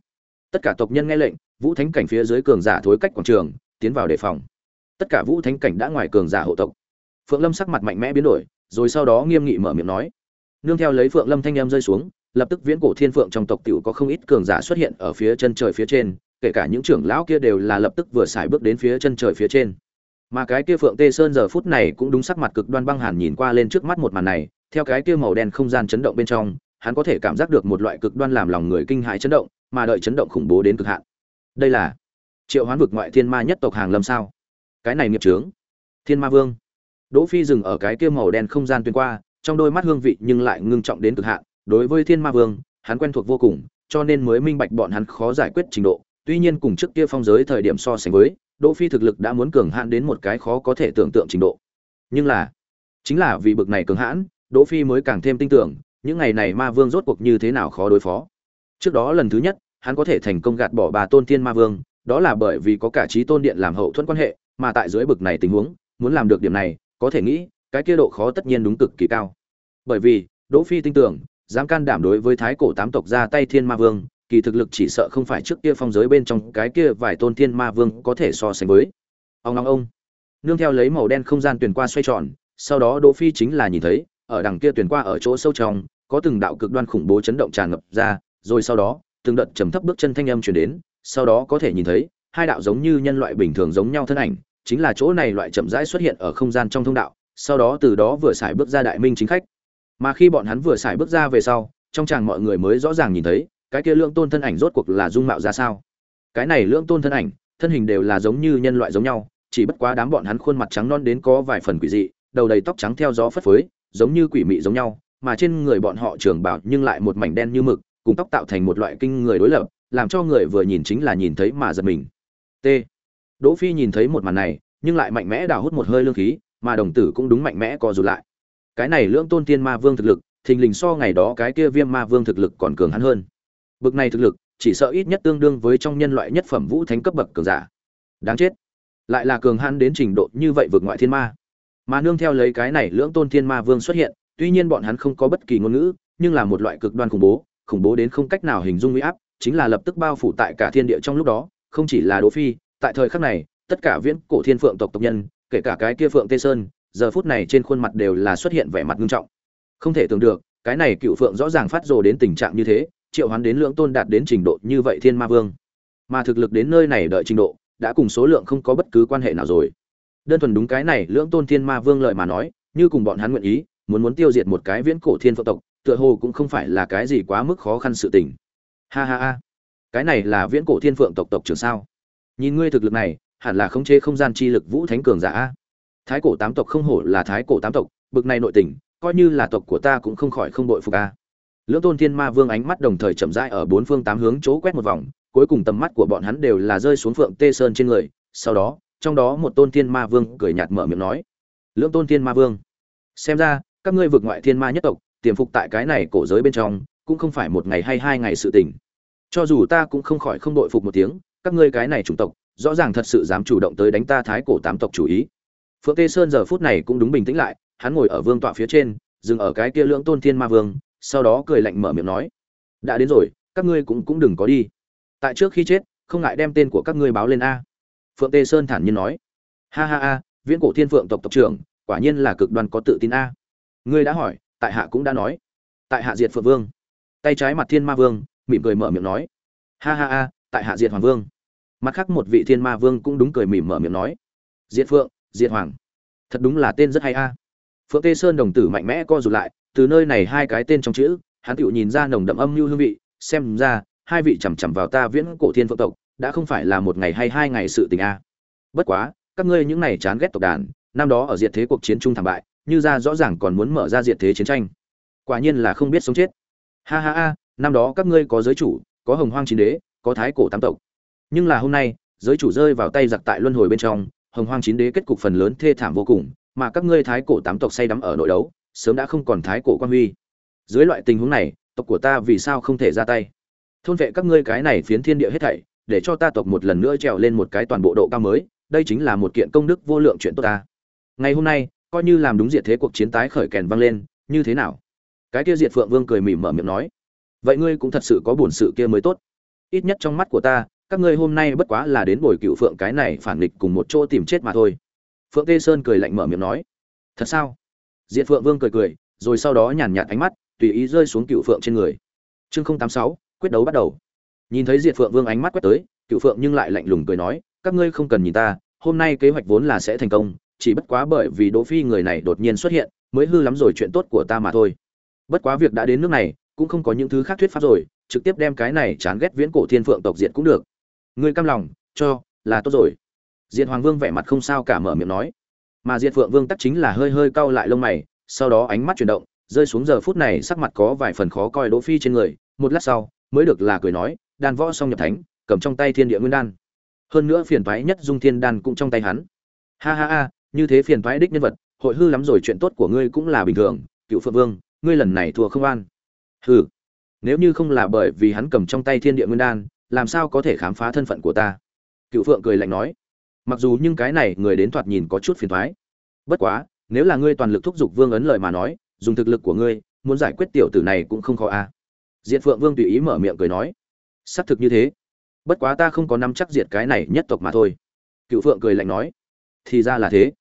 Tất cả tộc nhân nghe lệnh, vũ thánh cảnh phía dưới cường giả thối cách quảng trường, tiến vào đề phòng. Tất cả vũ thánh cảnh đã ngoài cường giả hộ tộc. Phượng lâm sắc mặt mạnh mẽ biến đổi, rồi sau đó nghiêm nghị mở miệng nói. Nương theo lấy phượng lâm thanh em rơi xuống, lập tức viễn cổ thiên phượng trong tộc tiểu có không ít cường giả xuất hiện ở phía chân trời phía trên kể cả những trưởng lão kia đều là lập tức vừa xài bước đến phía chân trời phía trên. Mà cái kia phượng tê sơn giờ phút này cũng đúng sắc mặt cực đoan băng hàn nhìn qua lên trước mắt một màn này, theo cái kia màu đen không gian chấn động bên trong, hắn có thể cảm giác được một loại cực đoan làm lòng người kinh hãi chấn động, mà đợi chấn động khủng bố đến cực hạn. Đây là triệu hoán vực ngoại thiên ma nhất tộc hàng lâm sao? Cái này nghiệp trướng thiên ma vương. Đỗ phi dừng ở cái kia màu đen không gian tuyên qua, trong đôi mắt hương vị nhưng lại ngưng trọng đến cực hạn. Đối với thiên ma vương, hắn quen thuộc vô cùng, cho nên mới minh bạch bọn hắn khó giải quyết trình độ tuy nhiên cùng trước kia phong giới thời điểm so sánh với, đỗ phi thực lực đã muốn cường hãn đến một cái khó có thể tưởng tượng trình độ. Nhưng là, chính là vì bực này cường hãn, đỗ phi mới càng thêm tin tưởng, những ngày này ma vương rốt cuộc như thế nào khó đối phó. Trước đó lần thứ nhất, hắn có thể thành công gạt bỏ bà tôn thiên ma vương, đó là bởi vì có cả trí tôn điện làm hậu thuẫn quan hệ, mà tại dưới bực này tình huống, muốn làm được điểm này, có thể nghĩ, cái kia độ khó tất nhiên đúng cực kỳ cao. Bởi vì, đỗ phi tin tưởng, dám can đảm đối với thái cổ tám tộc ra tay thiên ma vương kỳ thực lực chỉ sợ không phải trước kia phong giới bên trong cái kia vài tôn thiên ma vương có thể so sánh với. Ông long ông. Nương theo lấy màu đen không gian tuyển qua xoay tròn, sau đó đỗ phi chính là nhìn thấy, ở đằng kia tuyển qua ở chỗ sâu trong, có từng đạo cực đoan khủng bố chấn động tràn ngập ra, rồi sau đó, từng đợt trầm thấp bước chân thanh âm truyền đến, sau đó có thể nhìn thấy, hai đạo giống như nhân loại bình thường giống nhau thân ảnh, chính là chỗ này loại chậm rãi xuất hiện ở không gian trong thông đạo, sau đó từ đó vừa xài bước ra đại minh chính khách. Mà khi bọn hắn vừa xài bước ra về sau, trong chàng mọi người mới rõ ràng nhìn thấy cái kia lưỡng tôn thân ảnh rốt cuộc là dung mạo ra sao? Cái này lưỡng tôn thân ảnh, thân hình đều là giống như nhân loại giống nhau, chỉ bất quá đám bọn hắn khuôn mặt trắng non đến có vài phần quỷ dị, đầu đầy tóc trắng theo gió phất phới, giống như quỷ mị giống nhau, mà trên người bọn họ trường bảo nhưng lại một mảnh đen như mực, cùng tóc tạo thành một loại kinh người đối lập, làm cho người vừa nhìn chính là nhìn thấy mà giật mình. T. Đỗ phi nhìn thấy một màn này, nhưng lại mạnh mẽ đào hút một hơi lương khí, mà đồng tử cũng đúng mạnh mẽ co rụt lại. Cái này lưỡng tôn tiên ma vương thực lực, thình lình so ngày đó cái kia viêm ma vương thực lực còn cường hắn hơn bực này thực lực, chỉ sợ ít nhất tương đương với trong nhân loại nhất phẩm vũ thánh cấp bậc cường giả. Đáng chết. Lại là cường hãn đến trình độ như vậy vượt ngoại thiên ma. Mà nương theo lấy cái này lưỡng tôn thiên ma vương xuất hiện, tuy nhiên bọn hắn không có bất kỳ ngôn ngữ, nhưng là một loại cực đoan khủng bố khủng bố đến không cách nào hình dung uy áp, chính là lập tức bao phủ tại cả thiên địa trong lúc đó, không chỉ là đỗ phi, tại thời khắc này, tất cả viễn cổ thiên phượng tộc tộc nhân, kể cả cái kia phượng tê sơn, giờ phút này trên khuôn mặt đều là xuất hiện vẻ mặt nghiêm trọng. Không thể tưởng được, cái này cựu phượng rõ ràng phát rồ đến tình trạng như thế triệu hoán đến lượng tôn đạt đến trình độ như vậy thiên ma vương. Mà thực lực đến nơi này đợi trình độ, đã cùng số lượng không có bất cứ quan hệ nào rồi. Đơn thuần đúng cái này, lưỡng tôn thiên ma vương lợi mà nói, như cùng bọn hắn nguyện ý, muốn muốn tiêu diệt một cái viễn cổ thiên phượng tộc, tựa hồ cũng không phải là cái gì quá mức khó khăn sự tình. Ha ha ha. Cái này là viễn cổ thiên phượng tộc tộc trưởng sao? Nhìn ngươi thực lực này, hẳn là khống chế không gian chi lực vũ thánh cường giả thái cổ tám tộc không hổ là thái cổ tám tộc, bực này nội tình, coi như là tộc của ta cũng không khỏi không đội phục a lưỡng tôn thiên ma vương ánh mắt đồng thời chậm rãi ở bốn phương tám hướng chỗ quét một vòng, cuối cùng tầm mắt của bọn hắn đều là rơi xuống phượng tê sơn trên người. Sau đó, trong đó một tôn thiên ma vương cười nhạt mở miệng nói, lưỡng tôn thiên ma vương, xem ra, các ngươi vượt ngoại thiên ma nhất tộc, tiềm phục tại cái này cổ giới bên trong, cũng không phải một ngày hay hai ngày sự tình. Cho dù ta cũng không khỏi không đội phục một tiếng, các ngươi cái này chủng tộc, rõ ràng thật sự dám chủ động tới đánh ta thái cổ tám tộc chủ ý. Phượng tê sơn giờ phút này cũng đúng bình tĩnh lại, hắn ngồi ở vương tọa phía trên, dừng ở cái kia lưỡng tôn thiên ma vương sau đó cười lạnh mở miệng nói, đã đến rồi, các ngươi cũng cũng đừng có đi. Tại trước khi chết, không ngại đem tên của các ngươi báo lên a. Phượng tê sơn thản nhiên nói, ha ha ha, viễn cổ thiên phượng tộc tộc trưởng, quả nhiên là cực đoan có tự tin a. Ngươi đã hỏi, tại hạ cũng đã nói. Tại hạ diệt phượng vương. Tay trái mặt thiên ma vương, mỉm cười mở miệng nói, ha ha ha, tại hạ diệt hoàng vương. Mặt khác một vị thiên ma vương cũng đúng cười mỉm mở miệng nói, diệt phượng, diệt hoàng. Thật đúng là tên rất hay a. Phượng tê sơn đồng tử mạnh mẽ co rụt lại từ nơi này hai cái tên trong chữ, hắn tựu nhìn ra nồng đậm âm mưu hương vị, xem ra, hai vị chằm chằm vào ta viễn cổ thiên phượng tộc, đã không phải là một ngày hay hai ngày sự tình a. Bất quá, các ngươi những này chán ghét tộc đàn, năm đó ở diệt thế cuộc chiến trung thảm bại, như ra rõ ràng còn muốn mở ra diệt thế chiến tranh. Quả nhiên là không biết sống chết. Ha ha ha, năm đó các ngươi có giới chủ, có hồng hoang chín đế, có thái cổ tám tộc. Nhưng là hôm nay, giới chủ rơi vào tay giặc tại luân hồi bên trong, hồng hoang chín đế kết cục phần lớn thê thảm vô cùng, mà các ngươi thái cổ tám tộc say đắm ở nội đấu sớm đã không còn thái cổ quan huy. Dưới loại tình huống này, tộc của ta vì sao không thể ra tay? Thôn vệ các ngươi cái này phiến thiên địa hết thảy, để cho ta tộc một lần nữa trèo lên một cái toàn bộ độ cao mới, đây chính là một kiện công đức vô lượng chuyện tốt ta. Ngày hôm nay, coi như làm đúng diệt thế cuộc chiến tái khởi kèn vang lên, như thế nào? Cái kia diệt phượng vương cười mỉm mở miệng nói, vậy ngươi cũng thật sự có buồn sự kia mới tốt. Ít nhất trong mắt của ta, các ngươi hôm nay bất quá là đến bồi cựu phượng cái này phản nghịch cùng một chỗ tìm chết mà thôi. Phượng tê sơn cười lạnh mở miệng nói, thật sao? Diệt phượng vương cười cười, rồi sau đó nhàn nhạt ánh mắt, tùy ý rơi xuống cựu phượng trên người. Chương không tám sáu, quyết đấu bắt đầu. Nhìn thấy diệt phượng vương ánh mắt quét tới cựu phượng nhưng lại lạnh lùng cười nói, các ngươi không cần nhìn ta, hôm nay kế hoạch vốn là sẽ thành công, chỉ bất quá bởi vì đỗ phi người này đột nhiên xuất hiện, mới hư lắm rồi chuyện tốt của ta mà thôi. Bất quá việc đã đến nước này, cũng không có những thứ khác thuyết pháp rồi, trực tiếp đem cái này chán ghét viễn cổ thiên phượng tộc diệt cũng được. Ngươi cam lòng, cho, là tốt rồi. Diệt hoàng vương vẻ mặt không sao cả mở miệng nói mà diệt phượng vương tắc chính là hơi hơi cau lại lông mày, sau đó ánh mắt chuyển động, rơi xuống giờ phút này sắc mặt có vài phần khó coi đỗ phi trên người, một lát sau, mới được là cười nói, đan võ xong nhập thánh, cầm trong tay thiên địa nguyên đan. Hơn nữa phiền toái nhất dung thiên đan cũng trong tay hắn. Ha ha ha, như thế phiền toái đích nhân vật, hội hư lắm rồi, chuyện tốt của ngươi cũng là bình thường, cựu phượng vương, ngươi lần này thua không an. Hừ, nếu như không là bởi vì hắn cầm trong tay thiên địa nguyên đan, làm sao có thể khám phá thân phận của ta? Cựu phượng cười lạnh nói mặc dù nhưng cái này người đến thoạt nhìn có chút phiền thoái. Bất quá, nếu là ngươi toàn lực thúc giục vương ấn lời mà nói, dùng thực lực của ngươi, muốn giải quyết tiểu tử này cũng không khó a. À. diện phượng vương tùy ý mở miệng cười nói, xác thực như thế. Bất quá ta không có nắm chắc diệt cái này nhất tộc mà thôi. Cựu phượng cười lạnh nói, thì ra là thế.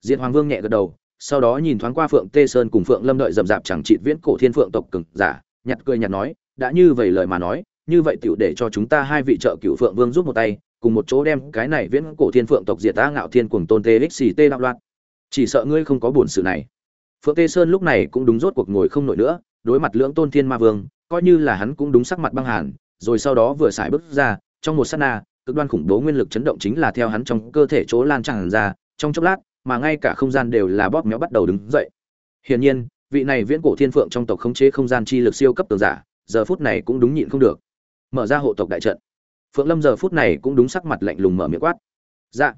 Diện hoàng vương nhẹ gật đầu, sau đó nhìn thoáng qua phượng tê sơn cùng phượng lâm đợi rậm rạp chẳng trị viễn cổ thiên phượng tộc cực giả, nhặt cười nhặt nói, đã như vậy lời mà nói, như vậy tiểu để cho chúng ta hai vị trợ cựu phượng vương giúp một tay cùng một chỗ đem cái này viễn cổ thiên phượng tộc diệt ta ngạo thiên cùng tôn tê xì đạo loạn. Chỉ sợ ngươi không có buồn sự này. Phượng tê sơn lúc này cũng đúng rốt cuộc ngồi không nổi nữa, đối mặt lưỡng tôn thiên ma vương, coi như là hắn cũng đúng sắc mặt băng hàn, rồi sau đó vừa xài bước ra, trong một sát na, cực đoan khủng bố nguyên lực chấn động chính là theo hắn trong cơ thể chỗ lan tràn ra, trong chốc lát, mà ngay cả không gian đều là bóp méo bắt đầu đứng dậy. Hiển nhiên, vị này viễn cổ thiên phượng trong tộc khống chế không gian chi lực siêu cấp tường giả, giờ phút này cũng đúng nhịn không được. Mở ra hộ tộc đại trận phượng lâm giờ phút này cũng đúng sắc mặt lạnh lùng mở miệng quát. Dạ.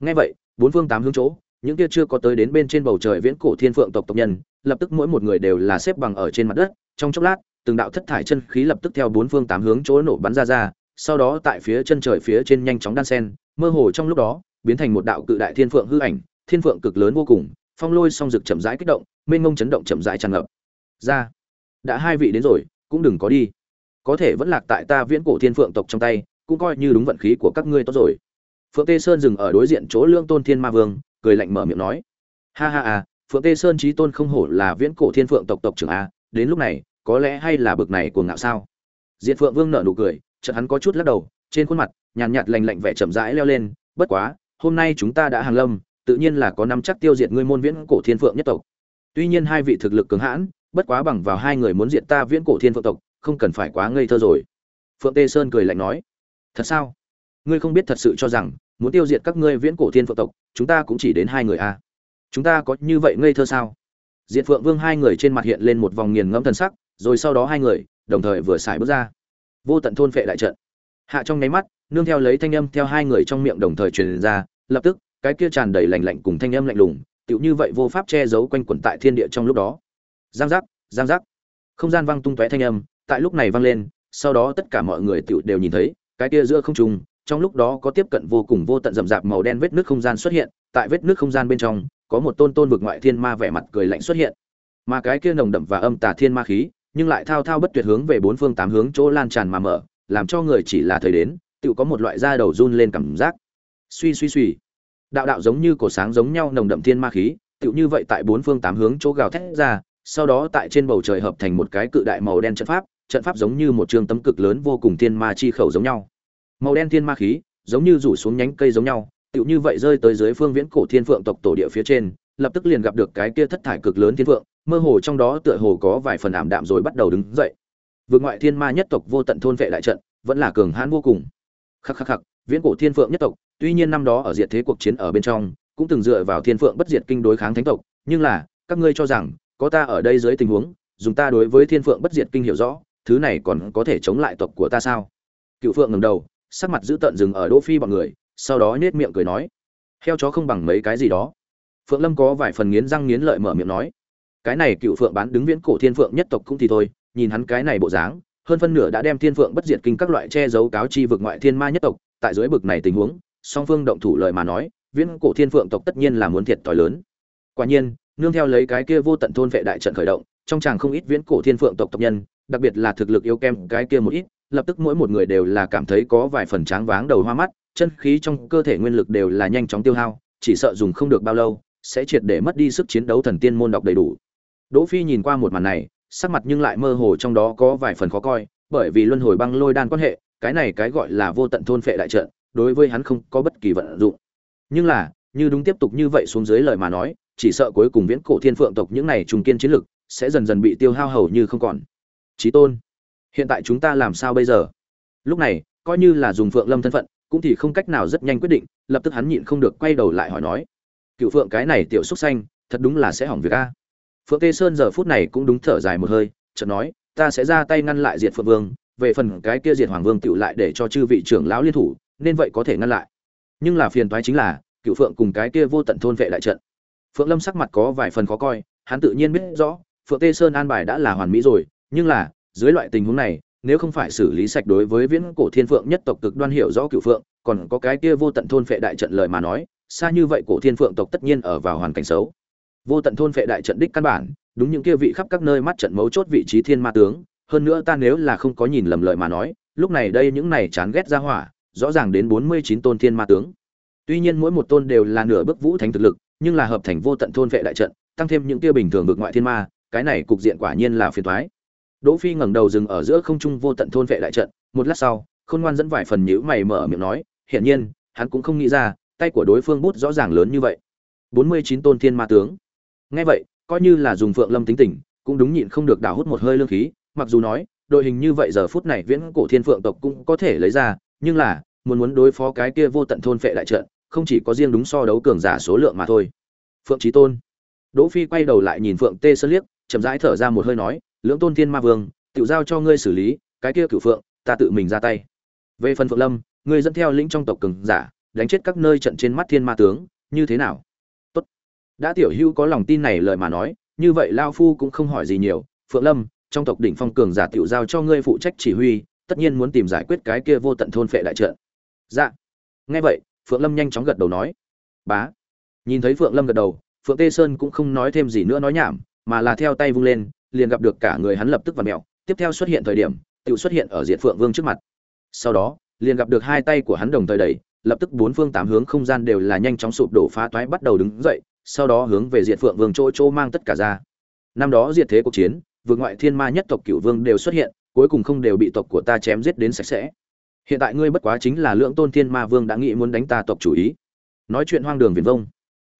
Nghe vậy, bốn phương tám hướng chỗ, những kia chưa có tới đến bên trên bầu trời viễn cổ thiên phượng tộc tộc nhân, lập tức mỗi một người đều là xếp bằng ở trên mặt đất, trong chốc lát, từng đạo thất thải chân khí lập tức theo bốn phương tám hướng chỗ nổ bắn ra ra, sau đó tại phía chân trời phía trên nhanh chóng đan sen, mơ hồ trong lúc đó, biến thành một đạo cự đại thiên phượng hư ảnh, thiên phượng cực lớn vô cùng, phong lôi song rực chậm rãi kích động, mênh ngông chấn động chậm rãi tràn ngập. Ra đã hai vị đến rồi, cũng đừng có đi. Có thể vẫn lạc tại ta viễn cổ thiên phượng tộc trong tay cũng coi như đúng vận khí của các ngươi tốt rồi. Phượng tê sơn dừng ở đối diện chỗ lương tôn thiên ma vương, cười lạnh mở miệng nói. Ha ha à phượng tê sơn trí tôn không hổ là viễn cổ thiên phượng tộc tộc trưởng a, đến lúc này, có lẽ hay là bực này cuồng ngạo sao? Diện phượng vương nở nụ cười, chợt hắn có chút lắc đầu, trên khuôn mặt, nhàn nhạt lành lạnh vẻ chậm rãi leo lên, bất quá, hôm nay chúng ta đã hàng lâm, tự nhiên là có năm chắc tiêu diệt ngươi môn viễn cổ thiên phượng nhất tộc. Tuy nhiên hai vị thực lực cường hãn, bất quá bằng vào hai người muốn diệt ta viễn cổ thiên phượng tộc, không cần phải quá ngây thơ rồi. Phượng tê sơn cười lạnh nói thật sao? Ngươi không biết thật sự cho rằng, muốn tiêu diệt các ngươi viễn cổ thiên phượng tộc, chúng ta cũng chỉ đến hai người à. chúng ta có như vậy ngây thơ sao? Diện phượng vương hai người trên mặt hiện lên một vòng nghiền ngẫm thần sắc, rồi sau đó hai người, đồng thời vừa xài bước ra. Vô tận thôn phệ đại trận. Hạ trong nháy mắt, nương theo lấy thanh âm theo hai người trong miệng đồng thời truyền ra, lập tức, cái kia tràn đầy lành lạnh cùng thanh âm lạnh lùng, tựu như vậy vô pháp che giấu quanh quẩn tại thiên địa trong lúc đó. Giang giác giang giác. Không gian vang tung tóe thanh âm, tại lúc này vang lên, sau đó tất cả mọi người tựu đều nhìn thấy cái kia giữa không trung, trong lúc đó có tiếp cận vô cùng vô tận rậm rạp màu đen vết nước không gian xuất hiện, tại vết nước không gian bên trong, có một tôn tôn vực ngoại thiên ma vẻ mặt cười lạnh xuất hiện. Mà cái kia nồng đậm và âm tà thiên ma khí, nhưng lại thao thao bất tuyệt hướng về bốn phương tám hướng chỗ lan tràn mà mở, làm cho người chỉ là thời đến tự có một loại da đầu run lên cảm giác. Suy suy suy. Đạo đạo giống như cổ sáng giống nhau nồng đậm thiên ma khí tự như vậy tại bốn phương tám hướng chỗ gào thét ra, sau đó tại trên bầu trời hợp thành một cái cự đại màu đen trận pháp trận pháp giống như một trường tấm cực lớn vô cùng thiên ma chi khẩu giống nhau. Màu đen thiên ma khí, giống như rủ xuống nhánh cây giống nhau, tựu như vậy rơi tới dưới phương viễn cổ thiên phượng tộc tổ địa phía trên, lập tức liền gặp được cái kia thất thải cực lớn thiên phượng, mơ hồ trong đó tựa hồ có vài phần ảm đạm rồi bắt đầu đứng dậy. Vượt ngoại thiên ma nhất tộc vô tận thôn vệ đại trận, vẫn là cường hãn vô cùng. Khắc khắc khắc, viễn cổ thiên phượng nhất tộc, tuy nhiên năm đó ở diệt thế cuộc chiến ở bên trong, cũng từng dựa vào thiên phượng bất diệt kinh đối kháng thánh tộc, nhưng là, các ngươi cho rằng, có ta ở đây dưới tình huống, dùng ta đối với thiên phượng bất diệt kinh hiểu rõ thứ này còn có thể chống lại tộc của ta sao? Cựu phượng ngầm đầu, sắc mặt giữ tận dừng ở đỗ phi bọn người, sau đó nhếch miệng cười nói, heo chó không bằng mấy cái gì đó. Phượng lâm có vài phần nghiến răng nghiến lợi mở miệng nói, cái này cựu phượng bán đứng viễn cổ thiên phượng nhất tộc cũng thì thôi, nhìn hắn cái này bộ dáng, hơn phân nửa đã đem thiên phượng bất diệt kinh các loại che giấu cáo chi vực ngoại thiên ma nhất tộc, tại dưới bực này tình huống, song phương động thủ lời mà nói, viễn cổ thiên phượng tộc tất nhiên là muốn thiệt thòi lớn. Quả nhiên, nương theo lấy cái kia vô tận thôn vệ đại trận khởi động, trong chàng không ít viễn cổ thiên phượng tộc tộc nhân đặc biệt là thực lực yếu kém, cái kia một ít lập tức mỗi một người đều là cảm thấy có vài phần tráng váng đầu hoa mắt chân khí trong cơ thể nguyên lực đều là nhanh chóng tiêu hao chỉ sợ dùng không được bao lâu sẽ triệt để mất đi sức chiến đấu thần tiên môn đọc đầy đủ. Đỗ phi nhìn qua một màn này sắc mặt nhưng lại mơ hồ trong đó có vài phần khó coi bởi vì luân hồi băng lôi đan quan hệ cái này cái gọi là vô tận thôn phệ đại trận đối với hắn không có bất kỳ vận dụng. Nhưng là như đúng tiếp tục như vậy xuống dưới lời mà nói chỉ sợ cuối cùng viễn cổ thiên phượng tộc những này trùng kiên chiến lực sẽ dần dần bị tiêu hao hầu như không còn chí tôn. Hiện tại chúng ta làm sao bây giờ? Lúc này, coi như là dùng phượng lâm thân phận, cũng thì không cách nào rất nhanh quyết định, lập tức hắn nhịn không được quay đầu lại hỏi nói, cựu phượng, cái này tiểu xúc xanh, thật đúng là sẽ hỏng việc a. Phượng tê sơn giờ phút này cũng đúng thở dài một hơi, chợt nói, ta sẽ ra tay ngăn lại diệt phượng vương, về phần cái kia diệt hoàng vương tựu lại để cho chư vị trưởng lão liên thủ, nên vậy có thể ngăn lại. Nhưng là phiền toái chính là, cựu phượng cùng cái kia vô tận thôn vệ lại trận. Phượng lâm sắc mặt có vài phần khó coi, hắn tự nhiên biết rõ, phượng tê sơn an bài đã là hoàn mỹ rồi nhưng là, dưới loại tình huống này, nếu không phải xử lý sạch đối với viễn cổ thiên phượng nhất tộc cực đoan hiểu rõ cựu phượng, còn có cái kia vô tận thôn phệ đại trận lời mà nói, xa như vậy cổ thiên phượng tộc tất nhiên ở vào hoàn cảnh xấu. Vô tận thôn phệ đại trận đích căn bản, đúng những kia vị khắp các nơi mắt trận mấu chốt vị trí thiên ma tướng, hơn nữa ta nếu là không có nhìn lầm lời mà nói, lúc này đây những này chán ghét ra hỏa, rõ ràng đến bốn mươi chín tôn thiên ma tướng. Tuy nhiên mỗi một tôn đều là nửa bước vũ thánh thực lực, nhưng là hợp thành vô tận thôn phệ đại trận, tăng thêm những kia bình thường vực ngoại thiên ma, cái này cục diện quả nhiên là phiền toái. Đỗ Phi ngẩng đầu dừng ở giữa không trung vô tận thôn vệ đại trận, một lát sau, Khôn Ngoan dẫn vài phần nhíu mày mở miệng nói, hiển nhiên, hắn cũng không nghĩ ra, tay của đối phương bút rõ ràng lớn như vậy. 49 tôn thiên ma tướng. Nghe vậy, coi như là dùng Phượng Lâm tính tình, cũng đúng nhịn không được đào hút một hơi lương khí, mặc dù nói, đội hình như vậy giờ phút này Viễn Cổ Thiên Phượng tộc cũng có thể lấy ra, nhưng là, muốn muốn đối phó cái kia vô tận thôn phệ đại trận, không chỉ có riêng đúng so đấu cường giả số lượng mà thôi. Phượng Chí Tôn. Đỗ Phi quay đầu lại nhìn Phượng Tê Sơn liếc, chậm rãi thở ra một hơi nói, lưỡng tôn thiên ma vương tự giao cho ngươi xử lý, cái kia cửu phượng, ta tự mình ra tay. Về phần phượng lâm, ngươi dẫn theo lĩnh trong tộc cường giả, đánh chết các nơi trận trên mắt thiên ma tướng, như thế nào? Tốt. Đã tiểu hữu có lòng tin này lời mà nói, như vậy lao phu cũng không hỏi gì nhiều. Phượng lâm, trong tộc đỉnh phong cường giả tiểu giao cho ngươi phụ trách chỉ huy, tất nhiên muốn tìm giải quyết cái kia vô tận thôn phệ đại trận. Dạ. Nghe vậy, phượng lâm nhanh chóng gật đầu nói. Bá. Nhìn thấy phượng lâm gật đầu, phượng tê sơn cũng không nói thêm gì nữa nói nhảm, mà là theo tay vung lên liền gặp được cả người hắn lập tức vặn mèo. tiếp theo xuất hiện thời điểm tự xuất hiện ở diệt phượng vương trước mặt. Sau đó, liền gặp được hai tay của hắn đồng thời đẩy, lập tức bốn phương tám hướng không gian đều là nhanh chóng sụp đổ phá toái bắt đầu đứng dậy, sau đó hướng về diệt phượng vương chỗ chỗ mang tất cả ra. Năm đó diệt thế cuộc chiến, vượt ngoại thiên ma nhất tộc cửu vương đều xuất hiện, cuối cùng không đều bị tộc của ta chém giết đến sạch sẽ. Hiện tại ngươi bất quá chính là lượng tôn thiên ma vương đã nghĩ muốn đánh ta tộc chủ ý. Nói chuyện hoang đường viền vông.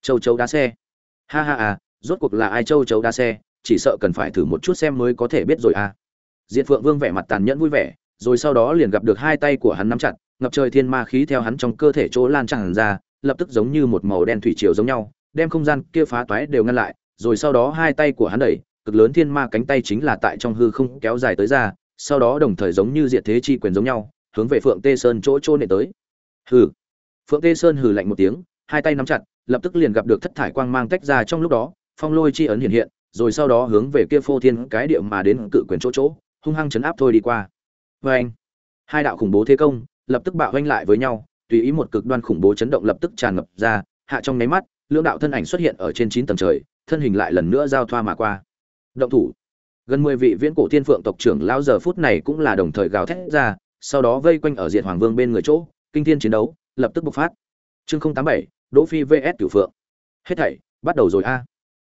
Châu chấu đá xe. Ha ha à rốt cuộc là ai châu chấu đá xe? Chỉ sợ cần phải thử một chút xem mới có thể biết rồi à. Diện phượng vương vẻ mặt tàn nhẫn vui vẻ, rồi sau đó liền gặp được hai tay của hắn nắm chặt, ngập trời thiên ma khí theo hắn trong cơ thể chỗ lan tràn ra, lập tức giống như một màu đen thủy triều giống nhau, đem không gian kia phá toái đều ngăn lại, rồi sau đó hai tay của hắn đẩy, cực lớn thiên ma cánh tay chính là tại trong hư không kéo dài tới ra, sau đó đồng thời giống như diệt thế chi quyền giống nhau, hướng về phượng tê sơn chỗ chỗ nệ tới. Hừ. Phượng tê sơn hừ lạnh một tiếng, hai tay nắm chặt, lập tức liền gặp được thất thải quang mang tách ra trong lúc đó, phong lôi chi ấn hiện hiện rồi sau đó hướng về kia phô thiên cái địa mà đến cự quyền chỗ chỗ, hung hăng chấn áp thôi đi qua. Vê anh, hai đạo khủng bố thế công lập tức bạo oanh lại với nhau, tùy ý một cực đoan khủng bố chấn động lập tức tràn ngập ra, hạ trong nháy mắt, lưỡng đạo thân ảnh xuất hiện ở trên chín tầng trời, thân hình lại lần nữa giao thoa mà qua. Động thủ. Gần mười vị viễn cổ thiên phượng tộc trưởng lao giờ phút này cũng là đồng thời gào thét ra, sau đó vây quanh ở diện hoàng vương bên người chỗ, kinh thiên chiến đấu lập tức bộc phát. Chương không tám bảy, đỗ phi vs cửu phượng. Hết thảy bắt đầu rồi a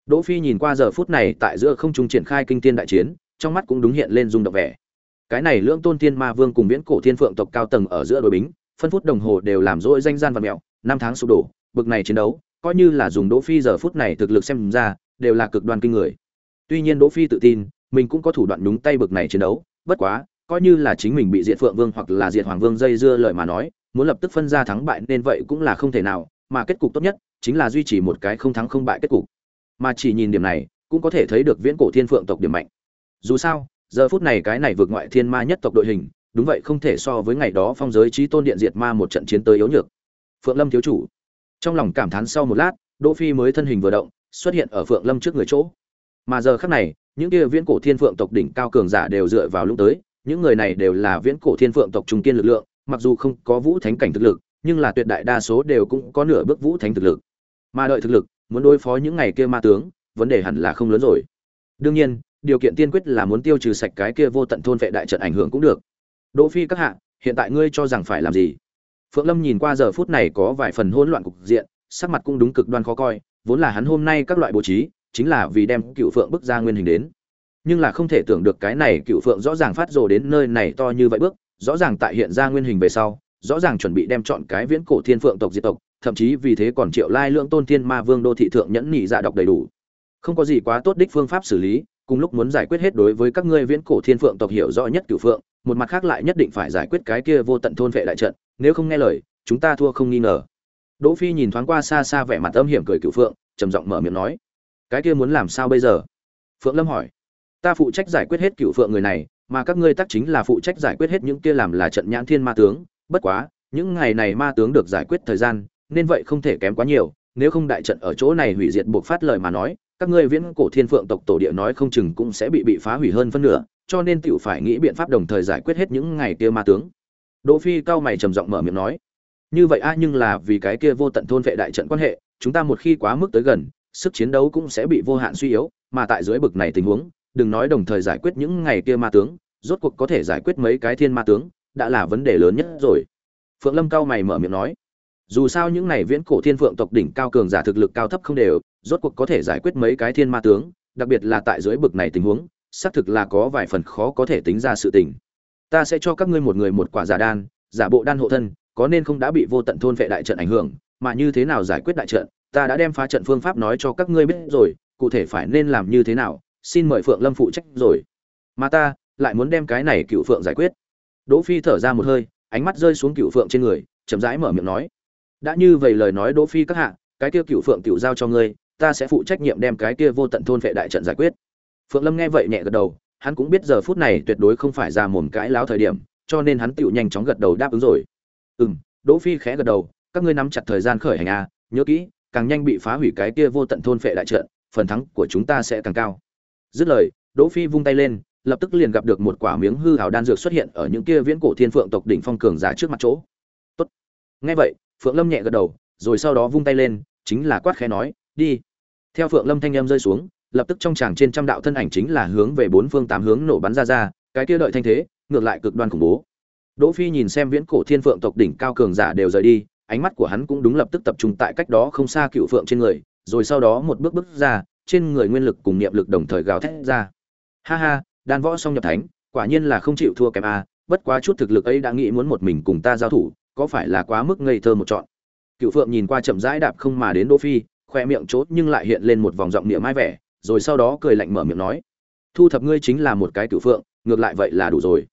đỗ phi nhìn qua giờ phút này tại giữa không trung triển khai kinh thiên đại chiến, trong mắt cũng đúng hiện lên rung động vẻ. Cái này lưỡng tôn tiên ma vương cùng viễn cổ thiên phượng tộc cao tầng ở giữa đối bính, phân phút đồng hồ đều làm rỗi danh gian vật mẹo, năm tháng sụp đổ, bực này chiến đấu, coi như là dùng đỗ phi giờ phút này thực lực xem ra, đều là cực đoan kinh người. Tuy nhiên đỗ phi tự tin, mình cũng có thủ đoạn đúng tay bực này chiến đấu, bất quá, coi như là chính mình bị diệt phượng vương hoặc là diệt hoàng vương dây dưa lời mà nói, muốn lập tức phân ra thắng bại nên vậy cũng là không thể nào, mà kết cục tốt nhất chính là duy trì một cái không thắng không bại kết cục mà chỉ nhìn điểm này, cũng có thể thấy được viễn cổ thiên phượng tộc điểm mạnh. Dù sao, giờ phút này cái này vượt ngoại thiên ma nhất tộc đội hình, đúng vậy không thể so với ngày đó phong giới trí tôn điện diệt ma một trận chiến tới yếu nhược. Phượng lâm thiếu chủ. Trong lòng cảm thán sau một lát, đỗ phi mới thân hình vừa động, xuất hiện ở phượng lâm trước người chỗ. Mà giờ khắc này, những kia viễn cổ thiên phượng tộc đỉnh cao cường giả đều dựa vào lúc tới, những người này đều là viễn cổ thiên phượng tộc trung kiên lực lượng, mặc dù không có vũ thánh cảnh thực lực, nhưng là tuyệt đại đa số đều cũng có nửa bước vũ thánh thực lực. Mà đợi thực lực muốn đối phó những ngày kia ma tướng, vấn đề hẳn là không lớn rồi. Đương nhiên, điều kiện tiên quyết là muốn tiêu trừ sạch cái kia vô tận thôn vệ đại trận ảnh hưởng cũng được. Đỗ phi các hạ, hiện tại ngươi cho rằng phải làm gì? Phượng lâm nhìn qua giờ phút này có vài phần hỗn loạn cục diện, sắc mặt cũng đúng cực đoan khó coi, vốn là hắn hôm nay các loại bố trí, chính là vì đem cựu phượng bức ra nguyên hình đến. Nhưng là không thể tưởng được cái này cựu phượng rõ ràng phát rồ đến nơi này to như vậy bước, rõ ràng tại hiện ra nguyên hình về sau, rõ ràng chuẩn bị đem chọn cái viễn cổ thiên phượng tộc diệt tộc thậm chí vì thế còn triệu lai lượng tôn thiên ma vương đô thị thượng nhẫn nhị dạ đọc đầy đủ. Không có gì quá tốt đích phương pháp xử lý, cùng lúc muốn giải quyết hết đối với các ngươi viễn cổ thiên phượng tộc hiểu rõ nhất cửu phượng, một mặt khác lại nhất định phải giải quyết cái kia vô tận thôn vệ đại trận, nếu không nghe lời, chúng ta thua không nghi ngờ. Đỗ phi nhìn thoáng qua xa xa vẻ mặt âm hiểm cười cửu phượng, trầm giọng mở miệng nói, cái kia muốn làm sao bây giờ? Phượng lâm hỏi, ta phụ trách giải quyết hết cửu phượng người này, mà các ngươi tác chính là phụ trách giải quyết hết những kia làm là trận nhãn thiên ma tướng. Bất quá, những ngày này ma tướng được giải quyết thời gian nên vậy không thể kém quá nhiều, nếu không đại trận ở chỗ này hủy diệt buộc phát lời mà nói, các ngươi viễn cổ thiên phượng tộc tổ địa nói không chừng cũng sẽ bị bị phá hủy hơn phân nửa, cho nên tiểu phải nghĩ biện pháp đồng thời giải quyết hết những ngày kia ma tướng. Đỗ phi cao mày trầm giọng mở miệng nói, như vậy a, nhưng là vì cái kia vô tận thôn vệ đại trận quan hệ, chúng ta một khi quá mức tới gần, sức chiến đấu cũng sẽ bị vô hạn suy yếu, mà tại dưới bực này tình huống, đừng nói đồng thời giải quyết những ngày kia ma tướng, rốt cuộc có thể giải quyết mấy cái thiên ma tướng, đã là vấn đề lớn nhất rồi. Phượng lâm cao mày mở miệng nói dù sao những này viễn cổ thiên phượng tộc đỉnh cao cường giả thực lực cao thấp không đều, rốt cuộc có thể giải quyết mấy cái thiên ma tướng, đặc biệt là tại dưới bực này tình huống, xác thực là có vài phần khó có thể tính ra sự tình. Ta sẽ cho các ngươi một người một quả giả đan, giả bộ đan hộ thân, có nên không đã bị vô tận thôn vệ đại trận ảnh hưởng, mà như thế nào giải quyết đại trận, ta đã đem phá trận phương pháp nói cho các ngươi biết rồi, cụ thể phải nên làm như thế nào, xin mời phượng lâm phụ trách rồi. Mà ta lại muốn đem cái này cựu phượng giải quyết. Đỗ phi thở ra một hơi, ánh mắt rơi xuống cựu phượng trên người, chậm rãi mở miệng nói đã như vậy lời nói đỗ phi các hạ, cái kia cựu phượng tiểu giao cho ngươi, ta sẽ phụ trách nhiệm đem cái kia vô tận thôn vệ đại trận giải quyết. Phượng lâm nghe vậy nhẹ gật đầu, hắn cũng biết giờ phút này tuyệt đối không phải ra mồm cãi láo thời điểm, cho nên hắn tiểu nhanh chóng gật đầu đáp ứng rồi. Ừm, đỗ phi khẽ gật đầu, các ngươi nắm chặt thời gian khởi hành a nhớ kỹ, càng nhanh bị phá hủy cái kia vô tận thôn phệ đại trận, phần thắng của chúng ta sẽ càng cao. Dứt lời, đỗ phi vung tay lên, lập tức liền gặp được một quả miếng hư hào đan dược xuất hiện ở những kia viễn cổ thiên phượng tộc đỉnh phong cường giả trước mặt chỗ. Tốt. Nghe vậy phượng lâm nhẹ gật đầu, rồi sau đó vung tay lên, chính là quát khẽ nói, đi. Theo phượng lâm thanh âm rơi xuống, lập tức trong tràng trên trăm đạo thân ảnh chính là hướng về bốn phương tám hướng nổ bắn ra ra, cái kia đợi thanh thế, ngược lại cực đoan khủng bố. Đỗ phi nhìn xem viễn cổ thiên phượng tộc đỉnh cao cường giả đều rời đi, ánh mắt của hắn cũng đúng lập tức tập trung tại cách đó không xa cựu phượng trên người, rồi sau đó một bước bước ra, trên người nguyên lực cùng niệm lực đồng thời gào thét ra. Ha ha, đan võ song nhập thánh, quả nhiên là không chịu thua kém a, bất quá chút thực lực ấy đã nghĩ muốn một mình cùng ta giao thủ có phải là quá mức ngây thơ một chọn? Cựu phượng nhìn qua chậm rãi đạp không mà đến đỗ phi, khoe miệng chốt nhưng lại hiện lên một vòng giọng niệm mai vẻ, rồi sau đó cười lạnh mở miệng nói, thu thập ngươi chính là một cái cựu phượng, ngược lại vậy là đủ rồi.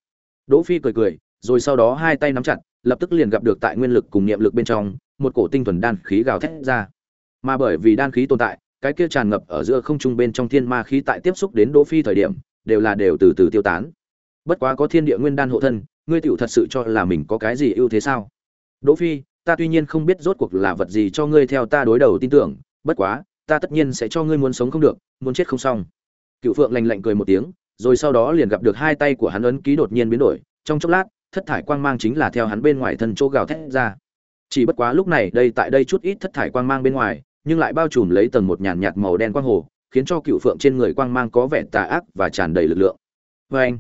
Đỗ phi cười cười, rồi sau đó hai tay nắm chặt, lập tức liền gặp được tại nguyên lực cùng niệm lực bên trong, một cổ tinh thuần đan khí gào thét ra. Mà bởi vì đan khí tồn tại, cái kia tràn ngập ở giữa không trung bên trong thiên ma khí tại tiếp xúc đến đỗ phi thời điểm, đều là đều từ từ tiêu tán. Bất quá có thiên địa nguyên đan hộ thân ngươi tiểu thật sự cho là mình có cái gì ưu thế sao? Đỗ phi, ta tuy nhiên không biết rốt cuộc là vật gì cho ngươi theo ta đối đầu tin tưởng, bất quá, ta tất nhiên sẽ cho ngươi muốn sống không được, muốn chết không xong. Cựu phượng lạnh lạnh cười một tiếng, rồi sau đó liền gặp được hai tay của hắn ấn ký đột nhiên biến đổi, trong chốc lát, thất thải quang mang chính là theo hắn bên ngoài thân chỗ gào thét ra. Chỉ bất quá lúc này đây tại đây chút ít thất thải quang mang bên ngoài, nhưng lại bao trùm lấy tầng một nhàn nhạt màu đen quang hồ, khiến cho cựu phượng trên người quang mang có vẻ tà ác và tràn đầy lực lượng. Và anh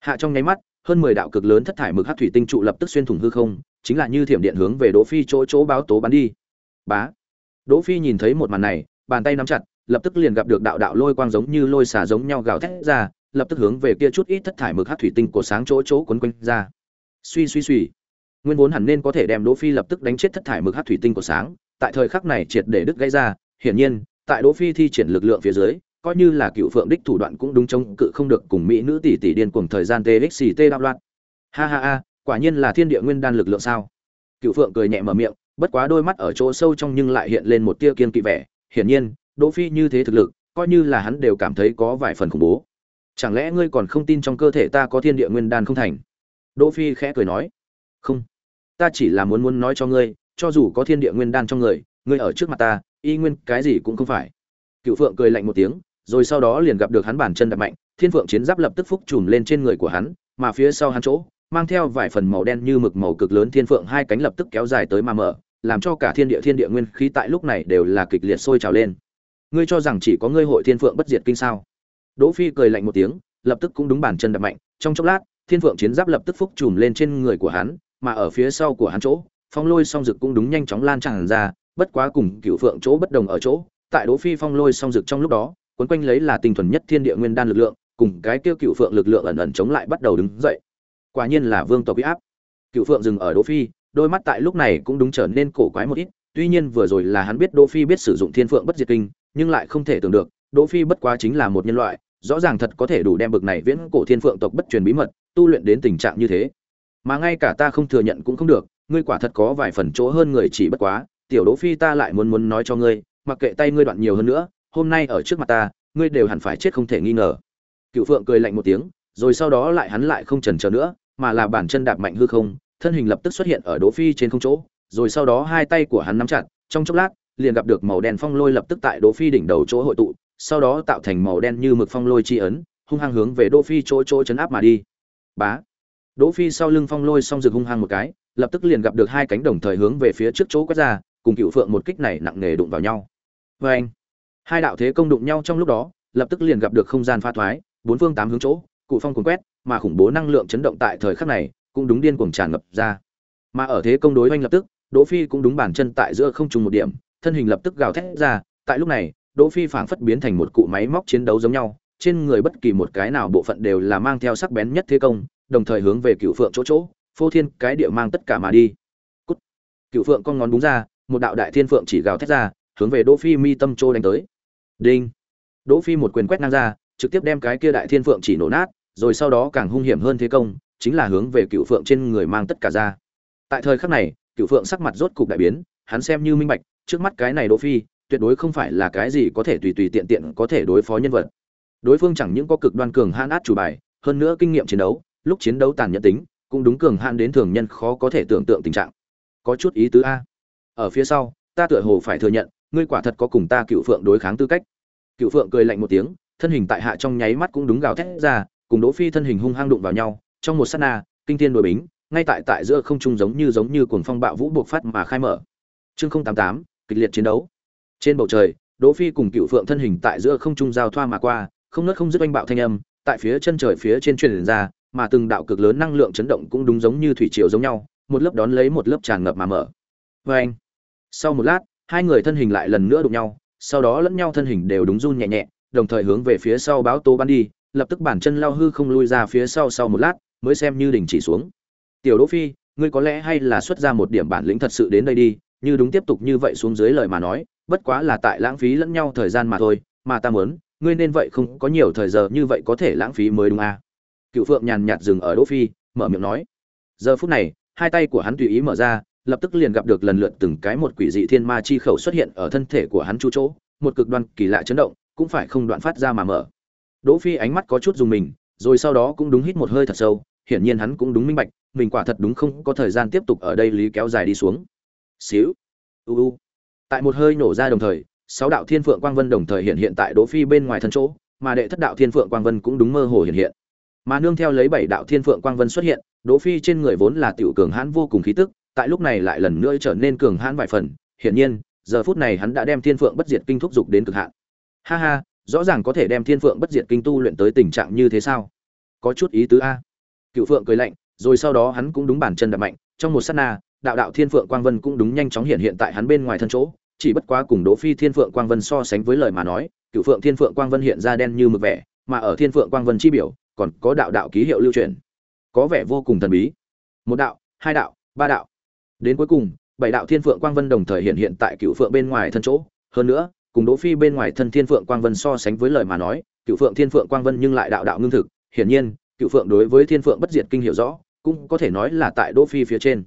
hạ trong nháy mắt hơn mười đạo cực lớn thất thải mực hát thủy tinh trụ lập tức xuyên thủng hư không, chính là như thiểm điện hướng về đỗ phi chỗ chỗ báo tố bắn đi. Bá. Đỗ phi nhìn thấy một màn này, bàn tay nắm chặt, lập tức liền gặp được đạo đạo lôi quang giống như lôi xả giống nhau gào thét ra, lập tức hướng về kia chút ít thất thải mực hát thủy tinh của sáng chỗ chỗ quấn quanh ra. Suy suy suy. Nguyên vốn hẳn nên có thể đem đỗ phi lập tức đánh chết thất thải mực hát thủy tinh của sáng, tại thời khắc này triệt để đứt gãy ra, hiển nhiên, tại đỗ phi thi triển lực lượng phía dưới coi như là cựu phượng đích thủ đoạn cũng đúng chống cự không được cùng mỹ nữ tỷ tỷ điên cuồng thời gian txt đạo loạn. Ha ha ha, quả nhiên là thiên địa nguyên đan lực lượng sao? Cựu phượng cười nhẹ mở miệng, bất quá đôi mắt ở chỗ sâu trong nhưng lại hiện lên một tia kiên kỵ vẻ. Hiển nhiên, đỗ phi như thế thực lực, coi như là hắn đều cảm thấy có vài phần khủng bố. Chẳng lẽ ngươi còn không tin trong cơ thể ta có thiên địa nguyên đan không thành? Đỗ phi khẽ cười nói, không. Ta chỉ là muốn muốn nói cho ngươi, cho dù có thiên địa nguyên đan trong người, ngươi ở trước mặt ta, y nguyên cái gì cũng không phải. Cựu phượng cười lạnh một tiếng rồi sau đó liền gặp được hắn bản chân đập mạnh, thiên phượng chiến giáp lập tức phúc trùm lên trên người của hắn, mà phía sau hắn chỗ, mang theo vài phần màu đen như mực màu cực lớn thiên phượng hai cánh lập tức kéo dài tới mà mở, làm cho cả thiên địa thiên địa nguyên khí tại lúc này đều là kịch liệt sôi trào lên. Ngươi cho rằng chỉ có ngươi hội thiên phượng bất diệt kinh sao? Đỗ phi cười lạnh một tiếng, lập tức cũng đúng bản chân đập mạnh, trong chốc lát, thiên phượng chiến giáp lập tức phúc trùm lên trên người của hắn, mà ở phía sau của hắn chỗ, phong lôi song dực cũng đúng nhanh chóng lan tràn ra, bất quá cùng cửu phượng chỗ bất đồng ở chỗ, tại đỗ phi phong lôi song dực trong lúc đó quấn quanh lấy là tinh thuần nhất thiên địa nguyên đan lực lượng, cùng cái kia cựu phượng lực lượng ẩn ẩn chống lại bắt đầu đứng dậy. Quả nhiên là vương tộc uy áp. Cựu phượng dừng ở đỗ phi, đôi mắt tại lúc này cũng đúng trở nên cổ quái một ít, tuy nhiên vừa rồi là hắn biết đỗ phi biết sử dụng thiên phượng bất diệt kinh, nhưng lại không thể tưởng được, đỗ phi bất quá chính là một nhân loại, rõ ràng thật có thể đủ đem bực này viễn cổ thiên phượng tộc bất truyền bí mật, tu luyện đến tình trạng như thế. Mà ngay cả ta không thừa nhận cũng không được, ngươi quả thật có vài phần chỗ hơn người chỉ bất quá, tiểu đỗ phi ta lại muốn muốn nói cho ngươi, mặc kệ tay ngươi đoạn nhiều hơn nữa hôm nay ở trước mặt ta, ngươi đều hẳn phải chết không thể nghi ngờ. Cựu phượng cười lạnh một tiếng, rồi sau đó lại hắn lại không chần chờ nữa, mà là bản chân đạp mạnh hư không, thân hình lập tức xuất hiện ở đỗ phi trên không chỗ, rồi sau đó hai tay của hắn nắm chặt, trong chốc lát, liền gặp được màu đen phong lôi lập tức tại đỗ phi đỉnh đầu chỗ hội tụ, sau đó tạo thành màu đen như mực phong lôi chi ấn, hung hăng hướng về đỗ phi chỗ chỗ chấn áp mà đi. Bá! Đỗ phi sau lưng phong lôi song rực hung hăng một cái, lập tức liền gặp được hai cánh đồng thời hướng về phía trước chỗ quét ra, cùng cựu phượng một kích này nặng nề đụng vào nhau. Với anh hai đạo thế công đụng nhau trong lúc đó, lập tức liền gặp được không gian pha thoái, bốn phương tám hướng chỗ, cụ phong cuốn quét, mà khủng bố năng lượng chấn động tại thời khắc này, cũng đúng điên cuồng tràn ngập ra. Mà ở thế công đối oanh lập tức, đỗ phi cũng đúng bản chân tại giữa không trùng một điểm, thân hình lập tức gào thét ra, tại lúc này, đỗ phi phảng phất biến thành một cụ máy móc chiến đấu giống nhau, trên người bất kỳ một cái nào bộ phận đều là mang theo sắc bén nhất thế công, đồng thời hướng về cựu phượng chỗ chỗ, phô thiên cái địa mang tất cả mà đi. Cút. cựu phượng con ngón đúng ra, một đạo đại thiên phượng chỉ gào thét ra, hướng về đỗ phi mi tâm trô đánh tới đinh. Đỗ phi một quyền quét ngang ra, trực tiếp đem cái kia đại thiên phượng chỉ nổ nát, rồi sau đó càng hung hiểm hơn thế công, chính là hướng về cựu phượng trên người mang tất cả ra. Tại thời khắc này, cựu phượng sắc mặt rốt cục đại biến, hắn xem như minh bạch, trước mắt cái này đỗ phi, tuyệt đối không phải là cái gì có thể tùy tùy tiện tiện có thể đối phó nhân vật. Đối phương chẳng những có cực đoan cường hãn át chủ bài, hơn nữa kinh nghiệm chiến đấu, lúc chiến đấu tàn nhẫn tính, cũng đúng cường hãn đến thường nhân khó có thể tưởng tượng tình trạng. Có chút ý tứ a. Ở phía sau, ta tựa hồ phải thừa nhận ngươi quả thật có cùng ta cựu phượng đối kháng tư cách. Cựu phượng cười lạnh một tiếng, thân hình tại hạ trong nháy mắt cũng đúng gào thét ra, cùng đỗ phi thân hình hung hăng đụng vào nhau, trong một sát na, kinh thiên đối bính, ngay tại tại giữa không trung giống như giống như cuồng phong bạo vũ buộc phát mà khai mở. Chương không tám tám, kịch liệt chiến đấu. Trên bầu trời, đỗ phi cùng cựu phượng thân hình tại giữa không trung giao thoa mà qua, không nứt không dứt oanh bạo thanh âm, tại phía chân trời phía trên truyền ra, mà từng đạo cực lớn năng lượng chấn động cũng đúng giống như thủy triều giống nhau, một lớp đón lấy một lớp tràn ngập mà mở. Vê anh sau một lát hai người thân hình lại lần nữa đụng nhau, sau đó lẫn nhau thân hình đều đúng run nhẹ nhẹ, đồng thời hướng về phía sau báo tố bắn đi, lập tức bản chân lao hư không lui ra phía sau sau một lát, mới xem như đình chỉ xuống tiểu đỗ phi, ngươi có lẽ hay là xuất ra một điểm bản lĩnh thật sự đến đây đi, như đúng tiếp tục như vậy xuống dưới lời mà nói, bất quá là tại lãng phí lẫn nhau thời gian mà thôi, mà ta muốn, ngươi nên vậy không có nhiều thời giờ như vậy có thể lãng phí mới đúng à. cựu phượng nhàn nhạt dừng ở đỗ phi, mở miệng nói giờ phút này, hai tay của hắn tùy ý mở ra lập tức liền gặp được lần lượt từng cái một quỷ dị thiên ma chi khẩu xuất hiện ở thân thể của hắn chu chỗ, một cực đoan kỳ lạ chấn động, cũng phải không đoạn phát ra mà mở. Đỗ phi ánh mắt có chút dùng mình, rồi sau đó cũng đúng hít một hơi thật sâu, hiển nhiên hắn cũng đúng minh bạch, mình quả thật đúng không có thời gian tiếp tục ở đây lý kéo dài đi xuống. Xíu, u u. Tại một hơi nổ ra đồng thời, sáu đạo thiên phượng quang vân đồng thời hiện hiện tại đỗ phi bên ngoài thân chỗ, mà đệ thất đạo thiên phượng quang vân cũng đúng mơ hồ hiện hiện. Mà nương theo lấy bảy đạo thiên phượng quang vân xuất hiện, đỗ phi trên người vốn là tiểu cường hãn vô cùng khí tức tại lúc này lại lần nữa trở nên cường hãn vài phần, hiển nhiên, giờ phút này hắn đã đem thiên phượng bất diệt kinh thúc dục đến cực hạn. Ha ha, rõ ràng có thể đem thiên phượng bất diệt kinh tu luyện tới tình trạng như thế sao? Có chút ý tứ a. Cựu phượng cười lạnh, rồi sau đó hắn cũng đúng bản chân đập mạnh, trong một sát na, đạo đạo thiên phượng quang vân cũng đúng nhanh chóng hiện hiện tại hắn bên ngoài thân chỗ, chỉ bất quá cùng đỗ phi thiên phượng quang vân so sánh với lời mà nói, cựu phượng thiên phượng quang vân hiện ra đen như mực vẻ, mà ở thiên phượng quang vân chi biểu, còn có đạo đạo ký hiệu lưu truyền. Có vẻ vô cùng thần bí. Một đạo, hai đạo, ba đạo đến cuối cùng, bảy đạo thiên phượng quang vân đồng thời hiện hiện tại cựu phượng bên ngoài thân chỗ. Hơn nữa, cùng đỗ phi bên ngoài thân thiên phượng quang vân so sánh với lời mà nói, cựu phượng thiên phượng quang vân nhưng lại đạo đạo ngưng thực. Hiển nhiên, cựu phượng đối với thiên phượng bất diệt kinh hiểu rõ, cũng có thể nói là tại đỗ phi phía trên.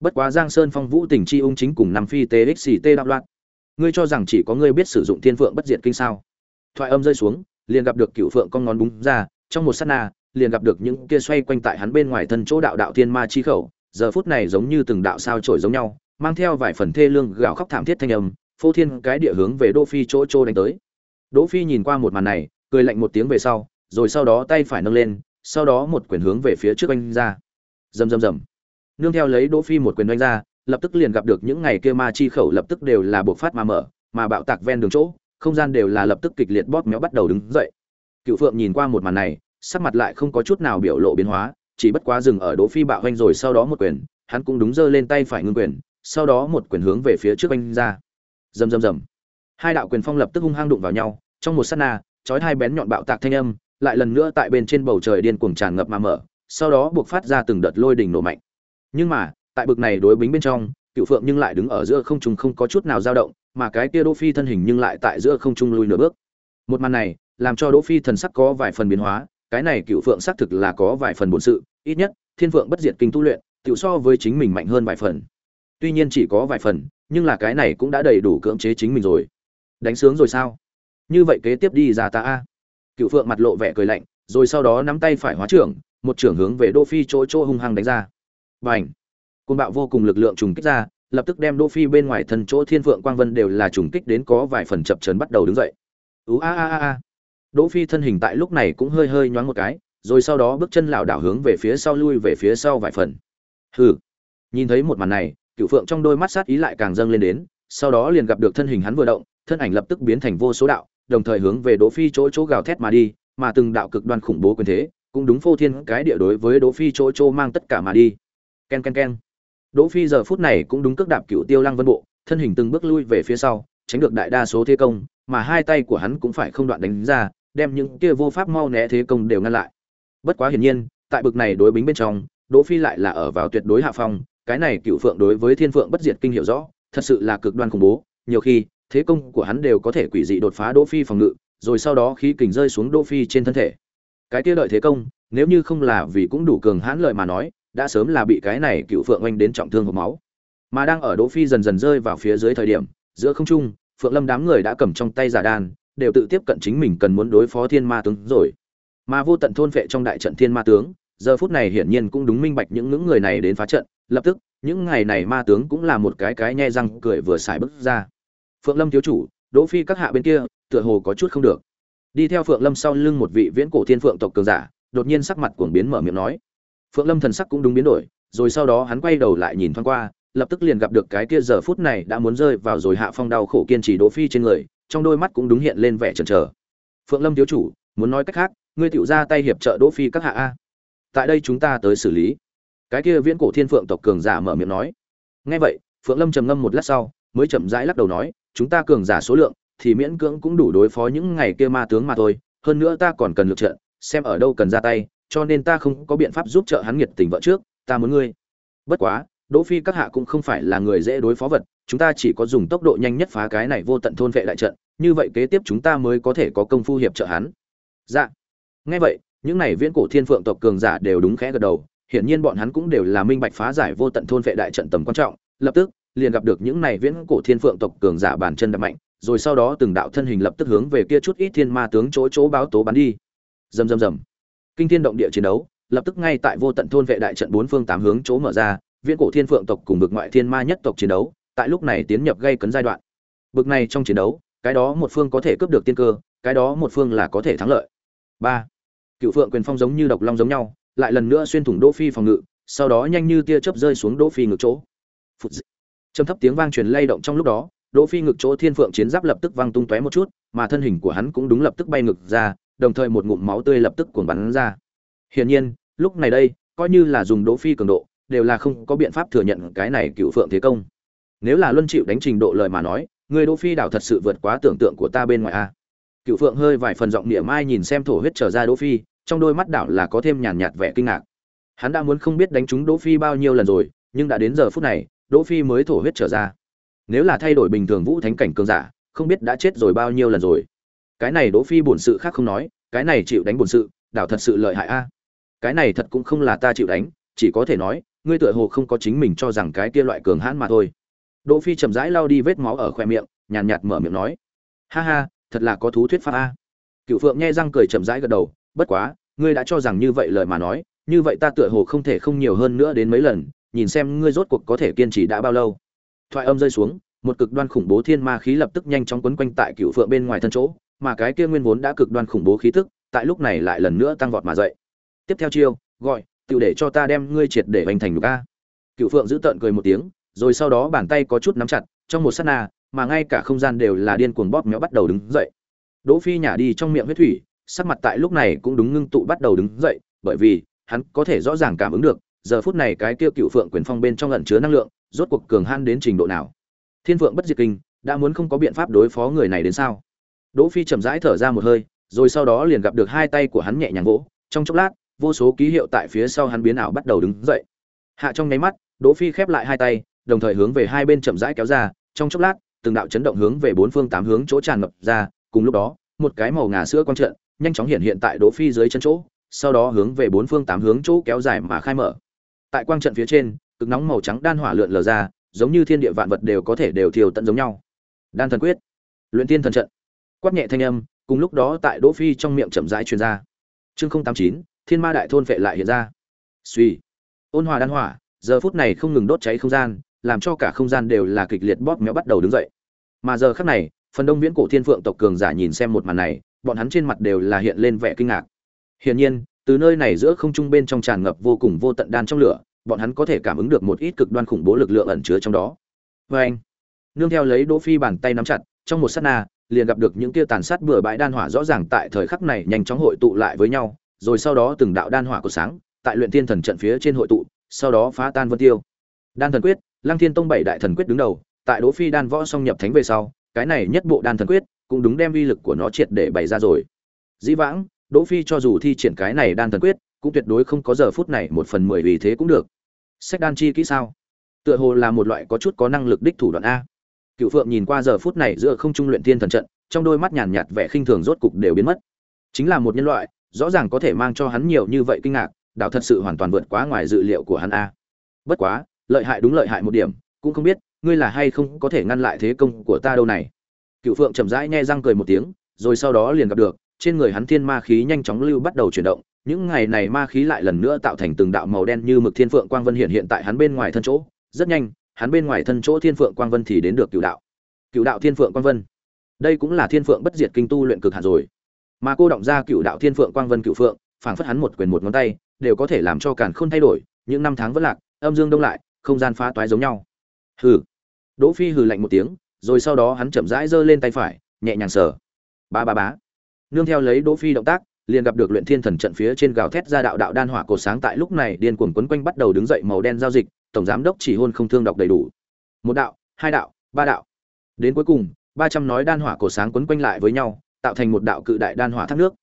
Bất quá giang sơn phong vũ tình chi ung chính cùng năm phi txt đạo loạn. Ngươi cho rằng chỉ có ngươi biết sử dụng thiên phượng bất diệt kinh sao? Thoại âm rơi xuống, liền gặp được cựu phượng con ngón búng ra, trong một sát na, liền gặp được những kia xoay quanh tại hắn bên ngoài thân chỗ đạo đạo thiên ma chi khẩu giờ phút này giống như từng đạo sao trổi giống nhau, mang theo vài phần thê lương gào khóc thảm thiết thanh âm, phô thiên cái địa hướng về đỗ phi chỗ chỗ đánh tới. Đỗ phi nhìn qua một màn này, cười lạnh một tiếng về sau, rồi sau đó tay phải nâng lên, sau đó một quyền hướng về phía trước anh ra. Rầm rầm rầm. Nương theo lấy đỗ phi một quyền đánh ra, lập tức liền gặp được những ngày kia ma chi khẩu lập tức đều là bộc phát mà mở, mà bạo tạc ven đường chỗ, không gian đều là lập tức kịch liệt bóp méo bắt đầu đứng dậy. Cựu phượng nhìn qua một màn này, sắc mặt lại không có chút nào biểu lộ biến hóa chỉ bất quá dừng ở đỗ phi bạo hoành rồi sau đó một quyền, hắn cũng đúng giơ lên tay phải ngưng quyền, sau đó một quyền hướng về phía trước anh ra. Rầm rầm rầm. Hai đạo quyền phong lập tức hung hăng đụng vào nhau, trong một sát na, chói hai bén nhọn bạo tạc thanh âm, lại lần nữa tại bên trên bầu trời điên cuồng tràn ngập mà mở, sau đó buộc phát ra từng đợt lôi đỉnh nổ mạnh. Nhưng mà, tại bực này đối bính bên trong, Cửu phượng nhưng lại đứng ở giữa không trung không có chút nào dao động, mà cái kia đỗ phi thân hình nhưng lại tại giữa không trung lùi nửa bước. Một màn này, làm cho đỗ phi thần sắc có vài phần biến hóa cái này cựu phượng xác thực là có vài phần bổn sự, ít nhất, thiên phượng bất diệt kinh tu luyện tự so với chính mình mạnh hơn vài phần. Tuy nhiên chỉ có vài phần, nhưng là cái này cũng đã đầy đủ cưỡng chế chính mình rồi. Đánh sướng rồi sao? Như vậy kế tiếp đi ra ta a. Cựu phượng mặt lộ vẻ cười lạnh, rồi sau đó nắm tay phải hóa trưởng, một trưởng hướng về đô phi chỗ chỗ hung hăng đánh ra. Và ảnh côn bạo vô cùng lực lượng trùng kích ra, lập tức đem đô phi bên ngoài thân chỗ thiên phượng quang vân đều là trùng kích đến có vài phần chập chấn bắt đầu đứng dậy. Ú a a a a đỗ phi thân hình tại lúc này cũng hơi hơi nhoáng một cái, rồi sau đó bước chân lảo đảo hướng về phía sau lui về phía sau vài phần. Hừ. Nhìn thấy một màn này cựu phượng trong đôi mắt sát ý lại càng dâng lên đến, sau đó liền gặp được thân hình hắn vừa động, thân ảnh lập tức biến thành vô số đạo, đồng thời hướng về đỗ phi chỗ chỗ gào thét mà đi, mà từng đạo cực đoan khủng bố quyền thế, cũng đúng phô thiên cái địa đối với đỗ phi chỗ chỗ mang tất cả mà đi. Ken ken ken. Đỗ phi giờ phút này cũng đúng cước đạp cựu tiêu lăng vân bộ, thân hình từng bước lui về phía sau, tránh được đại đa số thế công, mà hai tay của hắn cũng phải không đoạn đánh ra đem những kia vô pháp mau né thế công đều ngăn lại. Bất quá hiển nhiên, tại bực này đối bính bên trong, đỗ phi lại là ở vào tuyệt đối hạ phong, cái này cựu phượng đối với thiên phượng bất diệt kinh hiểu rõ, thật sự là cực đoan khủng bố, nhiều khi, thế công của hắn đều có thể quỷ dị đột phá đỗ phi phòng ngự, rồi sau đó khí kình rơi xuống đỗ phi trên thân thể. Cái kia đợi thế công, nếu như không là vì cũng đủ cường hãn lợi mà nói, đã sớm là bị cái này cựu phượng oanh đến trọng thương hộc máu. Mà đang ở đỗ phi dần dần rơi vào phía dưới thời điểm, giữa không trung, phượng lâm đám người đã cầm trong tay giả đan đều tự tiếp cận chính mình cần muốn đối phó thiên ma tướng rồi. Mà vô tận thôn vệ trong đại trận thiên ma tướng, giờ phút này hiển nhiên cũng đúng minh bạch những những người này đến phá trận, lập tức, những ngày này ma tướng cũng là một cái cái nhe răng cười vừa xài bước ra. Phượng lâm thiếu chủ, đỗ phi các hạ bên kia, tựa hồ có chút không được. Đi theo phượng lâm sau lưng một vị viễn cổ thiên phượng tộc cường giả, đột nhiên sắc mặt cuồng biến mở miệng nói. Phượng lâm thần sắc cũng đúng biến đổi, rồi sau đó hắn quay đầu lại nhìn thoáng qua, lập tức liền gặp được cái kia giờ phút này đã muốn rơi vào rồi hạ phong đau khổ kiên trì đỗ phi trên người trong đôi mắt cũng đúng hiện lên vẻ chần chờ. Phượng lâm thiếu chủ muốn nói cách khác ngươi tiểu ra tay hiệp trợ đỗ phi các hạ a. Tại đây chúng ta tới xử lý. Cái kia viễn cổ thiên phượng tộc cường giả mở miệng nói. Nghe vậy phượng lâm trầm ngâm một lát sau mới chậm rãi lắc đầu nói chúng ta cường giả số lượng thì miễn cưỡng cũng đủ đối phó những ngày kia ma tướng mà thôi hơn nữa ta còn cần lựa trợ, xem ở đâu cần ra tay cho nên ta không có biện pháp giúp trợ hắn nghiệt tình vợ trước ta muốn ngươi. Bất quá đỗ phi các hạ cũng không phải là người dễ đối phó vật chúng ta chỉ có dùng tốc độ nhanh nhất phá cái này vô tận thôn vệ đại trận, như vậy kế tiếp chúng ta mới có thể có công phu hiệp trợ hắn. Dạ. Nghe vậy, những này viễn cổ thiên phượng tộc cường giả đều đúng khẽ gật đầu, hiển nhiên bọn hắn cũng đều là minh bạch phá giải vô tận thôn vệ đại trận tầm quan trọng, lập tức liền gặp được những này viễn cổ thiên phượng tộc cường giả bàn chân đập mạnh, rồi sau đó từng đạo thân hình lập tức hướng về kia chút ít thiên ma tướng chỗ chỗ báo tố bắn đi. Rầm rầm rầm. Kinh thiên động địa chiến đấu, lập tức ngay tại vô tận thôn vệ đại trận bốn phương tám hướng chỗ mở ra, viễn cổ thiên phượng tộc cùng bực ngoại thiên ma nhất tộc chiến đấu tại lúc này tiến nhập gây cấn giai đoạn. Bực này trong chiến đấu, cái đó một phương có thể cướp được tiên cơ, cái đó một phương là có thể thắng lợi. Ba, cựu phượng quyền phong giống như độc long giống nhau, lại lần nữa xuyên thủng đỗ phi phòng ngự, sau đó nhanh như tia chớp rơi xuống đỗ phi ngực chỗ. Phụt trầm thấp tiếng vang truyền lay động trong lúc đó, đỗ phi ngực chỗ thiên phượng chiến giáp lập tức văng tung tóe một chút, mà thân hình của hắn cũng đúng lập tức bay ngực ra, đồng thời một ngụm máu tươi lập tức cuồn bắn ra. Hiển nhiên, lúc này đây, coi như là dùng đỗ phi cường độ, đều là không có biện pháp thừa nhận cái này cựu phượng thế công nếu là luân chịu đánh trình độ lời mà nói, người đỗ phi đảo thật sự vượt quá tưởng tượng của ta bên ngoài a. Cựu phượng hơi vài phần giọng niệm mai nhìn xem thổ huyết trở ra đỗ phi, trong đôi mắt đảo là có thêm nhàn nhạt vẻ kinh ngạc. Hắn đã muốn không biết đánh trúng đỗ phi bao nhiêu lần rồi, nhưng đã đến giờ phút này, đỗ phi mới thổ huyết trở ra. Nếu là thay đổi bình thường vũ thánh cảnh cường giả, không biết đã chết rồi bao nhiêu lần rồi. Cái này đỗ phi bổn sự khác không nói, cái này chịu đánh bổn sự, đảo thật sự lợi hại a. Cái này thật cũng không là ta chịu đánh, chỉ có thể nói, ngươi tựa hồ không có chính mình cho rằng cái kia loại cường hãn mà thôi đỗ phi chậm rãi lau đi vết máu ở khóe miệng, nhàn nhạt mở miệng nói. Ha ha, thật là có thú thuyết pháp a. Cựu phượng nghe răng cười chậm rãi gật đầu, bất quá, ngươi đã cho rằng như vậy lời mà nói, như vậy ta tựa hồ không thể không nhiều hơn nữa đến mấy lần, nhìn xem ngươi rốt cuộc có thể kiên trì đã bao lâu. Thoại âm rơi xuống, một cực đoan khủng bố thiên ma khí lập tức nhanh chóng quấn quanh tại cựu phượng bên ngoài thân chỗ, mà cái kia nguyên vốn đã cực đoan khủng bố khí tức, tại lúc này lại lần nữa tăng vọt mà dậy. Tiếp theo chiêu, gọi tự để cho ta đem ngươi triệt để hành thành được a. Cựu phượng giữ tợn cười một tiếng rồi sau đó bàn tay có chút nắm chặt, trong một sát na, mà ngay cả không gian đều là điên cuồng bóp méo bắt đầu đứng dậy. Đỗ phi nhả đi trong miệng huyết thủy, sắc mặt tại lúc này cũng đúng ngưng tụ bắt đầu đứng dậy, bởi vì hắn có thể rõ ràng cảm ứng được, giờ phút này cái kia cựu phượng quyền phong bên trong ẩn chứa năng lượng, rốt cuộc cường han đến trình độ nào. Thiên phượng bất diệt kinh, đã muốn không có biện pháp đối phó người này đến sao? Đỗ phi chậm rãi thở ra một hơi, rồi sau đó liền gặp được hai tay của hắn nhẹ nhàng vỗ, trong chốc lát, vô số ký hiệu tại phía sau hắn biến ảo bắt đầu đứng dậy. Hạ trong nháy mắt, đỗ phi khép lại hai tay đồng thời hướng về hai bên chậm rãi kéo ra, trong chốc lát, từng đạo chấn động hướng về bốn phương tám hướng chỗ tràn ngập ra, cùng lúc đó, một cái màu ngà sữa quang trận nhanh chóng hiện hiện tại đỗ phi dưới chân chỗ, sau đó hướng về bốn phương tám hướng chỗ kéo dài mà khai mở. Tại quang trận phía trên, cực nóng màu trắng đan hỏa lượn lờ ra, giống như thiên địa vạn vật đều có thể đều thiêu tận giống nhau. Đan thần quyết, luyện tiên thần trận. Quát nhẹ thanh âm, cùng lúc đó tại đỗ phi trong miệng chậm rãi truyền ra. Chương không tám chín, thiên ma đại thôn phệ lại hiện ra. Suy ôn hòa đan hỏa, giờ phút này không ngừng đốt cháy không gian làm cho cả không gian đều là kịch liệt bóp méo bắt đầu đứng dậy. Mà giờ khắc này, phần đông viễn cổ thiên phượng tộc cường giả nhìn xem một màn này, bọn hắn trên mặt đều là hiện lên vẻ kinh ngạc. Hiển nhiên, từ nơi này giữa không trung bên trong tràn ngập vô cùng vô tận đan trong lửa, bọn hắn có thể cảm ứng được một ít cực đoan khủng bố lực lượng ẩn chứa trong đó. Vê anh nương theo lấy đỗ phi bàn tay nắm chặt, trong một sát na, liền gặp được những kia tàn sát bừa bãi đan hỏa rõ ràng tại thời khắc này nhanh chóng hội tụ lại với nhau, rồi sau đó từng đạo đan hỏa của sáng, tại luyện thiên thần trận phía trên hội tụ, sau đó phá tan vân tiêu. Đan thần quyết lăng thiên tông bảy đại thần quyết đứng đầu, tại đỗ phi đan võ song nhập thánh về sau, cái này nhất bộ đan thần quyết cũng đúng đem uy lực của nó triệt để bày ra rồi. Dĩ vãng, đỗ phi cho dù thi triển cái này đan thần quyết, cũng tuyệt đối không có giờ phút này một phần mười vì thế cũng được. Sách đan chi kỹ sao? Tựa hồ là một loại có chút có năng lực đích thủ đoạn a. Cựu phượng nhìn qua giờ phút này giữa không trung luyện thiên thần trận, trong đôi mắt nhàn nhạt vẻ khinh thường rốt cục đều biến mất. Chính là một nhân loại, rõ ràng có thể mang cho hắn nhiều như vậy kinh ngạc, đạo thật sự hoàn toàn vượt quá ngoài dự liệu của hắn a. Bất quá lợi hại đúng lợi hại một điểm, cũng không biết, ngươi là hay không có thể ngăn lại thế công của ta đâu này. Cựu phượng chậm rãi nghe răng cười một tiếng, rồi sau đó liền gặp được, trên người hắn thiên ma khí nhanh chóng lưu bắt đầu chuyển động, những ngày này ma khí lại lần nữa tạo thành từng đạo màu đen như mực thiên phượng quang vân hiện hiện tại hắn bên ngoài thân chỗ. Rất nhanh, hắn bên ngoài thân chỗ thiên phượng quang vân thì đến được cựu đạo. Cựu đạo thiên phượng quang vân. Đây cũng là thiên phượng bất diệt kinh tu luyện cực hạn rồi. Mà cô động ra cựu đạo thiên phượng quang vân cựu phượng, phảng phất hắn một quyền một ngón tay, đều có thể làm cho càn khôn thay đổi, những năm tháng vẫn lạc, âm dương đông lại không gian phá toái giống nhau. Hừ. Đỗ phi hừ lạnh một tiếng, rồi sau đó hắn chậm rãi giơ lên tay phải, nhẹ nhàng sờ. Ba ba bá. Nương theo lấy đỗ phi động tác, liền gặp được luyện thiên thần trận phía trên gào thét ra đạo đạo đan hỏa cổ sáng tại lúc này điên cuồng quấn quanh bắt đầu đứng dậy màu đen giao dịch, tổng giám đốc chỉ hôn không thương đọc đầy đủ. Một đạo, hai đạo, ba đạo. Đến cuối cùng, ba trăm nói đan hỏa cổ sáng quấn quanh lại với nhau, tạo thành một đạo cự đại đan hỏa thác nước.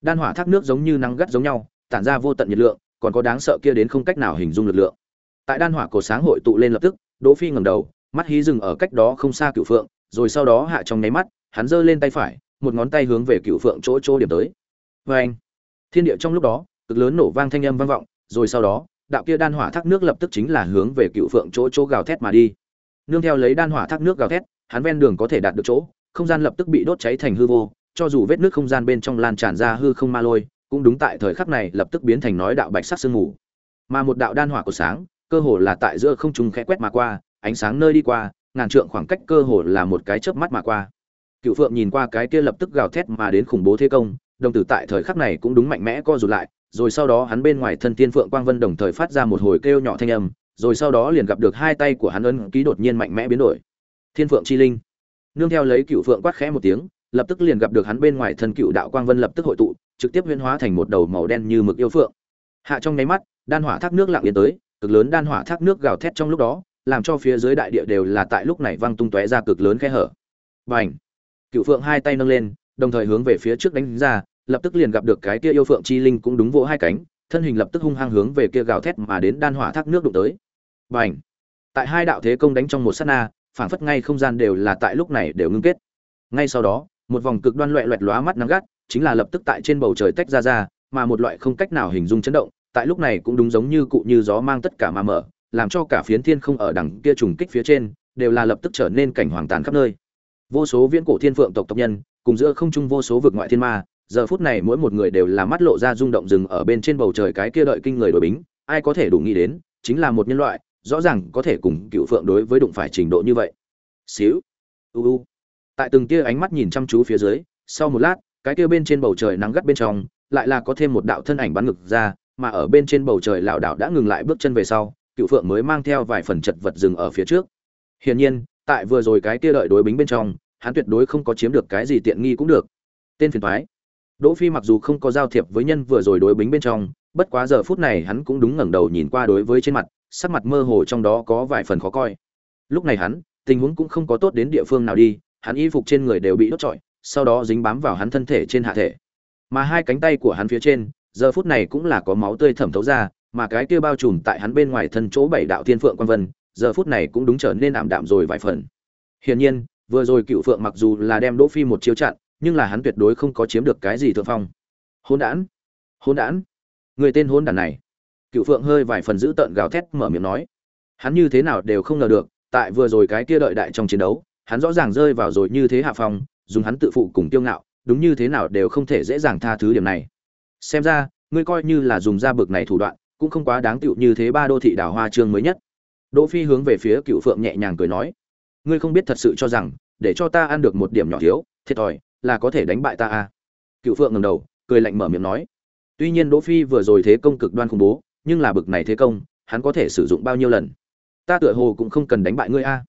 Đan hỏa thác nước giống như nắng gắt giống nhau, tản ra vô tận nhiệt lượng, còn có đáng sợ kia đến không cách nào hình dung lực lượng tại đan hỏa cổ sáng hội tụ lên lập tức, đỗ phi ngẩng đầu, mắt hí dừng ở cách đó không xa cựu phượng, rồi sau đó hạ trong nháy mắt, hắn giơ lên tay phải, một ngón tay hướng về cựu phượng chỗ chỗ điểm tới. Vê anh, thiên địa trong lúc đó, cực lớn nổ vang thanh âm vang vọng, rồi sau đó, đạo kia đan hỏa thác nước lập tức chính là hướng về cựu phượng chỗ chỗ gào thét mà đi. Nương theo lấy đan hỏa thác nước gào thét, hắn ven đường có thể đạt được chỗ, không gian lập tức bị đốt cháy thành hư vô, cho dù vết nước không gian bên trong lan tràn ra hư không ma lôi, cũng đúng tại thời khắc này lập tức biến thành nói đạo bạch sắc sương mù. Mà một đạo đan hỏa của sáng cơ hồ là tại giữa không trung khẽ quét mà qua, ánh sáng nơi đi qua, ngàn trượng khoảng cách cơ hồ là một cái chớp mắt mà qua. Cựu phượng nhìn qua cái kia lập tức gào thét mà đến khủng bố thế công, đồng tử tại thời khắc này cũng đúng mạnh mẽ co rụt lại, rồi sau đó hắn bên ngoài thân tiên phượng quang vân đồng thời phát ra một hồi kêu nhỏ thanh âm, rồi sau đó liền gặp được hai tay của hắn ấn ký đột nhiên mạnh mẽ biến đổi. Thiên phượng chi linh. Nương theo lấy cựu phượng quát khẽ một tiếng, lập tức liền gặp được hắn bên ngoài thân cựu đạo quang vân lập tức hội tụ, trực tiếp huyễn hóa thành một đầu màu đen như mực yêu phượng. Hạ trong nháy mắt, đan hỏa thác nước lặng yên tới cực lớn đan hỏa thác nước gào thét trong lúc đó làm cho phía dưới đại địa đều là tại lúc này văng tung tóe ra cực lớn khe hở. Bành, cựu phượng hai tay nâng lên đồng thời hướng về phía trước đánh ra lập tức liền gặp được cái kia yêu phượng chi linh cũng đúng vỗ hai cánh thân hình lập tức hung hăng hướng về kia gào thét mà đến đan hỏa thác nước đụng tới. Bành, tại hai đạo thế công đánh trong một sát na phảng phất ngay không gian đều là tại lúc này đều ngưng kết. Ngay sau đó một vòng cực đoan loẹ loẹt lóa mắt nắng gắt chính là lập tức tại trên bầu trời tách ra ra mà một loại không cách nào hình dung chấn động tại lúc này cũng đúng giống như cụ như gió mang tất cả mà mở, làm cho cả phiến thiên không ở đằng kia trùng kích phía trên, đều là lập tức trở nên cảnh hoàng tàn khắp nơi. Vô số viễn cổ thiên phượng tộc tộc nhân, cùng giữa không trung vô số vực ngoại thiên ma, giờ phút này mỗi một người đều là mắt lộ ra rung động rừng ở bên trên bầu trời cái kia đợi kinh người đội bính, ai có thể đủ nghĩ đến, chính là một nhân loại, rõ ràng có thể cùng cựu phượng đối với đụng phải trình độ như vậy. Xíu, u u. Tại từng tia ánh mắt nhìn chăm chú phía dưới, sau một lát, cái kia bên trên bầu trời nắng gắt bên trong, lại là có thêm một đạo thân ảnh bắn ngực ra mà ở bên trên bầu trời lão đạo đã ngừng lại bước chân về sau, cựu phượng mới mang theo vài phần chật vật dừng ở phía trước. Hiển nhiên, tại vừa rồi cái kia đợi đối bính bên trong, hắn tuyệt đối không có chiếm được cái gì tiện nghi cũng được. Tên phiền toái. đỗ phi mặc dù không có giao thiệp với nhân vừa rồi đối bính bên trong, bất quá giờ phút này hắn cũng đúng ngẩng đầu nhìn qua đối với trên mặt, sắc mặt mơ hồ trong đó có vài phần khó coi. Lúc này hắn, tình huống cũng không có tốt đến địa phương nào đi, hắn y phục trên người đều bị đốt trọi, sau đó dính bám vào hắn thân thể trên hạ thể. Mà hai cánh tay của hắn phía trên giờ phút này cũng là có máu tươi thẩm thấu ra, mà cái kia bao trùm tại hắn bên ngoài thân chỗ bảy đạo thiên phượng quan vân, giờ phút này cũng đúng trở nên ảm đạm rồi vài phần. Hiển nhiên, vừa rồi cựu phượng mặc dù là đem đỗ phi một chiếu chặn, nhưng là hắn tuyệt đối không có chiếm được cái gì thượng phong. Hôn đản! Hôn đản! Người tên hôn đản này! Cựu phượng hơi vài phần giữ tợn gào thét mở miệng nói. Hắn như thế nào đều không ngờ được, tại vừa rồi cái kia đợi đại trong chiến đấu, hắn rõ ràng rơi vào rồi như thế hạ phong, dùng hắn tự phụ cùng tiêu ngạo, đúng như thế nào đều không thể dễ dàng tha thứ điểm này xem ra, ngươi coi như là dùng ra bực này thủ đoạn, cũng không quá đáng tựu như thế ba đô thị đào hoa trương mới nhất. Đỗ phi hướng về phía cựu phượng nhẹ nhàng cười nói, ngươi không biết thật sự cho rằng, để cho ta ăn được một điểm nhỏ thiếu, thiệt thòi, là có thể đánh bại ta à? Cựu phượng ngẩng đầu, cười lạnh mở miệng nói, tuy nhiên đỗ phi vừa rồi thế công cực đoan khủng bố, nhưng là bực này thế công, hắn có thể sử dụng bao nhiêu lần? Ta tựa hồ cũng không cần đánh bại ngươi a.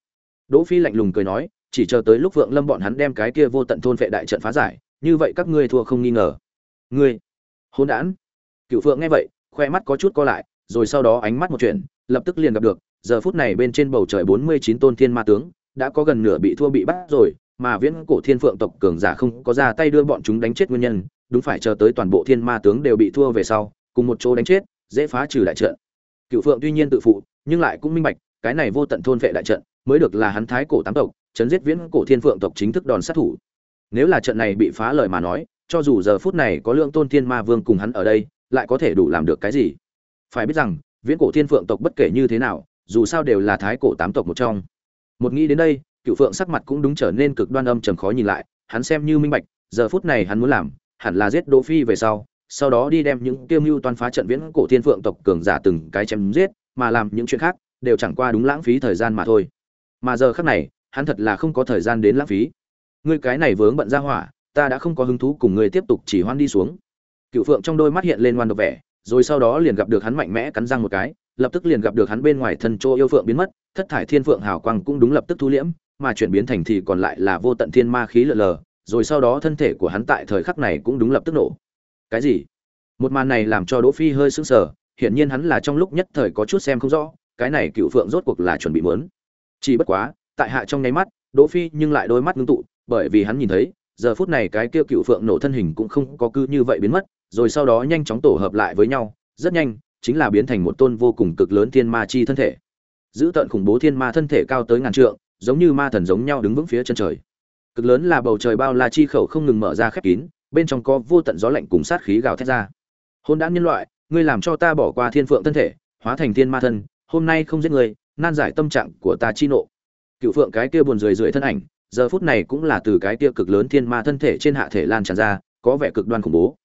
Đỗ phi lạnh lùng cười nói, chỉ chờ tới lúc vượng lâm bọn hắn đem cái kia vô tận thôn vệ đại trận phá giải, như vậy các ngươi thua không nghi ngờ. Ngươi hôn đản. Cựu phượng nghe vậy, khoe mắt có chút co lại, rồi sau đó ánh mắt một chuyện, lập tức liền gặp được, giờ phút này bên trên bầu trời bốn mươi chín tôn thiên ma tướng, đã có gần nửa bị thua bị bắt rồi, mà viễn cổ thiên phượng tộc cường giả không có ra tay đưa bọn chúng đánh chết nguyên nhân, đúng phải chờ tới toàn bộ thiên ma tướng đều bị thua về sau, cùng một chỗ đánh chết, dễ phá trừ đại trận. Cựu phượng tuy nhiên tự phụ, nhưng lại cũng minh bạch, cái này vô tận thôn vệ đại trận, mới được là hắn thái cổ tám tộc, chấn giết viễn cổ thiên phượng tộc chính thức đòn sát thủ. Nếu là trận này bị phá lời mà nói cho dù giờ phút này có lượng tôn thiên ma vương cùng hắn ở đây, lại có thể đủ làm được cái gì? Phải biết rằng, viễn cổ thiên phượng tộc bất kể như thế nào, dù sao đều là thái cổ tám tộc một trong. Một nghĩ đến đây, cựu phượng sắc mặt cũng đúng trở nên cực đoan âm trầm khó nhìn lại, hắn xem như minh bạch, giờ phút này hắn muốn làm, hẳn là giết đỗ phi về sau sau đó đi đem những tiêu mưu toàn phá trận viễn cổ thiên phượng tộc cường giả từng cái chém giết, mà làm những chuyện khác, đều chẳng qua đúng lãng phí thời gian mà thôi. Mà giờ khắc này, hắn thật là không có thời gian đến lãng phí. Ngươi cái này vướng bận ra hỏa ta đã không có hứng thú cùng ngươi tiếp tục chỉ hoan đi xuống. Cựu phượng trong đôi mắt hiện lên ngoan độc vẻ, rồi sau đó liền gặp được hắn mạnh mẽ cắn răng một cái, lập tức liền gặp được hắn bên ngoài thân chỗ yêu phượng biến mất, thất thải thiên phượng hào quang cũng đúng lập tức thu liễm, mà chuyển biến thành thì còn lại là vô tận thiên ma khí lờ lờ, rồi sau đó thân thể của hắn tại thời khắc này cũng đúng lập tức nổ. Cái gì? Một màn này làm cho đỗ phi hơi sững sờ, hiển nhiên hắn là trong lúc nhất thời có chút xem không rõ, cái này cựu phượng rốt cuộc là chuẩn bị muốn. Chỉ bất quá, tại hạ trong nháy mắt, đỗ phi nhưng lại đôi mắt ngưng tụ, bởi vì hắn nhìn thấy giờ phút này cái kia cựu phượng nổ thân hình cũng không có cứ như vậy biến mất, rồi sau đó nhanh chóng tổ hợp lại với nhau, rất nhanh, chính là biến thành một tôn vô cùng cực lớn thiên ma chi thân thể. Giữ tận khủng bố thiên ma thân thể cao tới ngàn trượng, giống như ma thần giống nhau đứng vững phía chân trời. Cực lớn là bầu trời bao la chi khẩu không ngừng mở ra khép kín, bên trong có vô tận gió lạnh cùng sát khí gào thét ra. Hôn đản nhân loại, ngươi làm cho ta bỏ qua thiên phượng thân thể, hóa thành thiên ma thân, hôm nay không giết ngươi, nan giải tâm trạng của ta chi nộ. Cựu phượng cái kia buồn rười rượi thân ảnh giờ phút này cũng là từ cái kia cực lớn thiên ma thân thể trên hạ thể lan tràn ra, có vẻ cực đoan khủng bố.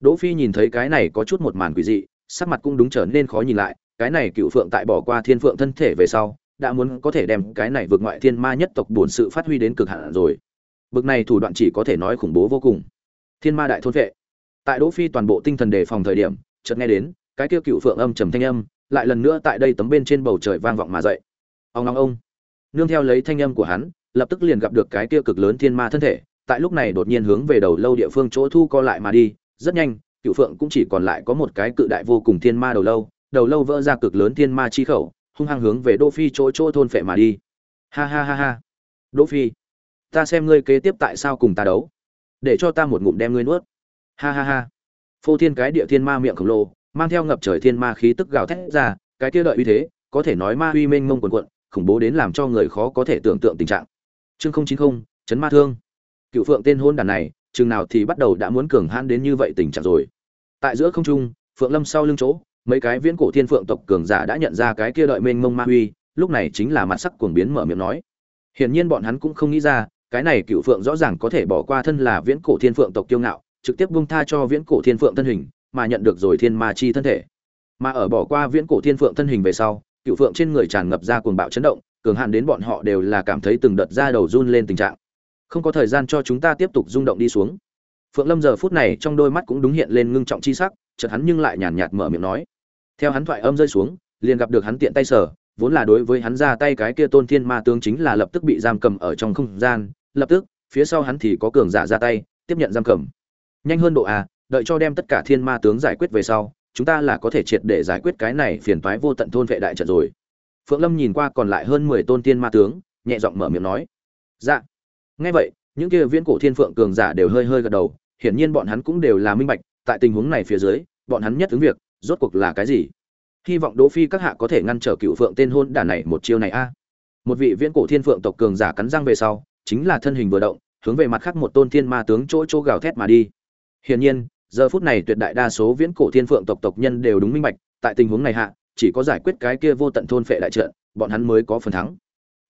Đỗ phi nhìn thấy cái này có chút một màn quỷ dị, sắc mặt cũng đúng trở nên khó nhìn lại, cái này cựu phượng tại bỏ qua thiên phượng thân thể về sau, đã muốn có thể đem cái này vượt ngoại thiên ma nhất tộc bổn sự phát huy đến cực hạn rồi. Bực này thủ đoạn chỉ có thể nói khủng bố vô cùng. Thiên ma đại thôn vệ. Tại đỗ phi toàn bộ tinh thần đề phòng thời điểm, chợt nghe đến, cái kia cựu phượng âm trầm thanh âm, lại lần nữa tại đây tấm bên trên bầu trời vang vọng mà dậy. Ông long ông. Nương theo lấy thanh âm của hắn lập tức liền gặp được cái kia cực lớn thiên ma thân thể, tại lúc này đột nhiên hướng về đầu lâu địa phương chỗ thu co lại mà đi. Rất nhanh, cựu phượng cũng chỉ còn lại có một cái cự đại vô cùng thiên ma đầu lâu đầu lâu vỡ ra cực lớn thiên ma chi khẩu, hung hăng hướng về đỗ phi chỗ chỗ thôn phệ mà đi. Ha ha ha ha. Đỗ phi, ta xem ngươi kế tiếp tại sao cùng ta đấu. Để cho ta một ngụm đem ngươi nuốt. Ha ha ha. Phô thiên cái địa thiên ma miệng khổng lồ, mang theo ngập trời thiên ma khí tức gào thét ra, cái kia đợi uy thế, có thể nói ma uy mênh mông quần quận khủng bố đến làm cho người khó có thể tưởng tượng tình trạng chương không chín không, chấn ma thương. Cựu phượng tên hôn đàn này, chừng nào thì bắt đầu đã muốn cường hãn đến như vậy tình trạng rồi. Tại giữa không trung, phượng lâm sau lưng chỗ, mấy cái viễn cổ thiên phượng tộc cường giả đã nhận ra cái kia đợi mênh mông ma uy lúc này chính là mặt sắc cuồng biến mở miệng nói. Hiển nhiên bọn hắn cũng không nghĩ ra, cái này cựu phượng rõ ràng có thể bỏ qua thân là viễn cổ thiên phượng tộc kiêu ngạo, trực tiếp bung tha cho viễn cổ thiên phượng thân hình, mà nhận được rồi thiên ma chi thân thể. Mà ở bỏ qua viễn cổ thiên phượng thân hình về sau, cựu phượng trên người tràn ngập ra cuồng bạo chấn động cường hạn đến bọn họ đều là cảm thấy từng đợt da đầu run lên tình trạng. Không có thời gian cho chúng ta tiếp tục rung động đi xuống. Phượng lâm giờ phút này trong đôi mắt cũng đúng hiện lên ngưng trọng chi sắc, chợt hắn nhưng lại nhàn nhạt mở miệng nói. Theo hắn thoại âm rơi xuống, liền gặp được hắn tiện tay sở vốn là đối với hắn ra tay cái kia tôn thiên ma tướng chính là lập tức bị giam cầm ở trong không gian, lập tức, phía sau hắn thì có cường giả ra tay, tiếp nhận giam cầm. Nhanh hơn độ à đợi cho đem tất cả thiên ma tướng giải quyết về sau, chúng ta là có thể triệt để giải quyết cái này phiền toái vô tận thôn vệ đại trận rồi phượng lâm nhìn qua còn lại hơn mười tôn thiên ma tướng, nhẹ giọng mở miệng nói. Dạ. Nghe vậy, những kia viễn cổ thiên phượng cường giả đều hơi hơi gật đầu, hiển nhiên bọn hắn cũng đều là minh bạch, tại tình huống này phía dưới, bọn hắn nhất ứng việc, rốt cuộc là cái gì? Hy vọng đỗ phi các hạ có thể ngăn trở cựu phượng tên hôn đả này một chiêu này a. Một vị viễn cổ thiên phượng tộc cường giả cắn răng về sau, chính là thân hình vừa động, hướng về mặt khác một tôn thiên ma tướng chỗ chỗ gào thét mà đi. Hiển nhiên, giờ phút này tuyệt đại đa số viễn cổ thiên phượng tộc tộc nhân đều đúng minh bạch, tại tình huống này hạ chỉ có giải quyết cái kia vô tận thôn phệ đại trận, bọn hắn mới có phần thắng.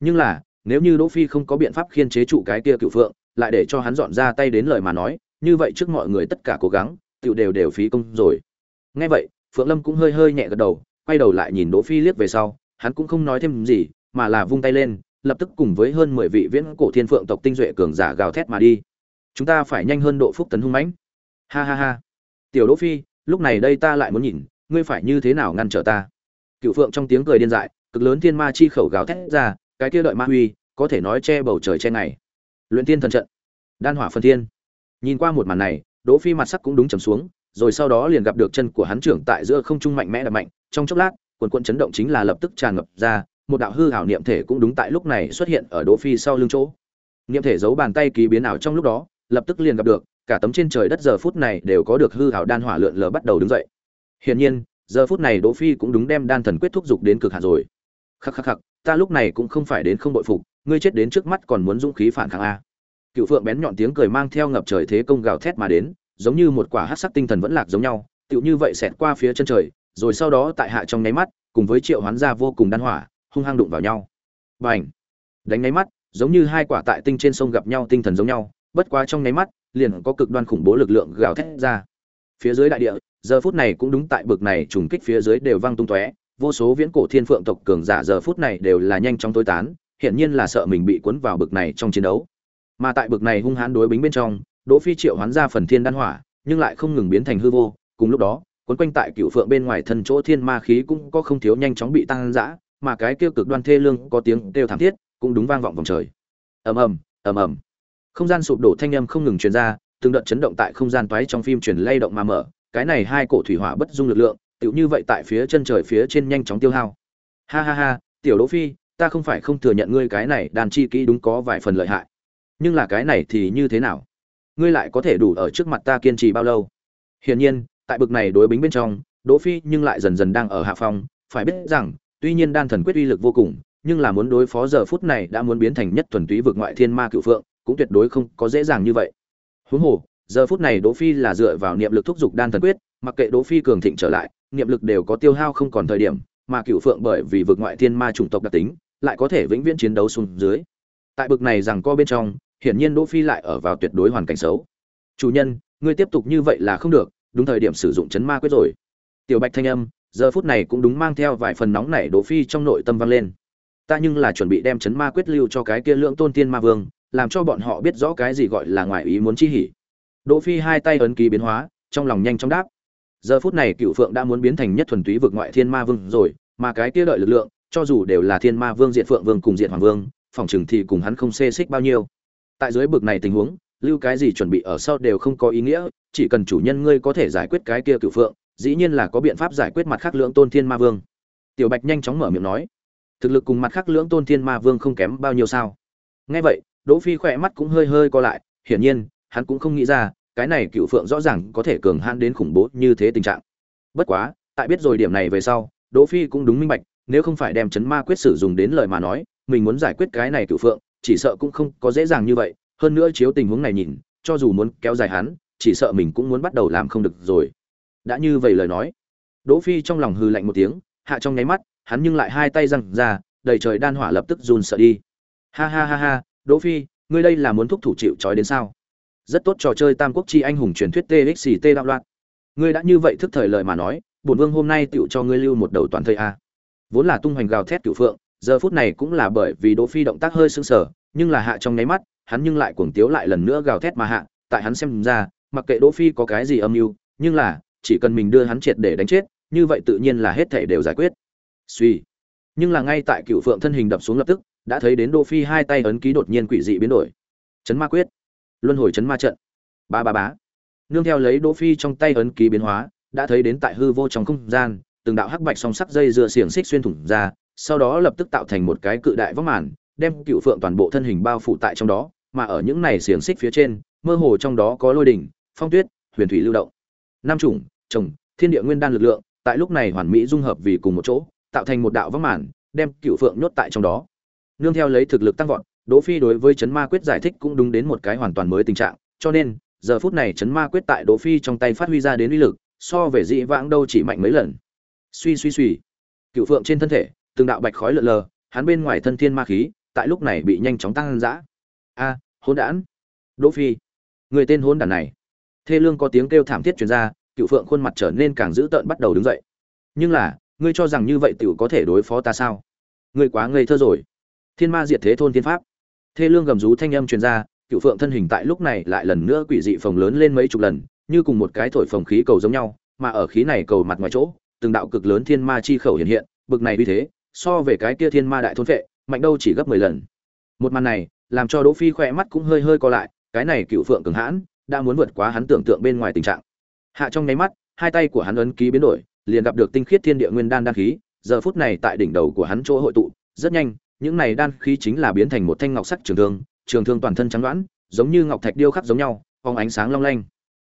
Nhưng là, nếu như đỗ phi không có biện pháp khiên chế trụ cái kia cựu phượng, lại để cho hắn dọn ra tay đến lời mà nói, như vậy trước mọi người tất cả cố gắng tiểu đều đều phí công rồi. Nghe vậy, phượng lâm cũng hơi hơi nhẹ gật đầu, quay đầu lại nhìn đỗ phi liếc về sau, hắn cũng không nói thêm gì, mà là vung tay lên, lập tức cùng với hơn mười vị viễn cổ thiên phượng tộc tinh duệ cường giả gào thét mà đi. Chúng ta phải nhanh hơn độ phúc tấn hung mãnh. Ha ha ha. Tiểu đỗ phi, lúc này đây ta lại muốn nhìn, ngươi phải như thế nào ngăn trở ta? Cựu phượng trong tiếng cười điên dại, cực lớn thiên ma chi khẩu gào thét ra, cái kia đợi ma huy, có thể nói che bầu trời che ngày. Luyện tiên thần trận, đan hỏa phân thiên. Nhìn qua một màn này, đỗ phi mặt sắc cũng đúng trầm xuống, rồi sau đó liền gặp được chân của hắn trưởng tại giữa không trung mạnh mẽ đập mạnh, trong chốc lát, quần quần chấn động chính là lập tức tràn ngập ra, một đạo hư ảo niệm thể cũng đúng tại lúc này xuất hiện ở đỗ phi sau lưng chỗ. Niệm thể giấu bàn tay ký biến ảo trong lúc đó, lập tức liền gặp được, cả tấm trên trời đất giờ phút này đều có được hư ảo đan hỏa lượn lờ bắt đầu đứng dậy. Hiển nhiên giờ phút này đỗ phi cũng đúng đem đan thần quyết thúc dục đến cực hạn rồi. Khắc khắc khắc, ta lúc này cũng không phải đến không bội phục, ngươi chết đến trước mắt còn muốn dũng khí phản kháng a. Cựu phượng bén nhọn tiếng cười mang theo ngập trời thế công gào thét mà đến, giống như một quả hắc sắc tinh thần vẫn lạc giống nhau, tựu như vậy xẹt qua phía chân trời, rồi sau đó tại hạ trong nháy mắt, cùng với triệu hoán gia vô cùng đan hỏa, hung hăng đụng vào nhau. Bành! Đánh nháy mắt, giống như hai quả tại tinh trên sông gặp nhau tinh thần giống nhau, bất quá trong nháy mắt, liền có cực đoan khủng bố lực lượng gào thét ra. Phía dưới đại địa giờ phút này cũng đúng tại bực này trùng kích phía dưới đều văng tung tóe vô số viễn cổ thiên phượng tộc cường giả giờ phút này đều là nhanh chóng tối tán hiển nhiên là sợ mình bị cuốn vào bực này trong chiến đấu. Mà tại bực này hung hãn đối bính bên trong, Đỗ Phi triệu hoán ra phần thiên đan hỏa, nhưng lại không ngừng biến thành hư vô, cùng lúc đó, cuốn quanh tại cựu phượng bên ngoài thân chỗ thiên ma khí cũng có không thiếu nhanh chóng bị tăng dã, mà cái kia cực đoan thê lương có tiếng kêu thảm thiết, cũng đúng vang vọng vòng trời. Ầm ầm, ầm ầm. Không gian sụp đổ thanh âm không ngừng truyền ra, từng đợt chấn động tại không gian toái trong phim truyền lay động mà mở, cái này hai cổ thủy hỏa bất dung lực lượng, tựu như vậy tại phía chân trời phía trên nhanh chóng tiêu hao. Ha ha ha, tiểu Đỗ Phi, ta không phải không thừa nhận ngươi cái này đàn chi kỹ đúng có vài phần lợi hại. Nhưng là cái này thì như thế nào? Ngươi lại có thể đủ ở trước mặt ta kiên trì bao lâu? Hiển nhiên, tại bực này đối bính bên trong, Đỗ Phi nhưng lại dần dần đang ở hạ phong, phải biết rằng, tuy nhiên đan thần quyết uy lực vô cùng, nhưng là muốn đối phó giờ phút này đã muốn biến thành nhất thuần túy vực ngoại thiên ma cửu phượng, cũng tuyệt đối không có dễ dàng như vậy. Huống hồ, giờ phút này Đỗ Phi là dựa vào niệm lực thúc dục đan thần quyết, mặc kệ Đỗ Phi cường thịnh trở lại, niệm lực đều có tiêu hao không còn thời điểm, mà cửu phượng bởi vì vực ngoại thiên ma chủng tộc đặc tính, lại có thể vĩnh viễn chiến đấu xuống dưới. Tại bực này rằng co bên trong, hiển nhiên Đỗ Phi lại ở vào tuyệt đối hoàn cảnh xấu. "Chủ nhân, ngươi tiếp tục như vậy là không được, đúng thời điểm sử dụng chấn ma quyết rồi." Tiểu Bạch thanh âm, giờ phút này cũng đúng mang theo vài phần nóng nảy Đỗ Phi trong nội tâm vang lên. Ta nhưng là chuẩn bị đem chấn ma quyết lưu cho cái kia lượng tôn tiên ma vương, làm cho bọn họ biết rõ cái gì gọi là ngoại ý muốn chi hỉ. Đỗ Phi hai tay ấn ký biến hóa, trong lòng nhanh chóng đáp. Giờ phút này Cựu Phượng đã muốn biến thành nhất thuần túy vực ngoại thiên ma vương rồi, mà cái kia đợi lực lượng, cho dù đều là thiên ma vương diện phượng vương cùng diện hoàng vương, phòng trường thì cùng hắn không xê xích bao nhiêu. Tại dưới bực này tình huống, lưu cái gì chuẩn bị ở sau đều không có ý nghĩa, chỉ cần chủ nhân ngươi có thể giải quyết cái kia Cựu Phượng, dĩ nhiên là có biện pháp giải quyết mặt khác lượng tôn thiên ma vương. Tiểu Bạch nhanh chóng mở miệng nói, thực lực cùng mặt khác lưỡng tôn thiên ma vương không kém bao nhiêu sao? Nghe vậy, Đỗ Phi khỏe mắt cũng hơi hơi co lại, hiển nhiên, hắn cũng không nghĩ ra, cái này cựu phượng rõ ràng có thể cường hãn đến khủng bố như thế tình trạng. Bất quá, tại biết rồi điểm này về sau, Đỗ Phi cũng đúng minh bạch, nếu không phải đem chấn ma quyết sử dụng đến lời mà nói, mình muốn giải quyết cái này cựu phượng, chỉ sợ cũng không có dễ dàng như vậy, hơn nữa chiếu tình huống này nhìn, cho dù muốn kéo dài hắn, chỉ sợ mình cũng muốn bắt đầu làm không được rồi. Đã như vậy lời nói, Đỗ Phi trong lòng hừ lạnh một tiếng, hạ trong nháy mắt, hắn nhưng lại hai tay giằng ra, đầy trời đan hỏa lập tức run sợ đi. Ha ha ha ha, Đỗ Phi, ngươi đây là muốn thúc thủ chịu trói đến sao? Rất tốt trò chơi Tam Quốc chi anh hùng truyền thuyết TXT đạo loạn. Ngươi đã như vậy thức thời lời mà nói, bổn vương hôm nay tựu cho ngươi lưu một đầu toàn thây a. Vốn là tung hoành gào thét cửu phượng, giờ phút này cũng là bởi vì Đỗ Phi động tác hơi sưng sờ, nhưng là hạ trong nháy mắt, hắn nhưng lại cuồng tiếu lại lần nữa gào thét mà hạ, tại hắn xem ra, mặc kệ Đỗ Phi có cái gì âm mưu, nhưng là chỉ cần mình đưa hắn triệt để đánh chết, như vậy tự nhiên là hết thảy đều giải quyết. Suy. Nhưng là ngay tại Cửu Phượng thân hình đập xuống lập tức, đã thấy đến Đỗ Phi hai tay ấn ký đột nhiên quỷ dị biến đổi. Chấn ma quyết, luân hồi chấn ma trận. Ba ba bá. Nương theo lấy Đỗ Phi trong tay ấn ký biến hóa, đã thấy đến tại hư vô trong không gian, từng đạo hắc bạch song sắc dây dựa xiềng xích xuyên thủng ra, sau đó lập tức tạo thành một cái cự đại vóc màn, đem Cửu Phượng toàn bộ thân hình bao phủ tại trong đó, mà ở những này xiềng xích phía trên, mơ hồ trong đó có lôi đỉnh, phong tuyết, huyền thủy lưu động. nam chủng, trồng, thiên địa nguyên đan lực lượng, tại lúc này hoàn mỹ dung hợp vì cùng một chỗ, tạo thành một đạo vóc màn, đem Cửu Phượng nhốt tại trong đó. Nương theo lấy thực lực tăng vọt, Đỗ Phi đối với chấn ma quyết giải thích cũng đúng đến một cái hoàn toàn mới tình trạng, cho nên, giờ phút này chấn ma quyết tại Đỗ Phi trong tay phát huy ra đến uy lực, so về dị vãng đâu chỉ mạnh mấy lần. Suy suy suy, Cựu Phượng trên thân thể, từng đạo bạch khói lờ lờ, hắn bên ngoài thân thiên ma khí, tại lúc này bị nhanh chóng tăng dã. A, hỗn đản. Đỗ Phi, người tên hỗn đản này. Thê Lương có tiếng kêu thảm thiết truyền ra, Cựu Phượng khuôn mặt trở nên càng dữ tợn bắt đầu đứng dậy. Nhưng là, ngươi cho rằng như vậy tiểu có thể đối phó ta sao? Ngươi quá ngây thơ rồi. Thiên ma diệt thế thôn thiên pháp thê lương gầm rú thanh âm truyền ra cựu phượng thân hình tại lúc này lại lần nữa quỷ dị phồng lớn lên mấy chục lần, như cùng một cái thổi phồng khí cầu giống nhau, mà ở khí này cầu mặt ngoài chỗ, từng đạo cực lớn thiên ma chi khẩu hiện hiện, bực này uy thế, so về cái kia thiên ma đại thôn vệ, mạnh đâu chỉ gấp mười lần. Một màn này, làm cho đỗ phi khỏe mắt cũng hơi hơi co lại, cái này cựu phượng cường hãn, đã muốn vượt quá hắn tưởng tượng bên ngoài tình trạng. Hạ trong nháy mắt, hai tay của hắn ấn ký biến đổi, liền gặp được tinh khiết thiên địa nguyên đan đan khí, giờ phút này tại đỉnh đầu của hắn chỗ hội tụ, rất nhanh những này đan khí chính là biến thành một thanh ngọc sắc trường thương, trường thương toàn thân trắng đoán, giống như ngọc thạch điêu khắc giống nhau, phóng ánh sáng long lanh.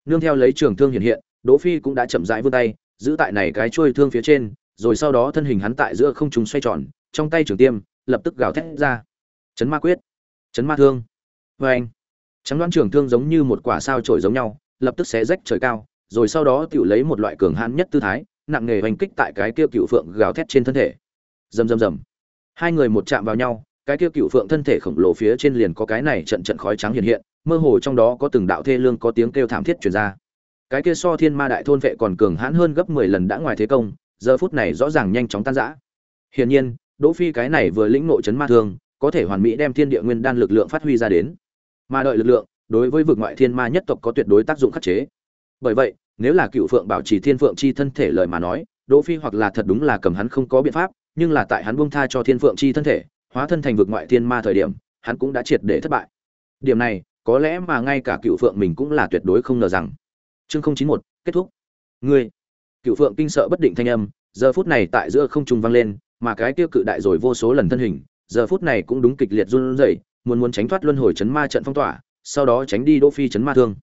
Nương theo lấy trường thương hiện hiện, Đỗ Phi cũng đã chậm rãi vươn tay, giữ tại này cái chuôi thương phía trên, rồi sau đó thân hình hắn tại giữa không trung xoay tròn, trong tay trường tiêm, lập tức gào thét ra. Chấn ma quyết, chấn ma thương. Oeng. Trắng đoán trường thương giống như một quả sao chổi giống nhau, lập tức xé rách trời cao, rồi sau đó tiểu lấy một loại cường hãn nhất tư thái, nặng nghề hành kích tại cái kia cựu phượng gào thét trên thân thể. Rầm rầm rầm hai người một chạm vào nhau, cái kia cựu phượng thân thể khổng lồ phía trên liền có cái này trận trận khói trắng hiện hiện, mơ hồ trong đó có từng đạo thê lương có tiếng kêu thảm thiết truyền ra. Cái kia so thiên ma đại thôn vệ còn cường hãn hơn gấp mười lần đã ngoài thế công, giờ phút này rõ ràng nhanh chóng tan rã. Hiển nhiên, đỗ phi cái này vừa lĩnh nội chấn ma thương, có thể hoàn mỹ đem thiên địa nguyên đan lực lượng phát huy ra đến. Mà đợi lực lượng, đối với vực ngoại thiên ma nhất tộc có tuyệt đối tác dụng khắc chế. Bởi vậy, nếu là cựu phượng bảo trì thiên phượng chi thân thể lời mà nói, đỗ phi hoặc là thật đúng là cầm hắn không có biện pháp nhưng là tại hắn buông tha cho thiên phượng chi thân thể, hóa thân thành vực ngoại thiên ma thời điểm, hắn cũng đã triệt để thất bại. Điểm này, có lẽ mà ngay cả cựu phượng mình cũng là tuyệt đối không ngờ rằng. Chương không chín một, kết thúc. Ngươi. Cựu phượng kinh sợ bất định thanh âm, giờ phút này tại giữa không trung vang lên, mà cái tiêu cự đại rồi vô số lần thân hình, giờ phút này cũng đúng kịch liệt run rẩy, muốn muốn tránh thoát luân hồi chấn ma trận phong tỏa, sau đó tránh đi đỗ phi chấn ma thương.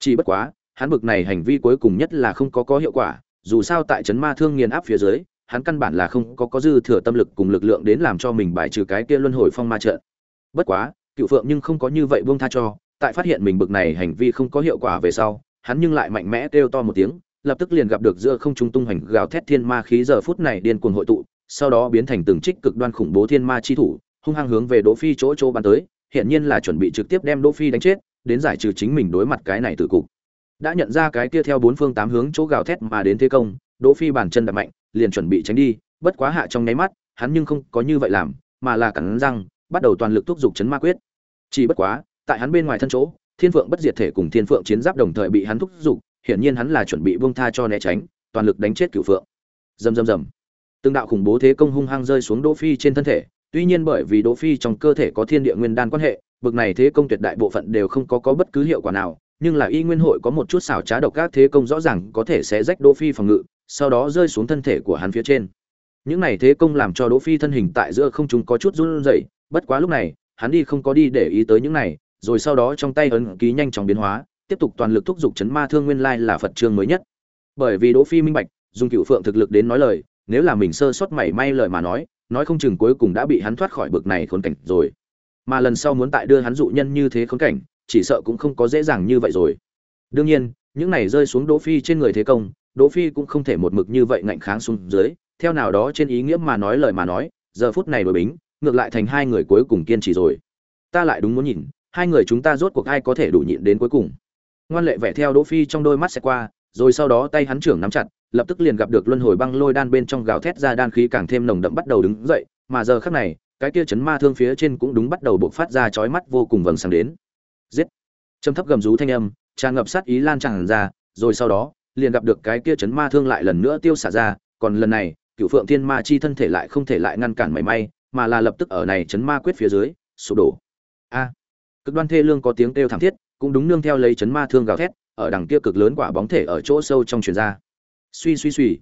Chỉ bất quá, hắn bực này hành vi cuối cùng nhất là không có có hiệu quả, dù sao tại chấn ma thương nghiền áp phía dưới hắn căn bản là không có có dư thừa tâm lực cùng lực lượng đến làm cho mình bài trừ cái kia luân hồi phong ma trận. Bất quá, cựu phượng nhưng không có như vậy buông tha cho, tại phát hiện mình bực này hành vi không có hiệu quả về sau, hắn nhưng lại mạnh mẽ kêu to một tiếng, lập tức liền gặp được giữa không trung tung hành gào thét thiên ma khí giờ phút này điên cuồng hội tụ, sau đó biến thành từng trích cực đoan khủng bố thiên ma chi thủ, hung hăng hướng về đỗ phi chỗ chỗ bắn tới hiện nhiên là chuẩn bị trực tiếp đem đỗ phi đánh chết, đến giải trừ chính mình đối mặt cái này tử cục. Đã nhận ra cái kia theo bốn phương tám hướng chỗ gào thét mà đến thế công, đỗ phi bàn chân đạp mạnh liền chuẩn bị tránh đi, bất quá hạ trong nháy mắt, hắn nhưng không có như vậy làm, mà là cắn răng, bắt đầu toàn lực thúc giục chấn ma quyết. Chỉ bất quá, tại hắn bên ngoài thân chỗ, thiên phượng bất diệt thể cùng thiên phượng chiến giáp đồng thời bị hắn thúc giục, hiển nhiên hắn là chuẩn bị buông tha cho né tránh, toàn lực đánh chết cửu phượng. Rầm rầm rầm. Từng đạo khủng bố thế công hung hăng rơi xuống đỗ phi trên thân thể, tuy nhiên bởi vì đỗ phi trong cơ thể có thiên địa nguyên đan quan hệ, bực này thế công tuyệt đại bộ phận đều không có có bất cứ hiệu quả nào, nhưng là y nguyên hội có một chút xảo trá độc các thế công rõ ràng có thể sẽ rách đỗ phi phòng ngự sau đó rơi xuống thân thể của hắn phía trên. Những này thế công làm cho đỗ phi thân hình tại giữa không trung có chút run rẩy, bất quá lúc này, hắn đi không có đi để ý tới những này, rồi sau đó trong tay ấn ký nhanh chóng biến hóa, tiếp tục toàn lực thúc giục chấn ma thương nguyên lai là phật chương mới nhất. Bởi vì đỗ phi minh bạch, dùng cựu phượng thực lực đến nói lời, nếu là mình sơ sót mảy may lời mà nói nói không chừng cuối cùng đã bị hắn thoát khỏi bực này khốn cảnh rồi. Mà lần sau muốn tại đưa hắn dụ nhân như thế khốn cảnh, chỉ sợ cũng không có dễ dàng như vậy rồi. Đương nhiên, những này rơi xuống đỗ phi trên người thế công đỗ phi cũng không thể một mực như vậy ngạnh kháng xuống dưới, theo nào đó trên ý nghĩa mà nói lời mà nói, giờ phút này đối bính, ngược lại thành hai người cuối cùng kiên trì rồi. Ta lại đúng muốn nhìn, hai người chúng ta rốt cuộc ai có thể đủ nhịn đến cuối cùng. Ngoan lệ vẻ theo đỗ phi trong đôi mắt sẽ qua, rồi sau đó tay hắn trưởng nắm chặt, lập tức liền gặp được luân hồi băng lôi đan bên trong gào thét ra đan khí càng thêm nồng đậm bắt đầu đứng dậy, mà giờ khắc này, cái kia chấn ma thương phía trên cũng đúng bắt đầu bộc phát ra chói mắt vô cùng vầng sáng đến. Giết! Trầm thấp gầm rú thanh âm, tràn ngập sát ý lan tràn ra, rồi sau đó liền gặp được cái kia chấn ma thương lại lần nữa tiêu xả ra, còn lần này, cựu phượng thiên ma chi thân thể lại không thể lại ngăn cản mảy may, mà là lập tức ở này chấn ma quyết phía dưới, sụp đổ. A! Cực đoan thê lương có tiếng kêu thảm thiết, cũng đúng nương theo lấy chấn ma thương gào thét, ở đằng kia cực lớn quả bóng thể ở chỗ sâu trong truyền ra. Suy suy suy.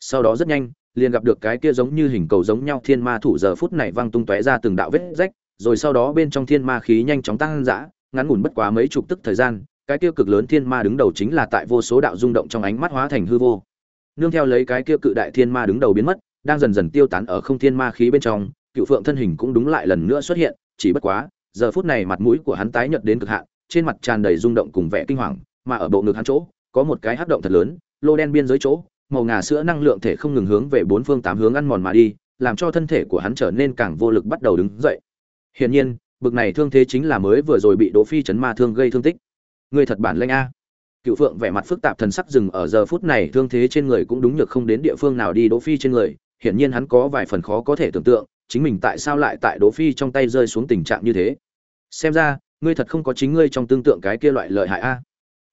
Sau đó rất nhanh, liền gặp được cái kia giống như hình cầu giống nhau thiên ma thủ giờ phút này văng tung tóe ra từng đạo vết rách, rồi sau đó bên trong thiên ma khí nhanh chóng tăng dã, ngắn ngủn bất quá mấy chục tức thời gian cái kia cực lớn thiên ma đứng đầu chính là tại vô số đạo rung động trong ánh mắt hóa thành hư vô. Nương theo lấy cái kia cự đại thiên ma đứng đầu biến mất, đang dần dần tiêu tán ở không thiên ma khí bên trong, cựu phượng thân hình cũng đúng lại lần nữa xuất hiện, chỉ bất quá, giờ phút này mặt mũi của hắn tái nhợt đến cực hạn, trên mặt tràn đầy rung động cùng vẻ kinh hoàng, mà ở bộ ngực hắn chỗ, có một cái hắc động thật lớn, lô đen biên giới chỗ, màu ngà sữa năng lượng thể không ngừng hướng về bốn phương tám hướng ăn mòn mà đi, làm cho thân thể của hắn trở nên càng vô lực bắt đầu đứng dậy. Hiển nhiên, bực này thương thế chính là mới vừa rồi bị đỗ phi chấn ma thương gây thương tích ngươi thật bản lanh a. Cựu phượng vẻ mặt phức tạp thần sắc dừng ở giờ phút này, thương thế trên người cũng đúng nhược không đến địa phương nào đi đỗ phi trên người. Hiển nhiên hắn có vài phần khó có thể tưởng tượng, chính mình tại sao lại tại đỗ phi trong tay rơi xuống tình trạng như thế. Xem ra, ngươi thật không có chính ngươi trong tương tượng cái kia loại lợi hại a.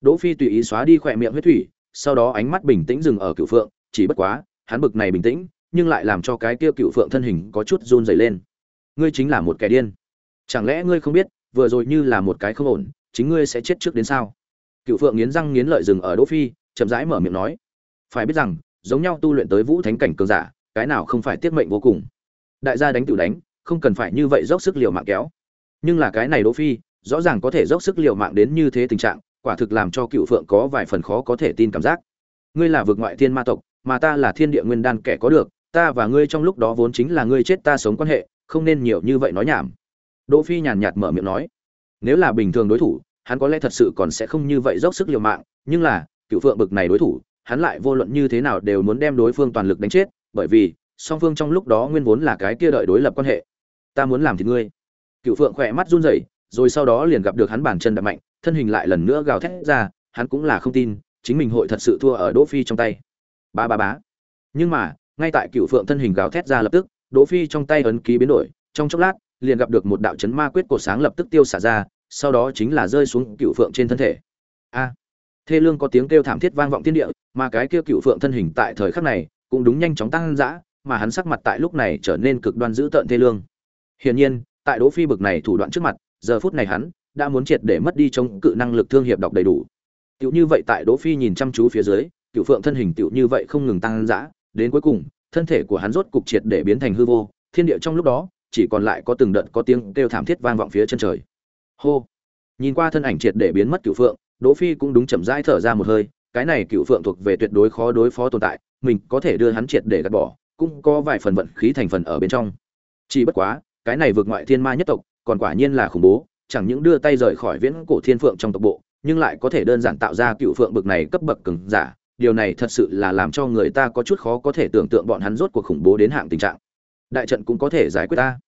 Đỗ phi tùy ý xóa đi khỏe miệng huyết thủy, sau đó ánh mắt bình tĩnh dừng ở cựu phượng, chỉ bất quá, hắn bực này bình tĩnh, nhưng lại làm cho cái kia cựu phượng thân hình có chút run rẩy lên. Ngươi chính là một kẻ điên. Chẳng lẽ ngươi không biết, vừa rồi như là một cái không ổn chính ngươi sẽ chết trước đến sao? Cựu phượng nghiến răng nghiến lợi dừng ở đỗ phi, chậm rãi mở miệng nói. Phải biết rằng, giống nhau tu luyện tới vũ thánh cảnh cường giả, cái nào không phải tiết mệnh vô cùng. Đại gia đánh tự đánh, không cần phải như vậy dốc sức liều mạng kéo. Nhưng là cái này đỗ phi, rõ ràng có thể dốc sức liều mạng đến như thế tình trạng, quả thực làm cho cựu phượng có vài phần khó có thể tin cảm giác. Ngươi là vực ngoại thiên ma tộc, mà ta là thiên địa nguyên đan kẻ có được, ta và ngươi trong lúc đó vốn chính là ngươi chết ta sống quan hệ, không nên nhiều như vậy nói nhảm. Đỗ phi nhàn nhạt mở miệng nói nếu là bình thường đối thủ, hắn có lẽ thật sự còn sẽ không như vậy dốc sức liều mạng, nhưng là, cựu phượng bực này đối thủ, hắn lại vô luận như thế nào đều muốn đem đối phương toàn lực đánh chết, bởi vì, song phương trong lúc đó nguyên vốn là cái kia đợi đối lập quan hệ. Ta muốn làm thì ngươi. Cựu phượng khỏe mắt run rẩy, rồi sau đó liền gặp được hắn bàn chân đập mạnh, thân hình lại lần nữa gào thét ra, hắn cũng là không tin, chính mình hội thật sự thua ở đỗ phi trong tay. Ba ba bá. Nhưng mà, ngay tại cựu phượng thân hình gào thét ra lập tức, đỗ phi trong tay ấn ký biến đổi, trong chốc lát liền gặp được một đạo chấn ma quyết cột sáng lập tức tiêu xả ra, sau đó chính là rơi xuống cựu phượng trên thân thể. A! Thê lương có tiếng kêu thảm thiết vang vọng thiên địa, mà cái kia cựu phượng thân hình tại thời khắc này cũng đúng nhanh chóng tăng dã, mà hắn sắc mặt tại lúc này trở nên cực đoan dữ tợn thê lương. Hiển nhiên, tại đỗ phi bực này thủ đoạn trước mặt, giờ phút này hắn đã muốn triệt để mất đi chống cự năng lực thương hiệp đọc đầy đủ. Tiểu như vậy tại đỗ phi nhìn chăm chú phía dưới, cựu phượng thân hình tiểu như vậy không ngừng tăng dã, đến cuối cùng, thân thể của hắn rốt cục triệt để biến thành hư vô, thiên địa trong lúc đó chỉ còn lại có từng đợt có tiếng kêu thảm thiết vang vọng phía chân trời. Hô! Nhìn qua thân ảnh triệt để biến mất cựu phượng, đỗ phi cũng đúng chậm rãi thở ra một hơi, cái này cựu phượng thuộc về tuyệt đối khó đối phó tồn tại, mình có thể đưa hắn triệt để gạt bỏ, cũng có vài phần vận khí thành phần ở bên trong. Chỉ bất quá, cái này vượt ngoại thiên ma nhất tộc, còn quả nhiên là khủng bố, chẳng những đưa tay rời khỏi viễn cổ thiên phượng trong tộc bộ, nhưng lại có thể đơn giản tạo ra cựu phượng bực này cấp bậc cường giả, điều này thật sự là làm cho người ta có chút khó có thể tưởng tượng bọn hắn rốt cuộc khủng bố đến hạng tình trạng đại trận cũng có thể giải quyết ta.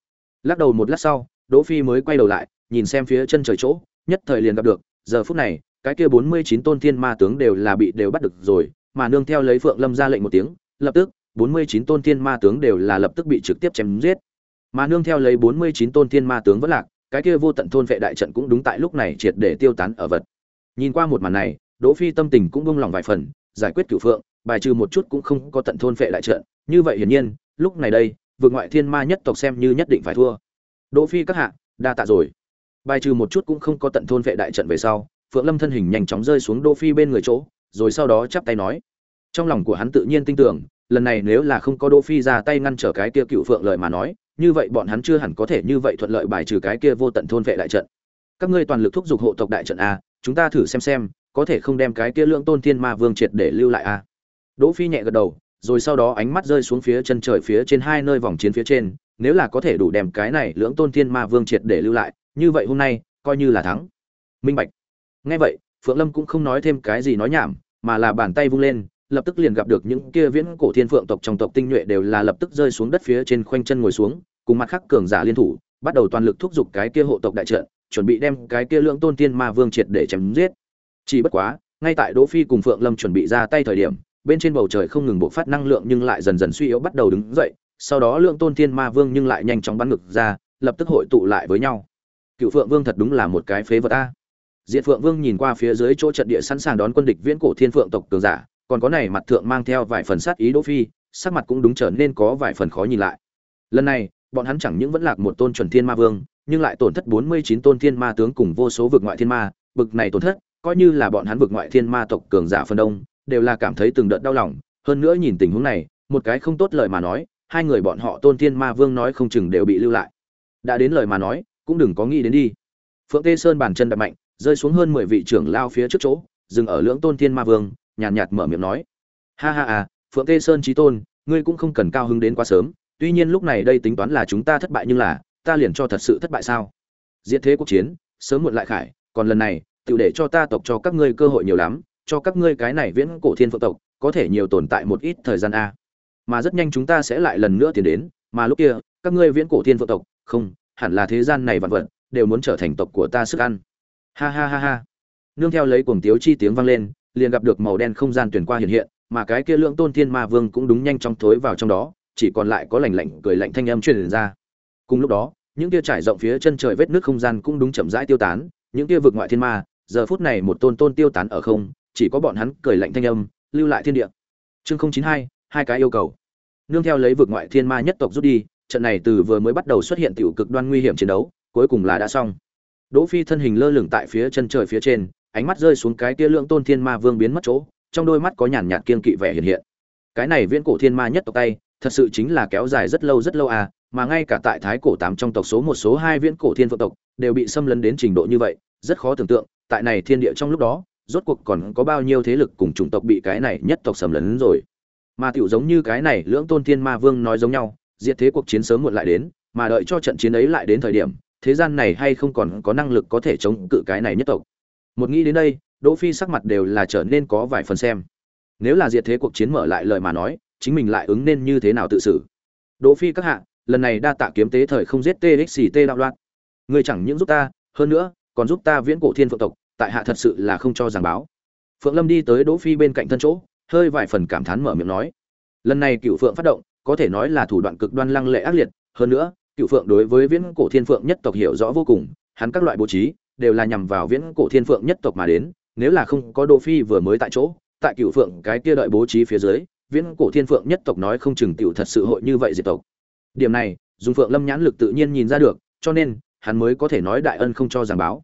Lắc đầu một lát sau, đỗ phi mới quay đầu lại, nhìn xem phía chân trời chỗ, nhất thời liền gặp được, giờ phút này, cái kia bốn mươi chín tôn thiên ma tướng đều là bị đều bắt được rồi, mà nương theo lấy phượng lâm ra lệnh một tiếng, lập tức, bốn mươi chín tôn thiên ma tướng đều là lập tức bị trực tiếp chém giết. Mà nương theo lấy bốn mươi chín tôn thiên ma tướng vẫn lạc, cái kia vô tận thôn vệ đại trận cũng đúng tại lúc này triệt để tiêu tán ở vật. Nhìn qua một màn này, đỗ phi tâm tình cũng buông lòng vài phần, giải quyết cửu phượng, bài trừ một chút cũng không có tận thôn vệ đại trận. Như vậy hiển nhiên, lúc này đây vượt ngoại thiên ma nhất tộc xem như nhất định phải thua. Đỗ phi các hạ, đa tạ rồi. Bài trừ một chút cũng không có tận thôn vệ đại trận về sau, phượng lâm thân hình nhanh chóng rơi xuống đỗ phi bên người chỗ, rồi sau đó chắp tay nói. Trong lòng của hắn tự nhiên tin tưởng, lần này nếu là không có đỗ phi ra tay ngăn trở cái kia cựu phượng lợi mà nói, như vậy bọn hắn chưa hẳn có thể như vậy thuận lợi bài trừ cái kia vô tận thôn vệ đại trận. Các ngươi toàn lực thúc giục hộ tộc đại trận a, chúng ta thử xem xem, có thể không đem cái kia lượng tôn thiên ma vương triệt để lưu lại a. Đỗ phi nhẹ gật đầu rồi sau đó ánh mắt rơi xuống phía chân trời phía trên hai nơi vòng chiến phía trên, nếu là có thể đủ đem cái này lưỡng tôn thiên ma vương triệt để lưu lại, như vậy hôm nay, coi như là thắng. Minh bạch. Nghe vậy, phượng lâm cũng không nói thêm cái gì nói nhảm, mà là bàn tay vung lên, lập tức liền gặp được những kia viễn cổ thiên phượng tộc trong tộc tinh nhuệ đều là lập tức rơi xuống đất phía trên khoanh chân ngồi xuống, cùng mặt khắc cường giả liên thủ, bắt đầu toàn lực thúc giục cái kia hộ tộc đại trận, chuẩn bị đem cái kia lưỡng tôn thiên ma vương triệt để chém giết. Chỉ bất quá, ngay tại đỗ phi cùng phượng lâm chuẩn bị ra tay thời điểm bên trên bầu trời không ngừng bộc phát năng lượng nhưng lại dần dần suy yếu bắt đầu đứng dậy, sau đó lượng tôn thiên ma vương nhưng lại nhanh chóng bắn ngược ra, lập tức hội tụ lại với nhau. Cựu phượng vương thật đúng là một cái phế vật a. Diện phượng vương nhìn qua phía dưới chỗ trận địa sẵn sàng đón quân địch viễn cổ thiên phượng tộc cường giả, còn có này mặt thượng mang theo vài phần sát ý đỗ phi, sắc mặt cũng đúng trở nên có vài phần khó nhìn lại. Lần này, bọn hắn chẳng những vẫn lạc một tôn chuẩn thiên ma vương, nhưng lại tổn thất 49 tôn thiên ma tướng cùng vô số vực ngoại thiên ma, bực này tổn thất, coi như là bọn hắn vực ngoại thiên ma tộc cường giả phân đông đều là cảm thấy từng đợt đau lòng. Hơn nữa nhìn tình huống này một cái không tốt lời mà nói hai người bọn họ tôn thiên ma vương nói không chừng đều bị lưu lại. Đã đến lời mà nói cũng đừng có nghĩ đến đi. Phượng tê sơn bàn chân đập mạnh rơi xuống hơn mười vị trưởng lao phía trước chỗ dừng ở lưỡng tôn thiên ma vương nhàn nhạt, nhạt mở miệng nói. Ha ha à phượng tê sơn trí tôn ngươi cũng không cần cao hứng đến quá sớm tuy nhiên lúc này đây tính toán là chúng ta thất bại nhưng là ta liền cho thật sự thất bại sao? Diễn thế quốc chiến sớm muộn lại khải còn lần này tự để cho ta tộc cho các ngươi cơ hội nhiều lắm cho các ngươi cái này viễn cổ thiên phượng tộc, có thể nhiều tồn tại một ít thời gian a. Mà rất nhanh chúng ta sẽ lại lần nữa tiến đến, mà lúc kia, các ngươi viễn cổ thiên phượng tộc, không, hẳn là thế gian này vạn vật, đều muốn trở thành tộc của ta sức ăn. Ha ha ha ha. Nương theo lấy cuồng tiếu chi tiếng vang lên, liền gặp được màu đen không gian tuyển qua hiện hiện, mà cái kia lượng tôn thiên ma vương cũng đúng nhanh chóng thối vào trong đó, chỉ còn lại có lạnh lạnh, cười lạnh thanh âm truyền ra. Cùng lúc đó, những kia trải rộng phía chân trời vết nước không gian cũng đúng chậm rãi tiêu tán, những kia vực ngoại thiên ma, giờ phút này một tôn tôn tiêu tán ở không chỉ có bọn hắn cười lạnh thanh âm, lưu lại thiên địa. Chương không chín hai hai cái yêu cầu. Nương theo lấy vực ngoại thiên ma nhất tộc rút đi, trận này từ vừa mới bắt đầu xuất hiện tiểu cực đoan nguy hiểm chiến đấu, cuối cùng là đã xong. Đỗ phi thân hình lơ lửng tại phía chân trời phía trên, ánh mắt rơi xuống cái kia lượng tôn thiên ma vương biến mất chỗ, trong đôi mắt có nhàn nhạt kiên kỵ vẻ hiện hiện. Cái này viễn cổ thiên ma nhất tộc tay, thật sự chính là kéo dài rất lâu rất lâu à mà ngay cả tại thái cổ tám trong tộc số một số hai viễn cổ thiên phượng tộc, đều bị xâm lấn đến trình độ như vậy, rất khó tưởng tượng, tại này thiên địa trong lúc đó rốt cuộc còn có bao nhiêu thế lực cùng chủng tộc bị cái này nhất tộc sầm lấn rồi. Mà tiểu giống như cái này lưỡng tôn thiên ma vương nói giống nhau, diệt thế cuộc chiến sớm muộn lại đến, mà đợi cho trận chiến ấy lại đến thời điểm, thế gian này hay không còn có năng lực có thể chống cự cái này nhất tộc. Một nghĩ đến đây, đỗ phi sắc mặt đều là trở nên có vài phần xem. Nếu là diệt thế cuộc chiến mở lại lời mà nói, chính mình lại ứng nên như thế nào tự xử? Đỗ phi các hạ, lần này đa tạ kiếm tế thời không giết txt đạo loạn. Ngươi chẳng những giúp ta, hơn nữa, còn giúp ta viễn cổ thiên phượng tộc tại hạ thật sự là không cho giảng báo. Phượng lâm đi tới đỗ phi bên cạnh thân chỗ, hơi vài phần cảm thán mở miệng nói, lần này cựu phượng phát động, có thể nói là thủ đoạn cực đoan lăng lệ ác liệt. Hơn nữa cựu phượng đối với viễn cổ thiên phượng nhất tộc hiểu rõ vô cùng, hắn các loại bố trí đều là nhằm vào viễn cổ thiên phượng nhất tộc mà đến, nếu là không có đỗ phi vừa mới tại chỗ, tại cựu phượng cái kia đợi bố trí phía dưới, viễn cổ thiên phượng nhất tộc nói không chừng tiểu thật sự hội như vậy diệt tộc. Điểm này dùng phượng lâm nhãn lực tự nhiên nhìn ra được, cho nên, hắn mới có thể nói đại ân không cho giảng báo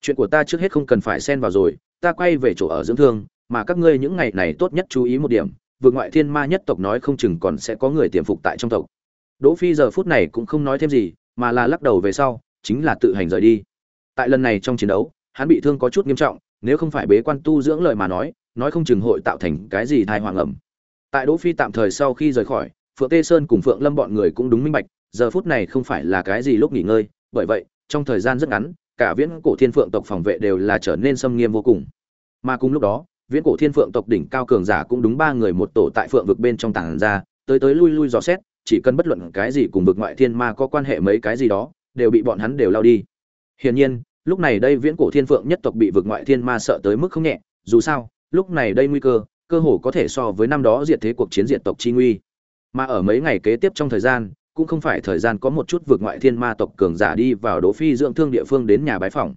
chuyện của ta trước hết không cần phải xen vào rồi, ta quay về chỗ ở dưỡng thương, mà các ngươi những ngày này tốt nhất chú ý một điểm, vượt ngoại thiên ma nhất tộc nói không chừng còn sẽ có người tiềm phục tại trong tộc. Đỗ phi giờ phút này cũng không nói thêm gì, mà là lắc đầu về sau, chính là tự hành rời đi. Tại lần này trong chiến đấu, hắn bị thương có chút nghiêm trọng, nếu không phải bế quan tu dưỡng lời mà nói nói không chừng hội tạo thành cái gì thai hoàng ẩm tại đỗ phi tạm thời sau khi rời khỏi, phượng tê sơn cùng phượng lâm bọn người cũng đúng minh bạch, giờ phút này không phải là cái gì lúc nghỉ ngơi, bởi vậy, trong thời gian rất ngắn cả viễn cổ thiên phượng tộc phòng vệ đều là trở nên xâm nghiêm vô cùng. Mà cùng lúc đó, viễn cổ thiên phượng tộc đỉnh cao cường giả cũng đúng ba người một tổ tại phượng vực bên trong tảng ra, tới tới lui lui dò xét, chỉ cần bất luận cái gì cùng vực ngoại thiên ma có quan hệ mấy cái gì đó, đều bị bọn hắn đều lao đi. Hiển nhiên, lúc này đây viễn cổ thiên phượng nhất tộc bị vực ngoại thiên ma sợ tới mức không nhẹ, dù sao, lúc này đây nguy cơ cơ hồ có thể so với năm đó diệt thế cuộc chiến diệt tộc chi nguy. Mà ở mấy ngày kế tiếp trong thời gian cũng không phải thời gian có một chút vượt ngoại thiên ma tộc cường giả đi vào Đỗ Phi dưỡng thương địa phương đến nhà bái phỏng.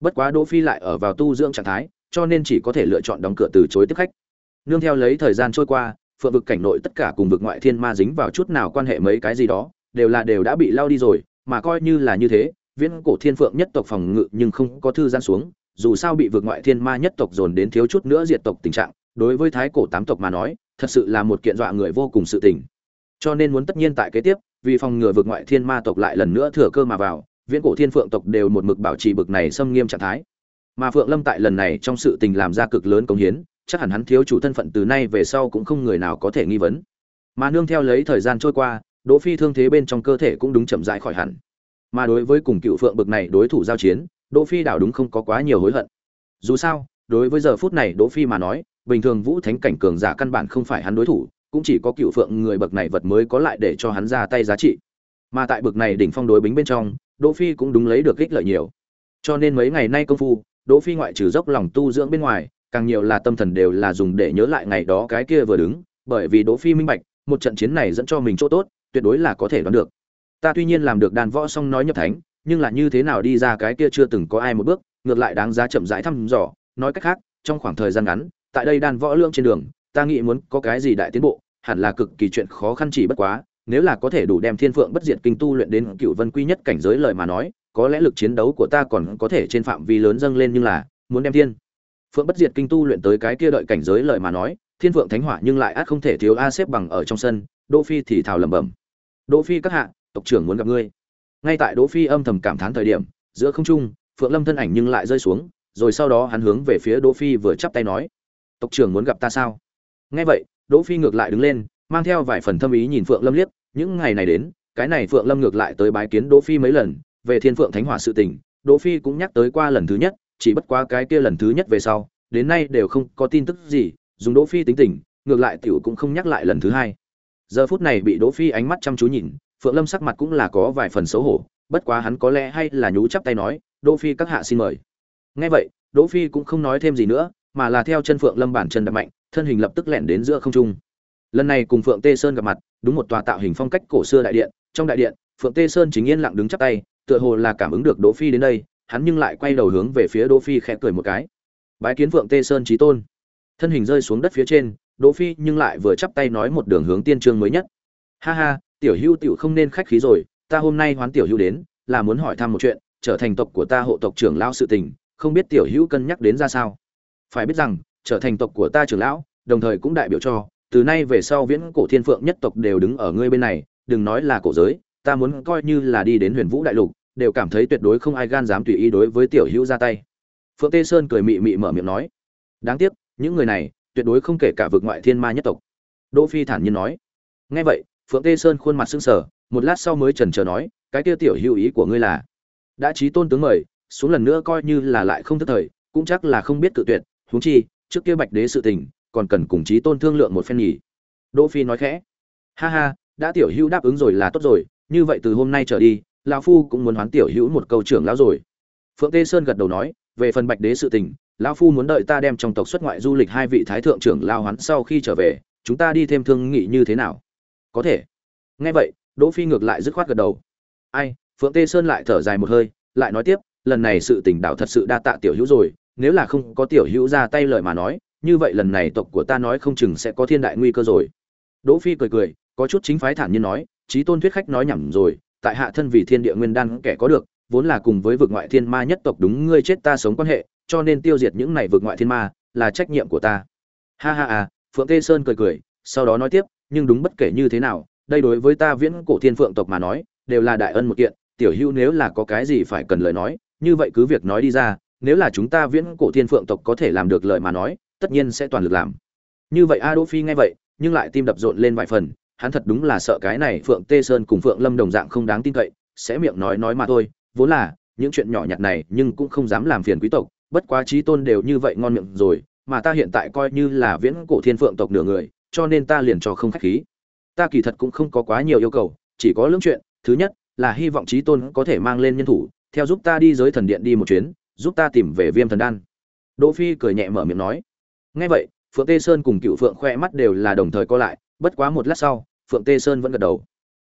Bất quá Đỗ Phi lại ở vào tu dưỡng trạng thái, cho nên chỉ có thể lựa chọn đóng cửa từ chối tiếp khách. Nương theo lấy thời gian trôi qua, phượng vực cảnh nội tất cả cùng vực ngoại thiên ma dính vào chút nào quan hệ mấy cái gì đó, đều là đều đã bị lao đi rồi, mà coi như là như thế, viễn cổ thiên phượng nhất tộc phòng ngự nhưng không có thư gian xuống, dù sao bị vực ngoại thiên ma nhất tộc dồn đến thiếu chút nữa diệt tộc tình trạng, đối với thái cổ tám tộc mà nói, thật sự là một kiện dọa người vô cùng sự tình. Cho nên muốn tất nhiên tại kế tiếp, vì phòng ngừa vực ngoại thiên ma tộc lại lần nữa thừa cơ mà vào, viễn cổ thiên phượng tộc đều một mực bảo trì bực này xâm nghiêm trạng thái. Mà Phượng Lâm tại lần này trong sự tình làm ra cực lớn công hiến, chắc hẳn hắn thiếu chủ thân phận từ nay về sau cũng không người nào có thể nghi vấn. Mà nương theo lấy thời gian trôi qua, Đỗ Phi thương thế bên trong cơ thể cũng đúng chậm rãi khỏi hẳn. Mà đối với cùng cựu Phượng bực này đối thủ giao chiến, Đỗ Phi đảo đúng không có quá nhiều hối hận. Dù sao, đối với giờ phút này Đỗ Phi mà nói, bình thường Vũ Thánh cảnh cường giả căn bản không phải hắn đối thủ, cũng chỉ có cựu phượng người bậc này vật mới có lại để cho hắn ra tay giá trị. Mà tại bậc này đỉnh phong đối bính bên trong, đỗ phi cũng đúng lấy được ích lợi nhiều. Cho nên mấy ngày nay công phu, đỗ phi ngoại trừ dốc lòng tu dưỡng bên ngoài, càng nhiều là tâm thần đều là dùng để nhớ lại ngày đó cái kia vừa đứng, bởi vì đỗ phi minh bạch, một trận chiến này dẫn cho mình chỗ tốt, tuyệt đối là có thể đoán được. Ta tuy nhiên làm được đàn võ song nói nhập thánh, nhưng là như thế nào đi ra cái kia chưa từng có ai một bước, ngược lại đáng giá chậm rãi thăm dò. Nói cách khác, trong khoảng thời gian ngắn, tại đây đàn võ lượng trên đường ta nghĩ muốn có cái gì đại tiến bộ, hẳn là cực kỳ chuyện khó khăn chỉ bất quá, nếu là có thể đủ đem thiên phượng bất diệt kinh tu luyện đến cựu vân quy nhất cảnh giới lời mà nói, có lẽ lực chiến đấu của ta còn có thể trên phạm vi lớn dâng lên nhưng là, muốn đem thiên phượng bất diệt kinh tu luyện tới cái kia đợi cảnh giới lời mà nói, thiên phượng thánh hỏa nhưng lại át không thể thiếu a xếp bằng ở trong sân, đỗ phi thì thào lẩm bẩm. Đỗ phi các hạ, tộc trưởng muốn gặp ngươi. Ngay tại đỗ phi âm thầm cảm thán thời điểm, giữa không trung, phượng lâm thân ảnh nhưng lại rơi xuống, rồi sau đó hắn hướng về phía đỗ phi vừa chắp tay nói, tộc trưởng muốn gặp ta sao? Nghe vậy, đỗ phi ngược lại đứng lên, mang theo vài phần thâm ý nhìn phượng lâm liếc, những ngày này đến, cái này phượng lâm ngược lại tới bái kiến đỗ phi mấy lần, về thiên phượng thánh hỏa sự tình, đỗ phi cũng nhắc tới qua lần thứ nhất, chỉ bất quá cái kia lần thứ nhất về sau, đến nay đều không có tin tức gì, dùng đỗ phi tính tình, ngược lại tiểu cũng không nhắc lại lần thứ hai. Giờ phút này bị đỗ phi ánh mắt chăm chú nhìn, phượng lâm sắc mặt cũng là có vài phần xấu hổ, bất quá hắn có lẽ hay là nhú chắp tay nói, đỗ phi các hạ xin mời. Nghe vậy, đỗ phi cũng không nói thêm gì nữa mà là theo chân phượng lâm bản chân đập mạnh, thân hình lập tức lẻn đến giữa không trung. Lần này cùng phượng tê sơn gặp mặt, đúng một tòa tạo hình phong cách cổ xưa đại điện, trong đại điện, phượng tê sơn chính yên lặng đứng chắp tay, tựa hồ là cảm ứng được đỗ phi đến đây, hắn nhưng lại quay đầu hướng về phía đỗ phi khẽ cười một cái. Bái kiến phượng tê sơn chí tôn. Thân hình rơi xuống đất phía trên, đỗ phi nhưng lại vừa chắp tay nói một đường hướng tiên trương mới nhất. Ha ha, tiểu hưu tiểu không nên khách khí rồi, ta hôm nay hoán tiểu hưu đến, là muốn hỏi thăm một chuyện, trở thành tộc của ta hộ tộc trưởng lao sự tình, không biết tiểu hữu cân nhắc đến ra sao? Phải biết rằng, trở thành tộc của ta trưởng lão, đồng thời cũng đại biểu cho, từ nay về sau viễn cổ thiên phượng nhất tộc đều đứng ở ngươi bên này, đừng nói là cổ giới, ta muốn coi như là đi đến huyền vũ đại lục, đều cảm thấy tuyệt đối không ai gan dám tùy ý đối với tiểu hữu ra tay. Phượng tê sơn cười mị mị mở miệng nói. Đáng tiếc, những người này tuyệt đối không kể cả vực ngoại thiên ma nhất tộc. Đỗ phi thản nhiên nói. Nghe vậy, phượng tê sơn khuôn mặt sưng sờ, một lát sau mới chần chờ nói, cái kia tiểu hữu ý của ngươi là? Đã trí tôn tướng mời, xuống lần nữa coi như là lại không thức thời, cũng chắc là không biết tự tuyệt huống chi, trước kia bạch đế sự tình, còn cần cùng chí tôn thương lượng một phen nhỉ. Đỗ phi nói khẽ. Ha ha, đã tiểu hữu đáp ứng rồi là tốt rồi, như vậy từ hôm nay trở đi, lão phu cũng muốn hoán tiểu hữu một câu trưởng lão rồi. Phượng tê sơn gật đầu nói, về phần bạch đế sự tình, lão phu muốn đợi ta đem trong tộc xuất ngoại du lịch hai vị thái thượng trưởng lao hoán sau khi trở về, chúng ta đi thêm thương nghị như thế nào? Có thể. Nghe vậy, đỗ phi ngược lại dứt khoát gật đầu. Ai, phượng tê sơn lại thở dài một hơi, lại nói tiếp, lần này sự tình đạo thật sự đa tạ tiểu hữu rồi nếu là không có tiểu hữu ra tay lời mà nói, như vậy lần này tộc của ta nói không chừng sẽ có thiên đại nguy cơ rồi. Đỗ phi cười cười, có chút chính phái thản nhiên nói trí tôn thuyết khách nói nhảm rồi, tại hạ thân vì thiên địa nguyên đan kẻ có được, vốn là cùng với vực ngoại thiên ma nhất tộc đúng ngươi chết ta sống quan hệ, cho nên tiêu diệt những này vực ngoại thiên ma, là trách nhiệm của ta. Ha ha à phượng tê sơn cười cười, sau đó nói tiếp, nhưng đúng bất kể như thế nào, đây đối với ta viễn cổ thiên phượng tộc mà nói, đều là đại ân một kiện, tiểu hữu nếu là có cái gì phải cần lời nói, như vậy cứ việc nói đi ra nếu là chúng ta viễn cổ thiên phượng tộc có thể làm được lời mà nói, tất nhiên sẽ toàn lực làm. Như vậy a đỗ phi nghe vậy, nhưng lại tim đập rộn lên vài phần, hắn thật đúng là sợ cái này phượng tê sơn cùng phượng lâm đồng dạng không đáng tin cậy, sẽ miệng nói nói mà thôi, vốn là, những chuyện nhỏ nhặt này nhưng cũng không dám làm phiền quý tộc, bất quá trí tôn đều như vậy ngon miệng rồi, mà ta hiện tại coi như là viễn cổ thiên phượng tộc nửa người, cho nên ta liền cho không khách khí. Ta kỳ thật cũng không có quá nhiều yêu cầu, chỉ có lưỡng chuyện, thứ nhất, là hy vọng trí tôn có thể mang lên nhân thủ, theo giúp ta đi giới thần điện đi một chuyến giúp ta tìm về viêm thần đan. Đỗ phi cười nhẹ mở miệng nói. Nghe vậy, phượng tê sơn cùng cựu phượng khoe mắt đều là đồng thời co lại, bất quá một lát sau, phượng tê sơn vẫn gật đầu.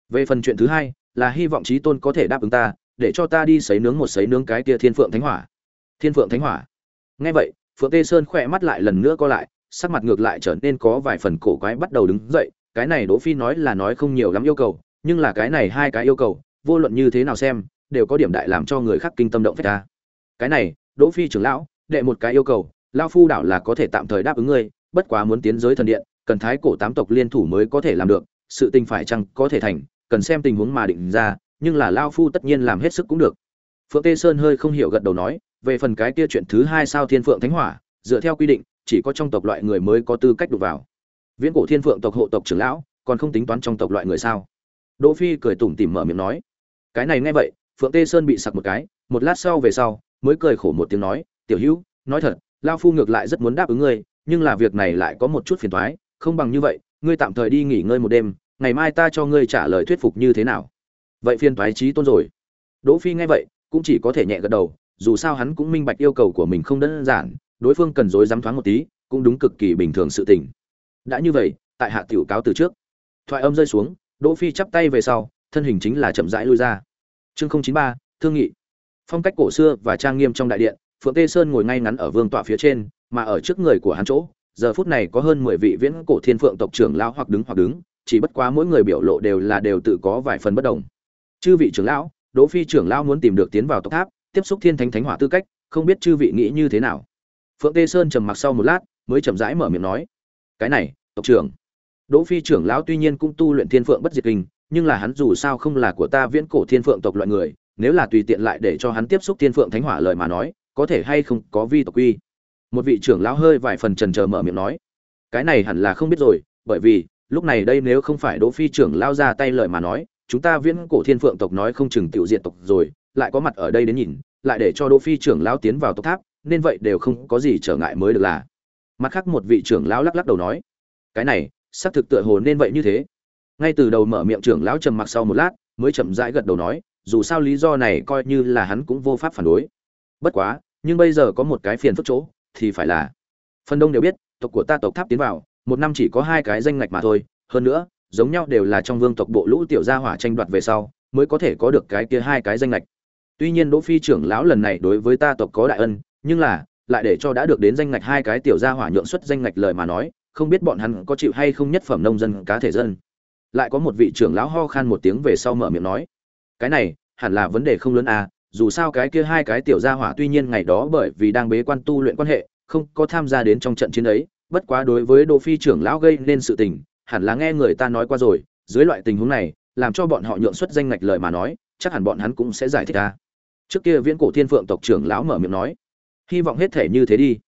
Về phần chuyện thứ hai, là hy vọng trí tôn có thể đáp ứng ta, để cho ta đi sấy nướng một sấy nướng cái kia thiên phượng thánh hỏa. Thiên phượng thánh hỏa. Nghe vậy, phượng tê sơn khoe mắt lại lần nữa co lại, sắc mặt ngược lại trở nên có vài phần cổ quái bắt đầu đứng dậy, cái này đỗ phi nói là nói không nhiều lắm yêu cầu, nhưng là cái này hai cái yêu cầu, vô luận như thế nào xem, đều có điểm đại làm cho người khác kinh tâm động phách ta cái này, đỗ phi trưởng lão, đệ một cái yêu cầu, lao phu đảo là có thể tạm thời đáp ứng ngươi, bất quá muốn tiến giới thần điện, cần thái cổ tám tộc liên thủ mới có thể làm được, sự tình phải chăng có thể thành, cần xem tình huống mà định ra, nhưng là lao phu tất nhiên làm hết sức cũng được. Phượng tê sơn hơi không hiểu gật đầu nói, về phần cái kia chuyện thứ hai sao thiên phượng thánh hỏa, dựa theo quy định, chỉ có trong tộc loại người mới có tư cách đụng vào. Viễn cổ thiên phượng tộc hộ tộc trưởng lão, còn không tính toán trong tộc loại người sao? Đỗ phi cười tủm tỉm mở miệng nói, cái này nghe vậy, phượng tê sơn bị sặc một cái, một lát sau về sau mới cười khổ một tiếng nói, tiểu hữu, nói thật, lao phu ngược lại rất muốn đáp ứng ngươi, nhưng là việc này lại có một chút phiền toái, không bằng như vậy, ngươi tạm thời đi nghỉ ngơi một đêm, ngày mai ta cho ngươi trả lời thuyết phục như thế nào. Vậy phiền toái trí tôn rồi. Đỗ phi nghe vậy, cũng chỉ có thể nhẹ gật đầu, dù sao hắn cũng minh bạch yêu cầu của mình không đơn giản, đối phương cần dối dám thoáng một tí, cũng đúng cực kỳ bình thường sự tình. Đã như vậy, tại hạ tiểu cáo từ trước. Thoại âm rơi xuống, đỗ phi chắp tay về sau, thân hình chính là chậm rãi lui ra. Chương không chín ba, thương nghị phong cách cổ xưa và trang nghiêm trong đại điện, phượng tê sơn ngồi ngay ngắn ở vương tọa phía trên, mà ở trước người của hắn chỗ, giờ phút này có hơn mười vị viễn cổ thiên phượng tộc trưởng lão hoặc đứng hoặc đứng, chỉ bất quá mỗi người biểu lộ đều là đều tự có vài phần bất đồng. Chư vị trưởng lão, đỗ phi trưởng lão muốn tìm được tiến vào tộc tháp, tiếp xúc thiên thánh thánh hỏa tư cách, không biết chư vị nghĩ như thế nào? Phượng tê sơn trầm mặc sau một lát, mới chậm rãi mở miệng nói, cái này, tộc trưởng. Đỗ phi trưởng lão tuy nhiên cũng tu luyện thiên phượng bất diệt kinh, nhưng là hắn dù sao không là của ta viễn cổ thiên phượng tộc loại người nếu là tùy tiện lại để cho hắn tiếp xúc thiên phượng thánh hỏa lời mà nói, có thể hay không có vi tộc quy. Một vị trưởng lão hơi vài phần trần trờ mở miệng nói, cái này hẳn là không biết rồi, bởi vì, lúc này đây nếu không phải đỗ phi trưởng lao ra tay lời mà nói, chúng ta viễn cổ thiên phượng tộc nói không chừng tiểu diện tộc rồi, lại có mặt ở đây đến nhìn, lại để cho đỗ phi trưởng lao tiến vào tộc tháp, nên vậy đều không có gì trở ngại mới được là. Mặt khác một vị trưởng lão lắc lắc đầu nói, cái này, xác thực tựa hồ nên vậy như thế. Ngay từ đầu mở miệng trưởng lão trầm mặc sau một lát, mới chậm rãi gật đầu nói dù sao lý do này coi như là hắn cũng vô pháp phản đối. Bất quá, nhưng bây giờ có một cái phiền phức chỗ, thì phải là, phần đông đều biết, tộc của ta tộc tháp tiến vào, một năm chỉ có hai cái danh ngạch mà thôi, hơn nữa, giống nhau đều là trong vương tộc bộ lũ tiểu gia hỏa tranh đoạt về sau, mới có thể có được cái kia hai cái danh ngạch. Tuy nhiên đỗ phi trưởng lão lần này đối với ta tộc có đại ân, nhưng là, lại để cho đã được đến danh ngạch hai cái tiểu gia hỏa nhượng xuất danh ngạch lời mà nói, không biết bọn hắn có chịu hay không nhất phẩm nông dân cá thể dân. Lại có một vị trưởng lão ho khan một tiếng về sau mở miệng nói, cái này hẳn là vấn đề không lớn à dù sao cái kia hai cái tiểu gia hỏa tuy nhiên ngày đó bởi vì đang bế quan tu luyện quan hệ, không có tham gia đến trong trận chiến ấy, bất quá đối với đỗ phi trưởng lão gây nên sự tình, hẳn là nghe người ta nói qua rồi, dưới loại tình huống này, làm cho bọn họ nhượng xuất danh ngạch lời mà nói, chắc hẳn bọn hắn cũng sẽ giải thích ra trước kia viễn cổ thiên phượng tộc trưởng lão mở miệng nói, hy vọng hết thể như thế đi.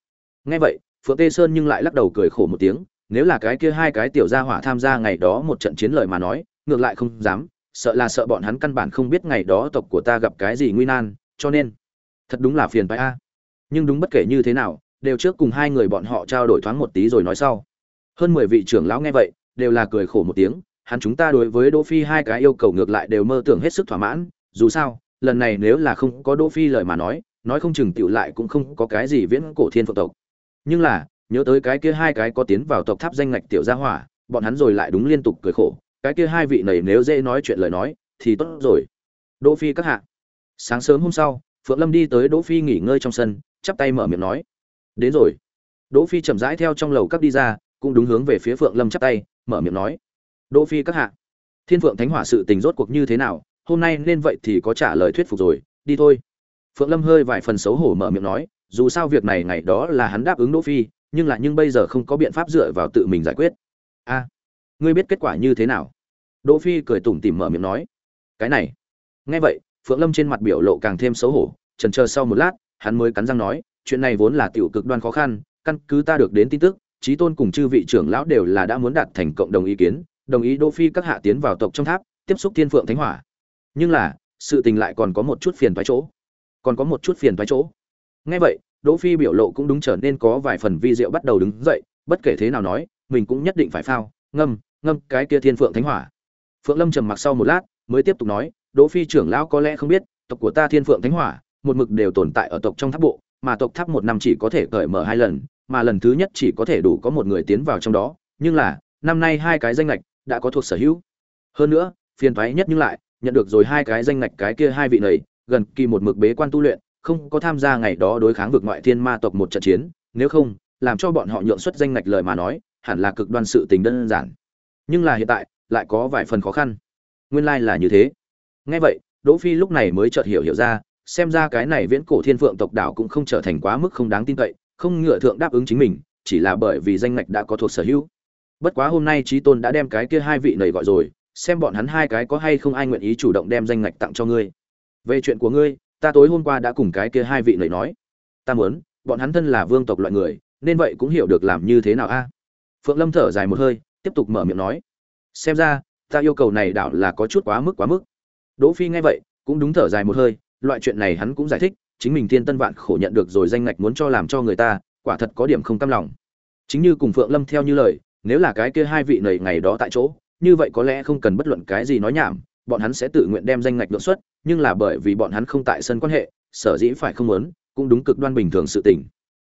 Nghe vậy, phượng tê sơn nhưng lại lắc đầu cười khổ một tiếng, nếu là cái kia hai cái tiểu gia hỏa tham gia ngày đó một trận chiến lời mà nói, ngược lại không dám sợ là sợ bọn hắn căn bản không biết ngày đó tộc của ta gặp cái gì nguy nan, cho nên, thật đúng là phiền phải a. Nhưng đúng bất kể như thế nào, đều trước cùng hai người bọn họ trao đổi thoáng một tí rồi nói sau. Hơn mười vị trưởng lão nghe vậy, đều là cười khổ một tiếng, hắn chúng ta đối với đỗ phi hai cái yêu cầu ngược lại đều mơ tưởng hết sức thỏa mãn, dù sao, lần này nếu là không có đỗ phi lời mà nói nói không chừng tiểu lại cũng không có cái gì viễn cổ thiên phượng tộc. Nhưng là, nhớ tới cái kia hai cái có tiến vào tộc tháp danh ngạch tiểu gia hỏa, bọn hắn rồi lại đúng liên tục cười khổ cái kia hai vị này nếu dễ nói chuyện lời nói, thì tốt rồi. Đỗ phi các hạ. Sáng sớm hôm sau, phượng lâm đi tới đỗ phi nghỉ ngơi trong sân, chắp tay mở miệng nói. Đến rồi. Đỗ phi chậm rãi theo trong lầu các đi ra, cũng đúng hướng về phía phượng lâm chắp tay, mở miệng nói. Đỗ phi các hạ. Thiên phượng thánh hỏa sự tình rốt cuộc như thế nào? Hôm nay nên vậy thì có trả lời thuyết phục rồi. Đi thôi. Phượng lâm hơi vài phần xấu hổ mở miệng nói, dù sao việc này ngày đó là hắn đáp ứng đỗ phi, nhưng là nhưng bây giờ không có biện pháp dựa vào tự mình giải quyết. A ngươi biết kết quả như thế nào? Đỗ phi cười tủm tỉm mở miệng nói. Cái này. Nghe vậy, phượng lâm trên mặt biểu lộ càng thêm xấu hổ chần chờ sau một lát, hắn mới cắn răng nói, chuyện này vốn là tiểu cực đoan khó khăn, căn cứ ta được đến tin tức trí tôn cùng chư vị trưởng lão đều là đã muốn đạt thành cộng đồng ý kiến, đồng ý đỗ phi các hạ tiến vào tộc trong tháp, tiếp xúc thiên phượng thánh hỏa. Nhưng là, sự tình lại còn có một chút phiền toái chỗ. Còn có một chút phiền toái chỗ. Nghe vậy, đỗ phi biểu lộ cũng đúng trở nên có vài phần vi diệu bắt đầu đứng dậy, bất kể thế nào nói, mình cũng nhất định phải phao, ngâm ngâm cái kia thiên phượng thánh hỏa. Phượng lâm trầm mặc sau một lát, mới tiếp tục nói, đỗ phi trưởng lão có lẽ không biết, tộc của ta thiên phượng thánh hỏa, một mực đều tồn tại ở tộc trong tháp bộ, mà tộc tháp một năm chỉ có thể cởi mở hai lần, mà lần thứ nhất chỉ có thể đủ có một người tiến vào trong đó, nhưng là, năm nay hai cái danh lệch đã có thuộc sở hữu. Hơn nữa, phiền thoái nhất nhưng lại, nhận được rồi hai cái danh ngạch cái kia hai vị này, gần kỳ một mực bế quan tu luyện, không có tham gia ngày đó đối kháng vực ngoại thiên ma tộc một trận chiến, nếu không, làm cho bọn họ nhượng xuất danh ngạch lời mà nói, hẳn là cực đoan sự tình đơn giản nhưng là hiện tại, lại có vài phần khó khăn. Nguyên lai là như thế. Nghe vậy, đỗ phi lúc này mới chợt hiểu hiểu ra, xem ra cái này viễn cổ thiên phượng tộc đảo cũng không trở thành quá mức không đáng tin cậy, không ngựa thượng đáp ứng chính mình, chỉ là bởi vì danh ngạch đã có thuộc sở hữu. Bất quá hôm nay trí tôn đã đem cái kia hai vị nầy gọi rồi, xem bọn hắn hai cái có hay không ai nguyện ý chủ động đem danh ngạch tặng cho ngươi. Về chuyện của ngươi, ta tối hôm qua đã cùng cái kia hai vị nầy nói. Ta muốn, bọn hắn thân là vương tộc loại người, nên vậy cũng hiểu được làm như thế nào a? Phượng lâm thở dài một hơi tiếp tục mở miệng nói. Xem ra, ta yêu cầu này đảo là có chút quá mức quá mức. Đỗ phi nghe vậy, cũng đúng thở dài một hơi, loại chuyện này hắn cũng giải thích, chính mình thiên tân vạn khổ nhận được rồi danh ngạch muốn cho làm cho người ta, quả thật có điểm không cam lòng. Chính như cùng phượng lâm theo như lời, nếu là cái kia hai vị nầy ngày đó tại chỗ, như vậy có lẽ không cần bất luận cái gì nói nhảm, bọn hắn sẽ tự nguyện đem danh ngạch lượng xuất, nhưng là bởi vì bọn hắn không tại sân quan hệ, sở dĩ phải không muốn, cũng đúng cực đoan bình thường sự tình.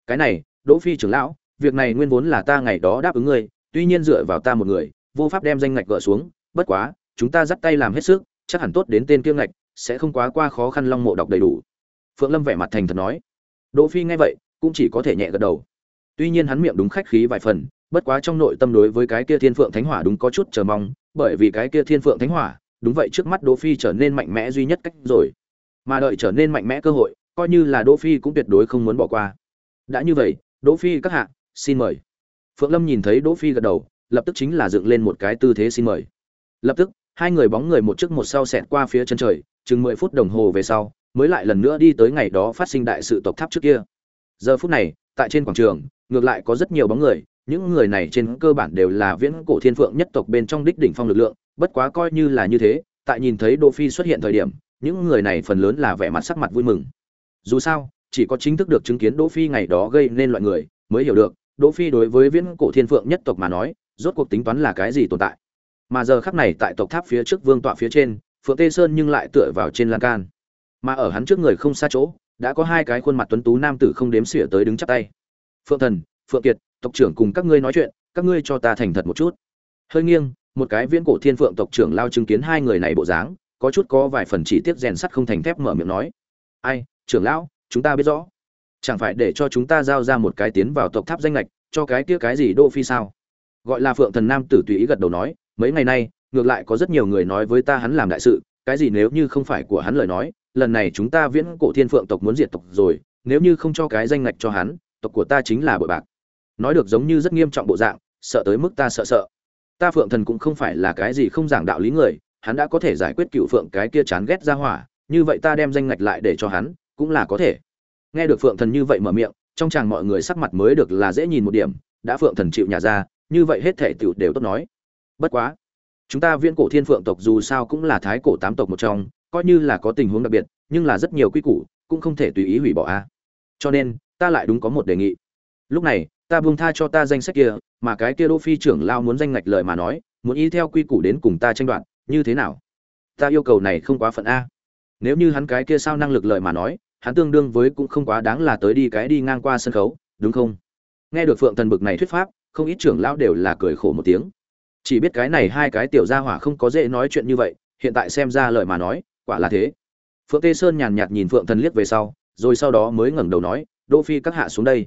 Cái này, đỗ phi trưởng lão, việc này nguyên vốn là ta ngày đó đáp ứng ngươi tuy nhiên dựa vào ta một người, vô pháp đem danh ngạch gỡ xuống, bất quá, chúng ta dắt tay làm hết sức, chắc hẳn tốt đến tên kiêng ngạch, sẽ không quá qua khó khăn long mộ đọc đầy đủ. Phượng lâm vẻ mặt thành thật nói. Đỗ phi nghe vậy, cũng chỉ có thể nhẹ gật đầu. Tuy nhiên hắn miệng đúng khách khí vài phần, bất quá trong nội tâm đối với cái kia thiên phượng thánh hỏa đúng có chút chờ mong, bởi vì cái kia thiên phượng thánh hỏa, đúng vậy trước mắt đỗ phi trở nên mạnh mẽ duy nhất cách rồi. Mà đợi trở nên mạnh mẽ cơ hội, coi như là đỗ phi cũng tuyệt đối không muốn bỏ qua. Đã như vậy, đỗ phi các hạ, xin mời phượng lâm nhìn thấy đỗ phi gật đầu, lập tức chính là dựng lên một cái tư thế xin mời. Lập tức, hai người bóng người một trước một sau xẹt qua phía chân trời, chừng mười phút đồng hồ về sau, mới lại lần nữa đi tới ngày đó phát sinh đại sự tộc tháp trước kia. Giờ phút này, tại trên quảng trường, ngược lại có rất nhiều bóng người, những người này trên cơ bản đều là viễn cổ thiên phượng nhất tộc bên trong đích đỉnh phong lực lượng, bất quá coi như là như thế, tại nhìn thấy đỗ phi xuất hiện thời điểm, những người này phần lớn là vẻ mặt sắc mặt vui mừng. Dù sao, chỉ có chính thức được chứng kiến đỗ phi ngày đó gây nên loại người, mới hiểu được đỗ phi đối với viễn cổ thiên phượng nhất tộc mà nói, rốt cuộc tính toán là cái gì tồn tại? Mà giờ khắc này tại tộc tháp phía trước vương tọa phía trên, phượng tê sơn nhưng lại tựa vào trên lan can. Mà ở hắn trước người không xa chỗ, đã có hai cái khuôn mặt tuấn tú nam tử không đếm xỉa tới đứng chắp tay. Phượng thần, phượng kiệt, tộc trưởng cùng các ngươi nói chuyện, các ngươi cho ta thành thật một chút. Hơi nghiêng, một cái viễn cổ thiên phượng tộc trưởng lao chứng kiến hai người này bộ dáng, có chút có vài phần chỉ tiếc rèn sắt không thành thép mở miệng nói. Ai, trưởng lão, chúng ta biết rõ chẳng phải để cho chúng ta giao ra một cái tiến vào tộc tháp danh lệch cho cái kia cái gì đô phi sao? Gọi là phượng thần nam tử tùy ý gật đầu nói, mấy ngày nay, ngược lại có rất nhiều người nói với ta hắn làm đại sự, cái gì nếu như không phải của hắn lời nói, lần này chúng ta viễn cổ thiên phượng tộc muốn diệt tộc rồi, nếu như không cho cái danh ngạch cho hắn, tộc của ta chính là bội bạc. Nói được giống như rất nghiêm trọng bộ dạng, sợ tới mức ta sợ sợ. Ta phượng thần cũng không phải là cái gì không giảng đạo lý người, hắn đã có thể giải quyết cựu phượng cái kia chán ghét ra hỏa, như vậy ta đem danh ngạch lại để cho hắn, cũng là có thể nghe được phượng thần như vậy mở miệng, trong chàng mọi người sắc mặt mới được là dễ nhìn một điểm, đã phượng thần chịu nhà ra, như vậy hết thể tiểu đều tốt nói. Bất quá, chúng ta viễn cổ thiên phượng tộc dù sao cũng là thái cổ tám tộc một trong, coi như là có tình huống đặc biệt, nhưng là rất nhiều quy củ, cũng không thể tùy ý hủy bỏ a. Cho nên, ta lại đúng có một đề nghị. Lúc này, ta buông tha cho ta danh sách kia, mà cái kia đô phi trưởng lao muốn danh ngạch lời mà nói, muốn ý theo quy củ đến cùng ta tranh đoạt, như thế nào? Ta yêu cầu này không quá phận a. Nếu như hắn cái kia sao năng lực lời mà nói hắn tương đương với cũng không quá đáng là tới đi cái đi ngang qua sân khấu, đúng không? Nghe được phượng thần bực này thuyết pháp, không ít trưởng lão đều là cười khổ một tiếng. Chỉ biết cái này hai cái tiểu gia hỏa không có dễ nói chuyện như vậy, hiện tại xem ra lời mà nói, quả là thế. Phượng tê sơn nhàn nhạt nhìn phượng thần liếc về sau, rồi sau đó mới ngẩng đầu nói, đỗ phi các hạ xuống đây.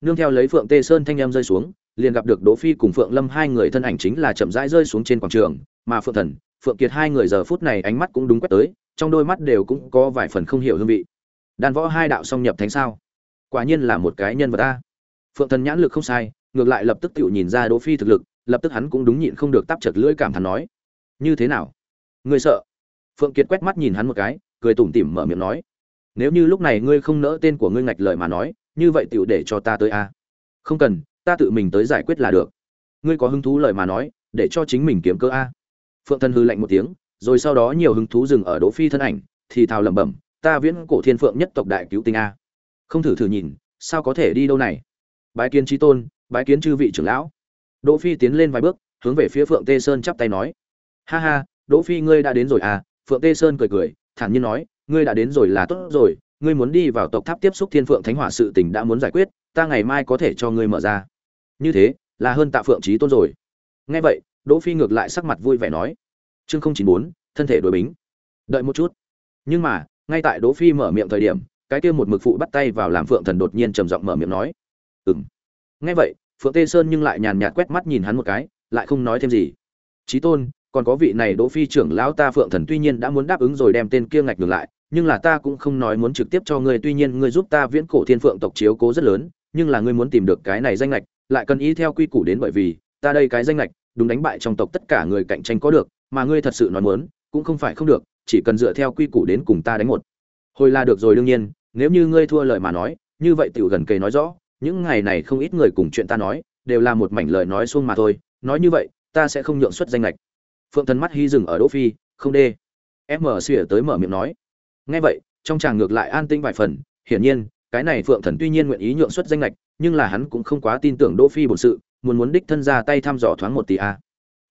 Nương theo lấy phượng tê sơn thanh em rơi xuống, liền gặp được đỗ phi cùng phượng lâm hai người thân ảnh chính là chậm rãi rơi xuống trên quảng trường, mà phượng thần, phượng kiệt hai người giờ phút này ánh mắt cũng đúng quét tới, trong đôi mắt đều cũng có vài phần không hiểu hương vị đan võ hai đạo song nhập thánh sao? Quả nhiên là một cái nhân vật ta phượng thần nhãn lực không sai, ngược lại lập tức tự nhìn ra đỗ phi thực lực, lập tức hắn cũng đúng nhịn không được tắp chật lưỡi cảm thán nói, như thế nào? Ngươi sợ? Phượng kiệt quét mắt nhìn hắn một cái, cười tủm tỉm mở miệng nói, nếu như lúc này ngươi không nỡ tên của ngươi ngạch lời mà nói, như vậy tựu để cho ta tới a. Không cần, ta tự mình tới giải quyết là được. Ngươi có hứng thú lời mà nói, để cho chính mình kiếm cơ a. Phượng thần hư lạnh một tiếng, rồi sau đó nhiều hứng thú dừng ở đỗ phi thân ảnh, thì thào lẩm bẩm ta viễn cổ thiên phượng nhất tộc đại cứu tinh a. Không thử thử nhìn, sao có thể đi đâu này? Bái kiến trí tôn, bái kiến chư vị trưởng lão. Đỗ phi tiến lên vài bước, hướng về phía phượng tê sơn chắp tay nói. Ha ha, đỗ phi ngươi đã đến rồi à? Phượng tê sơn cười cười, thản nhiên nói, ngươi đã đến rồi là tốt rồi, ngươi muốn đi vào tộc tháp tiếp xúc thiên phượng thánh hỏa sự tình đã muốn giải quyết, ta ngày mai có thể cho ngươi mở ra. Như thế, là hơn tạ phượng trí tôn rồi. Nghe vậy, đỗ phi ngược lại sắc mặt vui vẻ nói. Chương không chín bốn, thân thể đối bính. Đợi một chút. Nhưng mà ngay tại đỗ phi mở miệng thời điểm, cái kia một mực phụ bắt tay vào làm phượng thần đột nhiên trầm giọng mở miệng nói, ừm. Nghe vậy, phượng tê sơn nhưng lại nhàn nhạt quét mắt nhìn hắn một cái, lại không nói thêm gì. Chí tôn, còn có vị này đỗ phi trưởng lão ta phượng thần tuy nhiên đã muốn đáp ứng rồi đem tên kia ngạch ngược lại, nhưng là ta cũng không nói muốn trực tiếp cho ngươi, tuy nhiên ngươi giúp ta viễn cổ thiên phượng tộc chiếu cố rất lớn, nhưng là ngươi muốn tìm được cái này danh ngạch, lại cần ý theo quy củ đến bởi vì, ta đây cái danh ngạch, đúng đánh bại trong tộc tất cả người cạnh tranh có được, mà ngươi thật sự nói muốn, cũng không phải không được chỉ cần dựa theo quy củ đến cùng ta đánh một. Hồi là được rồi đương nhiên, nếu như ngươi thua lời mà nói, như vậy tiểu gần kề nói rõ, những ngày này không ít người cùng chuyện ta nói, đều là một mảnh lời nói xuông mà thôi, nói như vậy, ta sẽ không nhượng xuất danh lệch. Phượng thần mắt hy dừng ở đỗ phi, không đê. Em mở xỉa tới mở miệng nói. Nghe vậy, trong chàng ngược lại an tinh vài phần, hiển nhiên, cái này phượng thần tuy nhiên nguyện ý nhượng xuất danh lệch, nhưng là hắn cũng không quá tin tưởng đỗ phi bổn sự, muốn muốn đích thân ra tay thăm dò thoáng một tí a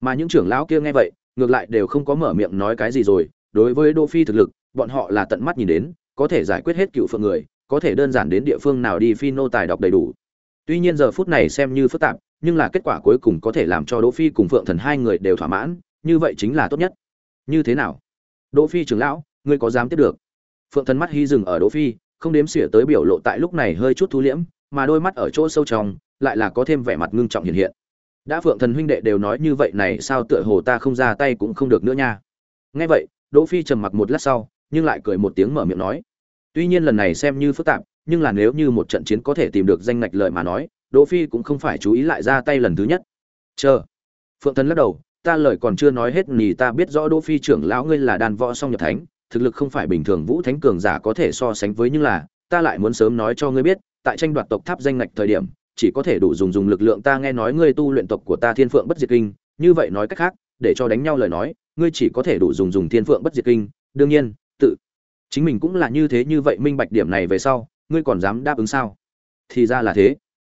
mà những trưởng lão kia nghe vậy, ngược lại đều không có mở miệng nói cái gì rồi đối với đỗ phi thực lực, bọn họ là tận mắt nhìn đến, có thể giải quyết hết cựu phượng người, có thể đơn giản đến địa phương nào đi phi nô tài đọc đầy đủ. Tuy nhiên giờ phút này xem như phức tạp, nhưng là kết quả cuối cùng có thể làm cho đỗ phi cùng phượng thần hai người đều thỏa mãn, như vậy chính là tốt nhất. Như thế nào? Đỗ phi trưởng lão, ngươi có dám tiếp được? Phượng thần mắt hi dừng ở đỗ phi, không đếm xỉa tới biểu lộ tại lúc này hơi chút thu liễm, mà đôi mắt ở chỗ sâu trong, lại là có thêm vẻ mặt ngưng trọng hiện hiện. Đã phượng thần huynh đệ đều nói như vậy này sao tựa hồ ta không ra tay cũng không được nữa nha. Nghe vậy đỗ phi trầm mặc một lát sau, nhưng lại cười một tiếng mở miệng nói. Tuy nhiên lần này xem như phức tạp, nhưng là nếu như một trận chiến có thể tìm được danh ngạch lợi mà nói, đỗ phi cũng không phải chú ý lại ra tay lần thứ nhất. Chờ. Phượng thần lắc đầu, ta lời còn chưa nói hết nì ta biết rõ đỗ phi trưởng lão ngươi là đàn võ song nhập thánh, thực lực không phải bình thường vũ thánh cường giả có thể so sánh với nhưng là, ta lại muốn sớm nói cho ngươi biết, tại tranh đoạt tộc tháp danh ngạch thời điểm, chỉ có thể đủ dùng dùng lực lượng ta nghe nói ngươi tu luyện tộc của ta thiên phượng bất diệt kinh, như vậy nói cách khác, để cho đánh nhau lời nói ngươi chỉ có thể đủ dùng dùng thiên phượng bất diệt kinh, đương nhiên, tự, chính mình cũng là như thế như vậy minh bạch điểm này về sau, ngươi còn dám đáp ứng sao? Thì ra là thế.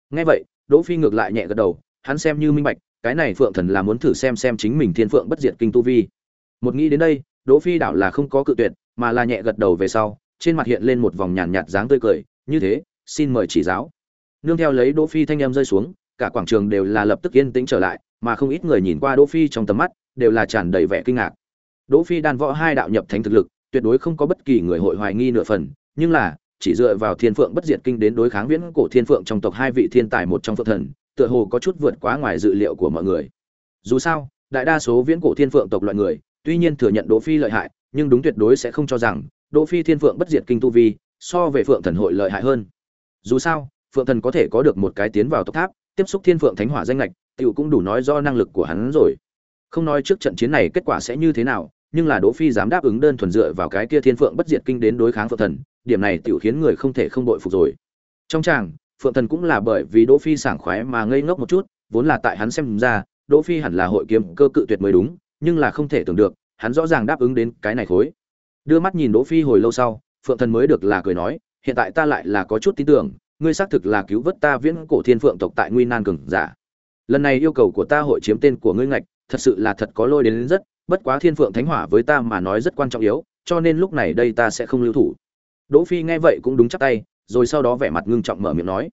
Nghe vậy, đỗ phi ngược lại nhẹ gật đầu, hắn xem như minh bạch, cái này phượng thần là muốn thử xem xem chính mình thiên phượng bất diệt kinh tu vi. Một nghĩ đến đây, đỗ phi đảo là không có cự tuyệt, mà là nhẹ gật đầu về sau, trên mặt hiện lên một vòng nhàn nhạt dáng tươi cười, như thế, xin mời chỉ giáo. Nương theo lấy đỗ phi thanh em rơi xuống, cả quảng trường đều là lập tức yên tĩnh trở lại, mà không ít người nhìn qua đỗ phi trong tầm mắt đều là tràn đầy vẻ kinh ngạc. Đỗ phi đan võ hai đạo nhập thánh thực lực tuyệt đối không có bất kỳ người hội hoài nghi nửa phần nhưng là chỉ dựa vào thiên phượng bất diệt kinh đến đối kháng viễn cổ thiên phượng trong tộc hai vị thiên tài một trong phượng thần tựa hồ có chút vượt quá ngoài dự liệu của mọi người. Dù sao đại đa số viễn cổ thiên phượng tộc loại người tuy nhiên thừa nhận đỗ phi lợi hại nhưng đúng tuyệt đối sẽ không cho rằng đỗ phi thiên phượng bất diệt kinh tu vi so về phượng thần hội lợi hại hơn. Dù sao phượng thần có thể có được một cái tiến vào tộc tháp tiếp xúc thiên phượng thánh hỏa danh nghịch, tiểu cũng đủ nói do năng lực của hắn rồi không nói trước trận chiến này kết quả sẽ như thế nào, nhưng là đỗ phi dám đáp ứng đơn thuần dựa vào cái kia thiên phượng bất diệt kinh đến đối kháng phượng thần, điểm này tiểu khiến người không thể không đội phục rồi. Trong tràng, phượng thần cũng là bởi vì đỗ phi sảng khoái mà ngây ngốc một chút, vốn là tại hắn xem ra, đỗ phi hẳn là hội kiếm cơ cự tuyệt mới đúng, nhưng là không thể tưởng được, hắn rõ ràng đáp ứng đến cái này khối. Đưa mắt nhìn đỗ phi hồi lâu sau, phượng thần mới được là cười nói, hiện tại ta lại là có chút tin tưởng, ngươi xác thực là cứu vớt ta viễn cổ thiên phượng tộc tại nguy nan cường giả. Lần này yêu cầu của ta hội chiếm tên của ngươi ngạch thật sự là thật có lôi đến, đến rất bất quá thiên phượng thánh hỏa với ta mà nói rất quan trọng yếu cho nên lúc này đây ta sẽ không lưu thủ. Đỗ phi nghe vậy cũng đúng chắc tay rồi sau đó vẻ mặt ngưng trọng mở miệng nói.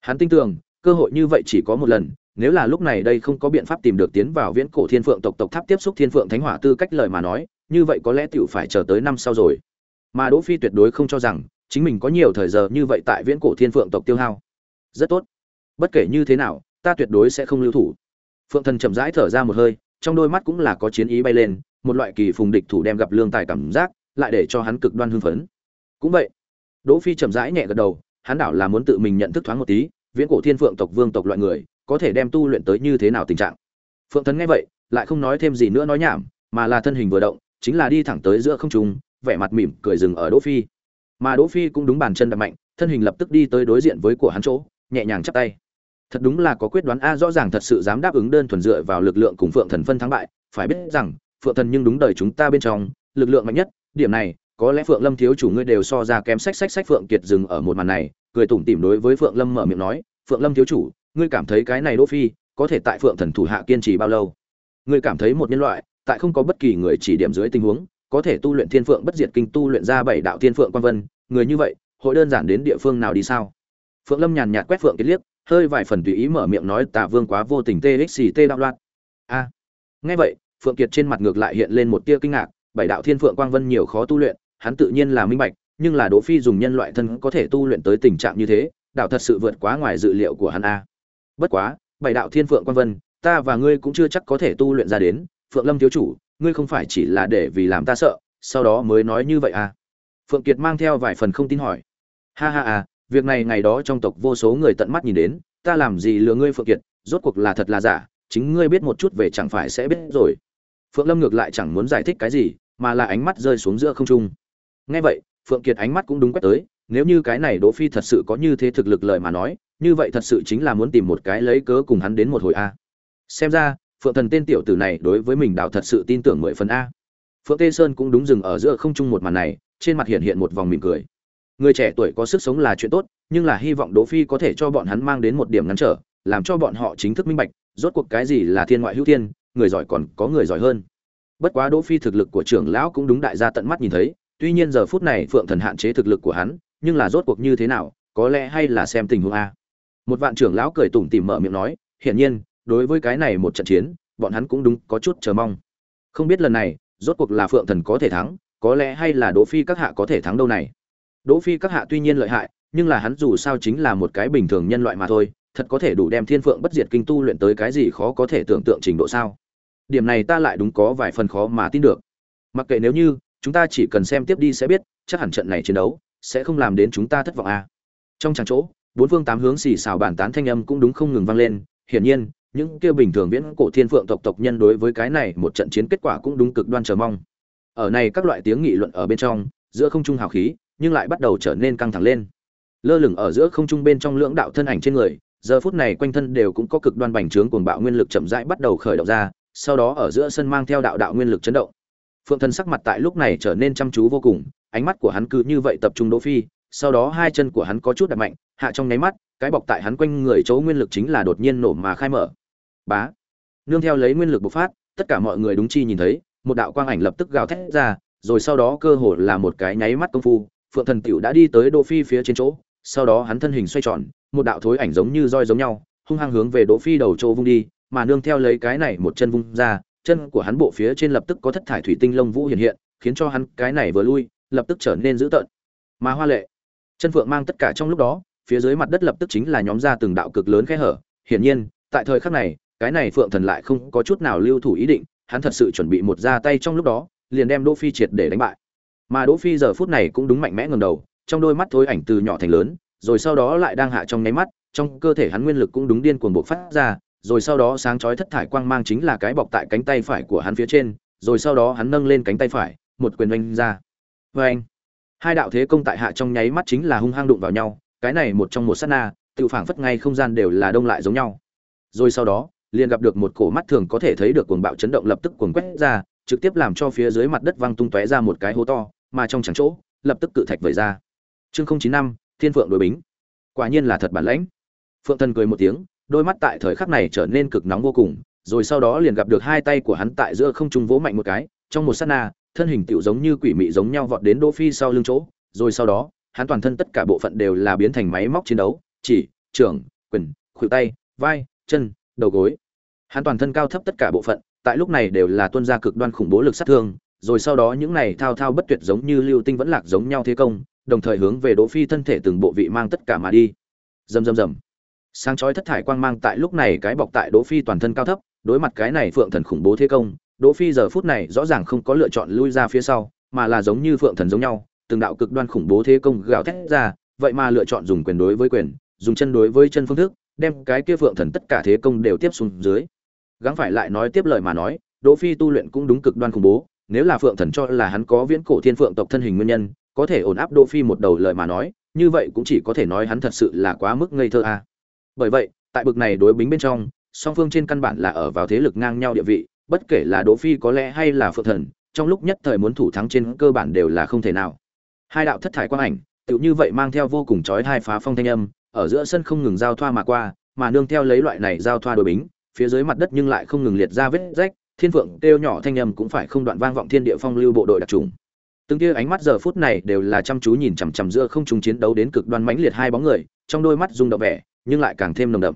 Hắn tin tưởng cơ hội như vậy chỉ có một lần nếu là lúc này đây không có biện pháp tìm được tiến vào viễn cổ thiên phượng tộc tộc tháp tiếp xúc thiên phượng thánh hỏa tư cách lời mà nói như vậy có lẽ tiểu phải chờ tới năm sau rồi. Mà đỗ phi tuyệt đối không cho rằng chính mình có nhiều thời giờ như vậy tại viễn cổ thiên phượng tộc tiêu hao. Rất tốt. Bất kể như thế nào ta tuyệt đối sẽ không lưu thủ phượng thần chậm rãi thở ra một hơi, trong đôi mắt cũng là có chiến ý bay lên, một loại kỳ phùng địch thủ đem gặp lương tài cảm giác, lại để cho hắn cực đoan hưng phấn. Cũng vậy, đỗ phi chậm rãi nhẹ gật đầu, hắn đảo là muốn tự mình nhận thức thoáng một tí, viễn cổ thiên phượng tộc vương tộc loại người, có thể đem tu luyện tới như thế nào tình trạng. Phượng thần nghe vậy, lại không nói thêm gì nữa nói nhảm, mà là thân hình vừa động, chính là đi thẳng tới giữa không trung, vẻ mặt mỉm cười dừng ở đỗ phi. Mà đỗ phi cũng đúng bàn chân đập mạnh, thân hình lập tức đi tới đối diện với của hắn chỗ, nhẹ nhàng chắp tay thật đúng là có quyết đoán a rõ ràng thật sự dám đáp ứng đơn thuần dựa vào lực lượng cùng phượng thần phân thắng bại. Phải biết rằng, phượng thần nhưng đúng đời chúng ta bên trong, lực lượng mạnh nhất. Điểm này, có lẽ phượng lâm thiếu chủ ngươi đều so ra kém sách sách sách phượng kiệt dừng ở một màn này, cười tủm tỉm đối với phượng lâm mở miệng nói, phượng lâm thiếu chủ, ngươi cảm thấy cái này đỗ phi có thể tại phượng thần thủ hạ kiên trì bao lâu? Ngươi cảm thấy một nhân loại, tại không có bất kỳ người chỉ điểm dưới tình huống, có thể tu luyện thiên phượng bất diệt kinh tu luyện ra bảy đạo thiên phượng quan vân, người như vậy, hội đơn giản đến địa phương nào đi sao? Phượng lâm nhàn nhạt quét phượng kiệt liếc hơi vài phần tùy ý mở miệng nói tạ vương quá vô tình txt đạo loạn. A. Nghe vậy, phượng kiệt trên mặt ngược lại hiện lên một tia kinh ngạc, bảy đạo thiên phượng quang vân nhiều khó tu luyện, hắn tự nhiên là minh bạch, nhưng là đỗ phi dùng nhân loại thân có thể tu luyện tới tình trạng như thế, đạo thật sự vượt quá ngoài dự liệu của hắn a. Bất quá, bảy đạo thiên phượng quang vân, ta và ngươi cũng chưa chắc có thể tu luyện ra đến, phượng lâm thiếu chủ, ngươi không phải chỉ là để vì làm ta sợ, sau đó mới nói như vậy à phượng kiệt mang theo vài phần không tin hỏi. Ha ha à việc này ngày đó trong tộc vô số người tận mắt nhìn đến, ta làm gì lừa ngươi phượng kiệt, rốt cuộc là thật là giả, chính ngươi biết một chút về chẳng phải sẽ biết rồi. Phượng lâm ngược lại chẳng muốn giải thích cái gì, mà là ánh mắt rơi xuống giữa không trung. Nghe vậy, phượng kiệt ánh mắt cũng đúng quét tới, nếu như cái này đỗ phi thật sự có như thế thực lực lời mà nói, như vậy thật sự chính là muốn tìm một cái lấy cớ cùng hắn đến một hồi a. Xem ra, phượng thần tên tiểu tử này đối với mình đạo thật sự tin tưởng mười phần a. Phượng tê sơn cũng đúng dừng ở giữa không trung một màn này, trên mặt hiện hiện một vòng mỉm cười người trẻ tuổi có sức sống là chuyện tốt, nhưng là hy vọng đỗ phi có thể cho bọn hắn mang đến một điểm ngăn trở, làm cho bọn họ chính thức minh bạch, rốt cuộc cái gì là thiên ngoại hữu thiên, người giỏi còn có người giỏi hơn. Bất quá đỗ phi thực lực của trưởng lão cũng đúng đại gia tận mắt nhìn thấy, tuy nhiên giờ phút này phượng thần hạn chế thực lực của hắn, nhưng là rốt cuộc như thế nào, có lẽ hay là xem tình huống a. Một vạn trưởng lão cười tủm tỉm mở miệng nói, hiển nhiên, đối với cái này một trận chiến, bọn hắn cũng đúng có chút chờ mong. Không biết lần này, rốt cuộc là phượng thần có thể thắng, có lẽ hay là đỗ phi các hạ có thể thắng đâu này? Đỗ phi các hạ tuy nhiên lợi hại, nhưng là hắn dù sao chính là một cái bình thường nhân loại mà thôi, thật có thể đủ đem thiên phượng bất diệt kinh tu luyện tới cái gì khó có thể tưởng tượng trình độ sao? Điểm này ta lại đúng có vài phần khó mà tin được. Mặc kệ nếu như, chúng ta chỉ cần xem tiếp đi sẽ biết, chắc hẳn trận này chiến đấu sẽ không làm đến chúng ta thất vọng à. trong chẳng chỗ, bốn phương tám hướng xì xào bàn tán thanh âm cũng đúng không ngừng vang lên. Hiển nhiên, những kia bình thường viễn cổ thiên phượng tộc tộc nhân đối với cái này một trận chiến kết quả cũng đúng cực đoan chờ mong. Ở này các loại tiếng nghị luận ở bên trong, giữa không trung hào khí nhưng lại bắt đầu trở nên căng thẳng lên. Lơ lửng ở giữa không trung bên trong lưỡng đạo thân ảnh trên người, giờ phút này quanh thân đều cũng có cực đoan bành trướng cuồng bạo nguyên lực chậm rãi bắt đầu khởi động ra, sau đó ở giữa sân mang theo đạo đạo nguyên lực chấn động. Phượng thần sắc mặt tại lúc này trở nên chăm chú vô cùng, ánh mắt của hắn cứ như vậy tập trung đỗ phi, sau đó hai chân của hắn có chút đập mạnh, hạ trong nháy mắt, cái bọc tại hắn quanh người chỗ nguyên lực chính là đột nhiên nổ mà khai mở. Bá! Nương theo lấy nguyên lực bộc phát, tất cả mọi người đúng chi nhìn thấy, một đạo quang ảnh lập tức gào thét ra, rồi sau đó cơ hồ là một cái nháy mắt công phu phượng thần tiểu đã đi tới đỗ phi phía trên chỗ, sau đó hắn thân hình xoay tròn, một đạo thối ảnh giống như roi giống nhau, hung hăng hướng về đỗ phi đầu chỗ vung đi, mà nương theo lấy cái này một chân vung ra, chân của hắn bộ phía trên lập tức có thất thải thủy tinh lông vũ hiện hiện, khiến cho hắn cái này vừa lui, lập tức trở nên dữ tợn. Mà hoa lệ, chân phượng mang tất cả trong lúc đó, phía dưới mặt đất lập tức chính là nhóm ra từng đạo cực lớn khe hở. Hiển nhiên, tại thời khắc này, cái này phượng thần lại không có chút nào lưu thủ ý định, hắn thật sự chuẩn bị một ra tay trong lúc đó, liền đem đỗ phi triệt để đánh bại mà đỗ phi giờ phút này cũng đúng mạnh mẽ ngẩng đầu, trong đôi mắt thối ảnh từ nhỏ thành lớn, rồi sau đó lại đang hạ trong nháy mắt, trong cơ thể hắn nguyên lực cũng đúng điên cuồng bộc phát ra, rồi sau đó sáng chói thất thải quang mang chính là cái bọc tại cánh tay phải của hắn phía trên, rồi sau đó hắn nâng lên cánh tay phải, một quyền oanh ra. Vê hai đạo thế công tại hạ trong nháy mắt chính là hung hăng đụng vào nhau, cái này một trong một sát na, tự phảng phất ngay không gian đều là đông lại giống nhau. Rồi sau đó, liền gặp được một cổ mắt thường có thể thấy được cuồng bạo chấn động lập tức cuồng quét ra, trực tiếp làm cho phía dưới mặt đất văng tung tóe ra một cái hố to mà trong chẳng chỗ, lập tức cự thạch vẩy ra. Chương không chín năm, thiên phượng đối bính. Quả nhiên là thật bản lãnh. Phượng thần cười một tiếng, đôi mắt tại thời khắc này trở nên cực nóng vô cùng, rồi sau đó liền gặp được hai tay của hắn tại giữa không trung vỗ mạnh một cái, trong một sát na, thân hình tựu giống như quỷ mị giống nhau vọt đến đỗ phi sau lưng chỗ, rồi sau đó, hắn toàn thân tất cả bộ phận đều là biến thành máy móc chiến đấu, chỉ, trưởng, quyền, khuỷu tay, vai, chân, đầu gối. Hắn toàn thân cao thấp tất cả bộ phận, tại lúc này đều là tuân ra cực đoan khủng bố lực sát thương rồi sau đó những này thao thao bất tuyệt giống như lưu tinh vẫn lạc giống nhau thế công, đồng thời hướng về đỗ phi thân thể từng bộ vị mang tất cả mà đi. Rầm rầm rầm. Sáng chói thất thải quang mang tại lúc này cái bọc tại đỗ phi toàn thân cao thấp, đối mặt cái này phượng thần khủng bố thế công, đỗ phi giờ phút này rõ ràng không có lựa chọn lui ra phía sau, mà là giống như phượng thần giống nhau, từng đạo cực đoan khủng bố thế công gào thét ra, vậy mà lựa chọn dùng quyền đối với quyền, dùng chân đối với chân phương thức, đem cái kia phượng thần tất cả thế công đều tiếp xuống dưới. Gắng phải lại nói tiếp lời mà nói, đỗ phi tu luyện cũng đúng cực đoan khủng bố nếu là phượng thần cho là hắn có viễn cổ thiên phượng tộc thân hình nguyên nhân, có thể ổn áp đỗ phi một đầu lời mà nói, như vậy cũng chỉ có thể nói hắn thật sự là quá mức ngây thơ a. Bởi vậy, tại bực này đối bính bên trong, song phương trên căn bản là ở vào thế lực ngang nhau địa vị, bất kể là đỗ phi có lẽ hay là phượng thần, trong lúc nhất thời muốn thủ thắng trên cơ bản đều là không thể nào. Hai đạo thất thải quang ảnh, tựu như vậy mang theo vô cùng chói hai phá phong thanh âm, ở giữa sân không ngừng giao thoa mà qua, mà nương theo lấy loại này giao thoa đối bính, phía dưới mặt đất nhưng lại không ngừng liệt ra vết rách thiên phượng kêu nhỏ thanh âm cũng phải không đoạn vang vọng thiên địa phong lưu bộ đội đặc trùng. Từng kia ánh mắt giờ phút này đều là chăm chú nhìn chằm chằm giữa không trung chiến đấu đến cực đoan mãnh liệt hai bóng người, trong đôi mắt rung động vẻ, nhưng lại càng thêm nồng đậm.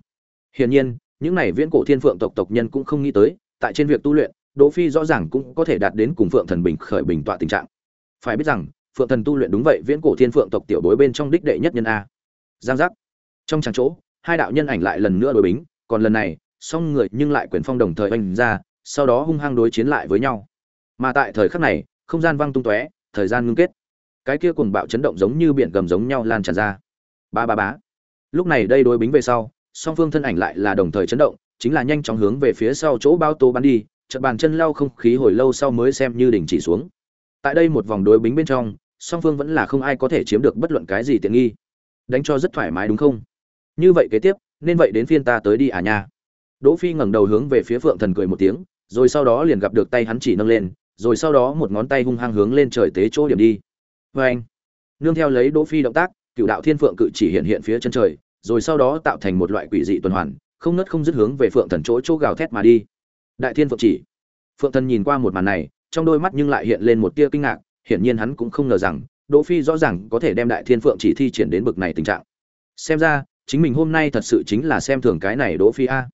Hiển nhiên, những này viễn cổ thiên phượng tộc tộc nhân cũng không nghĩ tới, tại trên việc tu luyện, đỗ phi rõ ràng cũng có thể đạt đến cùng phượng thần bình khởi bình tọa tình trạng. Phải biết rằng, phượng thần tu luyện đúng vậy viễn cổ thiên phượng tộc tiểu bối bên trong đích đệ nhất nhân a. Giang giác. Trong tràng chỗ, hai đạo nhân ảnh lại lần nữa đối bính, còn lần này, song người nhưng lại quyền phong đồng thời oanh ra sau đó hung hăng đối chiến lại với nhau. Mà tại thời khắc này, không gian văng tung tóe, thời gian ngưng kết. Cái kia cùng bạo chấn động giống như biển gầm giống nhau lan tràn ra. Ba ba bá lúc này đây đối bính về sau, song phương thân ảnh lại là đồng thời chấn động, chính là nhanh chóng hướng về phía sau chỗ bao tố bắn đi, chợt bàn chân lao không khí hồi lâu sau mới xem như đỉnh chỉ xuống. Tại đây một vòng đối bính bên trong, song phương vẫn là không ai có thể chiếm được bất luận cái gì tiện nghi. Đánh cho rất thoải mái đúng không? Như vậy kế tiếp, nên vậy đến phiên ta tới đi à nha. Đỗ phi ngẩng đầu hướng về phía phượng thần cười một tiếng rồi sau đó liền gặp được tay hắn chỉ nâng lên, rồi sau đó một ngón tay hung hăng hướng lên trời tế chỗ điểm đi. Với anh, nương theo lấy đỗ phi động tác, cựu đạo thiên phượng cự chỉ hiện hiện phía chân trời, rồi sau đó tạo thành một loại quỷ dị tuần hoàn, không nứt không dứt hướng về phượng thần chỗ chỗ gào thét mà đi. Đại thiên phượng chỉ, phượng thần nhìn qua một màn này, trong đôi mắt nhưng lại hiện lên một tia kinh ngạc, hiển nhiên hắn cũng không ngờ rằng, đỗ phi rõ ràng có thể đem đại thiên phượng chỉ thi triển đến bực này tình trạng. Xem ra, chính mình hôm nay thật sự chính là xem thường cái này đỗ phi a.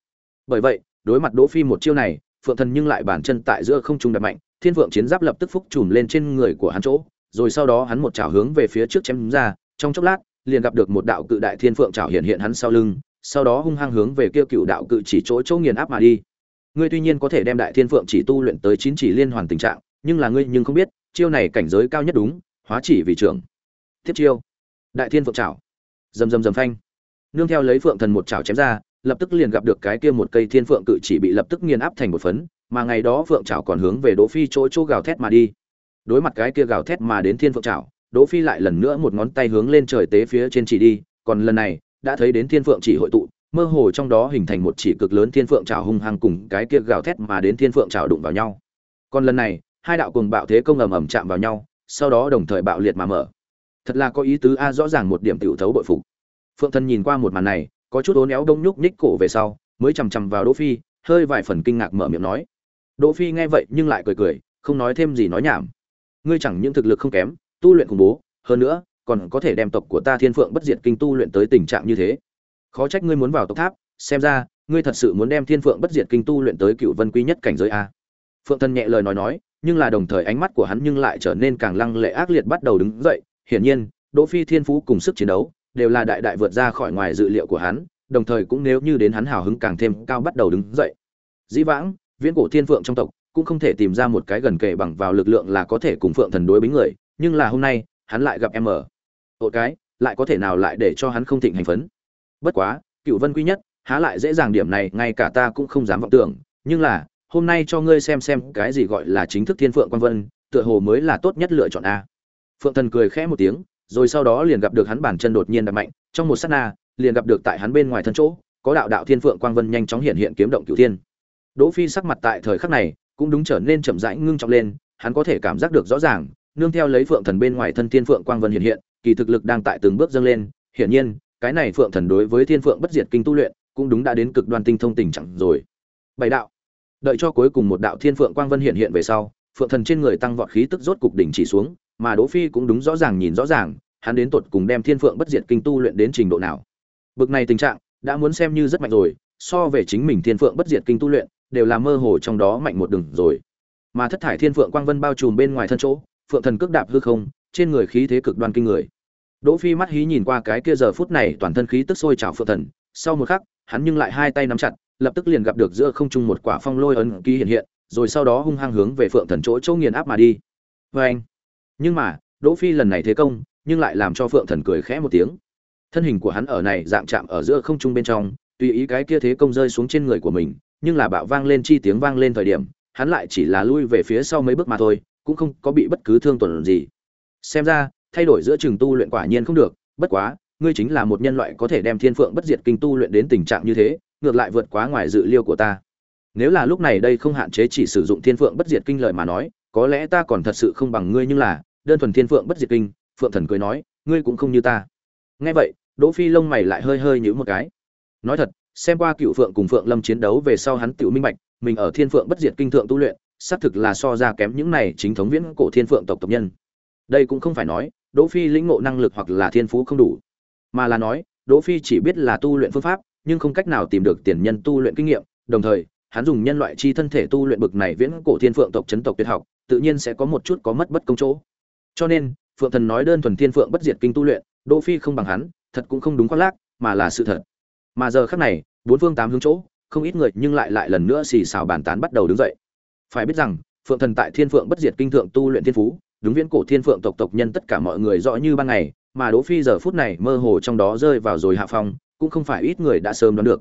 Bởi vậy, đối mặt đỗ phi một chiêu này phượng thần nhưng lại bản chân tại giữa không trung đập mạnh, thiên phượng chiến giáp lập tức phúc trùm lên trên người của hắn chỗ, rồi sau đó hắn một chảo hướng về phía trước chém ra, trong chốc lát, liền gặp được một đạo cự đại thiên phượng chảo hiện hiện hắn sau lưng, sau đó hung hăng hướng về kia cựu đạo cự chỉ chỗ chỗ nghiền áp mà đi. Ngươi tuy nhiên có thể đem đại thiên phượng chỉ tu luyện tới chín chỉ liên hoàn tình trạng, nhưng là ngươi nhưng không biết, chiêu này cảnh giới cao nhất đúng, hóa chỉ vì trưởng. Tiếp chiêu. Đại thiên phượng chảo. Rầm rầm rầm phanh. Nương theo lấy phượng thần một chảo chém ra lập tức liền gặp được cái kia một cây thiên phượng cự chỉ bị lập tức nghiền áp thành một phấn, mà ngày đó phượng chảo còn hướng về đỗ phi chỗ chỗ gào thét mà đi. Đối mặt cái kia gào thét mà đến thiên phượng chảo, đỗ phi lại lần nữa một ngón tay hướng lên trời tế phía trên chỉ đi, còn lần này, đã thấy đến thiên phượng chỉ hội tụ, mơ hồ trong đó hình thành một chỉ cực lớn thiên phượng chảo hung hăng cùng cái kia gào thét mà đến thiên phượng chảo đụng vào nhau. Còn lần này, hai đạo cùng bạo thế công ầm ầm chạm vào nhau, sau đó đồng thời bạo liệt mà mở. Thật là có ý tứ a, rõ ràng một điểm tiểu thấu bội phục. Phượng thần nhìn qua một màn này có chút ố néo đông nhúc nhích cổ về sau, mới chằm chằm vào đỗ phi, hơi vài phần kinh ngạc mở miệng nói. Đỗ phi nghe vậy nhưng lại cười cười, không nói thêm gì nói nhảm. Ngươi chẳng những thực lực không kém, tu luyện khủng bố, hơn nữa, còn có thể đem tộc của ta thiên phượng bất diệt kinh tu luyện tới tình trạng như thế. Khó trách ngươi muốn vào tộc tháp, xem ra, ngươi thật sự muốn đem thiên phượng bất diệt kinh tu luyện tới cựu vân quý nhất cảnh giới a. Phượng thân nhẹ lời nói nói, nhưng là đồng thời ánh mắt của hắn nhưng lại trở nên càng lăng lệ ác liệt bắt đầu đứng dậy. Hiển nhiên, đỗ phi thiên phú cùng sức chiến đấu đều là đại đại vượt ra khỏi ngoài dự liệu của hắn, đồng thời cũng nếu như đến hắn hào hứng càng thêm cao bắt đầu đứng dậy. Dĩ vãng, viễn cổ thiên phượng trong tộc cũng không thể tìm ra một cái gần kề bằng vào lực lượng là có thể cùng phượng thần đối bính người, nhưng là hôm nay, hắn lại gặp em ở. Tội cái, lại có thể nào lại để cho hắn không thịnh hành phấn? Bất quá, cựu vân quý nhất, há lại dễ dàng điểm này, ngay cả ta cũng không dám vọng tưởng, nhưng là, hôm nay cho ngươi xem xem cái gì gọi là chính thức thiên phượng quan vân, tựa hồ mới là tốt nhất lựa chọn a. Phượng thần cười khẽ một tiếng rồi sau đó liền gặp được hắn bản chân đột nhiên đập mạnh, trong một sát na, liền gặp được tại hắn bên ngoài thân chỗ, có đạo đạo thiên phượng quang vân nhanh chóng hiện hiện kiếm động cửu thiên. Đỗ phi sắc mặt tại thời khắc này cũng đúng trở nên chậm rãi ngưng trọng lên, hắn có thể cảm giác được rõ ràng, nương theo lấy phượng thần bên ngoài thân thiên phượng quang vân hiện hiện, kỳ thực lực đang tại từng bước dâng lên, hiển nhiên, cái này phượng thần đối với thiên phượng bất diệt kinh tu luyện, cũng đúng đã đến cực đoan tinh thông tình trạng rồi. Bảy đạo. Đợi cho cuối cùng một đạo thiên phượng quang vân hiện hiện về sau, phượng thần trên người tăng vọt khí tức rốt cục đỉnh chỉ xuống mà đỗ phi cũng đúng rõ ràng nhìn rõ ràng, hắn đến tột cùng đem thiên phượng bất diệt kinh tu luyện đến trình độ nào. Bực này tình trạng, đã muốn xem như rất mạnh rồi, so về chính mình thiên phượng bất diệt kinh tu luyện, đều là mơ hồ trong đó mạnh một đường rồi. Mà thất thải thiên phượng quang vân bao trùm bên ngoài thân chỗ, phượng thần cước đạp hư không, trên người khí thế cực đoan kinh người. Đỗ phi mắt hí nhìn qua cái kia giờ phút này toàn thân khí tức sôi trào phượng thần, sau một khắc, hắn nhưng lại hai tay nắm chặt, lập tức liền gặp được giữa không trung một quả phong lôi ấn ký hiện hiện, rồi sau đó hung hăng hướng về phượng thần chỗ chỗ nghiền áp mà đi. Với anh nhưng mà, đỗ phi lần này thế công, nhưng lại làm cho phượng thần cười khẽ một tiếng. Thân hình của hắn ở này dạng chạm ở giữa không trung bên trong, tùy ý cái kia thế công rơi xuống trên người của mình, nhưng là bạo vang lên chi tiếng vang lên thời điểm, hắn lại chỉ là lui về phía sau mấy bước mà thôi, cũng không có bị bất cứ thương tổn gì. Xem ra, thay đổi giữa trường tu luyện quả nhiên không được, bất quá, ngươi chính là một nhân loại có thể đem thiên phượng bất diệt kinh tu luyện đến tình trạng như thế, ngược lại vượt quá ngoài dự liêu của ta. Nếu là lúc này đây không hạn chế chỉ sử dụng thiên phượng bất diệt kinh lợi mà nói, có lẽ ta còn thật sự không bằng ngươi nhưng là đơn thuần thiên phượng bất diệt kinh, phượng thần cười nói, ngươi cũng không như ta. Nghe vậy, đỗ phi lông mày lại hơi hơi nhíu một cái. Nói thật, xem qua cựu phượng cùng phượng lâm chiến đấu về sau hắn tự minh bạch, mình ở thiên phượng bất diệt kinh thượng tu luyện, xác thực là so ra kém những này chính thống viễn cổ thiên phượng tộc tộc nhân. Đây cũng không phải nói, đỗ phi lĩnh ngộ năng lực hoặc là thiên phú không đủ, mà là nói, đỗ phi chỉ biết là tu luyện phương pháp, nhưng không cách nào tìm được tiền nhân tu luyện kinh nghiệm, đồng thời, hắn dùng nhân loại chi thân thể tu luyện bực này viễn cổ thiên phượng tộc chấn tộc tuyệt học, tự nhiên sẽ có một chút có mất bất công chỗ cho nên, phượng thần nói đơn thuần thiên phượng bất diệt kinh tu luyện, đỗ phi không bằng hắn, thật cũng không đúng khoác lác, mà là sự thật. Mà giờ khắc này, bốn phương tám hướng chỗ, không ít người nhưng lại lại lần nữa xì xào bàn tán bắt đầu đứng dậy. Phải biết rằng, phượng thần tại thiên phượng bất diệt kinh thượng tu luyện thiên phú, đúng viễn cổ thiên phượng tộc tộc nhân tất cả mọi người rõ như ban ngày, mà đỗ phi giờ phút này mơ hồ trong đó rơi vào rồi hạ phong, cũng không phải ít người đã sớm đoán được.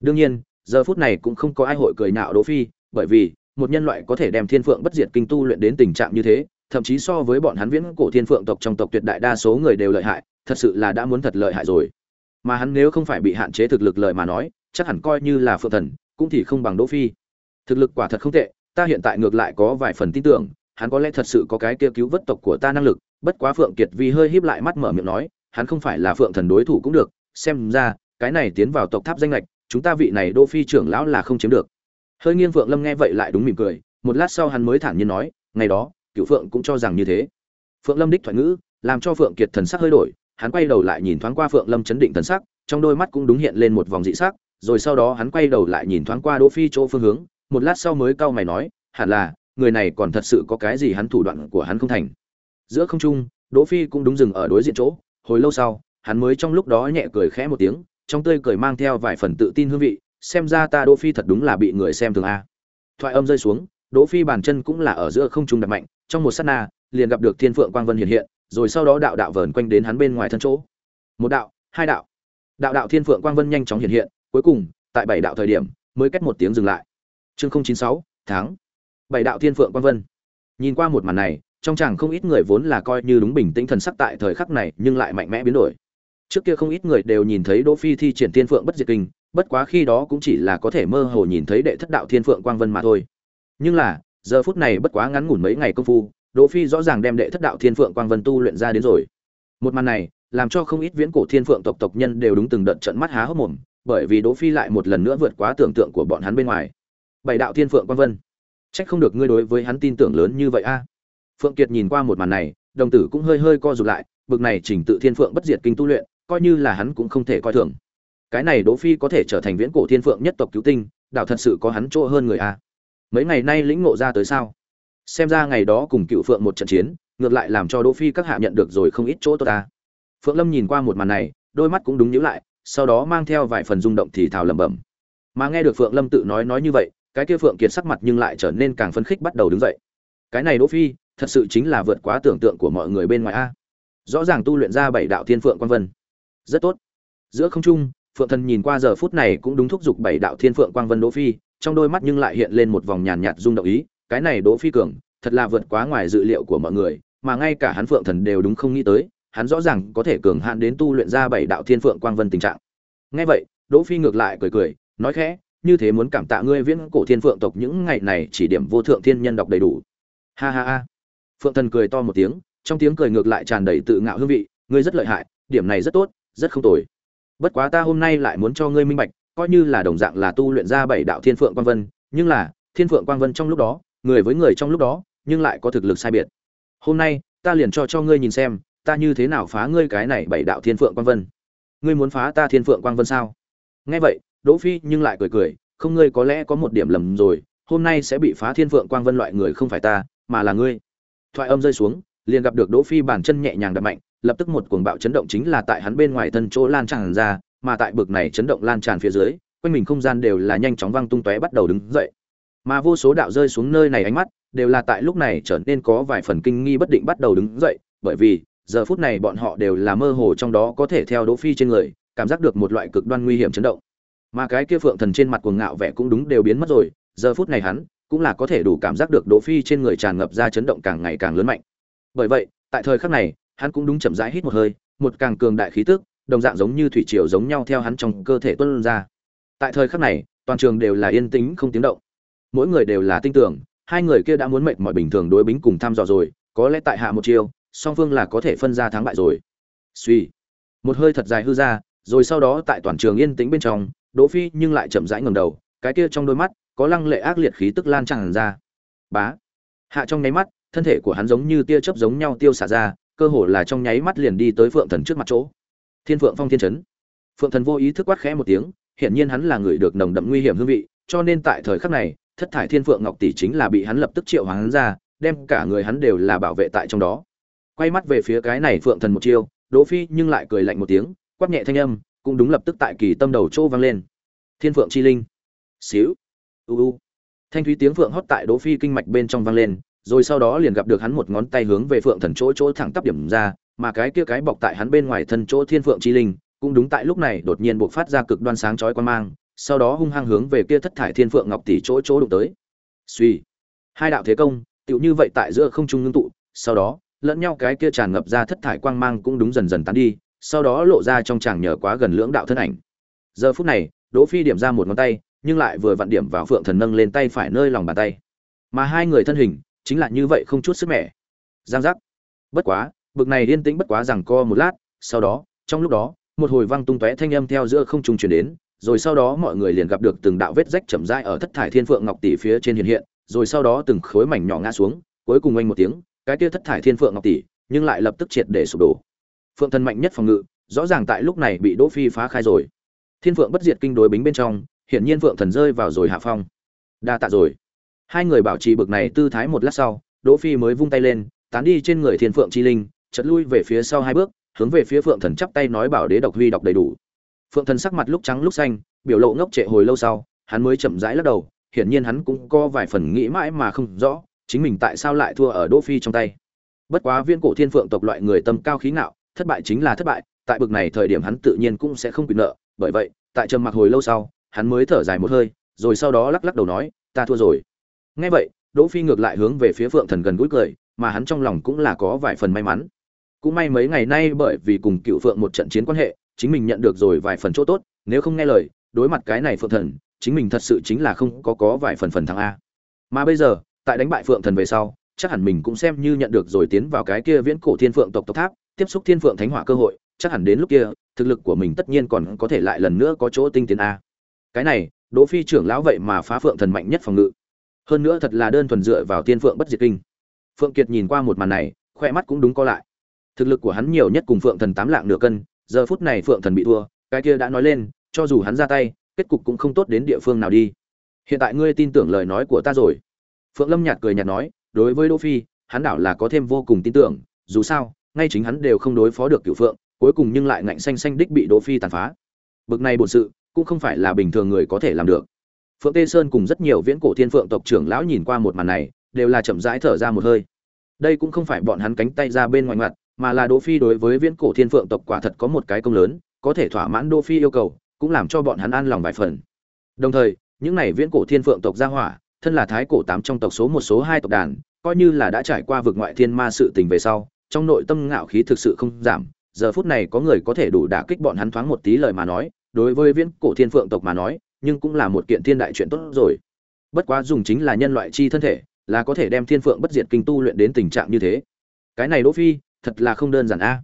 Đương nhiên, giờ phút này cũng không có ai hội cười nhạo đỗ phi, bởi vì, một nhân loại có thể đem thiên phượng bất diệt kinh tu luyện đến tình trạng như thế thậm chí so với bọn hắn viễn cổ thiên phượng tộc trong tộc tuyệt đại đa số người đều lợi hại, thật sự là đã muốn thật lợi hại rồi. Mà hắn nếu không phải bị hạn chế thực lực lợi mà nói, chắc hẳn coi như là phượng thần, cũng thì không bằng đỗ phi. Thực lực quả thật không tệ, ta hiện tại ngược lại có vài phần tin tưởng, hắn có lẽ thật sự có cái kia cứu vớt tộc của ta năng lực, bất quá phượng kiệt vì hơi híp lại mắt mở miệng nói, hắn không phải là phượng thần đối thủ cũng được, xem ra, cái này tiến vào tộc tháp danh lệch, chúng ta vị này đỗ phi trưởng lão là không chiếm được. Hơi nghiêng phượng lâm nghe vậy lại đúng mỉm cười, một lát sau hắn mới thản nhiên nói, ngày đó cựu phượng cũng cho rằng như thế. Phượng lâm đích thoại ngữ, làm cho phượng kiệt thần sắc hơi đổi, hắn quay đầu lại nhìn thoáng qua phượng lâm chấn định thần sắc, trong đôi mắt cũng đúng hiện lên một vòng dị sắc, rồi sau đó hắn quay đầu lại nhìn thoáng qua đỗ phi chỗ phương hướng, một lát sau mới cau mày nói, hẳn là, người này còn thật sự có cái gì hắn thủ đoạn của hắn không thành. Giữa không trung, đỗ phi cũng đúng dừng ở đối diện chỗ, hồi lâu sau, hắn mới trong lúc đó nhẹ cười khẽ một tiếng, trong tươi cười mang theo vài phần tự tin hương vị, xem ra ta đỗ phi thật đúng là bị người xem thường a. Thoại âm rơi xuống, đỗ phi bàn chân cũng là ở giữa không trung đặt mạnh trong một sát na, liền gặp được thiên phượng quang vân hiện hiện, rồi sau đó đạo đạo vờn quanh đến hắn bên ngoài thân chỗ. Một đạo, hai đạo. Đạo đạo thiên phượng quang vân nhanh chóng hiện hiện, cuối cùng, tại bảy đạo thời điểm, mới cách một tiếng dừng lại. Chương không chín sáu, tháng. Bảy đạo thiên phượng quang vân. Nhìn qua một màn này, trong chàng không ít người vốn là coi như đúng bình tĩnh thần sắc tại thời khắc này, nhưng lại mạnh mẽ biến đổi. Trước kia không ít người đều nhìn thấy đỗ phi thi triển thiên phượng bất diệt kinh, bất quá khi đó cũng chỉ là có thể mơ hồ nhìn thấy đệ thất đạo thiên phượng quang vân mà thôi. Nhưng là giờ phút này bất quá ngắn ngủn mấy ngày công phu, đỗ phi rõ ràng đem đệ thất đạo thiên phượng quang vân tu luyện ra đến rồi. Một màn này, làm cho không ít viễn cổ thiên phượng tộc tộc nhân đều đúng từng đợt trận mắt há hốc mồm, bởi vì đỗ phi lại một lần nữa vượt quá tưởng tượng của bọn hắn bên ngoài. Bảy đạo thiên phượng quang vân. Trách không được ngươi đối với hắn tin tưởng lớn như vậy a. Phượng kiệt nhìn qua một màn này, đồng tử cũng hơi hơi co rụt lại, bực này chỉnh tự thiên phượng bất diệt kinh tu luyện, coi như là hắn cũng không thể coi thường. Cái này đỗ phi có thể trở thành viễn cổ thiên phượng nhất tộc cứu tinh, đạo thật sự có hắn chỗ hơn người a mấy ngày nay lĩnh ngộ ra tới sao? Xem ra ngày đó cùng cựu phượng một trận chiến, ngược lại làm cho đỗ phi các hạ nhận được rồi không ít chỗ tốt ta. Phượng lâm nhìn qua một màn này, đôi mắt cũng đúng nhíu lại, sau đó mang theo vài phần rung động thì thào lẩm bẩm. Mà nghe được phượng lâm tự nói nói như vậy, cái kia phượng kiệt sắc mặt nhưng lại trở nên càng phấn khích bắt đầu đứng dậy. Cái này đỗ phi, thật sự chính là vượt quá tưởng tượng của mọi người bên ngoài a. Rõ ràng tu luyện ra bảy đạo thiên phượng quan vân. Rất tốt. Giữa không trung, phượng thần nhìn qua giờ phút này cũng đúng thúc giục bảy đạo thiên phượng quang vân đỗ phi trong đôi mắt nhưng lại hiện lên một vòng nhàn nhạt rung động ý, cái này đỗ phi cường, thật là vượt quá ngoài dự liệu của mọi người, mà ngay cả hắn phượng thần đều đúng không nghĩ tới, hắn rõ ràng có thể cường hạn đến tu luyện ra bảy đạo thiên phượng quang vân tình trạng. Nghe vậy, đỗ phi ngược lại cười cười, nói khẽ, như thế muốn cảm tạ ngươi viễn cổ thiên phượng tộc những ngày này chỉ điểm vô thượng thiên nhân đọc đầy đủ. Ha ha ha. Phượng thần cười to một tiếng, trong tiếng cười ngược lại tràn đầy tự ngạo hương vị, ngươi rất lợi hại, điểm này rất tốt, rất không tồi. Bất quá ta hôm nay lại muốn cho ngươi minh bạch coi như là đồng dạng là tu luyện ra bảy đạo thiên phượng quang vân, nhưng là, thiên phượng quang vân trong lúc đó, người với người trong lúc đó, nhưng lại có thực lực sai biệt. Hôm nay, ta liền cho cho ngươi nhìn xem, ta như thế nào phá ngươi cái này bảy đạo thiên phượng quang vân. Ngươi muốn phá ta thiên phượng quang vân sao? Nghe vậy, đỗ phi nhưng lại cười cười, không ngươi có lẽ có một điểm lầm rồi, hôm nay sẽ bị phá thiên phượng quang vân loại người không phải ta, mà là ngươi. Thoại âm rơi xuống, liền gặp được đỗ phi bàn chân nhẹ nhàng đập mạnh, lập tức một cuồng bạo chấn động chính là tại hắn bên ngoài thân chỗ lan tràn ra mà tại bực này chấn động lan tràn phía dưới, quanh mình không gian đều là nhanh chóng văng tung tóe bắt đầu đứng dậy. Mà vô số đạo rơi xuống nơi này ánh mắt, đều là tại lúc này trở nên có vài phần kinh nghi bất định bắt đầu đứng dậy, bởi vì, giờ phút này bọn họ đều là mơ hồ trong đó có thể theo đỗ phi trên người, cảm giác được một loại cực đoan nguy hiểm chấn động. Mà cái kia phượng thần trên mặt cuồng ngạo vẻ cũng đúng đều biến mất rồi, giờ phút này hắn cũng là có thể đủ cảm giác được đỗ phi trên người tràn ngập ra chấn động càng ngày càng lớn mạnh. Bởi vậy, tại thời khắc này, hắn cũng đúng chậm rãi hít một hơi, một càng cường đại khí tức đồng dạng giống như thủy triều giống nhau theo hắn trong cơ thể tuôn ra. Tại thời khắc này toàn trường đều là yên tĩnh không tiếng động. Mỗi người đều là tin tưởng hai người kia đã muốn mệt mọi bình thường đối bính cùng thăm dò rồi có lẽ tại hạ một chiều, song phương là có thể phân ra thắng bại rồi. Suy một hơi thật dài hư ra rồi sau đó tại toàn trường yên tĩnh bên trong đỗ phi nhưng lại chậm rãi ngẩng đầu cái kia trong đôi mắt có lăng lệ ác liệt khí tức lan tràn ra. Bá. Hạ trong nháy mắt thân thể của hắn giống như tia chớp giống nhau tiêu xả ra cơ hồ là trong nháy mắt liền đi tới phượng thần trước mặt chỗ thiên phượng phong thiên chấn. Phượng thần vô ý thức quát khẽ một tiếng, hiển nhiên hắn là người được nồng đậm nguy hiểm hương vị, cho nên tại thời khắc này, thất thải thiên phượng ngọc tỷ chính là bị hắn lập tức triệu hắn ra, đem cả người hắn đều là bảo vệ tại trong đó. Quay mắt về phía cái này phượng thần một chiêu, đỗ phi nhưng lại cười lạnh một tiếng, quát nhẹ thanh âm, cũng đúng lập tức tại kỳ tâm đầu chỗ vang lên. Thiên phượng chi linh. Xíu. U u. Thanh thúy tiếng phượng hót tại đỗ phi kinh mạch bên trong vang lên, rồi sau đó liền gặp được hắn một ngón tay hướng về phượng thần chỗ chỗ thẳng tắp điểm ra mà cái kia cái bọc tại hắn bên ngoài thân chỗ thiên phượng chi linh, cũng đúng tại lúc này đột nhiên bộc phát ra cực đoan sáng chói quan mang, sau đó hung hăng hướng về kia thất thải thiên phượng ngọc tỷ chỗ chỗ đụng tới. Suy hai đạo thế công, tựu như vậy tại giữa không trung ngưng tụ, sau đó, lẫn nhau cái kia tràn ngập ra thất thải quang mang cũng đúng dần dần tán đi, sau đó lộ ra trong chàng nhờ quá gần lưỡng đạo thân ảnh. Giờ phút này, đỗ phi điểm ra một ngón tay, nhưng lại vừa vặn điểm vào phượng thần nâng lên tay phải nơi lòng bàn tay. Mà hai người thân hình, chính là như vậy không chút sức mẻ. Giang giác. Bất quá bực này yên tĩnh bất quá rằng co một lát, sau đó, trong lúc đó, một hồi vang tung tóe thanh âm theo giữa không trung truyền đến, rồi sau đó mọi người liền gặp được từng đạo vết rách chậm rãi ở thất thải thiên phượng ngọc tỷ phía trên hiện hiện, rồi sau đó từng khối mảnh nhỏ ngã xuống, cuối cùng anh một tiếng, cái kia thất thải thiên phượng ngọc tỷ, nhưng lại lập tức triệt để sụp đổ. Phượng thần mạnh nhất phòng ngự, rõ ràng tại lúc này bị đỗ phi phá khai rồi. Thiên phượng bất diệt kinh đối bính bên trong, hiển nhiên phượng thần rơi vào rồi hạ phong. Đa tạ rồi. Hai người bảo trì bực này tư thái một lát sau, đỗ phi mới vung tay lên, tán đi trên người thiên phượng chi linh chợt lui về phía sau hai bước, hướng về phía phượng thần chắp tay nói bảo đế độc huy đọc đầy đủ. Phượng thần sắc mặt lúc trắng lúc xanh, biểu lộ ngốc trệ hồi lâu sau, hắn mới chậm rãi lắc đầu, hiển nhiên hắn cũng có vài phần nghĩ mãi mà không rõ, chính mình tại sao lại thua ở đỗ phi trong tay. Bất quá viên cổ thiên phượng tộc loại người tâm cao khí ngạo, thất bại chính là thất bại, tại bực này thời điểm hắn tự nhiên cũng sẽ không bị nợ, bởi vậy, tại trầm mặc hồi lâu sau, hắn mới thở dài một hơi, rồi sau đó lắc lắc đầu nói, ta thua rồi. Nghe vậy, đỗ phi ngược lại hướng về phía phượng thần gần gũi cười, mà hắn trong lòng cũng là có vài phần may mắn cũng may mấy ngày nay bởi vì cùng cựu phượng một trận chiến quan hệ, chính mình nhận được rồi vài phần chỗ tốt, nếu không nghe lời, đối mặt cái này phượng thần, chính mình thật sự chính là không có có vài phần phần thắng a. Mà bây giờ, tại đánh bại phượng thần về sau, chắc hẳn mình cũng xem như nhận được rồi tiến vào cái kia viễn cổ thiên phượng tộc tộc tháp, tiếp xúc thiên phượng thánh hỏa cơ hội, chắc hẳn đến lúc kia, thực lực của mình tất nhiên còn có thể lại lần nữa có chỗ tinh tiến a. Cái này, đỗ phi trưởng lão vậy mà phá phượng thần mạnh nhất phòng ngự. Hơn nữa thật là đơn thuần dựa vào thiên phượng bất diệt kinh. Phượng kiệt nhìn qua một màn này khoe mắt cũng đúng co lại thực lực của hắn nhiều nhất cùng phượng thần tám lạng nửa cân, giờ phút này phượng thần bị thua, cái kia đã nói lên, cho dù hắn ra tay, kết cục cũng không tốt đến địa phương nào đi. Hiện tại ngươi tin tưởng lời nói của ta rồi. Phượng lâm nhạt cười nhạt nói, đối với đỗ phi, hắn đảo là có thêm vô cùng tin tưởng, dù sao, ngay chính hắn đều không đối phó được cửu phượng, cuối cùng nhưng lại ngạnh xanh xanh đích bị đỗ phi tàn phá. Bực này bổn sự, cũng không phải là bình thường người có thể làm được. Phượng tê sơn cùng rất nhiều viễn cổ thiên phượng tộc trưởng lão nhìn qua một màn này, đều là chậm rãi thở ra một hơi. Đây cũng không phải bọn hắn cánh tay ra bên ngoài mặt mà là đỗ phi đối với viễn cổ thiên phượng tộc quả thật có một cái công lớn, có thể thỏa mãn đỗ phi yêu cầu, cũng làm cho bọn hắn an lòng vài phần. Đồng thời, những này viễn cổ thiên phượng tộc gia hỏa, thân là thái cổ tám trong tộc số một số hai tộc đàn, coi như là đã trải qua vực ngoại thiên ma sự tình về sau, trong nội tâm ngạo khí thực sự không giảm, giờ phút này có người có thể đủ đả kích bọn hắn thoáng một tí lời mà nói, đối với viễn cổ thiên phượng tộc mà nói, nhưng cũng là một kiện thiên đại chuyện tốt rồi. Bất quá dùng chính là nhân loại chi thân thể, là có thể đem thiên phượng bất diệt kinh tu luyện đến tình trạng như thế. Cái này đỗ phi thật là không đơn giản a.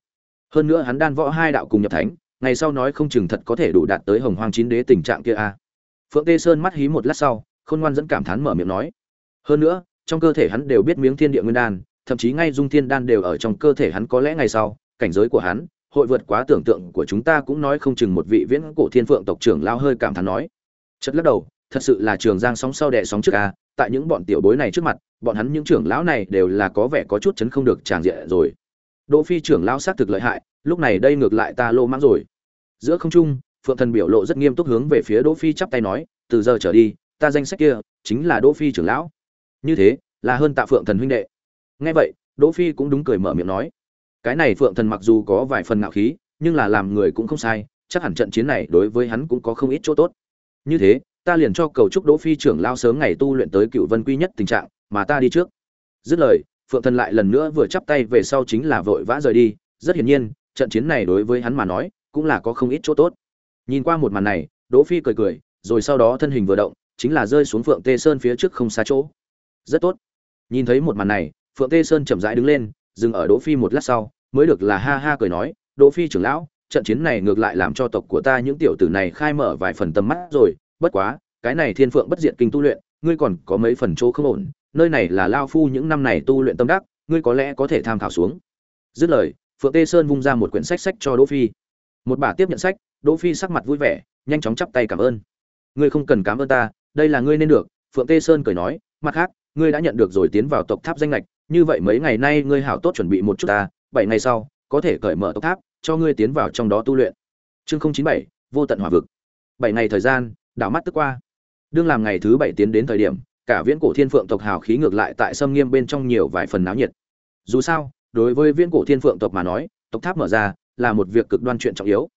Hơn nữa hắn đan võ hai đạo cùng nhập thánh, ngày sau nói không chừng thật có thể đủ đạt tới hồng hoang chín đế tình trạng kia a. Phượng tê sơn mắt hí một lát sau, khôn ngoan dẫn cảm thán mở miệng nói. Hơn nữa, trong cơ thể hắn đều biết miếng thiên địa nguyên đan, thậm chí ngay dung thiên đan đều ở trong cơ thể hắn có lẽ ngày sau, cảnh giới của hắn, hội vượt quá tưởng tượng của chúng ta cũng nói không chừng một vị viễn cổ thiên phượng tộc trưởng lao hơi cảm thán nói. Chất lắc đầu, thật sự là trường giang sóng sau đẻ sóng trước a, tại những bọn tiểu bối này trước mặt, bọn hắn những trưởng lão này đều là có vẻ có chút chấn không được tràng diện rồi đỗ phi trưởng lão sát thực lợi hại, lúc này đây ngược lại ta lô mãng rồi. Giữa không trung, phượng thần biểu lộ rất nghiêm túc hướng về phía đỗ phi chắp tay nói, từ giờ trở đi, ta danh sách kia chính là đỗ phi trưởng lão. Như thế, là hơn tạ phượng thần huynh đệ. Nghe vậy, đỗ phi cũng đúng cười mở miệng nói, cái này phượng thần mặc dù có vài phần ngạo khí, nhưng là làm người cũng không sai, chắc hẳn trận chiến này đối với hắn cũng có không ít chỗ tốt. Như thế, ta liền cho cầu chúc đỗ phi trưởng lão sớm ngày tu luyện tới cựu vân quy nhất tình trạng, mà ta đi trước. Dứt lời phượng thần lại lần nữa vừa chắp tay về sau chính là vội vã rời đi. Rất hiển nhiên, trận chiến này đối với hắn mà nói, cũng là có không ít chỗ tốt. Nhìn qua một màn này, đỗ phi cười cười, rồi sau đó thân hình vừa động, chính là rơi xuống phượng tê sơn phía trước không xa chỗ. Rất tốt. Nhìn thấy một màn này, phượng tê sơn chậm rãi đứng lên, dừng ở đỗ phi một lát sau, mới được là ha ha cười nói, đỗ phi trưởng lão, trận chiến này ngược lại làm cho tộc của ta những tiểu tử này khai mở vài phần tầm mắt rồi. Bất quá, cái này thiên phượng bất diệt kinh tu luyện, ngươi còn có mấy phần chỗ không ổn nơi này là lao phu những năm này tu luyện tâm đắc, ngươi có lẽ có thể tham khảo xuống. Dứt lời, phượng tê sơn vung ra một quyển sách sách cho đỗ phi. Một bà tiếp nhận sách, đỗ phi sắc mặt vui vẻ, nhanh chóng chắp tay cảm ơn. Ngươi không cần cảm ơn ta, đây là ngươi nên được, phượng tê sơn cười nói, mặt khác, ngươi đã nhận được rồi tiến vào tộc tháp danh lệch như vậy mấy ngày nay ngươi hảo tốt chuẩn bị một chút ta, bảy ngày sau, có thể cởi mở tộc tháp, cho ngươi tiến vào trong đó tu luyện. Chương không chín bảy, vô tận hỏa vực. Bảy ngày thời gian, đảo mắt tức qua. Đương làm ngày thứ bảy tiến đến thời điểm cả viễn cổ thiên phượng tộc hào khí ngược lại tại sâm nghiêm bên trong nhiều vài phần náo nhiệt. Dù sao, đối với viễn cổ thiên phượng tộc mà nói, tộc tháp mở ra là một việc cực đoan chuyện trọng yếu.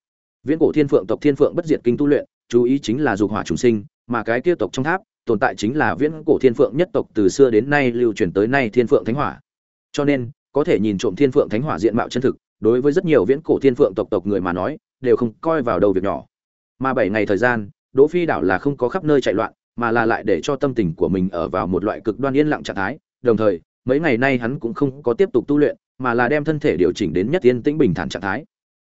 Viễn cổ thiên phượng tộc thiên phượng bất diệt kinh tu luyện, chú ý chính là dục hỏa trùng sinh, mà cái kia tộc trong tháp, tồn tại chính là viễn cổ thiên phượng nhất tộc từ xưa đến nay lưu truyền tới nay thiên phượng thánh hỏa. Cho nên, có thể nhìn trộm thiên phượng thánh hỏa diện mạo chân thực, đối với rất nhiều viễn cổ thiên phượng tộc tộc người mà nói, đều không coi vào đầu việc nhỏ. Mà bảy ngày thời gian, đỗ phi đảo là không có khắp nơi chạy loạn mà là lại để cho tâm tình của mình ở vào một loại cực đoan yên lặng trạng thái. Đồng thời, mấy ngày nay hắn cũng không có tiếp tục tu luyện, mà là đem thân thể điều chỉnh đến nhất yên tĩnh bình thản trạng thái.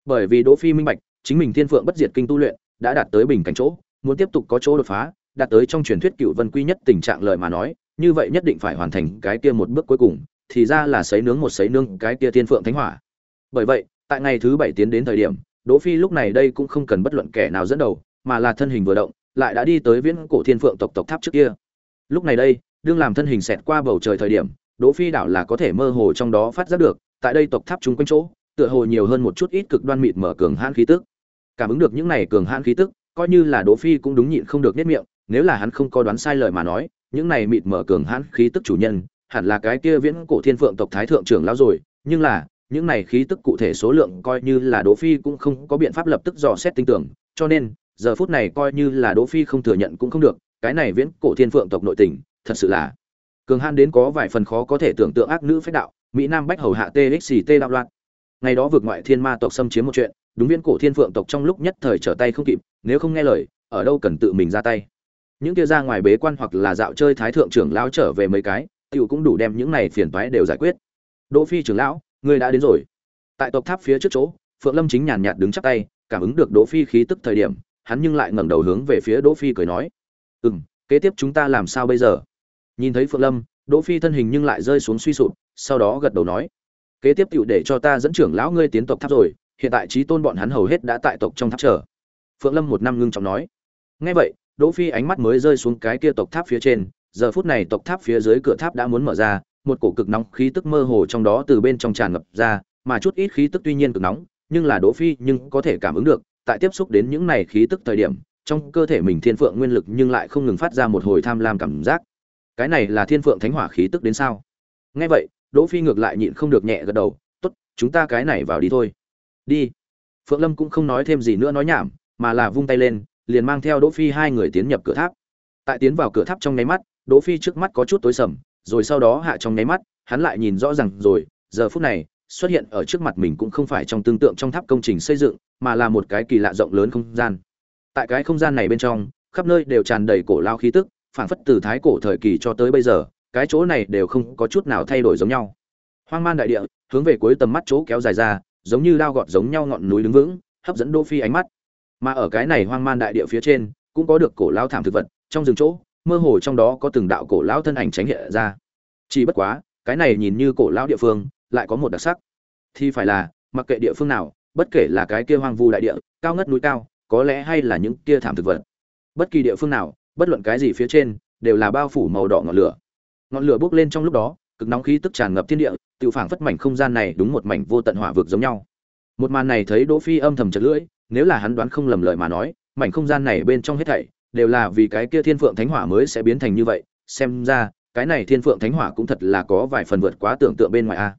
Bởi vì đỗ phi minh bạch, chính mình thiên phượng bất diệt kinh tu luyện đã đạt tới bình cảnh chỗ, muốn tiếp tục có chỗ đột phá, đạt tới trong truyền thuyết cựu vân quy nhất tình trạng lời mà nói, như vậy nhất định phải hoàn thành cái kia một bước cuối cùng, thì ra là sấy nướng một sấy nướng cái kia thiên phượng thánh hỏa. Bởi vậy, tại ngày thứ bảy tiến đến thời điểm, đỗ phi lúc này đây cũng không cần bất luận kẻ nào dẫn đầu, mà là thân hình vừa động lại đã đi tới viễn cổ thiên phượng tộc tộc tháp trước kia. Lúc này đây đương làm thân hình xẹt qua bầu trời thời điểm đỗ phi đảo là có thể mơ hồ trong đó phát giác được tại đây tộc tháp chung quanh chỗ tựa hồ nhiều hơn một chút ít cực đoan mịt mở cường hãn khí tức. Cảm ứng được những này cường hãn khí tức coi như là đỗ phi cũng đúng nhịn không được nhất miệng nếu là hắn không có đoán sai lời mà nói những này mịt mở cường hãn khí tức chủ nhân hẳn là cái kia viễn cổ thiên phượng tộc thái thượng trưởng lão rồi nhưng là những này khí tức cụ thể số lượng coi như là Đỗ Phi cũng không có biện pháp lập tức dò xét tinh tưởng, cho nên, giờ phút này coi như là Đỗ Phi không thừa nhận cũng không được, cái này viễn cổ thiên phượng tộc nội tình, thật sự là cường hãn đến có vài phần khó có thể tưởng tượng ác nữ phách đạo, mỹ nam bách hầu hạ TXT đạo loạn. Ngày đó vượt ngoại thiên ma tộc xâm chiếm một chuyện, đúng viễn cổ thiên phượng tộc trong lúc nhất thời trở tay không kịp, nếu không nghe lời, ở đâu cần tự mình ra tay. Những kia ra ngoài bế quan hoặc là dạo chơi thái thượng trưởng lão trở về mấy cái, tiểu cũng đủ đem những này phiền toái đều giải quyết. Đỗ Phi trưởng lão, ngươi đã đến rồi tại tộc tháp phía trước chỗ phượng lâm chính nhàn nhạt đứng chắp tay cảm ứng được đỗ phi khí tức thời điểm hắn nhưng lại ngẩng đầu hướng về phía đỗ phi cười nói ừm kế tiếp chúng ta làm sao bây giờ? Nhìn thấy phượng lâm đỗ phi thân hình nhưng lại rơi xuống suy sụp sau đó gật đầu nói kế tiếp tiểu để cho ta dẫn trưởng lão ngươi tiến tộc tháp rồi hiện tại trí tôn bọn hắn hầu hết đã tại tộc trong tháp chờ. Phượng lâm một năm ngưng trọng nói. Nghe vậy đỗ phi ánh mắt mới rơi xuống cái kia tộc tháp phía trên giờ phút này tộc tháp phía dưới cửa tháp đã muốn mở ra một cổ cực nóng khí tức mơ hồ trong đó từ bên trong tràn ngập ra, mà chút ít khí tức tuy nhiên cực nóng, nhưng là Đỗ Phi nhưng có thể cảm ứng được, tại tiếp xúc đến những này khí tức thời điểm, trong cơ thể mình thiên phượng nguyên lực nhưng lại không ngừng phát ra một hồi tham lam cảm giác. Cái này là thiên phượng thánh hỏa khí tức đến sao? Nghe vậy, Đỗ Phi ngược lại nhịn không được nhẹ gật đầu, "Tốt, chúng ta cái này vào đi thôi." "Đi." Phượng Lâm cũng không nói thêm gì nữa nói nhảm, mà là vung tay lên, liền mang theo Đỗ Phi hai người tiến nhập cửa tháp. Tại tiến vào cửa tháp trong nháy mắt, Đỗ Phi trước mắt có chút tối sầm, rồi sau đó hạ trong nháy mắt, hắn lại nhìn rõ ràng rồi, giờ phút này, xuất hiện ở trước mặt mình cũng không phải trong tương tượng trong tháp công trình xây dựng, mà là một cái kỳ lạ rộng lớn không gian. Tại cái không gian này bên trong, khắp nơi đều tràn đầy cổ lao khí tức, phản phất từ thái cổ thời kỳ cho tới bây giờ, cái chỗ này đều không có chút nào thay đổi giống nhau. Hoang man đại địa, hướng về cuối tầm mắt chỗ kéo dài ra, giống như lao gọt giống nhau ngọn núi đứng vững, hấp dẫn Đỗ Phi ánh mắt. Mà ở cái này hoang man đại địa phía trên, cũng có được cổ lao thảm thực vật, trong rừng chỗ, mơ hồ trong đó có từng đạo cổ lao thân ảnh tránh hiện ra chỉ bất quá cái này nhìn như cổ lao địa phương lại có một đặc sắc. Thì phải là, mặc kệ địa phương nào, bất kể là cái kia hoang vu đại địa, cao ngất núi cao, có lẽ hay là những kia thảm thực vật. Bất kỳ địa phương nào, bất luận cái gì phía trên, đều là bao phủ màu đỏ ngọn lửa. Ngọn lửa bốc lên trong lúc đó, cực nóng khí tức tràn ngập thiên địa, tự phảng phất mảnh không gian này đúng một mảnh vô tận hỏa vực giống nhau. Một màn này thấy đỗ phi âm thầm chật lưỡi, nếu là hắn đoán không lầm lời mà nói, mảnh không gian này bên trong hết thảy, đều là vì cái kia thiên phượng thánh hỏa mới sẽ biến thành như vậy. Xem ra, cái này thiên phượng thánh hỏa cũng thật là có vài phần vượt quá tưởng tượng bên ngoài a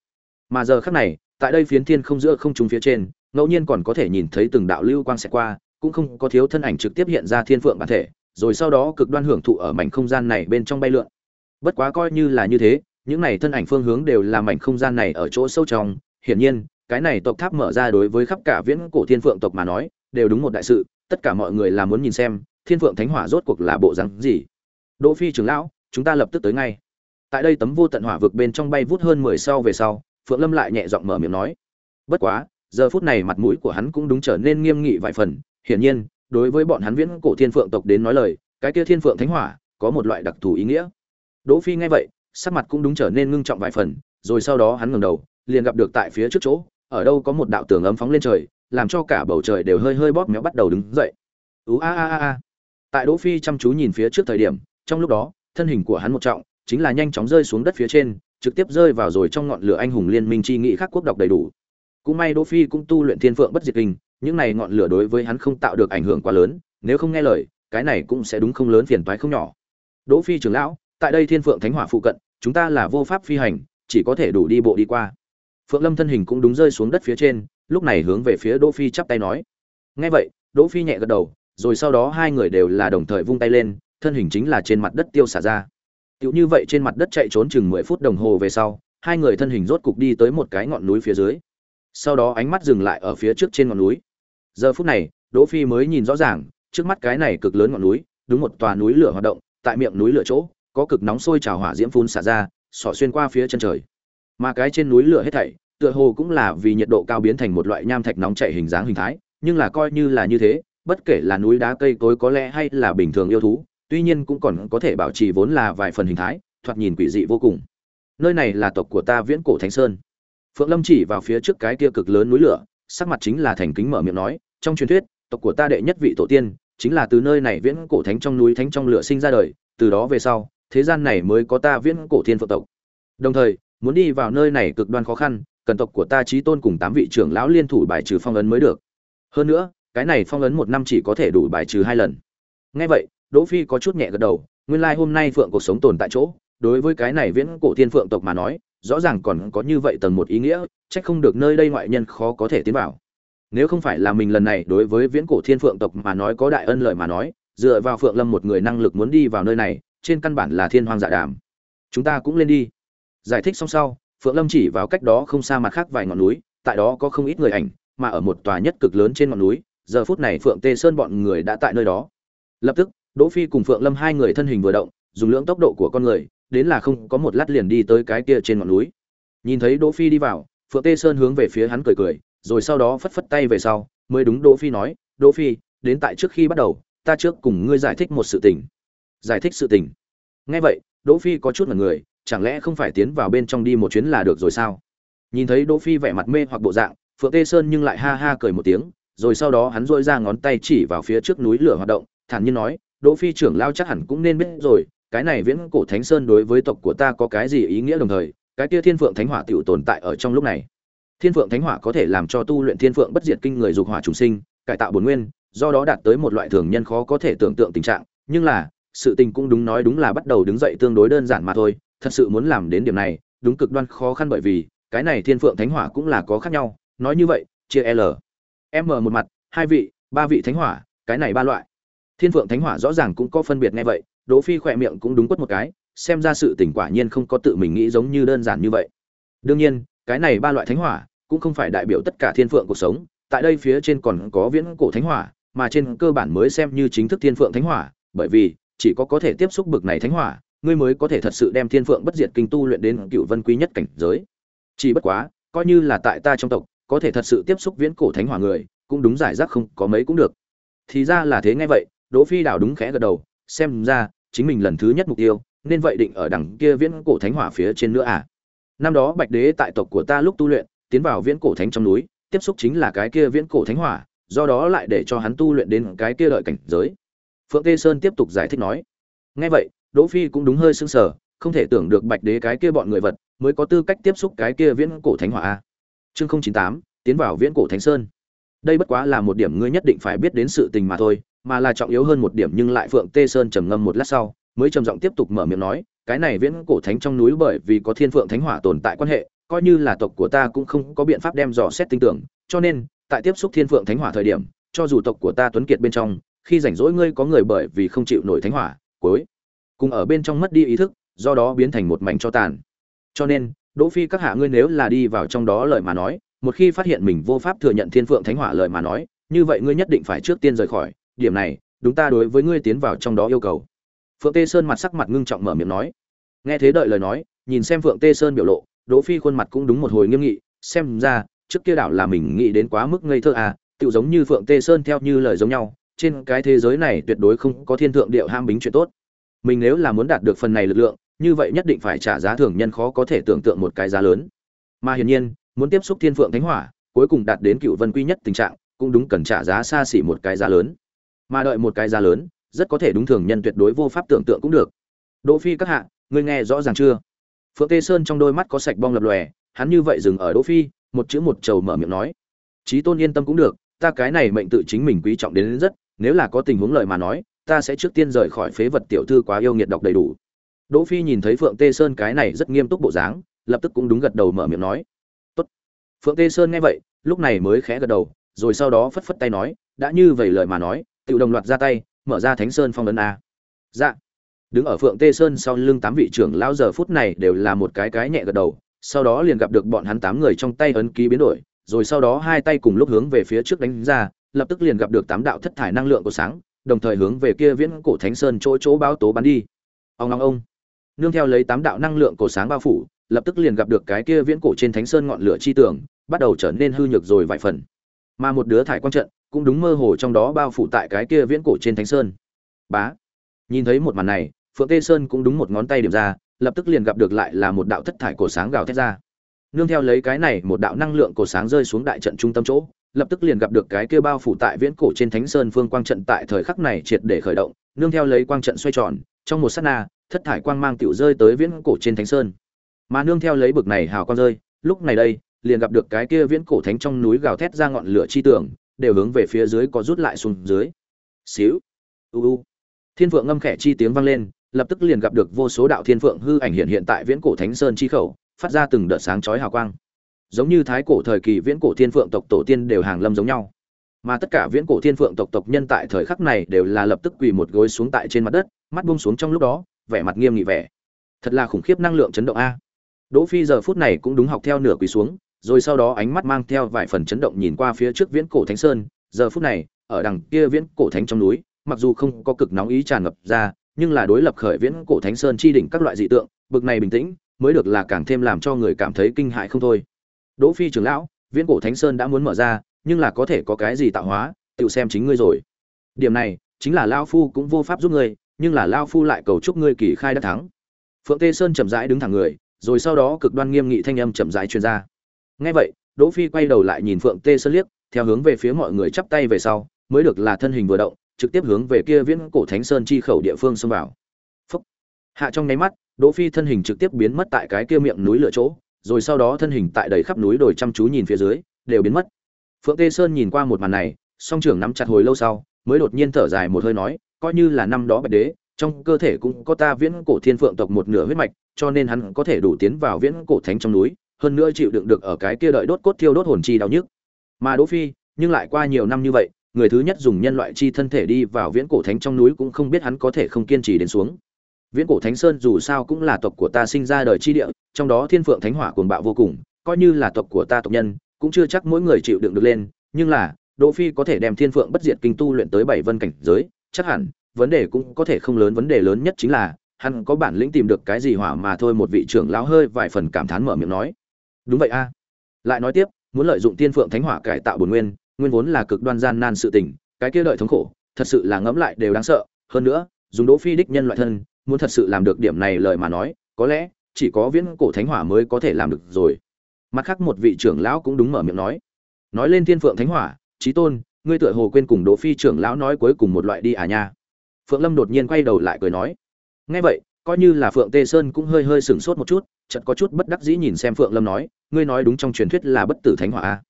mà giờ khắc này, tại đây phiến thiên không giữa không trung phía trên, ngẫu nhiên còn có thể nhìn thấy từng đạo lưu quang sẽ qua, cũng không có thiếu thân ảnh trực tiếp hiện ra thiên phượng bản thể, rồi sau đó cực đoan hưởng thụ ở mảnh không gian này bên trong bay lượn. Bất quá coi như là như thế, những này thân ảnh phương hướng đều là mảnh không gian này ở chỗ sâu trong. Hiển nhiên, cái này tộc tháp mở ra đối với khắp cả viễn cổ thiên phượng tộc mà nói, đều đúng một đại sự, tất cả mọi người là muốn nhìn xem, thiên phượng thánh hỏa rốt cuộc là bộ rắn gì. Đỗ phi trưởng lão, chúng ta lập tức tới ngay. Tại đây tấm vô tận hỏa vực bên trong bay vút hơn mười sau về sau phượng lâm lại nhẹ giọng mở miệng nói. Bất quá, giờ phút này mặt mũi của hắn cũng đúng trở nên nghiêm nghị vài phần. Hiển nhiên, đối với bọn hắn viễn cổ thiên phượng tộc đến nói lời, cái kia thiên phượng thánh hỏa có một loại đặc thù ý nghĩa. Đỗ phi nghe vậy, sắc mặt cũng đúng trở nên ngưng trọng vài phần, rồi sau đó hắn ngẩng đầu, liền gặp được tại phía trước chỗ, ở đâu có một đạo tường ấm phóng lên trời, làm cho cả bầu trời đều hơi hơi bóp méo bắt đầu đứng dậy. Ú a a a tại đỗ phi chăm chú nhìn phía trước thời điểm, trong lúc đó, thân hình của hắn một trọng, chính là nhanh chóng rơi xuống đất phía trên trực tiếp rơi vào rồi trong ngọn lửa anh hùng liên minh chi nghị khắc quốc độc đầy đủ. Cũng may đỗ phi cũng tu luyện thiên phượng bất diệt kinh, những này ngọn lửa đối với hắn không tạo được ảnh hưởng quá lớn, nếu không nghe lời, cái này cũng sẽ đúng không lớn phiền toái không nhỏ. Đỗ phi trưởng lão, tại đây thiên phượng thánh hỏa phụ cận, chúng ta là vô pháp phi hành, chỉ có thể đủ đi bộ đi qua. Phượng lâm thân hình cũng đúng rơi xuống đất phía trên, lúc này hướng về phía đỗ phi chắp tay nói. Nghe vậy, đỗ phi nhẹ gật đầu, rồi sau đó hai người đều là đồng thời vung tay lên, thân hình chính là trên mặt đất tiêu xả ra. Tiểu như vậy trên mặt đất chạy trốn chừng 10 phút đồng hồ về sau, hai người thân hình rốt cục đi tới một cái ngọn núi phía dưới. Sau đó ánh mắt dừng lại ở phía trước trên ngọn núi. Giờ phút này, Đỗ Phi mới nhìn rõ ràng, trước mắt cái này cực lớn ngọn núi, đúng một tòa núi lửa hoạt động, tại miệng núi lửa chỗ, có cực nóng sôi trào hỏa diễm phun xả ra, xỏ xuyên qua phía chân trời. Mà cái trên núi lửa hết thảy, tựa hồ cũng là vì nhiệt độ cao biến thành một loại nham thạch nóng chảy hình dáng hình thái, nhưng là coi như là như thế, bất kể là núi đá cây cối có lẽ hay là bình thường yêu thú, tuy nhiên cũng còn có thể bảo trì vốn là vài phần hình thái, thoạt nhìn quỷ dị vô cùng. Nơi này là tộc của ta Viễn Cổ Thánh Sơn. Phượng Lâm chỉ vào phía trước cái kia cực lớn núi lửa, sắc mặt chính là thành kính mở miệng nói, trong truyền thuyết, tộc của ta đệ nhất vị tổ tiên, chính là từ nơi này Viễn Cổ Thánh trong núi thánh trong lửa sinh ra đời, từ đó về sau, thế gian này mới có ta Viễn Cổ Thiên Phượng tộc. Đồng thời, muốn đi vào nơi này cực đoan khó khăn, cần tộc của ta chí tôn cùng tám vị trưởng lão liên thủ bài trừ phong ấn mới được. Hơn nữa, cái này phong ấn một năm chỉ có thể đủ bài trừ hai lần. Nghe vậy, Đỗ Phi có chút nhẹ gật đầu, nguyên lai like hôm nay phượng cuộc sống tồn tại chỗ, đối với cái này viễn cổ thiên phượng tộc mà nói, rõ ràng còn có như vậy tầng một ý nghĩa, chắc không được nơi đây ngoại nhân khó có thể tiến vào. Nếu không phải là mình lần này đối với viễn cổ thiên phượng tộc mà nói có đại ân lợi mà nói, dựa vào Phượng Lâm một người năng lực muốn đi vào nơi này, trên căn bản là thiên hoang dạ đàm. Chúng ta cũng lên đi. Giải thích xong sau, Phượng Lâm chỉ vào cách đó không xa mặt khác vài ngọn núi, tại đó có không ít người ảnh, mà ở một tòa nhất cực lớn trên ngọn núi, giờ phút này Phượng Tê Sơn bọn người đã tại nơi đó. Lập tức, Đỗ Phi cùng Phượng Lâm hai người thân hình vừa động, dùng lượng tốc độ của con người, đến là không có một lát liền đi tới cái kia trên ngọn núi. Nhìn thấy Đỗ Phi đi vào, Phượng Tê Sơn hướng về phía hắn cười cười, rồi sau đó phất phất tay về sau, mới đúng Đỗ Phi nói, "Đỗ Phi, đến tại trước khi bắt đầu, ta trước cùng ngươi giải thích một sự tình." Giải thích sự tình. Nghe vậy, Đỗ Phi có chút ngẩn người, chẳng lẽ không phải tiến vào bên trong đi một chuyến là được rồi sao? Nhìn thấy Đỗ Phi vẻ mặt mê hoặc bộ dạng, Phượng Tê Sơn nhưng lại ha ha cười một tiếng, rồi sau đó hắn duỗi ra ngón tay chỉ vào phía trước núi lửa hoạt động, thản nhiên nói, Đỗ Phi trưởng lao chắc hẳn cũng nên biết rồi, cái này Viễn Cổ Thánh Sơn đối với tộc của ta có cái gì ý nghĩa đồng thời, cái kia Thiên Phượng Thánh Hỏa tiểu tồn tại ở trong lúc này. Thiên Phượng Thánh Hỏa có thể làm cho tu luyện Thiên Phượng bất diệt kinh người dục hỏa trùng sinh, cải tạo bổn nguyên, do đó đạt tới một loại thường nhân khó có thể tưởng tượng tình trạng, nhưng là, sự tình cũng đúng nói đúng là bắt đầu đứng dậy tương đối đơn giản mà thôi, thật sự muốn làm đến điểm này, đúng cực đoan khó khăn bởi vì, cái này Thiên Phượng Thánh Hỏa cũng là có khác nhau, nói như vậy, chia L. M một mặt, hai vị, ba vị thánh hỏa, cái này ba loại thiên phượng thánh hỏa rõ ràng cũng có phân biệt nghe vậy, đỗ phi khỏe miệng cũng đúng quất một cái, xem ra sự tình quả nhiên không có tự mình nghĩ giống như đơn giản như vậy. Đương nhiên, cái này ba loại thánh hỏa cũng không phải đại biểu tất cả thiên phượng cuộc sống, tại đây phía trên còn có viễn cổ thánh hỏa, mà trên cơ bản mới xem như chính thức thiên phượng thánh hỏa, bởi vì chỉ có có thể tiếp xúc bực này thánh hỏa, ngươi mới có thể thật sự đem thiên phượng bất diệt kinh tu luyện đến cựu vân quý nhất cảnh giới. Chỉ bất quá, coi như là tại ta trong tộc, có thể thật sự tiếp xúc viễn cổ thánh hỏa người, cũng đúng giải rác không có mấy cũng được. Thì ra là thế nghe vậy Đỗ Phi đảo đúng khẽ gật đầu, xem ra chính mình lần thứ nhất mục tiêu, nên vậy định ở đằng kia viễn cổ thánh hỏa phía trên nữa à. Năm đó Bạch Đế tại tộc của ta lúc tu luyện, tiến vào viễn cổ thánh trong núi, tiếp xúc chính là cái kia viễn cổ thánh hỏa, do đó lại để cho hắn tu luyện đến cái kia đợi cảnh giới. phượng tê sơn tiếp tục giải thích nói nghe vậy đỗ phi cũng đúng hơi sững sờ không thể tưởng được bạch đế cái kia bọn người vật mới có tư cách tiếp xúc cái kia viễn cổ thánh hỏa a chương không chín tám tiến vào viễn cổ thánh sơn đây bất quá là một điểm ngươi nhất định phải biết đến sự tình mà thôi, mà là trọng yếu hơn một điểm nhưng lại phượng tê sơn trầm ngâm một lát sau, mới trầm giọng tiếp tục mở miệng nói, cái này viễn cổ thánh trong núi bởi vì có thiên phượng thánh hỏa tồn tại quan hệ, coi như là tộc của ta cũng không có biện pháp đem dò xét tinh tưởng, cho nên, tại tiếp xúc thiên phượng thánh hỏa thời điểm, cho dù tộc của ta tuấn kiệt bên trong, khi rảnh rỗi ngươi có người bởi vì không chịu nổi thánh hỏa, cuối, cùng ở bên trong mất đi ý thức, do đó biến thành một mảnh cho tàn. Cho nên, đỗ phi các hạ ngươi nếu là đi vào trong đó lời mà nói một khi phát hiện mình vô pháp thừa nhận thiên phượng thánh hỏa lời mà nói, như vậy ngươi nhất định phải trước tiên rời khỏi. Điểm này, đúng ta đối với ngươi tiến vào trong đó yêu cầu. Phượng tê sơn mặt sắc mặt ngưng trọng mở miệng nói. Nghe thế đợi lời nói, nhìn xem phượng tê sơn biểu lộ, đỗ phi khuôn mặt cũng đúng một hồi nghiêm nghị, xem ra, trước kia đảo là mình nghĩ đến quá mức ngây thơ à tự giống như phượng tê sơn theo như lời giống nhau, trên cái thế giới này tuyệt đối không có thiên thượng điệu ham bính chuyện tốt. Mình nếu là muốn đạt được phần này lực lượng, như vậy nhất định phải trả giá thường nhân khó có thể tưởng tượng một cái giá lớn. Mà hiển nhiên muốn tiếp xúc thiên phượng thánh hỏa cuối cùng đạt đến cựu vân quy nhất tình trạng cũng đúng cần trả giá xa xỉ một cái giá lớn. Mà đợi một cái giá lớn rất có thể đúng thường nhân tuyệt đối vô pháp tưởng tượng cũng được. Đỗ phi các hạ ngươi nghe rõ ràng chưa? Phượng tê sơn trong đôi mắt có sạch bong lập lòe hắn như vậy dừng ở đỗ phi một chữ một trầu mở miệng nói. Chí tôn yên tâm cũng được ta cái này mệnh tự chính mình quý trọng đến, đến rất nếu là có tình huống lợi mà nói ta sẽ trước tiên rời khỏi phế vật tiểu thư quá yêu nghiệt đọc đầy đủ. Đỗ phi nhìn thấy phượng tê sơn cái này rất nghiêm túc bộ dáng lập tức cũng đúng gật đầu mở miệng nói phượng tê sơn nghe vậy, lúc này mới khẽ gật đầu, rồi sau đó phất phất tay nói, đã như vậy lời mà nói tự đồng loạt ra tay, mở ra thánh sơn phong ấn a. Dạ. Đứng ở phượng tê sơn sau lưng tám vị trưởng lão giờ phút này đều là một cái cái nhẹ gật đầu, sau đó liền gặp được bọn hắn tám người trong tay ấn ký biến đổi, rồi sau đó hai tay cùng lúc hướng về phía trước đánh ra, lập tức liền gặp được tám đạo thất thải năng lượng của sáng, đồng thời hướng về kia viễn cổ thánh sơn chỗ chỗ báo tố bắn đi. Ông long ông. Nương theo lấy tám đạo năng lượng cổ sáng bao phủ lập tức liền gặp được cái kia viễn cổ trên thánh sơn ngọn lửa chi tường, bắt đầu trở nên hư nhược rồi vài phần. Mà một đứa thải quang trận, cũng đúng mơ hồ trong đó bao phủ tại cái kia viễn cổ trên thánh sơn. Bá! Nhìn thấy một màn này, phượng tê sơn cũng đúng một ngón tay điểm ra, lập tức liền gặp được lại là một đạo thất thải cổ sáng gào thét ra. Nương theo lấy cái này một đạo năng lượng cổ sáng rơi xuống đại trận trung tâm chỗ, lập tức liền gặp được cái kia bao phủ tại viễn cổ trên thánh sơn phương quang trận tại thời khắc này triệt để khởi động, nương theo lấy quang trận xoay tròn, trong một sát na, thất thải quang mang tiểu rơi tới viễn cổ trên thánh sơn mà nương theo lấy bực này hào quang rơi, lúc này đây, liền gặp được cái kia viễn cổ thánh trong núi gào thét ra ngọn lửa chi tưởng đều hướng về phía dưới có rút lại xuống dưới. Xíu. U u. Thiên phượng ngâm khẽ chi tiếng vang lên, lập tức liền gặp được vô số đạo thiên phượng hư ảnh hiện hiện tại viễn cổ thánh sơn chi khẩu, phát ra từng đợt sáng chói hào quang. Giống như thái cổ thời kỳ viễn cổ thiên phượng tộc tổ tiên đều hàng lâm giống nhau. Mà tất cả viễn cổ thiên phượng tộc tộc nhân tại thời khắc này đều là lập tức quỳ một gối xuống tại trên mặt đất, mắt buông xuống trong lúc đó, vẻ mặt nghiêm nghị vẻ. Thật là khủng khiếp năng lượng chấn động a đỗ phi giờ phút này cũng đúng học theo nửa quỳ xuống, rồi sau đó ánh mắt mang theo vài phần chấn động nhìn qua phía trước viễn cổ thánh sơn. Giờ phút này, ở đằng kia viễn cổ thánh trong núi, mặc dù không có cực nóng ý tràn ngập ra, nhưng là đối lập khởi viễn cổ thánh sơn chi đỉnh các loại dị tượng, bực này bình tĩnh, mới được là càng thêm làm cho người cảm thấy kinh hãi không thôi. Đỗ phi trưởng lão, viễn cổ thánh sơn đã muốn mở ra, nhưng là có thể có cái gì tạo hóa, tự xem chính ngươi rồi. Điểm này, chính là Lão phu cũng vô pháp giúp ngươi, nhưng là Lão phu lại cầu chúc ngươi kỳ khai đã thắng. Phượng tê sơn chậm rãi đứng thẳng người rồi sau đó cực đoan nghiêm nghị thanh âm chậm rãi truyền ra. Nghe vậy, đỗ phi quay đầu lại nhìn phượng tê sơn liếc, theo hướng về phía mọi người chắp tay về sau, mới được là thân hình vừa động, trực tiếp hướng về kia viễn cổ thánh sơn chi khẩu địa phương xông vào. Phúc. hạ trong nháy mắt, đỗ phi thân hình trực tiếp biến mất tại cái kia miệng núi lửa chỗ, rồi sau đó thân hình tại đầy khắp núi đồi chăm chú nhìn phía dưới, đều biến mất. Phượng tê sơn nhìn qua một màn này, song trưởng nắm chặt hồi lâu sau, mới đột nhiên thở dài một hơi nói, coi như là năm đó bạch đế trong cơ thể cũng có ta viễn cổ thiên phượng tộc một nửa huyết mạch, cho nên hắn có thể đủ tiến vào viễn cổ thánh trong núi, hơn nữa chịu đựng được ở cái kia đợi đốt cốt thiêu đốt hồn chi đau nhức. Mà đỗ phi, nhưng lại qua nhiều năm như vậy, người thứ nhất dùng nhân loại chi thân thể đi vào viễn cổ thánh trong núi cũng không biết hắn có thể không kiên trì đến xuống. Viễn cổ thánh sơn dù sao cũng là tộc của ta sinh ra đời chi địa, trong đó thiên phượng thánh hỏa cuồng bạo vô cùng, coi như là tộc của ta tộc nhân, cũng chưa chắc mỗi người chịu đựng được lên, nhưng là, đỗ phi có thể đem thiên phượng bất diệt kinh tu luyện tới bảy vân cảnh giới, chắc hẳn vấn đề cũng có thể không lớn, vấn đề lớn nhất chính là, hắn có bản lĩnh tìm được cái gì hỏa mà thôi, một vị trưởng lão hơi vài phần cảm thán mở miệng nói. Đúng vậy a. Lại nói tiếp, muốn lợi dụng thiên phượng thánh hỏa cải tạo bổn nguyên nguyên vốn là cực đoan gian nan sự tình, cái kia đợi thống khổ, thật sự là ngẫm lại đều đáng sợ. Hơn nữa, dùng đỗ phi đích nhân loại thân, muốn thật sự làm được điểm này lời mà nói, có lẽ, chỉ có viễn cổ thánh hỏa mới có thể làm được rồi. Mặt khác một vị trưởng lão cũng đúng mở miệng nói. Nói lên thiên phượng thánh hỏa trí tôn, ngươi tựa hồ quên cùng đỗ phi trưởng lão nói cuối cùng một loại đi à nha phượng lâm đột nhiên quay đầu lại cười nói, nghe vậy, coi như là phượng tê sơn cũng hơi hơi sửng sốt một chút, chợt có chút bất đắc dĩ nhìn xem phượng lâm nói, ngươi nói đúng trong truyền thuyết là bất tử thánh hỏa a.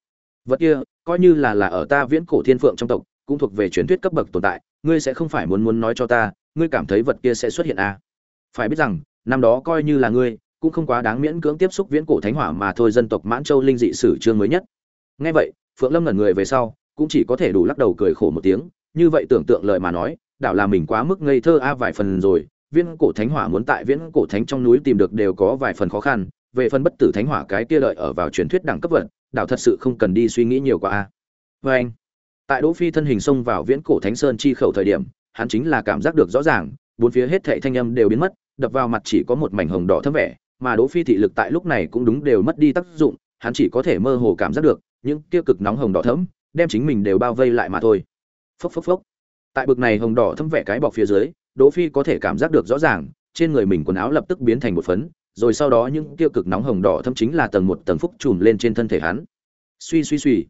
Vật kia, coi như là là ở ta viễn cổ thiên phượng trong tộc, cũng thuộc về truyền thuyết cấp bậc tồn tại, ngươi sẽ không phải muốn muốn nói cho ta, ngươi cảm thấy vật kia sẽ xuất hiện a. Phải biết rằng, năm đó coi như là ngươi, cũng không quá đáng miễn cưỡng tiếp xúc viễn cổ thánh hỏa mà thôi, dân tộc mãn châu linh dị sử chương mới nhất. Nghe vậy, phượng lâm ngẩn người về sau, cũng chỉ có thể đủ lắc đầu cười khổ một tiếng, như vậy tưởng tượng lời mà nói đảo là mình quá mức ngây thơ a vài phần rồi, viễn cổ thánh hỏa muốn tại viễn cổ thánh trong núi tìm được đều có vài phần khó khăn, về phần bất tử thánh hỏa cái kia đợi ở vào truyền thuyết đẳng cấp vật, đảo thật sự không cần đi suy nghĩ nhiều quá a vê anh, tại đỗ phi thân hình xông vào viễn cổ thánh sơn chi khẩu thời điểm, hắn chính là cảm giác được rõ ràng, bốn phía hết thảy thanh âm đều biến mất, đập vào mặt chỉ có một mảnh hồng đỏ thấm vẻ, mà đỗ phi thị lực tại lúc này cũng đúng đều mất đi tác dụng, hắn chỉ có thể mơ hồ cảm giác được, những tiêu cực nóng hồng đỏ thấm, đem chính mình đều bao vây lại mà thôi. Phốc phốc phốc tại bực này hồng đỏ thấm vẻ cái bọc phía dưới, đỗ phi có thể cảm giác được rõ ràng, trên người mình quần áo lập tức biến thành một phấn, rồi sau đó những tiêu cực nóng hồng đỏ thâm chính là tầng một tầng phúc trùm lên trên thân thể hắn. Suy suy suy.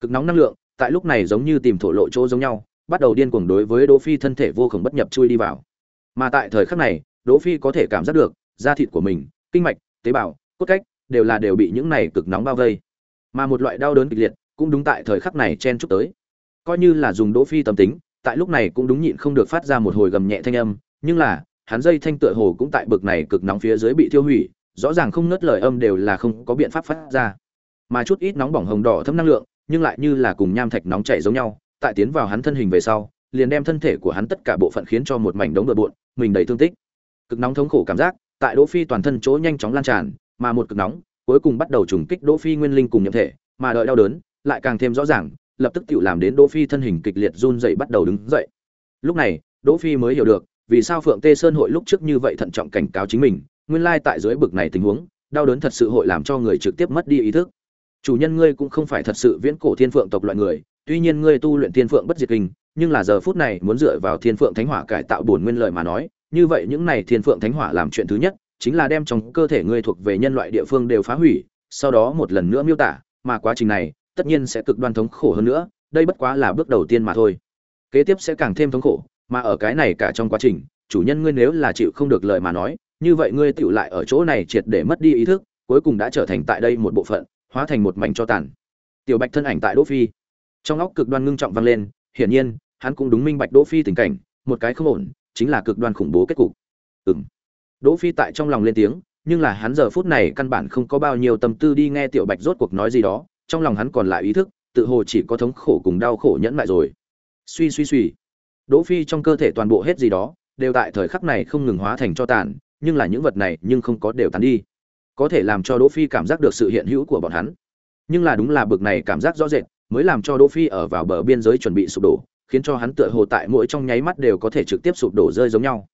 Cực nóng năng lượng, tại lúc này giống như tìm thổ lộ chỗ giống nhau, bắt đầu điên cuồng đối với đỗ phi thân thể vô cùng bất nhập chui đi vào. Mà tại thời khắc này, đỗ phi có thể cảm giác được, da thịt của mình, kinh mạch, tế bào, cốt cách đều là đều bị những này cực nóng bao vây. Mà một loại đau đớn kịch liệt cũng đúng tại thời khắc này chen chúc tới. Coi như là dùng đỗ phi tâm tính tại lúc này cũng đúng nhịn không được phát ra một hồi gầm nhẹ thanh âm, nhưng là, hắn dây thanh tựa hồ cũng tại bực này cực nóng phía dưới bị tiêu hủy, rõ ràng không ngớt lời âm đều là không có biện pháp phát ra. Mà chút ít nóng bỏng hồng đỏ thấm năng lượng, nhưng lại như là cùng nham thạch nóng chảy giống nhau, tại tiến vào hắn thân hình về sau, liền đem thân thể của hắn tất cả bộ phận khiến cho một mảnh đống bừa bộn, mình đầy thương tích. Cực nóng thống khổ cảm giác, tại đỗ phi toàn thân chỗ nhanh chóng lan tràn, mà một cực nóng, cuối cùng bắt đầu trùng kích đỗ phi nguyên linh cùng nhập thể, mà đợi đau đớn, lại càng thêm rõ ràng lập tức tự làm đến đỗ phi thân hình kịch liệt run dậy bắt đầu đứng dậy. Lúc này, đỗ phi mới hiểu được, vì sao phượng tê sơn hội lúc trước như vậy thận trọng cảnh cáo chính mình, nguyên lai tại dưới bực này tình huống, đau đớn thật sự hội làm cho người trực tiếp mất đi ý thức. Chủ nhân ngươi cũng không phải thật sự viễn cổ thiên phượng tộc loại người, tuy nhiên ngươi tu luyện thiên phượng bất diệt kinh, nhưng là giờ phút này muốn dựa vào thiên phượng thánh hỏa cải tạo bổn nguyên lợi mà nói, như vậy những này thiên phượng thánh hỏa làm chuyện thứ nhất, chính là đem trong cơ thể ngươi thuộc về nhân loại địa phương đều phá hủy, sau đó một lần nữa miêu tả, mà quá trình này tất nhiên sẽ cực đoan thống khổ hơn nữa, đây bất quá là bước đầu tiên mà thôi. Kế tiếp sẽ càng thêm thống khổ, mà ở cái này cả trong quá trình, chủ nhân ngươi nếu là chịu không được lời mà nói, như vậy ngươi tựu lại ở chỗ này triệt để mất đi ý thức, cuối cùng đã trở thành tại đây một bộ phận, hóa thành một mảnh cho tàn. Tiểu bạch thân ảnh tại đỗ phi. Trong óc cực đoan ngưng trọng vang lên, hiển nhiên, hắn cũng đúng minh bạch đỗ phi tình cảnh, một cái không ổn, chính là cực đoan khủng bố kết cục. Ừm. Đỗ phi tại trong lòng lên tiếng, nhưng là hắn giờ phút này căn bản không có bao nhiêu tâm tư đi nghe tiểu bạch rốt cuộc nói gì đó trong lòng hắn còn lại ý thức, tự hồ chỉ có thống khổ cùng đau khổ nhẫn lại rồi. Suy suy suy. Đỗ phi trong cơ thể toàn bộ hết gì đó, đều tại thời khắc này không ngừng hóa thành cho tàn, nhưng là những vật này nhưng không có đều tàn đi. Có thể làm cho đỗ phi cảm giác được sự hiện hữu của bọn hắn. Nhưng là đúng là bực này cảm giác rõ rệt, mới làm cho đỗ phi ở vào bờ biên giới chuẩn bị sụp đổ, khiến cho hắn tựa hồ tại mỗi trong nháy mắt đều có thể trực tiếp sụp đổ rơi giống nhau.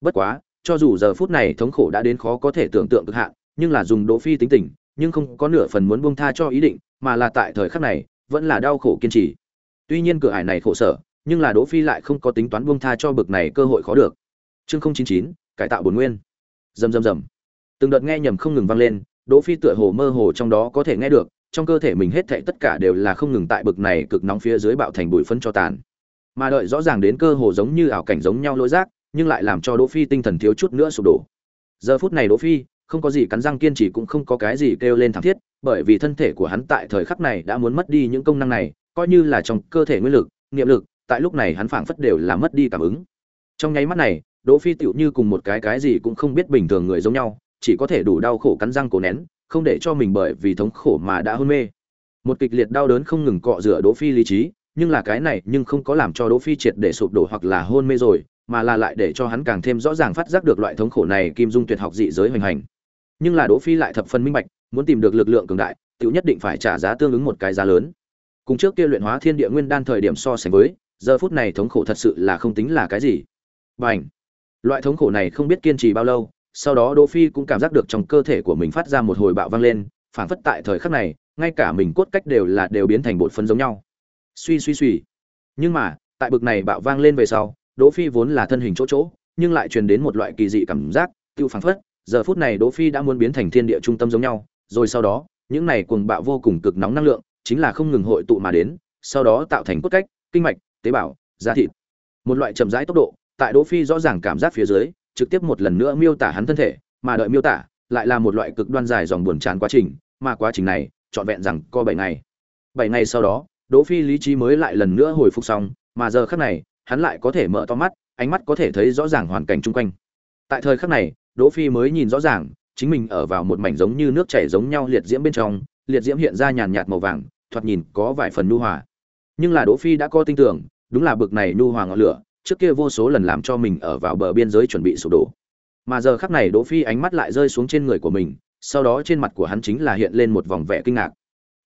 Bất quá, cho dù giờ phút này thống khổ đã đến khó có thể tưởng tượng cực hạn, nhưng là dùng đỗ phi tính tình nhưng không có nửa phần muốn buông tha cho ý định, mà là tại thời khắc này, vẫn là đau khổ kiên trì. Tuy nhiên cửa ải này khổ sở, nhưng là đỗ phi lại không có tính toán buông tha cho bực này cơ hội khó được. Chương không chín chín, cải tạo bổn nguyên. Rầm rầm rầm. Từng đợt nghe nhầm không ngừng vang lên, đỗ phi tựa hồ mơ hồ trong đó có thể nghe được, trong cơ thể mình hết thảy tất cả đều là không ngừng tại bực này cực nóng phía dưới bạo thành bụi phấn cho tàn. Mà đợi rõ ràng đến cơ hồ giống như ảo cảnh giống nhau lối rác nhưng lại làm cho đỗ phi tinh thần thiếu chút nữa sụp đổ. Giờ phút này đỗ phi không có gì cắn răng kiên trì cũng không có cái gì kêu lên thảm thiết, bởi vì thân thể của hắn tại thời khắc này đã muốn mất đi những công năng này, coi như là trong cơ thể nguyên lực, niệm lực, tại lúc này hắn phảng phất đều là mất đi cảm ứng. Trong nháy mắt này, đỗ phi tựu như cùng một cái cái gì cũng không biết bình thường người giống nhau, chỉ có thể đủ đau khổ cắn răng cố nén, không để cho mình bởi vì thống khổ mà đã hôn mê. Một kịch liệt đau đớn không ngừng cọ rửa đỗ phi lý trí, nhưng là cái này nhưng không có làm cho đỗ phi triệt để sụp đổ hoặc là hôn mê rồi, mà là lại để cho hắn càng thêm rõ ràng phát giác được loại thống khổ này kim dung tuyệt học dị giới hoành hành nhưng là đỗ phi lại thập phần minh bạch, muốn tìm được lực lượng cường đại, tiểu nhất định phải trả giá tương ứng một cái giá lớn. Cùng trước kia luyện hóa thiên địa nguyên đan thời điểm so sánh với, giờ phút này thống khổ thật sự là không tính là cái gì. Bảnh loại thống khổ này không biết kiên trì bao lâu, sau đó đỗ phi cũng cảm giác được trong cơ thể của mình phát ra một hồi bạo vang lên phản phất tại thời khắc này, ngay cả mình cốt cách đều là đều biến thành bột phấn giống nhau. Suy suy suy. Nhưng mà, tại bực này bạo vang lên về sau, đỗ phi vốn là thân hình chỗ chỗ, nhưng lại truyền đến một loại kỳ dị cảm giác, tiêu phản phất giờ phút này đỗ phi đã muốn biến thành thiên địa trung tâm giống nhau rồi sau đó những này cuồng bạo vô cùng cực nóng năng lượng chính là không ngừng hội tụ mà đến sau đó tạo thành cốt cách kinh mạch tế bào da thịt một loại chậm rãi tốc độ tại Đỗ Phi rõ ràng cảm giác phía dưới, trực tiếp một lần nữa miêu tả hắn thân thể, mà đợi miêu tả lại là một loại cực đoan dài dòng buồn chán quá trình, mà quá trình này trọn vẹn rằng có 7 ngày. 7 ngày sau đó, Đỗ Phi lý trí mới lại lần nữa hồi phục xong, mà giờ khắc này, hắn lại có thể mở to mắt, ánh mắt có thể thấy rõ ràng hoàn cảnh xung quanh. Tại thời khắc này, Đỗ Phi mới nhìn rõ ràng, chính mình ở vào một mảnh giống như nước chảy giống nhau liệt diễm bên trong, liệt diễm hiện ra nhàn nhạt màu vàng, thoạt nhìn có vài phần nhu hòa. Nhưng là Đỗ Phi đã có tin tưởng, đúng là bực này nhu hòa ngọn lửa, trước kia vô số lần làm cho mình ở vào bờ biên giới chuẩn bị sụp đổ. Mà giờ khắc này Đỗ Phi ánh mắt lại rơi xuống trên người của mình, sau đó trên mặt của hắn chính là hiện lên một vòng vẻ kinh ngạc.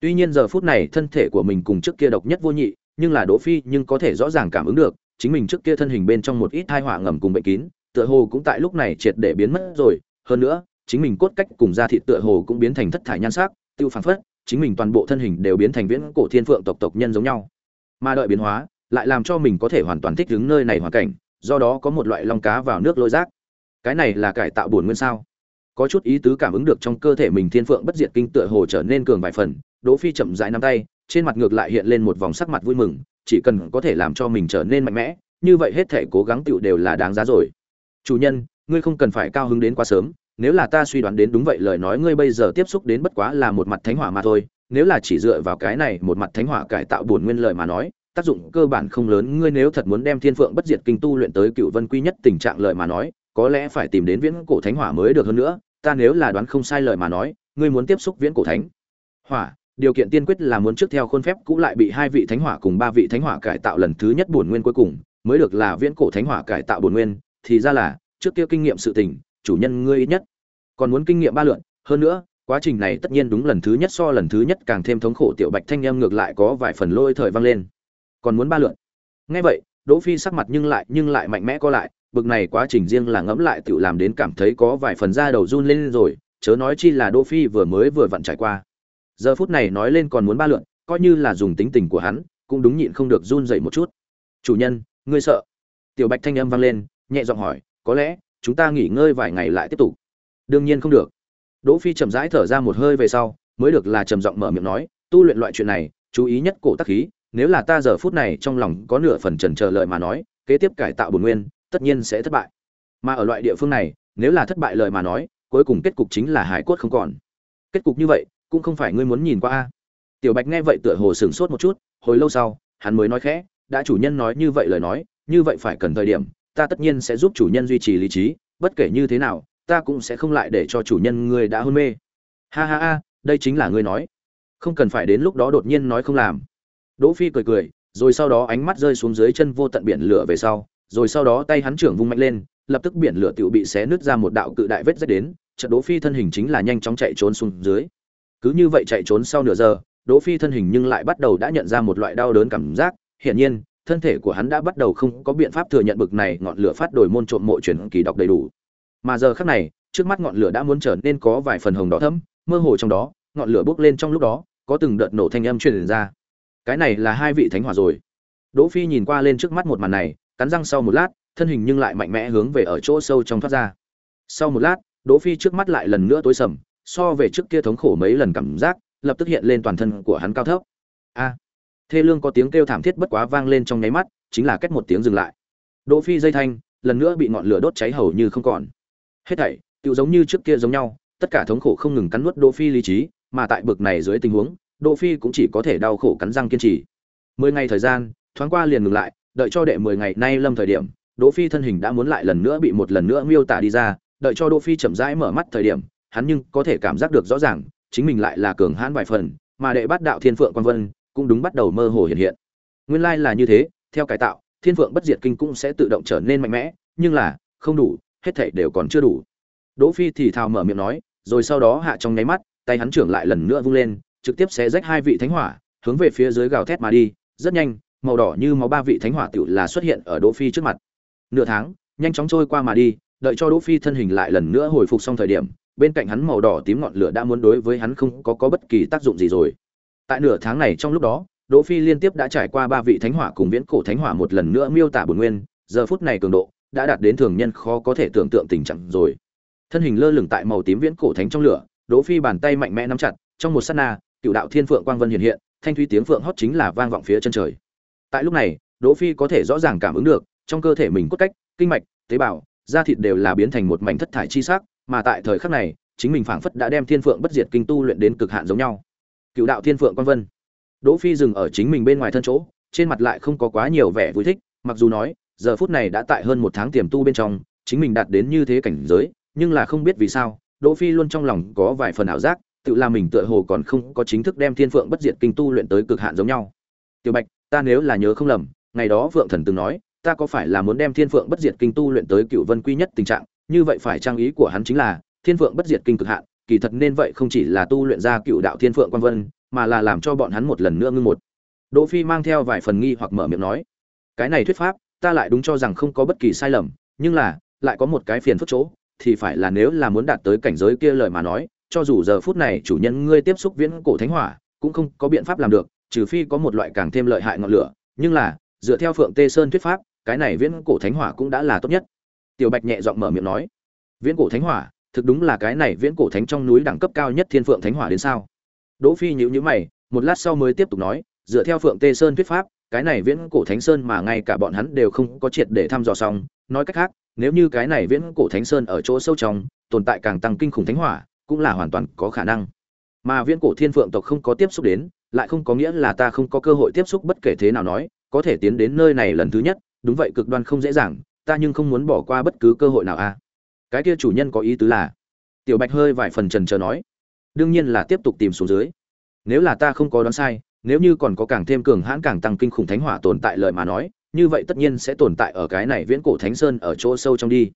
Tuy nhiên giờ phút này thân thể của mình cùng trước kia độc nhất vô nhị, nhưng là Đỗ Phi nhưng có thể rõ ràng cảm ứng được, chính mình trước kia thân hình bên trong một ít thai hỏa ngầm cùng bệnh kín, tựa hồ cũng tại lúc này triệt để biến mất rồi, hơn nữa, chính mình cốt cách cùng da thịt tựa hồ cũng biến thành thất thải nhan sắc, tiêu phản phất, chính mình toàn bộ thân hình đều biến thành viễn cổ thiên phượng tộc tộc nhân giống nhau. Mà đợi biến hóa, lại làm cho mình có thể hoàn toàn thích ứng nơi này hoàn cảnh, do đó có một loại long cá vào nước lôi rác. Cái này là cải tạo bổn nguyên sao? Có chút ý tứ cảm ứng được trong cơ thể mình thiên phượng bất diệt kinh tựa hồ trở nên cường vài phần, Đỗ Phi chậm rãi nắm tay, trên mặt ngược lại hiện lên một vòng sắc mặt vui mừng, chỉ cần có thể làm cho mình trở nên mạnh mẽ, như vậy hết thể cố gắng tiêu đều là đáng giá rồi. Chủ nhân, ngươi không cần phải cao hứng đến quá sớm, nếu là ta suy đoán đến đúng vậy lời nói ngươi bây giờ tiếp xúc đến bất quá là một mặt thánh hỏa mà thôi, nếu là chỉ dựa vào cái này một mặt thánh hỏa cải tạo bổn nguyên lời mà nói, tác dụng cơ bản không lớn, ngươi nếu thật muốn đem Thiên Phượng bất diệt kinh tu luyện tới cựu vân quy nhất tình trạng lời mà nói, có lẽ phải tìm đến viễn cổ thánh hỏa mới được hơn nữa, ta nếu là đoán không sai lời mà nói, ngươi muốn tiếp xúc viễn cổ thánh hỏa, điều kiện tiên quyết là muốn trước theo khuôn phép cũ lại bị hai vị thánh hỏa cùng ba vị thánh hỏa cải tạo lần thứ nhất bổn nguyên cuối cùng, mới được là viễn cổ thánh hỏa cải tạo bổn nguyên, thì ra là trước kia kinh nghiệm sự tình, chủ nhân ngươi ít nhất còn muốn kinh nghiệm ba lượn, hơn nữa, quá trình này tất nhiên đúng lần thứ nhất so lần thứ nhất càng thêm thống khổ tiểu bạch thanh em ngược lại có vài phần lôi thời vang lên. Còn muốn ba lượn. Ngay vậy đỗ phi sắc mặt nhưng lại nhưng lại mạnh mẽ co lại bực này quá trình riêng là ngẫm lại tự làm đến cảm thấy có vài phần da đầu run lên rồi chớ nói chi là đỗ phi vừa mới vừa vặn trải qua. Giờ phút này nói lên còn muốn ba lượn coi như là dùng tính tình của hắn cũng đúng nhịn không được run dậy một chút. Chủ nhân ngươi sợ? Tiểu bạch thanh âm vang lên nhẹ giọng hỏi, có lẽ chúng ta nghỉ ngơi vài ngày lại tiếp tục? Đương nhiên không được. Đỗ phi chậm rãi thở ra một hơi về sau, mới được là trầm giọng mở miệng nói, tu luyện loại chuyện này, chú ý nhất cổ tắc khí, nếu là ta giờ phút này trong lòng có nửa phần trần chờ lời mà nói, kế tiếp cải tạo bổn nguyên, tất nhiên sẽ thất bại. Mà ở loại địa phương này, nếu là thất bại lời mà nói, cuối cùng kết cục chính là hải cốt không còn. Kết cục như vậy, cũng không phải ngươi muốn nhìn qua a. Tiểu bạch nghe vậy tựa hồ sửng sốt một chút, hồi lâu sau, hắn mới nói khẽ, đã chủ nhân nói như vậy lời nói, như vậy phải cần thời điểm ta tất nhiên sẽ giúp chủ nhân duy trì lý trí, bất kể như thế nào, ta cũng sẽ không lại để cho chủ nhân ngươi đã hôn mê. Ha ha ha, đây chính là ngươi nói. Không cần phải đến lúc đó đột nhiên nói không làm. Đỗ phi cười cười, rồi sau đó ánh mắt rơi xuống dưới chân vô tận biển lửa về sau, rồi sau đó tay hắn trưởng vung mạnh lên, lập tức biển lửa tiểu bị xé nứt ra một đạo cự đại vết rách đến trận đỗ phi thân hình chính là nhanh chóng chạy trốn xuống dưới. Cứ như vậy chạy trốn sau nửa giờ, đỗ phi thân hình nhưng lại bắt đầu đã nhận ra một loại đau đớn cảm giác, hiển nhiên thân thể của hắn đã bắt đầu không có biện pháp thừa nhận bực này ngọn lửa phát đổi môn trộm mộ chuyển kỳ đọc đầy đủ. Mà giờ khắc này, trước mắt ngọn lửa đã muốn trở nên có vài phần hồng đỏ thẫm, mơ hồ trong đó, ngọn lửa bốc lên trong lúc đó, có từng đợt nổ thanh âm truyền ra. Cái này là hai vị thánh hỏa rồi. Đỗ phi nhìn qua lên trước mắt một màn này, cắn răng sau một lát, thân hình nhưng lại mạnh mẽ hướng về ở chỗ sâu trong thoát ra. Sau một lát, đỗ phi trước mắt lại lần nữa tối sầm, so về trước kia thống khổ mấy lần cảm giác, lập tức hiện lên toàn thân của hắn cao thấp. A! Thê lương có tiếng kêu thảm thiết bất quá vang lên trong nháy mắt, chính là cách một tiếng dừng lại. Đỗ phi dây thanh, lần nữa bị ngọn lửa đốt cháy hầu như không còn. Hết thảy tự giống như trước kia giống nhau, tất cả thống khổ không ngừng cắn nuốt đỗ phi lý trí, mà tại bực này dưới tình huống, đỗ phi cũng chỉ có thể đau khổ cắn răng kiên trì. Mười ngày thời gian, thoáng qua liền ngừng lại, đợi cho đệ mười ngày nay lâm thời điểm, đỗ phi thân hình đã muốn lại lần nữa bị một lần nữa miêu tả đi ra, đợi cho đỗ phi chậm rãi mở mắt thời điểm, hắn nhưng có thể cảm giác được rõ ràng, chính mình lại là cường hãn vài phần, mà đệ bát đạo thiên phượng quan vân cũng đúng bắt đầu mơ hồ hiện hiện nguyên lai là như thế theo cải tạo thiên phượng bất diệt kinh cũng sẽ tự động trở nên mạnh mẽ nhưng là không đủ hết thảy đều còn chưa đủ. Đỗ Phi thì thào mở miệng nói, rồi sau đó hạ trong nháy mắt, tay hắn trưởng lại lần nữa vung lên, trực tiếp xé rách hai vị thánh hỏa, hướng về phía dưới gào thét mà đi, rất nhanh, màu đỏ như máu ba vị thánh hỏa tiểu là xuất hiện ở Đỗ Phi trước mặt. Nửa tháng, nhanh chóng trôi qua mà đi, đợi cho Đỗ Phi thân hình lại lần nữa hồi phục xong thời điểm, bên cạnh hắn màu đỏ tím ngọn lửa đã muốn đối với hắn không có có bất kỳ tác dụng gì rồi. Tại nửa tháng này trong lúc đó, Đỗ Phi liên tiếp đã trải qua ba vị thánh hỏa cùng viễn cổ thánh hỏa một lần nữa miêu tả bổn nguyên, giờ phút này cường độ đã đạt đến thường nhân khó có thể tưởng tượng tình trạng rồi. Thân hình lơ lửng tại màu tím viễn cổ thánh trong lửa đỗ phi bàn tay mạnh mẽ nắm chặt trong một sát na cựu đạo thiên phượng quang vân hiện hiện thanh thúy tiếng phượng hót chính là vang vọng phía chân trời. Tại lúc này đỗ phi có thể rõ ràng cảm ứng được trong cơ thể mình cốt cách kinh mạch tế bào da thịt đều là biến thành một mảnh thất thải chi sắc mà tại thời khắc này chính mình phảng phất đã đem thiên phượng bất diệt kinh tu luyện đến cực hạn giống nhau cựu đạo thiên phượng quan vân. Đỗ phi dừng ở chính mình bên ngoài thân chỗ, trên mặt lại không có quá nhiều vẻ vui thích, mặc dù nói, giờ phút này đã tại hơn một tháng tiềm tu bên trong, chính mình đạt đến như thế cảnh giới, nhưng là không biết vì sao, đỗ phi luôn trong lòng có vài phần ảo giác, tự làm mình tựa hồ còn không có chính thức đem thiên phượng bất diệt kinh tu luyện tới cực hạn giống nhau. Tiểu bạch, ta nếu là nhớ không lầm, ngày đó phượng thần từng nói, ta có phải là muốn đem thiên phượng bất diệt kinh tu luyện tới cựu vân quy nhất tình trạng, như vậy phải trang ý của hắn chính là, thiên phượng bất diệt kinh cực hạn kỳ thật nên vậy không chỉ là tu luyện ra cựu đạo thiên phượng quan vân, mà là làm cho bọn hắn một lần nữa ngưng một. Đỗ phi mang theo vài phần nghi hoặc mở miệng nói, cái này thuyết pháp, ta lại đúng cho rằng không có bất kỳ sai lầm, nhưng là, lại có một cái phiền phức chỗ, thì phải là nếu là muốn đạt tới cảnh giới kia lời mà nói, cho dù giờ phút này chủ nhân ngươi tiếp xúc viễn cổ thánh hỏa, cũng không có biện pháp làm được, trừ phi có một loại càng thêm lợi hại ngọn lửa, nhưng là, dựa theo phượng tê sơn thuyết pháp, cái này viễn cổ thánh hỏa cũng đã là tốt nhất. Tiểu bạch nhẹ giọng mở miệng nói, viễn cổ thánh hỏa thực đúng là cái này viễn cổ thánh trong núi đẳng cấp cao nhất thiên phượng thánh hỏa đến sao? Đỗ phi nhíu nhíu mày, một lát sau mới tiếp tục nói, dựa theo phượng tê sơn thuyết pháp, cái này viễn cổ thánh sơn mà ngay cả bọn hắn đều không có triệt để thăm dò xong. Nói cách khác, nếu như cái này viễn cổ thánh sơn ở chỗ sâu trong, tồn tại càng tăng kinh khủng thánh hỏa, cũng là hoàn toàn có khả năng. Mà viễn cổ thiên phượng tộc không có tiếp xúc đến, lại không có nghĩa là ta không có cơ hội tiếp xúc bất kể thế nào nói, có thể tiến đến nơi này lần thứ nhất, đúng vậy cực đoan không dễ dàng, ta nhưng không muốn bỏ qua bất cứ cơ hội nào a cái kia chủ nhân có ý tứ là, tiểu bạch hơi vài phần trần chờ nói, đương nhiên là tiếp tục tìm xuống dưới. Nếu là ta không có đoán sai, nếu như còn có càng thêm cường hãn càng tăng kinh khủng thánh hỏa tồn tại lợi mà nói, như vậy tất nhiên sẽ tồn tại ở cái này viễn cổ thánh sơn ở chỗ sâu trong đi.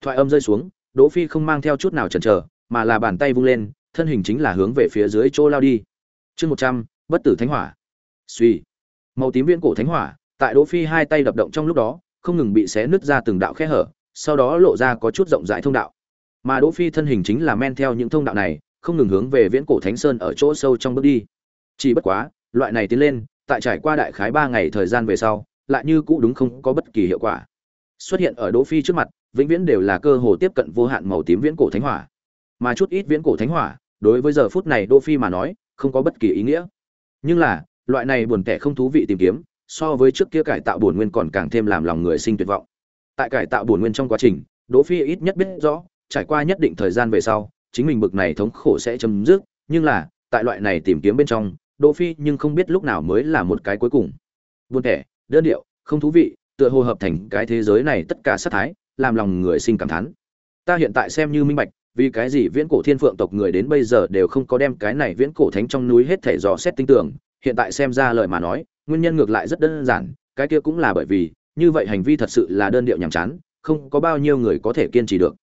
Thoại âm rơi xuống, đỗ phi không mang theo chút nào chần chờ mà là bàn tay vung lên, thân hình chính là hướng về phía dưới chỗ lao đi. Chương một trăm, bất tử thánh hỏa. Suy màu tím viễn cổ thánh hỏa, tại đỗ phi hai tay đập động trong lúc đó, không ngừng bị xé nứt ra từng đạo khe hở sau đó lộ ra có chút rộng rãi thông đạo. Mà đỗ phi thân hình chính là men theo những thông đạo này, không ngừng hướng về viễn cổ thánh sơn ở chỗ sâu trong bước đi. Chỉ bất quá, loại này tiến lên, tại trải qua đại khái ba ngày thời gian về sau, lại như cũ đúng không có bất kỳ hiệu quả. Xuất hiện ở đỗ phi trước mặt, vĩnh viễn đều là cơ hồ tiếp cận vô hạn màu tím viễn cổ thánh hỏa. Mà chút ít viễn cổ thánh hỏa, đối với giờ phút này đỗ phi mà nói, không có bất kỳ ý nghĩa. Nhưng là, loại này buồn tẻ không thú vị tìm kiếm, so với trước kia cải tạo buồn nguyên còn càng thêm làm lòng người sinh tuyệt vọng tại cải tạo bổn nguyên trong quá trình, đỗ phi ít nhất biết rõ, trải qua nhất định thời gian về sau, chính mình bực này thống khổ sẽ chấm dứt, nhưng là, tại loại này tìm kiếm bên trong, đỗ phi nhưng không biết lúc nào mới là một cái cuối cùng. Buồn tẻ đơn điệu, không thú vị, tựa hồ hợp thành cái thế giới này tất cả sát thái, làm lòng người sinh cảm thán. Ta hiện tại xem như minh bạch, vì cái gì viễn cổ thiên phượng tộc người đến bây giờ đều không có đem cái này viễn cổ thánh trong núi hết thể dò xét tinh tưởng, hiện tại xem ra lời mà nói, nguyên nhân ngược lại rất đơn giản, cái kia cũng là bởi vì như vậy hành vi thật sự là đơn điệu nhàm chán, không có bao nhiêu người có thể kiên trì được.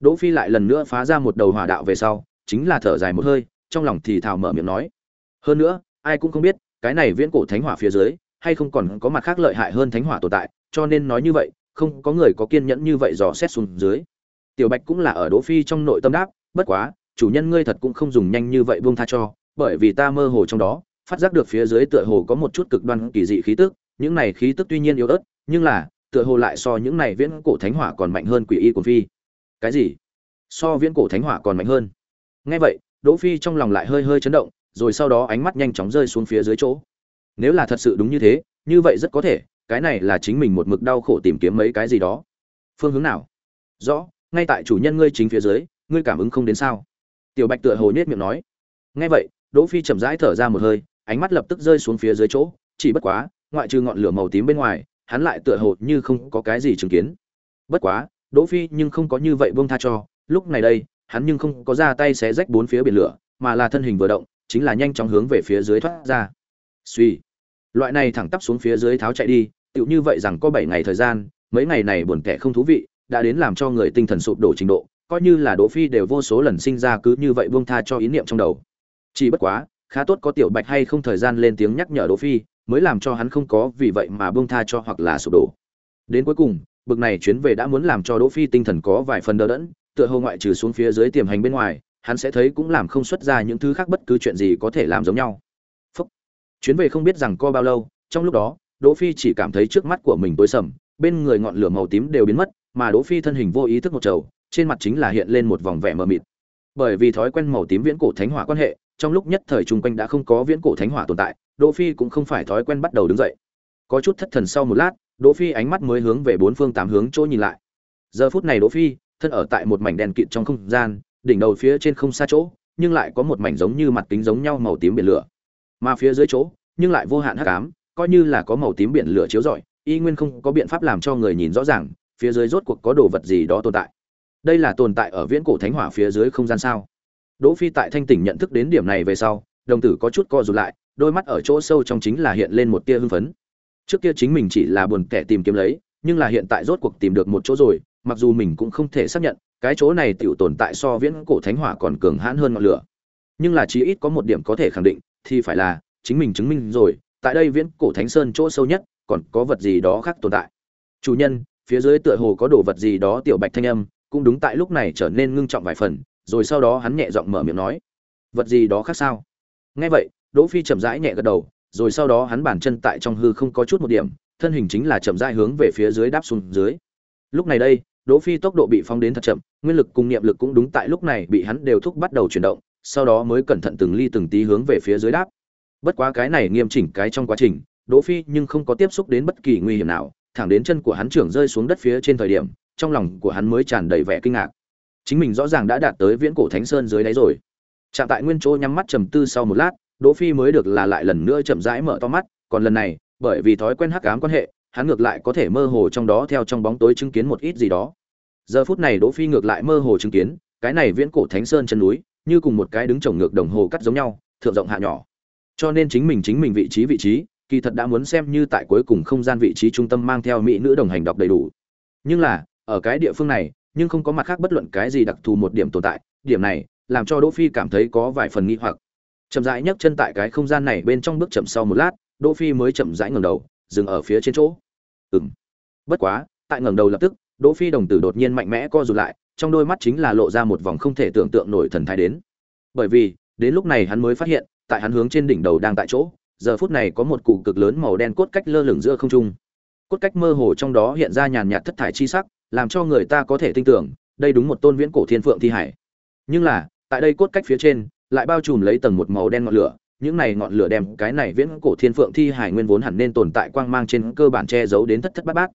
Đỗ phi lại lần nữa phá ra một đầu hỏa đạo về sau, chính là thở dài một hơi, trong lòng thì thào mở miệng nói. Hơn nữa, ai cũng không biết, cái này viễn cổ thánh hỏa phía dưới, hay không còn có mặt khác lợi hại hơn thánh hỏa tồn tại, cho nên nói như vậy, không có người có kiên nhẫn như vậy dò xét xuống dưới. Tiểu bạch cũng là ở đỗ phi trong nội tâm đáp, bất quá, chủ nhân ngươi thật cũng không dùng nhanh như vậy buông tha cho, bởi vì ta mơ hồ trong đó, phát giác được phía dưới tựa hồ có một chút cực đoan kỳ dị khí tức, những này khí tức tuy nhiên yếu ớt nhưng là, tựa hồ lại so những này viễn cổ thánh hỏa còn mạnh hơn quỷ y của phi. Cái gì? So viễn cổ thánh hỏa còn mạnh hơn? Nghe vậy, đỗ phi trong lòng lại hơi hơi chấn động, rồi sau đó ánh mắt nhanh chóng rơi xuống phía dưới chỗ. Nếu là thật sự đúng như thế, như vậy rất có thể, cái này là chính mình một mực đau khổ tìm kiếm mấy cái gì đó. Phương hướng nào? Rõ, ngay tại chủ nhân ngươi chính phía dưới, ngươi cảm ứng không đến sao? Tiểu bạch tựa hồ nhếch miệng nói. Nghe vậy, đỗ phi chậm rãi thở ra một hơi, ánh mắt lập tức rơi xuống phía dưới chỗ, chỉ bất quá, ngoại trừ ngọn lửa màu tím bên ngoài hắn lại tựa hồ như không có cái gì chứng kiến. Bất quá, đỗ phi nhưng không có như vậy buông tha cho. Lúc này đây, hắn nhưng không có ra tay xé rách bốn phía biển lửa, mà là thân hình vừa động, chính là nhanh chóng hướng về phía dưới thoát ra. Suy loại này thẳng tắp xuống phía dưới tháo chạy đi, tựu như vậy rằng có bảy ngày thời gian, mấy ngày này buồn kẻ không thú vị, đã đến làm cho người tinh thần sụp đổ trình độ, coi như là đỗ phi đều vô số lần sinh ra cứ như vậy buông tha cho ý niệm trong đầu. Chỉ bất quá, khá tốt có tiểu bạch hay không thời gian lên tiếng nhắc nhở đỗ phi mới làm cho hắn không có vì vậy mà buông tha cho hoặc là sụp đổ. Đến cuối cùng, bực này chuyến về đã muốn làm cho đỗ phi tinh thần có vài phần đỡ đẫn, tựa hồ ngoại trừ xuống phía dưới tiềm hành bên ngoài, hắn sẽ thấy cũng làm không xuất ra những thứ khác bất cứ chuyện gì có thể làm giống nhau. Phúc. chuyến về không biết rằng co bao lâu, trong lúc đó, đỗ phi chỉ cảm thấy trước mắt của mình tối sầm, bên người ngọn lửa màu tím đều biến mất, mà đỗ phi thân hình vô ý thức một trầu, trên mặt chính là hiện lên một vòng vẻ mờ mịt. Bởi vì thói quen màu tím viễn cổ thánh hỏa quan hệ, trong lúc nhất thời chung quanh đã không có viễn cổ thánh hỏa tồn tại đỗ phi cũng không phải thói quen bắt đầu đứng dậy. Có chút thất thần sau một lát, đỗ phi ánh mắt mới hướng về bốn phương tám hướng chỗ nhìn lại. Giờ phút này đỗ phi, thân ở tại một mảnh đèn kịt trong không gian, đỉnh đầu phía trên không xa chỗ, nhưng lại có một mảnh giống như mặt kính giống nhau màu tím biển lửa. Mà phía dưới chỗ, nhưng lại vô hạn hắc ám, coi như là có màu tím biển lửa chiếu rọi, y nguyên không có biện pháp làm cho người nhìn rõ ràng, phía dưới rốt cuộc có đồ vật gì đó tồn tại. Đây là tồn tại ở viễn cổ thánh hỏa phía dưới không gian sao? Đỗ phi tại thanh tỉnh nhận thức đến điểm này về sau, đồng tử có chút co rụt lại đôi mắt ở chỗ sâu trong chính là hiện lên một tia hưng phấn. Trước kia chính mình chỉ là buồn kẻ tìm kiếm lấy, nhưng là hiện tại rốt cuộc tìm được một chỗ rồi, mặc dù mình cũng không thể xác nhận, cái chỗ này tiểu tồn tại so viễn cổ thánh hỏa còn cường hãn hơn ngọn lửa. Nhưng là chí ít có một điểm có thể khẳng định, thì phải là, chính mình chứng minh rồi, tại đây viễn cổ thánh sơn chỗ sâu nhất, còn có vật gì đó khác tồn tại. Chủ nhân, phía dưới tựa hồ có đồ vật gì đó, tiểu bạch thanh âm, cũng đúng tại lúc này trở nên ngưng trọng vài phần, rồi sau đó hắn nhẹ giọng mở miệng nói, vật gì đó khác sao? Nghe vậy đỗ phi chậm rãi nhẹ gật đầu, rồi sau đó hắn bản chân tại trong hư không có chút một điểm, thân hình chính là chậm rãi hướng về phía dưới đáp xuống dưới. Lúc này đây, đỗ phi tốc độ bị phóng đến thật chậm, nguyên lực cùng niệm lực cũng đúng tại lúc này bị hắn đều thúc bắt đầu chuyển động, sau đó mới cẩn thận từng ly từng tí hướng về phía dưới đáp. Bất quá cái này nghiêm chỉnh cái trong quá trình, đỗ phi nhưng không có tiếp xúc đến bất kỳ nguy hiểm nào, thẳng đến chân của hắn trưởng rơi xuống đất phía trên thời điểm, trong lòng của hắn mới tràn đầy vẻ kinh ngạc. Chính mình rõ ràng đã đạt tới viễn cổ thánh sơn dưới đáy rồi. Trạng tại nguyên chỗ nhắm mắt trầm tư sau một lát đỗ phi mới được là lại lần nữa chậm rãi mở to mắt, còn lần này, bởi vì thói quen hắc ám quan hệ, hắn ngược lại có thể mơ hồ trong đó theo trong bóng tối chứng kiến một ít gì đó. Giờ phút này đỗ phi ngược lại mơ hồ chứng kiến, cái này viễn cổ thánh sơn chân núi, như cùng một cái đứng chồng ngược đồng hồ cắt giống nhau, thượng rộng hạ nhỏ. Cho nên chính mình chính mình vị trí vị trí, kỳ thật đã muốn xem như tại cuối cùng không gian vị trí trung tâm mang theo mỹ nữ đồng hành đọc đầy đủ. Nhưng là, ở cái địa phương này, nhưng không có mặt khác bất luận cái gì đặc thù một điểm tồn tại, điểm này, làm cho đỗ phi cảm thấy có vài phần nghi hoặc chậm rãi nhấc chân tại cái không gian này bên trong bước chậm sau một lát, đỗ phi mới chậm rãi ngẩng đầu, dừng ở phía trên chỗ. Ừm. Bất quá, tại ngẩng đầu lập tức, đỗ phi đồng tử đột nhiên mạnh mẽ co rụt lại, trong đôi mắt chính là lộ ra một vòng không thể tưởng tượng nổi thần thái đến. Bởi vì, đến lúc này hắn mới phát hiện, tại hắn hướng trên đỉnh đầu đang tại chỗ, giờ phút này có một cụ cực lớn màu đen cốt cách lơ lửng giữa không trung. Cốt cách mơ hồ trong đó hiện ra nhàn nhạt thất thải chi sắc, làm cho người ta có thể tin tưởng, đây đúng một tôn viễn cổ thiên phượng thi hải. Nhưng là, tại đây cốt cách phía trên lại bao trùm lấy tầng một màu đen ngọn lửa. Những này ngọn lửa đem cái này viễn cổ thiên phượng thi hải nguyên vốn hẳn nên tồn tại quang mang trên cơ bản che giấu đến thất thất bát bát.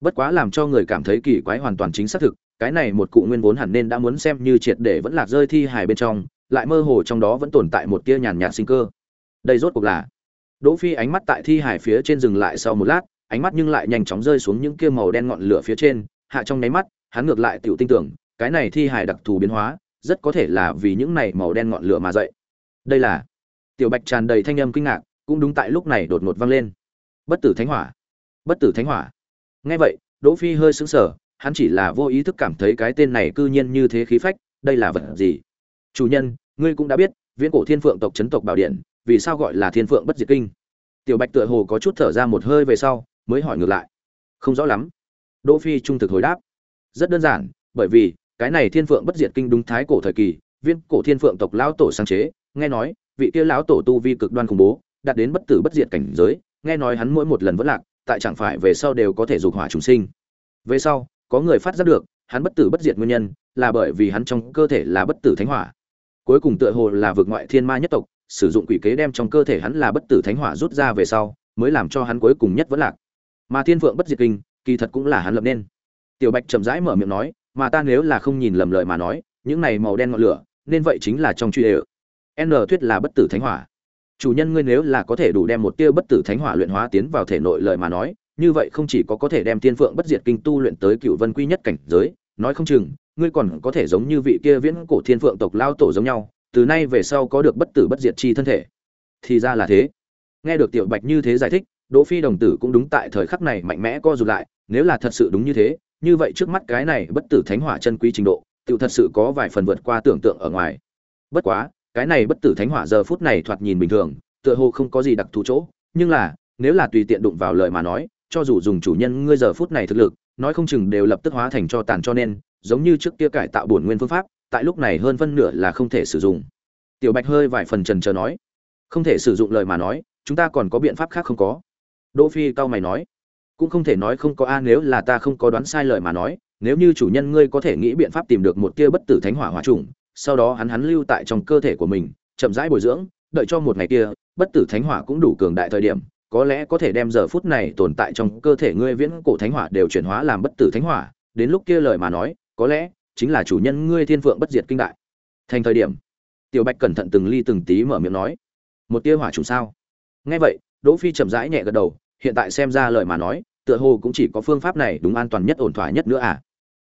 Bất quá làm cho người cảm thấy kỳ quái hoàn toàn chính xác thực, cái này một cụ nguyên vốn hẳn nên đã muốn xem như triệt để vẫn lạc rơi thi hải bên trong, lại mơ hồ trong đó vẫn tồn tại một tia nhàn nhạt sinh cơ. Đây rốt cuộc là đỗ phi ánh mắt tại thi hải phía trên dừng lại sau một lát, ánh mắt nhưng lại nhanh chóng rơi xuống những kia màu đen ngọn lửa phía trên, hạ trong nháy mắt, hắn ngược lại tiểu tinh tưởng, cái này thi hải đặc thù biến hóa rất có thể là vì những này màu đen ngọn lửa mà dậy. Đây là tiểu bạch tràn đầy thanh âm kinh ngạc, cũng đúng tại lúc này đột ngột vang lên. Bất tử thánh hỏa. Bất tử thánh hỏa. Nghe vậy, đỗ phi hơi sững sờ, hắn chỉ là vô ý thức cảm thấy cái tên này cư nhiên như thế khí phách, đây là vật gì? Chủ nhân, ngươi cũng đã biết, viễn cổ thiên phượng tộc chấn tộc bảo điện, vì sao gọi là thiên phượng bất diệt kinh? Tiểu bạch tựa hồ có chút thở ra một hơi về sau, mới hỏi ngược lại. Không rõ lắm. Đỗ phi trung thực hồi đáp. Rất đơn giản, bởi vì cái này thiên phượng bất diệt kinh đúng thái cổ thời kỳ, viên cổ thiên phượng tộc lão tổ sáng chế, nghe nói, vị kia lão tổ tu vi cực đoan khủng bố, đạt đến bất tử bất diệt cảnh giới, nghe nói hắn mỗi một lần vẫn lạc, tại chẳng phải về sau đều có thể dục hỏa trùng sinh. Về sau, có người phát giác được, hắn bất tử bất diệt nguyên nhân, là bởi vì hắn trong cơ thể là bất tử thánh hỏa. Cuối cùng tựa hồ là vượt ngoại thiên ma nhất tộc, sử dụng quỷ kế đem trong cơ thể hắn là bất tử thánh hỏa rút ra về sau, mới làm cho hắn cuối cùng nhất vẫn lạc. Mà thiên phượng bất diệt kinh, kỳ thật cũng là hắn lập nên. Tiểu bạch chậm rãi mở miệng nói mà ta nếu là không nhìn lầm lời mà nói, những này màu đen ngọn lửa, nên vậy chính là trong truy đều. N thuyết là bất tử thánh hỏa. Chủ nhân ngươi nếu là có thể đủ đem một tia bất tử thánh hỏa luyện hóa tiến vào thể nội lời mà nói, như vậy không chỉ có có thể đem tiên phượng bất diệt kinh tu luyện tới cựu vân quy nhất cảnh giới, nói không chừng, ngươi còn có thể giống như vị kia viễn cổ thiên phượng tộc lao tổ giống nhau, từ nay về sau có được bất tử bất diệt chi thân thể. Thì ra là thế. Nghe được tiểu bạch như thế giải thích, đỗ phi đồng tử cũng đúng tại thời khắc này mạnh mẽ co rụt lại, nếu là thật sự đúng như thế như vậy trước mắt cái này bất tử thánh hỏa chân quý trình độ tiểu thật sự có vài phần vượt qua tưởng tượng ở ngoài. Bất quá, cái này bất tử thánh hỏa giờ phút này thoạt nhìn bình thường, tựa hồ không có gì đặc thù chỗ. Nhưng là, nếu là tùy tiện đụng vào lời mà nói, cho dù dùng chủ nhân ngươi giờ phút này thực lực, nói không chừng đều lập tức hóa thành cho tàn cho nên, giống như trước kia cải tạo bổn nguyên phương pháp, tại lúc này hơn phân nửa là không thể sử dụng. Tiểu bạch hơi vài phần trần chờ nói, không thể sử dụng lời mà nói, chúng ta còn có biện pháp khác không có. Đỗ phi cao mày nói cũng không thể nói không có a, nếu là ta không có đoán sai lời mà nói, nếu như chủ nhân ngươi có thể nghĩ biện pháp tìm được một tia bất tử thánh hỏa hỏa trùng, sau đó hắn hắn lưu tại trong cơ thể của mình, chậm rãi bồi dưỡng, đợi cho một ngày kia, bất tử thánh hỏa cũng đủ cường đại thời điểm, có lẽ có thể đem giờ phút này tồn tại trong cơ thể ngươi viễn cổ thánh hỏa đều chuyển hóa làm bất tử thánh hỏa, đến lúc kia lời mà nói, có lẽ chính là chủ nhân ngươi thiên phượng bất diệt kinh đại. Thành thời điểm, tiểu bạch cẩn thận từng ly từng tí mở miệng nói, một tia hỏa trùng sao? Nghe vậy, đỗ phi chậm rãi nhẹ gật đầu hiện tại xem ra lời mà nói, tựa hồ cũng chỉ có phương pháp này đúng an toàn nhất ổn thỏa nhất nữa à?